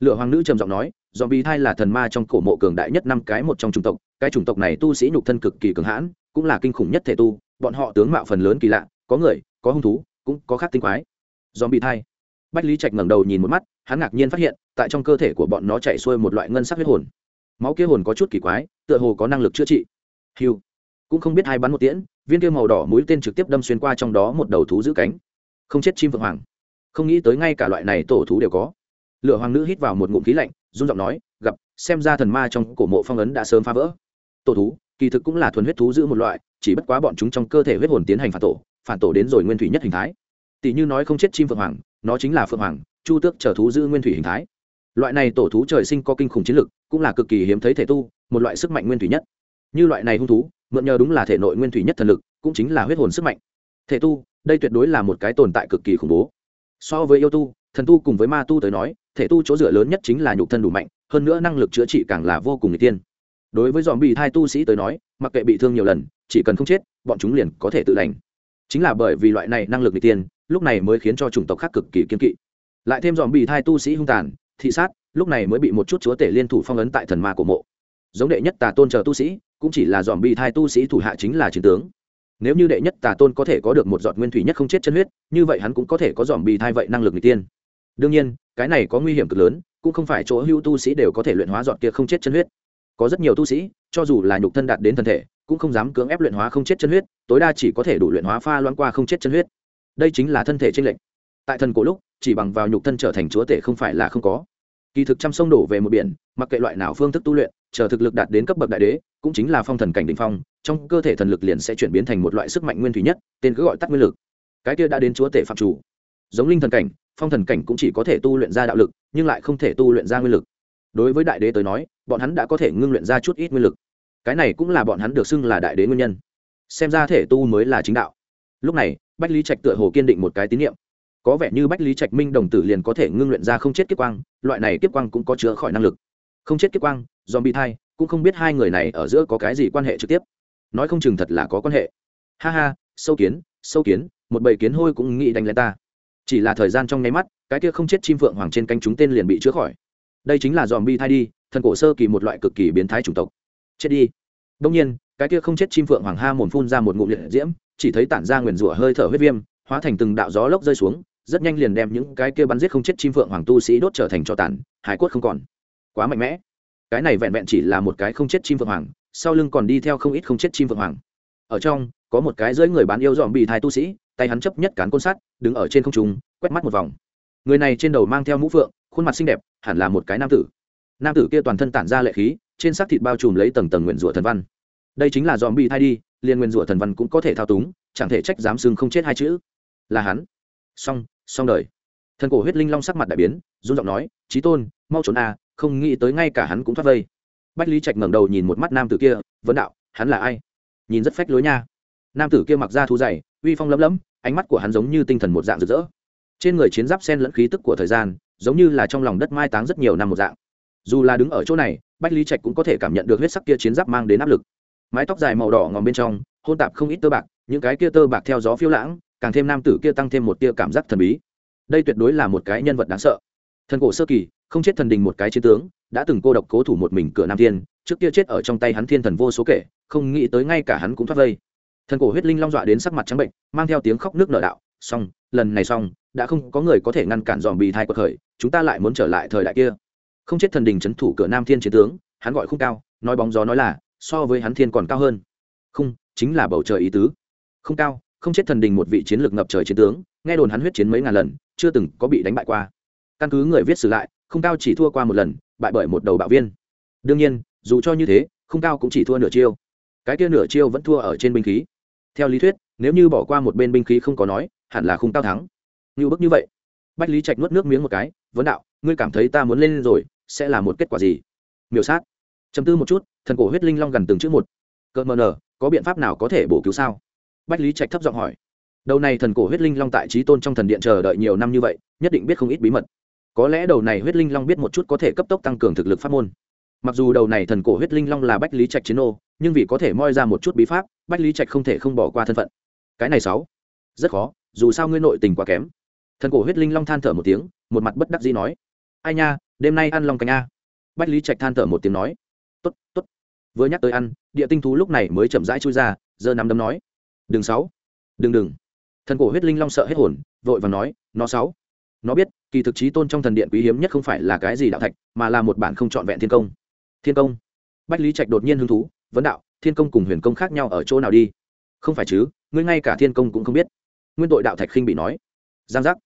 Lựa hoàng nữ trầm giọng nói dòm bị thai là thần ma trong cổ mộ cường đại nhất năm cái một trong chủng tộc, cái chủng tộc này tu sĩ nhục thân cực kỳ cường hãn, cũng là kinh khủng nhất thể tu, bọn họ tướng mạo phần lớn kỳ lạ, có người, có hung thú, cũng có khác tinh quái. Dòm bị thai. Bách lý trạch ngẩng đầu nhìn một mắt, hắn ngạc nhiên phát hiện, tại trong cơ thể của bọn nó chạy xuôi một loại ngân sắc huyết hồn. Máu kia hồn có chút kỳ quái, tựa hồ có năng lực chữa trị. Hiu cũng không biết hai bắn một tiễn, viên kia màu đỏ mũi tên trực tiếp đâm xuyên qua trong đó một đầu thú giữ cánh. Không chết chim phượng hoàng. Không nghĩ tới ngay cả loại này tổ thú đều có. Lửa hoàng nữ hít vào một ngụm khí lạnh, run giọng nói, gặp, xem ra thần ma trong cổ mộ phong ấn đã sớm phá vỡ. Tổ thú, kỳ thực cũng là thuần huyết thú giữ một loại, chỉ bất quá bọn chúng trong cơ thể huyết hồn tiến hành phản tổ phản tổ đến rồi nguyên thủy nhất hình thái. Tỷ như nói không chết chim phượng hoàng, nó chính là phượng hoàng, chu tước trở thú giữ nguyên thủy hình thái. Loại này tổ thú trời sinh có kinh khủng chiến lực, cũng là cực kỳ hiếm thấy thể tu, một loại sức mạnh nguyên thủy nhất. Như loại này hung thú mượn nhờ đúng là thể nội nguyên thủy nhất thần lực, cũng chính là huyết hồn sức mạnh. Thể tu, đây tuyệt đối là một cái tồn tại cực kỳ khủng bố. So với yêu tu, thần tu cùng với ma tu tới nói, thể tu chỗ dựa lớn nhất chính là nhục thân đủ mạnh, hơn nữa năng lực chữa trị càng là vô cùng người tiên đối với dòm bị thai tu sĩ tới nói, mặc kệ bị thương nhiều lần, chỉ cần không chết, bọn chúng liền có thể tự lành. Chính là bởi vì loại này năng lực người tiên lúc này mới khiến cho chủng tộc khác cực kỳ kiên kỵ. Lại thêm dòm bị thai tu sĩ hung tàn, thị sát, lúc này mới bị một chút chúa tể liên thủ phong ấn tại thần ma của mộ. Giống đệ nhất tà tôn chờ tu sĩ cũng chỉ là dòm bị thai tu sĩ thủ hạ chính là chiến tướng. Nếu như đệ nhất tà tôn có thể có được một giọt nguyên thủy nhất không chết chân huyết, như vậy hắn cũng có thể có dòm bị thai vậy năng lực n tiên. Đương nhiên, cái này có nguy hiểm cực lớn, cũng không phải chỗ hưu tu sĩ đều có thể luyện hóa giọt kia không chết chân huyết. Có rất nhiều tu sĩ, cho dù là nhục thân đạt đến thân thể, cũng không dám cưỡng ép luyện hóa không chết chân huyết, tối đa chỉ có thể đủ luyện hóa pha loãng qua không chết chân huyết. Đây chính là thân thể tranh lệch. Tại thần cổ lúc, chỉ bằng vào nhục thân trở thành chúa tể không phải là không có kỳ thực trăm sông đổ về một biển, mặc kệ loại nào phương thức tu luyện, chờ thực lực đạt đến cấp bậc đại đế, cũng chính là phong thần cảnh đ ỉ n h phong, trong cơ thể thần lực liền sẽ chuyển biến thành một loại sức mạnh nguyên thủy nhất, tên cứ gọi tắt nguyên lực. Cái kia đã đến chúa tể phạm chủ. Giống linh thần cảnh, phong thần cảnh cũng chỉ có thể tu luyện ra đạo lực, nhưng lại không thể tu luyện ra nguyên lực. Đối với đại đế tới nói, bọn hắn đã có thể ngưng luyện ra chút ít nguyên lực. Cái này cũng là bọn hắn được xưng là đại đế nguyên nhân. Xem ra thể tu mới là chính đạo. Lúc này, bách lý trạch tựa hồ kiên định một cái tín nhiệm có vẻ như bách lý trạch minh đồng tử liền có thể ngưng luyện ra không chết kiếp quang, loại này kiếp quang cũng có chữa khỏi năng lực. Không chết kiếp quang dòm bị thai, cũng không biết hai người này ở giữa có cái gì quan hệ trực tiếp. Nói không chừng thật là có quan hệ. Ha ha, sâu kiến sâu kiến, một bầy kiến hôi cũng nghĩ đánh lên ta. Chỉ là thời gian trong nháy mắt, cái kia không chết chim phượng hoàng trên canh chúng tên liền bị chữa khỏi. Đây chính là dòm bi thai đi, thần cổ sơ kỳ một loại cực kỳ biến thái chủng tộc. Chết đi. Đông nhiên, cái kia không chết chim phượng hoàng ha mồn phun ra một ngụm liệt diễm, chỉ thấy tản ra nguyền rủa hơi thở huyết viêm, hóa thành từng đạo gió lốc rơi xuống rất nhanh liền đem những cái kia bắn giết không chết chim phượng hoàng tu sĩ đốt trở thành cho tàn, hải cốt không còn. Quá mạnh mẽ. Cái này vẹn vẹn chỉ là một cái không chết chim phượng hoàng, sau lưng còn đi theo không ít không chết chim phượng hoàng. Ở trong, có một cái dưới người bán yêu dòm bị thai tu sĩ, tay hắn chấp nhất cán côn sắt, đứng ở trên không trung, quét mắt một vòng. Người này trên đầu mang theo mũ phượng, khuôn mặt xinh đẹp, hẳn là một cái nam tử. Nam tử kia toàn thân tản ra lệ khí, trên xác thịt bao trùm lấy tầng tầng nguyện rủa thần văn. Đây chính là dòm bị thai đi, liền nguyên rủa thần văn cũng có thể thao túng, chẳng thể trách dám sưng không chết hai chữ. Là hắn. Xong xong đời. Thần cổ huyết linh long sắc mặt đại biến, run giọng nói trí tôn, mau trốn a không nghĩ tới ngay cả hắn cũng thoát vây. Bách lý trạch ngẩng đầu nhìn một mắt nam tử kia, vấn đạo, hắn là ai? Nhìn rất phách lối nha. Nam tử kia mặc ra thu dày, uy phong lấm lấm, ánh mắt của hắn giống như tinh thần một dạng rực rỡ. Trên người chiến giáp sen lẫn khí tức của thời gian, giống như là trong lòng đất mai táng rất nhiều năm một dạng. Dù là đứng ở chỗ này, bách lý trạch cũng có thể cảm nhận được huyết sắc kia chiến giáp mang đến áp lực. Mái tóc dài màu đỏ ngòm bên trong, hôn tạp không ít tơ bạc, những cái kia tơ bạc theo gió phiêu lãng càng thêm nam tử kia tăng thêm một tia cảm giác thần bí. Đây tuyệt đối là một cái nhân vật đáng sợ. Thần cổ sơ kỳ, không chết thần đình một cái chiến tướng, đã từng cô độc cố thủ một mình cửa nam thiên, trước kia chết ở trong tay hắn thiên thần vô số kể, không nghĩ tới ngay cả hắn cũng thoát vây. Thần cổ huyết linh long dọa đến sắc mặt trắng bệnh, mang theo tiếng khóc nước nở đạo, xong, lần này xong, đã không có người có thể ngăn cản dòm bì thai quật khởi, chúng ta lại muốn trở lại thời đại kia. Không chết thần đình c h ấ n thủ cửa nam thiên chiến tướng, hắn gọi không cao, nói bóng gió nói là, so với hắn thiên còn cao hơn. Không chính là bầu trời ý tứ. Không cao không chết thần đình một vị chiến lược ngập trời chiến tướng, nghe đồn hắn huyết chiến mấy ngàn lần, chưa từng có bị đánh bại qua. Căn cứ người viết sử lại, không cao chỉ thua qua một lần, bại bởi một đầu bạo viên. Đương nhiên, dù cho như thế, không cao cũng chỉ thua nửa chiêu. Cái kia nửa chiêu vẫn thua ở trên binh khí. Theo lý thuyết, nếu như bỏ qua một bên binh khí không có nói, hẳn là không cao thắng. Như bức như vậy. Bách lý trạch nuốt nước miếng một cái, vấn đạo, ngươi cảm thấy ta muốn lên rồi, sẽ là một kết quả gì? Miểu sát. Chấm tư một chút, thần cổ huyết linh long gần từng chữ một. Cơn mờ nở có biện pháp nào có thể bổ cứu sao? Bách lý trạch thấp giọng hỏi. Đầu này thần cổ huyết linh long tại trí tôn trong thần điện chờ đợi nhiều năm như vậy, nhất định biết không ít bí mật. Có lẽ đầu này huyết linh long biết một chút có thể cấp tốc tăng cường thực lực pháp môn. Mặc dù đầu này thần cổ huyết linh long là bách lý trạch chiến ô nhưng vì có thể moi ra một chút bí pháp, bách lý trạch không thể không bỏ qua thân phận. Cái này sáu. Rất khó, dù sao ngươi nội tình quá kém. Thần cổ huyết linh long than thở một tiếng, một mặt bất đắc dĩ nói. Ai nha, đêm nay ăn long canh a. Bách lý trạch than thở một tiếng nói. T ố t t ố t vừa nhắc tới ăn, địa tinh thú lúc này mới chậm rãi chui ra, giơ nắm đấm nói đừng sáu. Đừng đừng. Thần cổ huyết linh long sợ hết hồn, vội và nói, nó sáu. Nó biết, kỳ thực chí tôn trong thần điện quý hiếm nhất không phải là cái gì đạo thạch, mà là một bản không trọn vẹn thiên công. Thiên công? Bách lý trạch đột nhiên hứng thú, vấn đạo, thiên công cùng huyền công khác nhau ở chỗ nào đi? Không phải chứ, ngươi ngay cả thiên công cũng không biết. Nguyên tội đạo thạch khinh bị nói. Giang giác.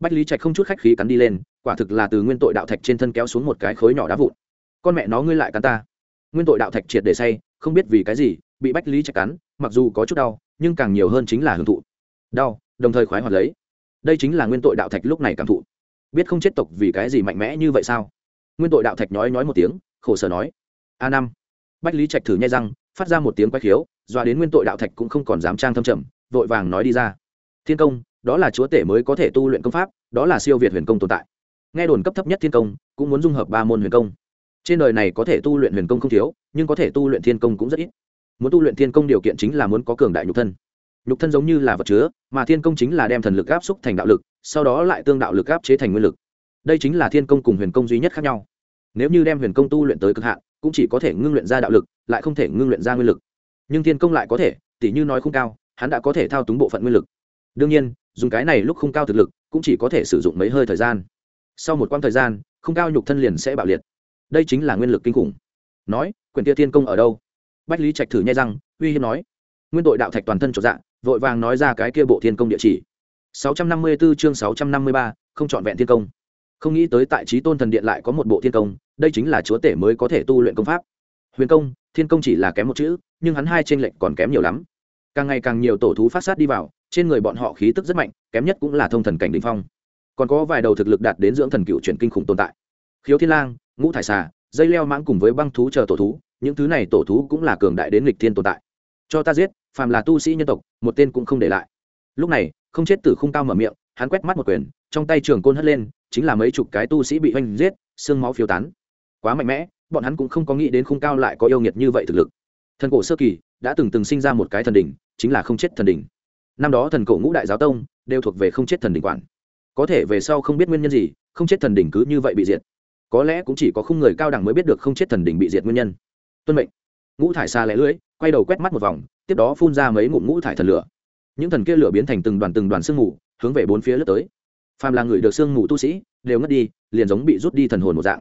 Bách lý trạch không chút khách khí cắn đi lên, quả thực là từ nguyên tội đạo thạch trên thân kéo xuống một cái khối nhỏ đá vụn. Con mẹ nó ngươi lại cắn ta. Nguyên tội đạo thạch triệt để say, không biết vì cái gì, bị bách lý trạch cắn, mặc dù có chút đau nhưng càng nhiều hơn chính là hưởng thụ. Đau, đồng thời khoái hoạt lấy. Đây chính là nguyên tội đạo thạch lúc này cảm thụ. Biết không chết tộc vì cái gì mạnh mẽ như vậy sao? Nguyên tội đạo thạch nói nói một tiếng, khổ sở nói. A năm. Bách lý trạch thử nhai răng, phát ra một tiếng quay khiếu, doa đến nguyên tội đạo thạch cũng không còn dám trang thâm trầm, vội vàng nói đi ra. Thiên công, đó là chúa tể mới có thể tu luyện công pháp, đó là siêu việt huyền công tồn tại. Nghe đồn cấp thấp nhất thiên công, cũng muốn dung hợp ba môn huyền công. Trên đời này có thể tu luyện huyền công không thiếu, nhưng có thể tu luyện thiên công cũng rất ít muốn tu luyện thiên công điều kiện chính là muốn có cường đại nhục thân. Nhục thân giống như là vật chứa, mà thiên công chính là đem thần lực áp xúc thành đạo lực, sau đó lại tương đạo lực áp chế thành nguyên lực. Đây chính là thiên công cùng huyền công duy nhất khác nhau. Nếu như đem huyền công tu luyện tới cực hạn, cũng chỉ có thể ngưng luyện ra đạo lực, lại không thể ngưng luyện ra nguyên lực. Nhưng thiên công lại có thể, tỉ như nói không cao, hắn đã có thể thao túng bộ phận nguyên lực. Đương nhiên, dùng cái này lúc không cao thực lực, cũng chỉ có thể sử dụng mấy hơi thời gian. Sau một quãng thời gian không cao nhục thân liền sẽ bạo liệt. Đây chính là nguyên lực kinh khủng. Nói quyền tia thiên công ở đâu? Bách lý trạch thử nhai răng uy hiếp nói nguyên tội đạo thạch toàn thân trọn dạng vội vàng nói ra cái kia bộ thiên công địa chỉ. 654 chương 653, không chọn vẹn thiên công. Không nghĩ tới tại trí tôn thần điện lại có một bộ thiên công đây chính là chúa tể mới có thể tu luyện công pháp. Huyền công thiên công chỉ là kém một chữ nhưng hắn hai trên lệnh còn kém nhiều lắm. Càng ngày càng nhiều tổ thú phát sát đi vào trên người bọn họ khí tức rất mạnh kém nhất cũng là thông thần cảnh đ ỉ n h phong. Còn có vài đầu thực lực đạt đến dưỡng thần cựu chuyển kinh khủng tồn tại. Khiếu thiên lang ngũ thải xà dây leo mãng cùng với băng thú chờ tổ thú những thứ này tổ thú cũng là cường đại đến lịch thiên tồn tại. Cho ta giết, phàm là tu sĩ nhân tộc, một tên cũng không để lại. Lúc này, không chết tử không cao mở miệng, hắn quét mắt một quyền, trong tay trường côn hất lên, chính là mấy chục cái tu sĩ bị oanh giết, xương máu phiếu tán. Quá mạnh mẽ, bọn hắn cũng không có nghĩ đến khung cao lại có yêu nghiệt như vậy thực lực. Thần cổ sơ kỳ đã từng từng sinh ra một cái thần đỉnh, chính là không chết thần đỉnh. Năm đó thần cổ ngũ đại giáo tông đều thuộc về không chết thần đỉnh quản. Có thể về sau không biết nguyên nhân gì, không chết thần đỉnh cứ như vậy bị diệt. Có lẽ cũng chỉ có khung người cao đẳng mới biết được không chết thần đỉnh bị diệt nguyên nhân tuân mệnh. Ngũ thải xa lẻ lưỡi, quay đầu quét mắt một vòng, tiếp đó phun ra mấy ngụm ngũ thải thần lửa. Những thần kia lửa biến thành từng đoàn từng đoàn sương mù, hướng về bốn phía lướt tới. Phàm là người được sương mù tu sĩ, đều ngất đi, liền giống bị rút đi thần hồn một dạng.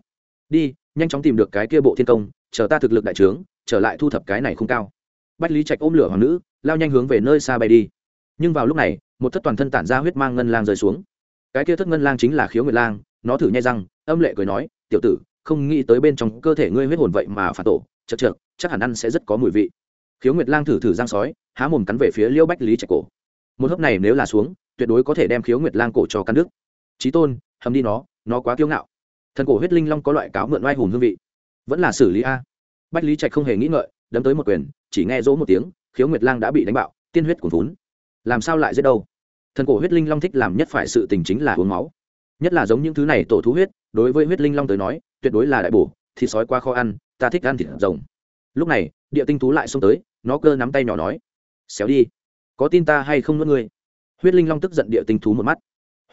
Đi, nhanh chóng tìm được cái kia bộ thiên công, chờ ta thực lực đại trướng, trở lại thu thập cái này không cao. Bách lý trạch ôm lửa hoàng nữ, lao nhanh hướng về nơi xa bay đi. Nhưng vào lúc này, một thất toàn thân tản ra huyết mang ngân lang rơi xuống. Cái kia thất ngân lang chính là khiếu nguyệt lang, nó thử nhai răng, âm lệ cười nói, tiểu tử, không nghĩ tới bên trong cơ thể ngươi huyết hồn vậy mà phản tổ chật chược, chắc hẳn ăn sẽ rất có mùi vị. Khiếu nguyệt lang thử thử răng sói, há mồm cắn về phía liêu bách lý trạch cổ. Một hớp này nếu là xuống, tuyệt đối có thể đem khiếu nguyệt lang cổ cho căn đức trí tôn, hầm đi nó nó quá kiêu ngạo. Thần cổ huyết linh long có loại cáo mượn oai hùng hương vị. Vẫn là xử lý a. Bách lý trạch không hề nghĩ ngợi, đấm tới một quyền, chỉ nghe rỗ một tiếng, khiếu nguyệt lang đã bị đánh bạo, tiên huyết cuồn vốn làm sao lại giết đâu? Thần cổ huyết linh long thích làm nhất phải sự tình chính là uống máu. Nhất là giống những thứ này tổ thú huyết, đối với huyết linh long tới nói, tuyệt đối là đại bổ thịt sói quá khó ăn, ta thích ăn thịt rồng. Lúc này, địa tinh thú lại xông tới, nó cơ nắm tay nhỏ nói, xéo đi, có tin ta hay không nuốt ngươi? Huyết linh long tức giận địa tinh thú một mắt.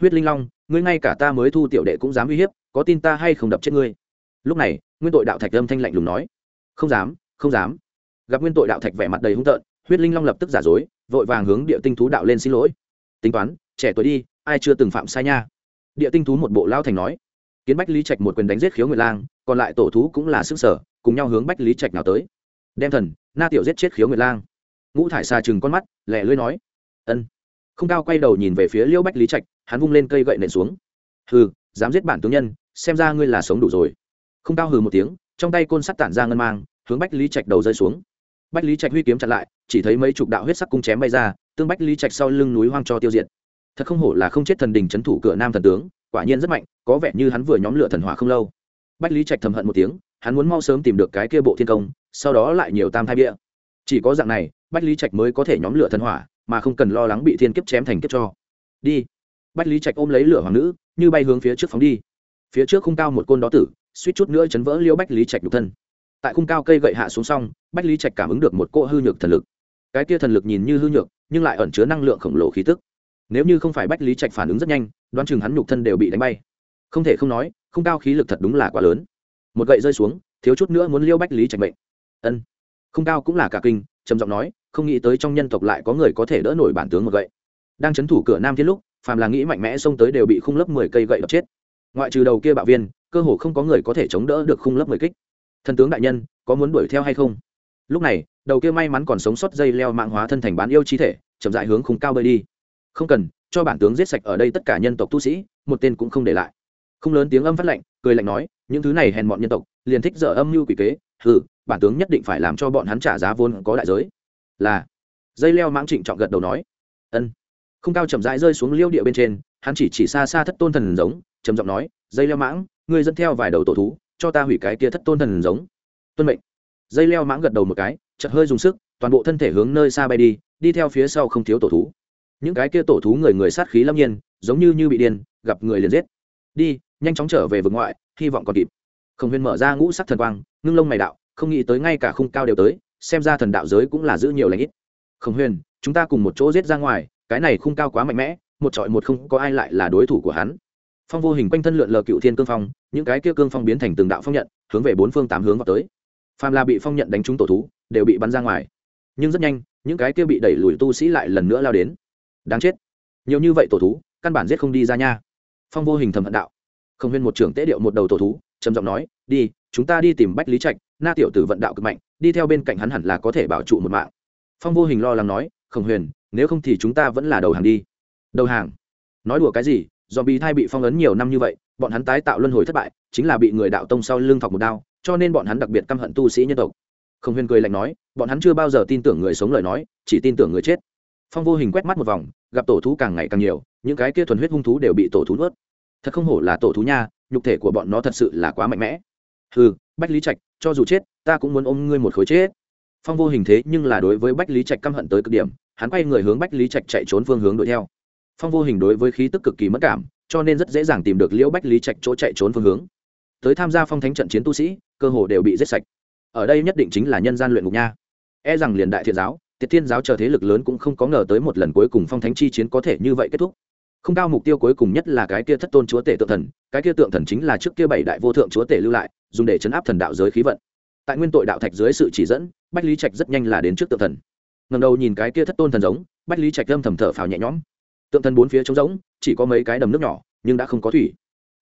Huyết linh long, ngươi ngay cả ta mới thu tiểu đệ cũng dám uy hiếp, có tin ta hay không đập chết ngươi? Lúc này, nguyên tội đạo thạch âm thanh lạnh lùng nói, không dám không dám. Gặp nguyên tội đạo thạch vẻ mặt đầy hung tợn, huyết linh long lập tức giả dối, vội vàng hướng địa tinh thú đạo lên xin lỗi. Tính toán, trẻ tuổi đi, ai chưa từng phạm sai nha? Địa tinh thú một bộ lao thành nói kiến bách lý trạch một quyền đánh giết khiếu nguyệt lang, còn lại tổ thú cũng là sức sở, cùng nhau hướng bách lý trạch nào tới. Đem thần, na tiểu giết chết khiếu nguyệt lang. Ngũ thải xa chừng con mắt lẹ lưới nói, ân. Không cao quay đầu nhìn về phía liêu bách lý trạch, hắn vung lên cây gậy nện xuống. Hừ, dám giết bản tướng nhân, xem ra ngươi là sống đủ rồi. Không cao hừ một tiếng, trong tay côn sắt tản ra ngân mang, hướng bách lý trạch đầu rơi xuống. Bách lý trạch huy kiếm chặn lại, chỉ thấy mấy chục đạo huyết sắc cung chém bay ra, tương bách lý trạch sau lưng núi hoang cho tiêu diệt thật không hổ là không chết thần đình c h ấ n thủ cửa nam thần tướng, quả nhiên rất mạnh, có vẻ như hắn vừa nhóm lửa thần hỏa không lâu. Bách lý trạch thầm hận một tiếng, hắn muốn mau sớm tìm được cái kia bộ thiên công, sau đó lại nhiều tam thai bia. Chỉ có dạng này, bách lý trạch mới có thể nhóm lửa thần hỏa, mà không cần lo lắng bị thiên kiếp chém thành kiếp cho. Đi. Bách lý trạch ôm lấy lửa hoàng nữ, như bay hướng phía trước phóng đi. Phía trước không cao một côn đó tử, suýt chút nữa chấn vỡ liêu bách lý trạch nhục thân. Tại khung cao cây gậy hạ xuống xong, bách lý trạch cảm ứng được một cỗ hư nhược thần lực. Cái kia thần lực nhìn như hư nhược, nhưng lại ẩn chứa năng lượng khổng lồ khí tức nếu như không phải bách lý trạch phản ứng rất nhanh, đoán chừng hắn nhục thân đều bị đánh bay. Không thể không nói khung cao khí lực thật đúng là quá lớn. Một gậy rơi xuống, thiếu chút nữa muốn liêu bách lý trạch bệnh ân. Khung cao cũng là cả kinh, trầm giọng nói, không nghĩ tới trong nhân tộc lại có người có thể đỡ nổi bản tướng một gậy. Đang chấn thủ cửa nam thiên lúc, phàm là nghĩ mạnh mẽ xông tới đều bị khung lớp mười cây gậy đập chết. Ngoại trừ đầu kia bạo viên, cơ hồ không có người có thể chống đỡ được khung lớp mười kích. Thần tướng đại nhân, có muốn đuổi theo hay không? Lúc này, đầu kia may mắn còn sống sót dây leo mạng hóa thân thành bán yêu chi thể, chậm dại hướng khung cao bơi đi không cần, cho bản tướng giết sạch ở đây tất cả nhân tộc tu sĩ, một tên cũng không để lại. Không lớn tiếng âm phát lệnh cười lạnh nói, những thứ này hèn mọn nhân tộc, liền thích dở âm mưu quỷ kế, hừ, bản tướng nhất định phải làm cho bọn hắn trả giá vốn có đại giới. Là. Dây leo mãng trịnh trọng gật đầu nói. Ân. Không cao chậm rãi rơi xuống liêu địa bên trên, hắn chỉ chỉ xa xa thất tôn thần giống, trầm giọng nói, dây leo mãng, ngươi dẫn theo vài đầu tổ thú, cho ta hủy cái kia thất tôn thần giống. Tuân mệnh. Dây leo mãng gật đầu một cái chật hơi dùng sức, toàn bộ thân thể hướng nơi xa bay đi đi theo phía sau không thiếu tổ thú những cái kia tổ thú người người sát khí lâm nhiên, giống như như bị điên, gặp người liền giết. Đi, nhanh chóng trở về vực ngoại, hy vọng còn kịp. Khổng huyền mở ra ngũ sắc thần quang, ngưng lông mày đạo, không nghĩ tới ngay cả khung cao đều tới, xem ra thần đạo giới cũng là giữ nhiều lãnh ít. Khổng huyền, chúng ta cùng một chỗ giết ra ngoài, cái này khung cao quá mạnh mẽ, một trọi một không có ai lại là đối thủ của hắn. Phong vô hình quanh thân lượn lờ cựu thiên cương phong, những cái kia cương phong biến thành từng đạo phong nhận, hướng về bốn phương tám hướng vào tới. Phàm là bị phong nhận đánh trúng tổ thú, đều bị bắn ra ngoài. Nhưng rất nhanh, những cái kia bị đẩy lùi tu sĩ lại lần nữa lao đến đáng chết. Nhiều như vậy tổ thú, căn bản giết không đi ra nha. Phong vô hình thầm hận đạo. Không huyên một trưởng tế điệu một đầu tổ thú, trầm giọng nói, đi, chúng ta đi tìm bách lý trạch, na tiểu tử vận đạo cực mạnh, đi theo bên cạnh hắn hẳn là có thể bảo trụ một mạng. Phong vô hình lo lắng nói khổng huyền, nếu không thì chúng ta vẫn là đầu hàng đi. Đầu hàng? Nói đùa cái gì? Do bị thai bị phong ấn nhiều năm như vậy, bọn hắn tái tạo luân hồi thất bại, chính là bị người đạo tông sau lưng thọc một đao, cho nên bọn hắn đặc biệt căm hận tu sĩ nhân tộc. Khổng huyền cười lạnh nói, bọn hắn chưa bao giờ tin tưởng người sống lời nói, chỉ tin tưởng người chết phong vô hình quét mắt một vòng, gặp tổ thú càng ngày càng nhiều, những cái kia thuần huyết hung thú đều bị tổ thú nuốt. Thật không hổ là tổ thú nha, nhục thể của bọn nó thật sự là quá mạnh mẽ. Ừ bách lý trạch, cho dù chết, ta cũng muốn ôm ngươi một khối chết. Phong vô hình thế nhưng là đối với bách lý trạch căm hận tới cực điểm, hắn quay người hướng bách lý trạch chạy trốn phương hướng đuổi theo. Phong vô hình đối với khí tức cực kỳ mất cảm, cho nên rất dễ dàng tìm được liễu bách lý trạch chỗ chạy trốn phương hướng. Tới tham gia phong thánh trận chiến tu sĩ, cơ hồ đều bị giết sạch. Ở đây nhất định chính là nhân gian luyện ngục nha. E rằng liền đại thiện giáo tiệt thiên giáo chờ thế lực lớn cũng không có ngờ tới một lần cuối cùng phong thánh chi chiến có thể như vậy kết thúc. Không cao mục tiêu cuối cùng nhất là cái kia thất tôn chúa tể tượng thần, cái kia tượng thần chính là trước kia bảy đại vô thượng chúa tể lưu lại, dùng để chấn áp thần đạo giới khí vận. Tại nguyên tội đạo thạch dưới sự chỉ dẫn, bách lý trạch rất nhanh là đến trước tượng thần. Ngầm đầu nhìn cái kia thất tôn thần giống, bách lý trạch lâm thầm thở phào nhẹ nhõm. Tượng thần bốn phía trống giống chỉ có mấy cái đầm nước nhỏ, nhưng đã không có thủy.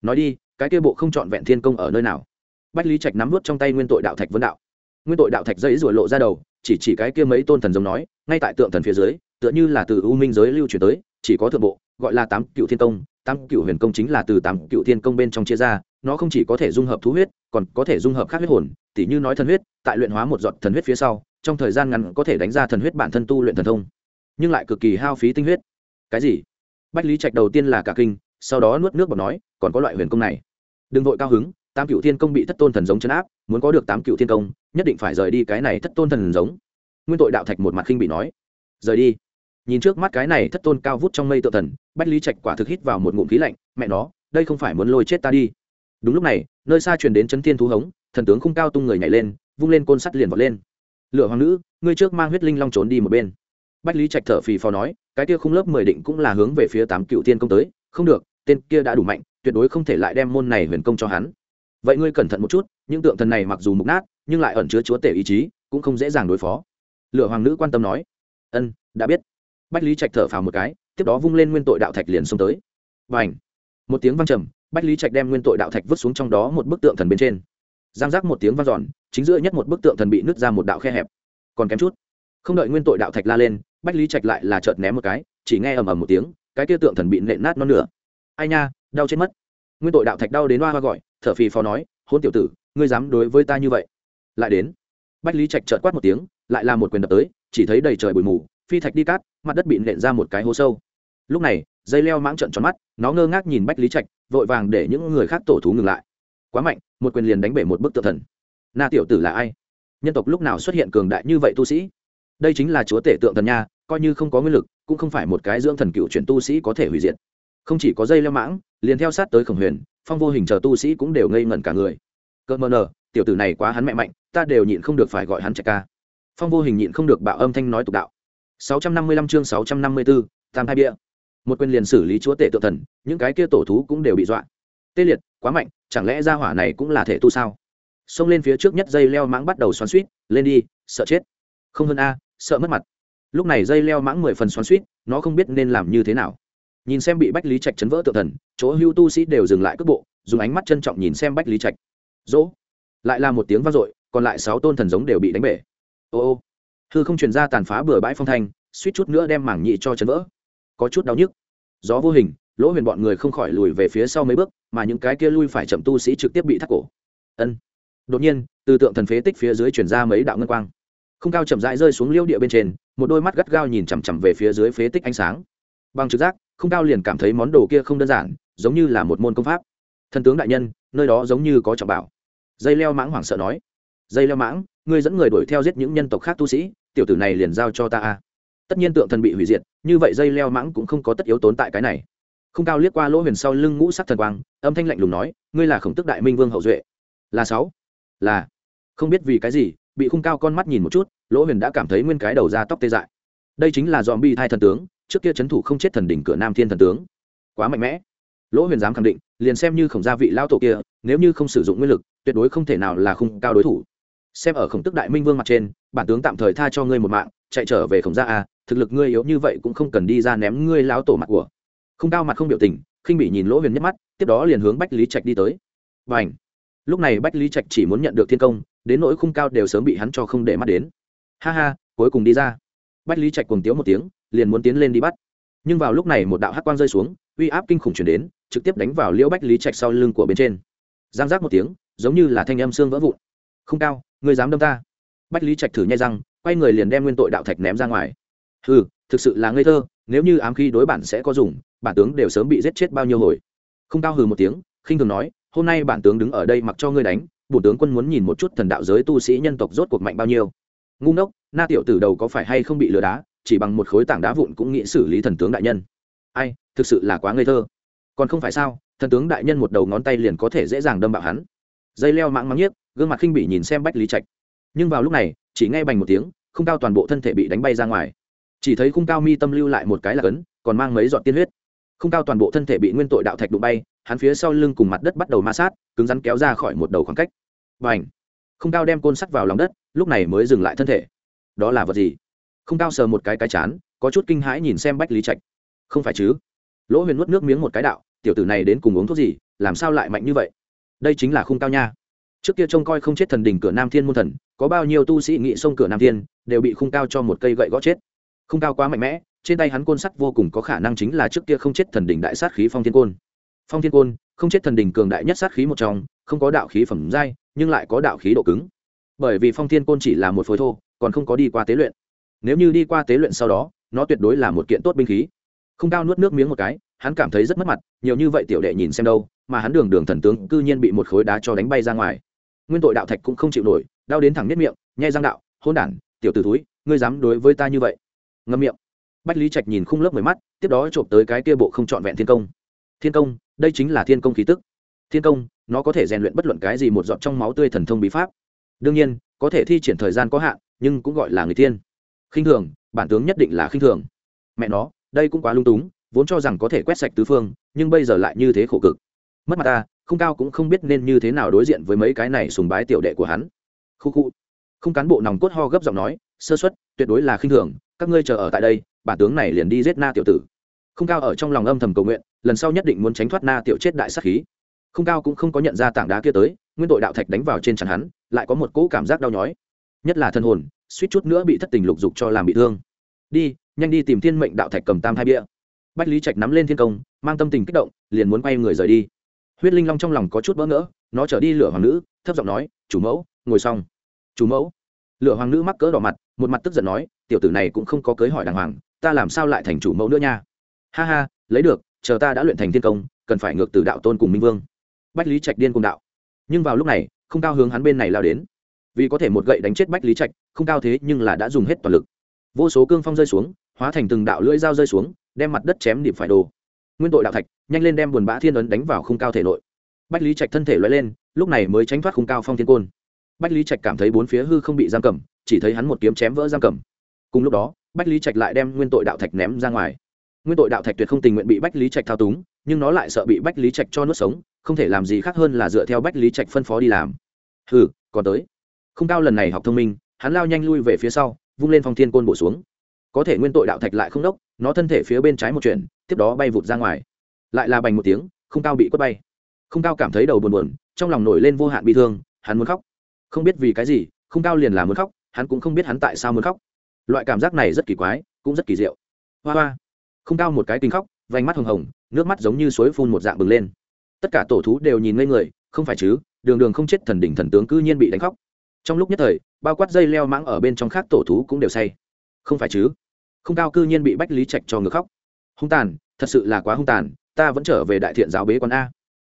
Nói đi, cái kia bộ không trọn vẹn thiên công ở nơi nào? Bách lý trạch nắm vút trong tay nguyên tội đạo thạch vấn đạo. Nguyên tội đạo thạch dây rủa lộ ra đầu chỉ chỉ cái kia mấy tôn thần giống nói, ngay tại tượng thần phía dưới, tựa như là từ u minh giới lưu truyền tới, chỉ có thượng bộ, gọi là tám cựu thiên công. Tám cựu huyền công chính là từ tám cựu thiên công bên trong chia ra, nó không chỉ có thể dung hợp thú huyết, còn có thể dung hợp khác huyết hồn, tỉ như nói thần huyết, tại luyện hóa một giọt thần huyết phía sau, trong thời gian ngắn có thể đánh ra thần huyết bản thân tu luyện thần thông, nhưng lại cực kỳ hao phí tinh huyết. Cái gì? Bách lý trạch đầu tiên là cả kinh, sau đó nuốt nước bọt nói, còn có loại huyền công này. Đừng vội cao hứng tám cựu thiên công bị thất tôn thần giống chấn áp, muốn có được tám cựu thiên công, nhất định phải rời đi cái này thất tôn thần giống. Nguyên tội đạo thạch một mặt khinh bị nói. Rời đi. Nhìn trước mắt cái này thất tôn cao vút trong mây tự thần, bách lý trạch quả thực hít vào một ngụm khí lạnh, mẹ nó, đây không phải muốn lôi chết ta đi. Đúng lúc này, nơi xa truyền đến chấn thiên thú hống, thần tướng không cao tung người nhảy lên, vung lên côn sắt liền vọt lên. Lửa hoàng nữ, ngươi trước mang huyết linh long trốn đi một bên. Bách lý trạch thở phì phò nói, cái kia không lớp mười định cũng là hướng về phía tám cựu thiên công tới, không được, tên kia đã đủ mạnh, tuyệt đối không thể lại đem môn này huyền công cho hắn vậy ngươi cẩn thận một chút, những tượng thần này mặc dù mục nát, nhưng lại ẩn chứa chúa tể ý chí, cũng không dễ dàng đối phó. Lửa hoàng nữ quan tâm nói. Ân, đã biết. Bách lý trạch thở phào một cái, tiếp đó vung lên nguyên tội đạo thạch liền xông tới. Và ảnh một tiếng văng trầm, bách lý trạch đem nguyên tội đạo thạch vứt xuống trong đó một bức tượng thần bên trên. Giang giác một tiếng vang giòn chính giữa nhất một bức tượng thần bị nứt ra một đạo khe hẹp. Còn kém chút, không đợi nguyên tội đạo thạch la lên, bách lý trạch lại là chợt ném một cái, chỉ nghe ầm ầm một tiếng, cái kia tượng thần bị nện nát non nửa. Ai nha, đau chết mất. Nguyên tội đạo thạch đau đến hoa hoa gọi thở phì phò nói hôn tiểu tử, ngươi dám đối với ta như vậy? Lại đến, bách lý trạch trợt quát một tiếng, lại là một quyền đập tới, chỉ thấy đầy trời bụi mù, phi thạch đi cát, mặt đất bị nện ra một cái hố sâu. Lúc này, dây leo mãng trận tròn mắt, nó ngơ ngác nhìn bách lý trạch, vội vàng để những người khác tổ thú ngừng lại. Quá mạnh, một quyền liền đánh bể một bức tượng thần. Na tiểu tử là ai? Nhân tộc lúc nào xuất hiện cường đại như vậy tu sĩ? Đây chính là chúa tể tượng thần nha, coi như không có nguyên lực, cũng không phải một cái dưỡng thần cựu chuyển tu sĩ có thể hủy diệt. Không chỉ có dây leo mãng, liền theo sát tới khổng huyền phong vô hình chờ tu sĩ cũng đều ngây ngẩn cả người. Cơ mờ nờ tiểu tử này quá hắn mẹ mạnh ta đều nhịn không được phải gọi hắn trạch ca. Phong vô hình nhịn không được bạo âm thanh nói tục đạo. 655 chương 654, tam hai bia. Một quyền liền xử lý chúa tể tự thần những cái kia tổ thú cũng đều bị dọa. Tê liệt quá mạnh chẳng lẽ ra hỏa này cũng là thể tu sao? Xông lên phía trước nhất dây leo mãng bắt đầu xoắn suýt lên đi sợ chết. Không hơn a sợ mất mặt. Lúc này dây leo mãng mười phần xoắn suýt nó không biết nên làm như thế nào nhìn xem bị bách lý trạch chấn vỡ tự thần, chỗ hưu tu sĩ đều dừng lại cước bộ, dùng ánh mắt trân trọng nhìn xem bách lý trạch. Dỗ! Lại là một tiếng vang dội, còn lại sáu tôn thần giống đều bị đánh bể. Ô ô! Hư không truyền ra tàn phá bừa bãi phong thanh, suýt chút nữa đem mảng nhị cho chấn vỡ. Có chút đau nhức. Gió vô hình, lỗ huyền bọn người không khỏi lùi về phía sau mấy bước, mà những cái kia lui phải chậm tu sĩ trực tiếp bị thắt cổ. Ân. Đột nhiên, từ tượng thần phế tích phía dưới chuyển ra mấy đạo ngân quang. Không cao chậm rãi rơi xuống liêu địa bên trên, một đôi mắt gắt gao nhìn chằm chằm về phía dưới phế tích ánh sáng. Bằng trực giác không cao liền cảm thấy món đồ kia không đơn giản, giống như là một môn công pháp. Thần tướng đại nhân, nơi đó giống như có trọng bảo. Dây leo mãng hoảng sợ nói. Dây leo mãng, ngươi dẫn người đuổi theo giết những nhân tộc khác tu sĩ, tiểu tử này liền giao cho ta a. Tất nhiên tượng thần bị hủy diệt, như vậy dây leo mãng cũng không có tất yếu tốn tại cái này. Không cao liếc qua lỗ huyền sau lưng ngũ sắc thần quang, âm thanh lạnh lùng nói, ngươi là khổng tức đại minh vương hậu duệ. Là sáu. Là. Không biết vì cái gì, bị khung cao con mắt nhìn một chút, lỗ huyền đã cảm thấy nguyên cái đầu ra tóc tê dại. Đây chính là dòm bi thai thần tướng trước kia c h ấ n thủ không chết thần đỉnh cửa nam thiên thần tướng. Quá mạnh mẽ. Lỗ huyền dám khẳng định, liền xem như khổng gia vị lao tổ kia, nếu như không sử dụng nguyên lực, tuyệt đối không thể nào là khung cao đối thủ. Xem ở khổng tức đại minh vương mặt trên, bản tướng tạm thời tha cho ngươi một mạng, chạy trở về khổng gia a, thực lực ngươi yếu như vậy cũng không cần đi ra ném ngươi lao tổ mặt của. Không cao mặt không biểu tình, khinh bị nhìn lỗ huyền nhắc mắt, tiếp đó liền hướng bách lý trạch đi tới. Và ảnh lúc này bách lý trạch chỉ muốn nhận được thiên công, đến nỗi khung cao đều sớm bị hắn cho không để mắt đến. Ha ha, cuối cùng đi ra. Bách lý trạch cùng tiếu một tiếng liền muốn tiến lên đi bắt. Nhưng vào lúc này một đạo hắc quang rơi xuống, uy áp kinh khủng chuyển đến, trực tiếp đánh vào liễu bách lý trạch sau lưng của bên trên. Giang giác một tiếng, giống như là thanh âm xương vỡ vụn. Không cao người dám đâm ta? Bách lý trạch thử nhai răng, quay người liền đem nguyên tội đạo thạch ném ra ngoài. Ừ thực sự là ngây thơ, nếu như ám khí đối bản sẽ có dùng, bản tướng đều sớm bị giết chết bao nhiêu hồi. Không cao hừ một tiếng, khinh thường nói, hôm nay bản tướng đứng ở đây mặc cho ngươi đánh bổn tướng quân muốn nhìn một chút thần đạo giới tu sĩ nhân tộc rốt cuộc mạnh bao nhiêu. Ngu ngốc, na tiểu tử đầu có phải hay không bị lừa đá? Chỉ bằng một khối tảng đá vụn cũng nghĩ xử lý thần tướng đại nhân. Ai, thực sự là quá ngây thơ. Còn không phải sao, thần tướng đại nhân một đầu ngón tay liền có thể dễ dàng đâm bạo hắn. Dây leo mạng mắng nhiếc, gương mặt khinh bị nhìn xem bách lý trạch. Nhưng vào lúc này, chỉ nghe bành một tiếng, không cao toàn bộ thân thể bị đánh bay ra ngoài. Chỉ thấy khung cao mi tâm lưu lại một cái là cấn còn mang mấy giọt tiên huyết. Không cao toàn bộ thân thể bị nguyên tội đạo thạch đụng bay, hắn phía sau lưng cùng mặt đất bắt đầu ma sát, cứng rắn kéo ra khỏi một đầu khoảng cách. Và ảnh không cao đem côn sắt vào lòng đất, lúc này mới dừng lại thân thể. Đó là vật gì? Không cao sờ một cái cái chán, có chút kinh hãi nhìn xem bách lý trạch. Không phải chứ? Lỗ huyền nuốt nước miếng một cái đạo, tiểu tử này đến cùng uống thuốc gì, làm sao lại mạnh như vậy? Đây chính là khung cao nha. Trước kia trông coi không chết thần đỉnh cửa nam thiên môn thần, có bao nhiêu tu sĩ nghị sông cửa nam thiên, đều bị khung cao cho một cây gậy gõ chết. Khung cao quá mạnh mẽ, trên tay hắn côn sắt vô cùng có khả năng chính là trước kia không chết thần đỉnh đại sát khí phong thiên côn. Phong thiên côn, không chết thần đỉnh cường đại nhất sát khí một trong, không có đạo khí phẩm giai, nhưng lại có đạo khí độ cứng. Bởi vì phong thiên côn chỉ là một phối thô, còn không có đi qua tế luyện nếu như đi qua tế luyện sau đó, nó tuyệt đối là một kiện tốt binh khí. Không cao nuốt nước miếng một cái, hắn cảm thấy rất mất mặt, nhiều như vậy tiểu đệ nhìn xem đâu, mà hắn đường đường thần tướng cư nhiên bị một khối đá cho đánh bay ra ngoài. Nguyên tội đạo thạch cũng không chịu nổi, đau đến thẳng nếp miệng, nhai răng đạo hôn đản, tiểu t ử túi ngươi dám đối với ta như vậy? Ngâm miệng. Bách lý trạch nhìn khung lớp mười mắt, tiếp đó trộm tới cái kia bộ không trọn vẹn thiên công. Thiên công, đây chính là thiên công khí tức. Thiên công, nó có thể rèn luyện bất luận cái gì một giọt trong máu tươi thần thông bí pháp. Đương nhiên, có thể thi triển thời gian có hạn, nhưng cũng gọi là người thiên khinh thường, bản tướng nhất định là khinh thường. Mẹ nó, đây cũng quá lung túng, vốn cho rằng có thể quét sạch tứ phương, nhưng bây giờ lại như thế khổ cực. Mất mặt ta, không cao cũng không biết nên như thế nào đối diện với mấy cái này sùng bái tiểu đệ của hắn. Khu khu. Không cán bộ nòng cốt ho gấp giọng nói, sơ xuất tuyệt đối là khinh thường, các ngươi chờ ở tại đây, bản tướng này liền đi giết na tiểu tử. Không cao ở trong lòng âm thầm cầu nguyện, lần sau nhất định muốn tránh thoát na tiểu chết đại sắc khí. Không cao cũng không có nhận ra tảng đá kia tới, nguyên tội đạo thạch đánh vào trên chắn hắn, lại có một cỗ cảm giác đau nhói. Nhất là thân hồn suýt chút nữa bị thất tình lục dục cho làm bị thương. Đi, nhanh đi tìm thiên mệnh đạo thạch cầm tam hai bia. Bách lý trạch nắm lên thiên công, mang tâm tình kích động, liền muốn quay người rời đi. Huyết linh long trong lòng có chút bỡ ngỡ, nó trở đi lửa hoàng nữ, thấp giọng nói, chủ mẫu, ngồi xong. Chủ mẫu? Lửa hoàng nữ mắc cỡ đỏ mặt, một mặt tức giận nói, tiểu tử này cũng không có cưới hỏi đàng hoàng, ta làm sao lại thành chủ mẫu nữa nha? Ha ha, lấy được, chờ ta đã luyện thành thiên công, cần phải ngược từ đạo tôn cùng minh vương. Bách lý trạch điên cùng đạo. Nhưng vào lúc này, không cao hướng hắn bên này lao đến vì có thể một gậy đánh chết bách lý trạch, không cao thế nhưng là đã dùng hết toàn lực. Vô số cương phong rơi xuống, hóa thành từng đạo lưỡi dao rơi xuống, đem mặt đất chém điểm phải đồ. Nguyên tội đạo thạch, nhanh lên đem buồn bã thiên ấn đánh vào khung cao thể nội. Bách lý trạch thân thể loay lên, lúc này mới tránh thoát khung cao phong thiên côn. Bách lý trạch cảm thấy bốn phía hư không bị giam cầm, chỉ thấy hắn một kiếm chém vỡ giam cầm. Cùng lúc đó, bách lý trạch lại đem nguyên tội đạo thạch ném ra ngoài. Nguyên tội đạo thạch tuyệt không tình nguyện bị bách lý trạch thao túng, nhưng nó lại sợ bị bách lý trạch cho nuốt sống, không thể làm gì khác hơn là dựa theo bách lý trạch phân phó đi làm. Hừ, còn tới không cao lần này học thông minh hắn lao nhanh lui về phía sau vung lên phong thiên côn bổ xuống. Có thể nguyên tội đạo thạch lại không đốc nó thân thể phía bên trái một chuyển, tiếp đó bay vụt ra ngoài. Lại là bành một tiếng không cao bị quất bay. Không cao cảm thấy đầu buồn buồn trong lòng nổi lên vô hạn bị thương hắn muốn khóc. Không biết vì cái gì không cao liền là muốn khóc hắn cũng không biết hắn tại sao muốn khóc. Loại cảm giác này rất kỳ quái cũng rất kỳ diệu. Hoa hoa. Không cao một cái kinh khóc vành mắt hồng hồng nước mắt giống như suối phun một dạng bừng lên. Tất cả tổ thú đều nhìn ngây người không phải chứ đường đường không chết thần đỉnh thần tướng cư nhiên bị đánh khóc trong lúc nhất thời, bao quát dây leo mãng ở bên trong khác tổ thú cũng đều say. Không phải chứ? Không cao cư nhiên bị bách lý trạch cho ngược khóc. Hung tàn, thật sự là quá hung tàn, ta vẫn trở về đại thiện giáo bế quán a.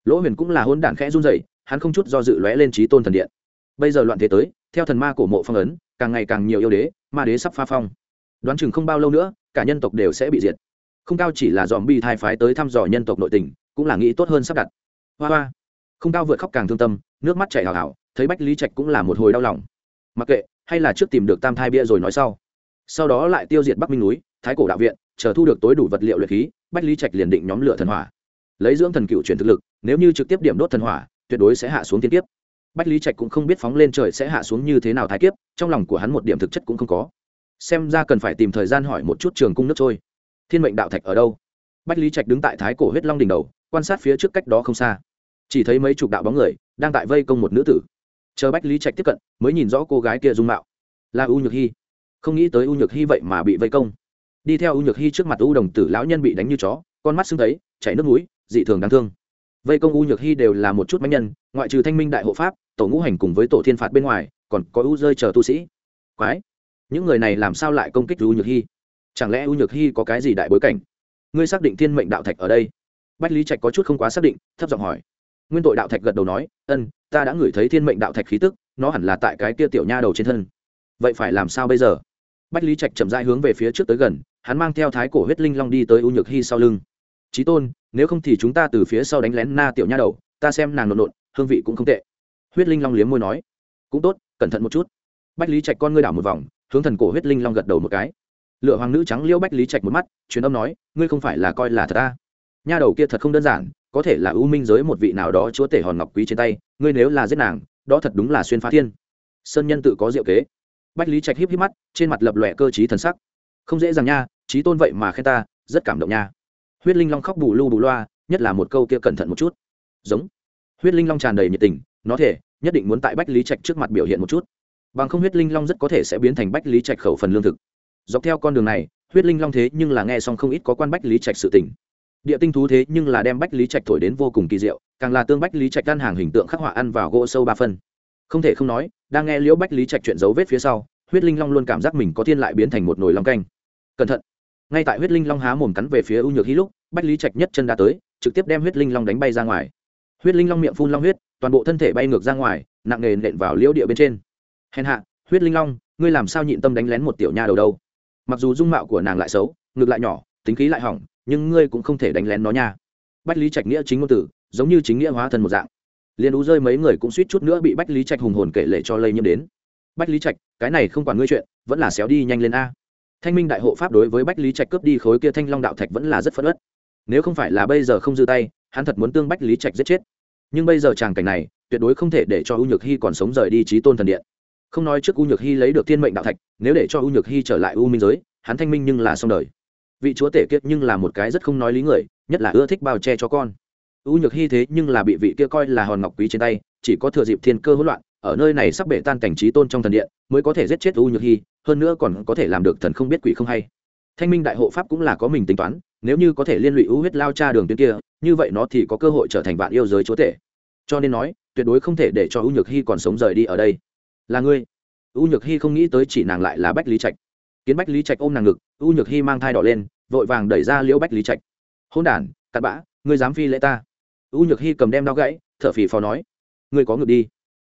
Lỗ huyền cũng là hôn đản khẽ run dậy hắn không chút do dự lóe lên trí tôn thần điện. Bây giờ loạn thế tới, theo thần ma cổ mộ phong ấn, càng ngày càng nhiều yêu đế, ma đế sắp pha phong. Đoán chừng không bao lâu nữa, cả nhân tộc đều sẽ bị diệt. Không cao chỉ là dòm bi thai phái tới thăm dò nhân tộc nội tình, cũng là nghĩ tốt hơn sắp đặt. Hoa hoa. Không cao vượt khóc càng thương tâm, nước mắt chảy hào hào thấy bách lý trạch cũng là một hồi đau lòng. Mặc kệ, hay là trước tìm được tam thai bia rồi nói sau. Sau đó lại tiêu diệt bắc minh núi, thái cổ đạo viện, chờ thu được tối đủ vật liệu luyện khí, bách lý trạch liền định nhóm lửa thần hỏa. Lấy dưỡng thần cựu chuyển thực lực, nếu như trực tiếp điểm đốt thần hỏa, tuyệt đối sẽ hạ xuống thiên kiếp. Bách lý trạch cũng không biết phóng lên trời sẽ hạ xuống như thế nào thái kiếp, trong lòng của hắn một điểm thực chất cũng không có. Xem ra cần phải tìm thời gian hỏi một chút trường cung nước trôi. Thiên mệnh đạo thạch ở đâu? Bách lý trạch đứng tại thái cổ huyết long đỉnh đầu, quan sát phía trước cách đó không xa. Chỉ thấy mấy chục đạo bóng người đang tại vây công một nữ tử chờ bách lý trạch tiếp cận, mới nhìn rõ cô gái kia dung mạo. Là u nhược hy không nghĩ tới u nhược hy vậy mà bị vây công. Đi theo u nhược hy trước mặt u đồng tử lão nhân bị đánh như chó, con mắt sưng thấy chảy nước mũi, dị thường đáng thương. Vây công u nhược hy đều là một chút máy nhân, ngoại trừ thanh minh đại hộ pháp, tổ ngũ hành cùng với tổ thiên phạt bên ngoài, còn có u rơi chờ tu sĩ. Quái! Những người này làm sao lại công kích u nhược hy chẳng lẽ u nhược hy có cái gì đại bối cảnh? Ngươi xác định thiên mệnh đạo thạch ở đây? Bách lý trạch có chút không quá xác định, thấp giọng hỏi nguyên tội đạo thạch gật đầu nói, ân, ta đã ngửi thấy thiên mệnh đạo thạch khí tức, nó hẳn là tại cái kia tiểu nha đầu trên thân. Vậy phải làm sao bây giờ? Bách lý trạch chậm rãi hướng về phía trước tới gần, hắn mang theo thái cổ huyết linh long đi tới u nhược hy sau lưng. Trí tôn, nếu không thì chúng ta từ phía sau đánh lén na tiểu nha đầu, ta xem nàng nộn nộn, hương vị cũng không tệ. Huyết linh long liếm môi nói, cũng tốt, cẩn thận một chút. Bách lý trạch con ngươi đảo một vòng, hướng thần cổ huyết linh long gật đầu một cái. Lựa hoàng nữ trắng liêu bách lý trạch một mắt, truyền âm nói, ngươi không phải là coi là thật ta. Nha đầu kia thật không đơn giản có thể là ưu minh giới một vị nào đó chúa tể hòn ngọc quý trên tay, ngươi nếu là giết nàng, đó thật đúng là xuyên phá thiên. Sơn nhân tự có diệu kế. Bách lý trạch híp híp mắt, trên mặt lập lòe cơ t thần sắc. Không dễ dàng nha, trí tôn vậy mà khen ta, rất cảm động nha. Huyết linh long khóc bù lu bù loa, nhất là một câu kia cẩn thận một chút. Giống. Huyết linh long tràn đầy nhiệt tình, nó thể, nhất định muốn tại bách lý trạch trước mặt biểu hiện một chút. Bằng không huyết linh long rất có thể sẽ biến thành bách lý trạch khẩu phần lương thực. Dọc theo con đường này, huyết linh long thế nhưng là nghe xong không ít có quan bách lý trạch sự tỉnh địa tinh thú thế nhưng là đem bách lý trạch thổi đến vô cùng kỳ diệu, càng là tương bách lý trạch đan hàng hình tượng khắc họa ăn vào gỗ sâu ba phân. Không thể không nói, đang nghe liễu bách lý trạch chuyện dấu vết phía sau, huyết linh long luôn cảm giác mình có thiên lại biến thành một nồi long canh. Cẩn thận. Ngay tại huyết linh long há mồm cắn về phía u nhược hí lúc, bách lý trạch nhất chân đã tới, trực tiếp đem huyết linh long đánh bay ra ngoài. Huyết linh long miệng phun long huyết, toàn bộ thân thể bay ngược ra ngoài, nặng nề nện vào liễu địa bên trên. Hèn hạ, huyết linh long, ngươi làm sao nhịn tâm đánh lén một tiểu nha đầu đâu? Mặc dù dung mạo của nàng lại xấu, ngực lại nhỏ, tính khí lại hỏng nhưng ngươi cũng không thể đánh lén nó nha. Bách lý trạch nghĩa chính ngôn tử, giống như chính nghĩa hóa thân một dạng. Liền ú rơi mấy người cũng suýt chút nữa bị bách lý trạch hùng hồn kể lệ cho lây nhiễm đến. Bách lý trạch, cái này không quản ngươi chuyện, vẫn là xéo đi nhanh lên a. Thanh minh đại hộ pháp đối với bách lý trạch cướp đi khối kia thanh long đạo thạch vẫn là rất phất ớt nếu không phải là bây giờ không dư tay, hắn thật muốn tương bách lý trạch giết chết. Nhưng bây giờ tràng cảnh này, tuyệt đối không thể để cho u nhược hy còn sống rời đi trí tôn thần điện. Không nói trước u nhược hy lấy được thiên mệnh đạo thạch, nếu để cho u nhược hy trở lại u minh giới, hắn thanh minh nhưng là xong đời vị chúa tể kiệt nhưng là một cái rất không nói lý người, nhất là ưa thích bao che cho con. U nhược hy thế nhưng là bị vị kia coi là hòn ngọc quý trên tay, chỉ có thừa dịp thiên cơ hỗn loạn, ở nơi này sắp bể tan cảnh trí tôn trong thần điện, mới có thể giết chết u nhược hy hơn nữa còn có thể làm được thần không biết quỷ không hay. Thanh minh đại hộ pháp cũng là có mình tính toán, nếu như có thể liên lụy u huyết lao cha đường tuyến kia, như vậy nó thì có cơ hội trở thành vạn yêu giới chúa tể. Cho nên nói, tuyệt đối không thể để cho u nhược hy còn sống rời đi ở đây. Là ngươi. U nhược hy không nghĩ tới chỉ nàng lại là bách lý trạch kiến bách lý trạch ôm nàng ngực, u nhược hy mang thai đỏ lên, vội vàng đẩy ra liễu bách lý trạch. Hôn đản, cặn bã, ngươi dám phi lễ ta? U nhược hy cầm đem đao gãy t h ở phì phò nói, ngươi có ngực đi.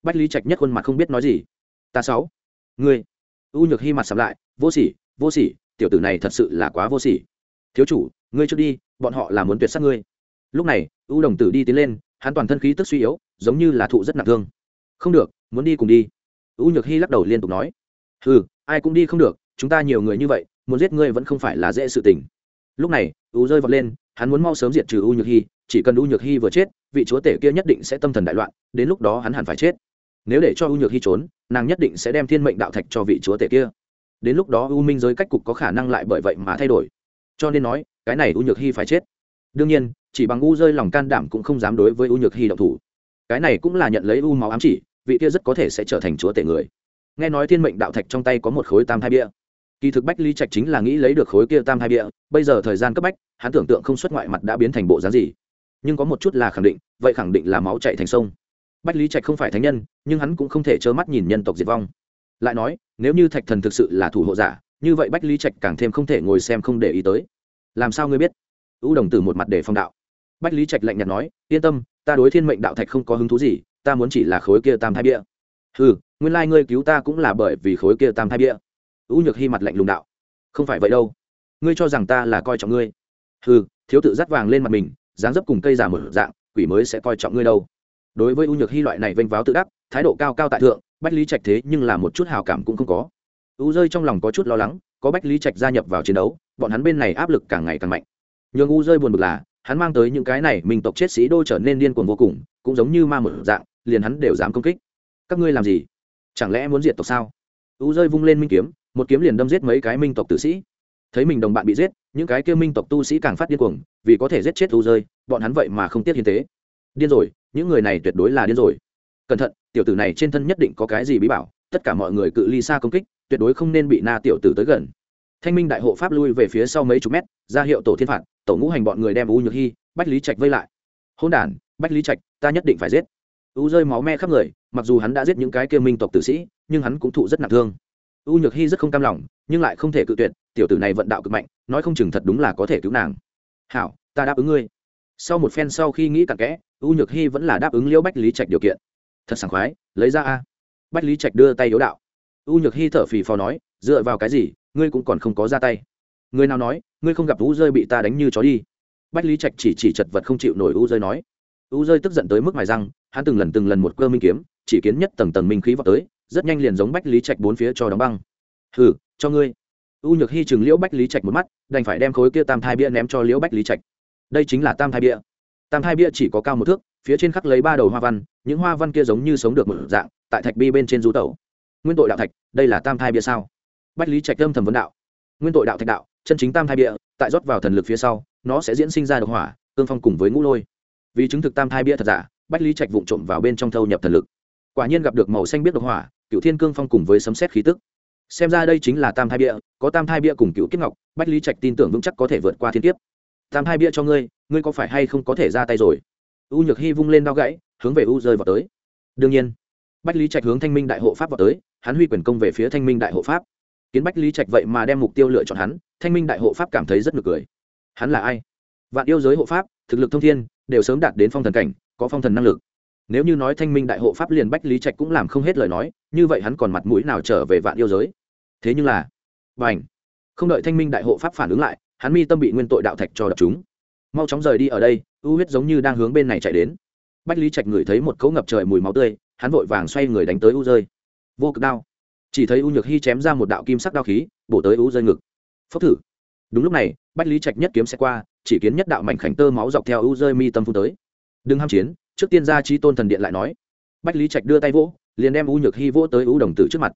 Bách lý trạch nhất khuôn mặt không biết nói gì. Ta sáu, ngươi. U nhược hy mặt sắm lại, vô sỉ vô sỉ, tiểu tử này thật sự là quá vô sỉ. Thiếu chủ, ngươi trước đi, bọn họ là muốn tuyệt sát ngươi. Lúc này, u đồng tử đi tiến lên, hắn toàn thân khí tức suy yếu, giống như là thụ rất nặng thương. Không được, muốn đi cùng đi. U nhược hy lắc đầu liên tục nói. Ừ ai cũng đi không được chúng ta nhiều người như vậy, muốn giết ngươi vẫn không phải là dễ sự tình. Lúc này, u rơi vọt lên, hắn muốn mau sớm diệt trừ u nhược hy chỉ cần u nhược hy vừa chết, vị chúa tể kia nhất định sẽ tâm thần đại loạn, đến lúc đó hắn hẳn phải chết. Nếu để cho u nhược hy trốn, nàng nhất định sẽ đem thiên mệnh đạo thạch cho vị chúa tể kia. Đến lúc đó u minh giới cách cục có khả năng lại bởi vậy mà thay đổi. Cho nên nói, cái này u nhược hy phải chết. Đương nhiên, chỉ bằng u rơi lòng can đảm cũng không dám đối với u nhược hy động thủ. Cái này cũng là nhận lấy u máu ám chỉ, vị kia rất có thể sẽ trở thành chúa tể người. Nghe nói thiên mệnh đạo thạch trong tay có một khối tam thai bia kỳ thực bách lý trạch chính là nghĩ lấy được khối kia tam hai địa bây giờ thời gian cấp bách, hắn tưởng tượng không xuất ngoại mặt đã biến thành bộ dáng gì. Nhưng có một chút là khẳng định, vậy khẳng định là máu chạy thành sông. Bách lý trạch không phải thánh nhân, nhưng hắn cũng không thể trơ mắt nhìn nhân tộc diệt vong. Lại nói, nếu như thạch thần thực sự là thủ hộ giả, như vậy bách lý trạch càng thêm không thể ngồi xem không để ý tới. Làm sao ngươi biết? U đồng tử một mặt để phong đạo. Bách lý trạch lạnh nhạt nói, yên tâm, ta đối thiên mệnh đạo thạch không có hứng thú gì, ta muốn chỉ là khối kia tam thai bia ừ nguyên lai、like、ngươi cứu ta cũng là bởi vì khối kia tam thai bia u nhược hy mặt lạnh lùng đạo. Không phải vậy đâu. Ngươi cho rằng ta là coi trọng ngươi. Ừ thiếu tự dắt vàng lên mặt mình, dáng dấp cùng cây giả một dạng, quỷ mới sẽ coi trọng ngươi đâu. Đối với u nhược hy loại này vênh váo tự đắc, thái độ cao cao tại thượng, bách lý trạch thế nhưng là một chút hào cảm cũng không có. U rơi trong lòng có chút lo lắng, có bách lý trạch gia nhập vào chiến đấu, bọn hắn bên này áp lực càng ngày càng mạnh. Nhường u rơi buồn bực là, hắn mang tới những cái này minh tộc chết sĩ đô trở nên điên cuồng vô cùng, cũng giống như ma một dạng, liền hắn đều dám công kích. Các ngươi làm gì? Chẳng lẽ muốn diệt tộc sao? U rơi vung lên minh kiếm một kiếm liền đâm giết mấy cái minh tộc tử sĩ. Thấy mình đồng bạn bị giết, những cái kia minh tộc tu sĩ càng phát điên cuồng, vì có thể giết chết u rơi, bọn hắn vậy mà không tiếc hiến tế. Điên rồi, những người này tuyệt đối là điên rồi. Cẩn thận, tiểu tử này trên thân nhất định có cái gì bí bảo, tất cả mọi người cự ly xa công kích, tuyệt đối không nên bị na tiểu tử tới gần. Thanh minh đại hộ pháp lui về phía sau mấy chục mét, ra hiệu tổ thiên phạt, tổ ngũ hành bọn người đem u nhược hy bách lý trạch vây lại. Hôn đản, bách lý trạch, ta nhất định phải giết. U rơi máu me khắp người, mặc dù hắn đã giết những cái kia minh tộc tử sĩ, nhưng hắn cũng thụ rất nặng thương u nhược hy rất không cam lòng, nhưng lại không thể cự tuyệt, tiểu tử này vận đạo cực mạnh, nói không chừng thật đúng là có thể cứu nàng. Hảo, ta đáp ứng ngươi. Sau một phen sau khi nghĩ cặn kẽ, u nhược hy vẫn là đáp ứng liễu bách lý trạch điều kiện. Thật sảng khoái, lấy ra a. Bách lý trạch đưa tay yếu đạo. U nhược hy thở phì phò nói, dựa vào cái gì, ngươi cũng còn không có ra tay. Người nào nói, ngươi không gặp u rơi bị ta đánh như chó đi. Bách lý trạch chỉ chỉ chật vật không chịu nổi u rơi nói. U rơi tức giận tới mức mài răng, hắn từng lần từng lần một cơ minh kiếm, chỉ kiến nhất tầng tầng minh khí vào tới rất nhanh liền giống bách lý trạch bốn phía cho đóng băng. Hừ, cho ngươi. U nhược hy chừng liễu bách lý trạch một mắt, đành phải đem khối kia tam thai bia ném cho liễu bách lý trạch. Đây chính là tam thai bia. Tam thai bia chỉ có cao một thước, phía trên khắc lấy ba đầu hoa văn, những hoa văn kia giống như sống được một dạng, tại thạch bi bên trên du tẩu. Nguyên tội đạo thạch, đây là tam thai bia sao? Bách lý trạch âm thầm vấn đạo. Nguyên tội đạo thạch đạo, chân chính tam thai bia, tại rót vào thần lực phía sau, nó sẽ diễn sinh ra độc hỏa, tương phong cùng với ngũ lôi. Vì chứng thực tam thai bia thật giả, bách lý trạch vụng trộm vào bên trong thâu nhập thần lực quả nhiên gặp được màu xanh biết độc hỏa, cựu thiên cương phong cùng với sấm xét khí tức. Xem ra đây chính là tam thai bia, có tam thai bia cùng cựu kiếp ngọc, bách lý trạch tin tưởng vững chắc có thể vượt qua thiên kiếp. Tam thai bia cho ngươi ngươi có phải hay không có thể ra tay rồi? U nhược hy vung lên đao gãy, hướng về u rơi vào tới. Đương nhiên, bách lý trạch hướng thanh minh đại hộ pháp vào tới, hắn huy quyền công về phía thanh minh đại hộ pháp. Kiến bách lý trạch vậy mà đem mục tiêu lựa chọn hắn, thanh minh đại hộ pháp cảm thấy rất ngược cười. Hắn là ai? Vạn yêu giới hộ pháp, thực lực thông thiên, đều sớm đạt đến phong thần cảnh, có phong thần năng lực nếu như nói thanh minh đại hộ pháp liền bách lý trạch cũng làm không hết lời nói, như vậy hắn còn mặt mũi nào trở về vạn yêu giới? Thế nhưng là b à n h không đợi thanh minh đại hộ pháp phản ứng lại, hắn mi tâm bị nguyên tội đạo thạch cho đập chúng. Mau chóng rời đi ở đây, ưu huyết giống như đang hướng bên này chạy đến. Bách lý trạch ngửi thấy một cấu ngập trời mùi máu tươi, hắn vội vàng xoay người đánh tới u rơi. Vô cực đao. Chỉ thấy u nhược hy chém ra một đạo kim sắc đao khí, bổ tới u rơi ngực. Phốc thử. Đúng lúc này, bách lý trạch nhất kiếm sẽ qua, chỉ kiến nhất đạo mảnh khảnh tơ máu dọc theo u rơi mi tâm phun tới. Đừng ham chiến trước tiên gia chi tôn thần điện lại nói. Bách lý trạch đưa tay vỗ, liền đem u nhược hy vỗ tới u đồng tử trước mặt.